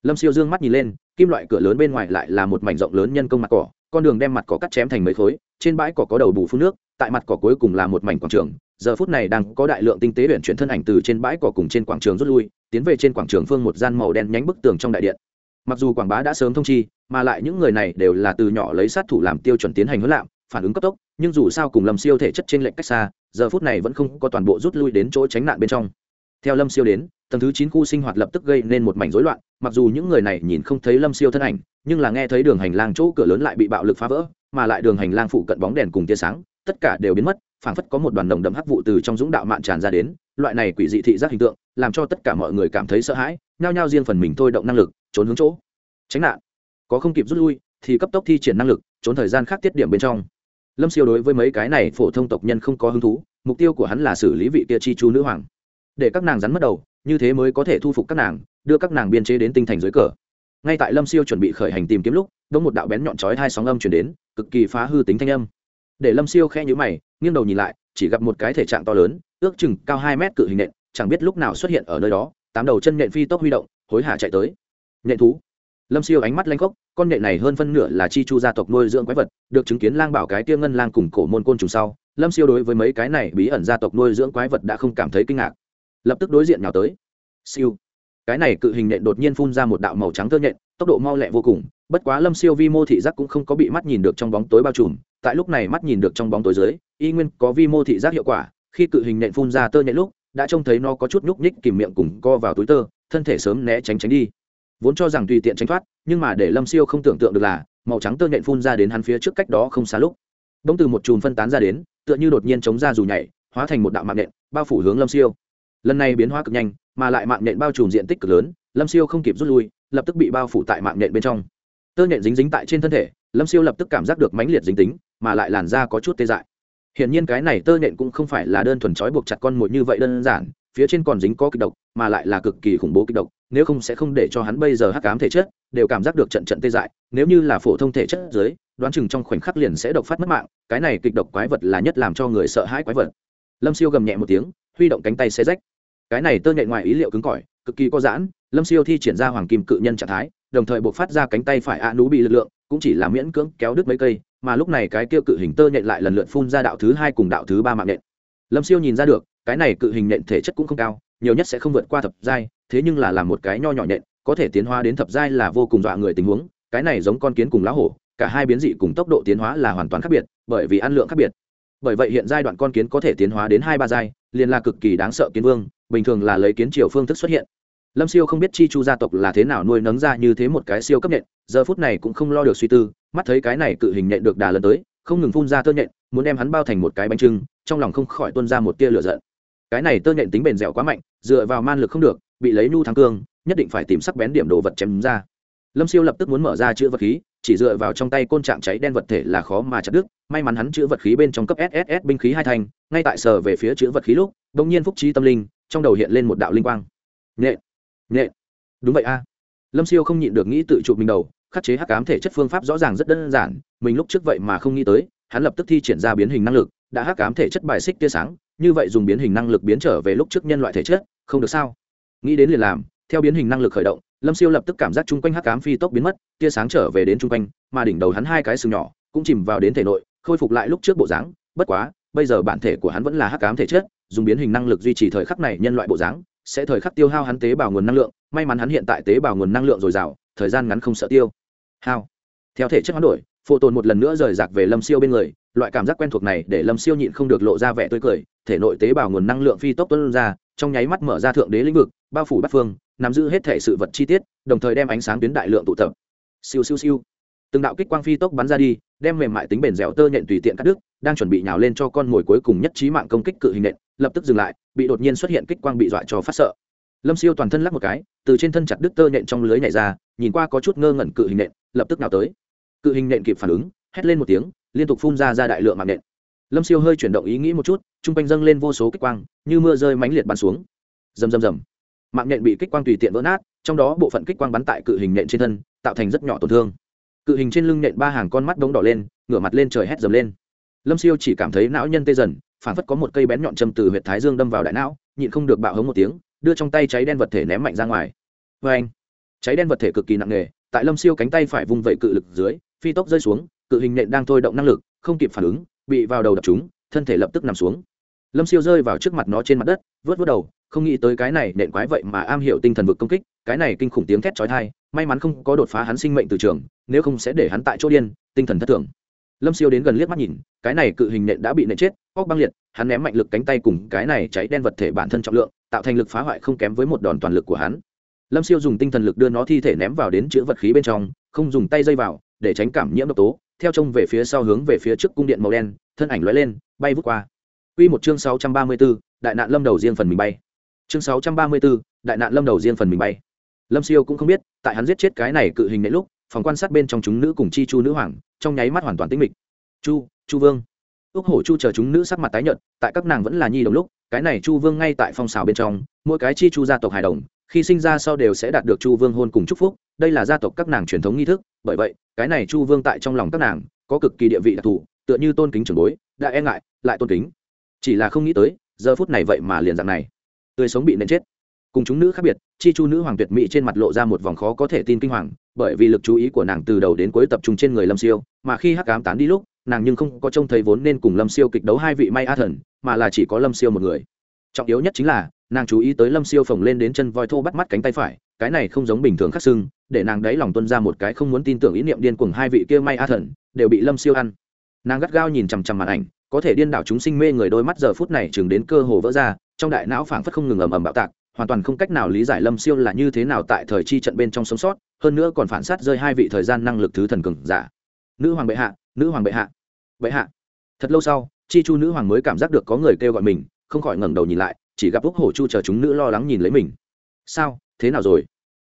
Lâm siêu dương mắt nhìn lên, kim loại cửa lớn bên ngoài lại là một mảnh rộng lớn nhân công mặt cỏ, con đường đem mặt cỏ cắt chém thành mấy khối, trên bãi cỏ có đầu bù phun nước, tại mặt cỏ cuối cùng là một mảnh quảng trường giờ phút này đang có đại lượng tinh tế luyện chuyển thân ảnh từ trên bãi cỏ cùng trên quảng trường rút lui, tiến về trên quảng trường phương một gian màu đen nhánh bức tường trong đại điện. Mặc dù quảng bá đã sớm thông chi, mà lại những người này đều là từ nhỏ lấy sát thủ làm tiêu chuẩn tiến hành huấn lạm, phản ứng cấp tốc, nhưng dù sao cùng lâm siêu thể chất trên lệnh cách xa, giờ phút này vẫn không có toàn bộ rút lui đến chỗ tránh nạn bên trong. Theo lâm siêu đến, tầng thứ chín khu sinh hoạt lập tức gây nên một mảnh rối loạn, mặc dù những người này nhìn không thấy lâm siêu thân ảnh, nhưng là nghe thấy đường hành lang chỗ cửa lớn lại bị bạo lực phá vỡ, mà lại đường hành lang phụ cận bóng đèn cùng tia sáng, tất cả đều biến mất phảng phất có một đoàn đồng đậm hắc vụ từ trong dũng đạo mạn tràn ra đến, loại này quỷ dị thị giác hình tượng, làm cho tất cả mọi người cảm thấy sợ hãi, nhao nhao riêng phần mình thôi động năng lực, trốn hướng chỗ. Tránh nạn. Có không kịp rút lui, thì cấp tốc thi triển năng lực, trốn thời gian khác tiết điểm bên trong. Lâm siêu đối với mấy cái này phổ thông tộc nhân không có hứng thú, mục tiêu của hắn là xử lý vị kia chi chu nữ hoàng. Để các nàng rắn mất đầu, như thế mới có thể thu phục các nàng, đưa các nàng biên chế đến tinh thành dưới cờ. Ngay tại lâm siêu chuẩn bị khởi hành tìm kiếm lúc đ một đạo bén nhọn chói hai sóng âm chuyển đến, cực kỳ phá hư tính thanh âm để lâm siêu khe nhữ mày, nghiêng đầu nhìn lại, chỉ gặp một cái thể trạng to lớn, ước chừng cao hai mét cự hình nện, chẳng biết lúc nào xuất hiện ở nơi đó, tám đầu chân nện phi tốc huy động, hối hả chạy tới. Nện thú. Lâm siêu ánh mắt lanh khốc, con nện này hơn phân nửa là chi chu gia tộc nuôi dưỡng quái vật, được chứng kiến lang bảo cái tia ngân lang cùng cổ môn côn trùng sau, lâm siêu đối với mấy cái này bí ẩn gia tộc nuôi dưỡng quái vật đã không cảm thấy kinh ngạc. Lập tức đối diện nhào tới. Siêu. Cái này cự hình nện đột nhiên phun ra một đạo màu trắng thơ nhện tốc độ mau lẹ vô cùng, bất quá lâm siêu vi mô thị giác cũng không có bị mắt nhìn được trong bóng tối bao trùm tại lúc này mắt nhìn được trong bóng tối dưới, y nguyên có vi mô thị giác hiệu quả, khi cự hình nện phun ra tơ nhện lúc, đã trông thấy nó có chút nhúc nhích kìm miệng cùng co vào túi tơ, thân thể sớm né tránh tránh đi. Vốn cho rằng tùy tiện tránh thoát, nhưng mà để lâm siêu không tưởng tượng được là, màu trắng tơ nhện phun ra đến hắn phía trước cách đó không xa lúc. Bỗng từ một chùm phân tán ra đến, tựa như đột nhiên chống ra dù nhảy, hóa thành một đạo mạng nện, bao phủ hướng lâm siêu. Lần này biến hóa cực nhanh, mà lại mạng nện bao trùm diện tích cực lớn, lâm siêu không kịp rút lui, lập tức bị bao phủ tại mạng nện bên trong. Tơ nhện dính dính tại trên thân thể, lâm siêu lập tức cảm giác được mãnh liệt dính tính mà lại làn da có chút tê dại. Hiển nhiên cái này tơ nhện cũng không phải là đơn thuần trói buộc chặt con mồi như vậy đơn giản, phía trên còn dính có kịch độc, mà lại là cực kỳ khủng bố kịch độc, nếu không sẽ không để cho hắn bây giờ hắc ám thể chất đều cảm giác được trận trận tê dại, nếu như là phổ thông thể chất dưới, đoán chừng trong khoảnh khắc liền sẽ độc phát mất mạng, cái này kịch độc quái vật là nhất làm cho người sợ hãi quái vật. Lâm siêu gầm nhẹ một tiếng, huy động cánh tay xe rách. Cái này tơ nhện ngoài ý liệu cứng cỏi, cực kỳ có giãn, lâm siêu thi triển ra hoàng kim cự nhân trạng thái, đồng thời buộc phát ra cánh tay phải a nú bị lực lượng, cũng chỉ là miễn cưỡng kéo đứt mấy cây mà lúc này cái kia cự hình tơ nhện lại lần lượt phun ra đạo thứ hai cùng đạo thứ ba mạng nhện. Lâm siêu nhìn ra được, cái này cự hình nhện thể chất cũng không cao, nhiều nhất sẽ không vượt qua thập giai, thế nhưng là làm một cái nho nhỏ nhện, có thể tiến hóa đến thập giai là vô cùng dọa người tình huống, cái này giống con kiến cùng lá hổ, cả hai biến dị cùng tốc độ tiến hóa là hoàn toàn khác biệt, bởi vì ăn lượng khác biệt. Bởi vậy hiện giai đoạn con kiến có thể tiến hóa đến hai ba giai, liền là cực kỳ đáng sợ kiến vương, bình thường là lấy kiến triều phương thức xuất hiện. Lâm siêu không biết chi chu gia tộc là thế nào nuôi nấng ra như thế một cái siêu cấp nhện, giờ phút này cũng không lo được suy tư mắt thấy cái này cự hình nhện được đà lần tới, không ngừng phun ra tơ nhện, muốn đem hắn bao thành một cái bánh trưng, trong lòng không khỏi tuân ra một tia lửa giận. Cái này tơ nhện tính bền dẻo quá mạnh, dựa vào man lực không được, bị lấy nhu thắng cương, nhất định phải tìm sắc bén điểm đồ vật chém ra. Lâm siêu lập tức muốn mở ra chữ vật khí, chỉ dựa vào trong tay côn trạng cháy đen vật thể là khó mà chặt đứt, may mắn hắn chữ vật khí bên trong cấp sss binh khí hai thành, ngay tại sở về phía chữ vật khí lúc đ ỗ n g nhiên phúc trí tâm linh, trong đầu hiện lên một đạo linh quang. Nhện nhện. Đúng vậy a. Lâm siêu không nhịn được nghĩ tự chụp mình đầu khắc chế hắc ám thể chất phương pháp rõ ràng rất đơn giản, mình lúc trước vậy mà không nghĩ tới, hắn lập tức thi triển ra biến hình năng lực, đã hắc ám thể chất bài xích tia sáng, như vậy dùng biến hình năng lực biến trở về lúc trước nhân loại thể chất, không được sao? Nghĩ đến liền làm, theo biến hình năng lực khởi động, lâm siêu lập tức cảm giác chung quanh hắc ám phi tốc biến mất, tia sáng trở về đến chung quanh, mà đỉnh đầu hắn hai cái sừng nhỏ cũng chìm vào đến thể nội, khôi phục lại lúc trước bộ dáng. Bất quá, bây giờ bản thể của hắn vẫn là hắc ám thể chất, dùng biến hình năng lực duy trì thời khắc này nhân loại bộ dáng, sẽ thời khắc tiêu hao hắn tế bào nguồn năng lượng. May mắn hắn hiện tại tế bào nguồn năng lượng dồi dào, thời gian ngắn không sợ tiêu hao. Theo thể chất hoán đổi phô tồn một lần nữa rời rạc về lâm siêu bên người, loại cảm giác quen thuộc này để lâm siêu nhịn không được lộ ra vẻ tươi cười, thể nội tế bào nguồn năng lượng phi tốc tuân ra, trong nháy mắt mở ra thượng đế lĩnh vực, bao phủ bát phương, nắm giữ hết thể sự vật chi tiết, đồng thời đem ánh sáng tuyến đại lượng tụ tập. Siêu siêu siêu. Từng đạo kích quang phi tốc bắn ra đi, đem mềm mại tính bền dẻo tơ nhện tùy tiện cắt đứt, đang chuẩn bị nhào lên cho con mồi cuối cùng nhất trí mạng công kích cự hình nện, lập tức dừng lại, bị đột nhiên xuất hiện kích quang bị dọa cho phát sợ lâm siêu toàn thân lắc một cái, từ trên thân chặt đứt tơ nhện trong lưới nhảy ra, nhìn qua có chút ngơ ngẩn cự hình nện, lập tức nào tới. Cự hình nện kịp phản ứng, hét lên một tiếng, liên tục phun ra ra đại lượng mạng nện. Lâm siêu hơi chuyển động ý nghĩ một chút chung quanh dâng lên vô số kích quang, như mưa rơi mãnh liệt bắn xuống. Rầm rầm rầm. Mạng nện bị kích quang tùy tiện vỡ nát, trong đó bộ phận kích quang bắn tại cự hình nện trên thân, tạo thành rất nhỏ tổn thương. Cự hình trên lưng nện ba hàng con mắt đống đỏ lên, ngửa mặt lên trời hét dầm lên. Lâm siêu chỉ cảm thấy não nhân tê dần phản phất có một cây bén nhọn châm từ huyệt thái dương đâm vào đại não, nhịn không được bạo hống một tiếng đưa trong tay cháy đen vật thể ném mạnh ra ngoài. Vê anh, cháy đen vật thể cực kỳ nặng nề, tại lâm siêu cánh tay phải vung vẩy cự lực dưới, phi tốc rơi xuống, cự hình nện đang thôi động năng lực, không kịp phản ứng, bị vào đầu đập chúng thân thể lập tức nằm xuống. Lâm siêu rơi vào trước mặt nó trên mặt đất, vớt vớt đầu, không nghĩ tới cái này nện quái vậy mà am hiểu tinh thần vực công kích, cái này kinh khủng tiếng thét chói tai, may mắn không có đột phá hắn sinh mệnh từ trường, nếu không sẽ để hắn tại chỗ điên, tinh thần thất thường. Lâm siêu đến gần liếc mắt nhìn, cái này cự hình nện đã bị nện chết, óc băng liệt hắn ném mạnh lực cánh tay cùng cái này cháy đen vật thể bản thân trọng lượng tạo thành lực phá hoại không kém với một đòn toàn lực của hắn lâm siêu dùng tinh thần lực đưa nó thi thể ném vào đến chữ vật khí bên trong không dùng tay dây vào để tránh cảm nhiễm độc tố theo trông về phía sau hướng về phía trước cung điện màu đen thân ảnh lóe lên bay vút qua Quy một chương 634, đại nạn lâm đầu riêng phần mình bay. Chương 634, đại nạn lâm đầu riêng phần mình bay. Lâm Siêu cũng không biết, tại hắn giết chết cái này cự hình nãy lúc, phòng quan sát bên trong chúng nữ cùng chi chu nữ hoàng, trong nháy mắt hoàn toàn tĩnh mịch. Chu, Chu Vương. Ước Hổ Chu chờ chúng nữ sắc mặt tái nhợt, tại các nàng vẫn là nhi đồng lúc, cái này Chu Vương ngay tại phong xào bên trong, mỗi cái chi chu gia tộc hài đồng, khi sinh ra sau đều sẽ đạt được Chu Vương hôn cùng chúc phúc, đây là gia tộc các nàng truyền thống nghi thức, bởi vậy, cái này Chu Vương tại trong lòng các nàng, có cực kỳ địa vị đặc thù, tựa như tôn kính trưởng bối, đã e ngại, lại tôn kính. Chỉ là không nghĩ tới giờ phút này vậy mà liền dạng này. Tươi sống bị nện chết. Cùng chúng nữ khác biệt chi chu nữ hoàng tuyệt mỹ trên mặt lộ ra một vòng khó có thể tin kinh hoàng bởi vì lực chú ý của nàng từ đầu đến cuối tập trung trên người lâm siêu mà khi hắc cám tán đi lúc nàng nhưng không có trông thấy vốn nên cùng lâm siêu kịch đấu hai vị may a thần, mà là chỉ có lâm siêu một người. Trọng yếu nhất chính là, nàng chú ý tới lâm siêu phồng lên đến chân voi thô bắt mắt cánh tay phải, cái này không giống bình thường khắc sưng, để nàng đáy lòng tuân ra một cái không muốn tin tưởng ý niệm điên cùng hai vị kia may a thần, đều bị lâm siêu ăn. Nàng gắt gao nhìn chằm chằm màn ảnh, có thể điên đảo chúng sinh mê người đôi mắt giờ phút này chừng đến cơ hồ vỡ ra, trong đại não phảng phất không ngừng ầm ầm bạo tạc, hoàn toàn không cách nào lý giải lâm siêu là như thế nào tại thời chi trận bên trong sống sót, hơn nữa còn phản sát rơi hai vị thời gian năng lực thứ thần cường giả. Nữ hoàng bệ hạ nữ hoàng bệ hạ. Bệ hạ. Thật lâu sau, chi chu nữ hoàng mới cảm giác được có người kêu gọi mình, không khỏi ngẩng đầu nhìn lại, chỉ gặp úc hổ chu chờ chúng nữ lo lắng nhìn lấy mình. Sao? Thế nào rồi?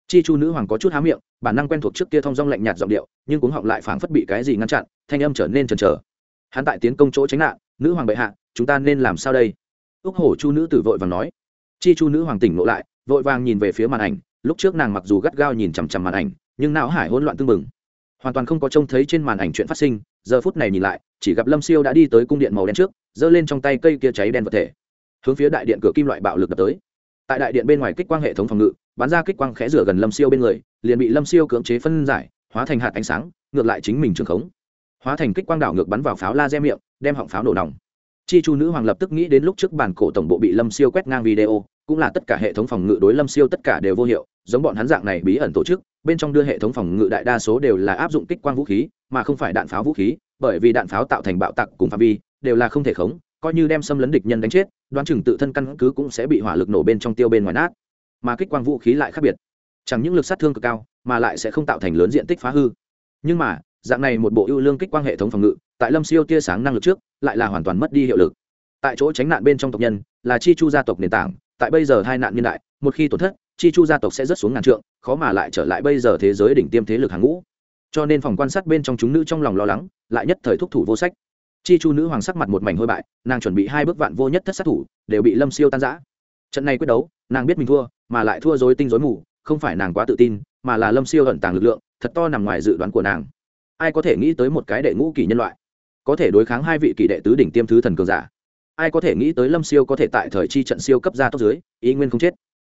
Chi chu nữ hoàng có chút há miệng, bản năng quen thuộc trước kia thong dong lạnh nhạt giọng điệu, nhưng cuống họng lại phảng phất bị cái gì ngăn chặn, thanh âm trở nên chần chờ. Hắn tại tiến công chỗ tránh nạn, nữ hoàng bệ hạ, chúng ta nên làm sao đây? Úc hổ chu nữ tử vội vàng nói. Chi chu nữ hoàng tỉnh ngộ lại, vội vàng nhìn về phía màn ảnh, lúc trước nàng mặc dù gắt gao nhìn chằm chằm màn ảnh, nhưng não hải hỗn loạn tưng bừng hoàn toàn không có trông thấy trên màn ảnh chuyện phát sinh, giờ phút này nhìn lại, chỉ gặp lâm siêu đã đi tới cung điện màu đen trước, giơ lên trong tay cây kia cháy đen vật thể, hướng phía đại điện cửa kim loại bạo lực đập tới. Tại đại điện bên ngoài kích quang hệ thống phòng ngự, bắn ra kích quang khẽ rửa gần lâm siêu bên người, liền bị lâm siêu cưỡng chế phân giải, hóa thành hạt ánh sáng, ngược lại chính mình trường khống. Hóa thành kích quang đảo ngược bắn vào pháo laser miệng, đem họng pháo nổ nòng. Chi chu nữ hoàng lập tức nghĩ đến lúc trước bản cổ tổng bộ bị lâm siêu quét ngang video cũng là tất cả hệ thống phòng ngự đối lâm siêu tất cả đều vô hiệu, giống bọn hắn dạng này bí ẩn tổ chức, bên trong đưa hệ thống phòng ngự đại đa số đều là áp dụng kích quang vũ khí, mà không phải đạn pháo vũ khí, bởi vì đạn pháo tạo thành bạo tặc cùng phạm vi đều là không thể khống, coi như đem xâm lấn địch nhân đánh chết, đoán chừng tự thân căn cứ cũng sẽ bị hỏa lực nổ bên trong tiêu bên ngoài nát. Mà kích quang vũ khí lại khác biệt. Chẳng những lực sát thương cực cao, mà lại sẽ không tạo thành lớn diện tích phá hư. Nhưng mà, dạng này một bộ ưu lương kích quang hệ thống phòng ngự, tại lâm siêu tia sáng năng lực trước, lại là hoàn toàn mất đi hiệu lực. Tại chỗ tránh nạn bên trong tộc nhân, là chi chu gia tộc nền tảng tại bây giờ hai nạn nhân đại, một khi tổn thất, chi chu gia tộc sẽ rất xuống ngàn trượng, khó mà lại trở lại bây giờ thế giới đỉnh tiêm thế lực hàng ngũ. Cho nên phòng quan sát bên trong chúng nữ trong lòng lo lắng, lại nhất thời thúc thủ vô sách. Chi chu nữ hoàng sắc mặt một mảnh hôi bại, nàng chuẩn bị hai bước vạn vô nhất thất sát thủ, đều bị lâm siêu tan giã trận này quyết đấu, nàng biết mình thua, mà lại thua dối tinh dối mù, không phải nàng quá tự tin, mà là lâm siêu ẩn tàng lực lượng, thật to nằm ngoài dự đoán của nàng. Ai có thể nghĩ tới một cái đệ ngũ kỷ nhân loại, có thể đối kháng hai vị kỷ đệ tứ đỉnh tiêm thứ thần cường giả? Ai có thể nghĩ tới lâm siêu có thể tại thời chi trận siêu cấp ra tốc dưới, ý nguyên không chết.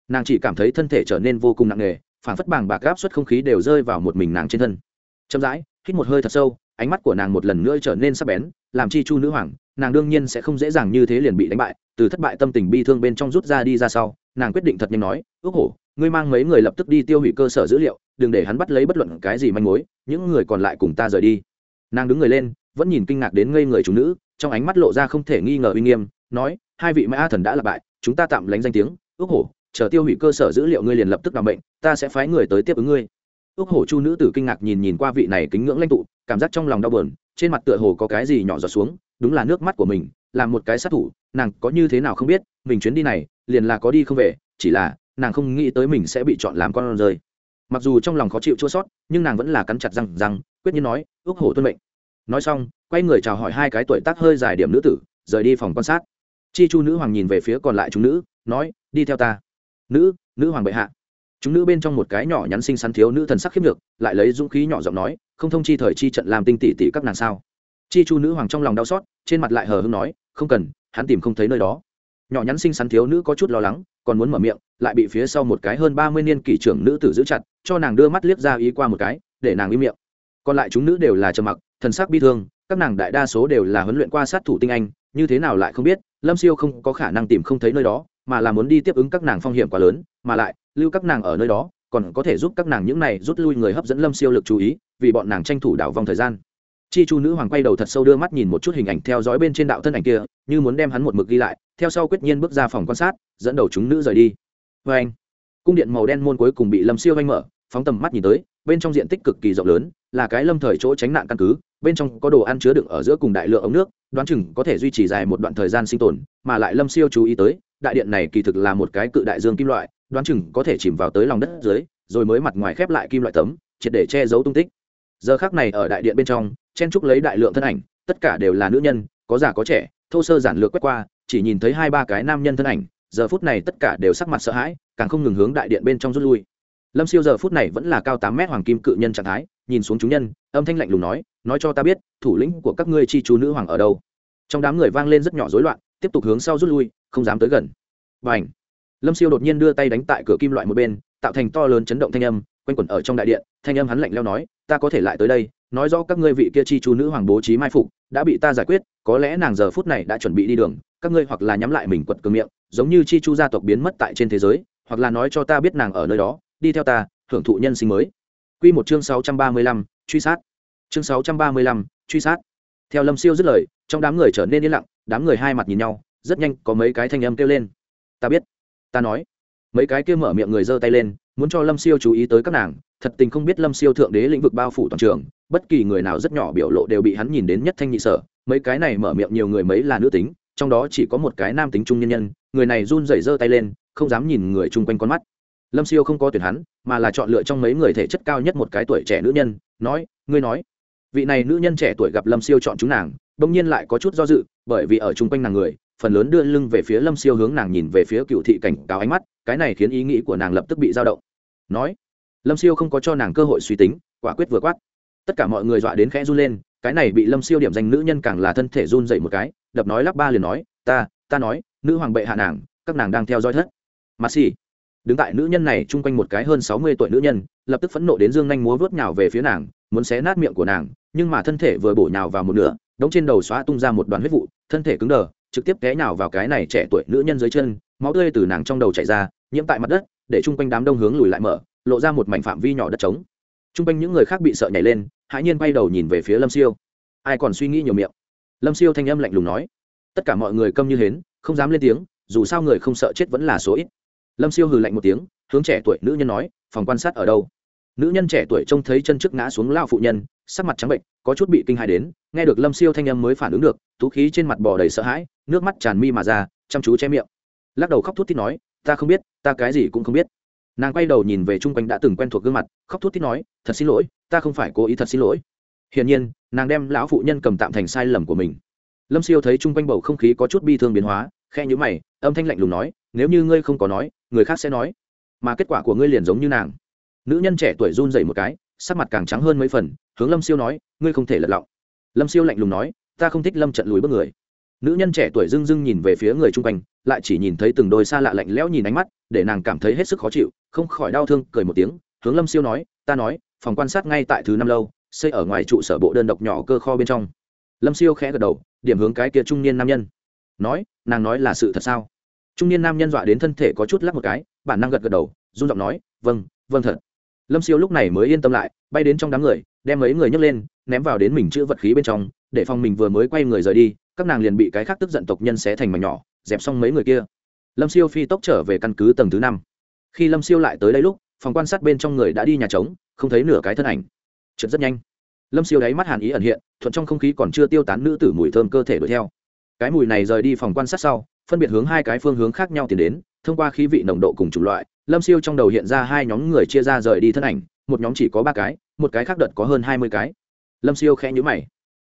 Nàng chỉ cảm thấy thân thể trở nên vô cùng nặng nề phản phất bàng bạc gáp suất không khí đều rơi vào một mình nàng trên thân. Chậm rãi, hít một hơi thật sâu, ánh mắt của nàng một lần nữa trở nên sắc bén, làm chi chu nữ hoàng, nàng đương nhiên sẽ không dễ dàng như thế liền bị đánh bại, từ thất bại tâm tình bi thương bên trong rút ra đi ra sau, nàng quyết định thật nhanh nói, ước hổ, ngươi mang mấy người lập tức đi tiêu hủy cơ sở dữ liệu, đừng để hắn bắt lấy bất luận cái gì manh mối, những người còn lại cùng ta rời đi. Nàng đứng người lên, vẫn nhìn kinh ngạc đến ngây người chủ nữ trong ánh mắt lộ ra không thể nghi ngờ uy nghiêm, nói, hai vị mã thần đã là bại, chúng ta tạm lánh danh tiếng, ước hổ, chờ tiêu hủy cơ sở dữ liệu ngươi liền lập tức làm bệnh ta sẽ phái người tới tiếp ứng ngươi. Ước hổ chu nữ tử kinh ngạc nhìn nhìn qua vị này kính ngưỡng lãnh tụ, cảm giác trong lòng đau buồn, trên mặt tựa hồ có cái gì nhỏ giọt xuống, đúng là nước mắt của mình làm một cái sát thủ, nàng có như thế nào không biết, mình chuyến đi này, liền là có đi không về, chỉ là, nàng không nghĩ tới mình sẽ bị chọn làm con rơi. Mặc dù trong lòng khó chịu chua sót, nhưng nàng vẫn là cắn chặt răng răng, quyết nhiên nói, ước hổ tuân mệnh nói xong, quay người chào hỏi hai cái tuổi tác hơi dài điểm nữ tử, rời đi phòng quan sát. Chi chu nữ hoàng nhìn về phía còn lại chúng nữ, nói, đi theo ta. Nữ nữ hoàng bệ hạ. Chúng nữ bên trong một cái nhỏ nhắn xinh xắn thiếu nữ thần sắc khiếp được lại lấy dũng khí nhỏ giọng nói, không thông chi thời chi trận làm tinh tỷ tỷ các nàng sao? Chi chu nữ hoàng trong lòng đau xót, trên mặt lại hờ hưng nói, không cần, hắn tìm không thấy nơi đó. Nhỏ nhắn xinh xắn thiếu nữ có chút lo lắng, còn muốn mở miệng, lại bị phía sau một cái hơn ba mươi niên kỷ trưởng nữ tử giữ chặt, cho nàng đưa mắt liếc ra ý qua một cái, để nàng im miệng còn lại chúng nữ đều là trầm mặc, thần sắc bi thương, các nàng đại đa số đều là huấn luyện qua sát thủ tinh anh, như thế nào lại không biết, lâm siêu không có khả năng tìm không thấy nơi đó, mà là muốn đi tiếp ứng các nàng phong hiểm quá lớn, mà lại, lưu các nàng ở nơi đó, còn có thể giúp các nàng những này rút lui người hấp dẫn lâm siêu lực chú ý, vì bọn nàng tranh thủ đảo vòng thời gian. Chi chu nữ hoàng quay đầu thật sâu đưa mắt nhìn một chút hình ảnh theo dõi bên trên đạo thân ảnh kia, như muốn đem hắn một mực ghi lại, theo sau quyết nhiên bước ra phòng quan sát, dẫn đầu chúng nữ rời đi. Vê anh cung điện màu đen môn cuối cùng bị lâm siêu vanh mở phóng tầm mắt nhìn tới, bên trong diện tích cực kỳ rộng lớn, là cái lâm thời chỗ tránh nạn căn cứ, bên trong có đồ ăn chứa đựng ở giữa cùng đại lượng ống nước, đoán chừng có thể duy trì dài một đoạn thời gian sinh tồn, mà lại lâm siêu chú ý tới, đại điện này kỳ thực là một cái cự đại dương kim loại, đoán chừng có thể chìm vào tới lòng đất dưới, rồi mới mặt ngoài khép lại kim loại tấm, triệt để che giấu tung tích. Giờ khác này ở đại điện bên trong, chen trúc lấy đại lượng thân ảnh, tất cả đều là nữ nhân, có già có trẻ, thô sơ giản lược quét qua, chỉ nhìn thấy hai ba cái nam nhân thân ảnh, giờ phút này tất cả đều sắc mặt sợ hãi, càng không ngừng hướng đại điện bên trong rút lui lâm siêu giờ phút này vẫn là cao tám mét hoàng kim cự nhân trạng thái, nhìn xuống chúng nhân, âm thanh lạnh lùng nói nói cho ta biết, thủ lĩnh của các ngươi chi chú nữ hoàng ở đâu? Trong đám người vang lên rất nhỏ rối loạn, tiếp tục hướng sau rút lui, không dám tới gần. Và ảnh lâm siêu đột nhiên đưa tay đánh tại cửa kim loại một bên, tạo thành to lớn chấn động thanh âm, quanh quẩn ở trong đại điện, thanh âm hắn lạnh leo nói, ta có thể lại tới đây, nói rõ các ngươi vị kia chi chú nữ hoàng bố trí mai phục, đã bị ta giải quyết, có lẽ nàng giờ phút này đã chuẩn bị đi đường, các ngươi hoặc là nhắm lại mình quật cường miệng, giống như chi chu gia tộc biến mất tại trên thế giới, hoặc là nói cho ta biết nàng ở nơi đó đi theo ta hưởng thụ nhân sinh mới Quy một chương 635, truy sát. Chương 635, truy sát. Theo Lâm Siêu dứt lời, trong đám người trở nên yên lặng, đám người hai mặt nhìn nhau, rất nhanh có mấy cái thanh âm kêu lên. Ta biết. Ta nói. Mấy cái kia mở miệng người giơ tay lên, muốn cho Lâm Siêu chú ý tới các nàng, thật tình không biết Lâm Siêu thượng đế lĩnh vực bao phủ toàn trường, bất kỳ người nào rất nhỏ biểu lộ đều bị hắn nhìn đến nhất thanh nhị sở, mấy cái này mở miệng nhiều người mấy là nữ tính, trong đó chỉ có một cái nam tính trung nhân nhân, người này run rẩy giơ tay lên, không dám nhìn người chung quanh con mắt lâm siêu không có tuyển hắn, mà là chọn lựa trong mấy người thể chất cao nhất một cái tuổi trẻ nữ nhân, nói, ngươi nói. Vị này nữ nhân trẻ tuổi gặp lâm siêu chọn chúng nàng, bỗng nhiên lại có chút do dự, bởi vì ở chung quanh nàng người, phần lớn đưa lưng về phía lâm siêu hướng nàng nhìn về phía cựu thị cảnh cáo ánh mắt, cái này khiến ý nghĩ của nàng lập tức bị dao động. Nói, lâm siêu không có cho nàng cơ hội suy tính, quả quyết vừa quát. Tất cả mọi người dọa đến khẽ run lên, cái này bị lâm siêu điểm danh nữ nhân càng là thân thể run dậy một cái, đập nói lắp ba liền nói, ta ta nói, nữ hoàng bệ hạ nàng, các nàng đang theo dõi thất. Mà xì、si đứng tại nữ nhân này chung quanh một cái hơn sáu mươi tuổi nữ nhân, lập tức phẫn nộ đến dương nhanh múa vớt nhào về phía nàng, muốn xé nát miệng của nàng, nhưng mà thân thể vừa bổ nhào vào một nửa, đống trên đầu xóa tung ra một đoàn huyết vụ, thân thể cứng đờ, trực tiếp té nhào vào cái này trẻ tuổi nữ nhân dưới chân, máu tươi từ nàng trong đầu chảy ra, nhiễm tại mặt đất, để chung quanh đám đông hướng lùi lại mở, lộ ra một mảnh phạm vi nhỏ đất trống. Chung quanh những người khác bị sợ nhảy lên, hãi nhiên quay đầu nhìn về phía lâm siêu. Ai còn suy nghĩ nhiều miệng? Lâm siêu thanh âm lạnh lùng nói. Tất cả mọi người câm như hến, không dám lên tiếng, dù sao người không sợ chết vẫn là số ít lâm siêu hừ lạnh một tiếng, hướng trẻ tuổi nữ nhân nói, phòng quan sát ở đâu? Nữ nhân trẻ tuổi trông thấy chân trước ngã xuống lao phụ nhân, sắc mặt trắng bệnh, có chút bị kinh hài đến, nghe được lâm siêu thanh âm mới phản ứng được, tú khí trên mặt bò đầy sợ hãi, nước mắt tràn mi mà ra, chăm chú che miệng. Lắc đầu khóc thút thít nói, ta không biết, ta cái gì cũng không biết. Nàng quay đầu nhìn về chung quanh đã từng quen thuộc gương mặt, khóc thút thít nói, thật xin lỗi, ta không phải cố ý thật xin lỗi. Hiển nhiên, nàng đem lão phụ nhân cầm tạm thành sai lầm của mình. Lâm siêu thấy chung quanh bầu không khí có chút bi thương biến hóa khe nhữ mày, âm thanh lạnh lùng nói nếu như ngươi không có nói, người khác sẽ nói. Mà kết quả của ngươi liền giống như nàng. Nữ nhân trẻ tuổi run dậy một cái, sắc mặt càng trắng hơn mấy phần, hướng lâm siêu nói, ngươi không thể lật lọng. Lâm siêu lạnh lùng nói, ta không thích lâm trận lùi bước người. Nữ nhân trẻ tuổi dưng dưng nhìn về phía người chung quanh, lại chỉ nhìn thấy từng đôi xa lạ lạnh lẽo nhìn ánh mắt, để nàng cảm thấy hết sức khó chịu, không khỏi đau thương, cười một tiếng, hướng lâm siêu nói, ta nói, phòng quan sát ngay tại thứ năm lâu, xây ở ngoài trụ sở bộ đơn độc nhỏ cơ kho bên trong. Lâm siêu khẽ gật đầu, điểm hướng cái kia trung niên nam nhân. Nói, nàng nói là sự thật sao? Trung niên nam nhân dọa đến thân thể có chút lắc một cái, bản năng gật gật đầu, run giọng nói vâng vâng thật. Lâm siêu lúc này mới yên tâm lại, bay đến trong đám người, đem mấy người nhấc lên, ném vào đến mình chữ vật khí bên trong, để phòng mình vừa mới quay người rời đi, các nàng liền bị cái khác tức giận tộc nhân xé thành mảnh nhỏ, dẹp xong mấy người kia. Lâm siêu phi tốc trở về căn cứ tầng thứ năm. Khi lâm siêu lại tới đây lúc, phòng quan sát bên trong người đã đi nhà trống, không thấy nửa cái thân ảnh. Trượt rất nhanh. Lâm siêu đáy mắt hàn ý ẩn hiện, thuận trong không khí còn chưa tiêu tán nữ tử mùi thơm cơ thể đuổi theo. Cái mùi này rời đi phòng quan sát sau phân biệt hướng hai cái phương hướng khác nhau tiến đến, thông qua khí vị, nồng độ cùng chủng loại, lâm siêu trong đầu hiện ra hai nhóm người chia ra rời đi thân ảnh, một nhóm chỉ có ba cái, một cái khác đợt có hơn hai mươi cái. Lâm siêu khẽ nhữ mày.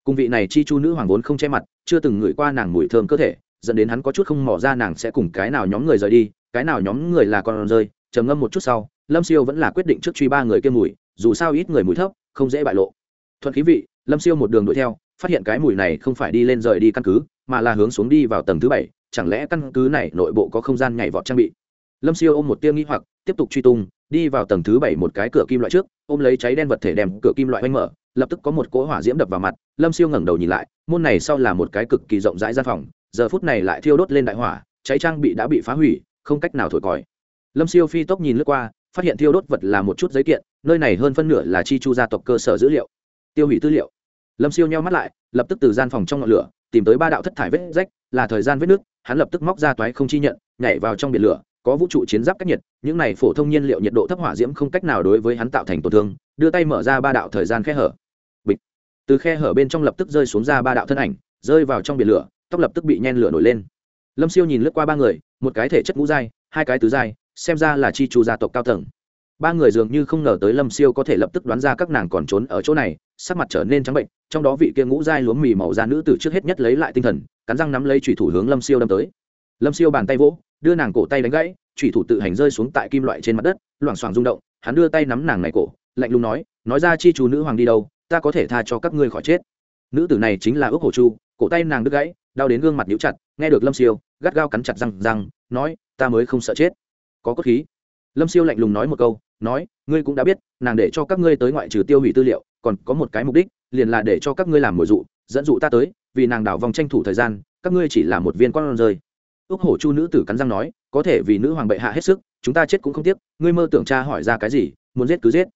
Cùng vị này chi chu nữ hoàng vốn không che mặt, chưa từng ngửi qua nàng mùi thơm cơ thể, dẫn đến hắn có chút không mỏ ra nàng sẽ cùng cái nào nhóm người rời đi, cái nào nhóm người là con rơi, trầm ngâm một chút sau, lâm siêu vẫn là quyết định trước truy ba người kia mùi, dù sao ít người mùi thấp, không dễ bại lộ. Thuận khí vị, lâm siêu một đường đuổi theo, phát hiện cái mùi này không phải đi lên rời đi căn cứ, mà là hướng xuống đi vào tầng thứ bảy chẳng lẽ căn cứ này nội bộ có không gian nhảy vọt trang bị? Lâm siêu ôm một tia nghi hoặc, tiếp tục truy tung, đi vào tầng thứ bảy một cái cửa kim loại trước, ôm lấy cháy đen vật thể đem cửa kim loại oanh mở, lập tức có một cỗ hỏa diễm đập vào mặt, lâm siêu ngẩng đầu nhìn lại, môn này sau là một cái cực kỳ rộng rãi gian phòng, giờ phút này lại thiêu đốt lên đại hỏa, cháy trang bị đã bị phá hủy, không cách nào thổi còi. Lâm siêu phi tốc nhìn lướt qua, phát hiện thiêu đốt vật là một chút giấy kiện, nơi này hơn phân nửa là chi chu gia tộc cơ sở dữ liệu, tiêu hủy tư liệu. Lâm siêu nheo mắt lại, lập tức từ gian phòng trong ngọn lửa tìm tới ba đạo thất thải vết rách, là thời gian vết nước, hắn lập tức móc ra toái không chi nhận, nhảy vào trong biển lửa, có vũ trụ chiến giáp cách nhiệt, những này phổ thông nhiên liệu nhiệt độ thấp hỏa diễm không cách nào đối với hắn tạo thành tổn thương, đưa tay mở ra ba đạo thời gian khe hở. Bịch. Từ khe hở bên trong lập tức rơi xuống ra ba đạo thân ảnh, rơi vào trong biển lửa, tóc lập tức bị nhen lửa nổi lên. Lâm siêu nhìn lướt qua ba người, một cái thể chất ngũ dai hai cái tứ dai xem ra là chi chu gia tộc cao tầng ba người dường như không ngờ tới lâm siêu có thể lập tức đoán ra các nàng còn trốn ở chỗ này, sắc mặt trở nên trắng bệnh, trong đó vị kia ngũ giai lúa mì màu da nữ từ trước hết nhất lấy lại tinh thần, cắn răng nắm lấy thủy thủ hướng lâm siêu đâm tới. Lâm siêu bàn tay vỗ, đưa nàng cổ tay đánh gãy thủy thủ tự hành rơi xuống tại kim loại trên mặt đất, loảng xoảng rung động, hắn đưa tay nắm nàng này cổ, lạnh lùng nói nói ra chi chú nữ hoàng đi đâu, ta có thể tha cho các ngươi khỏi chết. Nữ tử này chính là ước hổ chu, cổ tay nàng đứt gãy, đau đến gương mặt nhũ chặt, nghe được lâm siêu, gắt gao cắn chặt răng răng, nói, ta mới không sợ chết. Có cốt khí. Lâm siêu lạnh lùng nói một câu nói, ngươi cũng đã biết, nàng để cho các ngươi tới ngoại trừ tiêu hủy tư liệu, còn có một cái mục đích, liền là để cho các ngươi làm mồi dụ, dẫn dụ ta tới, vì nàng đảo vòng tranh thủ thời gian, các ngươi chỉ là một viên con rơi. Ước hổ chu nữ tử cắn răng nói, có thể vì nữ hoàng bệ hạ hết sức, chúng ta chết cũng không tiếc, ngươi mơ tưởng cha hỏi ra cái gì, muốn giết cứ giết.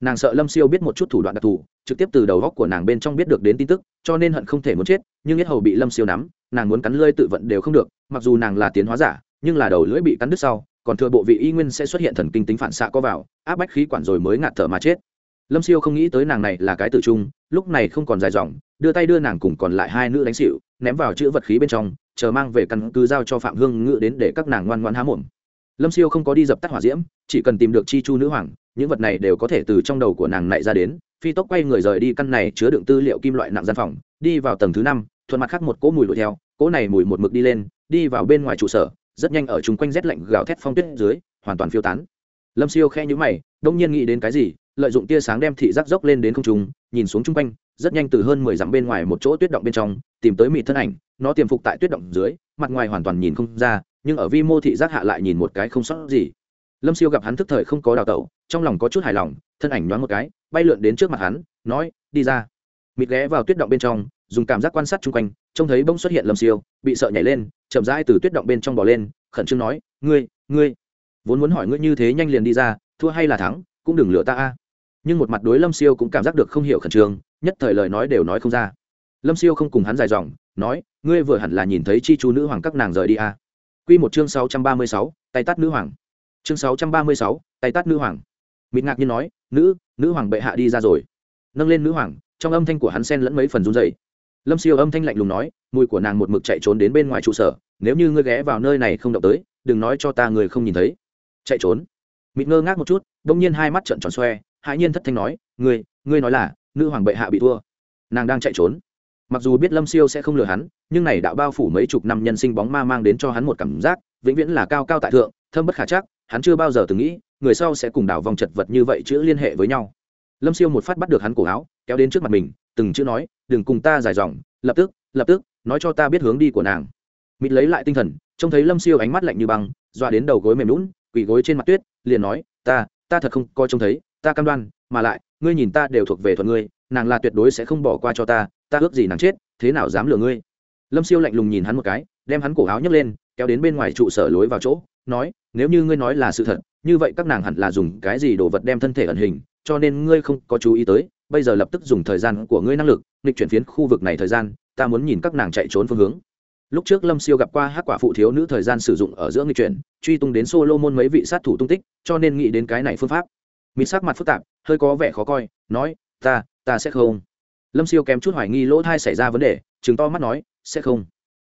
Nàng sợ lâm siêu biết một chút thủ đoạn đặc thù, trực tiếp từ đầu góc của nàng bên trong biết được đến tin tức, cho nên hận không thể muốn chết, nhưng yết hầu bị lâm siêu nắm, nàng muốn cắn lơi tự vận đều không được, mặc dù nàng là tiến hóa giả, nhưng là đầu lưỡi bị cắn đứt sau còn thừa bộ vị y nguyên sẽ xuất hiện thần kinh tính phản xạ có vào, áp bách khí quản rồi mới ngạt thở mà chết. Lâm siêu không nghĩ tới nàng này là cái tử trung, lúc này không còn dài dòng, đưa tay đưa nàng cùng còn lại hai nữ đánh xịu ném vào chữ vật khí bên trong, chờ mang về căn cứ giao cho phạm hương ngự đến để các nàng ngoan ngoan há mồm. Lâm siêu không có đi dập tắt hỏa diễm, chỉ cần tìm được chi chu nữ hoàng, những vật này đều có thể từ trong đầu của nàng này ra đến, phi tốc quay người rời đi căn này chứa đựng tư liệu kim loại nặng gian phòng, đi vào tầng thứ năm, thuận mặt khác một cỗ mùi đuổi theo, cỗ này mùi một mực đi lên, đi vào bên ngoài trụ sở rất nhanh ở chung quanh rét lạnh gào thét phong tuyết dưới, hoàn toàn phiêu tán. Lâm siêu khe nhữ mày, đông nhiên nghĩ đến cái gì, lợi dụng tia sáng đem thị giác dốc lên đến không trung, nhìn xuống chung quanh, rất nhanh từ hơn mười dặm bên ngoài một chỗ tuyết động bên trong, tìm tới mị thân ảnh, nó tiềm phục tại tuyết động dưới, mặt ngoài hoàn toàn nhìn không ra, nhưng ở vi mô thị giác hạ lại nhìn một cái không sót gì. Lâm siêu gặp hắn thức thời không có đào tẩu, trong lòng có chút hài lòng, thân ảnh nhoáng một cái, bay lượn đến trước mặt hắn, nói, đi ra. Mịt ghé vào tuyết động bên trong, dùng cảm giác quan sát chung quanh, trông thấy bông xuất hiện lâm siêu, bị sợ nhảy lên chậm rãi từ tuyết động bên trong bò lên, khẩn trương nói, ngươi ngươi, vốn muốn hỏi ngươi như thế nhanh liền đi ra, thua hay là thắng, cũng đừng lựa ta a. Nhưng một mặt đối lâm siêu cũng cảm giác được không hiểu khẩn trương, nhất thời lời nói đều nói không ra. Lâm siêu không cùng hắn dài dòng, nói, ngươi vừa hẳn là nhìn thấy chi chú nữ hoàng các nàng rời đi a. Q một chương sáu trăm ba mươi sáu, tay tắt nữ hoàng. Chương sáu trăm ba mươi sáu, tay tắt nữ hoàng. Mịt ngạc nhiên nói, nữ nữ hoàng bệ hạ đi ra rồi. Nâng lên nữ hoàng, trong âm thanh của hắn sen lẫn mấy phần run dày lâm siêu âm thanh lạnh lùng nói, mùi của nàng một mực chạy trốn đến bên ngoài trụ sở, nếu như ngươi ghé vào nơi này không động tới, đừng nói cho ta người không nhìn thấy. Chạy trốn? Mịt ngơ ngác một chút đ ỗ n g nhiên hai mắt trợn tròn xoe, hãi nhiên thất thanh nói, ngươi ngươi nói là, nữ hoàng bệ hạ bị thua. Nàng đang chạy trốn. Mặc dù biết lâm siêu sẽ không lừa hắn, nhưng này đạo bao phủ mấy chục năm nhân sinh bóng ma mang đến cho hắn một cảm giác, vĩnh viễn là cao cao tại thượng, thâm bất khả chắc, hắn chưa bao giờ từng nghĩ, người sau sẽ cùng đảo vòng chật vật như vậy chữ liên hệ với nhau. Lâm siêu một phát bắt được hắn cổ áo, kéo đến trước mặt mình từng chữ nói, đừng cùng ta dài dòng, lập tức lập tức, nói cho ta biết hướng đi của nàng. Mịt lấy lại tinh thần, trông thấy lâm siêu ánh mắt lạnh như băng, dọa đến đầu gối mềm lún quỳ gối trên mặt tuyết, liền nói, ta ta thật không coi trông thấy, ta cam đoan, mà lại, ngươi nhìn ta đều thuộc về thuận ngươi, nàng là tuyệt đối sẽ không bỏ qua cho ta ta ước gì nàng chết, thế nào dám lừa ngươi? Lâm siêu lạnh lùng nhìn hắn một cái, đem hắn cổ áo nhấc lên, kéo đến bên ngoài trụ sở lối vào chỗ, nói, nếu như ngươi nói là sự thật, như vậy các nàng hẳn là dùng cái gì đồ vật đem thân thể ẩn hình, cho nên ngươi không có chú ý tới bây giờ lập tức dùng thời gian của ngươi năng lực, nghịch chuyển phiến khu vực này thời gian, ta muốn nhìn các nàng chạy trốn phương hướng. Lúc trước lâm siêu gặp qua hát quả phụ thiếu nữ thời gian sử dụng ở giữa nghịch chuyển, truy tung đến solo môn mấy vị sát thủ tung tích, cho nên nghĩ đến cái này phương pháp. Mỹ sắc mặt phức tạp, hơi có vẻ khó coi, nói, ta ta sẽ không. Lâm siêu kém chút hoài nghi lỗ thai xảy ra vấn đề chứng to mắt nói, sẽ không.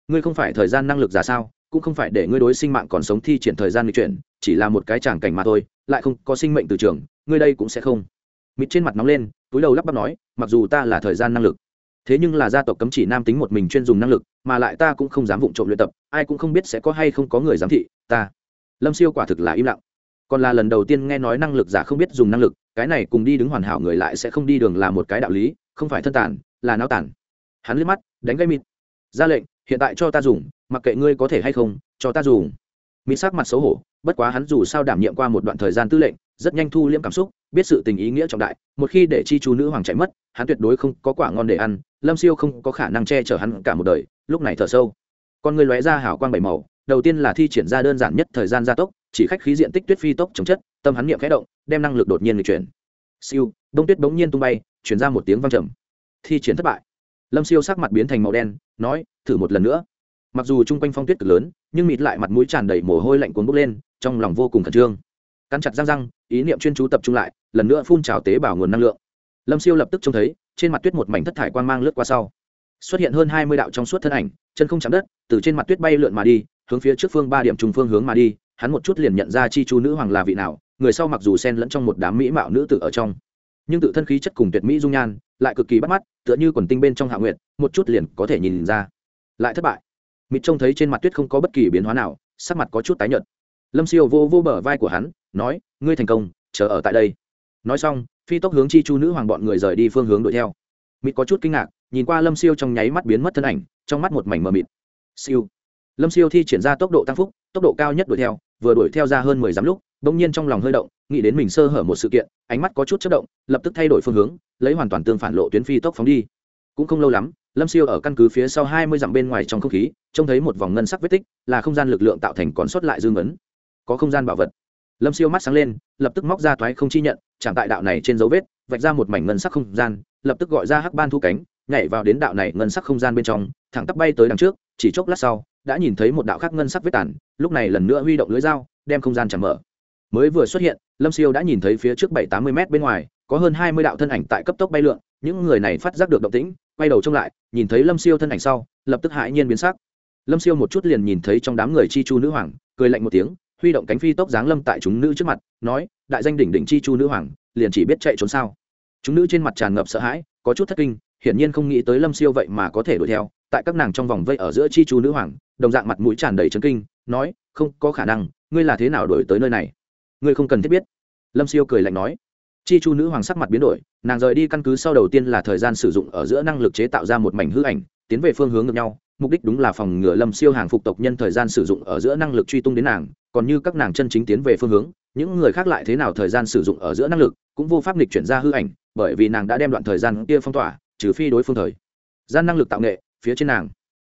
Ngươi không phải thời gian năng lực giả sao, cũng không phải để ngươi đối sinh mạng còn sống thi triển thời gian nghịch chuyển, chỉ là một cái tràng cảnh mà thôi, lại không có sinh mệnh từ trường, ngươi đây cũng sẽ không. Mịt trên mặt nóng lên túi đầu lắp bắp nói, mặc dù ta là thời gian năng lực, thế nhưng là gia tộc cấm chỉ nam tính một mình chuyên dùng năng lực, mà lại ta cũng không dám vụng trộm luyện tập, ai cũng không biết sẽ có hay không có người giám thị ta. Lâm siêu quả thực là im lặng. Còn là lần đầu tiên nghe nói năng lực giả không biết dùng năng lực, cái này cùng đi đứng hoàn hảo người lại sẽ không đi đường là một cái đạo lý, không phải thân tản là nao tản hắn liếc mắt, đánh gây mịt. Ra lệnh, hiện tại cho ta dùng, mặc kệ ngươi có thể hay không, cho ta dùng. Mịt sắc mặt xấu hổ, bất quá hắn dù sao đảm nhiệm qua một đoạn thời gian tư lệnh rất nhanh thu liễm cảm xúc, biết sự tình ý nghĩa trọng đại, một khi để chi chú nữ hoàng chạy mất, hắn tuyệt đối không có quả ngon để ăn, lâm siêu không có khả năng che chở hắn cả một đời, lúc này thở sâu. Con người lóe ra hảo quang bảy màu, đầu tiên là thi triển ra đơn giản nhất thời gian gia tốc, chỉ khách khí diện tích tuyết phi tốc chống chất, tâm hắn niệm khẽ động, đem năng lực đột nhiên lịch chuyển. Siêu, đông tuyết bỗng nhiên tung bay, chuyển ra một tiếng vang trầm. Thi triển thất bại. Lâm siêu sắc mặt biến thành màu đen, nói, thử một lần nữa. Mặc dù chung quanh phong tuyết cực lớn, nhưng mịt lại mặt mũi tràn đầy mồ hôi lạnh cuốn bốc lên, trong lòng vô cùng khẩn trương cắn chặt răng răng, ý niệm chuyên chú tập trung lại, lần nữa phun trào tế bào nguồn năng lượng. Lâm siêu lập tức trông thấy, trên mặt tuyết một mảnh thất thải quan mang lướt qua sau. Xuất hiện hơn hai mươi đạo trong suốt thân ảnh, chân không chạm đất, từ trên mặt tuyết bay lượn mà đi, hướng phía trước phương ba điểm trùng phương hướng mà đi, hắn một chút liền nhận ra chi chu nữ hoàng là vị nào, người sau mặc dù xen lẫn trong một đám mỹ mạo nữ tử ở trong, nhưng tự thân khí chất cùng tuyệt mỹ dung nhan, lại cực kỳ bắt mắt, tựa như quần tinh bên trong hạ nguyệt, một chút liền có thể nhìn ra. Lại thất bại. Mịt trông thấy trên mặt tuyết không có bất kỳ biến hóa nào, sắc mặt có chút tái nhợt. Lâm siêu vô vô bờ vai của hắn nói, ngươi thành công, chờ ở tại đây. Nói xong, phi tốc hướng chi chu nữ hoàng bọn người rời đi phương hướng đuổi theo. Mịt có chút kinh ngạc, nhìn qua lâm siêu trong nháy mắt biến mất thân ảnh, trong mắt một mảnh mờ mịt. Siêu. Lâm siêu thi triển ra tốc độ tăng phúc, tốc độ cao nhất đuổi theo, vừa đuổi theo ra hơn mười dặm lúc, bỗng nhiên trong lòng hơi động, nghĩ đến mình sơ hở một sự kiện, ánh mắt có chút chất động, lập tức thay đổi phương hướng, lấy hoàn toàn tương phản lộ tuyến phi tốc phóng đi. Cũng không lâu lắm, lâm siêu ở căn cứ phía sau hai mươi dặm bên ngoài trong không khí, trông thấy một vòng ngân sắc vết tích, là không gian lực lượng tạo thành còn sót lại dương ấn. Có không gian bảo vật lâm siêu mắt sáng lên, lập tức móc ra thoái không chi nhận, chạm tại đạo này trên dấu vết, vạch ra một mảnh ngân sắc không gian, lập tức gọi ra hắc ban thu cánh, nhảy vào đến đạo này ngân sắc không gian bên trong, thẳng tắp bay tới đằng trước, chỉ chốc lát sau, đã nhìn thấy một đạo khác ngân sắc vết tản lúc này lần nữa huy động lưới dao, đem không gian chạm mở. Mới vừa xuất hiện, lâm siêu đã nhìn thấy phía trước bảy tám mươi m bên ngoài, có hơn hai mươi đạo thân ảnh tại cấp tốc bay lượn, những người này phát giác được động tĩnh, quay đầu trông lại, nhìn thấy lâm siêu thân ảnh sau, lập tức hãi nhiên biến sắc. Lâm siêu một chút liền nhìn thấy trong đám người chi chu nữ hoàng, cười lạnh một tiếng huy động cánh phi tốc giáng lâm tại chúng nữ trước mặt, nói, đại danh đỉnh đỉnh chi chu nữ hoàng, liền chỉ biết chạy trốn sao? Chúng nữ trên mặt tràn ngập sợ hãi, có chút thất kinh, hiển nhiên không nghĩ tới lâm siêu vậy mà có thể đuổi theo, tại các nàng trong vòng vây ở giữa chi chu nữ hoàng, đồng dạng mặt mũi tràn đầy trấn kinh, nói, không có khả năng, ngươi là thế nào đổi tới nơi này? Ngươi không cần thiết biết. Lâm siêu cười lạnh nói. Chi chu nữ hoàng sắc mặt biến đổi, nàng rời đi căn cứ sau đầu tiên là thời gian sử dụng ở giữa năng lực chế tạo ra một mảnh hư ảnh, tiến về phương hướng ngược nhau mục đích đúng là phòng ngừa lâm siêu hàng phục tộc nhân thời gian sử dụng ở giữa năng lực truy tung đến nàng, còn như các nàng chân chính tiến về phương hướng, những người khác lại thế nào thời gian sử dụng ở giữa năng lực, cũng vô pháp nghịch chuyển ra hư ảnh, bởi vì nàng đã đem đoạn thời gian kia phong tỏa, trừ phi đối phương thời. Gian năng lực tạo nghệ, phía trên nàng.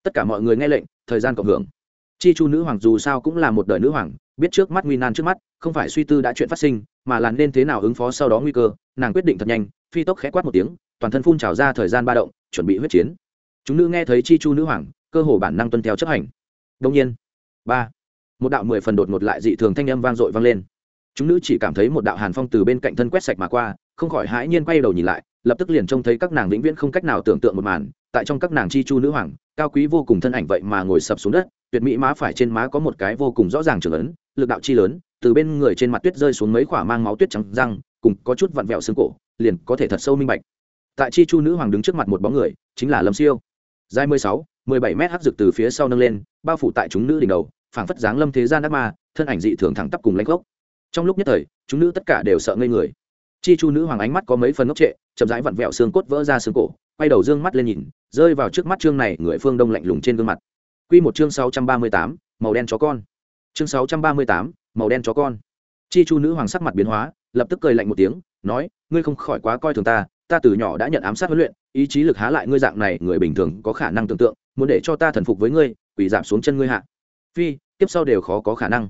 Tất cả mọi người nghe lệnh, thời gian cộng hưởng. Chi chu nữ hoàng dù sao cũng là một đời nữ hoàng, biết trước mắt nguy nan trước mắt, không phải suy tư đã chuyện phát sinh, mà là nên thế nào ứng phó sau đó nguy cơ, nàng quyết định thật nhanh, phi tốc khẽ quát một tiếng, toàn thân phun trào ra thời gian ba động, chuẩn bị huyết chiến chúng nữ nghe thấy chi chu nữ hoàng, cơ hồ bản năng tuân theo chấp hành. Đông nhiên, ba, một đạo mười phần đột ngột lại dị thường thanh âm vang dội vang lên. Chúng nữ chỉ cảm thấy một đạo hàn phong từ bên cạnh thân quét sạch mà qua, không khỏi hãi nhiên quay đầu nhìn lại, lập tức liền trông thấy các nàng vĩnh viễn không cách nào tưởng tượng một màn. Tại trong các nàng chi chu nữ hoàng, cao quý vô cùng thân ảnh vậy mà ngồi sập xuống đất, tuyệt mỹ má phải trên má có một cái vô cùng rõ ràng trưởng ấn, lực đạo chi lớn, từ bên người trên mặt tuyết rơi xuống mấy khỏa mang máu tuyết trắng răng, cùng có chút vặn vẹo xương cổ, liền có thể thật sâu minh bạch. Tại chi chu nữ hoàng đứng trước mặt một bóng người, chính là lâm siêu dài mười sáu, mười bảy mét hắc rực từ phía sau nâng lên, bao phủ tại chúng nữ đỉnh đầu, phảng phất dáng lâm thế gian ác ma, thân ảnh dị thường thẳng tắp cùng lãnh gốc. Trong lúc nhất thời, chúng nữ tất cả đều sợ ngây người. Chi chu nữ hoàng ánh mắt có mấy phần ngốc trệ, chậm rãi vặn vẹo xương cốt vỡ ra xương cổ, quay đầu dương mắt lên nhìn, rơi vào trước mắt chương này, người phương đông lạnh lùng trên gương mặt. Quy một chương sáu trăm ba mươi tám, màu đen chó con. Chương sáu trăm ba mươi tám, màu đen chó con. Chi chu nữ hoàng sắc mặt biến hóa, lập tức cười lạnh một tiếng, nói, ngươi không khỏi quá coi thường ta ta từ nhỏ đã nhận ám sát huấn luyện, ý chí lực há lại ngươi dạng này, người bình thường có khả năng tưởng tượng, muốn để cho ta thần phục với ngươi quỷ giảm xuống chân ngươi hạ. Phi, tiếp sau đều khó có khả năng.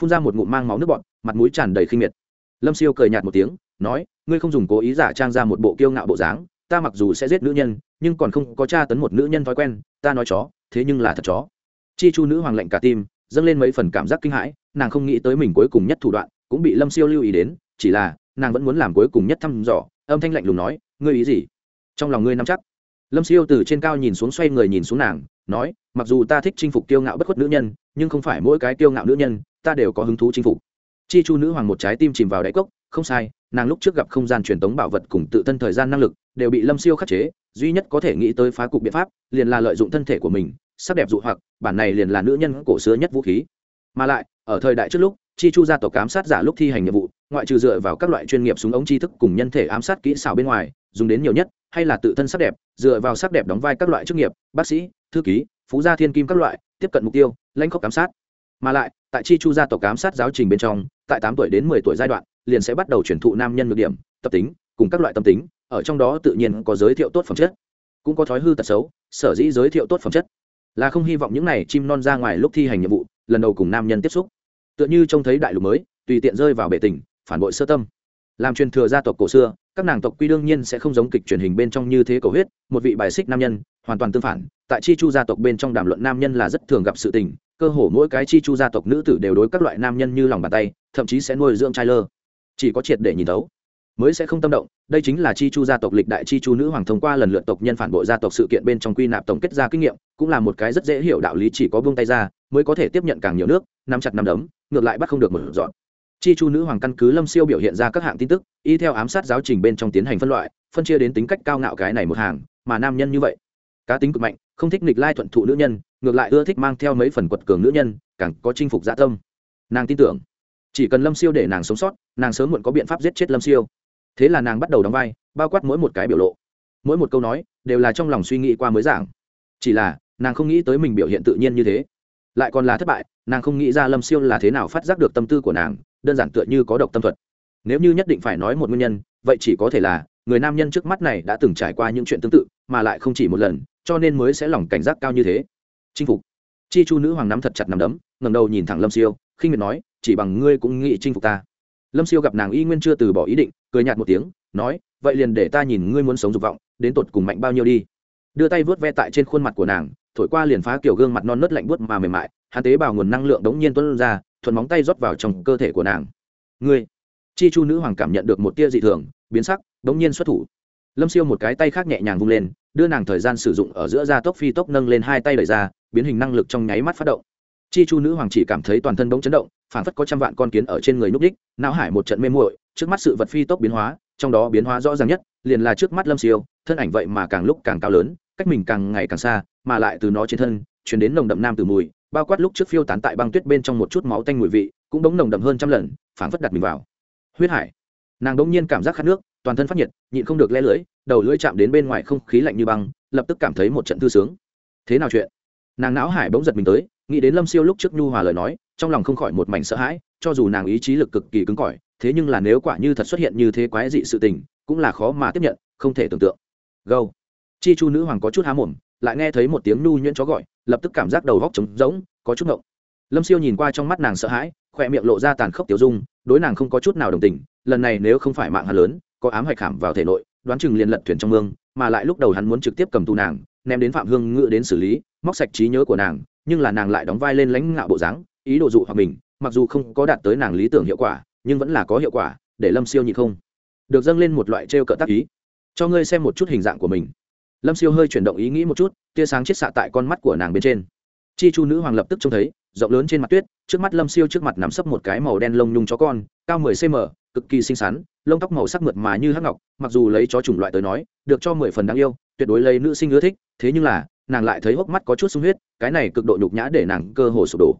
Phun ra một ngụm mang máu nước bọt, mặt mũi tràn đầy khinh miệt. Lâm siêu cười nhạt một tiếng, nói, ngươi không dùng cố ý giả trang ra một bộ kiêu ngạo bộ dáng, ta mặc dù sẽ giết nữ nhân, nhưng còn không có tra tấn một nữ nhân thói quen, ta nói chó, thế nhưng là thật chó. Chi chu nữ hoàng lệnh cả tim, dâng lên mấy phần cảm giác kinh hãi, nàng không nghĩ tới mình cuối cùng nhất thủ đoạn, cũng bị lâm siêu lưu ý đến, chỉ là, nàng vẫn muốn làm cuối cùng nhất thăm dò âm thanh lạnh lùng nói, ngươi ý gì? Trong lòng ngươi nắm chắc. Lâm siêu từ trên cao nhìn xuống xoay người nhìn xuống nàng, nói, mặc dù ta thích chinh phục kiêu ngạo bất khuất nữ nhân, nhưng không phải mỗi cái kiêu ngạo nữ nhân, ta đều có hứng thú chinh phục. Chi chu nữ hoàng một trái tim chìm vào đáy cốc, không sai, nàng lúc trước gặp không gian truyền tống bảo vật cùng tự thân thời gian năng lực, đều bị lâm siêu khắc chế, duy nhất có thể nghĩ tới phá cục biện pháp, liền là lợi dụng thân thể của mình, sắc đẹp dụ hoặc, bản này liền là nữ nhân cổ xưa nhất vũ khí. Mà lại, ở thời đại trước lúc chi chu gia tộc ám sát giả lúc thi hành nhiệm vụ, ngoại trừ dựa vào các loại chuyên nghiệp súng ống tri thức cùng nhân thể ám sát kỹ xảo bên ngoài, dùng đến nhiều nhất, hay là tự thân sắc đẹp, dựa vào sắc đẹp đóng vai các loại chức nghiệp, bác sĩ, thư ký, phú gia thiên kim các loại, tiếp cận mục tiêu, lãnh khốc ám sát. Mà lại, tại chi chu gia tộc ám sát giáo trình bên trong, tại tám tuổi đến mười tuổi giai đoạn, liền sẽ bắt đầu chuyển thụ nam nhân ngược điểm, tập tính, cùng các loại tâm tính, ở trong đó tự nhiên có giới thiệu tốt phẩm chất. Cũng có thói hư tật xấu, sở dĩ giới thiệu tốt phẩm chất. Là không hy vọng những này chim non ra ngoài lúc thi hành nhiệm vụ, lần đầu cùng nam nhân tiếp xúc tựa như trông thấy đại lục mới, tùy tiện rơi vào bể tình, phản bội sơ tâm. Làm truyền thừa gia tộc cổ xưa, các nàng tộc quy đương nhiên sẽ không giống kịch truyền hình bên trong như thế cầu huyết, một vị bài xích nam nhân, hoàn toàn tương phản, tại chi chu gia tộc bên trong đàm luận nam nhân là rất thường gặp sự tình, cơ hồ mỗi cái chi chu gia tộc nữ tử đều đối các loại nam nhân như lòng bàn tay, thậm chí sẽ nuôi dưỡng trai lơ. Chỉ có triệt để nhìn thấu mới sẽ không tâm động, đây chính là chi chu gia tộc lịch đại chi chu nữ hoàng thông qua lần lượt tộc nhân phản bội gia tộc sự kiện bên trong quy nạp tổng kết ra kinh nghiệm, cũng là một cái rất dễ hiểu đạo lý chỉ có buông tay ra, mới có thể tiếp nhận càng nhiều nước, nắm chặt nắm đấm, ngược lại bắt không được một dọn. Chi chu nữ hoàng căn cứ lâm siêu biểu hiện ra các hạng tin tức, y theo ám sát giáo trình bên trong tiến hành phân loại, phân chia đến tính cách cao ngạo cái này một hàng, mà nam nhân như vậy. Cá tính cực mạnh, không thích nghịch lai thuận thụ nữ nhân, ngược lại ưa thích mang theo mấy phần quật cường nữ nhân, càng có chinh phục dạ tâm. Nàng tin tưởng, chỉ cần lâm siêu để nàng sống sót, nàng sớm muộn có biện pháp giết chết lâm siêu thế là nàng bắt đầu đóng vai, bao quát mỗi một cái biểu lộ. Mỗi một câu nói, đều là trong lòng suy nghĩ qua mới giảng. Chỉ là, nàng không nghĩ tới mình biểu hiện tự nhiên như thế. Lại còn là thất bại, nàng không nghĩ ra lâm siêu là thế nào phát giác được tâm tư của nàng, đơn giản tựa như có độc tâm thuật. Nếu như nhất định phải nói một nguyên nhân, vậy chỉ có thể là, người nam nhân trước mắt này đã từng trải qua những chuyện tương tự, mà lại không chỉ một lần, cho nên mới sẽ lòng cảnh giác cao như thế. Chinh phục. Chi chu nữ hoàng nắm thật chặt nắm đấm ngầm đầu nhìn thẳng lâm siêu, khinh miệt nói, chỉ bằng ngươi cũng nghĩ chinh phục ta. Lâm siêu gặp nàng y nguyên chưa từ bỏ ý định cười nhạt một tiếng, nói, vậy liền để ta nhìn ngươi muốn sống dục vọng, đến tột cùng mạnh bao nhiêu đi. Đưa tay vớt ve tại trên khuôn mặt của nàng, thổi qua liền phá kiểu gương mặt non nớt lạnh buốt mà mềm mại, hắn tế bào nguồn năng lượng đống nhiên tuân ra thuần móng tay rót vào trong cơ thể của nàng. Ngươi. Chi chu nữ hoàng cảm nhận được một tia dị thường, biến sắc, đống nhiên xuất thủ. Lâm siêu một cái tay khác nhẹ nhàng vung lên, đưa nàng thời gian sử dụng ở giữa da tốc phi tốc nâng lên hai tay đẩy ra, biến hình năng lực trong nháy mắt phát động. Chi chu nữ hoàng chỉ cảm thấy toàn thân bỗng chấn động phản phất có trăm vạn con kiến ở trên người núp đích, não hải một trận mê muội trước mắt sự vật phi tốc biến hóa, trong đó biến hóa rõ ràng nhất liền là trước mắt lâm siêu, thân ảnh vậy mà càng lúc càng cao lớn, cách mình càng ngày càng xa, mà lại từ nó trên thân, chuyển đến nồng đậm nam từ mùi, bao quát lúc trước phiêu tán tại băng tuyết bên trong một chút máu tanh mùi vị, cũng đống nồng đậm hơn trăm lần, phảng phất đặt mình vào. Huyết hải. Nàng đống nhiên cảm giác khát nước, toàn thân phát nhiệt, nhịn không được le lưỡi, đầu lưỡi chạm đến bên ngoài không khí lạnh như băng, lập tức cảm thấy một trận thư sướng. Thế nào chuyện? Nàng não hải bỗng giật mình tới, nghĩ đến lâm siêu lúc trước nhu hòa lời nói, trong lòng không khỏi một mảnh sợ hãi, cho dù nàng ý chí lực cực kỳ cứng cỏi thế nhưng là nếu quả như thật xuất hiện như thế quái dị sự tình, cũng là khó mà tiếp nhận, không thể tưởng tượng. Gâu. Chi chu nữ hoàng có chút há mồm, lại nghe thấy một tiếng nu nhuyễn chó gọi, lập tức cảm giác đầu góc trống rỗng, có chút ngộng. Lâm siêu nhìn qua trong mắt nàng sợ hãi khoe miệng lộ ra tàn khốc tiểu dung, đối nàng không có chút nào đồng tình, lần này nếu không phải mạng hắn lớn, có ám hạch khảm vào thể nội, đoán chừng liền lật thuyền trong mương, mà lại lúc đầu hắn muốn trực tiếp cầm tù nàng, ném đến phạm hương ngự đến xử lý, móc sạch trí nhớ của nàng, nhưng là nàng lại đóng vai lên lãnh ngạo bộ dáng, ý đồ dụ hoặc mình, mặc dù không có đạt tới nàng lý tưởng hiệu quả nhưng vẫn là có hiệu quả, để lâm siêu nhị không. Được dâng lên một loại t r e o cỡ tác ý. Cho ngươi xem một chút hình dạng của mình. Lâm siêu hơi chuyển động ý nghĩ một chút, tia sáng chiết xạ tại con mắt của nàng bên trên. Chi chu nữ hoàng lập tức trông thấy, rộng lớn trên mặt tuyết, trước mắt lâm siêu trước mặt nắm sấp một cái màu đen lông nhung chó con, cao mười cm cực kỳ xinh xắn, lông tóc màu sắc mượt mà như hắc ngọc, mặc dù lấy chó chủng loại tới nói, được cho mười phần đáng yêu, tuyệt đối lấy nữ sinh ưa thích, thế nhưng là, nàng lại thấy hốc mắt có chút sung huyết, cái này cực độ nhục nhã để nàng cơ hồ sụp đổ.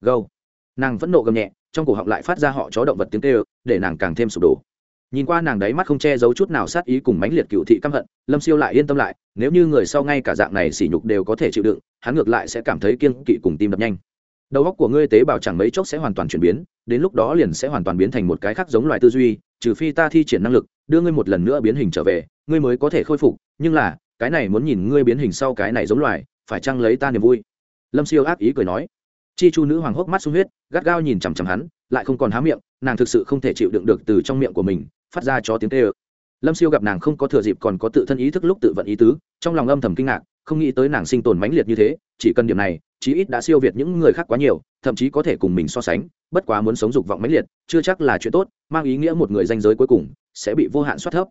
Gâu. Nàng vẫn nộ gầm nhẹ trong cổ họng lại phát ra họ chó động vật tiếng kêu, để nàng càng thêm sụp đổ. Nhìn qua nàng đấy mắt không che giấu chút nào sát ý cùng mãnh liệt cựu thị căm hận, lâm siêu lại yên tâm lại, nếu như người sau ngay cả dạng này sỉ nhục đều có thể chịu đựng, hắn ngược lại sẽ cảm thấy kiên kỵ cùng tim đập nhanh. Đầu óc của ngươi tế bào chẳng mấy chốc sẽ hoàn toàn chuyển biến, đến lúc đó liền sẽ hoàn toàn biến thành một cái khác giống loài tư duy, trừ phi ta thi triển năng lực, đưa ngươi một lần nữa biến hình trở về, ngươi mới có thể khôi phục, nhưng là, cái này muốn nhìn ngươi biến hình sau cái này giống loài, phải chăng lấy ta niềm vui? Lâm siêu ác ý cười nói chi chu nữ hoàng hốc mắt sung huyết, gắt gao nhìn chằm chằm hắn, lại không còn há miệng, nàng thực sự không thể chịu đựng được từ trong miệng của mình, phát ra cho tiếng tê ơ. Lâm siêu gặp nàng không có thừa dịp còn có tự thân ý thức lúc tự vận ý tứ, trong lòng âm thầm kinh ngạc, không nghĩ tới nàng sinh tồn mãnh liệt như thế, chỉ cần điểm này, chí ít đã siêu việt những người khác quá nhiều, thậm chí có thể cùng mình so sánh, bất quá muốn sống dục vọng mãnh liệt, chưa chắc là chuyện tốt, mang ý nghĩa một người danh giới cuối cùng sẽ bị vô hạn soát thấp.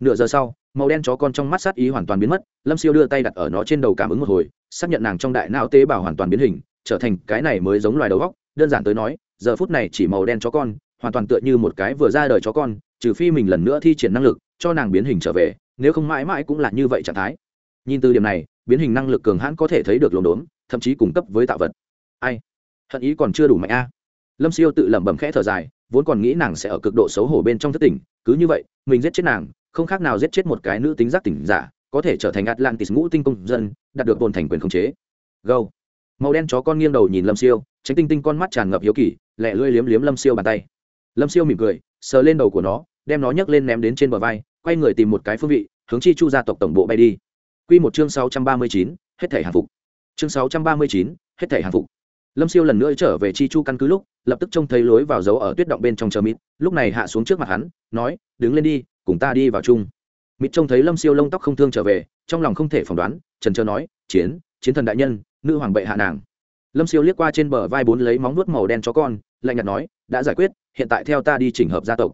Nửa giờ sau, màu đen chó con trong mắt sát ý hoàn toàn biến mất, lâm siêu đưa tay đặt ở nó trên đầu cảm ứng một hồi, xác nhận nàng trong đại não tế bào hoàn toàn biến hình trở thành cái này mới giống loài đầu góc, đơn giản tới nói, giờ phút này chỉ màu đen chó con, hoàn toàn tựa như một cái vừa ra đời chó con, trừ phi mình lần nữa thi triển năng lực, cho nàng biến hình trở về, nếu không mãi mãi cũng là như vậy trạng thái. Nhìn từ điểm này, biến hình năng lực cường hãn có thể thấy được lồn đốn thậm chí cung cấp với tạo vật. Ai? Hận ý còn chưa đủ mạnh a. Lâm siêu tự lẩm bẩm khẽ thở dài, vốn còn nghĩ nàng sẽ ở cực độ xấu hổ bên trong thất tỉnh cứ như vậy, mình giết chết nàng, không khác nào giết chết một cái nữ tính giác tỉnh giả, có thể trở thành atlantis ngũ tinh công dân, đạt được tồn thành quyền khống chế. Gâu màu đen chó con nghiêng đầu nhìn lâm siêu, tránh tinh tinh con mắt tràn ngập hiếu kỳ lẹ lưỡi liếm liếm lâm siêu bàn tay. Lâm siêu mỉm cười, sờ lên đầu của nó, đem nó nhấc lên ném đến trên bờ vai, quay người tìm một cái phương vị, hướng chi chu gia tộc tổng bộ bay đi. Q một chương sáu trăm ba mươi chín, hết thể hàng phục. Chương sáu trăm ba mươi chín, hết thể hàng phục. Lâm siêu lần nữa trở về chi chu căn cứ lúc, lập tức trông thấy lối vào dấu ở tuyết động bên trong chờ mít lúc này hạ xuống trước mặt hắn, nói, đứng lên đi, cùng ta đi vào chung. Mít trông thấy lâm siêu lông tóc không thương trở về, trong lòng không thể phỏng đoán, trần trơ nói, chiến chiến thần đại nhân nữ hoàng bệ hạ nàng. Lâm siêu liếc qua trên bờ vai bốn lấy móng nuốt màu đen chó con, lạnh nhạt nói, đã giải quyết, hiện tại theo ta đi chỉnh hợp gia tộc.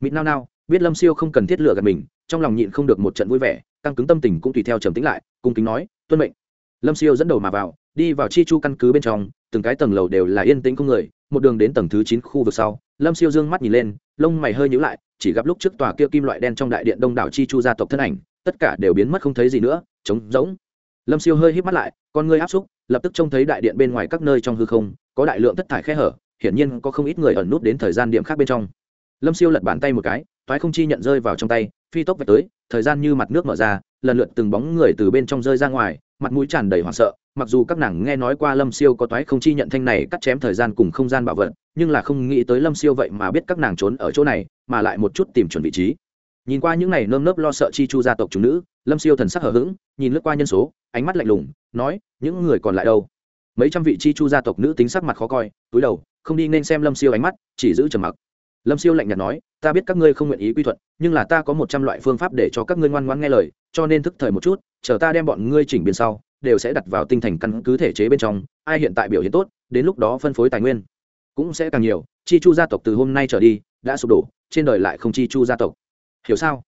Mịt nao nao, biết lâm siêu không cần thiết lựa gạt mình, trong lòng nhịn không được một trận vui vẻ, căng cứng tâm tình cũng tùy theo trầm tính lại, cung kính nói, tuân mệnh. Lâm siêu dẫn đầu mà vào, đi vào chi chu căn cứ bên trong, từng cái tầng lầu đều là yên tĩnh không người, một đường đến tầng thứ chín khu vực sau, lâm siêu dương mắt nhìn lên, lông mày hơi nhữ lại, chỉ gặp lúc trước tòa kia kim loại đen trong đại điện đông đảo chi chu gia tộc thân ảnh, tất cả đều biến mất không thấy gì nữa, trống rỗng lâm siêu hơi hít mắt lại, con ngươi áp xúc, lập tức trông thấy đại điện bên ngoài các nơi trong hư không, có đại lượng thất thải khe hở, hiển nhiên có không ít người ẩn nút đến thời gian điểm khác bên trong. Lâm siêu lật bàn tay một cái thoái không chi nhận rơi vào trong tay, phi tốc về tới, thời gian như mặt nước mở ra, lần lượt từng bóng người từ bên trong rơi ra ngoài, mặt mũi tràn đầy hoảng sợ, mặc dù các nàng nghe nói qua lâm siêu có toái không chi nhận thanh này cắt chém thời gian cùng không gian bảo vật, nhưng là không nghĩ tới lâm siêu vậy mà biết các nàng trốn ở chỗ này, mà lại một chút tìm chuẩn vị trí. Nhìn qua những n à y nơm nớp lo sợ chi chu gia tộc chúng nữ lâm siêu thần sắc hở h ữ g nhìn lướt qua nhân số, ánh mắt lạnh lùng, nói, những người còn lại đâu? Mấy trăm vị chi chu gia tộc nữ tính sắc mặt khó coi, túi đầu, không đi nên xem lâm siêu ánh mắt, chỉ giữ trầm mặc. Lâm siêu lạnh nhạt nói, ta biết các ngươi không nguyện ý quy thuận, nhưng là ta có một trăm loại phương pháp để cho các ngươi ngoan ngoan nghe lời, cho nên thức thời một chút, chờ ta đem bọn ngươi chỉnh biên sau, đều sẽ đặt vào tinh thành căn cứ thể chế bên trong, ai hiện tại biểu hiện tốt, đến lúc đó phân phối tài nguyên cũng sẽ càng nhiều. Chi chu gia tộc từ hôm nay trở đi, đã sụp đổ, trên đời lại không chi chu gia tộc. Hiểu sao?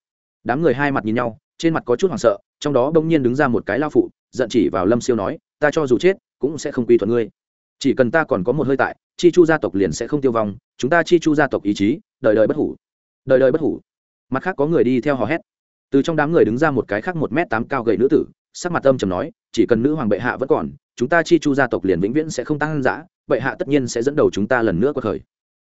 Đám người hai mặt nhìn nhau trên mặt có chút hoảng sợ, trong đó bỗng nhiên đứng ra một cái lao phụ, giận chỉ vào lâm siêu nói, ta cho dù chết, cũng sẽ không quy thuận ngươi. Chỉ cần ta còn có một hơi tại, chi chu gia tộc liền sẽ không tiêu vong, chúng ta chi chu gia tộc ý chí, đời đời bất hủ. Đời đời bất hủ. Mặt khác có người đi theo hò hét. Từ trong đám người đứng ra một cái khác một m tám cao gầy nữ tử, sắc mặt âm trầm nói, chỉ cần nữ hoàng bệ hạ vẫn còn, chúng ta chi chu gia tộc liền vĩnh viễn sẽ không tăng giã bệ hạ tất nhiên sẽ dẫn đầu chúng ta lần nữa qua khởi.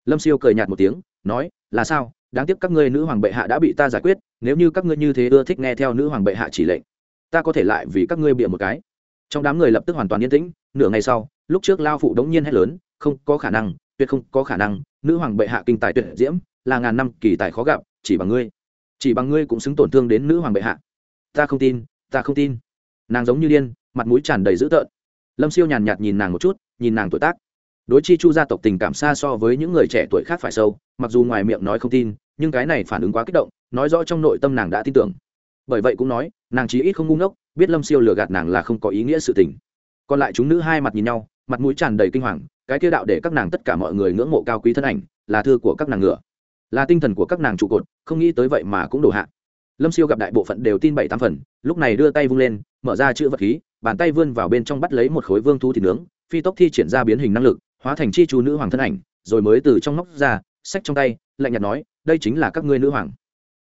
Lâm siêu cười nhạt một tiếng, nói, là sao? Đáng tiếc các ngươi nữ hoàng bệ hạ đã bị ta giải quyết, nếu như các ngươi như thế ưa thích nghe theo nữ hoàng bệ hạ chỉ lệnh, ta có thể lại vì các ngươi bịa một cái. Trong đám người lập tức hoàn toàn yên tĩnh, nửa ngày sau, lúc trước lao phụ đống nhiên hét lớn, không có khả năng, tuyệt không có khả năng, nữ hoàng bệ hạ kinh tài tuyệt diễm, là ngàn năm kỳ tài khó gặp, chỉ bằng ngươi, chỉ bằng ngươi cũng xứng tổn thương đến nữ hoàng bệ hạ. Ta không tin, ta không tin. Nàng giống như điên, mặt mũi tràn đầy dữ tợn. Lâm siêu nhàn nhạt nhìn nàng một chút, nhìn nàng tuổi tác. Đối chi chu gia tộc tình cảm xa so với những người trẻ tuổi khác phải sâu, mặc dù ngoài miệng nói không tin nhưng cái này phản ứng quá kích động, nói rõ trong nội tâm nàng đã tin tưởng. Bởi vậy cũng nói, nàng chí ít không ngu ngốc, biết lâm siêu lừa gạt nàng là không có ý nghĩa sự tình. Còn lại chúng nữ hai mặt nhìn nhau, mặt mũi tràn đầy kinh hoàng, cái kia đạo để các nàng tất cả mọi người ngưỡng mộ cao quý thân ảnh, là thư của các nàng ngựa, là tinh thần của các nàng trụ cột, không nghĩ tới vậy mà cũng đổ hạ. Lâm siêu gặp đại bộ phận đều tin bảy tám phần, lúc này đưa tay vung lên, mở ra chữ vật khí, bàn tay vươn vào bên trong bắt lấy một khối vương thu thịt nướng, phi tốc thi triển ra biến hình năng lực, hóa thành chi chú nữ hoàng thân ảnh, rồi mới từ trong móc ra sách trong tay, lạnh nhạt nói, đây chính là các ngươi nữ hoàng.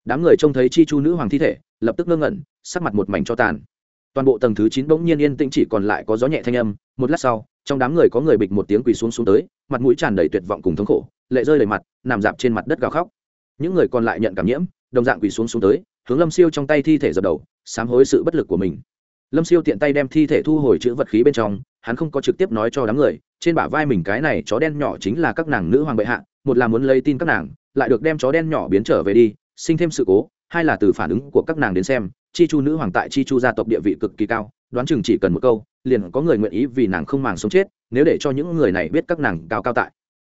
Đám người trông thấy chi chu nữ hoàng thi thể, lập tức ngơ ngẩn, sắc mặt một mảnh cho tàn. Toàn bộ tầng thứ chín bỗng nhiên yên tĩnh chỉ còn lại có gió nhẹ thanh âm, một lát sau, trong đám người có người bịch một tiếng quỳ xuống xuống tới, mặt mũi tràn đầy tuyệt vọng cùng thống khổ, lệ rơi đầy mặt, nằm dạp trên mặt đất gào khóc. Những người còn lại nhận cảm nhiễm, đồng dạng quỳ xuống xuống tới, hướng lâm siêu trong tay thi thể dập đầu, sám hối sự bất lực của mình. Lâm siêu tiện tay đem thi thể thu hồi chữ vật khí bên trong, hắn không có trực tiếp nói cho đám người, trên bả vai mình cái này chó đen nhỏ chính là các nàng nữ hoàng bệ hạ một là muốn lấy tin các nàng, lại được đem chó đen nhỏ biến trở về đi, sinh thêm sự cố, hai là từ phản ứng của các nàng đến xem, chi chu nữ hoàng tại chi chu gia tộc địa vị cực kỳ cao, đoán chừng chỉ cần một câu, liền có người nguyện ý vì nàng không màng sống chết, nếu để cho những người này biết các nàng cao cao tại.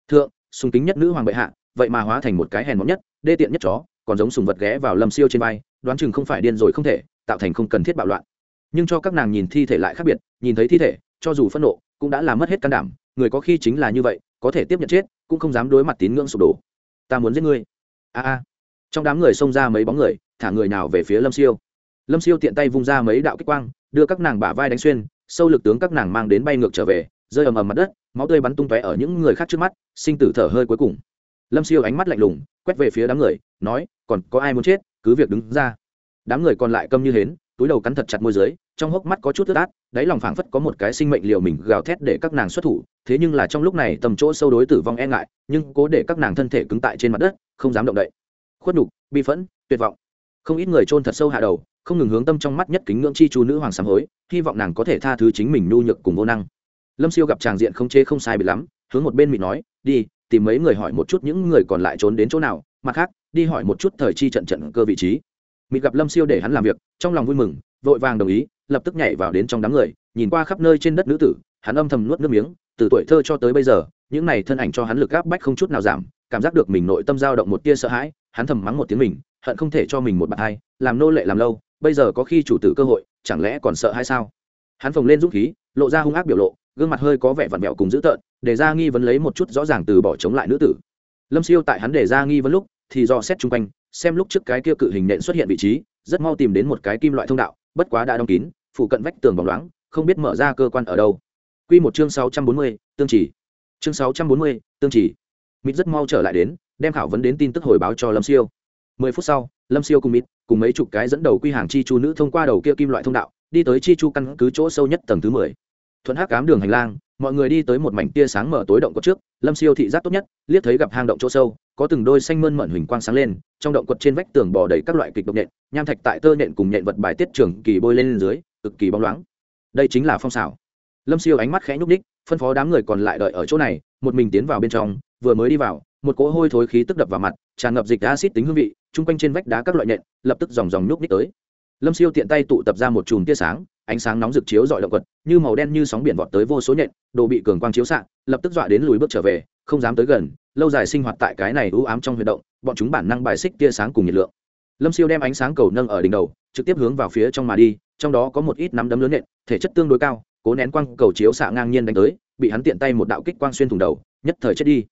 Thượng, sùng kính nhất nữ hoàng bệ hạ, vậy mà hóa thành một cái hèn mọn nhất, đê tiện nhất chó, còn giống sùng vật ghé vào lâm siêu trên vai, đoán chừng không phải điên rồi không thể, tạo thành không cần thiết bạo loạn. Nhưng cho các nàng nhìn thi thể lại khác biệt, nhìn thấy thi thể, cho dù phẫn nộ, cũng đã làm mất hết can đảm, người có khi chính là như vậy, có thể tiếp nhận chết cũng không dám đối mặt tín ngưỡng sụp đổ. Ta muốn giết ngươi. A a. Trong đám người xông ra mấy bóng người, thả người nào về phía lâm siêu. Lâm siêu tiện tay vung ra mấy đạo kích quang, đưa các nàng bả vai đánh xuyên, sâu lực tướng các nàng mang đến bay ngược trở về, rơi ầm ầm mặt đất, máu tươi bắn tung tóe ở những người khác trước mắt, sinh tử thở hơi cuối cùng. Lâm siêu ánh mắt lạnh lùng, quét về phía đám người, nói, còn có ai muốn chết? Cứ việc đứng ra. Đám người còn lại câm như hến túi đầu cắn thật chặt môi dưới, trong hốc mắt có chút ướt át, đáy lòng phảng phất có một cái sinh mệnh liều mình gào thét để các nàng xuất thủ, thế nhưng là trong lúc này tầm chỗ sâu đối tử vong e ngại, nhưng cố để các nàng thân thể cứng tại trên mặt đất, không dám động đậy. Khuất nhục, bi phẫn, tuyệt vọng. Không ít người chôn thật sâu hạ đầu, không ngừng hướng tâm trong mắt nhất kính ngưỡng chi chú nữ hoàng sám hối, hy vọng nàng có thể tha thứ chính mình nhu nhược cùng vô năng. Lâm siêu gặp tràng diện không chê không sai bị lắm, hướng một bên mị nói, đi, tìm mấy người hỏi một chút những người còn lại trốn đến chỗ nào, mặt khác, đi hỏi một chút thời chi trận trận cơ vị trí mịt gặp lâm siêu để hắn làm việc, trong lòng vui mừng, vội vàng đồng ý, lập tức nhảy vào đến trong đám người, nhìn qua khắp nơi trên đất nữ tử, hắn âm thầm nuốt nước miếng, từ tuổi thơ cho tới bây giờ, những này thân ảnh cho hắn lực gáp bách không chút nào giảm, cảm giác được mình nội tâm dao động một tia sợ hãi, hắn thầm mắng một tiếng mình, hận không thể cho mình một bàn hai, làm nô lệ làm lâu, bây giờ có khi chủ tử cơ hội, chẳng lẽ còn sợ hay sao? Hắn phồng lên dũng khí, lộ ra hung ác biểu lộ, gương mặt hơi có vẻ vặn vẹo cùng dữ tợn, để ra nghi vấn lấy một chút rõ ràng từ bỏ chống lại nữ tử. Lâm siêu tại hắn để ra nghi vấn lúc, thì do xét chung quanh xem lúc trước cái kia cự hình nện xuất hiện vị trí rất mau tìm đến một cái kim loại thông đạo bất quá đã đóng kín phụ cận vách tường bóng loáng không biết mở ra cơ quan ở đâu Quy một chương 640, tương chỉ. Chương 640, tương chỉ. Mịt rất mau trở lại đến, đem khảo vấn đến tin tức hồi báo cho Lâm Siêu. 10 phút sau, Lâm Siêu cùng Mịt, cùng mấy chục cái dẫn đầu quy hàng chi chu nữ thông qua đầu kia kim loại thông đạo, đi tới chi chu căn cứ chỗ sâu nhất tầng thứ 10. Thuận hắc ám đường hành lang, mọi người đi tới một mảnh tia sáng mở tối động cột trước, Lâm Siêu thị giác tốt nhất, liếc thấy gặp hang động chỗ sâu, có từng đôi xanh mơn mởn huỳnh quang sáng lên, trong động cột trên vách tường bò đầy các loại kịch độc nện, nham thạch tại tơ nện cùng nện vật bài tiết trường kỳ bôi lên dưới, cực kỳ bóng loáng. Đây chính là phong xảo. Lâm Siêu ánh mắt khẽ nhúc ních, phân phó đám người còn lại đợi ở chỗ này, một mình tiến vào bên trong, vừa mới đi vào, một cỗ hôi thối khí tức đập vào mặt, tràn ngập dịch axit tính hương vị, chung quanh trên vách đá các loại nện, lập tức dòng dòng nhúc ních tới. Lâm Siêu tiện tay tụ tập ra một chùm tia sáng, ánh sáng nóng rực chiếu rọi động quật, như màu đen như sóng biển vọt tới vô số nhện, đồ bị cường quang chiếu xạ, lập tức dọa đến lùi bước trở về, không dám tới gần, lâu dài sinh hoạt tại cái này u ám trong huy động, bọn chúng bản năng bài xích tia sáng cùng nhiệt lượng. Lâm Siêu đem ánh sáng cầu nâng ở đỉnh đầu, trực tiếp hướng vào phía trong mà đi, trong đó có một ít nắm đấm lớn nện, thể chất tương đối cao, cố nén quang cầu chiếu xạ ngang nhiên đánh tới, bị hắn tiện tay một đạo kích quang xuyên thủng đầu, nhất thời chết đi.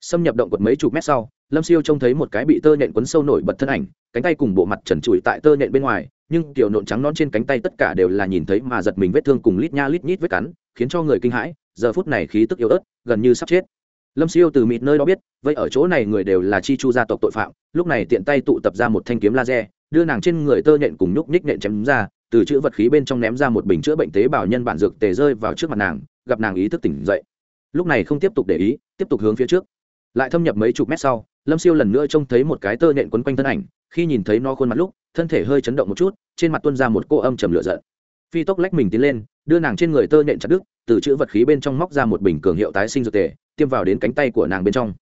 Xâm nhập động quật mấy chục mét sau, Lâm Siêu trông thấy một cái bị tơ nện quấn sâu nổi bật thân ảnh, cánh tay cùng bộ mặt trần trụi tại tơ nện bên ngoài, nhưng tiểu nộn trắng non trên cánh tay tất cả đều là nhìn thấy mà giật mình vết thương cùng lít nha lít nhít vết cắn, khiến cho người kinh hãi, giờ phút này khí tức yếu ớt, gần như sắp chết. Lâm Siêu từ mịt nơi đó biết, vậy ở chỗ này người đều là chi chu gia tộc tội phạm, lúc này tiện tay tụ tập ra một thanh kiếm laser, đưa nàng trên người tơ nện cùng nhúc nhích nện chém ra, từ chữ vật khí bên trong ném ra một bình chữa bệnh tế bào nhân bản dược tề rơi vào trước mặt nàng, gặp nàng ý thức tỉnh dậy. Lúc này không tiếp tục để ý, tiếp tục hướng phía trước. Lại thâm nhập mấy chục mét sau, Lâm Siêu lần nữa trông thấy một cái tơ nện quấn quanh thân ảnh, khi nhìn thấy nó khuôn mặt lúc, thân thể hơi chấn động một chút, trên mặt tuôn ra một cô âm trầm lửa giận. Phi tốc lách mình tiến lên, đưa nàng trên người tơ nện chặt đứt, từ chữ vật khí bên trong móc ra một bình cường hiệu tái sinh dược tề, tiêm vào đến cánh tay của nàng bên trong.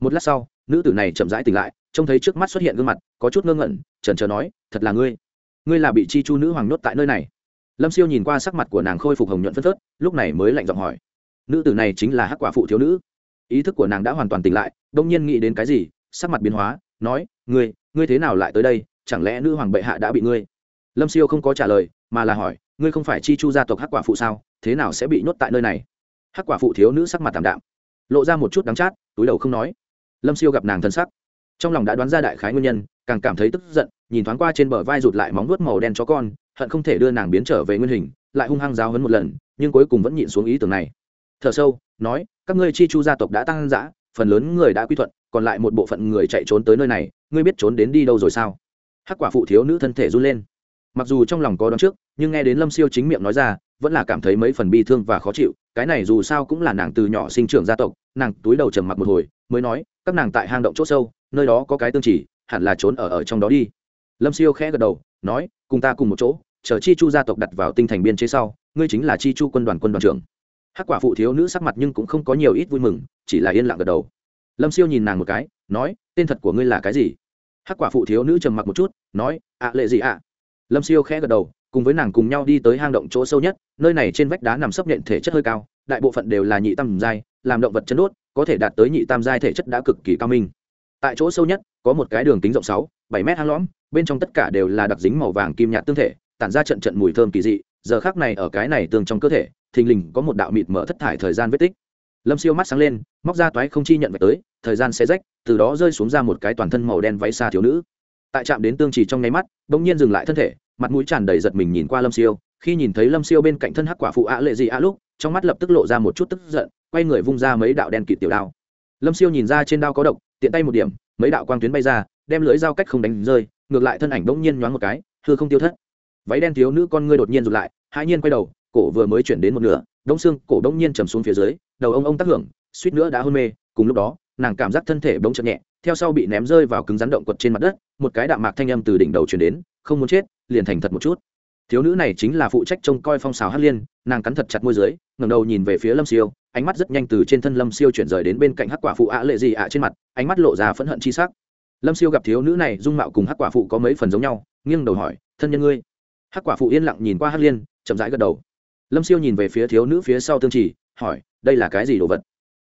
Một lát sau, nữ tử này chậm rãi tỉnh lại, trông thấy trước mắt xuất hiện gương mặt, có chút ngơ ngẩn, trần chờ nói, "Thật là ngươi? Ngươi là bị chi chu nữ hoàng nhốt tại nơi này?" Lâm Siêu nhìn qua sắc mặt của nàng khôi phục hồng nhuận phân phớt, lúc này mới lạnh giọng hỏi. nữ tử này chính là hắc quả phụ thiếu nữ ý thức của nàng đã hoàn toàn tỉnh lại đông nhiên nghĩ đến cái gì sắc mặt biến hóa nói ngươi ngươi thế nào lại tới đây? Chẳng lẽ nữ hoàng bệ hạ đã bị ngươi? Lâm siêu không có trả lời, mà là hỏi, ngươi không phải chi chu gia tộc hắc quả phụ sao? Thế nào sẽ bị nhốt tại nơi này? Hắc quả phụ thiếu nữ sắc mặt tảm đạm, lộ ra một chút đắng chát, túi đầu không nói. Lâm siêu gặp nàng thân sắc, trong lòng đã đoán ra đại khái nguyên nhân, càng cảm thấy tức giận, nhìn thoáng qua trên bờ vai rụt lại móng vuốt màu đen chó con, hận không thể đưa nàng biến trở về nguyên hình, lại hung hăng giáo hấn một lần, nhưng cuối cùng vẫn nhịn xuống ý tưởng này. Thở sâu, nói, các ngươi chi chu gia tộc đã tăng giã phần lớn người đã quy thuận, còn lại một bộ phận người chạy trốn tới nơi này ngươi biết trốn đến đi đâu rồi sao? Hắc quả phụ thiếu nữ thân thể run lên. Mặc dù trong lòng có đoán trước, nhưng nghe đến lâm siêu chính miệng nói ra, vẫn là cảm thấy mấy phần bi thương và khó chịu, cái này dù sao cũng là nàng từ nhỏ sinh trưởng gia tộc, nàng túi đầu trầm mặc một hồi, mới nói, các nàng tại hang động c h ỗ sâu, nơi đó có cái tương chỉ, hẳn là trốn ở ở trong đó đi. Lâm siêu khẽ gật đầu, nói, cùng ta cùng một chỗ, chờ chi chu gia tộc đặt vào tinh thành biên chế sau, ngươi chính là chi chu quân đoàn quân đoàn trưởng. Hắc quả phụ thiếu nữ sắc mặt nhưng cũng không có nhiều ít vui mừng, chỉ là yên lặng gật đầu. Lâm siêu nhìn nàng một cái nói, tên thật của ngươi là cái gì? Hắc quả phụ thiếu nữ trầm mặc một chút, nói, ạ, lệ gì ạ? Lâm siêu khẽ gật đầu, cùng với nàng cùng nhau đi tới hang động chỗ sâu nhất, nơi này trên vách đá nằm sấp nhện thể chất hơi cao, đại bộ phận đều là nhị tam giai, làm động vật chân đốt, có thể đạt tới nhị tam giai thể chất đã cực kỳ cao minh. Tại chỗ sâu nhất, có một cái đường kính rộng sáu, bảy mét hang lõm, bên trong tất cả đều là đặc dính màu vàng kim nhạt tương thể, tản ra trận trận mùi thơm kỳ dị, giờ khác này ở cái này tương trong cơ thể, thình lình có một đạo mịt mở thất thải thời gian vết tích lâm siêu mắt sáng lên, móc ra toái không chi nhận về tới, thời gian xe rách, từ đó rơi xuống ra một cái toàn thân màu đen váy xa thiếu nữ. Tại trạm đến tương trì trong nháy mắt, bỗng nhiên dừng lại thân thể, mặt mũi tràn đầy giật mình nhìn qua lâm siêu. Khi nhìn thấy lâm siêu bên cạnh thân hắc quả phụ ạ lệ gì ạ lúc, trong mắt lập tức lộ ra một chút tức giận, quay người vung ra mấy đạo đen kịt tiểu đao. Lâm siêu nhìn ra trên đao có độc, tiện tay một điểm, mấy đạo quang tuyến bay ra, đem lưỡi dao cách không đánh rơi, ngược lại thân ảnh bỗng nhiên nhoáng một cái thưa không tiêu thất. Váy đen thiếu nữ con ngươi đột nhiên rụt lại hai nhiên quay đầu, cổ vừa mới chuyển đến một nửa đông xương cổ đông nhiên trầm xuống phía dưới, đầu ông ông tác hưởng, suýt nữa đã hôn mê, cùng lúc đó, nàng cảm giác thân thể bỗng chợt nhẹ, theo sau bị ném rơi vào cứng rắn động quật trên mặt đất, một cái đạm mạc thanh âm từ đỉnh đầu chuyển đến, không muốn chết, liền thành thật một chút. Thiếu nữ này chính là phụ trách trông coi phong xào hát liên, nàng cắn thật chặt môi dưới, ngẩng đầu nhìn về phía lâm siêu, ánh mắt rất nhanh từ trên thân lâm siêu chuyển rời đến bên cạnh hắc quả phụ ạ lệ gì ạ trên mặt, ánh mắt lộ ra phẫn hận chi sắc. Lâm siêu gặp thiếu nữ này dung mạo cùng hắc quả phụ có mấy phần giống nhau, nghiêng đầu hỏi, thân nhân ngươi? Hắc quả phụ yên lặng nhìn qua hát liên, chậm rãi gật đầu lâm siêu nhìn về phía thiếu nữ phía sau tương trì hỏi, đây là cái gì đồ vật?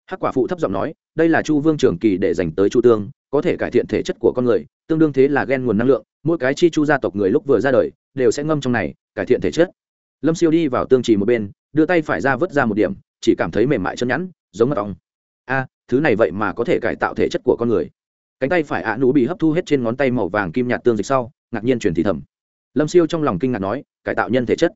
Hắc quả phụ thấp giọng nói, đây là chu vương trưởng kỳ để dành tới chu tương, có thể cải thiện thể chất của con người, tương đương thế là ghen nguồn năng lượng, mỗi cái chi chu gia tộc người lúc vừa ra đời, đều sẽ ngâm trong này, cải thiện thể chất. Lâm siêu đi vào tương trì một bên, đưa tay phải ra vớt ra một điểm, chỉ cảm thấy mềm mại chân nhẵn, giống mật ong. A, thứ này vậy mà có thể cải tạo thể chất của con người. Cánh tay phải ạ à nú bị hấp thu hết trên ngón tay màu vàng kim nhạt tương dịch sau, ngạc nhiên truyền thì thầm. Lâm siêu trong lòng kinh ngạc nói, cải tạo nhân thể chất?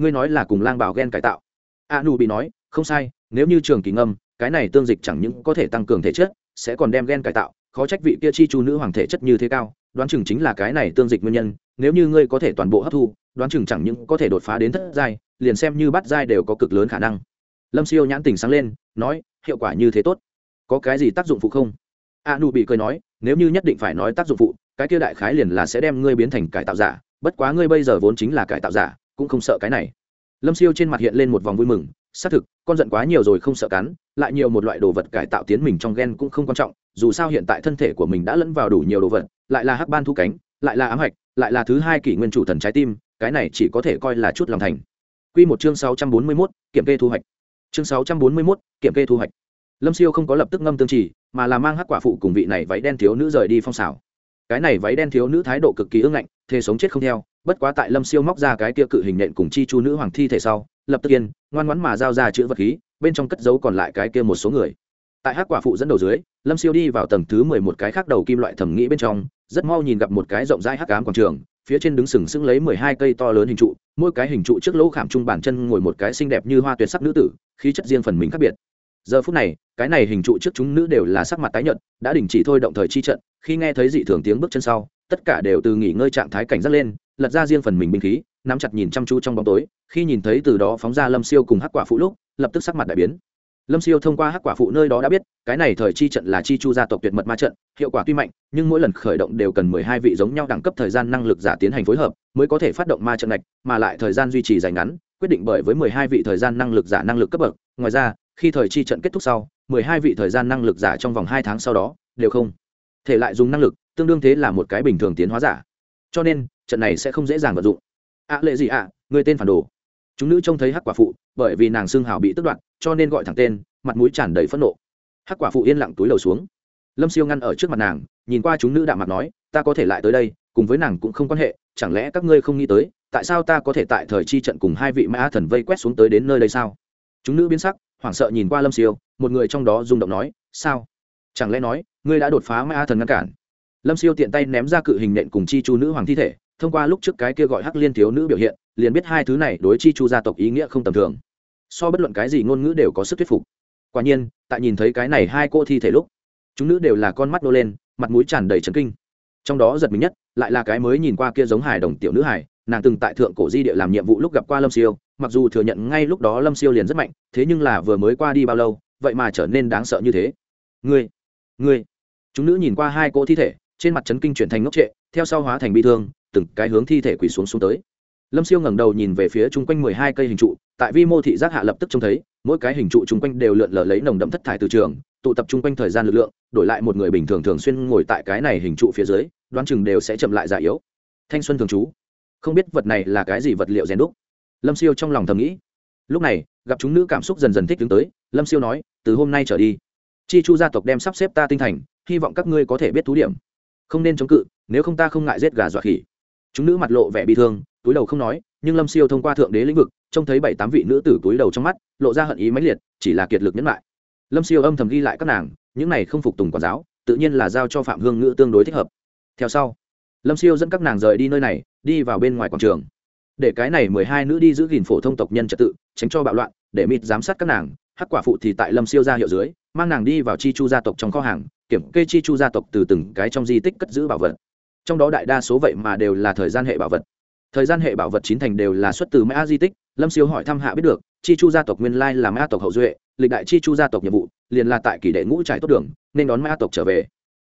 Ngươi nói là cùng lang bảo ghen cải tạo. A nu bị nói, không sai, nếu như trường kỳ ngâm, cái này tương dịch chẳng những có thể tăng cường thể chất, sẽ còn đem ghen cải tạo. Khó trách vị kia chi chu nữ hoàng thể chất như thế cao, đoán chừng chính là cái này tương dịch nguyên nhân, nếu như ngươi có thể toàn bộ hấp thu, đoán chừng chẳng những có thể đột phá đến thất giai, liền xem như bắt giai đều có cực lớn khả năng. Lâm siêu nhãn tình sáng lên, nói, hiệu quả như thế tốt. Có cái gì tác dụng phụ không? A nu bị cười nói, nếu như nhất định phải nói tác dụng phụ, cái kia đại khái liền là sẽ đem ngươi biến thành cải tạo giả, bất quá ngươi bây giờ vốn chính là cải tạo giả cũng không sợ cái này lâm siêu trên mặt hiện lên một vòng vui mừng xác thực con giận quá nhiều rồi không sợ cắn lại nhiều một loại đồ vật cải tạo tiến mình trong gen cũng không quan trọng dù sao hiện tại thân thể của mình đã lẫn vào đủ nhiều đồ vật lại là hắc ban thu cánh lại là ám hạch lại là thứ hai kỷ nguyên chủ thần trái tim cái này chỉ có thể coi là chút lòng thành Quy một chương sáu trăm bốn mươi mốt kiểm kê thu hoạch. Chương sáu trăm bốn mươi mốt kiểm kê thu hoạch. Lâm Siêu không có lập tức ngâm tương chỉ, mà là mang hắc quả phụ cùng vị này váy đen thiếu nữ rời đi phong xảo. Cái này váy đen thiếu nữ thái độ cực kỳ ưng ngạnh, thề sống chết không theo, bất quá tại Lâm Siêu móc ra cái kia cự hình nện cùng chi chu nữ hoàng thi thể sau, lập tức yên ngoan ngoãn mà giao ra chữ vật khí bên trong cất giấu còn lại cái kia một số người. Tại hắc quả phụ dẫn đầu dưới lâm siêu đi vào tầng thứ mười một cái khác đầu kim loại thẩm nghĩ bên trong rất mau nhìn gặp một cái rộng rãi hắc ám quảng trường phía trên đứng sừng sững lấy mười hai cây to lớn hình trụ mỗi cái hình trụ trước lỗ khảm trung bản chân ngồi một cái xinh đẹp như hoa tuyệt sắc nữ tử khí chất riêng phần mình khác biệt. Giờ phút này cái này hình trụ trước chúng nữ đều là sắc mặt tái nhợt đã đình chỉ thôi động thời chi trận khi nghe thấy dị thường tiếng bước chân sau tất cả đều từ nghỉ ngơi trạng thái cảnh giác lên lật ra riêng phần mình binh khí, nắm chặt nhìn chăm chú trong bóng tối, khi nhìn thấy từ đó phóng ra lâm siêu cùng hắc quả phụ lúc, lập tức sắc mặt đại biến. Lâm siêu thông qua hắc quả phụ nơi đó đã biết, cái này thời chi trận là chi chu gia tộc tuyệt mật ma trận, hiệu quả tuy mạnh, nhưng mỗi lần khởi động đều cần mười hai vị giống nhau đẳng cấp thời gian năng lực giả tiến hành phối hợp, mới có thể phát động ma trận này mà lại thời gian duy trì dài ngắn, quyết định bởi với mười hai vị thời gian năng lực giả năng lực cấp bậc. Ngoài ra, khi thời chi trận kết thúc sau, mười hai vị thời gian năng lực giả trong vòng hai tháng sau đó, đều không thể lại dùng năng lực, tương đương thế là một cái bình thường tiến hóa giả. Cho nên trận này sẽ không dễ dàng vận dụng. Ạ lệ gì ạ? À, người tên phản đồ. Chúng nữ trông thấy hắc quả phụ, bởi vì nàng xương hào bị tức đoạn cho nên gọi thẳng tên, mặt mũi tràn đầy phẫn nộ. Hắc quả phụ yên lặng túi đầu xuống. Lâm siêu ngăn ở trước mặt nàng, nhìn qua chúng nữ đạm mặt nói, ta có thể lại tới đây, cùng với nàng cũng không quan hệ, chẳng lẽ các ngươi không nghĩ tới, tại sao ta có thể tại thời chi trận cùng hai vị mã thần vây quét xuống tới đến nơi đây sao? Chúng nữ biến sắc, hoảng sợ nhìn qua lâm siêu, một người trong đó rung động nói, sao? Chẳng lẽ nói, ngươi đã đột phá mã thần ngăn cản? Lâm siêu tiện tay ném ra cự hình nện cùng chi chu nữ hoàng thi thể thông qua lúc trước cái kia gọi hắc liên thiếu nữ biểu hiện, liền biết hai thứ này đối chi chu gia tộc ý nghĩa không tầm thường. So bất luận cái gì ngôn ngữ đều có sức thuyết phục. Quả nhiên, tại nhìn thấy cái này hai cô thi thể lúc, chúng nữ đều là con mắt nô lên, mặt mũi tràn đầy trấn kinh. Trong đó giật mình nhất, lại là cái mới nhìn qua kia giống hải đồng tiểu nữ hải nàng từng tại thượng cổ di địa làm nhiệm vụ lúc gặp qua lâm siêu, mặc dù thừa nhận ngay lúc đó lâm siêu liền rất mạnh, thế nhưng là vừa mới qua đi bao lâu, vậy mà trở nên đáng sợ như thế. Ngươi ngươi. Chúng nữ nhìn qua hai cô thi thể, trên mặt trấn kinh chuyển thành ngốc trệ, theo sau hóa thành bi thương từng cái hướng thi thể quỳ xuống xuống tới. Lâm siêu ngẩng đầu nhìn về phía chung quanh mười hai cây hình trụ, tại vi mô thị giác hạ lập tức trông thấy, mỗi cái hình trụ chung quanh đều lượn lờ lấy nồng đậm thất thải từ trường, tụ tập chung quanh thời gian lực lượng, đổi lại một người bình thường thường xuyên ngồi tại cái này hình trụ phía dưới, đoán chừng đều sẽ chậm lại già yếu. Thanh xuân thường trú. Không biết vật này là cái gì vật liệu rèn đúc. Lâm siêu trong lòng thầm nghĩ. Lúc này, gặp chúng nữ cảm xúc dần dần thích đứng tới, lâm siêu nói, từ hôm nay trở đi, chi chu gia tộc đem sắp xếp ta tinh thành, hy vọng các ngươi có thể biết thú điểm. Không nên chống cự, nếu không ta không ngại giết gà dọa khỉ chúng nữ mặt lộ vẻ bị thương, túi đầu không nói, nhưng lâm siêu thông qua thượng đế lĩnh vực, trông thấy bảy tám vị nữ tử túi đầu trong mắt, lộ ra hận ý mãnh liệt, chỉ là kiệt lực nhẫn lại. Lâm siêu âm thầm ghi lại các nàng, những này không phục tùng quản giáo, tự nhiên là giao cho phạm hương ngữ tương đối thích hợp. Theo sau, lâm siêu dẫn các nàng rời đi nơi này, đi vào bên ngoài quảng trường. Để cái này mười hai nữ đi giữ gìn phổ thông tộc nhân trật tự, tránh cho bạo loạn, để mịt giám sát các nàng, hắc quả phụ thì tại lâm siêu ra hiệu dưới, mang nàng đi vào chi chu gia tộc trong kho hàng, kiểm kê chi chu gia tộc từ từng cái trong di tích cất giữ bảo vật trong đó đại đa số vậy mà đều là thời gian hệ bảo vật. Thời gian hệ bảo vật chín thành đều là xuất từ mã di tích, lâm siêu hỏi thăm hạ biết được, chi chu gia tộc nguyên lai là mã tộc hậu duệ, lịch đại chi chu gia tộc nhiệm vụ, liền là tại kỷ đệ ngũ trải tốt đường, nên đón mã tộc trở về.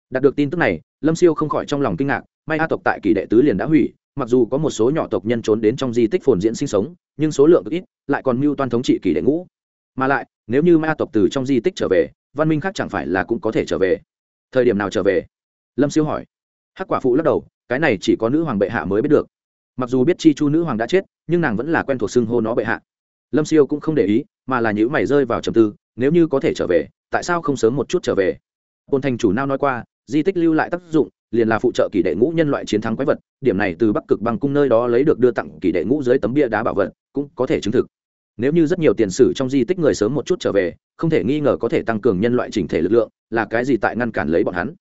Đạt được tin tức này, lâm siêu không khỏi trong lòng kinh ngạc, may a tộc tại kỷ đệ tứ liền đã hủy, mặc dù có một số nhỏ tộc nhân trốn đến trong di tích phồn diễn sinh sống, nhưng số lượng ít, lại còn mưu toan thống trị kỷ đệ ngũ. Mà lại, nếu như ma tộc từ trong di tích trở về, văn minh khác chẳng phải là cũng có thể trở về. Thời điểm nào trở về? Lâm siêu hỏi hắc quả phụ lắc đầu, cái này chỉ có nữ hoàng bệ hạ mới biết được. Mặc dù biết chi chu nữ hoàng đã chết, nhưng nàng vẫn là quen thuộc xưng hô nó bệ hạ. Lâm siêu cũng không để ý, mà là những mày rơi vào trầm tư, nếu như có thể trở về, tại sao không sớm một chút trở về? Côn thành chủ nao nói qua, di tích lưu lại tác dụng, liền là phụ trợ kỷ đệ ngũ nhân loại chiến thắng quái vật, điểm này từ bắc cực bằng cung nơi đó lấy được đưa tặng kỷ đệ ngũ dưới tấm bia đá bảo vật, cũng có thể chứng thực. Nếu như rất nhiều tiền sử trong di tích người sớm một chút trở về, không thể nghi ngờ có thể tăng cường nhân loại chỉnh thể lực lượng, là cái gì tại ngăn cản lấy bọn hắn?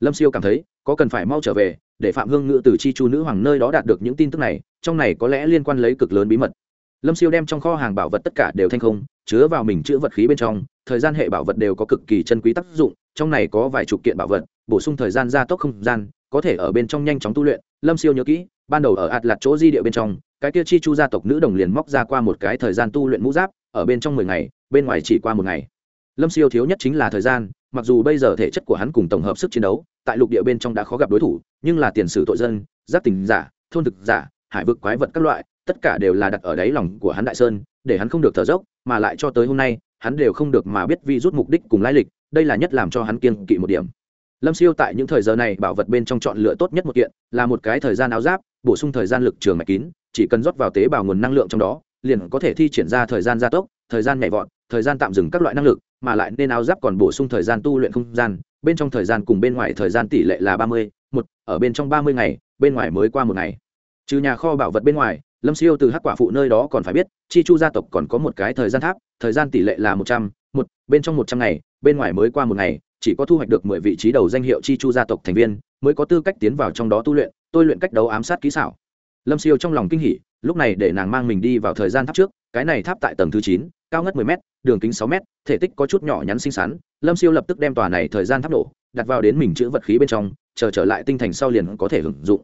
Lâm siêu cảm thấy có cần phải mau trở về, để phạm hương ngự từ chi chu nữ hoàng nơi đó đạt được những tin tức này, trong này có lẽ liên quan lấy cực lớn bí mật. Lâm siêu đem trong kho hàng bảo vật tất cả đều thanh không, chứa vào mình chữ vật khí bên trong, thời gian hệ bảo vật đều có cực kỳ chân quý tác dụng, trong này có vài chục kiện bảo vật, bổ sung thời gian gia tốc không gian, có thể ở bên trong nhanh chóng tu luyện. Lâm siêu nhớ kỹ, ban đầu ở ạt lạt chỗ di địa bên trong, cái kia chi chu gia tộc nữ đồng liền móc ra qua một cái thời gian tu luyện mũ giáp, ở bên trong mười ngày, bên ngoài chỉ qua một ngày. Lâm siêu thiếu nhất chính là thời gian mặc dù bây giờ thể chất của hắn cùng tổng hợp sức chiến đấu tại lục địa bên trong đã khó gặp đối thủ, nhưng là tiền sử tội dân giáp tình giả, thôn thực giả, hải vực quái vật các loại, tất cả đều là đặt ở đáy lòng của hắn đại sơn, để hắn không được thở dốc, mà lại cho tới hôm nay, hắn đều không được mà biết vi rút mục đích cùng lai lịch, đây là nhất làm cho hắn kiên kỵ một điểm. Lâm siêu tại những thời giờ này bảo vật bên trong chọn lựa tốt nhất một kiện, là một cái thời gian áo giáp, bổ sung thời gian lực trường mạch kín, chỉ cần rót vào tế bào nguồn năng lượng trong đó, liền có thể thi triển ra thời gian gia tốc, thời gian nhảy vọt, thời gian tạm dừng các loại năng lực mà lại nên áo giáp còn bổ sung thời gian tu luyện không gian, bên trong thời gian cùng bên ngoài thời gian tỷ lệ là ba mươi, một, ở bên trong ba mươi ngày, bên ngoài mới qua một ngày. Trừ nhà kho bảo vật bên ngoài, lâm siêu từ hắc quả phụ nơi đó còn phải biết, chi chu gia tộc còn có một cái thời gian tháp, thời gian tỷ lệ là một trăm, một, bên trong một trăm ngày, bên ngoài mới qua một ngày, chỉ có thu hoạch được mười vị trí đầu danh hiệu chi chu gia tộc thành viên, mới có tư cách tiến vào trong đó tu luyện, tôi luyện cách đấu ám sát kỹ xảo. Lâm siêu trong lòng kinh hỉ, lúc này để nàng mang mình đi vào thời gian tháp trước, cái này tháp tại tầng thứ chín cao ngất mười m đường kính sáu m thể tích có chút nhỏ nhắn xinh xắn, lâm siêu lập tức đem tòa này thời gian tháp nổ đặt vào đến mình chữ vật khí bên trong, chờ trở lại tinh thành sau liền có thể hưởng dụng.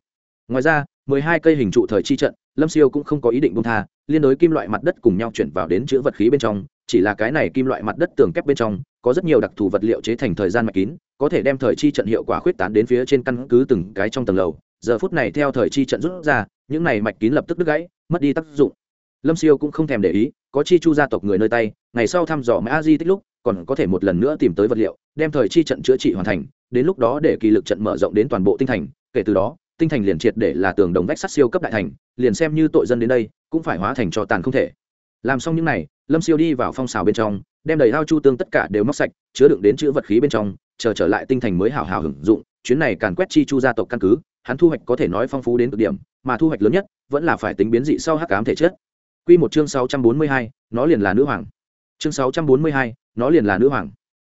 Ngoài ra, mười hai cây hình trụ thời chi trận, lâm siêu cũng không có ý định buông tha, liên đối kim loại mặt đất cùng nhau chuyển vào đến chữ vật khí bên trong, chỉ là cái này kim loại mặt đất tường kép bên trong, có rất nhiều đặc thù vật liệu chế thành thời gian mạch kín, có thể đem thời chi trận hiệu quả khuyết tán đến phía trên căn cứ từng cái trong tầng lầu. Giờ phút này theo thời chi trận rút ra, những này mạch kín lập tức đứt gãy, mất đi tác dụng. Lâm siêu cũng không thèm để ý có chi chu gia tộc người nơi tay, ngày sau thăm dò mã di tích lúc, còn có thể một lần nữa tìm tới vật liệu, đem thời chi trận chữa trị hoàn thành, đến lúc đó để kỳ lực trận mở rộng đến toàn bộ tinh thành, kể từ đó, tinh thành liền triệt để là tường đồng vách sắt siêu cấp đại thành, liền xem như tội dân đến đây, cũng phải hóa thành cho tàn không thể. Làm xong những n à y lâm siêu đi vào phong xào bên trong, đem đầy hao chu tương tất cả đều móc sạch, chứa đựng đến chữ vật khí bên trong, chờ trở lại tinh thành mới hào hào hưởng dụng, chuyến này càn quét chi chu gia tộc căn cứ, hắn thu hoạch có thể nói phong phú đến cực điểm, mà thu hoạch lớn nhất vẫn là phải tính biến dị sau hắc ám thể chất. Quy một chương 642, nó liền là nữ hoàng. Chương 642, nó liền là nữ hoàng.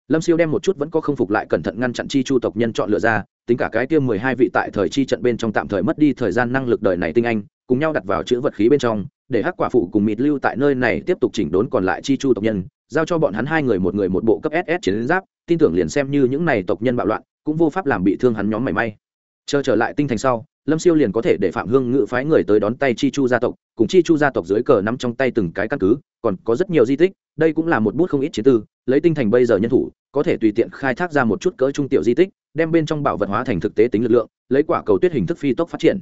Lâm Siêu đem một chút vẫn có không phục lại cẩn thận ngăn chặn chi chu tộc nhân chọn lựa ra, tính cả cái kia mười hai vị tại thời chi trận bên trong tạm thời mất đi thời gian năng lực đời này tinh anh, cùng nhau đặt vào chữ vật khí bên trong, để hắc quả phụ cùng mịt lưu tại nơi này tiếp tục chỉnh đốn còn lại chi chu tộc nhân, giao cho bọn hắn hai người một người một bộ cấp SS chiến giáp, tin tưởng liền xem như những này tộc nhân bạo loạn, cũng vô pháp làm bị thương hắn nhóm mảy may. Chờ trở lại tinh thành sau, lâm siêu liền có thể để phạm hương ngự phái người tới đón tay chi chu gia tộc, cùng chi chu gia tộc dưới cờ nắm trong tay từng cái căn cứ, còn có rất nhiều di tích, đây cũng là một bút không ít chiến tư, lấy tinh thành bây giờ nhân thủ, có thể tùy tiện khai thác ra một chút cỡ trung tiểu di tích, đem bên trong bảo vật hóa thành thực tế tính lực lượng, lấy quả cầu tuyết hình thức phi tốc phát triển.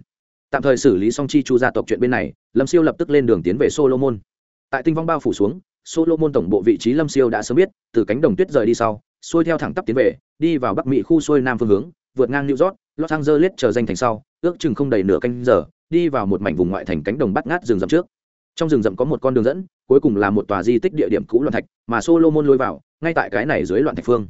Tạm thời xử lý xong chi chu gia tộc chuyện bên này, lâm siêu lập tức lên đường tiến về solomon. Tại tinh vong bao phủ xuống, solomon tổng bộ vị trí lâm siêu đã sớm biết, từ cánh đồng tuyết rời đi sau, xuôi theo thẳng tắp tiến về, đi vào bắc mỹ khu xuôi nam phương hướng vượt ngang new york, los angeles chờ danh thành sau, ước chừng không đầy nửa canh giờ, đi vào một mảnh vùng ngoại thành cánh đồng bắt ngát rừng rậm trước. Trong rừng rậm có một con đường dẫn, cuối cùng là một tòa di tích địa điểm cũ loạn thạch, mà solomon lôi vào, ngay tại cái này dưới loạn thạch phương.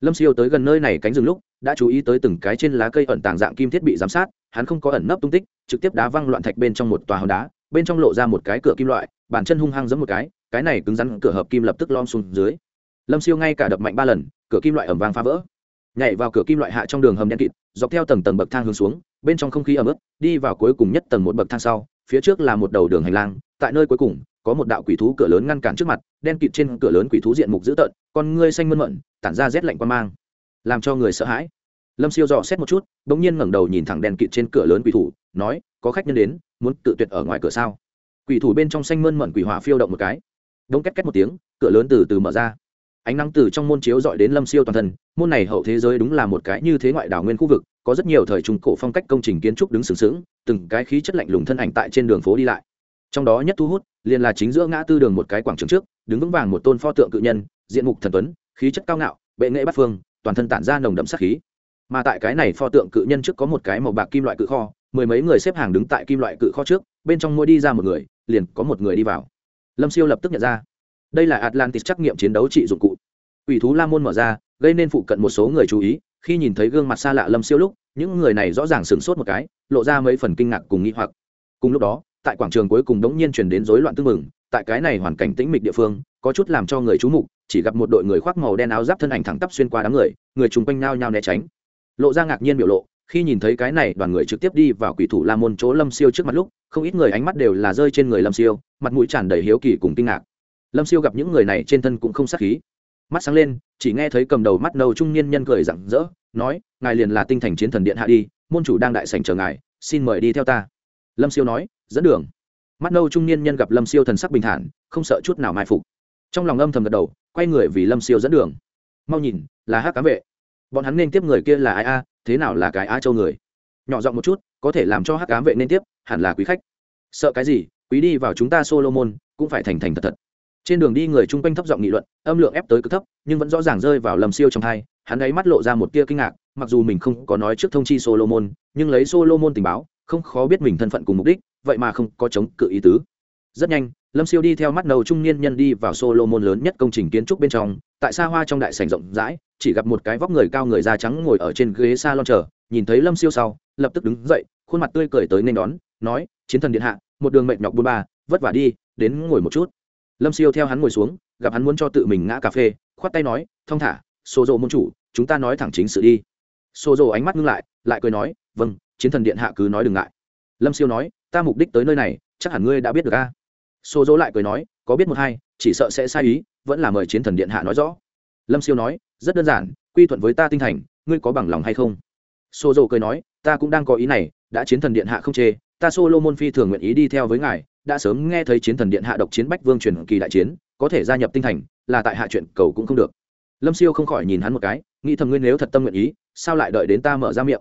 Lâm siêu tới gần nơi này cánh rừng lúc, đã chú ý tới từng cái trên lá cây ẩn tàng dạng kim thiết bị giám sát, hắn không có ẩn nấp tung tích, trực tiếp đá văng loạn thạch bên trong một tòa hòn đá, bên trong lộ ra một cái cửa kim loại, bàn chân hung hăng giẫm một cái cái này cứng rắn cửa hợp kim lập tức lom xuống dưới. Lâm siêu ngay cả đập mạnh ba lần, cửa kim loại ầm vang phá vỡ nhảy vào cửa kim loại hạ trong đường hầm đen kịt, dọc theo tầng tầng bậc thang hướng xuống, bên trong không khí ẩm ướt, đi vào cuối cùng nhất tầng một bậc thang sau, phía trước là một đầu đường hành lang, tại nơi cuối cùng, có một đạo quỷ thú cửa lớn ngăn cản trước mặt, đen kịt trên cửa lớn quỷ thú diện mục dữ tợn, con ngươi xanh mơn mận, tản ra rét lạnh quan mang, làm cho người sợ hãi. Lâm siêu dò xét một chút đ ỗ n g nhiên ngẩng đầu nhìn thẳng đèn kịt trên cửa lớn quỷ thủ, nói, có khách nhân đến, muốn tự tuyệt ở ngoài cửa sao? Quỷ thủ bên trong xanh mơn mận quỷ hỏa phiêu động một cái. Đông két két một tiếng, cửa lớn từ từ mở ra ánh nắng từ trong môn chiếu dọi đến lâm siêu toàn thân, môn này hậu thế giới đúng là một cái như thế ngoại đảo nguyên khu vực, có rất nhiều thời trung cổ phong cách công trình kiến trúc đứng sừng sững, từng cái khí chất lạnh lùng thân ảnh tại trên đường phố đi lại. Trong đó nhất thu hút, liền là chính giữa ngã tư đường một cái quảng trường trước, đứng vững vàng một tôn pho tượng cự nhân, diện mục thần tuấn, khí chất cao ngạo, bệ nghệ bát phương, toàn thân tản ra nồng đậm sắc khí. Mà tại cái này pho tượng cự nhân trước có một cái màu bạc kim loại cự kho, mười mấy người xếp hàng đứng tại kim loại cự kho trước, bên trong mỗi đi ra một người, liền có một người đi vào. Lâm siêu lập tức nhận ra đây là atlantis trắc nghiệm chiến đấu trị dụng cụ. Ủy thú la môn mở ra, gây nên phụ cận một số người chú ý, khi nhìn thấy gương mặt xa lạ lâm siêu lúc, những người này rõ ràng sửng sốt một cái, lộ ra mấy phần kinh ngạc cùng nghĩ hoặc. Cùng lúc đó, tại quảng trường cuối cùng đống nhiên chuyển đến rối loạn tương mừng tại cái này hoàn cảnh tĩnh mịch địa phương, có chút làm cho người chú mục, chỉ gặp một đội người khoác màu đen áo giáp thân ảnh thẳng tắp xuyên qua đám người người chung quanh nao nhao né tránh. Lộ ra ngạc nhiên biểu lộ, khi nhìn thấy cái này, đoàn người trực tiếp đi vào quỷ thủ la môn chỗ lâm siêu trước mặt lúc, không ít người ánh mắt đều là rơi trên người lâm siêu, mặt mũi tràn đầy hiếu kỳ cùng kinh ngạc lâm siêu gặp những người này trên thân cũng không sát khí. Mắt sáng lên, chỉ nghe thấy cầm đầu mắt nâu trung niên nhân cười rặng rỡ, nói, ngài liền là tinh thành chiến thần điện hạ đi, môn chủ đang đại sành chờ ngài, xin mời đi theo ta. Lâm siêu nói, dẫn đường. Mắt nâu trung niên nhân gặp lâm siêu thần sắc bình thản, không sợ chút nào mai phục. Trong lòng âm thầm gật đầu, quay người vì lâm siêu dẫn đường. Mau nhìn, là hát cám vệ. Bọn hắn nên tiếp người kia là ai a, thế nào là cái a châu người? Nhỏ giọng một chút, có thể làm cho hát cám vệ nên tiếp, hẳn là quý khách. Sợ cái gì, quý đi vào chúng ta solomon, cũng phải thành thành thật thật trên đường đi người chung quanh thấp giọng nghị luận, âm lượng ép tới cực thấp, nhưng vẫn rõ ràng rơi vào lầm siêu trong hai, hắn ấy mắt lộ ra một tia kinh ngạc, mặc dù mình không có nói trước thông chi solomon, nhưng lấy solomon tình báo, không khó biết mình thân phận cùng mục đích, vậy mà không có chống cự ý tứ. Rất nhanh, lâm siêu đi theo mắt đầu trung niên nhân đi vào solomon lớn nhất công trình kiến trúc bên trong, tại xa hoa trong đại sảnh rộng rãi, chỉ gặp một cái vóc người cao người da trắng ngồi ở trên ghế salon chờ, nhìn thấy lâm siêu sau, lập tức đứng dậy, khuôn mặt tươi cười tới nên đón, nói, chiến thần điện hạ, một đường mệt nhọc bôn ba, vất vả đi, đến ngồi một chút lâm siêu theo hắn ngồi xuống, gặp hắn muốn cho tự mình ngã cà phê, khoát tay nói thong thả xô rộ môn chủ, chúng ta nói thẳng chính sự đi. Xô rộ ánh mắt ngưng lại lại cười nói vâng chiến thần điện hạ cứ nói đừng ngại. Lâm siêu nói, ta mục đích tới nơi này, chắc hẳn ngươi đã biết được a. Xô rộ lại cười nói, có biết một hai, chỉ sợ sẽ sai ý, vẫn là mời chiến thần điện hạ nói rõ. Lâm siêu nói, rất đơn giản, quy thuận với ta tinh thành, ngươi có bằng lòng hay không? Xô rộ cười nói, ta cũng đang có ý này, đã chiến thần điện hạ không chê, ta solo môn phi thường nguyện ý đi theo với ngài đã sớm nghe thấy chiến thần điện hạ độc chiến bách vương truyền kỳ đại chiến, có thể gia nhập tinh thành, là tại hạ chuyện cầu cũng không được. Lâm siêu không khỏi nhìn hắn một cái, nghĩ thầm ngươi nếu thật tâm nguyện ý, sao lại đợi đến ta mở ra miệng?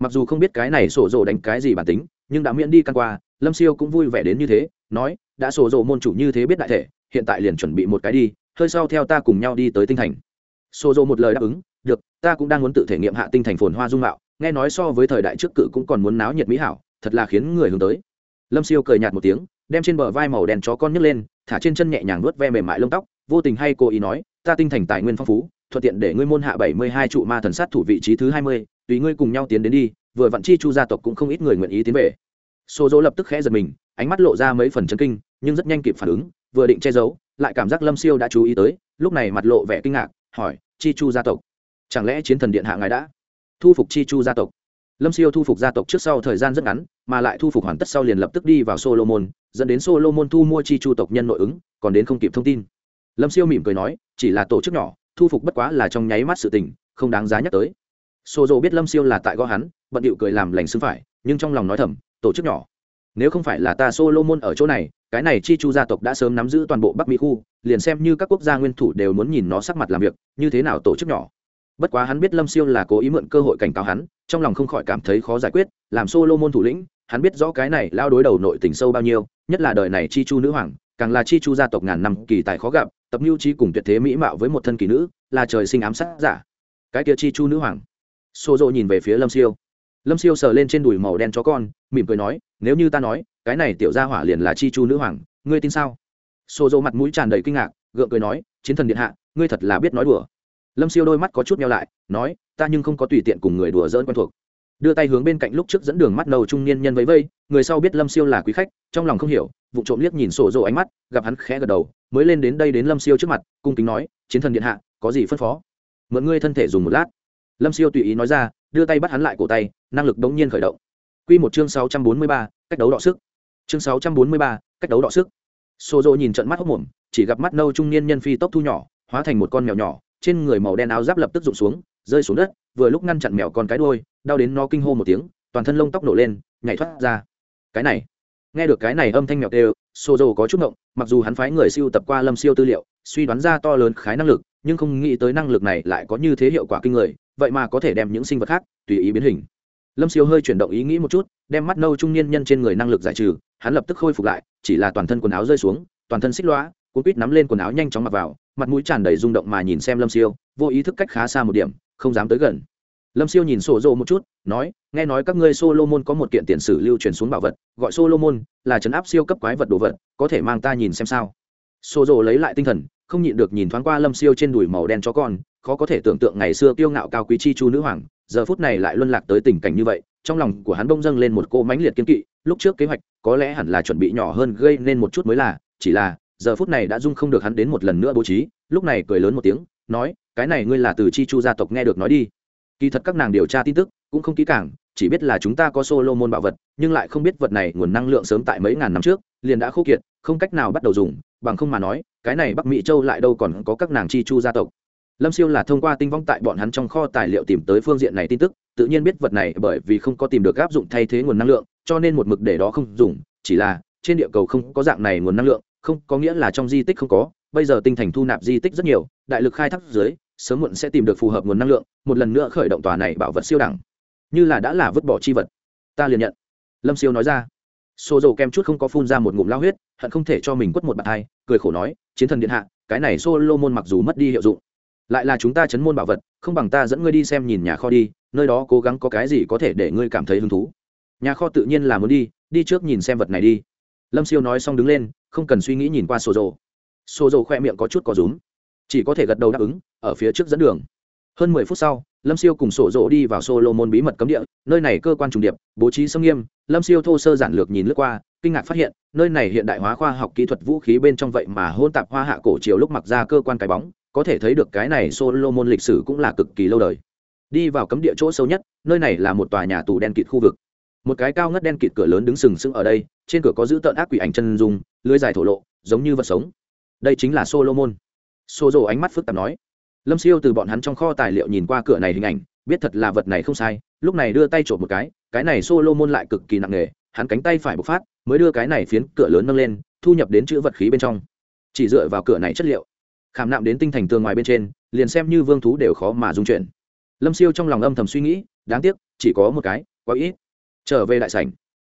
Mặc dù không biết cái này sổ rồ đánh cái gì bản tính, nhưng đã miễn đi căn qua, lâm siêu cũng vui vẻ đến như thế, nói, đã sổ rồ môn chủ như thế biết đại thể, hiện tại liền chuẩn bị một cái đi, hơi sau theo ta cùng nhau đi tới tinh thành. Sổ rồ một lời đáp ứng, được, ta cũng đang muốn tự thể nghiệm hạ tinh thành phồn hoa dung mạo, nghe nói so với thời đại trước cự cũng còn muốn náo nhiệt mỹ hảo, thật là khiến người hướng tới. Lâm siêu cười nhạt một tiếng đem trên bờ vai màu đen chó con nhấc lên, thả trên chân nhẹ nhàng nuốt ve mềm mại lông tóc, vô tình hay cố ý nói, ta tinh thành tài nguyên phong phú, thuận tiện để ngươi môn hạ bảy mươi hai trụ ma thần sát thủ vị trí thứ hai mươi, tùy ngươi cùng nhau tiến đến đi, vừa vặn chi chu gia tộc cũng không ít người nguyện ý tiến về. Xô dỗ lập tức khẽ giật mình, ánh mắt lộ ra mấy phần chân kinh, nhưng rất nhanh kịp phản ứng, vừa định che giấu, lại cảm giác lâm siêu đã chú ý tới, lúc này mặt lộ vẻ kinh ngạc, hỏi, chi chu gia tộc, chẳng lẽ chiến thần điện hạ ngài đã thu phục chi chu gia tộc? Lâm siêu thu phục gia tộc trước sau thời gian rất ngắn, mà lại thu phục hoàn tất sau liền lập tức đi vào solomon, dẫn đến solomon thu mua chi chu tộc nhân nội ứng, còn đến không kịp thông tin. Lâm siêu mỉm cười nói, chỉ là tổ chức nhỏ, thu phục bất quá là trong nháy mắt sự tình, không đáng giá nhắc tới. Xô Dô biết lâm siêu là tại gõ hắn, bận điệu cười làm lành xứng phải, nhưng trong lòng nói thầm, tổ chức nhỏ. Nếu không phải là ta solomon ở chỗ này, cái này chi chu gia tộc đã sớm nắm giữ toàn bộ bắc mỹ khu, liền xem như các quốc gia nguyên thủ đều muốn nhìn nó sắc mặt làm việc, như thế nào tổ chức nhỏ bất quá hắn biết lâm siêu là cố ý mượn cơ hội cảnh cáo hắn, trong lòng không khỏi cảm thấy khó giải quyết, làm solomon thủ lĩnh, hắn biết rõ cái này lao đối đầu nội tình sâu bao nhiêu, nhất là đời này chi chu nữ hoàng, càng là chi chu gia tộc ngàn năm kỳ tài khó gặp, tập mưu trí cùng tuyệt thế mỹ mạo với một thân kỳ nữ, là trời sinh ám sát giả. Cái kia chi chu nữ hoàng. Xô rộ nhìn về phía lâm siêu. Lâm siêu sờ lên trên đùi màu đen chó con, mỉm cười nói, nếu như ta nói, cái này tiểu gia hỏa liền là chi chu nữ hoàng, ngươi tin sao? Xô rộ mặt mũi tràn đầy kinh ngạc, gượng cười nói, chiến thần điện hạ, ngươi thật là biết nói đùa lâm siêu đôi mắt có chút meo lại, nói, ta nhưng không có tùy tiện cùng người đùa dỡn quen thuộc. Đưa tay hướng bên cạnh lúc trước dẫn đường mắt nâu trung niên nhân vẫy vây, người sau biết lâm siêu là quý khách, trong lòng không hiểu, vụ trộm liếc nhìn sổ rộ ánh mắt, gặp hắn khẽ gật đầu, mới lên đến đây đến lâm siêu trước mặt, cung kính nói, chiến thần điện hạ, có gì phân phó? Mượn ngươi thân thể dùng một lát. Lâm siêu tùy ý nói ra, đưa tay bắt hắn lại cổ tay, năng lực đống nhiên khởi động. Q một chương sáu trăm bốn mươi ba, cách đấu đọ sức. Chương sáu trăm bốn mươi ba, cách đấu đọ sức. Sổ rộ nhìn trận mắt hốc mồm, chỉ gặp mắt nâu trung niên nhân phi tốc thu nhỏ, hóa thành một con mèo nhỏ trên người màu đen áo giáp lập tức rụng xuống rơi xuống đất vừa lúc ngăn chặn mèo con cái đôi đau đến nó kinh hô một tiếng toàn thân lông tóc nổ lên nhảy thoát ra. Cái này nghe được cái này âm thanh mèo tê sô dô có chút ngộng mặc dù hắn phái người siêu tập qua lâm siêu tư liệu suy đoán ra to lớn khái năng lực nhưng không nghĩ tới năng lực này lại có như thế hiệu quả kinh người vậy mà có thể đem những sinh vật khác tùy ý biến hình. Lâm siêu hơi chuyển động ý nghĩ một chút đem mắt nâu trung niên nhân trên người năng lực giải trừ hắn lập tức khôi phục lại chỉ là toàn thân quần áo rơi xuống toàn thân xích lõa, cuốn quýt nắm lên quần áo nhanh chóng mặc vào mặt mũi tràn đầy rung động mà nhìn xem lâm siêu, vô ý thức cách khá xa một điểm, không dám tới gần. Lâm siêu nhìn sổ rộ một chút, nói, nghe nói các ngươi solomon có một kiện tiền sử lưu truyền xuống bảo vật, gọi solomon, là trấn áp siêu cấp quái vật đồ vật, có thể mang ta nhìn xem sao? Sổ rộ lấy lại tinh thần, không nhịn được nhìn thoáng qua lâm siêu trên đùi màu đen cho con, khó có thể tưởng tượng ngày xưa kiêu ngạo cao quý chi chu nữ hoàng, giờ phút này lại luân lạc tới tình cảnh như vậy, trong lòng của hắn bông dâng lên một cô mãnh liệt kiên kỵ, lúc trước kế hoạch, có lẽ hẳn là chuẩn bị nhỏ hơn gây nên một chút mới là, chỉ là giờ phút này đã dung không được hắn đến một lần nữa bố trí, lúc này cười lớn một tiếng, nói, cái này ngươi là từ chi chu gia tộc nghe được nói đi. Kỳ thật các nàng điều tra tin tức cũng không kỹ càng, chỉ biết là chúng ta có solo môn bảo vật, nhưng lại không biết vật này nguồn năng lượng sớm tại mấy ngàn năm trước, liền đã khô kiệt, không cách nào bắt đầu dùng, bằng không mà nói, cái này bắc mỹ châu lại đâu còn có các nàng chi chu gia tộc. Lâm siêu là thông qua tinh vong tại bọn hắn trong kho tài liệu tìm tới phương diện này tin tức, tự nhiên biết vật này bởi vì không có tìm được áp dụng thay thế nguồn năng lượng, cho nên một mực để đó không dùng, chỉ là trên địa cầu không có dạng này nguồn năng lượng không có nghĩa là trong di tích không có, bây giờ tinh thành thu nạp di tích rất nhiều, đại lực khai thác dưới, sớm muộn sẽ tìm được phù hợp nguồn năng lượng, một lần nữa khởi động tòa này bảo vật siêu đẳng. Như là đã là vứt bỏ chi vật. Ta liền nhận. Lâm siêu nói ra. Xô dầu kem chút không có phun ra một ngụm lao huyết, hận không thể cho mình quất một bàn hai, cười khổ nói, chiến thần điện hạ, cái này solo môn mặc dù mất đi hiệu dụng, lại là chúng ta chấn môn bảo vật, không bằng ta dẫn ngươi đi xem nhìn nhà kho đi, nơi đó cố gắng có cái gì có thể để ngươi cảm thấy hứng thú. Nhà kho tự nhiên là muốn đi đi trước nhìn xem vật này đi. Lâm siêu nói xong đứng lên không cần suy nghĩ nhìn qua sổ rồ, sổ rồ khoe miệng có chút có rúm. Chỉ có thể gật đầu đáp ứng ở phía trước dẫn đường. Hơn mười phút sau lâm siêu cùng sổ rồ đi vào solo môn bí mật cấm địa nơi này cơ quan trùng điệp bố trí sông nghiêm. Lâm siêu thô sơ giản lược nhìn lướt qua kinh ngạc phát hiện nơi này hiện đại hóa khoa học kỹ thuật vũ khí bên trong vậy mà hôn tạp hoa hạ cổ chiều lúc mặc ra cơ quan cái bóng có thể thấy được cái này solo môn lịch sử cũng là cực kỳ lâu đời. Đi vào cấm địa chỗ sâu nhất nơi này là một tòa nhà tù đen kịt khu vực một cái cao ngất đen kịt cửa lớn đứng sừng sững ở đây, trên cửa có giữ tợn ác quỷ ảnh chân dung, lưới dài thổ lộ, giống như vật sống. Đây chính là solomon. Xô rồ ánh mắt phức tạp nói. Lâm siêu từ bọn hắn trong kho tài liệu nhìn qua cửa này hình ảnh, biết thật là vật này không sai, lúc này đưa tay trộm một cái cái này Solomon lại cực kỳ nặng nề, hắn cánh tay phải bộc phát, mới đưa cái này phiến cửa lớn nâng lên, thu nhập đến chữ vật khí bên trong. Chỉ dựa vào cửa này chất liệu, khảm nạm đến tinh thành tường ngoài bên trên, liền xem như vương thú đều khó mà dung chuyển. Lâm siêu trong lòng âm thầm suy nghĩ, đáng tiếc, chỉ có một cái, quá ít trở về đại sảnh.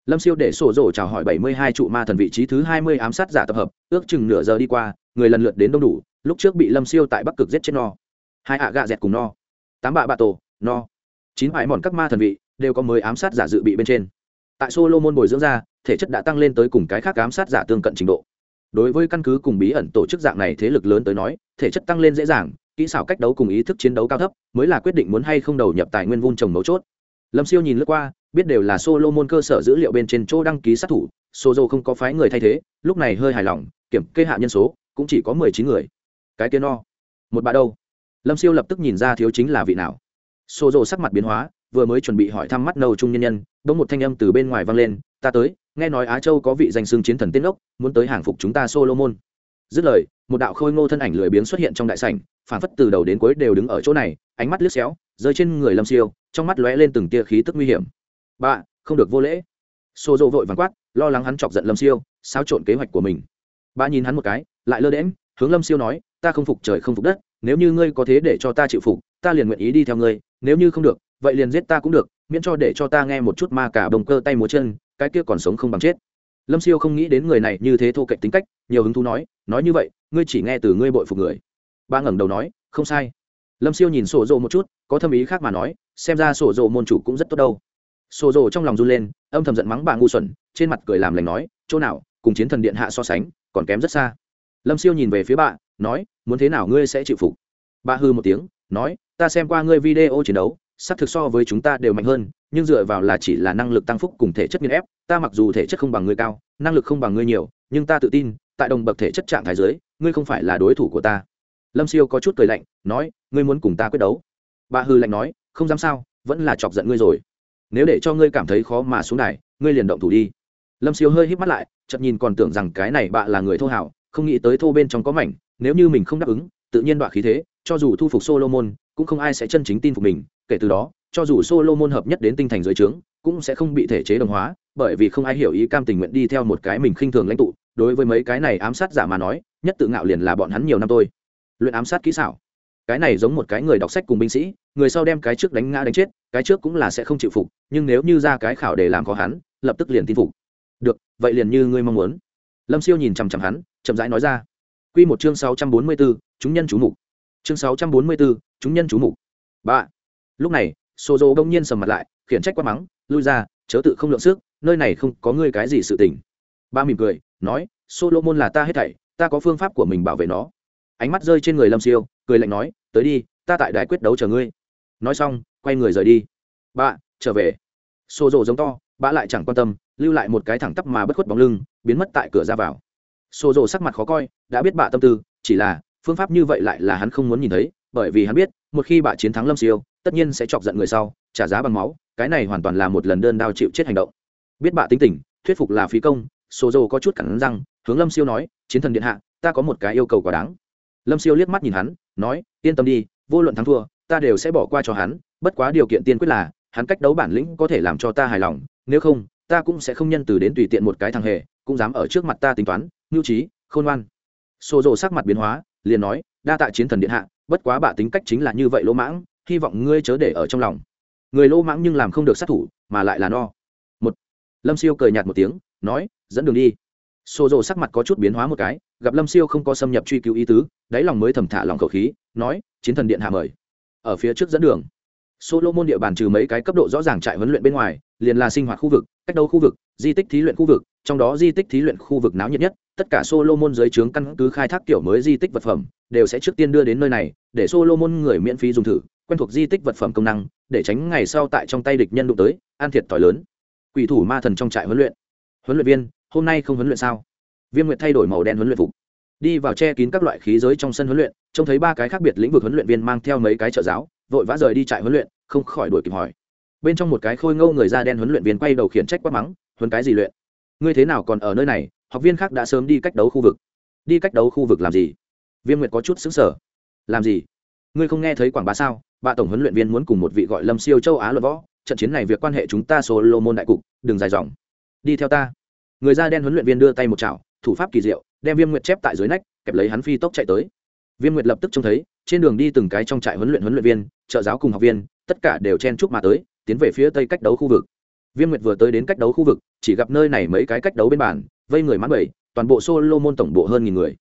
Lâm siêu để sổ rổ chào hỏi bảy mươi hai trụ ma thần vị trí thứ hai mươi ám sát giả tập hợp, ước chừng nửa giờ đi qua, người lần lượt đến đông đủ, lúc trước bị lâm siêu tại bắc cực giết chết no. Hai ạ gạ dẹt cùng no. Tám bạ bạ tổ, no. Chín bãi mòn các ma thần vị, đều có mới ám sát giả dự bị bên trên. Tại solo môn bồi dưỡng ra, thể chất đã tăng lên tới cùng cái khác ám sát giả tương cận trình độ. Đối với căn cứ cùng bí ẩn tổ chức dạng này thế lực lớn tới nói, thể chất tăng lên dễ dàng, kỹ xảo cách đấu cùng ý thức chiến đấu cao thấp, mới là quyết định muốn hay không đầu nhập tài nguyên vun trồng mấu chốt. Lâm siêu nhìn lướt qua biết đều là Solomon cơ sở dữ liệu bên trên chỗ đăng ký sát thủ sozo không có phái người thay thế, lúc này hơi hài lòng, kiểm kê hạ nhân số, cũng chỉ có mười chín người. Cái kia no. Một bà đâu? Lâm siêu lập tức nhìn ra thiếu chính là vị nào. Sozo sắc mặt biến hóa, vừa mới chuẩn bị hỏi thăm mắt nâu trung nhân nhân, bỗng một thanh âm từ bên ngoài vang lên, ta tới, nghe nói á châu có vị danh xưng chiến thần tiên ốc, muốn tới hàng phục chúng ta solomon. Dứt lời, một đạo khôi ngô thân ảnh lười biếng xuất hiện trong đại sảnh phản phất từ đầu đến cuối đều đứng ở chỗ này, ánh mắt liếc xéo, rơi trên người lâm siêu, trong mắt lóe lên từng tia khí tức nguy hiểm bà không được vô lễ. Xô dô vội vàng quát, lo lắng hắn chọc giận lâm siêu, xáo trộn kế hoạch của mình. Ba nhìn hắn một cái, lại lơ đễm hướng lâm siêu nói, ta không phục trời không phục đất, nếu như ngươi có thế để cho ta chịu phục, ta liền nguyện ý đi theo ngươi, nếu như không được, vậy liền giết ta cũng được, miễn cho để cho ta nghe một chút ma cả bồng cơ tay múa chân, cái kia còn sống không bằng chết. Lâm siêu không nghĩ đến người này như thế thô cạnh tính cách, nhiều hứng thú nói nói như vậy, ngươi chỉ nghe từ ngươi bội phục người. Ba ngẩng đầu nói, không sai. Lâm siêu nhìn sổ rộ một chút, có thâm ý khác mà nói, xem ra sổ rộ môn chủ cũng rất tốt đâu. Sô rồ trong lòng run lên, âm thầm giận mắng bà ngu xuẩn, trên mặt cười làm lành nói, chỗ nào, cùng chiến thần điện hạ so sánh, còn kém rất xa. Lâm siêu nhìn về phía bà, nói, muốn thế nào ngươi sẽ chịu phục? Bà hư một tiếng, nói, ta xem qua ngươi video chiến đấu, xác thực so với chúng ta đều mạnh hơn, nhưng dựa vào là chỉ là năng lực tăng phúc cùng thể chất nghiên ép, ta mặc dù thể chất không bằng ngươi cao, năng lực không bằng ngươi nhiều, nhưng ta tự tin, tại đồng bậc thể chất trạng thái giới ngươi không phải là đối thủ của ta. Lâm siêu có chút cười lạnh, nói, ngươi muốn cùng ta quyết đấu? Bà hư lạnh nói, không dám sao, vẫn là chọc giận ngươi rồi nếu để cho ngươi cảm thấy khó mà xuống này ngươi liền động thủ đi. Lâm siêu hơi hít mắt lại chậm nhìn còn tưởng rằng cái này bạ là người thô hảo, không nghĩ tới thô bên trong có mảnh, nếu như mình không đáp ứng, tự nhiên đoạn khí thế, cho dù thu phục solomon, cũng không ai sẽ chân chính tin phục mình, kể từ đó, cho dù solomon hợp nhất đến tinh thành dưới trướng, cũng sẽ không bị thể chế đồng hóa, bởi vì không ai hiểu ý cam tình nguyện đi theo một cái mình khinh thường lãnh tụ, đối với mấy cái này ám sát giả mà nói, nhất tự ngạo liền là bọn hắn nhiều năm tôi. Luyện ám sát kỹ xảo cái này giống một cái người đọc sách cùng binh sĩ, người sau đem cái trước đánh ngã đánh chết, cái trước cũng là sẽ không chịu phục, nhưng nếu như ra cái khảo để làm khó hắn, lập tức liền tin phục. Được, vậy liền như ngươi mong muốn. Lâm siêu nhìn chằm chằm hắn, chậm rãi nói ra. Q một chương sáu trăm bốn mươi b ố chúng nhân chú mục. Chương sáu trăm bốn mươi b ố chúng nhân chú mục. Ba. Lúc này xô dô đông nhiên sầm mặt lại, khiển trách quát mắng, lui ra, chớ tự không lượng sức, nơi này không có ngươi cái gì sự tình. Ba mỉm cười, nói, solomon là ta hết thảy, ta có phương pháp của mình bảo vệ nó ánh mắt rơi trên người lâm siêu, cười lạnh nói, tới đi, ta tại đài quyết đấu chờ ngươi. Nói xong, quay người rời đi. Bà trở về. Xô rộ giống to bà lại chẳng quan tâm, lưu lại một cái thẳng tắp mà bất khuất bóng lưng, biến mất tại cửa ra vào. Xô rộ sắc mặt khó coi, đã biết bà tâm tư, chỉ là, phương pháp như vậy lại là hắn không muốn nhìn thấy, bởi vì hắn biết, một khi bà chiến thắng lâm siêu, tất nhiên sẽ chọc giận người sau, trả giá bằng máu, cái này hoàn toàn là một lần đơn đao chịu chết hành động. Biết bà tính tình, thuyết phục là phí công xô rộ có chút cẳng răng, hướng lâm siêu nói, chiến thần điện hạ, ta có một cái yêu cầu quá đáng lâm siêu liếc mắt nhìn hắn, nói, yên tâm đi, vô luận thắng thua, ta đều sẽ bỏ qua cho hắn, bất quá điều kiện tiên quyết là, hắn cách đấu bản lĩnh có thể làm cho ta hài lòng, nếu không, ta cũng sẽ không nhân từ đến tùy tiện một cái thằng hề, cũng dám ở trước mặt ta tính toán ngưu trí, khôn ngoan. Xô rộ sắc mặt biến hóa, liền nói, đa tạ chiến thần điện hạ, bất quá bạ tính cách chính là như vậy lỗ mãng, hy vọng ngươi chớ để ở trong lòng. Người lỗ mãng nhưng làm không được sát thủ, mà lại là no. Một, lâm siêu cười nhạt một tiếng, nói, dẫn đường đi. Xô rộ sắc mặt có chút biến hóa một cái gặp lâm siêu không có xâm nhập truy cứu ý tứ, đáy lòng mới thầm thả lòng khẩu khí, nói, chiến thần điện hạ mời. Ở phía trước dẫn đường solo môn địa bàn trừ mấy cái cấp độ rõ ràng trại huấn luyện bên ngoài, liền là sinh hoạt khu vực, cách đấu khu vực, di tích thí luyện khu vực, trong đó di tích thí luyện khu vực náo nhiệt nhất, tất cả solo môn dưới trướng căn cứ khai thác kiểu mới di tích vật phẩm, đều sẽ trước tiên đưa đến nơi này, để solo môn người miễn phí dùng thử, quen thuộc di tích vật phẩm công năng, để tránh ngày sau tại trong tay địch nhân đụng tới an thiệt thòi lớn. Quỷ thủ ma thần trong trại huấn luyện. Huấn luyện viên, hôm nay không huấn luyện sao? Viêm nguyệt thay đổi màu đen huấn luyện phục. Đi vào che kín các loại khí giới trong sân huấn luyện, trông thấy ba cái khác biệt lĩnh vực huấn luyện viên mang theo mấy cái trợ giáo, vội vã rời đi trại huấn luyện, không khỏi đuổi kịp hỏi. Bên trong một cái khôi ngâu người da đen huấn luyện viên quay đầu khiển trách quát mắng, huấn cái gì luyện? Ngươi thế nào còn ở nơi này? Học viên khác đã sớm đi cách đấu khu vực. Đi cách đấu khu vực làm gì? Viêm nguyệt có chút xứng sở làm gì? Ngươi không nghe thấy quảng bá sao? Bà tổng huấn luyện viên muốn cùng một vị gọi lâm siêu châu á luận võ, trận chiến này việc quan hệ chúng ta solo môn đại cục, đừng dài dòng. Đi theo ta. Người da đen huấn luyện viên đưa tay một chảo thủ pháp kỳ diệu, đem viêm nguyệt chép tại dưới nách, kẹp lấy hắn phi tốc chạy tới. Viêm nguyệt lập tức trông thấy, trên đường đi từng cái trong trại huấn luyện huấn luyện viên, trợ giáo cùng học viên, tất cả đều chen chúc mà tới, tiến về phía tây cách đấu khu vực. Viêm nguyệt vừa tới đến cách đấu khu vực, chỉ gặp nơi này mấy cái cách đấu bên bản vây người mãn bảy, toàn bộ solo môn tổng bộ hơn nghìn người.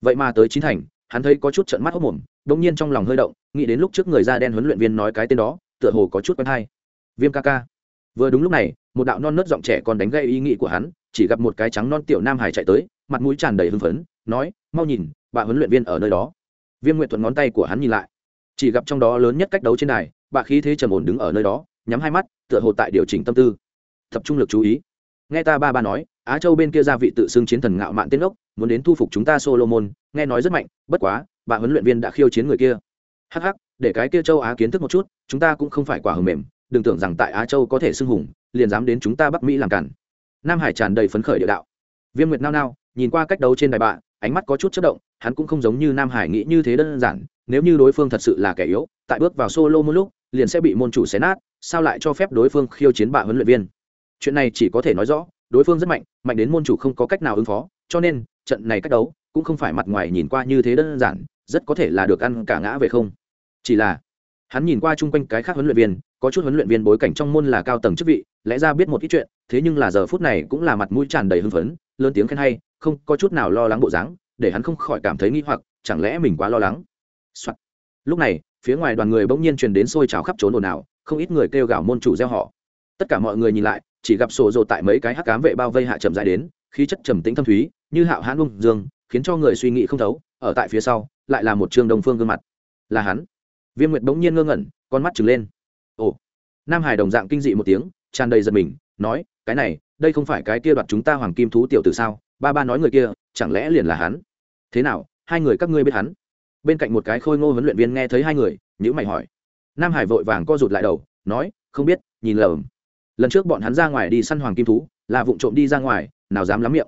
Vậy mà tới chín thành, hắn thấy có chút trận mắt hốc mồm đông nhiên trong lòng hơi động, nghĩ đến lúc trước người da đen huấn luyện viên nói cái tên đó, tựa hồ có chút quen hay. Viêm ca ca. Vừa đúng lúc này, một đạo non nớt giọng trẻ còn đánh gây ý nghĩ của hắn chỉ gặp một cái trắng non tiểu nam hải chạy tới, mặt mũi tràn đầy hưng phấn, nói, mau nhìn, bà huấn luyện viên ở nơi đó. Viêm nguyện thuận ngón tay của hắn nhìn lại. Chỉ gặp trong đó lớn nhất cách đấu trên đài, bà khí thế trầm ổn đứng ở nơi đó, nhắm hai mắt, tựa hồ tại điều chỉnh tâm tư. Tập trung lực chú ý. Nghe ta ba ba nói, á châu bên kia ra vị tự xưng chiến thần ngạo mạn tên ốc, muốn đến thu phục chúng ta solomon, nghe nói rất mạnh, bất quá, bà huấn luyện viên đã khiêu chiến người kia. Hh để cái kia châu á kiến thức một chút, chúng ta cũng không phải quả hầm mềm, đừng tưởng rằng tại á châu có thể xưng hùng, liền dám đến chúng ta bắc mỹ làm cản nam hải tràn đầy phấn khởi địa đạo. Viêm nguyệt nao nao, nhìn qua cách đấu trên đài bạ, ánh mắt có chút chất động, hắn cũng không giống như nam hải nghĩ như thế đơn giản, nếu như đối phương thật sự là kẻ yếu, tại bước vào solo một lúc, liền sẽ bị môn chủ xé nát, sao lại cho phép đối phương khiêu chiến bạ huấn luyện viên? Chuyện này chỉ có thể nói rõ, đối phương rất mạnh mạnh đến môn chủ không có cách nào ứng phó, cho nên, trận này cách đấu cũng không phải mặt ngoài nhìn qua như thế đơn giản, rất có thể là được ăn cả ngã về không. Chỉ là, hắn nhìn qua chung quanh cái khác huấn luyện viên có chút huấn luyện viên bối cảnh trong môn là cao tầng chức vị, lẽ ra biết một ít chuyện, thế nhưng là giờ phút này cũng là mặt mũi tràn đầy hưng phấn, lớn tiếng khen hay, không có chút nào lo lắng bộ dáng, để hắn không khỏi cảm thấy nghi hoặc, chẳng lẽ mình quá lo lắng、Soạn. lúc này, phía ngoài đoàn người bỗng nhiên truyền đến sôi trào khắp trốn ồn ào, không ít người kêu gào môn chủ gieo họ. Tất cả mọi người nhìn lại, chỉ gặp sổ rồ tại mấy cái hắc cám vệ bao vây hạ trầm dài đến, khí chất trầm tĩnh thâm thúy, như hạo hãn ung dương, khiến cho người suy nghĩ không thấu, ở tại phía sau, lại là một trường đồng phương gương mặt. Là hắn. Viêm nguyệt bỗng nhiên ngơ ngẩn, con mắt trừng lên ồ. Nam hải đồng dạng kinh dị một tiếng, tràn đầy giật mình, nói, cái này, đây không phải cái kia đoạt chúng ta hoàng kim thú tiểu từ sao? Ba ba nói người kia, chẳng lẽ liền là hắn? Thế nào, hai người các ngươi biết hắn? Bên cạnh một cái khôi ngô huấn luyện viên nghe thấy hai người nhữ mày hỏi. Nam hải vội vàng co rụt lại đầu, nói, không biết, nhìn lầm. Lần trước bọn hắn ra ngoài đi săn hoàng kim thú, là vụ trộm đi ra ngoài, nào dám lắm miệng.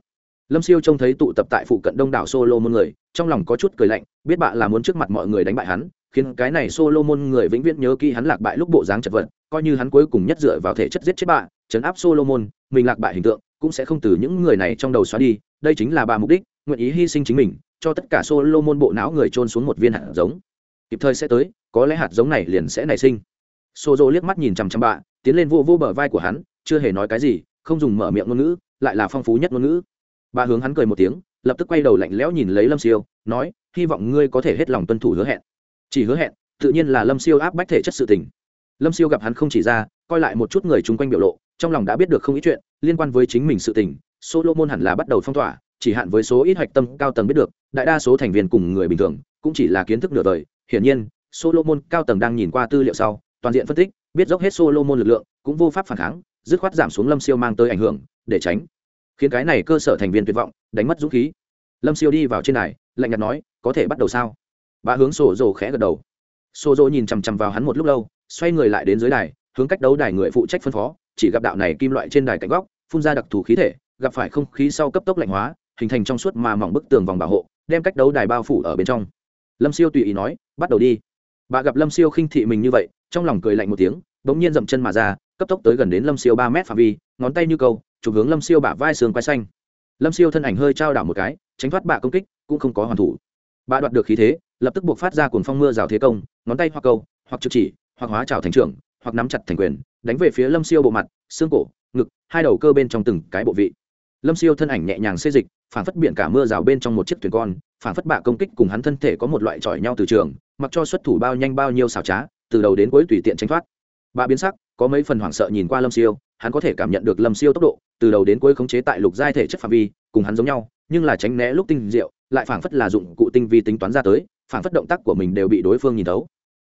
Lâm siêu trông thấy tụ tập tại phụ cận đông đảo solo môn người, trong lòng có chút cười lạnh, biết bạ là muốn trước mặt mọi người đánh bại hắn khiến cái này Solomon người vĩnh viễn nhớ kỹ hắn lạc bại lúc bộ dáng chật vật coi như hắn cuối cùng nhất dựa vào thể chất giết chết bạ chấn áp Solomon, mình lạc bại hình tượng cũng sẽ không từ những người này trong đầu xóa đi đây chính là bà mục đích nguyện ý hy sinh chính mình cho tất cả Solomon bộ não người trôn xuống một viên hạt giống. Kịp thời sẽ tới có lẽ hạt giống này liền sẽ nảy sinh. Sozo liếc mắt nhìn chằm chằm bạ tiến lên vô vô bờ vai của hắn chưa hề nói cái gì không dùng mở miệng ngôn ngữ lại là phong phú nhất ngôn ngữ. Bà hướng hắn cười một tiếng lập tức quay đầu lạnh lẽo nhìn lấy lâm siêu nói hy vọng ngươi có thể hết lòng tuân thủ hứa hẹn chỉ hứa hẹn, tự nhiên là lâm siêu áp bách thể chất sự tình. Lâm siêu gặp hắn không chỉ ra, coi lại một chút người chung quanh biểu lộ, trong lòng đã biết được không ít chuyện liên quan với chính mình sự tình. Solomon hẳn là bắt đầu phong tỏa, chỉ hạn với số ít hạch tâm cao tầng biết được, đại đa số thành viên cùng người bình thường cũng chỉ là kiến thức nửa đời. Hiển nhiên, solomon cao tầng đang nhìn qua tư liệu sau, toàn diện phân tích, biết dốc hết solomon lực lượng, cũng vô pháp phản kháng, dứt khoát giảm xuống lâm siêu mang tới ảnh hưởng, để tránh khiến cái này cơ sở thành viên tuyệt vọng, đánh mất dũng khí. Lâm siêu đi vào trên này, lạnh nhạt nói, có thể bắt đầu sao? Bà hướng sổ rồ khẽ gật đầu. Sổ rồ nhìn chằm chằm vào hắn một lúc lâu, xoay người lại đến dưới đài, hướng cách đấu đài người phụ trách phân phó, chỉ gặp đạo này kim loại trên đài cạnh góc, phun ra đặc thù khí thể, gặp phải không khí sau cấp tốc lạnh hóa, hình thành trong suốt mà mỏng bức tường vòng bảo hộ, đem cách đấu đài bao phủ ở bên trong. Lâm siêu tùy ý nói, bắt đầu đi. Bà gặp lâm siêu khinh thị mình như vậy, trong lòng cười lạnh một tiếng, bỗng nhiên dậm chân mà ra, cấp tốc tới gần đến lâm siêu ba mét phạm vi, ngón tay như câu, chụp hướng lâm siêu bả vai sườn quai xanh. Lâm siêu thân ảnh hơi trao đảo một cái, tránh thoát bạ công kích, cũng không có hoàn thủ bà đoạt được khí thế, lập tức buộc phát ra cuồng phong mưa rào thế công, ngón tay hoặc câu, hoặc trực chỉ, hoặc hóa trào thành trưởng, hoặc nắm chặt thành quyền, đánh về phía lâm siêu bộ mặt, xương cổ, ngực, hai đầu cơ bên trong từng cái bộ vị. Lâm siêu thân ảnh nhẹ nhàng xê dịch, phản phất biển cả mưa rào bên trong một chiếc thuyền con, phản phất bạ công kích cùng hắn thân thể có một loại chọi nhau từ trường, mặc cho xuất thủ bao nhanh bao nhiêu xảo trá, từ đầu đến cuối tùy tiện tránh thoát. Bà biến sắc, có mấy phần hoảng sợ nhìn qua lâm siêu, hắn có thể cảm nhận được lâm siêu tốc độ, từ đầu đến cuối khống chế tại lục giai thể chất phạm vi, cùng hắn giống nhau, nhưng là tránh né lúc tinh diệu lại phảng phất là dụng cụ tinh vi tính toán ra tới, phảng phất động tác của mình đều bị đối phương nhìn thấu.